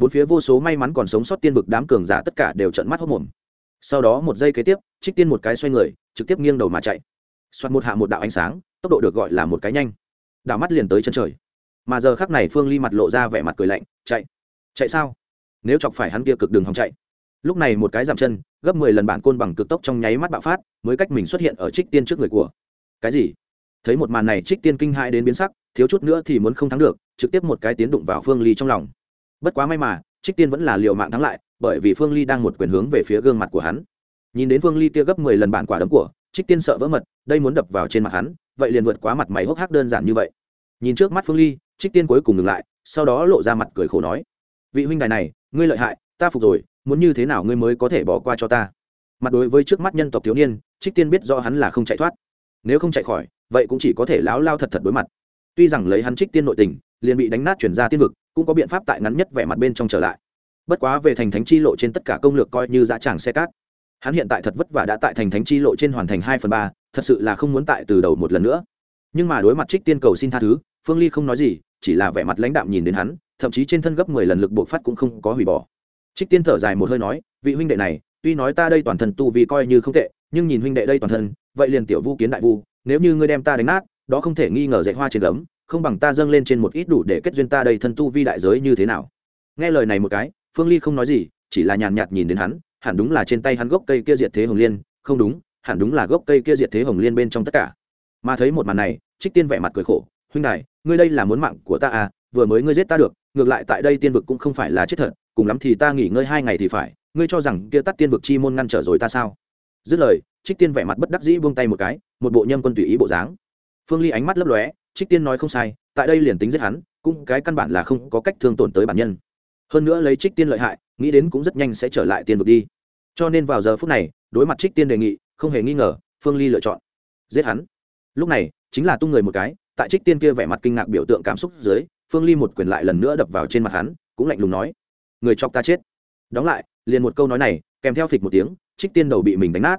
bốn phía vô số may mắn còn sống sót tiên vực đám cường giả tất cả đều trận mắt hốc mồm. Sau đó một giây kế tiếp, trích tiên một cái xoay người, trực tiếp nghiêng đầu mà chạy. Xoát một hạ một đạo ánh sáng, tốc độ được gọi là một cái nhanh. Đạo mắt liền tới chân trời. Mà giờ khắc này phương ly mặt lộ ra vẻ mặt cười lạnh, chạy chạy sao? Nếu chọc phải hắn kia cực đường hòng chạy. Lúc này một cái giảm chân, gấp mười lần bản côn bằng cực tốc trong nháy mắt bạo phát, mới cách mình xuất hiện ở trích tiên trước người của. Cái gì? Thấy một màn này, trích tiên kinh hãi đến biến sắc, thiếu chút nữa thì muốn không thắng được, trực tiếp một cái tiến đụng vào phương ly trong lòng bất quá may mà, trích tiên vẫn là liệu mạng thắng lại, bởi vì phương ly đang một quyền hướng về phía gương mặt của hắn. Nhìn đến phương ly kia gấp mười lần bản quả đấm của, trích tiên sợ vỡ mật, đây muốn đập vào trên mặt hắn, vậy liền vượt quá mặt mày hốc hác đơn giản như vậy. Nhìn trước mắt phương ly, trích tiên cuối cùng ngừng lại, sau đó lộ ra mặt cười khổ nói, vị huynh đài này, ngươi lợi hại, ta phục rồi, muốn như thế nào ngươi mới có thể bỏ qua cho ta? Mặt đối với trước mắt nhân tộc thiếu niên, trích tiên biết do hắn là không chạy thoát. Nếu không chạy khỏi, vậy cũng chỉ có thể láo lao thật thật đối mặt. Tuy rằng lấy hắn trích tiên nội tình, liền bị đánh nát chuyển ra tiên vực cũng có biện pháp tại ngắn nhất vẻ mặt bên trong trở lại. Bất quá về thành thánh chi lộ trên tất cả công lược coi như dã tràng xe cát. Hắn hiện tại thật vất vả đã tại thành thánh chi lộ trên hoàn thành hai phần ba, thật sự là không muốn tại từ đầu một lần nữa. Nhưng mà đối mặt trích tiên cầu xin tha thứ, phương ly không nói gì, chỉ là vẻ mặt lãnh đạm nhìn đến hắn, thậm chí trên thân gấp mười lần lực bộ phát cũng không có hủy bỏ. Trích tiên thở dài một hơi nói, vị huynh đệ này, tuy nói ta đây toàn thân tu vì coi như không tệ, nhưng nhìn huynh đệ đây toàn thân, vậy liền tiểu vu kiến đại vu, nếu như ngươi đem ta đánh nát, đó không thể nghi ngờ dạy hoa trên gấm không bằng ta dâng lên trên một ít đủ để kết duyên ta đây thân tu vi đại giới như thế nào? Nghe lời này một cái, phương ly không nói gì, chỉ là nhàn nhạt nhìn đến hắn, hẳn đúng là trên tay hắn gốc cây kia diệt thế hồng liên, không đúng, hẳn đúng là gốc cây kia diệt thế hồng liên bên trong tất cả. Mà thấy một màn này, trích tiên vẻ mặt cười khổ, huynh đài, ngươi đây là muốn mạng của ta à vừa mới ngươi giết ta được, ngược lại tại đây tiên vực cũng không phải là chết thật, cùng lắm thì ta nghỉ ngơi hai ngày thì phải, ngươi cho rằng kia tắt tiên vực chi môn ngăn trở rồi ta sao? Dứt lời, trích tiên vẻ mặt bất đắc dĩ buông tay một cái, một bộ nhâm quân tùy ý bộ dáng. Phương ly ánh mắt lấp lóe trích tiên nói không sai, tại đây liền tính giết hắn, cũng cái căn bản là không có cách thương tổn tới bản nhân. Hơn nữa lấy trích tiên lợi hại, nghĩ đến cũng rất nhanh sẽ trở lại tiên vực đi. Cho nên vào giờ phút này, đối mặt trích tiên đề nghị, không hề nghi ngờ, phương ly lựa chọn giết hắn. Lúc này, chính là tung người một cái, tại trích tiên kia vẻ mặt kinh ngạc biểu tượng cảm xúc dưới, phương ly một quyền lại lần nữa đập vào trên mặt hắn, cũng lạnh lùng nói, người chọc ta chết. Đóng lại, liền một câu nói này, kèm theo phịch một tiếng, trích tiên đầu bị mình đánh nát.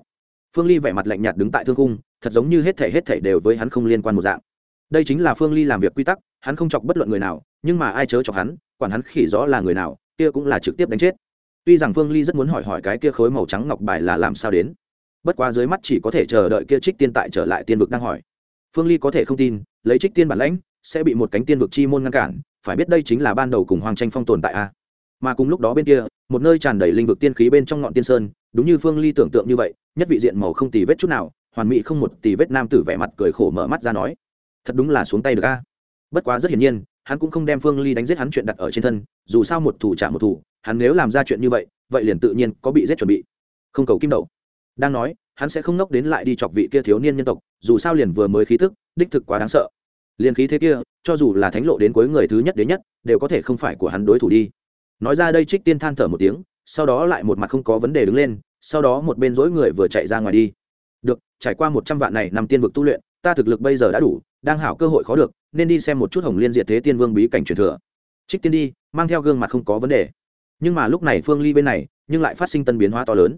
Phương ly vẻ mặt lạnh nhạt đứng tại thương cung thật giống như hết thể hết thể đều với hắn không liên quan một dạng đây chính là phương ly làm việc quy tắc, hắn không chọc bất luận người nào, nhưng mà ai chớ chọc hắn, quản hắn khỉ rõ là người nào, kia cũng là trực tiếp đánh chết. Tuy rằng phương ly rất muốn hỏi hỏi cái kia khối màu trắng ngọc bài là làm sao đến, bất quá dưới mắt chỉ có thể chờ đợi kia trích tiên tại trở lại tiên vực đang hỏi. Phương ly có thể không tin, lấy trích tiên bản lãnh, sẽ bị một cánh tiên vực chi môn ngăn cản, phải biết đây chính là ban đầu cùng hoàng tranh phong tồn tại a. Mà cùng lúc đó bên kia, một nơi tràn đầy linh vực tiên khí bên trong ngọn tiên sơn, đúng như phương ly tưởng tượng như vậy, nhất vị diện màu không tì vết chút nào, hoàn mỹ không một tì vết nam tử vẻ mặt cười khổ mở mắt ra nói thật đúng là xuống tay được a. Bất quá rất hiển nhiên, hắn cũng không đem phương ly đánh giết hắn chuyện đặt ở trên thân, dù sao một thủ trả một thủ, hắn nếu làm ra chuyện như vậy vậy liền tự nhiên có bị giết chuẩn bị. Không cầu kim đầu. Đang nói, hắn sẽ không nốc đến lại đi chọc vị kia thiếu niên nhân tộc, dù sao liền vừa mới khí thức đích thực quá đáng sợ. Liền khí thế kia, cho dù là thánh lộ đến cuối người thứ nhất đến nhất, đều có thể không phải của hắn đối thủ đi. Nói ra đây trích tiên than thở một tiếng, sau đó lại một mặt không có vấn đề đứng lên, sau đó một bên dối người vừa chạy ra ngoài đi. Được, trải qua một trăm vạn này nằm tiên vực tu luyện, ta thực lực bây giờ đã đủ đang hảo cơ hội khó được, nên đi xem một chút hồng liên diệt thế tiên vương bí cảnh truyền thừa. Trích tiên đi, mang theo gương mặt không có vấn đề. Nhưng mà lúc này phương ly bên này, nhưng lại phát sinh tân biến hóa to lớn.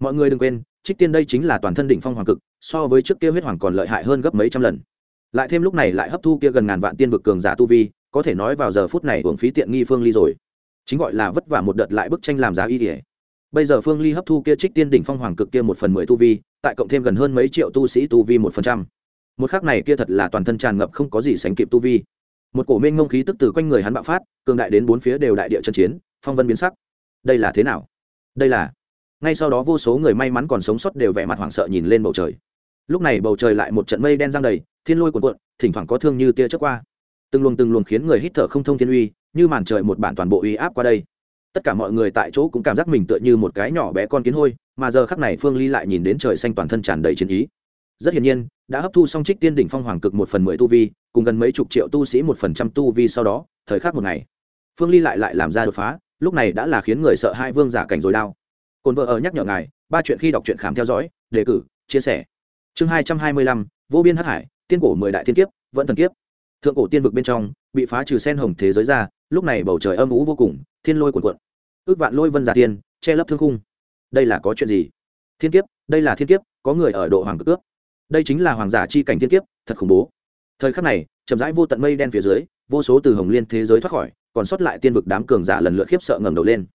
Mọi người đừng quên, trích tiên đây chính là toàn thân đỉnh phong hoàng cực, so với trước kia huyết hoàng còn lợi hại hơn gấp mấy trăm lần. Lại thêm lúc này lại hấp thu kia gần ngàn vạn tiên vực cường giả tu vi, có thể nói vào giờ phút này uổng phí tiện nghi phương ly rồi. Chính gọi là vất vả một đợt lại bức tranh làm giá y ỉa bây giờ phương ly hấp thu kia trích tiên đỉnh phong hoàng cực kia một phần mười tu vi, tại cộng thêm gần hơn mấy triệu tu sĩ tu vi một phần trăm một khắc này kia thật là toàn thân tràn ngập không có gì sánh kịp tu vi. Một cổ mênh ngông khí tức từ quanh người hắn bạo phát, cường đại đến bốn phía đều đại địa chân chiến, phong vân biến sắc. Đây là thế nào? Đây là ngay sau đó vô số người may mắn còn sống sót đều vẻ mặt hoảng sợ nhìn lên bầu trời. Lúc này bầu trời lại một trận mây đen giang đầy, thiên lôi cuộn cuộn, thỉnh thoảng có thương như tia chớp qua. Từng luồng từng luồng khiến người hít thở không thông thiên uy, như màn trời một bản toàn bộ uy áp qua đây. Tất cả mọi người tại chỗ cũng cảm giác mình tựa như một cái nhỏ bé con kiến hôi, mà giờ khắc này phương ly lại nhìn đến trời xanh toàn thân tràn đầy chiến ý rất hiển nhiên, đã hấp thu xong trích tiên đỉnh phong hoàng cực một phần mười tu vi, cùng gần mấy chục triệu tu sĩ một phần trăm tu vi sau đó, thời khắc một ngày, phương ly lại lại làm ra đột phá, lúc này đã là khiến người sợ hai vương giả cảnh rồi đao cồn vợ ở nhắc nhở ngài, ba chuyện khi đọc truyện khám theo dõi, đề cử, chia sẻ. Chương hai trăm hai mươi lăm, vô biên hắc hải, tiên cổ mười đại thiên kiếp, vẫn thần kiếp. Thượng cổ tiên vực bên trong, bị phá trừ sen hồng thế giới ra, lúc này bầu trời âm ú vô cùng, thiên lôi cuồn cuộn. Ước vạn lôi vân giả tiên, che lấp thương khung. Đây là có chuyện gì? Thiên kiếp, đây là thiên kiếp, có người ở độ hoàng cực cướp đây chính là hoàng giả chi cảnh thiên kiếp, thật khủng bố. Thời khắc này, chậm rãi vô tận mây đen phía dưới, vô số từ hồng liên thế giới thoát khỏi, còn sót lại tiên vực đám cường giả lần lượt khiếp sợ ngẩng đầu lên.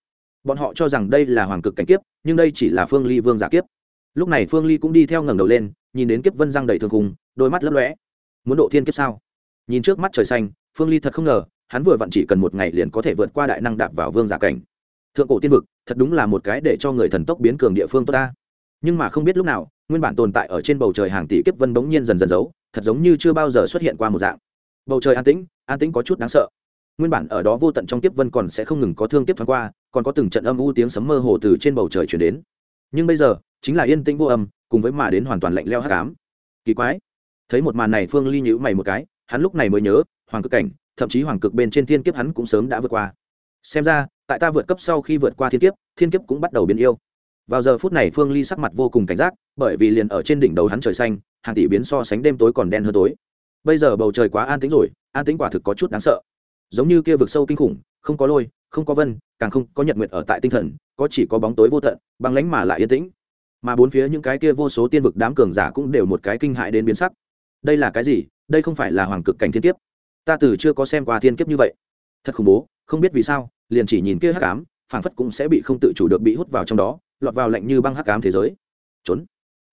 Bọn họ cho rằng đây là hoàng cực cảnh kiếp, nhưng đây chỉ là phương ly vương giả kiếp. Lúc này phương ly cũng đi theo ngẩng đầu lên, nhìn đến kiếp vân răng đầy thương khung, đôi mắt lấp lóe. Muốn độ thiên kiếp sao? Nhìn trước mắt trời xanh, phương ly thật không ngờ, hắn vừa vặn chỉ cần một ngày liền có thể vượt qua đại năng đạp vào vương giả cảnh. Thượng cổ tiên vực, thật đúng là một cái để cho người thần tốc biến cường địa phương tốt ta. Nhưng mà không biết lúc nào nguyên bản tồn tại ở trên bầu trời hàng tỷ kiếp vân bỗng nhiên dần dần giấu, thật giống như chưa bao giờ xuất hiện qua một dạng. Bầu trời an tĩnh an tĩnh có chút đáng sợ. Nguyên bản ở đó vô tận trong kiếp vân còn sẽ không ngừng có thương kiếp thoáng qua, còn có từng trận âm u tiếng sấm mơ hồ từ trên bầu trời chuyển đến. Nhưng bây giờ, chính là yên tĩnh vô âm, cùng với mà đến hoàn toàn lạnh leo hát cám kỳ quái. Thấy một màn này phương ly nhữ mày một cái, hắn lúc này mới nhớ, hoàng cực cảnh, thậm chí hoàng cực bên trên thiên kiếp hắn cũng sớm đã vượt qua. Xem ra, tại ta vượt cấp sau khi vượt qua thiên kiếp thiên kiếp cũng bắt đầu biến yêu vào giờ phút này phương ly sắc mặt vô cùng cảnh giác, bởi vì liền ở trên đỉnh đầu hắn trời xanh, hàng tỷ biến so sánh đêm tối còn đen hơn tối. Bây giờ bầu trời quá an tĩnh rồi, an tĩnh quả thực có chút đáng sợ. Giống như kia vực sâu kinh khủng, không có lôi, không có vân, càng không có nhật nguyệt ở tại tinh thần, có chỉ có bóng tối vô tận, băng lánh mà lại yên tĩnh. Mà bốn phía những cái kia vô số tiên vực đám cường giả cũng đều một cái kinh hại đến biến sắc. Đây là cái gì? Đây không phải là hoàng cực cảnh thiên kiếp. Ta từ chưa có xem qua thiên kiếp như vậy. Thật khủng bố, không biết vì sao, liền chỉ nhìn kia hắc ám, phảng phất cũng sẽ bị không tự chủ được bị hút vào trong đó lọt vào lạnh như băng hắc ám thế giới. Trốn.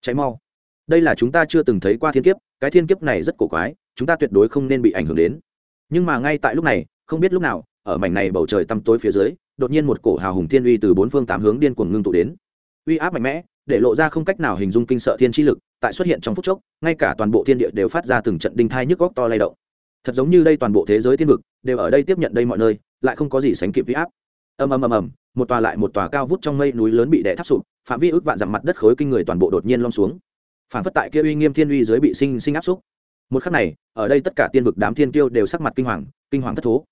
Cháy mau. Đây là chúng ta chưa từng thấy qua thiên kiếp, cái thiên kiếp này rất cổ quái, chúng ta tuyệt đối không nên bị ảnh hưởng đến. Nhưng mà ngay tại lúc này, không biết lúc nào, ở mảnh này bầu trời tăm tối phía dưới, đột nhiên một cổ hào hùng thiên uy từ bốn phương tám hướng điên cuồng ngưng tụ đến. Uy áp mạnh mẽ, để lộ ra không cách nào hình dung kinh sợ thiên chi lực, tại xuất hiện trong phút chốc, ngay cả toàn bộ thiên địa đều phát ra từng trận đinh thai nhức góc to lay động. Thật giống như đây toàn bộ thế giới thiên vực, đều ở đây tiếp nhận đây mọi nơi, lại không có gì sánh kịp uy áp ầm ầm ầm ầm, một tòa lại một tòa cao vút trong mây núi lớn bị đè tháp sụp, phạm vi ước vạn dặm mặt đất khối kinh người toàn bộ đột nhiên lom xuống. Phản phất tại kia uy nghiêm thiên uy dưới bị sinh sinh áp xúc. Một khắc này, ở đây tất cả tiên vực đám thiên kiêu đều sắc mặt kinh hoàng kinh hoàng thất thố.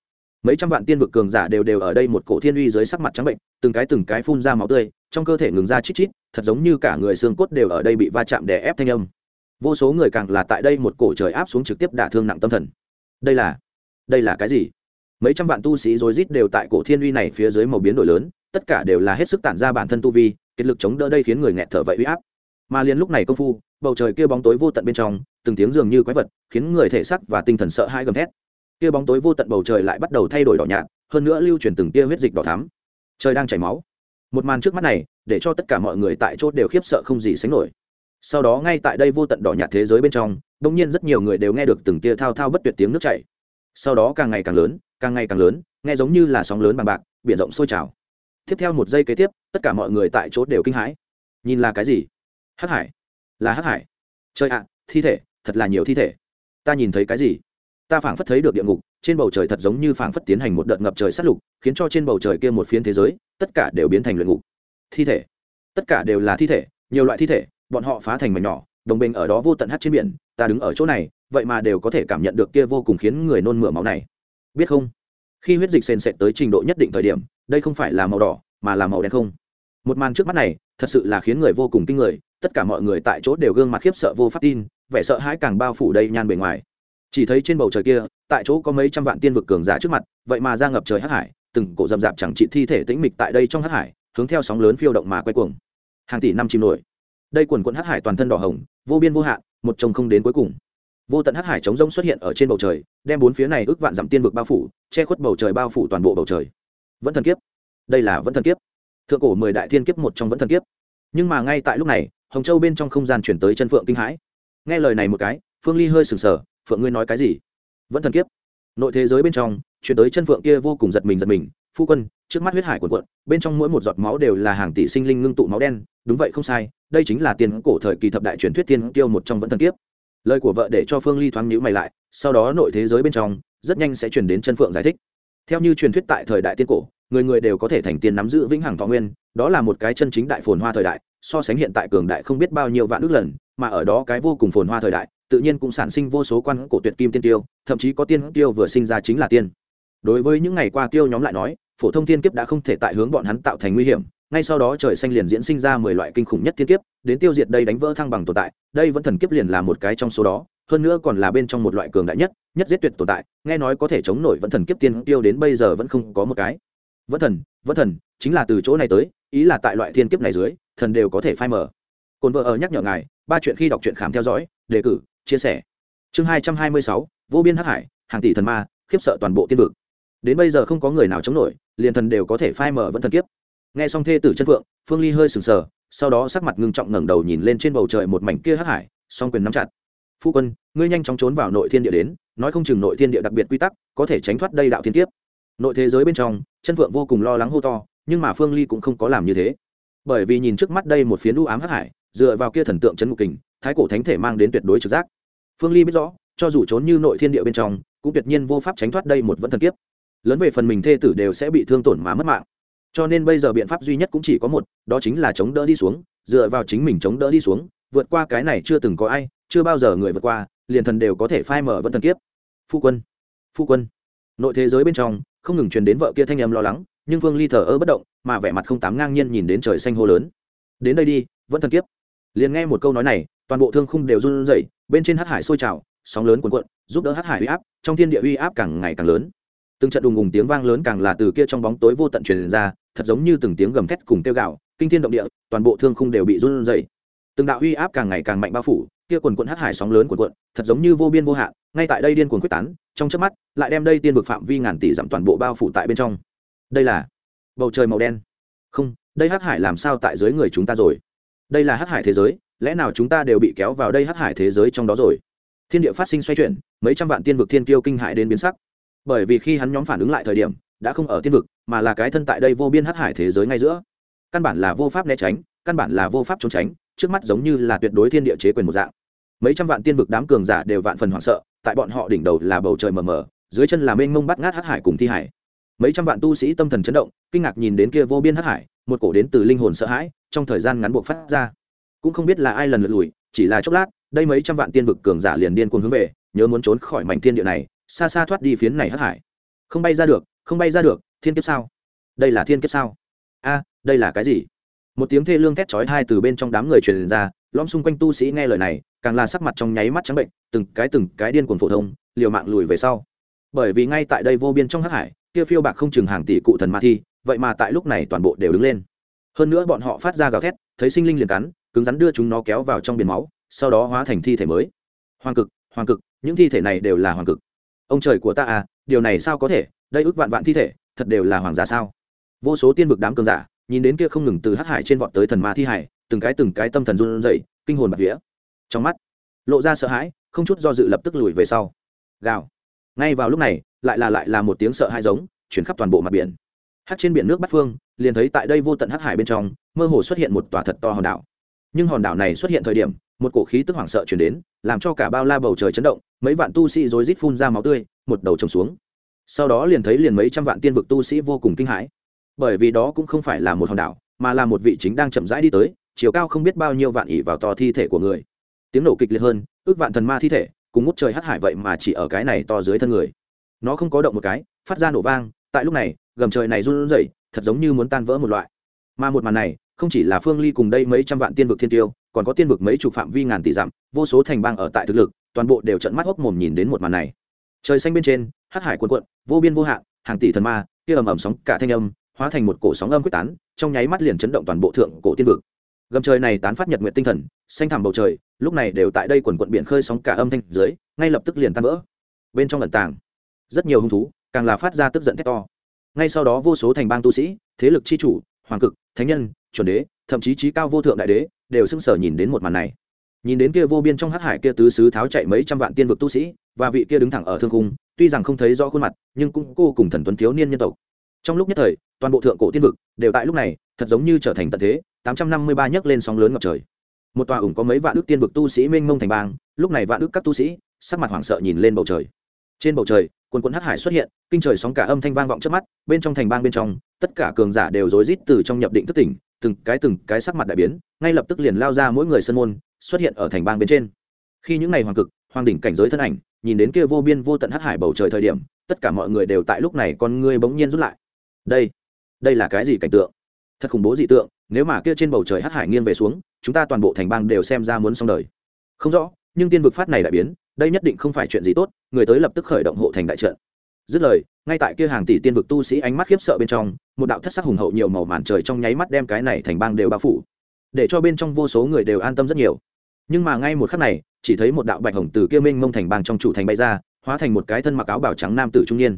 Mấy trăm vạn tiên vực cường giả đều đều ở đây một cổ thiên uy dưới sắc mặt trắng bệnh, từng cái từng cái phun ra máu tươi, trong cơ thể ngừng ra chít chít, thật giống như cả người xương cốt đều ở đây bị va chạm đè ép thanh âm. Vô số người càng là tại đây một cổ trời áp xuống trực tiếp đả thương nặng tâm thần. Đây là đây là cái gì? Mấy trăm vạn tu sĩ rối rít đều tại cổ thiên uy này phía dưới màu biến đổi lớn, tất cả đều là hết sức tản ra bản thân tu vi, kết lực chống đỡ đây khiến người nghẹt thở vậy uy áp. Mà liền lúc này công phu, bầu trời kia bóng tối vô tận bên trong, từng tiếng dường như quái vật, khiến người thể sắc và tinh thần sợ hãi gầm thét. Kia bóng tối vô tận bầu trời lại bắt đầu thay đổi đỏ nhạt, hơn nữa lưu truyền từng tia huyết dịch đỏ thắm. Trời đang chảy máu. Một màn trước mắt này, để cho tất cả mọi người tại chốt đều khiếp sợ không gì sánh nổi. Sau đó ngay tại đây vô tận đỏ nhạt thế giới bên trong, đông nhiên rất nhiều người đều nghe được từng tia thao thao bất tuyệt tiếng nước chảy. Sau đó càng ngày càng lớn càng ngày càng lớn, nghe giống như là sóng lớn bằng bạc, biển rộng sôi trào. Tiếp theo một giây kế tiếp, tất cả mọi người tại chỗ đều kinh hãi. Nhìn là cái gì? Hắc hải. Là hắc hải. Trời ạ, thi thể, thật là nhiều thi thể. Ta nhìn thấy cái gì? Ta phảng phất thấy được địa ngục, trên bầu trời thật giống như phảng phất tiến hành một đợt ngập trời sát lục, khiến cho trên bầu trời kia một phiến thế giới, tất cả đều biến thành luyện ngục. Thi thể. Tất cả đều là thi thể, nhiều loại thi thể, bọn họ phá thành mảnh nhỏ, đồng bình ở đó vô tận hát trên biển, ta đứng ở chỗ này, vậy mà đều có thể cảm nhận được kia vô cùng khiến người nôn mửa máu này biết không? Khi huyết dịch sền sệt tới trình độ nhất định thời điểm, đây không phải là màu đỏ, mà là màu đen không? Một màn trước mắt này, thật sự là khiến người vô cùng kinh người, tất cả mọi người tại chỗ đều gương mặt khiếp sợ vô pháp tin, vẻ sợ hãi càng bao phủ đây nhan bề ngoài. Chỉ thấy trên bầu trời kia, tại chỗ có mấy trăm vạn tiên vực cường giả trước mặt, vậy mà ra ngập trời hắc hải, từng cổ rậm rạp chẳng trị thi thể tĩnh mịch tại đây trong hắc hải, hướng theo sóng lớn phiêu động mà quay cuồng. Hàng tỷ năm chìm nổi. Đây quần quận hắc hải toàn thân đỏ hồng, vô biên vô hạn, một trông không đến cuối cùng vô tận hắc hải chống rông xuất hiện ở trên bầu trời, đem bốn phía này ước vạn dặm tiên vực bao phủ, che khuất bầu trời bao phủ toàn bộ bầu trời. Vẫn thần kiếp. Đây là vẫn thần kiếp. Thượng cổ mười đại thiên kiếp một trong vẫn thần kiếp. Nhưng mà ngay tại lúc này, hồng châu bên trong không gian chuyển tới chân phượng kinh hãi. Nghe lời này một cái, phương ly hơi sừng sờ, phượng ngươi nói cái gì? Vẫn thần kiếp. Nội thế giới bên trong, chuyển tới chân phượng kia vô cùng giật mình giật mình. Phu quân, trước mắt huyết hải quần cuộn, bên trong mỗi một giọt máu đều là hàng tỷ sinh linh ngưng tụ máu đen. Đúng vậy, không sai, đây chính là tiền cổ thời kỳ thập đại truyền thuyết tiên tiêu một trong vẫn thần kiếp lời của vợ để cho phương ly thoáng nhữ mày lại, sau đó nội thế giới bên trong, rất nhanh sẽ chuyển đến chân phượng giải thích. Theo như truyền thuyết tại thời đại tiên cổ, người người đều có thể thành tiên nắm giữ vĩnh hằng thọ nguyên, đó là một cái chân chính đại phồn hoa thời đại, so sánh hiện tại cường đại không biết bao nhiêu vạn ước lần, mà ở đó cái vô cùng phồn hoa thời đại, tự nhiên cũng sản sinh vô số quan cổ tuyệt kim tiên tiêu, thậm chí có tiên tiêu vừa sinh ra chính là tiên. Đối với những ngày qua tiêu nhóm lại nói, phổ thông tiên kiếp đã không thể tại hướng bọn hắn tạo thành nguy hiểm ngay sau đó trời xanh liền diễn sinh ra mười loại kinh khủng nhất thiên kiếp, đến tiêu diệt đây đánh vỡ thăng bằng tồn tại, đây vẫn thần kiếp liền là một cái trong số đó, hơn nữa còn là bên trong một loại cường đại nhất nhất giết tuyệt tồn tại, nghe nói có thể chống nổi vẫn thần kiếp tiên tiêu đến bây giờ vẫn không có một cái. Vẫn thần vẫn thần, chính là từ chỗ này tới, ý là tại loại thiên kiếp này dưới, thần đều có thể phai mở cồn vợ ở nhắc nhở ngài, ba chuyện khi đọc truyện khám theo dõi, đề cử, chia sẻ. Chương hai trăm hai mươi sáu, vô biên hắc hải, hàng tỷ thần ma, khiếp sợ toàn bộ tiên vực. Đến bây giờ không có người nào chống nổi, liền thần đều có thể phai mở vẫn thần kiếp nghe xong thê tử chân phượng, phương ly hơi sừng sờ, sau đó sắc mặt ngưng trọng ngẩng đầu nhìn lên trên bầu trời một mảnh kia hắc hải, song quyền nắm chặt. Phu quân, ngươi nhanh chóng trốn vào nội thiên địa đến, nói không chừng nội thiên địa đặc biệt quy tắc, có thể tránh thoát đây đạo thiên kiếp. Nội thế giới bên trong, chân phượng vô cùng lo lắng hô to, nhưng mà phương ly cũng không có làm như thế. Bởi vì nhìn trước mắt đây một phiến u ám hắc hải, dựa vào kia thần tượng chấn ngục kình, thái cổ thánh thể mang đến tuyệt đối trực giác. Phương ly biết rõ, cho dù trốn như nội thiên địa bên trong, cũng tuyệt nhiên vô pháp tránh thoát đây một vẫn thần kiếp. Lớn về phần mình thê tử đều sẽ bị thương tổn mà mất mạng cho nên bây giờ biện pháp duy nhất cũng chỉ có một, đó chính là chống đỡ đi xuống, dựa vào chính mình chống đỡ đi xuống, vượt qua cái này chưa từng có ai, chưa bao giờ người vượt qua, liền thần đều có thể phai mở vẫn thần kiếp. Phu quân phu quân. Nội thế giới bên trong, không ngừng truyền đến vợ kia thanh âm lo lắng, nhưng phương ly thờ ơ bất động, mà vẻ mặt không tám ngang nhiên nhìn đến trời xanh hô lớn. Đến đây đi, vẫn thần kiếp. Liền nghe một câu nói này, toàn bộ thương khung đều run rẩy, bên trên hắc hải sôi trào, sóng lớn cuồn cuộn, giúp đỡ hắc hải uy áp, trong thiên địa uy áp càng ngày càng lớn. Từng trận đùng ùng tiếng vang lớn càng là từ kia trong bóng tối vô tận truyền ra thật giống như từng tiếng gầm thét cùng tiêu gạo kinh thiên động địa, toàn bộ thương khung đều bị run rẩy. Từng đạo uy áp càng ngày càng mạnh bao phủ, kia quần quận hắc hải sóng lớn quần quận thật giống như vô biên vô hạn, ngay tại đây điên cuồng quyết tán, trong chớp mắt, lại đem đây tiên vực phạm vi ngàn tỷ dặm toàn bộ bao phủ tại bên trong. Đây là bầu trời màu đen. Không, đây hắc hải làm sao tại dưới người chúng ta rồi? Đây là hắc hải thế giới, lẽ nào chúng ta đều bị kéo vào đây hắc hải thế giới trong đó rồi? Thiên địa phát sinh xoay chuyển, mấy trăm vạn tiên vực thiên kiêu kinh hại đến biến sắc. Bởi vì khi hắn nhóm phản ứng lại thời điểm đã không ở tiên vực, mà là cái thân tại đây vô biên hắc hải thế giới ngay giữa. Căn bản là vô pháp né tránh, căn bản là vô pháp trốn tránh, trước mắt giống như là tuyệt đối thiên địa chế quyền một dạng. Mấy trăm vạn tiên vực đám cường giả đều vạn phần hoảng sợ, tại bọn họ đỉnh đầu là bầu trời mờ mờ, dưới chân là mênh mông bắt ngát hắc hải cùng thi hải. Mấy trăm vạn tu sĩ tâm thần chấn động, kinh ngạc nhìn đến kia vô biên hắc hải, một cổ đến từ linh hồn sợ hãi, trong thời gian ngắn buộc phát ra. Cũng không biết là ai lần lượt lùi, chỉ là chốc lát, đây mấy trăm vạn tiên vực cường giả liền điên cuồng hướng về, nhớ muốn trốn khỏi mảnh thiên địa này, xa xa thoát đi phiến này hắc hải. Không bay ra được không bay ra được, thiên kiếp sao? Đây là thiên kiếp sao? A, đây là cái gì? Một tiếng thê lương thét chói tai từ bên trong đám người truyền ra, lõm xung quanh tu sĩ nghe lời này, càng là sắc mặt trong nháy mắt trắng bệnh, từng cái từng cái điên cuồng phổ thông, liều mạng lùi về sau. Bởi vì ngay tại đây vô biên trong hắc hải, kia phiêu bạc không chừng hàng tỷ cụ thần ma thi, vậy mà tại lúc này toàn bộ đều đứng lên. Hơn nữa bọn họ phát ra gào thét, thấy sinh linh liền cắn, cứng rắn đưa chúng nó kéo vào trong biển máu, sau đó hóa thành thi thể mới. Hoàng cực hoàng cực, những thi thể này đều là hoàng cực. Ông trời của ta à điều này sao có thể? Đây ước vạn vạn thi thể, thật đều là hoàng giả sao? Vô số tiên vực đám cường giả, nhìn đến kia không ngừng từ hắc hải trên vọt tới thần ma thi hải, từng cái từng cái tâm thần run rẩy, kinh hồn bạt vía. Trong mắt, lộ ra sợ hãi, không chút do dự lập tức lùi về sau. Gào. Ngay vào lúc này, lại là lại là một tiếng sợ hãi giống, chuyển khắp toàn bộ mặt biển. Hắc trên biển nước bắc phương, liền thấy tại đây vô tận hắc hải bên trong, mơ hồ xuất hiện một tòa thật to hòn đảo. Nhưng hòn đảo này xuất hiện thời điểm, một cổ khí tức hoảng sợ chuyển đến, làm cho cả bao la bầu trời chấn động, mấy vạn tu sĩ rối rít phun ra máu tươi, một đầu trồng xuống sau đó liền thấy liền mấy trăm vạn tiên vực tu sĩ vô cùng kinh hãi. Bởi vì đó cũng không phải là một hòn đảo, mà là một vị chính đang chậm rãi đi tới, chiều cao không biết bao nhiêu vạn ỉ vào to thi thể của người. Tiếng nổ kịch liệt hơn, ước vạn thần ma thi thể, cùng ngút trời hắt hải vậy mà chỉ ở cái này to dưới thân người. Nó không có động một cái, phát ra nổ vang, tại lúc này, gầm trời này run rẩy, thật giống như muốn tan vỡ một loại. Mà một màn này, không chỉ là phương ly cùng đây mấy trăm vạn tiên vực thiên tiêu, còn có tiên vực mấy chục phạm vi ngàn tỷ dặm, vô số thành bang ở tại thực lực, toàn bộ đều trận mắt hốc mồm nhìn đến một màn này. Trời xanh bên trên hắc hải cuồn cuộn, vô biên vô hạn, hàng tỷ thần ma, kia ầm ầm sóng cả thanh âm, hóa thành một cổ sóng âm quyết tán, trong nháy mắt liền chấn động toàn bộ thượng cổ tiên vực. Gầm trời này tán phát nhật nguyện tinh thần, xanh thẳm bầu trời, lúc này đều tại đây quần quận biển khơi sóng cả âm thanh dưới, ngay lập tức liền tan vỡ. Bên trong ẩn tàng, rất nhiều hung thú, càng là phát ra tức giận thét to. Ngay sau đó vô số thành bang tu sĩ, thế lực chi chủ, hoàng cực, thánh nhân, chuẩn đế, thậm chí trí cao vô thượng đại đế, đều sững sờ nhìn đến một màn này nhìn đến kia vô biên trong hắc hải kia tứ sứ tháo chạy mấy trăm vạn tiên vực tu sĩ, và vị kia đứng thẳng ở thương cung tuy rằng không thấy rõ khuôn mặt, nhưng cũng cô cùng thần tuấn thiếu niên nhân tộc. Trong lúc nhất thời, toàn bộ thượng cổ tiên vực đều tại lúc này, thật giống như trở thành tận thế, tám trăm năm mươi ba nhấc lên sóng lớn ngập trời. Một tòa ủng có mấy vạn ước tiên vực tu sĩ mênh mông thành bang, lúc này vạn ước các tu sĩ, sắc mặt hoảng sợ nhìn lên bầu trời. Trên bầu trời, quần quần hắc hải xuất hiện, kinh trời sóng cả âm thanh vang vọng trước mắt, bên trong thành bang bên trong, tất cả cường giả đều rối rít từ trong nhập định thức tỉnh từng cái từng cái sắc mặt đại biến, ngay lập tức liền lao ra mỗi người sân môn, xuất hiện ở thành bang bên trên. Khi những ngày hoàng cực, hoàng đỉnh cảnh giới thân ảnh, nhìn đến kia vô biên vô tận hắc hải bầu trời thời điểm, tất cả mọi người đều tại lúc này con ngươi bỗng nhiên rút lại. Đây đây là cái gì cảnh tượng? Thật khủng bố dị tượng, nếu mà kia trên bầu trời hắc hải nghiêng về xuống, chúng ta toàn bộ thành bang đều xem ra muốn xong đời. Không rõ, nhưng tiên vực phát này đại biến, đây nhất định không phải chuyện gì tốt, người tới lập tức khởi động hộ thành đại trận dứt lời, ngay tại kia hàng tỷ tiên vực tu sĩ ánh mắt khiếp sợ bên trong, một đạo thất sắc hùng hậu nhiều màu màn trời trong nháy mắt đem cái này thành bang đều bao phủ. Để cho bên trong vô số người đều an tâm rất nhiều. Nhưng mà ngay một khắc này, chỉ thấy một đạo bạch hồng từ kia minh mông thành bang trong chủ thành bay ra, hóa thành một cái thân mặc áo bảo trắng nam tử trung niên.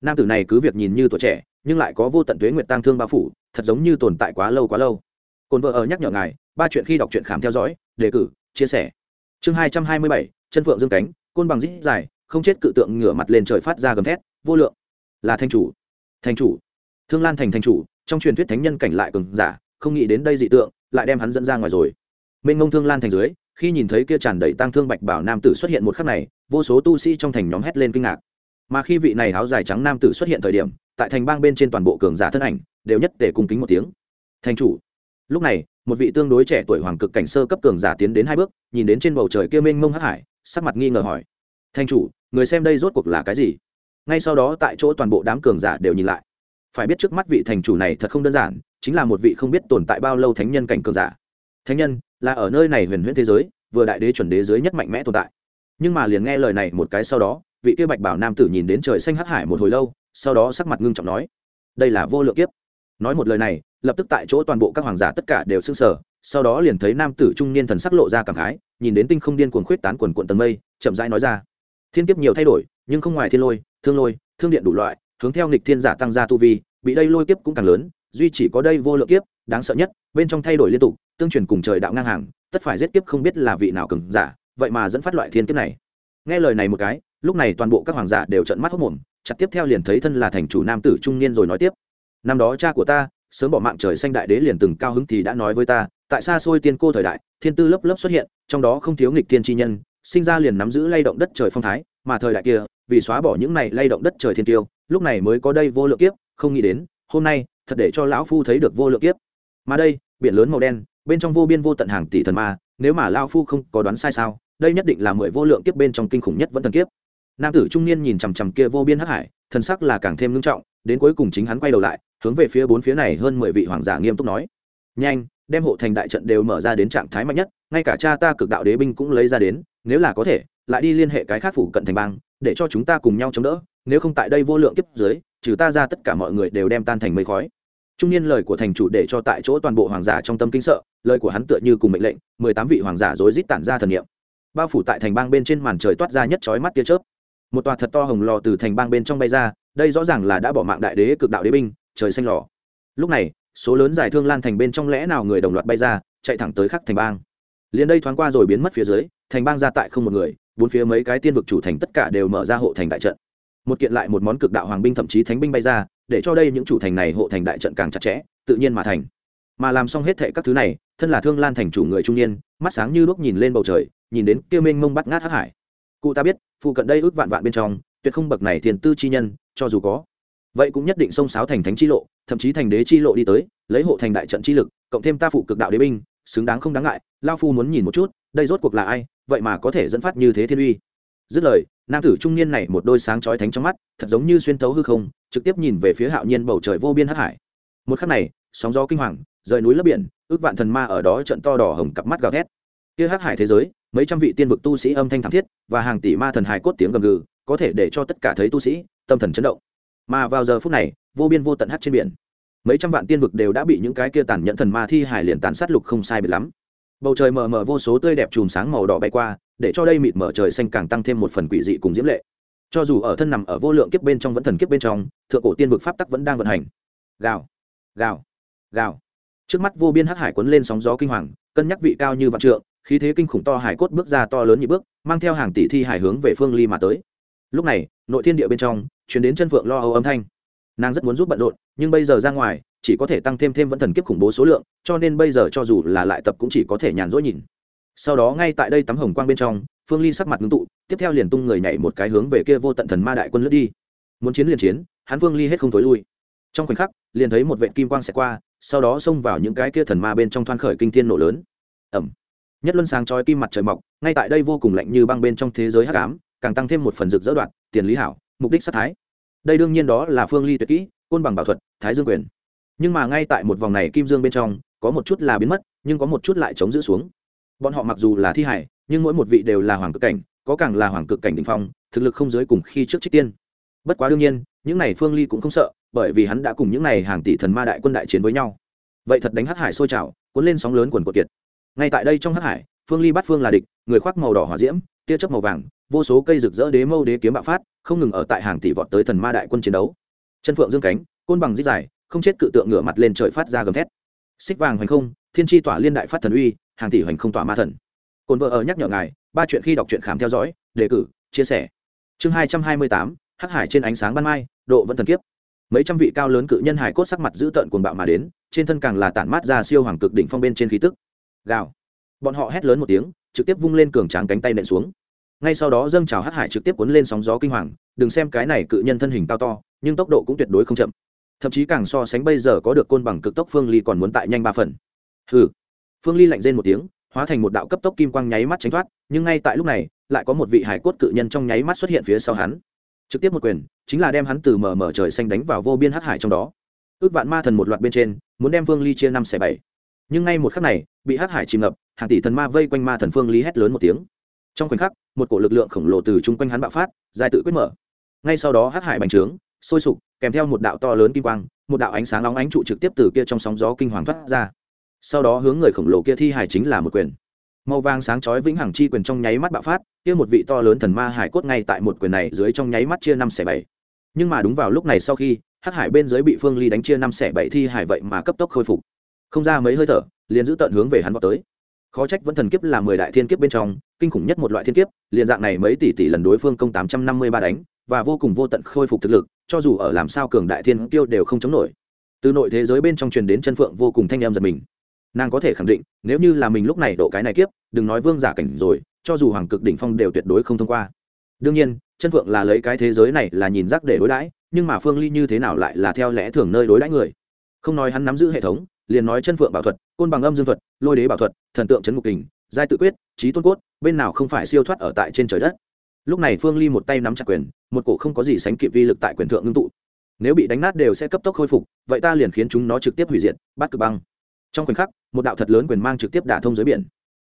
Nam tử này cứ việc nhìn như tuổi trẻ, nhưng lại có vô tận tuế nguyệt tăng thương bao phủ, thật giống như tồn tại quá lâu quá lâu. Cồn vợ ở nhắc nhở ngài, ba chuyện khi đọc truyện khám theo dõi, đề cử, chia sẻ. Chương hai trăm hai mươi bảy, chân phượng dương cánh, côn bằng dít dài không chết cự tượng ngửa mặt lên trời phát ra gầm thét, vô lượng, là thanh chủ thanh chủ. Thương lan thành thanh chủ, trong truyền thuyết thánh nhân cảnh lại cường giả, không nghĩ đến đây dị tượng, lại đem hắn dẫn ra ngoài rồi. Mênh ngông thương lan thành dưới, khi nhìn thấy kia tràn đầy tăng thương bạch bảo nam tử xuất hiện một khắc này, vô số tu sĩ trong thành nhóm hét lên kinh ngạc. Mà khi vị này áo dài trắng nam tử xuất hiện thời điểm, tại thành bang bên trên toàn bộ cường giả thân ảnh, đều nhất tề cung kính một tiếng. Thành chủ. Lúc này, một vị tương đối trẻ tuổi hoàng cực cảnh sơ cấp cường giả tiến đến hai bước, nhìn đến trên bầu trời kia mênh mông hắc hải, sắc mặt nghi ngờ hỏi Thanh chủ, người xem đây rốt cuộc là cái gì? Ngay sau đó tại chỗ toàn bộ đám cường giả đều nhìn lại. Phải biết trước mắt vị thành chủ này thật không đơn giản, chính là một vị không biết tồn tại bao lâu thánh nhân cảnh cường giả. Thánh nhân là ở nơi này huyền huyễn thế giới, vừa đại đế chuẩn đế giới nhất mạnh mẽ tồn tại. Nhưng mà liền nghe lời này một cái sau đó, vị kia bạch bảo nam tử nhìn đến trời xanh hắc hải một hồi lâu, sau đó sắc mặt ngưng trọng nói, đây là vô lượng kiếp. Nói một lời này, lập tức tại chỗ toàn bộ các hoàng giả tất cả đều s ư n g sở sau đó liền thấy nam tử trung niên thần sắc lộ ra cảm khái, nhìn đến tinh không điên cuồng khuyết tán quần quận tầng mây, chậm rãi nói ra thiên kiếp nhiều thay đổi, nhưng không ngoài thiên lôi, thương lôi, thương điện đủ loại, hướng theo nghịch thiên giả tăng gia tu vi, bị đây lôi kiếp cũng càng lớn, duy chỉ có đây vô lượng kiếp, đáng sợ nhất, bên trong thay đổi liên tục, tương truyền cùng trời đạo ngang hàng, tất phải giết kiếp không biết là vị nào cường giả, vậy mà dẫn phát loại thiên kiếp này. Nghe lời này một cái, lúc này toàn bộ các hoàng giả đều trận mắt hốc mồm, chặt tiếp theo liền thấy thân là thành chủ nam tử trung niên rồi nói tiếp. Năm đó cha của ta, sớm bỏ mạng trời xanh đại đế liền từng cao hứng thì đã nói với ta, tại xa xôi tiên cô thời đại, thiên tư lớp lớp xuất hiện, trong đó không thiếu nghịch tiên tri nhân sinh ra liền nắm giữ lay động đất trời phong thái, mà thời đại kia, vì xóa bỏ những này lay động đất trời thiên tiêu, lúc này mới có đây vô lượng kiếp, không nghĩ đến, hôm nay, thật để cho lão phu thấy được vô lượng kiếp. Mà đây, biển lớn màu đen, bên trong vô biên vô tận hàng tỷ thần ma, nếu mà lão phu không có đoán sai sao, đây nhất định là mười vô lượng kiếp bên trong kinh khủng nhất vẫn thần kiếp. Nam tử trung niên nhìn chằm chằm kia vô biên hắc hải, thần sắc là càng thêm nghiêm trọng, đến cuối cùng chính hắn quay đầu lại, hướng về phía bốn phía này hơn mười vị hoàng giả nghiêm túc nói. Nhanh đem hộ thành đại trận đều mở ra đến trạng thái mạnh nhất, ngay cả cha ta cực đạo đế binh cũng lấy ra đến, nếu là có thể, lại đi liên hệ cái khác phủ cận thành bang, để cho chúng ta cùng nhau chống đỡ, nếu không tại đây vô lượng kiếp dưới, trừ ta ra tất cả mọi người đều đem tan thành mây khói. Trung niên lời của thành chủ để cho tại chỗ toàn bộ hoàng giả trong tâm kinh sợ, lời của hắn tựa như cùng mệnh lệnh, mười tám vị hoàng giả rối rít tản ra thần niệm. Bao phủ tại thành bang bên trên màn trời toát ra nhất chói mắt tia chớp. Một tòa thật to hồng lò từ thành bang bên trong bay ra, đây rõ ràng là đã bỏ mạng đại đế cực đạo đế binh, trời xanh lò. Lúc này số lớn giải thương lan thành bên trong lẽ nào người đồng loạt bay ra, chạy thẳng tới khắc thành bang. Liền đây thoáng qua rồi biến mất phía dưới, thành bang ra tại không một người, bốn phía mấy cái tiên vực chủ thành tất cả đều mở ra hộ thành đại trận. Một kiện lại một món cực đạo hoàng binh thậm chí thánh binh bay ra, để cho đây những chủ thành này hộ thành đại trận càng chặt chẽ, tự nhiên mà thành. Mà làm xong hết thệ các thứ này, thân là thương lan thành chủ người trung niên, mắt sáng như lúc nhìn lên bầu trời, nhìn đến kia mênh mông bắt ngát hắc hải. Cụ ta biết, phụ cận đây ước vạn vạn bên trong, tuyệt không bậc này tiền tư chi nhân, cho dù có vậy cũng nhất định xông sáo thành thánh chi lộ, thậm chí thành đế chi lộ đi tới, lấy hộ thành đại trận chi lực, cộng thêm ta phụ cực đạo đế binh, xứng đáng không đáng ngại, lao phu muốn nhìn một chút, đây rốt cuộc là ai, vậy mà có thể dẫn phát như thế thiên uy. Dứt lời, nam tử trung niên này một đôi sáng chói thánh trong mắt, thật giống như xuyên tấu hư không, trực tiếp nhìn về phía hạo nhiên bầu trời vô biên hắc hải. Một khắc này, sóng gió kinh hoàng, rời núi lấp biển, ước vạn thần ma ở đó trận to đỏ hồng cặp mắt gào thét. Kia hắc hải thế giới, mấy trăm vị tiên vực tu sĩ âm thanh thảm thiết, và hàng tỷ ma thần hài cốt tiếng gầm gừ, có thể để cho tất cả thấy tu sĩ, tâm thần chấn động mà vào giờ phút này, vô biên vô tận hát trên biển. Mấy trăm vạn tiên vực đều đã bị những cái kia tàn nhẫn thần ma thi hải liền tàn sát lục không sai biệt lắm. Bầu trời mờ mờ vô số tươi đẹp chùm sáng màu đỏ bay qua, để cho đây mịt mở trời xanh càng tăng thêm một phần quỷ dị cùng diễm lệ. Cho dù ở thân nằm ở vô lượng kiếp bên trong vẫn thần kiếp bên trong, thượng cổ tiên vực pháp tắc vẫn đang vận hành. Gào gào gào. Trước mắt vô biên hắc hải quấn lên sóng gió kinh hoàng, cân nhắc vị cao như vạn trượng, khí thế kinh khủng to hải cốt bước ra to lớn như bước, mang theo hàng tỷ thi hải hướng về phương ly mà tới. Lúc này, nội thiên địa bên trong chuyển đến chân phượng lo âu âm thanh. Nàng rất muốn giúp bận rộn, nhưng bây giờ ra ngoài, chỉ có thể tăng thêm thêm vẫn thần kiếp khủng bố số lượng, cho nên bây giờ cho dù là lại tập cũng chỉ có thể nhàn rỗi nhìn. Sau đó ngay tại đây tắm hồng quang bên trong, phương ly sắc mặt ngưng tụ, tiếp theo liền tung người nhảy một cái hướng về kia vô tận thần ma đại quân lướt đi. Muốn chiến liền chiến, hắn phương ly hết không thối lui. Trong khoảnh khắc, liền thấy một vệ kim quang sẽ qua, sau đó xông vào những cái kia thần ma bên trong thoan khởi kinh thiên nổ lớn. Ẩm. Nhất luân sáng chói kim mặt trời mọc, ngay tại đây vô cùng lạnh như băng bên trong thế giới hắc ám, càng tăng thêm một phần rực rỡ đoạn, tiền lý hảo mục đích sát thái. Đây đương nhiên đó là phương ly tuyệt kỹ, côn bằng bảo thuật, thái dương quyền. Nhưng mà ngay tại một vòng này kim dương bên trong, có một chút là biến mất, nhưng có một chút lại chống giữ xuống. Bọn họ mặc dù là thi hải, nhưng mỗi một vị đều là hoàng cực cảnh, có càng là hoàng cực cảnh đình phong, thực lực không dưới cùng khi trước trích tiên. Bất quá đương nhiên, những này phương ly cũng không sợ, bởi vì hắn đã cùng những này hàng tỷ thần ma đại quân đại chiến với nhau. Vậy thật đánh hắc hải sôi trào, cuốn lên sóng lớn quần quật kiệt. Ngay tại đây trong hắc hải, phương ly bắt phương là địch, người khoác màu đỏ hỏa diễm tia chớp màu vàng, vô số cây rực rỡ đế mâu đế kiếm bạo phát, không ngừng ở tại hàng tỷ vọt tới thần ma đại quân chiến đấu. Chân phượng dương cánh, côn bằng dít dài, không chết cự tượng ngửa mặt lên trời phát ra gầm thét. Xích vàng hoành không, thiên tri tỏa liên đại phát thần uy, hàng tỷ hoành không tỏa ma thần. Cồn vợ ở nhắc nhở ngài, ba chuyện khi đọc truyện khám theo dõi, đề cử, chia sẻ. Chương hai trăm hai mươi tám, hắc hải trên ánh sáng ban mai, độ vẫn thần kiếp. Mấy trăm vị cao lớn cự nhân hải cốt sắc mặt dữ tợn cuồng bạo mà đến, trên thân càng là tản mát ra siêu hoàng cực đỉnh phong bên trên khí tức. Gào. Bọn họ hét lớn một tiếng trực tiếp vung lên cường tráng cánh tay nện xuống. Ngay sau đó dâng trào hắc hải trực tiếp cuốn lên sóng gió kinh hoàng, đừng xem cái này cự nhân thân hình cao to, nhưng tốc độ cũng tuyệt đối không chậm. Thậm chí càng so sánh bây giờ có được côn bằng cực tốc phương ly còn muốn tại nhanh ba phần. Hừ. Phương ly lạnh rên một tiếng, hóa thành một đạo cấp tốc kim quang nháy mắt tránh thoát, nhưng ngay tại lúc này, lại có một vị hải cốt cự nhân trong nháy mắt xuất hiện phía sau hắn. Trực tiếp một quyền, chính là đem hắn từ mở mở trời xanh đánh vào vô biên hắc hải trong đó. Ước vạn ma thần một loạt bên trên, muốn đem phương ly chia năm xẻ bảy. Nhưng ngay một khắc này, bị hắc hải chìm ngập hàng tỷ thần ma vây quanh ma thần phương ly hét lớn một tiếng. Trong khoảnh khắc, một cổ lực lượng khổng lồ từ chung quanh hắn bạo phát, dài tự quyết mở. Ngay sau đó hắc hải bành trướng, sôi sục, kèm theo một đạo to lớn kim quang, một đạo ánh sáng nóng ánh trụ trực tiếp từ kia trong sóng gió kinh hoàng thoát ra. Sau đó hướng người khổng lồ kia thi hải chính là một quyền. Màu vàng sáng chói vĩnh hằng chi quyền trong nháy mắt bạo phát, kia một vị to lớn thần ma hải cốt ngay tại một quyền này dưới trong nháy mắt chia năm xẻ bảy. Nhưng mà đúng vào lúc này sau khi, hắc hải bên dưới bị phương ly đánh chia năm xẻ bảy thi hải vậy mà cấp tốc khôi phục. Không ra mấy hơi thở, liền giữ tận hướng về hắn vào tới khó trách vẫn thần kiếp là mười đại thiên kiếp bên trong, kinh khủng nhất một loại thiên kiếp, liền dạng này mấy tỷ tỷ lần đối phương công tám trăm năm mươi ba đánh, và vô cùng vô tận khôi phục thực lực, cho dù ở làm sao cường đại thiên kiêu đều không chống nổi. Từ nội thế giới bên trong truyền đến chân phượng vô cùng thanh em giật mình. Nàng có thể khẳng định, nếu như là mình lúc này độ cái này kiếp, đừng nói vương giả cảnh rồi, cho dù hoàng cực đỉnh phong đều tuyệt đối không thông qua. Đương nhiên, chân phượng là lấy cái thế giới này là nhìn rác để đối đãi, nhưng mà phương ly như thế nào lại là theo lẽ thường nơi đối đãi người? Không nói hắn nắm giữ hệ thống liền nói chân phượng bảo thuật, côn bằng âm dương thuật, lôi đế bảo thuật, thần tượng trấn ngục kình, giai tự quyết, trí tôn cốt, bên nào không phải siêu thoát ở tại trên trời đất. Lúc này phương ly một tay nắm chặt quyền, một cổ không có gì sánh kịp vi lực tại quyền thượng ngưng tụ. Nếu bị đánh nát đều sẽ cấp tốc khôi phục, vậy ta liền khiến chúng nó trực tiếp hủy diệt, bắt cực băng. Trong khoảnh khắc, một đạo thật lớn quyền mang trực tiếp đả thông dưới biển.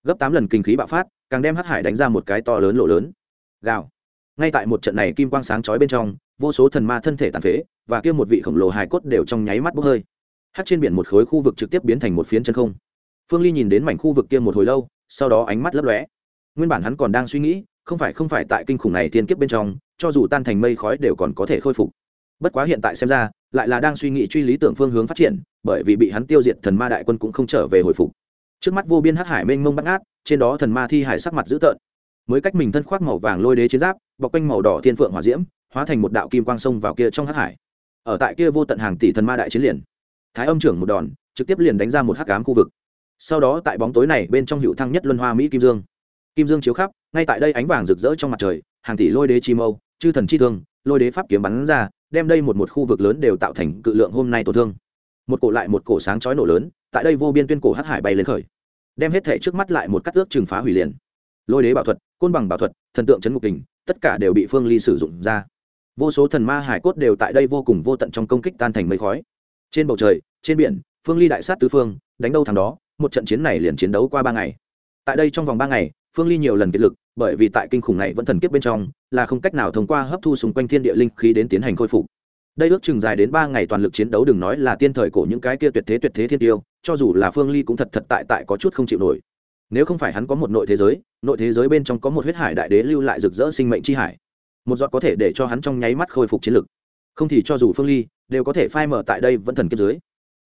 Gấp tám lần kinh khí bạo phát, càng đem hắc hải đánh ra một cái to lớn lộ lớn. Gào. Ngay tại một trận này kim quang sáng chói bên trong, vô số thần ma thân thể tàn phế, và kia một vị khổng lồ hài cốt đều trong nháy mắt bốc hơi hát trên biển một khối khu vực trực tiếp biến thành một phiến chân không. Phương ly nhìn đến mảnh khu vực kia một hồi lâu, sau đó ánh mắt lấp lóe. Nguyên bản hắn còn đang suy nghĩ, không phải không phải tại kinh khủng này tiên kiếp bên trong, cho dù tan thành mây khói đều còn có thể khôi phục. Bất quá hiện tại xem ra, lại là đang suy nghĩ truy lý tưởng phương hướng phát triển, bởi vì bị hắn tiêu diệt thần ma đại quân cũng không trở về hồi phục. Trước mắt vô biên hắc hải mênh mông bắt ngát, trên đó thần ma thi hải sắc mặt dữ tợn. Mới cách mình thân khoác màu vàng lôi đế chiến giáp, bọc quanh màu đỏ thiên phượng hỏa diễm, hóa thành một đạo kim quang sông vào kia trong hắc hải. Ở tại kia vô tận hàng tỷ thần ma đại chiến liền thái âm trưởng một đòn, trực tiếp liền đánh ra một hắc ám khu vực. Sau đó tại bóng tối này bên trong hiệu thăng nhất luân hoa mỹ kim dương. Kim dương chiếu khắp, ngay tại đây ánh vàng rực rỡ trong mặt trời, hàng tỷ lôi đế chi mâu, chư thần chi thương, lôi đế pháp kiếm bắn ra, đem đây một một khu vực lớn đều tạo thành cự lượng hôm nay tổn thương. Một cổ lại một cổ sáng chói nổ lớn, tại đây vô biên tuyên cổ hắc hải bay lên khởi. Đem hết thể trước mắt lại một cắt ước trừng phá hủy liền. Lôi đế bảo thuật, côn bằng bảo thuật, thần tượng chấn ngục kình, tất cả đều bị phương ly sử dụng ra. Vô số thần ma hải cốt đều tại đây vô cùng vô tận trong công kích tan thành mây khói trên bầu trời, trên biển, phương ly đại sát tứ phương, đánh đâu thằng đó, một trận chiến này liền chiến đấu qua ba ngày. Tại đây trong vòng ba ngày, phương ly nhiều lần kiệt lực, bởi vì tại kinh khủng này vẫn thần kiếp bên trong, là không cách nào thông qua hấp thu xung quanh thiên địa linh khí đến tiến hành khôi phục. Đây ước chừng dài đến ba ngày toàn lực chiến đấu đừng nói là tiên thời cổ những cái kia tuyệt thế tuyệt thế thiên tiêu, cho dù là phương ly cũng thật thật tại tại có chút không chịu nổi. Nếu không phải hắn có một nội thế giới, nội thế giới bên trong có một huyết hải đại đế lưu lại rực rỡ sinh mệnh chi hải. Một giọt có thể để cho hắn trong nháy mắt khôi phục chiến lực không thì cho dù phương ly đều có thể phai mở tại đây vẫn thần kiếp dưới.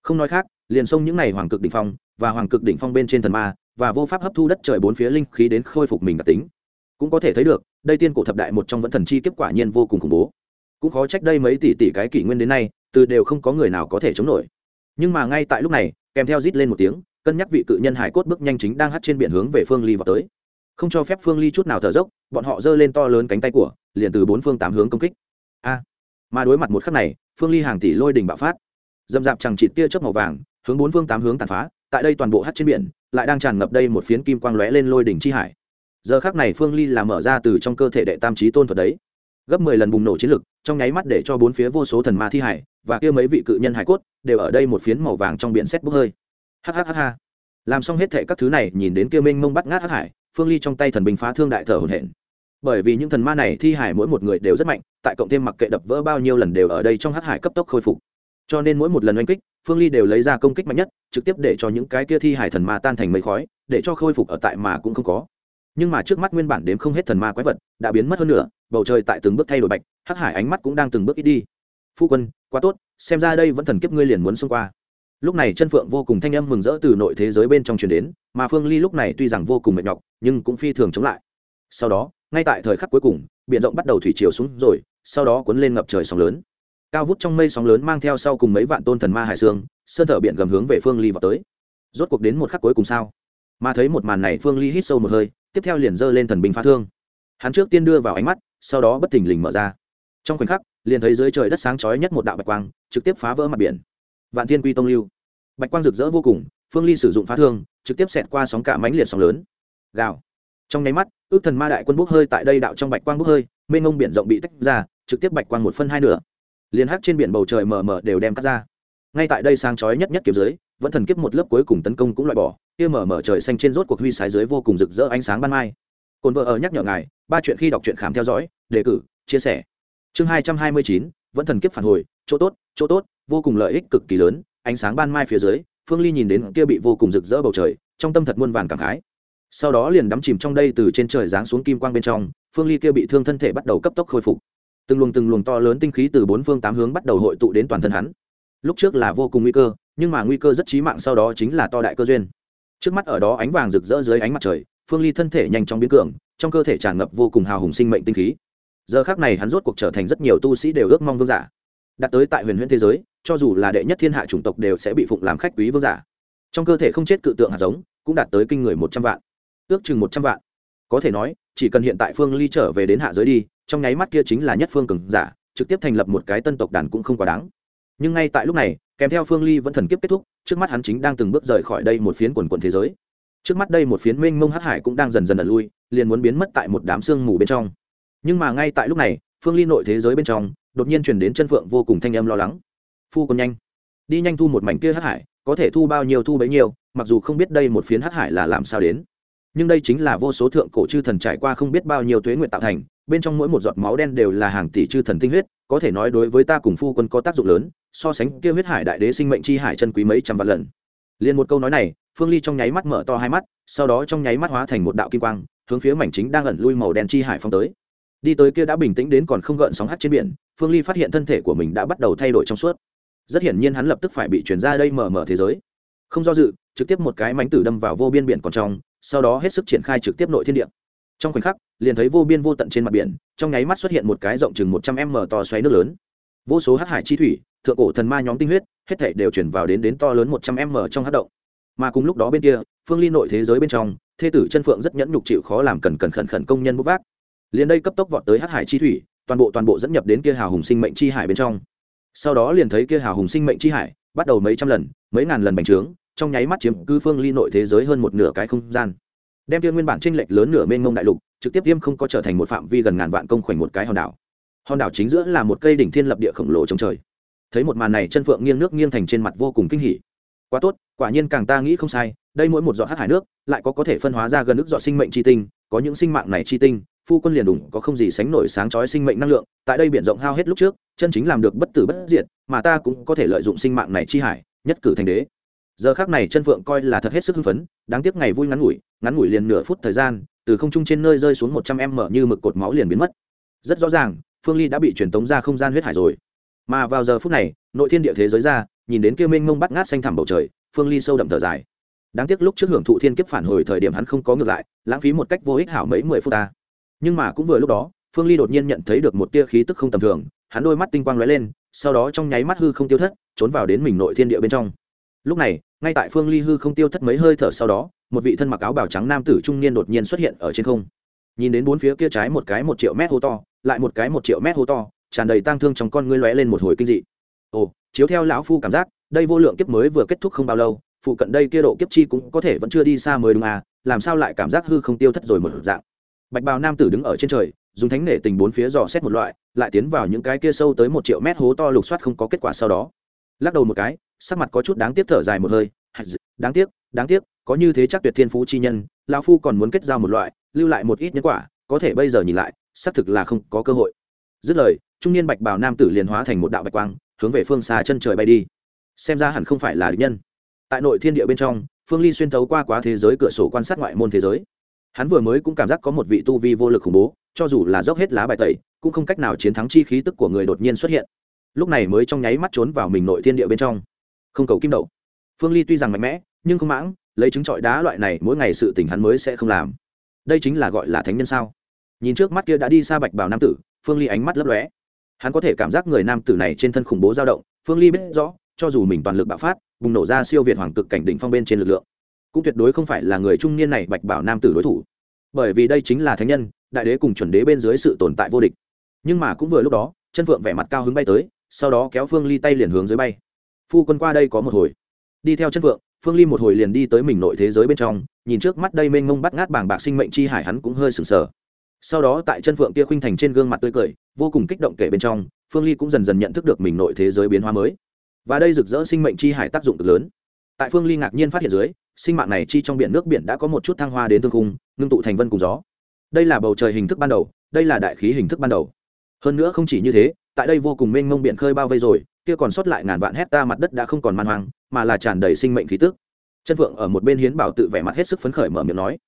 Không nói khác, liền xông những này hoàng cực đỉnh phong và hoàng cực đỉnh phong bên trên thần ma và vô pháp hấp thu đất trời bốn phía linh khí đến khôi phục mình đặc tính. Cũng có thể thấy được, đây tiên cổ thập đại một trong vẫn thần chi kiếp quả nhiên vô cùng khủng bố. Cũng khó trách đây mấy tỷ tỷ cái kỷ nguyên đến nay, từ đều không có người nào có thể chống nổi. Nhưng mà ngay tại lúc này, kèm theo rít lên một tiếng, cân nhắc vị cự nhân hải cốt bước nhanh chính đang hắt trên biển hướng về phương ly vào tới. Không cho phép phương ly chút nào thở dốc, bọn họ giơ lên to lớn cánh tay của, liền từ bốn phương tám hướng công kích mà đối mặt một khắc này, phương ly hàng tỷ lôi đỉnh bạo phát. Dầm dạp chẳng chịt tia chớp màu vàng, hướng bốn phương tám hướng tàn phá, tại đây toàn bộ hát trên biển, lại đang tràn ngập đây một phiến kim quang lóe lên lôi đỉnh chi hải. Giờ khác này phương ly là mở ra từ trong cơ thể đệ tam trí tôn thuật đấy. Gấp mười lần bùng nổ chiến lực, trong nháy mắt để cho bốn phía vô số thần ma thi hải và kia mấy vị cự nhân hải cốt đều ở đây một phiến màu vàng trong biển xét bốc hơi. Hhh làm xong hết thệ các thứ này, nhìn đến kia mênh mông bắt ngát hắc hải, phương ly trong tay thần bình phá thương đại thở hồn hển bởi vì những thần ma này thi hải mỗi một người đều rất mạnh, tại cộng thêm mặc kệ đập vỡ bao nhiêu lần đều ở đây trong hắc hải cấp tốc khôi phục. Cho nên mỗi một lần oanh kích, phương ly đều lấy ra công kích mạnh nhất, trực tiếp để cho những cái kia thi hải thần ma tan thành mây khói, để cho khôi phục ở tại mà cũng không có. Nhưng mà trước mắt nguyên bản đếm không hết thần ma quái vật, đã biến mất hơn nữa bầu trời tại từng bước thay đổi bạch, hắc hải ánh mắt cũng đang từng bước ít đi. Phu quân, quá tốt, xem ra đây vẫn thần kiếp ngươi liền muốn xông qua. Lúc này chân phượng vô cùng thanh âm mừng rỡ từ nội thế giới bên trong truyền đến, mà phương ly lúc này tuy rằng vô cùng mệt nhọc, nhưng cũng phi thường chống lại. Sau đó ngay tại thời khắc cuối cùng, biển rộng bắt đầu thủy chiều xuống rồi, sau đó cuốn lên ngập trời sóng lớn. Cao vút trong mây sóng lớn mang theo sau cùng mấy vạn tôn thần ma hải sương sơn thở biển gầm hướng về phương ly vào tới. Rốt cuộc đến một khắc cuối cùng sao? Mà thấy một màn này, phương ly hít sâu một hơi, tiếp theo liền giơ lên thần binh phá thương. Hắn trước tiên đưa vào ánh mắt, sau đó bất thình lình mở ra. Trong khoảnh khắc, liền thấy dưới trời đất sáng chói nhất một đạo bạch quang, trực tiếp phá vỡ mặt biển. Vạn thiên quy tông lưu. Bạch quang rực rỡ vô cùng, phương ly sử dụng phá thương, trực tiếp xẹt qua sóng cả mãnh liệt sóng lớn. Gào. Trong nháy mắt ước thần ma đại quân bốc hơi tại đây đạo trong bạch quang bốc hơi, mênh ngông biển rộng bị tách ra, trực tiếp bạch quang một phân hai nửa. Liền hắc trên biển bầu trời mờ mờ đều đem cắt ra. Ngay tại đây sáng chói nhất nhất kiếm dưới, vẫn thần kiếp một lớp cuối cùng tấn công cũng loại bỏ, kia mở mở trời xanh trên rốt cuộc huy sái dưới vô cùng rực rỡ ánh sáng ban mai. Cồn vợ ở nhắc nhở ngài, ba chuyện khi đọc truyện khám theo dõi, đề cử, chia sẻ. Chương hai trăm hai mươi chín, vẫn thần kiếp phản hồi, chỗ tốt chỗ tốt, vô cùng lợi ích cực kỳ lớn, ánh sáng ban mai phía dưới, phương ly nhìn đến kia bị vô cùng rực rỡ bầu trời, trong tâm thật muôn vàn cảm khái sau đó liền đắm chìm trong đây từ trên trời giáng xuống kim quang bên trong, phương ly kia bị thương thân thể bắt đầu cấp tốc khôi phục. Từng luồng từng luồng to lớn tinh khí từ bốn phương tám hướng bắt đầu hội tụ đến toàn thân hắn. Lúc trước là vô cùng nguy cơ, nhưng mà nguy cơ rất chí mạng sau đó chính là to đại cơ duyên. Trước mắt ở đó ánh vàng rực rỡ dưới ánh mặt trời, phương ly thân thể nhanh chóng biến cường, trong cơ thể tràn ngập vô cùng hào hùng sinh mệnh tinh khí. Giờ khác này hắn rốt cuộc trở thành rất nhiều tu sĩ đều ước mong vương giả. Đặt tới tại huyền huyễn thế giới, cho dù là đệ nhất thiên hạ chủng tộc đều sẽ bị phụng làm khách quý vương giả. Trong cơ thể không chết cự tượng hạt giống, cũng đạt tới kinh người một trăm vạn ước chừng một trăm vạn. Có thể nói, chỉ cần hiện tại phương ly trở về đến hạ giới đi, trong nháy mắt kia chính là nhất phương cường giả, trực tiếp thành lập một cái tân tộc đàn cũng không quá đáng. Nhưng ngay tại lúc này, kèm theo phương ly vẫn thần kiếp kết thúc, trước mắt hắn chính đang từng bước rời khỏi đây một phiến quần quần thế giới. Trước mắt đây một phiến mênh mông hắc hải cũng đang dần dần ẩn lui, liền muốn biến mất tại một đám sương mù bên trong. Nhưng mà ngay tại lúc này, phương ly nội thế giới bên trong, đột nhiên chuyển đến chân phượng vô cùng thanh âm lo lắng. Phu còn nhanh, đi nhanh thu một mảnh kia hắc hải, có thể thu bao nhiêu thu bấy nhiêu, mặc dù không biết đây một phiến hắc hải là làm sao đến nhưng đây chính là vô số thượng cổ chư thần trải qua không biết bao nhiêu tuế nguyện tạo thành, bên trong mỗi một giọt máu đen đều là hàng tỷ chư thần tinh huyết, có thể nói đối với ta cùng phu quân có tác dụng lớn, so sánh kia huyết hải đại đế sinh mệnh chi hải chân quý mấy trăm vạn lần. Liền một câu nói này, phương ly trong nháy mắt mở to hai mắt, sau đó trong nháy mắt hóa thành một đạo kim quang, hướng phía mảnh chính đang ẩn lui màu đen chi hải phong tới. Đi tới kia đã bình tĩnh đến còn không gợn sóng hắt trên biển, phương ly phát hiện thân thể của mình đã bắt đầu thay đổi trong suốt. Rất hiển nhiên hắn lập tức phải bị chuyển ra đây mở mở thế giới. Không do dự, trực tiếp một cái mánh tử đâm vào vô biên biển còn trong sau đó hết sức triển khai trực tiếp nội thiên địa. Trong khoảnh khắc, liền thấy vô biên vô tận trên mặt biển, trong nháy mắt xuất hiện một cái rộng chừng một trăm m to xoáy nước lớn. Vô số hắc hải chi thủy, thượng cổ thần ma nhóm tinh huyết, hết thảy đều chuyển vào đến đến to lớn một trăm m trong hắc động. Mà cùng lúc đó bên kia, phương ly nội thế giới bên trong, thê tử chân phượng rất nhẫn nhục chịu khó làm cần cần khẩn khẩn công nhân bốc vác. Liền đây cấp tốc vọt tới hắc hải chi thủy, toàn bộ toàn bộ dẫn nhập đến kia hào hùng sinh mệnh chi hải bên trong. Sau đó liền thấy kia hào hùng sinh mệnh chi hải bắt đầu mấy trăm lần, mấy ngàn lần bành trướng trong nháy mắt chiếm cư phương ly nội thế giới hơn một nửa cái không gian. Đem tiên nguyên bản tranh lệch lớn nửa mênh mông đại lục, trực tiếp tiêm không có trở thành một phạm vi gần ngàn vạn công khoảnh một cái hòn đảo. Hòn đảo chính giữa là một cây đỉnh thiên lập địa khổng lồ trong trời. Thấy một màn này, chân phượng nghiêng nước nghiêng thành trên mặt vô cùng kinh hỉ. Quá tốt, quả nhiên càng ta nghĩ không sai, đây mỗi một giọt hát hải nước, lại có có thể phân hóa ra gần nước giọt sinh mệnh chi tinh, có những sinh mạng này chi tinh, phu quân liền đủng, có không gì sánh nổi sáng chói sinh mệnh năng lượng, tại đây biển rộng hao hết lúc trước, chân chính làm được bất tử bất diệt, mà ta cũng có thể lợi dụng sinh mạng này chi hải, nhất cử thành đế giờ khác này chân phượng coi là thật hết sức hưng phấn, đáng tiếc ngày vui ngắn ngủi ngắn ngủi liền nửa phút thời gian, từ không trung trên nơi rơi xuống một trăm em mở như mực cột máu liền biến mất. Rất rõ ràng, phương ly đã bị truyền tống ra không gian huyết hải rồi. Mà vào giờ phút này, nội thiên địa thế giới ra, nhìn đến kia mênh mông bắt ngát xanh thẳm bầu trời, phương ly sâu đậm thở dài. Đáng tiếc lúc trước hưởng thụ thiên kiếp phản hồi thời điểm hắn không có ngược lại, lãng phí một cách vô ích hảo mấy mười phút ta. Nhưng mà cũng vừa lúc đó, phương ly đột nhiên nhận thấy được một tia khí tức không tầm thường, hắn đôi mắt tinh quang lóe lên, sau đó trong nháy mắt hư không tiêu thất, trốn vào đến mình nội thiên địa bên trong lúc này, ngay tại phương ly hư không tiêu thất mấy hơi thở sau đó, một vị thân mặc áo bào trắng nam tử trung niên đột nhiên xuất hiện ở trên không. Nhìn đến bốn phía kia trái một cái một triệu mét hô to, lại một cái một triệu mét hô to, tràn đầy tang thương trong con ngươi lóe lên một hồi kinh dị. Ồ, chiếu theo lão phu cảm giác, đây vô lượng kiếp mới vừa kết thúc không bao lâu, phụ cận đây kia độ kiếp chi cũng có thể vẫn chưa đi xa mới đúng à làm sao lại cảm giác hư không tiêu thất rồi một dạng. Bạch bào nam tử đứng ở trên trời, dùng thánh nể tình bốn phía dò xét một loại, lại tiến vào những cái kia sâu tới một triệu mét hố to lục soát không có kết quả sau đó. Lắc đầu một cái sắc mặt có chút đáng tiếc thở dài một hơi đáng tiếc đáng tiếc, có như thế chắc tuyệt thiên phú chi nhân, lão phu còn muốn kết giao một loại, lưu lại một ít nhân quả, có thể bây giờ nhìn lại, xác thực là không có cơ hội. Dứt lời, trung niên bạch bào nam tử liền hóa thành một đạo bạch quang, hướng về phương xa chân trời bay đi. Xem ra hẳn không phải là địch nhân. Tại nội thiên địa bên trong, phương ly xuyên thấu qua quá thế giới cửa sổ quan sát ngoại môn thế giới. Hắn vừa mới cũng cảm giác có một vị tu vi vô lực khủng bố, cho dù là dốc hết lá bài tẩy, cũng không cách nào chiến thắng chi khí tức của người đột nhiên xuất hiện. Lúc này mới trong nháy mắt trốn vào mình nội thiên địa bên trong không cầu kim đậu. Phương ly tuy rằng mạnh mẽ, nhưng không mãng, lấy trứng trọi đá loại này mỗi ngày sự tình hắn mới sẽ không làm. Đây chính là gọi là thánh nhân sao? Nhìn trước mắt kia đã đi xa bạch bảo nam tử, phương ly ánh mắt lấp lóe. Hắn có thể cảm giác người nam tử này trên thân khủng bố dao động, phương ly biết rõ, cho dù mình toàn lực bạo phát, bùng nổ ra siêu việt hoàng cực cảnh đỉnh phong bên trên lực lượng, cũng tuyệt đối không phải là người trung niên này bạch bảo nam tử đối thủ. Bởi vì đây chính là thánh nhân, đại đế cùng chuẩn đế bên dưới sự tồn tại vô địch. Nhưng mà cũng vừa lúc đó, chân phượng vẻ mặt cao hứng bay tới, sau đó kéo phương ly tay liền hướng dưới bay phu quân qua đây có một hồi. Đi theo chân phượng phương ly một hồi liền đi tới mình nội thế giới bên trong nhìn trước mắt đây mênh mông bắt ngát bàng bạc sinh mệnh chi hải hắn cũng hơi sừng sờ. Sau đó tại chân phượng kia khuynh thành trên gương mặt tươi cười vô cùng kích động kể bên trong phương ly cũng dần dần nhận thức được mình nội thế giới biến hóa mới. Và đây rực rỡ sinh mệnh chi hải tác dụng cực lớn. Tại phương ly ngạc nhiên phát hiện dưới sinh mạng này chi trong biển nước biển đã có một chút thăng hoa đến thương khung, ngưng tụ thành vân cùng gió. Đây là bầu trời hình thức ban đầu đây là đại khí hình thức ban đầu. Hơn nữa không chỉ như thế tại đây vô cùng mênh mông biển khơi bao vây rồi, kia còn sót lại ngàn vạn hecta mặt đất đã không còn man hoang, mà là tràn đầy sinh mệnh khí tức. Chân phượng ở một bên hiến bảo tự vẻ mặt hết sức phấn khởi mở miệng nói,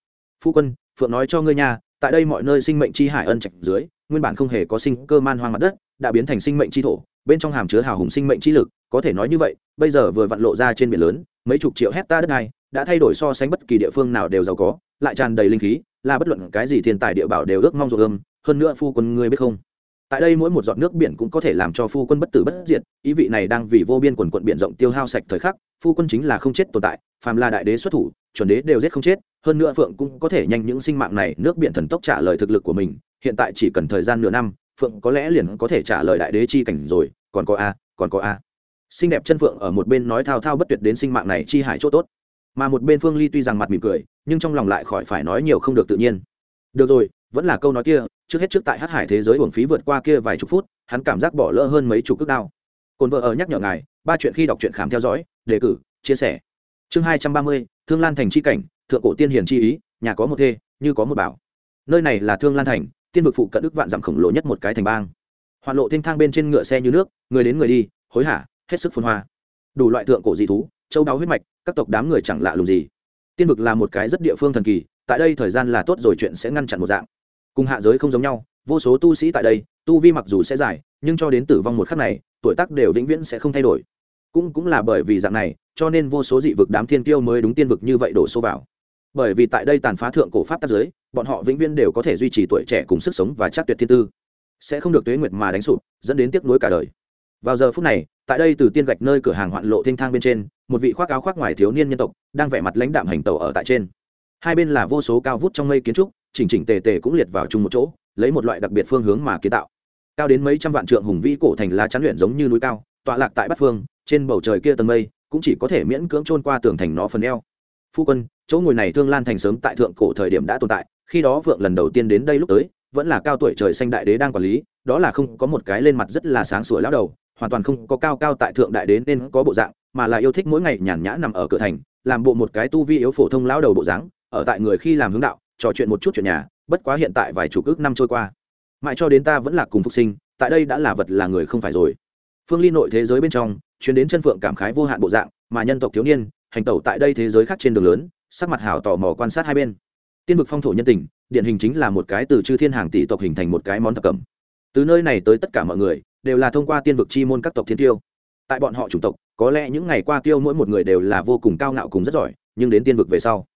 phu quân, phượng nói cho ngươi nha, tại đây mọi nơi sinh mệnh chi hải ân trạch dưới, nguyên bản không hề có sinh cơ man hoang mặt đất, đã biến thành sinh mệnh chi thổ, bên trong hàm chứa hào hùng sinh mệnh chi lực, có thể nói như vậy, bây giờ vừa vặn lộ ra trên biển lớn, mấy chục triệu hecta đất này, đã thay đổi so sánh bất kỳ địa phương nào đều giàu có, lại tràn đầy linh khí, là bất luận cái gì thiên tài địa bảo đều ước mong ruộng ươm, hơn nữa phu quân ngươi biết không? Tại đây mỗi một giọt nước biển cũng có thể làm cho phu quân bất tử bất diệt, ý vị này đang vì vô biên quần quận biển rộng tiêu hao sạch thời khắc, phu quân chính là không chết tồn tại, phàm là đại đế xuất thủ, chuẩn đế đều giết không chết, hơn nữa phượng cũng có thể nhanh những sinh mạng này nước biển thần tốc trả lời thực lực của mình, hiện tại chỉ cần thời gian nửa năm, phượng có lẽ liền có thể trả lời đại đế chi cảnh rồi, còn có a, còn có a. Xinh đẹp chân phượng ở một bên nói thao thao bất tuyệt đến sinh mạng này chi hải chỗ tốt. Mà một bên phương ly tuy rằng mặt mỉm cười, nhưng trong lòng lại khỏi phải nói nhiều không được tự nhiên. Được rồi, vẫn là câu nói kia trước hết trước tại hát hải thế giới uổng phí vượt qua kia vài chục phút, hắn cảm giác bỏ lỡ hơn mấy chục cước đao. Cồn vợ ở nhắc nhở ngài, ba chuyện khi đọc truyện khám theo dõi, đề cử, chia sẻ. Chương hai trăm ba mươi, thương lan thành c h i cảnh, thượng cổ tiên hiền chi ý, nhà có một thê, như có một bảo. Nơi này là thương lan thành, tiên vực phụ cận đức vạn dặm khổng lồ nhất một cái thành bang. Hoạn lộ thênh thang bên trên ngựa xe như nước, người đến người đi, hối hả, hết sức phun hoa. Đủ loại thượng cổ dị thú, châu đáo huyết mạch, các tộc đám người chẳng lạ lùng gì. Tiên vực là một cái rất địa phương thần kỳ, tại đây thời gian là tốt rồi chuyện sẽ ngăn chặn một dạng cùng hạ giới không giống nhau, vô số tu sĩ tại đây, tu vi mặc dù sẽ dài, nhưng cho đến tử vong một khắc này, tuổi tác đều vĩnh viễn sẽ không thay đổi. Cũng cũng là bởi vì dạng này, cho nên vô số dị vực đám thiên kiêu mới đúng tiên vực như vậy đổ số vào. Bởi vì tại đây tàn phá thượng cổ pháp tác giới, bọn họ vĩnh viễn đều có thể duy trì tuổi trẻ cùng sức sống và chắc tuyệt thiên tư. Sẽ không được tuế nguyệt mà đánh sụp, dẫn đến tiếc nuối cả đời. Vào giờ phút này, tại đây từ tiên gạch nơi cửa hàng hoạn lộ thênh thang bên trên, một vị khoác áo khoác ngoài thiếu niên nhân tộc, đang vẻ mặt lãnh đạm hành tàu ở tại trên. Hai bên là vô số cao vút trong mây kiến trúc chỉnh chỉnh tề tề cũng liệt vào chung một chỗ, lấy một loại đặc biệt phương hướng mà kiến tạo. Cao đến mấy trăm vạn trượng hùng vĩ cổ thành lá chắn luyện giống như núi cao, tọa lạc tại bát phương, trên bầu trời kia tầng mây cũng chỉ có thể miễn cưỡng trôn qua tường thành nó phần eo. Phu quân, chỗ ngồi này thương lan thành sớm tại thượng cổ thời điểm đã tồn tại, khi đó vượng lần đầu tiên đến đây lúc tới, vẫn là cao tuổi trời xanh đại đế đang quản lý, đó là không có một cái lên mặt rất là sáng sủa lão đầu, hoàn toàn không có cao cao tại thượng đại đế nên có bộ dạng, mà là yêu thích mỗi ngày nhàn nhã nằm ở cửa thành, làm bộ một cái tu vi yếu phổ thông lão đầu bộ dáng, ở tại người khi làm hướng đạo trò chuyện một chút chuyện nhà, bất quá hiện tại vài chục ước năm trôi qua. Mãi cho đến ta vẫn là cùng phục sinh, tại đây đã là vật là người không phải rồi. Phương ly nội thế giới bên trong, chuyến đến chân phượng cảm khái vô hạn bộ dạng, mà nhân tộc thiếu niên, hành tẩu tại đây thế giới khác trên đường lớn, sắc mặt hảo tò mò quan sát hai bên. Tiên vực phong thổ nhân tình, điển hình chính là một cái từ chư thiên hàng tỷ tộc hình thành một cái món thập cẩm. Từ nơi này tới tất cả mọi người, đều là thông qua tiên vực chi môn các tộc thiên tiêu. Tại bọn họ chủng tộc, có lẽ những ngày qua tiêu mỗi một người đều là vô cùng cao ngạo cùng rất giỏi, nhưng đến tiên vực về sau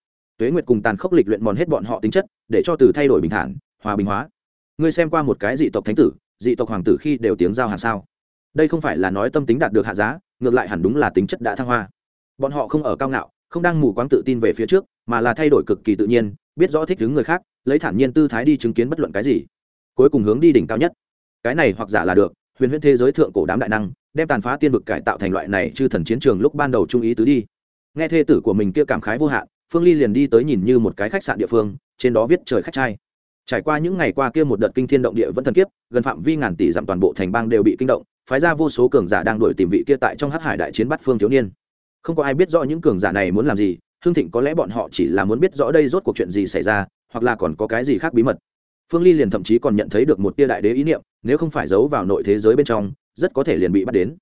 tuế nguyệt cùng tàn khốc lịch luyện mòn hết bọn họ tính chất, để cho từ thay đổi bình thản, hòa bình hóa. Ngươi xem qua một cái dị tộc thánh tử, dị tộc hoàng tử khi đều tiếng giao hàng sao. Đây không phải là nói tâm tính đạt được hạ giá, ngược lại hẳn đúng là tính chất đã thăng hoa. Bọn họ không ở cao ngạo, không đang mù quáng tự tin về phía trước, mà là thay đổi cực kỳ tự nhiên, biết rõ thích đứng người khác, lấy thản nhiên tư thái đi chứng kiến bất luận cái gì. Cuối cùng hướng đi đỉnh cao nhất. Cái này hoặc giả là được, huyền huyễn thế giới thượng cổ đám đại năng, đem tàn phá tiên vực cải tạo thành loại này chư thần chiến trường lúc ban đầu trung ý tứ đi. Nghe thê tử của mình kia cảm khái vô hạn phương ly liền đi tới nhìn như một cái khách sạn địa phương, trên đó viết trời khách trai. Trải qua những ngày qua kia một đợt kinh thiên động địa vẫn thần kiếp, gần phạm vi ngàn tỷ dặm toàn bộ thành bang đều bị kinh động, phái ra vô số cường giả đang đuổi tìm vị kia tại trong hắc hải đại chiến bắt phương thiếu niên. Không có ai biết rõ những cường giả này muốn làm gì, hương thịnh có lẽ bọn họ chỉ là muốn biết rõ đây rốt cuộc chuyện gì xảy ra, hoặc là còn có cái gì khác bí mật. Phương ly liền thậm chí còn nhận thấy được một tia đại đế ý niệm, nếu không phải giấu vào nội thế giới bên trong, rất có thể liền bị bắt đến.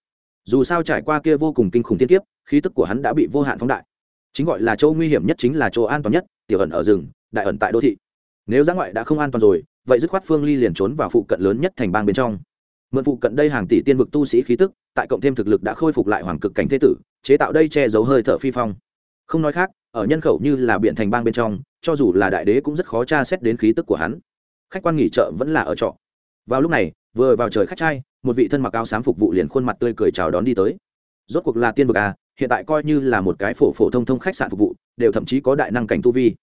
Dù sao trải qua kia vô cùng kinh khủng tiên kiếp, khí tức của hắn đã bị vô hạn phóng đại chính gọi là chỗ nguy hiểm nhất chính là chỗ an toàn nhất, tiểu ẩn ở rừng, đại ẩn tại đô thị. Nếu giã ngoại đã không an toàn rồi, vậy dứt khoát phương ly liền trốn vào phụ cận lớn nhất thành bang bên trong. Mượn phụ cận đây hàng tỷ tiên vực tu sĩ khí tức, tại cộng thêm thực lực đã khôi phục lại hoàng cực cảnh thế tử, chế tạo đây che giấu hơi thở phi phong. Không nói khác, ở nhân khẩu như là biện thành bang bên trong, cho dù là đại đế cũng rất khó tra xét đến khí tức của hắn. Khách quan nghỉ chợ vẫn là ở trọ. Vào lúc này, vừa vào trời khách trai, một vị thân mặc áo xám phục vụ liền khuôn mặt tươi cười chào đón đi tới. Rốt cuộc là tiên vực à hiện tại coi như là một cái phổ phổ thông thông khách sạn phục vụ, đều thậm chí có đại năng cảnh tu vi.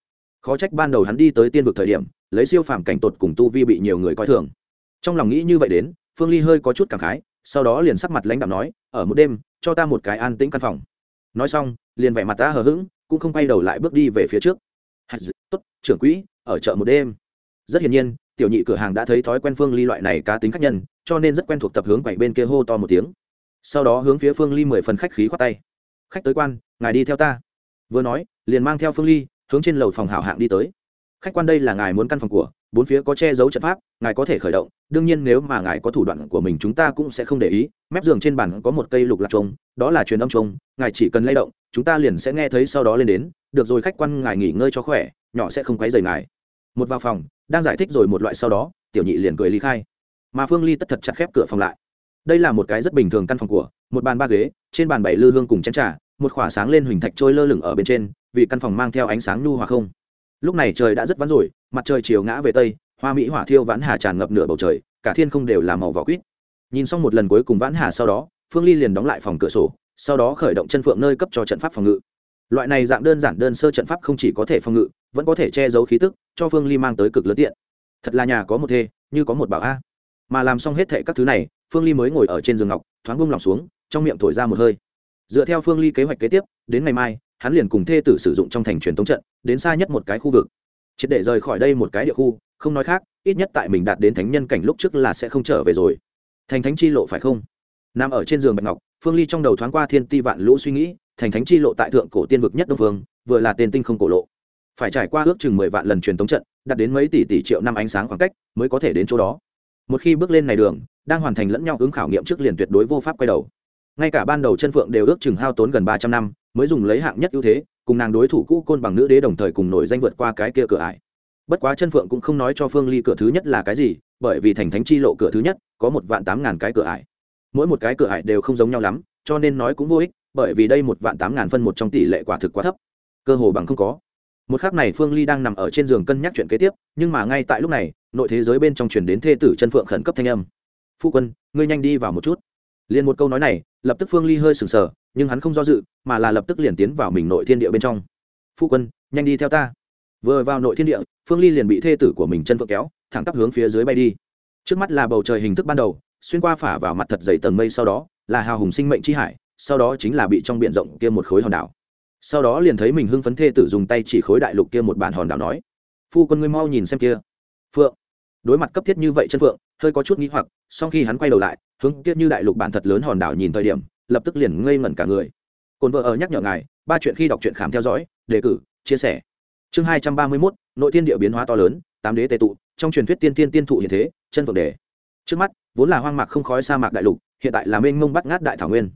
Khó trách ban đầu hắn đi tới tiên vực thời điểm, lấy siêu phàm cảnh tột cùng tu vi bị nhiều người coi thường. Trong lòng nghĩ như vậy đến, phương ly hơi có chút cảm khái, sau đó liền sắc mặt lãnh đạm nói, ở một đêm, cho ta một cái an tĩnh căn phòng. Nói xong, liền vẻ mặt ta hờ hững, cũng không quay đầu lại bước đi về phía trước. Tốt, trưởng quỹ, ở chợ một đêm. Rất hiển nhiên, tiểu nhị cửa hàng đã thấy thói quen phương ly loại này cá tính khách nhân, cho nên rất quen thuộc tập hướng quậy bên kia hô to một tiếng. Sau đó hướng phía phương ly mười phần khách khí khoát tay khách tới quan ngài đi theo ta. Vừa nói liền mang theo phương ly hướng trên lầu phòng hảo hạng đi tới. Khách quan đây là ngài muốn căn phòng của bốn phía có che giấu trận pháp ngài có thể khởi động đương nhiên nếu mà ngài có thủ đoạn của mình chúng ta cũng sẽ không để ý. Mép giường trên bàn có một cây lục lạc trống, đó là truyền âm trống, ngài chỉ cần lay động chúng ta liền sẽ nghe thấy sau đó lên đến. Được rồi khách quan ngài nghỉ ngơi cho khỏe nhỏ sẽ không quấy rầy ngài. Một vào phòng đang giải thích rồi một loại sau đó tiểu nhị liền cười ly khai. Mà phương ly tất thật chặt khép cửa phòng lại. Đây là một cái rất bình thường căn phòng của một bàn ba ghế trên bàn bảy lư hương cùng chén trà một khỏa sáng lên huỳnh thạch trôi lơ lửng ở bên trên, vì căn phòng mang theo ánh sáng nhu hòa không. Lúc này trời đã rất vắn rồi, mặt trời chiều ngã về tây, hoa mỹ hỏa thiêu vãn hà tràn ngập nửa bầu trời, cả thiên không đều là màu vỏ quýt. Nhìn xong một lần cuối cùng vãn hà sau đó, phương ly liền đóng lại phòng cửa sổ, sau đó khởi động chân phượng nơi cấp cho trận pháp phòng ngự. Loại này dạng đơn giản đơn sơ trận pháp không chỉ có thể phòng ngự, vẫn có thể che giấu khí tức, cho phương ly mang tới cực lớn tiện. Thật là nhà có một thê, như có một bảo a. Mà làm xong hết thệ các thứ này, phương ly mới ngồi ở trên giường ngọc, thoáng bung lòng xuống, trong miệng thổi ra một hơi dựa theo phương ly kế hoạch kế tiếp, đến ngày mai, hắn liền cùng thê tử sử dụng trong thành truyền tống trận, đến xa nhất một cái khu vực. Triệt để rời khỏi đây một cái địa khu, không nói khác, ít nhất tại mình đạt đến thánh nhân cảnh lúc trước là sẽ không trở về rồi. Thành thánh chi lộ phải không? Nằm ở trên giường bạch ngọc, phương ly trong đầu thoáng qua thiên ti vạn lũ suy nghĩ, thành thánh chi lộ tại thượng cổ tiên vực nhất đông phương, vừa là tên tinh không cổ lộ. Phải trải qua ước chừng mười vạn lần truyền tống trận, đạt đến mấy tỷ tỷ triệu năm ánh sáng khoảng cách, mới có thể đến chỗ đó. Một khi bước lên này đường, đang hoàn thành lẫn nhau ứng khảo nghiệm trước liền tuyệt đối vô pháp quay đầu ngay cả ban đầu chân phượng đều ước chừng hao tốn gần ba trăm năm mới dùng lấy hạng nhất ưu thế, cùng nàng đối thủ cũ côn bằng nữ đế đồng thời cùng nổi danh vượt qua cái kia cửa ải. Bất quá chân phượng cũng không nói cho phương ly cửa thứ nhất là cái gì, bởi vì thành thánh chi lộ cửa thứ nhất có một vạn tám ngàn cái cửa ải. Mỗi một cái cửa ải đều không giống nhau lắm, cho nên nói cũng vô ích, bởi vì đây một vạn tám ngàn phân một trong tỷ lệ quả thực quá thấp. Cơ hồ bằng không có. Một khắc này phương ly đang nằm ở trên giường cân nhắc chuyện kế tiếp, nhưng mà ngay tại lúc này, nội thế giới bên trong chuyển đến thê tử chân phượng khẩn cấp thanh âm. Phu quân, ngươi nhanh đi vào một chút liền một câu nói này, lập tức phương ly hơi sừng sờ, nhưng hắn không do dự, mà là lập tức liền tiến vào mình nội thiên địa bên trong. Phu quân, nhanh đi theo ta. Vừa vào nội thiên địa, phương ly liền bị thê tử của mình chân phượng kéo, thẳng tắp hướng phía dưới bay đi. Trước mắt là bầu trời hình thức ban đầu, xuyên qua phả vào mặt thật dày tầng mây sau đó, là hào hùng sinh mệnh chi hải, sau đó chính là bị trong biển rộng kia một khối hòn đảo. Sau đó liền thấy mình hưng phấn thê tử dùng tay chỉ khối đại lục kia một bản hòn đảo nói, phu quân ngươi mau nhìn xem kia. Phượng. Đối mặt cấp thiết như vậy chân phượng hơi có chút nghĩ hoặc, sau khi hắn quay đầu lại, hướng kia như đại lục bản thật lớn hòn đảo nhìn thời điểm, lập tức liền ngây ngẩn cả người. Cồn vợ ở nhắc nhở ngài, ba chuyện khi đọc truyện khám theo dõi, đề cử, chia sẻ. Chương hai trăm ba mươi mốt, nội thiên địa biến hóa to lớn, tám đế tề tụ, trong truyền thuyết tiên tiên tiên thụ hiện thế, chân phượng đề. Trước mắt, vốn là hoang mạc không khói sa mạc đại lục, hiện tại là mênh mông bắt ngát đại thảo nguyên.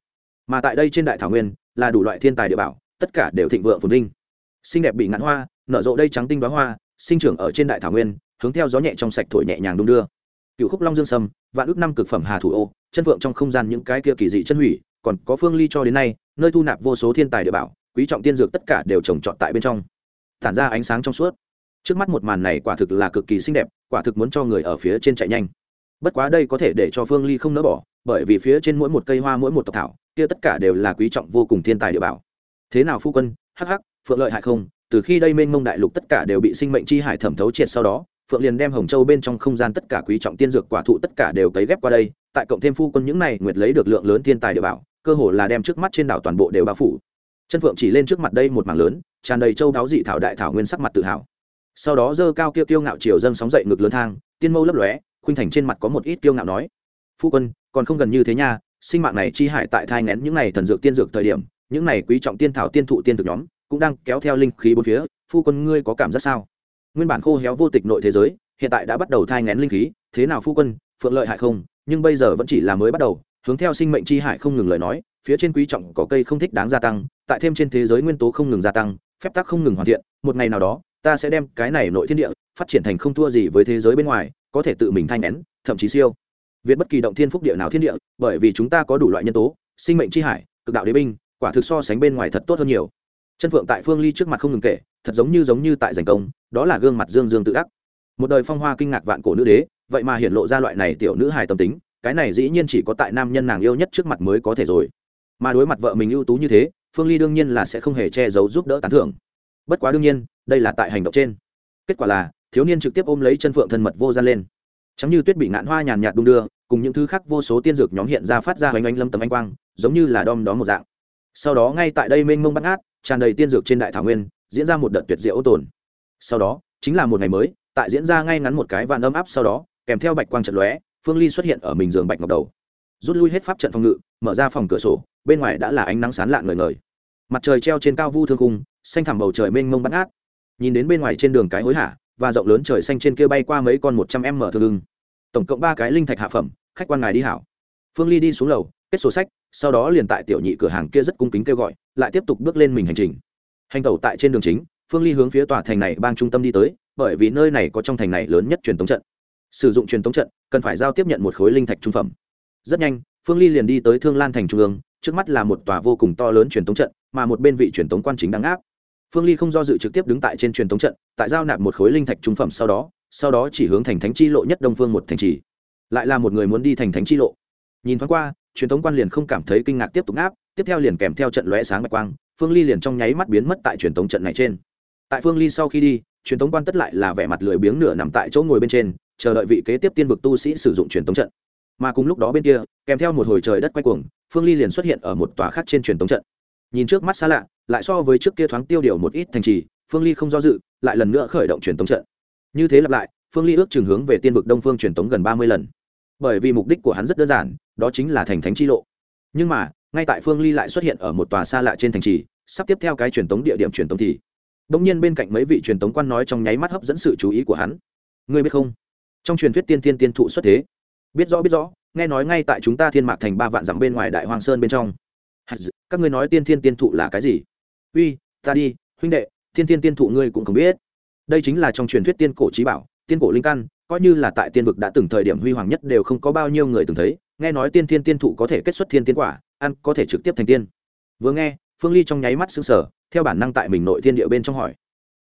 Mà tại đây trên đại thảo nguyên, là đủ loại thiên tài địa bảo, tất cả đều thịnh vượng phồn vinh. Xinh đẹp bị ngắn hoa, nở rộ đây trắng tinh đoá hoa, sinh trưởng ở trên đại thảo nguyên, hướng theo gió nhẹ trong sạch thổi nhẹ nhàng đung đưa cựu khúc long dương sâm, vạn ước năm cực phẩm hà thủ ô, chân phượng trong không gian những cái kia kỳ dị chân hủy, còn có phương ly cho đến nay, nơi thu nạp vô số thiên tài địa bảo, quý trọng tiên dược tất cả đều trồng trọt tại bên trong. Tản ra ánh sáng trong suốt. Trước mắt một màn này quả thực là cực kỳ xinh đẹp, quả thực muốn cho người ở phía trên chạy nhanh. Bất quá đây có thể để cho phương ly không nỡ bỏ, bởi vì phía trên mỗi một cây hoa, mỗi một tộc thảo, kia tất cả đều là quý trọng vô cùng thiên tài địa bảo. Thế nào phu quân? Hắc hắc, phượng lợi hại không? Từ khi đây mênh mông đại lục tất cả đều bị sinh mệnh chi hải thẩm thấu triệt sau đó phượng liền đem hồng châu bên trong không gian tất cả quý trọng tiên dược quả thụ tất cả đều cấy ghép qua đây, tại cộng thêm phu quân những này nguyệt lấy được lượng lớn thiên tài địa bảo, cơ hồ là đem trước mắt trên đảo toàn bộ đều bao phủ. Chân phượng chỉ lên trước mặt đây một mảng lớn, tràn đầy châu đáo dị thảo đại thảo nguyên sắc mặt tự hào. Sau đó dơ cao kia kiêu ngạo chiều dâng sóng dậy ngực lớn thang, tiên mâu lấp lóe, khuynh thành trên mặt có một ít kiêu ngạo nói, phu quân, còn không gần như thế nha, sinh mạng này chi hại tại thai ngén những này thần dược tiên dược thời điểm, những này quý trọng tiên thảo tiên thụ tiên thực nhóm cũng đang kéo theo linh khí bốn phía, phu quân ngươi có cảm giác sao? Nguyên bản khô héo vô tịch nội thế giới, hiện tại đã bắt đầu thai ngén linh khí, thế nào phu quân, phượng lợi hại không? Nhưng bây giờ vẫn chỉ là mới bắt đầu, hướng theo sinh mệnh chi hại không ngừng lời nói, phía trên quý trọng có cây không thích đáng gia tăng, tại thêm trên thế giới nguyên tố không ngừng gia tăng, phép tắc không ngừng hoàn thiện, một ngày nào đó, ta sẽ đem cái này nội thiên địa, phát triển thành không thua gì với thế giới bên ngoài, có thể tự mình thanh nén thậm chí siêu. Việt bất kỳ động thiên phúc địa nào thiên địa, bởi vì chúng ta có đủ loại nhân tố, sinh mệnh chi hải, cực đạo đế binh, quả thực so sánh bên ngoài thật tốt hơn nhiều chân phượng tại phương ly trước mặt không ngừng kể, thật giống như giống như tại giành công, đó là gương mặt dương dương tự đắc. Một đời phong hoa kinh ngạc vạn cổ nữ đế, vậy mà hiện lộ ra loại này tiểu nữ hài tâm tính, cái này dĩ nhiên chỉ có tại nam nhân nàng yêu nhất trước mặt mới có thể rồi. Mà đối mặt vợ mình ưu tú như thế, phương ly đương nhiên là sẽ không hề che giấu giúp đỡ tán thưởng. Bất quá đương nhiên, đây là tại hành động trên. Kết quả là, thiếu niên trực tiếp ôm lấy chân phượng thân mật vô gian lên. Chẳng như tuyết bị ngạn hoa nhàn nhạt đung đưa, cùng những thứ khác vô số tiên dược nhóm hiện ra phát ra hoành ánh lâm tấm anh quang, giống như là đom đó một dạng. Sau đó ngay tại đây mênh mông bắt ngát tràn đầy tiên dược trên đại thảo nguyên, diễn ra một đợt tuyệt diệu ô tồn. Sau đó, chính là một ngày mới, tại diễn ra ngay ngắn một cái vạn âm áp sau đó, kèm theo bạch quang trận lóe, phương ly xuất hiện ở mình giường bạch ngọc đầu. Rút lui hết pháp trận phòng ngự, mở ra phòng cửa sổ, bên ngoài đã là ánh nắng sán lạn ngời ngời. Mặt trời treo trên cao vu thương cung xanh thẳm bầu trời mênh mông bắt ngát. Nhìn đến bên ngoài trên đường cái hối hả, và rộng lớn trời xanh trên kia bay qua mấy con một trăm em mở thương lưng tổng cộng ba cái linh thạch hạ phẩm, khách quan ngài đi hảo. Phương ly đi xuống lầu kết sổ sách, sau đó liền tại tiểu nhị cửa hàng kia rất cung kính kêu gọi, lại tiếp tục bước lên mình hành trình. Hành tẩu tại trên đường chính, phương ly hướng phía tòa thành này bang trung tâm đi tới, bởi vì nơi này có trong thành này lớn nhất truyền thống trận. Sử dụng truyền thống trận, cần phải giao tiếp nhận một khối linh thạch trung phẩm. Rất nhanh, phương ly liền đi tới thương lan thành trung ương, trước mắt là một tòa vô cùng to lớn truyền thống trận, mà một bên vị truyền thống quan chính đang áp phương ly không do dự trực tiếp đứng tại trên truyền thống trận, tại giao nạp một khối linh thạch trung phẩm sau đó sau đó chỉ hướng thành thánh chi lộ nhất đông phương một thành trì. Lại là một người muốn đi thành thánh chi lộ. Nhìn thoáng qua truyền thống quan liền không cảm thấy kinh ngạc tiếp tục áp tiếp theo liền kèm theo trận lóe sáng bạch quang, phương ly liền trong nháy mắt biến mất tại truyền thống trận này trên. Tại phương ly sau khi đi, truyền thống quan tất lại là vẻ mặt lười biếng nửa nằm tại chỗ ngồi bên trên, chờ đợi vị kế tiếp tiên vực tu sĩ sử dụng truyền thống trận. Mà cùng lúc đó bên kia, kèm theo một hồi trời đất quay cuồng, phương ly liền xuất hiện ở một tòa khác trên truyền thống trận. Nhìn trước mắt xa lạ, lại so với trước kia thoáng tiêu điều một ít thành trì, phương ly không do dự, lại lần nữa khởi động truyền thống trận. Như thế lặp lại, phương ly ước chừng hướng về tiên vực đông phương truyền thống gần ba mươi lần. Bởi vì mục đích của hắn rất đơn giản đó chính là thành thánh chi lộ. Nhưng mà, ngay tại phương ly lại xuất hiện ở một tòa xa lạ trên thành trì, sắp tiếp theo cái truyền thống địa điểm truyền thống thì, bỗng nhiên bên cạnh mấy vị truyền thống quan nói trong nháy mắt hấp dẫn sự chú ý của hắn. Ngươi biết không? Trong truyền thuyết tiên tiên tiên thụ xuất thế. Biết rõ biết rõ, nghe nói ngay tại chúng ta thiên mạc thành ba vạn dặm bên ngoài đại hoàng sơn bên trong. Các ngươi nói tiên thiên tiên thụ là cái gì? Uy, ta đi, huynh đệ, tiên thiên tiên thụ ngươi cũng không biết. Đây chính là trong truyền thuyết tiên cổ trí bảo, tiên cổ linh căn, coi như là tại tiên vực đã từng thời điểm huy hoàng nhất đều không có bao nhiêu người từng thấy nghe nói tiên thiên tiên thụ có thể kết xuất thiên tiên quả, ăn có thể trực tiếp thành tiên. Vừa nghe, phương ly trong nháy mắt xứng sở theo bản năng tại mình nội thiên địa bên trong hỏi.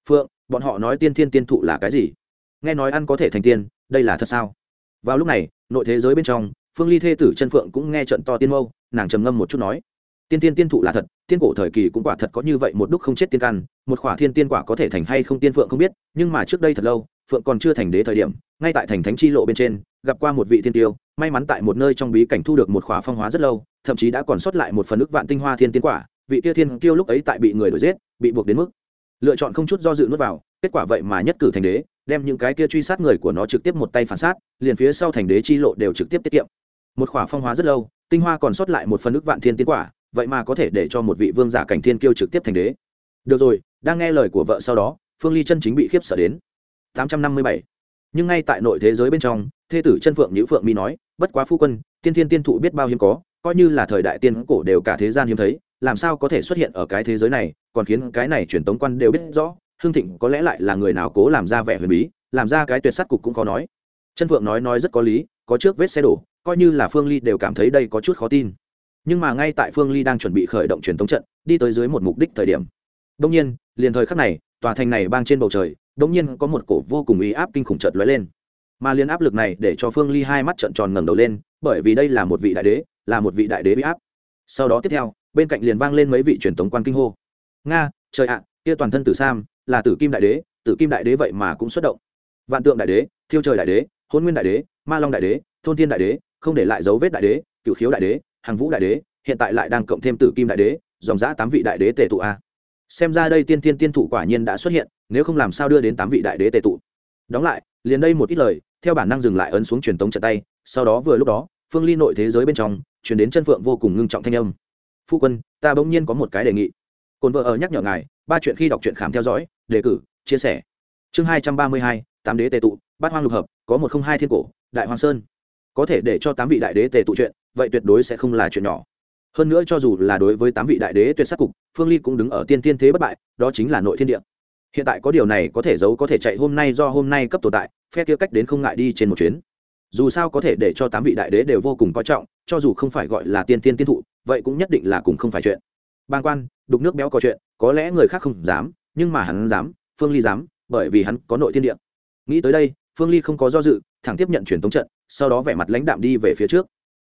Phượng, bọn họ nói tiên thiên tiên thụ là cái gì? Nghe nói ăn có thể thành tiên, đây là thật sao? Vào lúc này, nội thế giới bên trong, phương ly thê tử chân phượng cũng nghe trận to tiên mâu, nàng trầm ngâm một chút nói. Tiên tiên tiên thụ là thật, tiên cổ thời kỳ cũng quả thật có như vậy một đúc không chết tiên căn, một khỏa thiên tiên quả có thể thành hay không tiên phượng không biết, nhưng mà trước đây thật lâu, phượng còn chưa thành đế thời điểm, ngay tại thành thánh chi lộ bên trên, gặp qua một vị thiên tiêu may mắn tại một nơi trong bí cảnh thu được một khỏa phong hóa rất lâu, thậm chí đã còn sót lại một phần ức vạn tinh hoa thiên tiên quả, vị kia thiên kiêu lúc ấy tại bị người đuổi giết, bị buộc đến mức lựa chọn không chút do dự nuốt vào, kết quả vậy mà nhất cử thành đế, đem những cái kia truy sát người của nó trực tiếp một tay phản sát, liền phía sau thành đế chi lộ đều trực tiếp tiết kiệm. Một khỏa phong hóa rất lâu, tinh hoa còn sót lại một phần ức vạn thiên tiên quả, vậy mà có thể để cho một vị vương giả cảnh thiên kiêu trực tiếp thành đế. Được rồi, đang nghe lời của vợ sau đó, phương ly chân chính bị khiếp sợ đến. 857. nhưng ngay tại nội thế giới bên trong, thê tử chân phượng nhữ phượng mi nói bất quá phu quân, tiên thiên tiên thụ biết bao hiếm có, coi như là thời đại tiên cổ đều cả thế gian hiếm thấy, làm sao có thể xuất hiện ở cái thế giới này, còn khiến cái này truyền tống quan đều biết rõ, hương thịnh có lẽ lại là người nào cố làm ra vẻ huyền bí, làm ra cái tuyệt sắt cục cũng khó nói. Chân phượng nói nói rất có lý, có trước vết xe đổ, coi như là phương ly đều cảm thấy đây có chút khó tin. Nhưng mà ngay tại phương ly đang chuẩn bị khởi động truyền thống trận, đi tới dưới một mục đích thời điểm. Đông nhiên, liền thời khắc này, tòa thành này bang trên bầu trời đông nhiên có một cổ vô cùng uy áp kinh khủng chợt lóe lên mà liên áp lực này để cho phương ly hai mắt trợn tròn ngẩng đầu lên bởi vì đây là một vị đại đế là một vị đại đế uy áp sau đó tiếp theo bên cạnh liền vang lên mấy vị truyền thống quan kinh hô nga trời ạ kia toàn thân tử sam là tử kim đại đế tử kim đại đế vậy mà cũng xuất động vạn tượng đại đế thiêu trời đại đế hôn nguyên đại đế ma long đại đế thôn thiên đại đế không để lại dấu vết đại đế cựu khiếu đại đế hàng vũ đại đế hiện tại lại đang cộng thêm tử kim đại đế dòng giã tám vị đại đế tề tụ a xem ra đây tiên tiên tiên thủ quả nhiên đã xuất hiện nếu không làm sao đưa đến tám vị đại đế tề tụ đóng lại liền đây một ít lời theo bản năng dừng lại ấn xuống truyền tống trận tay, sau đó vừa lúc đó, phương ly nội thế giới bên trong chuyển đến chân phượng vô cùng ngưng trọng thanh âm. Phu quân, ta bỗng nhiên có một cái đề nghị. Cồn vợ ở nhắc nhở ngài, ba chuyện khi đọc truyện khám theo dõi, đề cử, chia sẻ. Chương hai trăm ba mươi hai, tám đế tề tụ, bát hoang lục hợp, có một không hai thiên cổ, đại hoàng sơn. Có thể để cho tám vị đại đế tề tụ chuyện, vậy tuyệt đối sẽ không là chuyện nhỏ. Hơn nữa cho dù là đối với tám vị đại đế tuyệt sắc cục, phương ly cũng đứng ở tiên tiên thế bất bại, đó chính là nội thiên địa. Hiện tại có điều này có thể giấu có thể chạy hôm nay do hôm nay cấp tồn tại phe kia cách đến không ngại đi trên một chuyến. Dù sao có thể để cho tám vị đại đế đều vô cùng coi trọng, cho dù không phải gọi là tiên tiên tiên thụ, vậy cũng nhất định là cùng không phải chuyện. Bàng quan, đục nước béo có chuyện, có lẽ người khác không dám, nhưng mà hắn dám, phương ly dám, bởi vì hắn có nội thiên địa. Nghĩ tới đây, phương ly không có do dự, thẳng tiếp nhận truyền tống trận, sau đó vẻ mặt lãnh đạm đi về phía trước.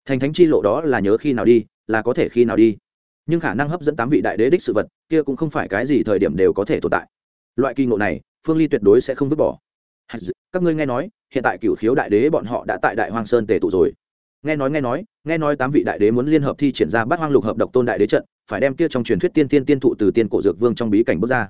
Thành thánh chi lộ đó là nhớ khi nào đi, là có thể khi nào đi. Nhưng khả năng hấp dẫn tám vị đại đế đích sự vật, kia cũng không phải cái gì thời điểm đều có thể tồn tại. Loại kỳ ngộ này, phương ly tuyệt đối sẽ không vứt bỏ các ngươi nghe nói, hiện tại cựu khiếu đại đế bọn họ đã tại đại hoang sơn tề tụ rồi. Nghe nói nghe nói nghe nói tám vị đại đế muốn liên hợp thi triển ra bắt hoang lục hợp độc tôn đại đế trận, phải đem kia trong truyền thuyết tiên tiên tiên thụ từ tiên cổ dược vương trong bí cảnh bước ra.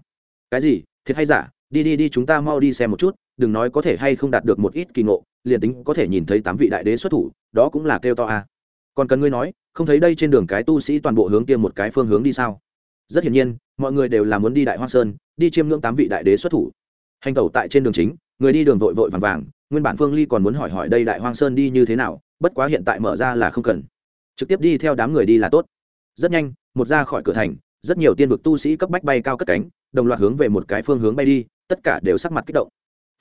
Cái gì? Thiệt hay giả? Đi đi đi, chúng ta mau đi xem một chút, đừng nói có thể hay không đạt được một ít kỳ ngộ, liền tính có thể nhìn thấy tám vị đại đế xuất thủ, đó cũng là kêu to à. còn cần ngươi nói, không thấy đây trên đường cái tu sĩ toàn bộ hướng kia một cái phương hướng đi sao? Rất hiển nhiên, mọi người đều là muốn đi đại hoa sơn, đi chiêm ngưỡng tám vị đại đế xuất thủ. Hành tẩu tại trên đường chính người đi đường vội vội vàng vàng, nguyên bản phương ly còn muốn hỏi hỏi đây đại hoang sơn đi như thế nào, bất quá hiện tại mở ra là không cần. Trực tiếp đi theo đám người đi là tốt. Rất nhanh, một ra khỏi cửa thành, rất nhiều tiên vực tu sĩ cấp bách bay cao cất cánh, đồng loạt hướng về một cái phương hướng bay đi, tất cả đều sắc mặt kích động.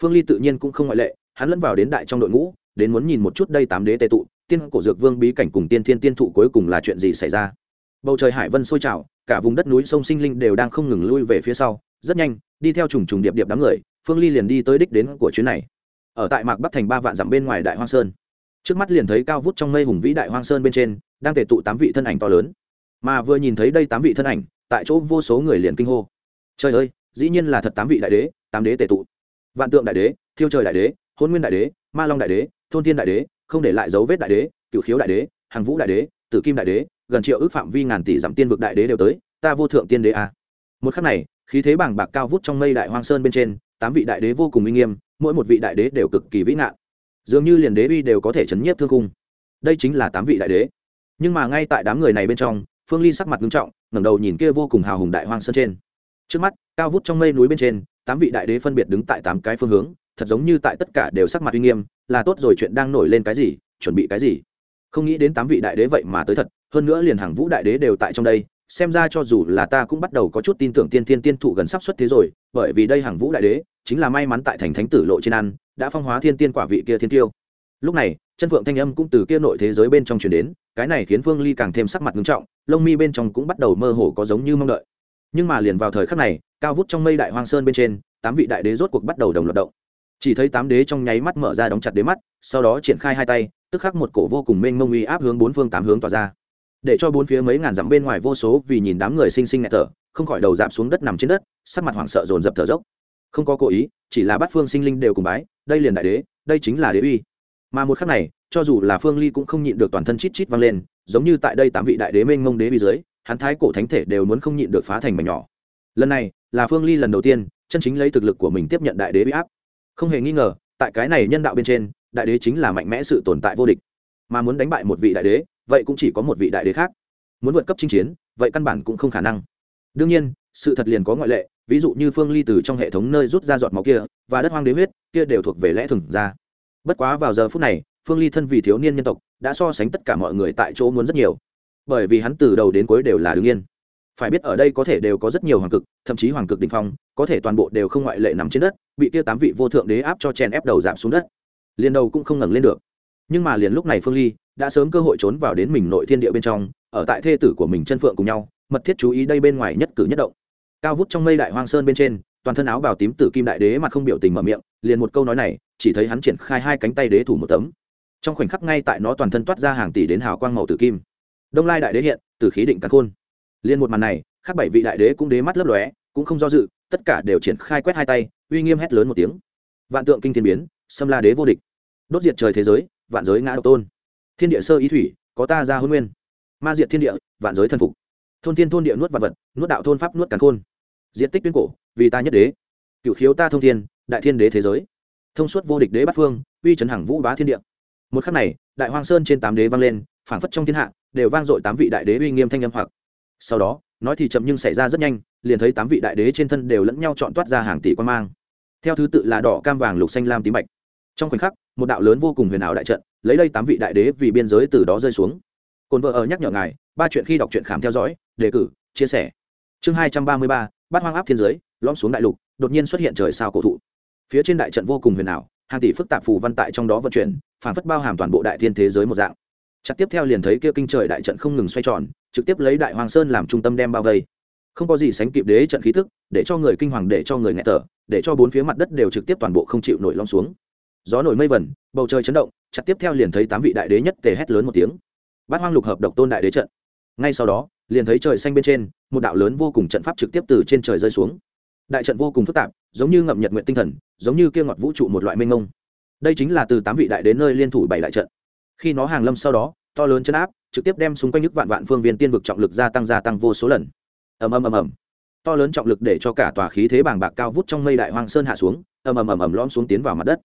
Phương ly tự nhiên cũng không ngoại lệ, hắn lẫn vào đến đại trong đội ngũ, đến muốn nhìn một chút đây tám đế tệ tụ, tiên cổ dược vương bí cảnh cùng tiên thiên tiên thụ cuối cùng là chuyện gì xảy ra. Bầu trời hải vân sôi trào, cả vùng đất núi sông sinh linh đều đang không ngừng lui về phía sau, rất nhanh, đi theo trùng trùng điệp điệp đám người phương ly liền đi tới đích đến của chuyến này ở tại mạc bắc thành ba vạn dặm bên ngoài đại hoang sơn trước mắt liền thấy cao vút trong mây hùng vĩ đại hoang sơn bên trên đang tề tụ tám vị thân ảnh to lớn mà vừa nhìn thấy đây tám vị thân ảnh tại chỗ vô số người liền kinh hô trời ơi dĩ nhiên là thật tám vị đại đế tám đế tề tụ vạn tượng đại đế thiêu trời đại đế hôn nguyên đại đế ma long đại đế thôn thiên đại đế không để lại dấu vết đại đế cựu khiếu đại đế hàng vũ đại đế tử kim đại đế gần triệu ước phạm vi ngàn tỷ dặm tiên vực đại đế đều tới ta vô thượng tiên đế a à. một khắc này khí thế bảng bạc cao vút trong mây đại hoang sơn bên trên tám vị đại đế vô cùng uy nghiêm, mỗi một vị đại đế đều cực kỳ vĩ ngạn. Dường như liền đế uy đều có thể chấn nhiếp thương cung đây chính là tám vị đại đế. Nhưng mà ngay tại đám người này bên trong, phương ly sắc mặt nghiêm trọng, ngẩng đầu nhìn kia vô cùng hào hùng đại hoang sơn trên. Trước mắt, cao vút trong mây núi bên trên, tám vị đại đế phân biệt đứng tại tám cái phương hướng, thật giống như tại tất cả đều sắc mặt uy nghiêm, là tốt rồi chuyện đang nổi lên cái gì, chuẩn bị cái gì. Không nghĩ đến tám vị đại đế vậy mà tới thật, hơn nữa liền hàng vũ đại đế đều tại trong đây xem ra cho dù là ta cũng bắt đầu có chút tin tưởng tiên thiên tiên thụ gần sắp xuất thế rồi, bởi vì đây hàng vũ đại đế, chính là may mắn tại thành thánh tử lộ trên ăn, đã phong hóa thiên tiên quả vị kia thiên tiêu. Lúc này, chân phượng thanh âm cũng từ kia nội thế giới bên trong truyền đến, cái này khiến phương ly càng thêm sắc mặt nghiêm trọng, lông mi bên trong cũng bắt đầu mơ hồ có giống như mong đợi. Nhưng mà liền vào thời khắc này, cao vút trong mây đại hoang sơn bên trên, tám vị đại đế rốt cuộc bắt đầu đồng loạt động. Chỉ thấy tám đế trong nháy mắt mở ra đóng chặt đế mắt, sau đó triển khai hai tay, tức khắc một cổ vô cùng mênh mông uy áp hướng bốn phương tám hướng tỏa ra để cho bốn phía mấy ngàn dặm bên ngoài vô số vì nhìn đám người sinh sinh nghẹt thở, không khỏi đầu dạp xuống đất nằm trên đất, sắc mặt hoảng sợ dồn dập thở dốc. Không có cố ý, chỉ là bắt phương sinh linh đều cùng bái, đây liền đại đế, đây chính là đế uy. Mà một khắc này, cho dù là phương ly cũng không nhịn được toàn thân chít chít vang lên, giống như tại đây tám vị đại đế mênh mông đế uy dưới, hắn thái cổ thánh thể đều muốn không nhịn được phá thành mảnh nhỏ. Lần này, là phương ly lần đầu tiên, chân chính lấy thực lực của mình tiếp nhận đại đế uy áp. Không hề nghi ngờ, tại cái này nhân đạo bên trên, đại đế chính là mạnh mẽ sự tồn tại vô địch. Mà muốn đánh bại một vị đại đế vậy cũng chỉ có một vị đại đế khác. Muốn vượt cấp chinh chiến, vậy căn bản cũng không khả năng. Đương nhiên, sự thật liền có ngoại lệ, ví dụ như phương ly từ trong hệ thống nơi rút ra giọt máu kia, và đất hoang đế huyết kia đều thuộc về lẽ thường ra. Bất quá vào giờ phút này, phương ly thân vì thiếu niên nhân tộc, đã so sánh tất cả mọi người tại chỗ muốn rất nhiều. Bởi vì hắn từ đầu đến cuối đều là đương yên phải biết ở đây có thể đều có rất nhiều hoàng cực, thậm chí hoàng cực đình phong, có thể toàn bộ đều không ngoại lệ nằm trên đất, bị kia tám vị vô thượng đế áp cho chèn ép đầu giảm xuống đất. Liền đầu cũng không ngẩng lên được. Nhưng mà liền lúc này phương ly đã sớm cơ hội trốn vào đến mình nội thiên địa bên trong, ở tại thê tử của mình chân phượng cùng nhau, mật thiết chú ý đây bên ngoài nhất cử nhất động. Cao vút trong mây đại hoang sơn bên trên, toàn thân áo bào tím tử kim đại đế mặt không biểu tình mở miệng, liền một câu nói này, chỉ thấy hắn triển khai hai cánh tay đế thủ một tấm. Trong khoảnh khắc ngay tại nó toàn thân toát ra hàng tỷ đến hào quang màu tử kim. Đông lai đại đế hiện, tử khí định cắn khôn. Liền một màn này, khác bảy vị đại đế cũng đế mắt lấp lóe, cũng không do dự, tất cả đều triển khai quét hai tay, uy nghiêm hét lớn một tiếng. Vạn tượng kinh thiên biến, xâm la đế vô địch. Đốt diệt trời thế giới, vạn giới ngã độc tôn thiên địa sơ ý thủy, có ta ra hôn nguyên. Ma diệt thiên địa, vạn giới thần phục. Thôn thiên thôn địa nuốt vật vật, nuốt đạo thôn pháp nuốt càn khôn diện tích tuyên cổ, vì ta nhất đế. Cựu khiếu ta thông thiên, đại thiên đế thế giới. Thông suốt vô địch đế bát phương, uy trấn hằng vũ bá thiên địa. Một khắc này, đại hoang sơn trên tám đế vang lên, phảng phất trong thiên hạ, đều vang dội tám vị đại đế uy nghiêm thanh âm hoặc. Sau đó, nói thì chậm nhưng xảy ra rất nhanh, liền thấy tám vị đại đế trên thân đều lẫn nhau chọn toát ra hàng tỷ quan mang. Theo thứ tự là đỏ, cam, vàng, lục, xanh, lam, tím, bạch. Trong khoảnh khắc một đạo lớn vô cùng huyền ảo đại trận, lấy đây tám vị đại đế vì biên giới từ đó rơi xuống. Cồn vợ ở nhắc nhở ngài, ba chuyện khi đọc truyện khám theo dõi, đề cử, chia sẻ. Chương hai trăm ba mươi ba, bát hoang áp thiên giới, lõm xuống đại lục, đột nhiên xuất hiện trời sao cổ thụ. Phía trên đại trận vô cùng huyền ảo, hàng tỷ phức tạp phù văn tại trong đó vận chuyển phản phất bao hàm toàn bộ đại thiên thế giới một dạng. Chặt tiếp theo liền thấy kia kinh trời đại trận không ngừng xoay tròn, trực tiếp lấy đại hoàng sơn làm trung tâm đem bao vây. Không có gì sánh kịp đế trận khí thức để cho người kinh hoàng, để cho người nghe thở, để cho bốn phía mặt đất đều trực tiếp toàn bộ không chịu nổi lõm xuống gió nổi mây vẩn bầu trời chấn động, chặt tiếp theo liền thấy tám vị đại đế nhất tề hét lớn một tiếng. Bát hoang lục hợp độc tôn đại đế trận. Ngay sau đó, liền thấy trời xanh bên trên, một đạo lớn vô cùng trận pháp trực tiếp từ trên trời rơi xuống. Đại trận vô cùng phức tạp, giống như ngậm nhật nguyện tinh thần, giống như kia ngọt vũ trụ một loại mênh mông. Đây chính là từ tám vị đại đến nơi liên thủ bảy đại trận. Khi nó hàng lâm sau đó, to lớn chân áp, trực tiếp đem xung quanh nước vạn vạn phương viên tiên vực trọng lực gia tăng gia tăng vô số lần. Ầm ầm ầm ầm. To lớn trọng lực để cho cả tòa khí thế bàng bạc cao vút trong mây đại hoang sơn hạ xuống, ầm ầm ầm ầm lõm xuống tiến vào mặt đất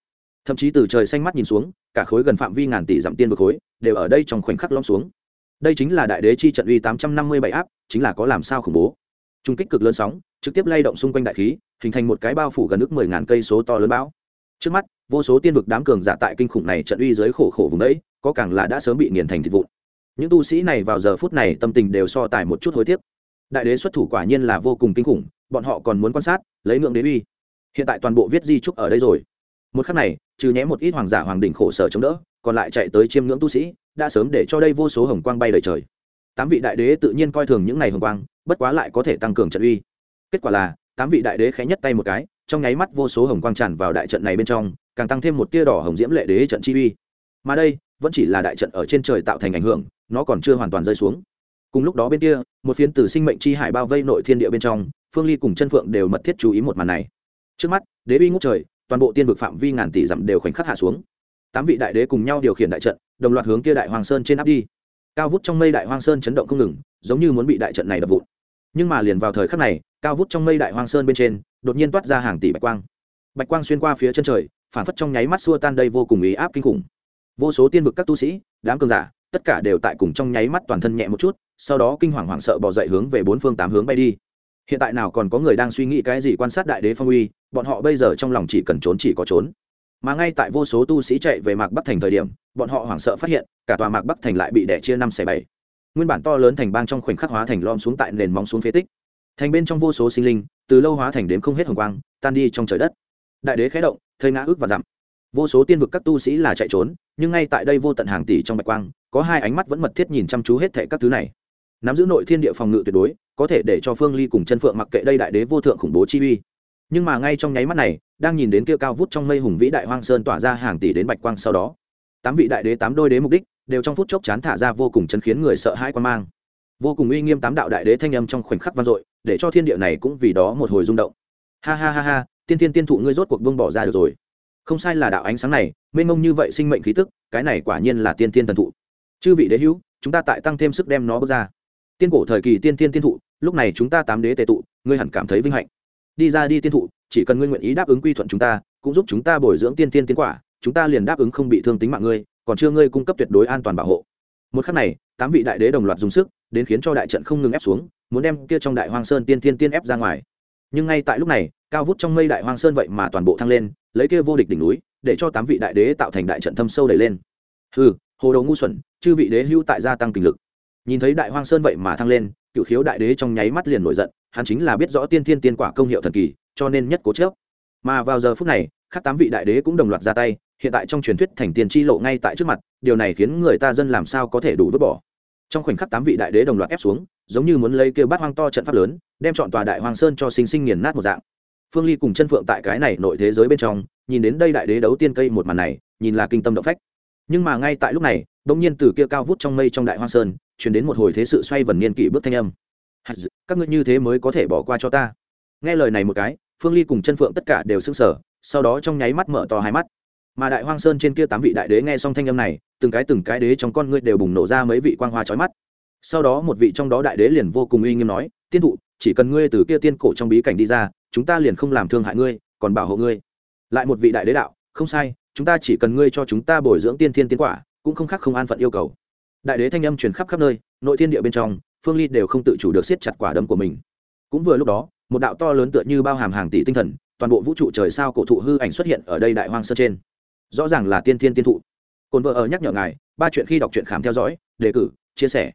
thậm chí từ trời xanh mắt nhìn xuống, cả khối gần phạm vi ngàn tỷ dặm tiên vực khối, đều ở đây trong khoảnh khắc lõm xuống. Đây chính là đại đế chi trận uy tám trăm năm mươi bảy áp, chính là có làm sao khủng bố. Trung kích cực lớn sóng, trực tiếp lay động xung quanh đại khí, hình thành một cái bao phủ gần nước mười ngàn cây số to lớn bão. Trước mắt, vô số tiên vực đám cường giả tại kinh khủng này trận uy dưới khổ khổ vùng đấy, có càng là đã sớm bị nghiền thành thịt vụn. Những tu sĩ này vào giờ phút này tâm tình đều so tài một chút hối tiếc. Đại đế xuất thủ quả nhiên là vô cùng kinh khủng, bọn họ còn muốn quan sát, lấy ngưỡng đế uy. Hiện tại toàn bộ viết di trúc ở đây rồi. Một khắc này trừ nhé một ít hoàng giả hoàng đỉnh khổ sở chống đỡ, còn lại chạy tới chiêm ngưỡng tu sĩ, đã sớm để cho đây vô số hồng quang bay lượn trời. Tám vị đại đế tự nhiên coi thường những này hồng quang, bất quá lại có thể tăng cường trận uy. Kết quả là, tám vị đại đế khẽ nhất tay một cái, trong nháy mắt vô số hồng quang tràn vào đại trận này bên trong, càng tăng thêm một tia đỏ hồng diễm lệ đế trận chi uy. Mà đây, vẫn chỉ là đại trận ở trên trời tạo thành ảnh hưởng, nó còn chưa hoàn toàn rơi xuống. Cùng lúc đó bên kia, một phiến từ sinh mệnh chi hải bao vây nội thiên địa bên trong, phương ly cùng chân phượng đều mật thiết chú ý một màn này. Trước mắt, đế uy ngút trời toàn bộ tiên vực phạm vi ngàn tỷ dặm đều khoảnh khắc hạ xuống. Tám vị đại đế cùng nhau điều khiển đại trận, đồng loạt hướng kia đại hoàng sơn trên áp đi. Cao vút trong mây đại hoang sơn chấn động không ngừng, giống như muốn bị đại trận này đập vụn. Nhưng mà liền vào thời khắc này, cao vút trong mây đại hoang sơn bên trên, đột nhiên toát ra hàng tỷ bạch quang. Bạch quang xuyên qua phía chân trời, phản phất trong nháy mắt xua tan đây vô cùng ý áp kinh khủng. Vô số tiên vực các tu sĩ, đám cường giả, tất cả đều tại cùng trong nháy mắt toàn thân nhẹ một chút, sau đó kinh hoàng hoảng sợ bỏ dậy hướng về bốn phương tám hướng bay đi hiện tại nào còn có người đang suy nghĩ cái gì quan sát đại đế phong uy, bọn họ bây giờ trong lòng chỉ cần trốn chỉ có trốn. Mà ngay tại vô số tu sĩ chạy về mạc bắc thành thời điểm, bọn họ hoảng sợ phát hiện, cả tòa mạc bắc thành lại bị đẻ chia năm xẻ bảy. Nguyên bản to lớn thành bang trong khoảnh khắc hóa thành lom xuống tại nền móng xuống phế tích. Thành bên trong vô số sinh linh, từ lâu hóa thành đến không hết hồng quang, tan đi trong trời đất. Đại đế khé động thơi ngã ước và dặm. Vô số tiên vực các tu sĩ là chạy trốn, nhưng ngay tại đây vô tận hàng tỷ trong bạch quang, có hai ánh mắt vẫn mật thiết nhìn chăm chú hết thệ các thứ này nắm giữ nội thiên địa phòng ngự tuyệt đối, có thể để cho phương ly cùng chân phượng mặc kệ đây đại đế vô thượng khủng bố chi uy. Nhưng mà ngay trong nháy mắt này, đang nhìn đến kia cao vút trong mây hùng vĩ đại hoang sơn tỏa ra hàng tỷ đến bạch quang sau đó, tám vị đại đế tám đôi đế mục đích, đều trong phút chốc chán thả ra vô cùng chấn khiến người sợ hãi quan mang. Vô cùng uy nghiêm tám đạo đại đế thanh âm trong khoảnh khắc vang dội, để cho thiên địa này cũng vì đó một hồi rung động. Ha ha ha ha, tiên tiên tiên thụ ngươi rốt cuộc buông bỏ ra được rồi. Không sai là đạo ánh sáng này, mênh mông như vậy sinh mệnh khí tức, cái này quả nhiên là tiên tiên thần thụ. Chư vị đế hữu, chúng ta tại tăng thêm sức đem nó bước ra tiên cổ thời kỳ tiên tiên tiên thụ, lúc này chúng ta tám đế tề tụ, ngươi hẳn cảm thấy vinh hạnh. Đi ra đi tiên thụ, chỉ cần ngươi nguyện ý đáp ứng quy thuận chúng ta, cũng giúp chúng ta bồi dưỡng tiên tiên tiên quả, chúng ta liền đáp ứng không bị thương tính mạng ngươi, còn chưa ngươi cung cấp tuyệt đối an toàn bảo hộ. Một khắc này, tám vị đại đế đồng loạt dùng sức, đến khiến cho đại trận không ngừng ép xuống, muốn đem kia trong đại hoang sơn tiên tiên tiên ép ra ngoài. Nhưng ngay tại lúc này, cao vút trong mây đại hoang sơn vậy mà toàn bộ thăng lên, lấy kia vô địch đỉnh núi, để cho tám vị đại đế tạo thành đại trận thâm sâu đẩy lên. Hừ, hồ đầu ngu xuẩn, chư vị đế hưu tại gia tăng kinh lực nhìn thấy đại hoang sơn vậy mà thăng lên cựu khiếu đại đế trong nháy mắt liền nổi giận, hắn chính là biết rõ tiên thiên tiên quả công hiệu thần kỳ, cho nên nhất cố chớp mà vào giờ phút này, khác tám vị đại đế cũng đồng loạt ra tay, hiện tại trong truyền thuyết thành tiền chi lộ ngay tại trước mặt, điều này khiến người ta dân làm sao có thể đủ vứt bỏ. Trong khoảnh khắc tám vị đại đế đồng loạt ép xuống, giống như muốn lấy kêu bát hoang to trận pháp lớn, đem chọn tòa đại hoàng sơn cho sinh sinh nghiền nát một dạng. Phương ly cùng chân phượng tại cái này nội thế giới bên trong, nhìn đến đây đại đế đấu tiên cây một màn này, nhìn là kinh tâm động phách. Nhưng mà ngay tại lúc này đ ỗ n g nhiên từ kia cao vút trong mây trong đại hoang sơn chuyển đến một hồi thế sự xoay vần niên kỷ bước thanh âm. Các ngươi như thế mới có thể bỏ qua cho ta. Nghe lời này một cái, phương ly cùng chân phượng tất cả đều s ư n g sở sau đó trong nháy mắt mở to hai mắt. Mà đại hoang sơn trên kia tám vị đại đế nghe xong thanh âm này, từng cái từng cái đế trong con ngươi đều bùng nổ ra mấy vị quang hoa trói mắt. Sau đó một vị trong đó đại đế liền vô cùng uy nghiêm nói, tiên thụ, chỉ cần ngươi từ kia tiên cổ trong bí cảnh đi ra, chúng ta liền không làm thương hại ngươi, còn bảo hộ ngươi. Lại một vị đại đế đạo, không sai, chúng ta chỉ cần ngươi cho chúng ta bồi dưỡng tiên thiên tiến quả, cũng không khác không an phận yêu cầu đại đế thanh âm truyền khắp khắp nơi, nội thiên địa bên trong, phương ly đều không tự chủ được siết chặt quả đấm của mình. Cũng vừa lúc đó, một đạo to lớn tựa như bao hàm hàng tỷ tinh thần, toàn bộ vũ trụ trời sao cổ thụ hư ảnh xuất hiện ở đây đại hoang sơ trên. Rõ ràng là tiên thiên tiên thụ. Cồn vợ ở nhắc nhở ngài, ba chuyện khi đọc truyện khám theo dõi, đề cử, chia sẻ.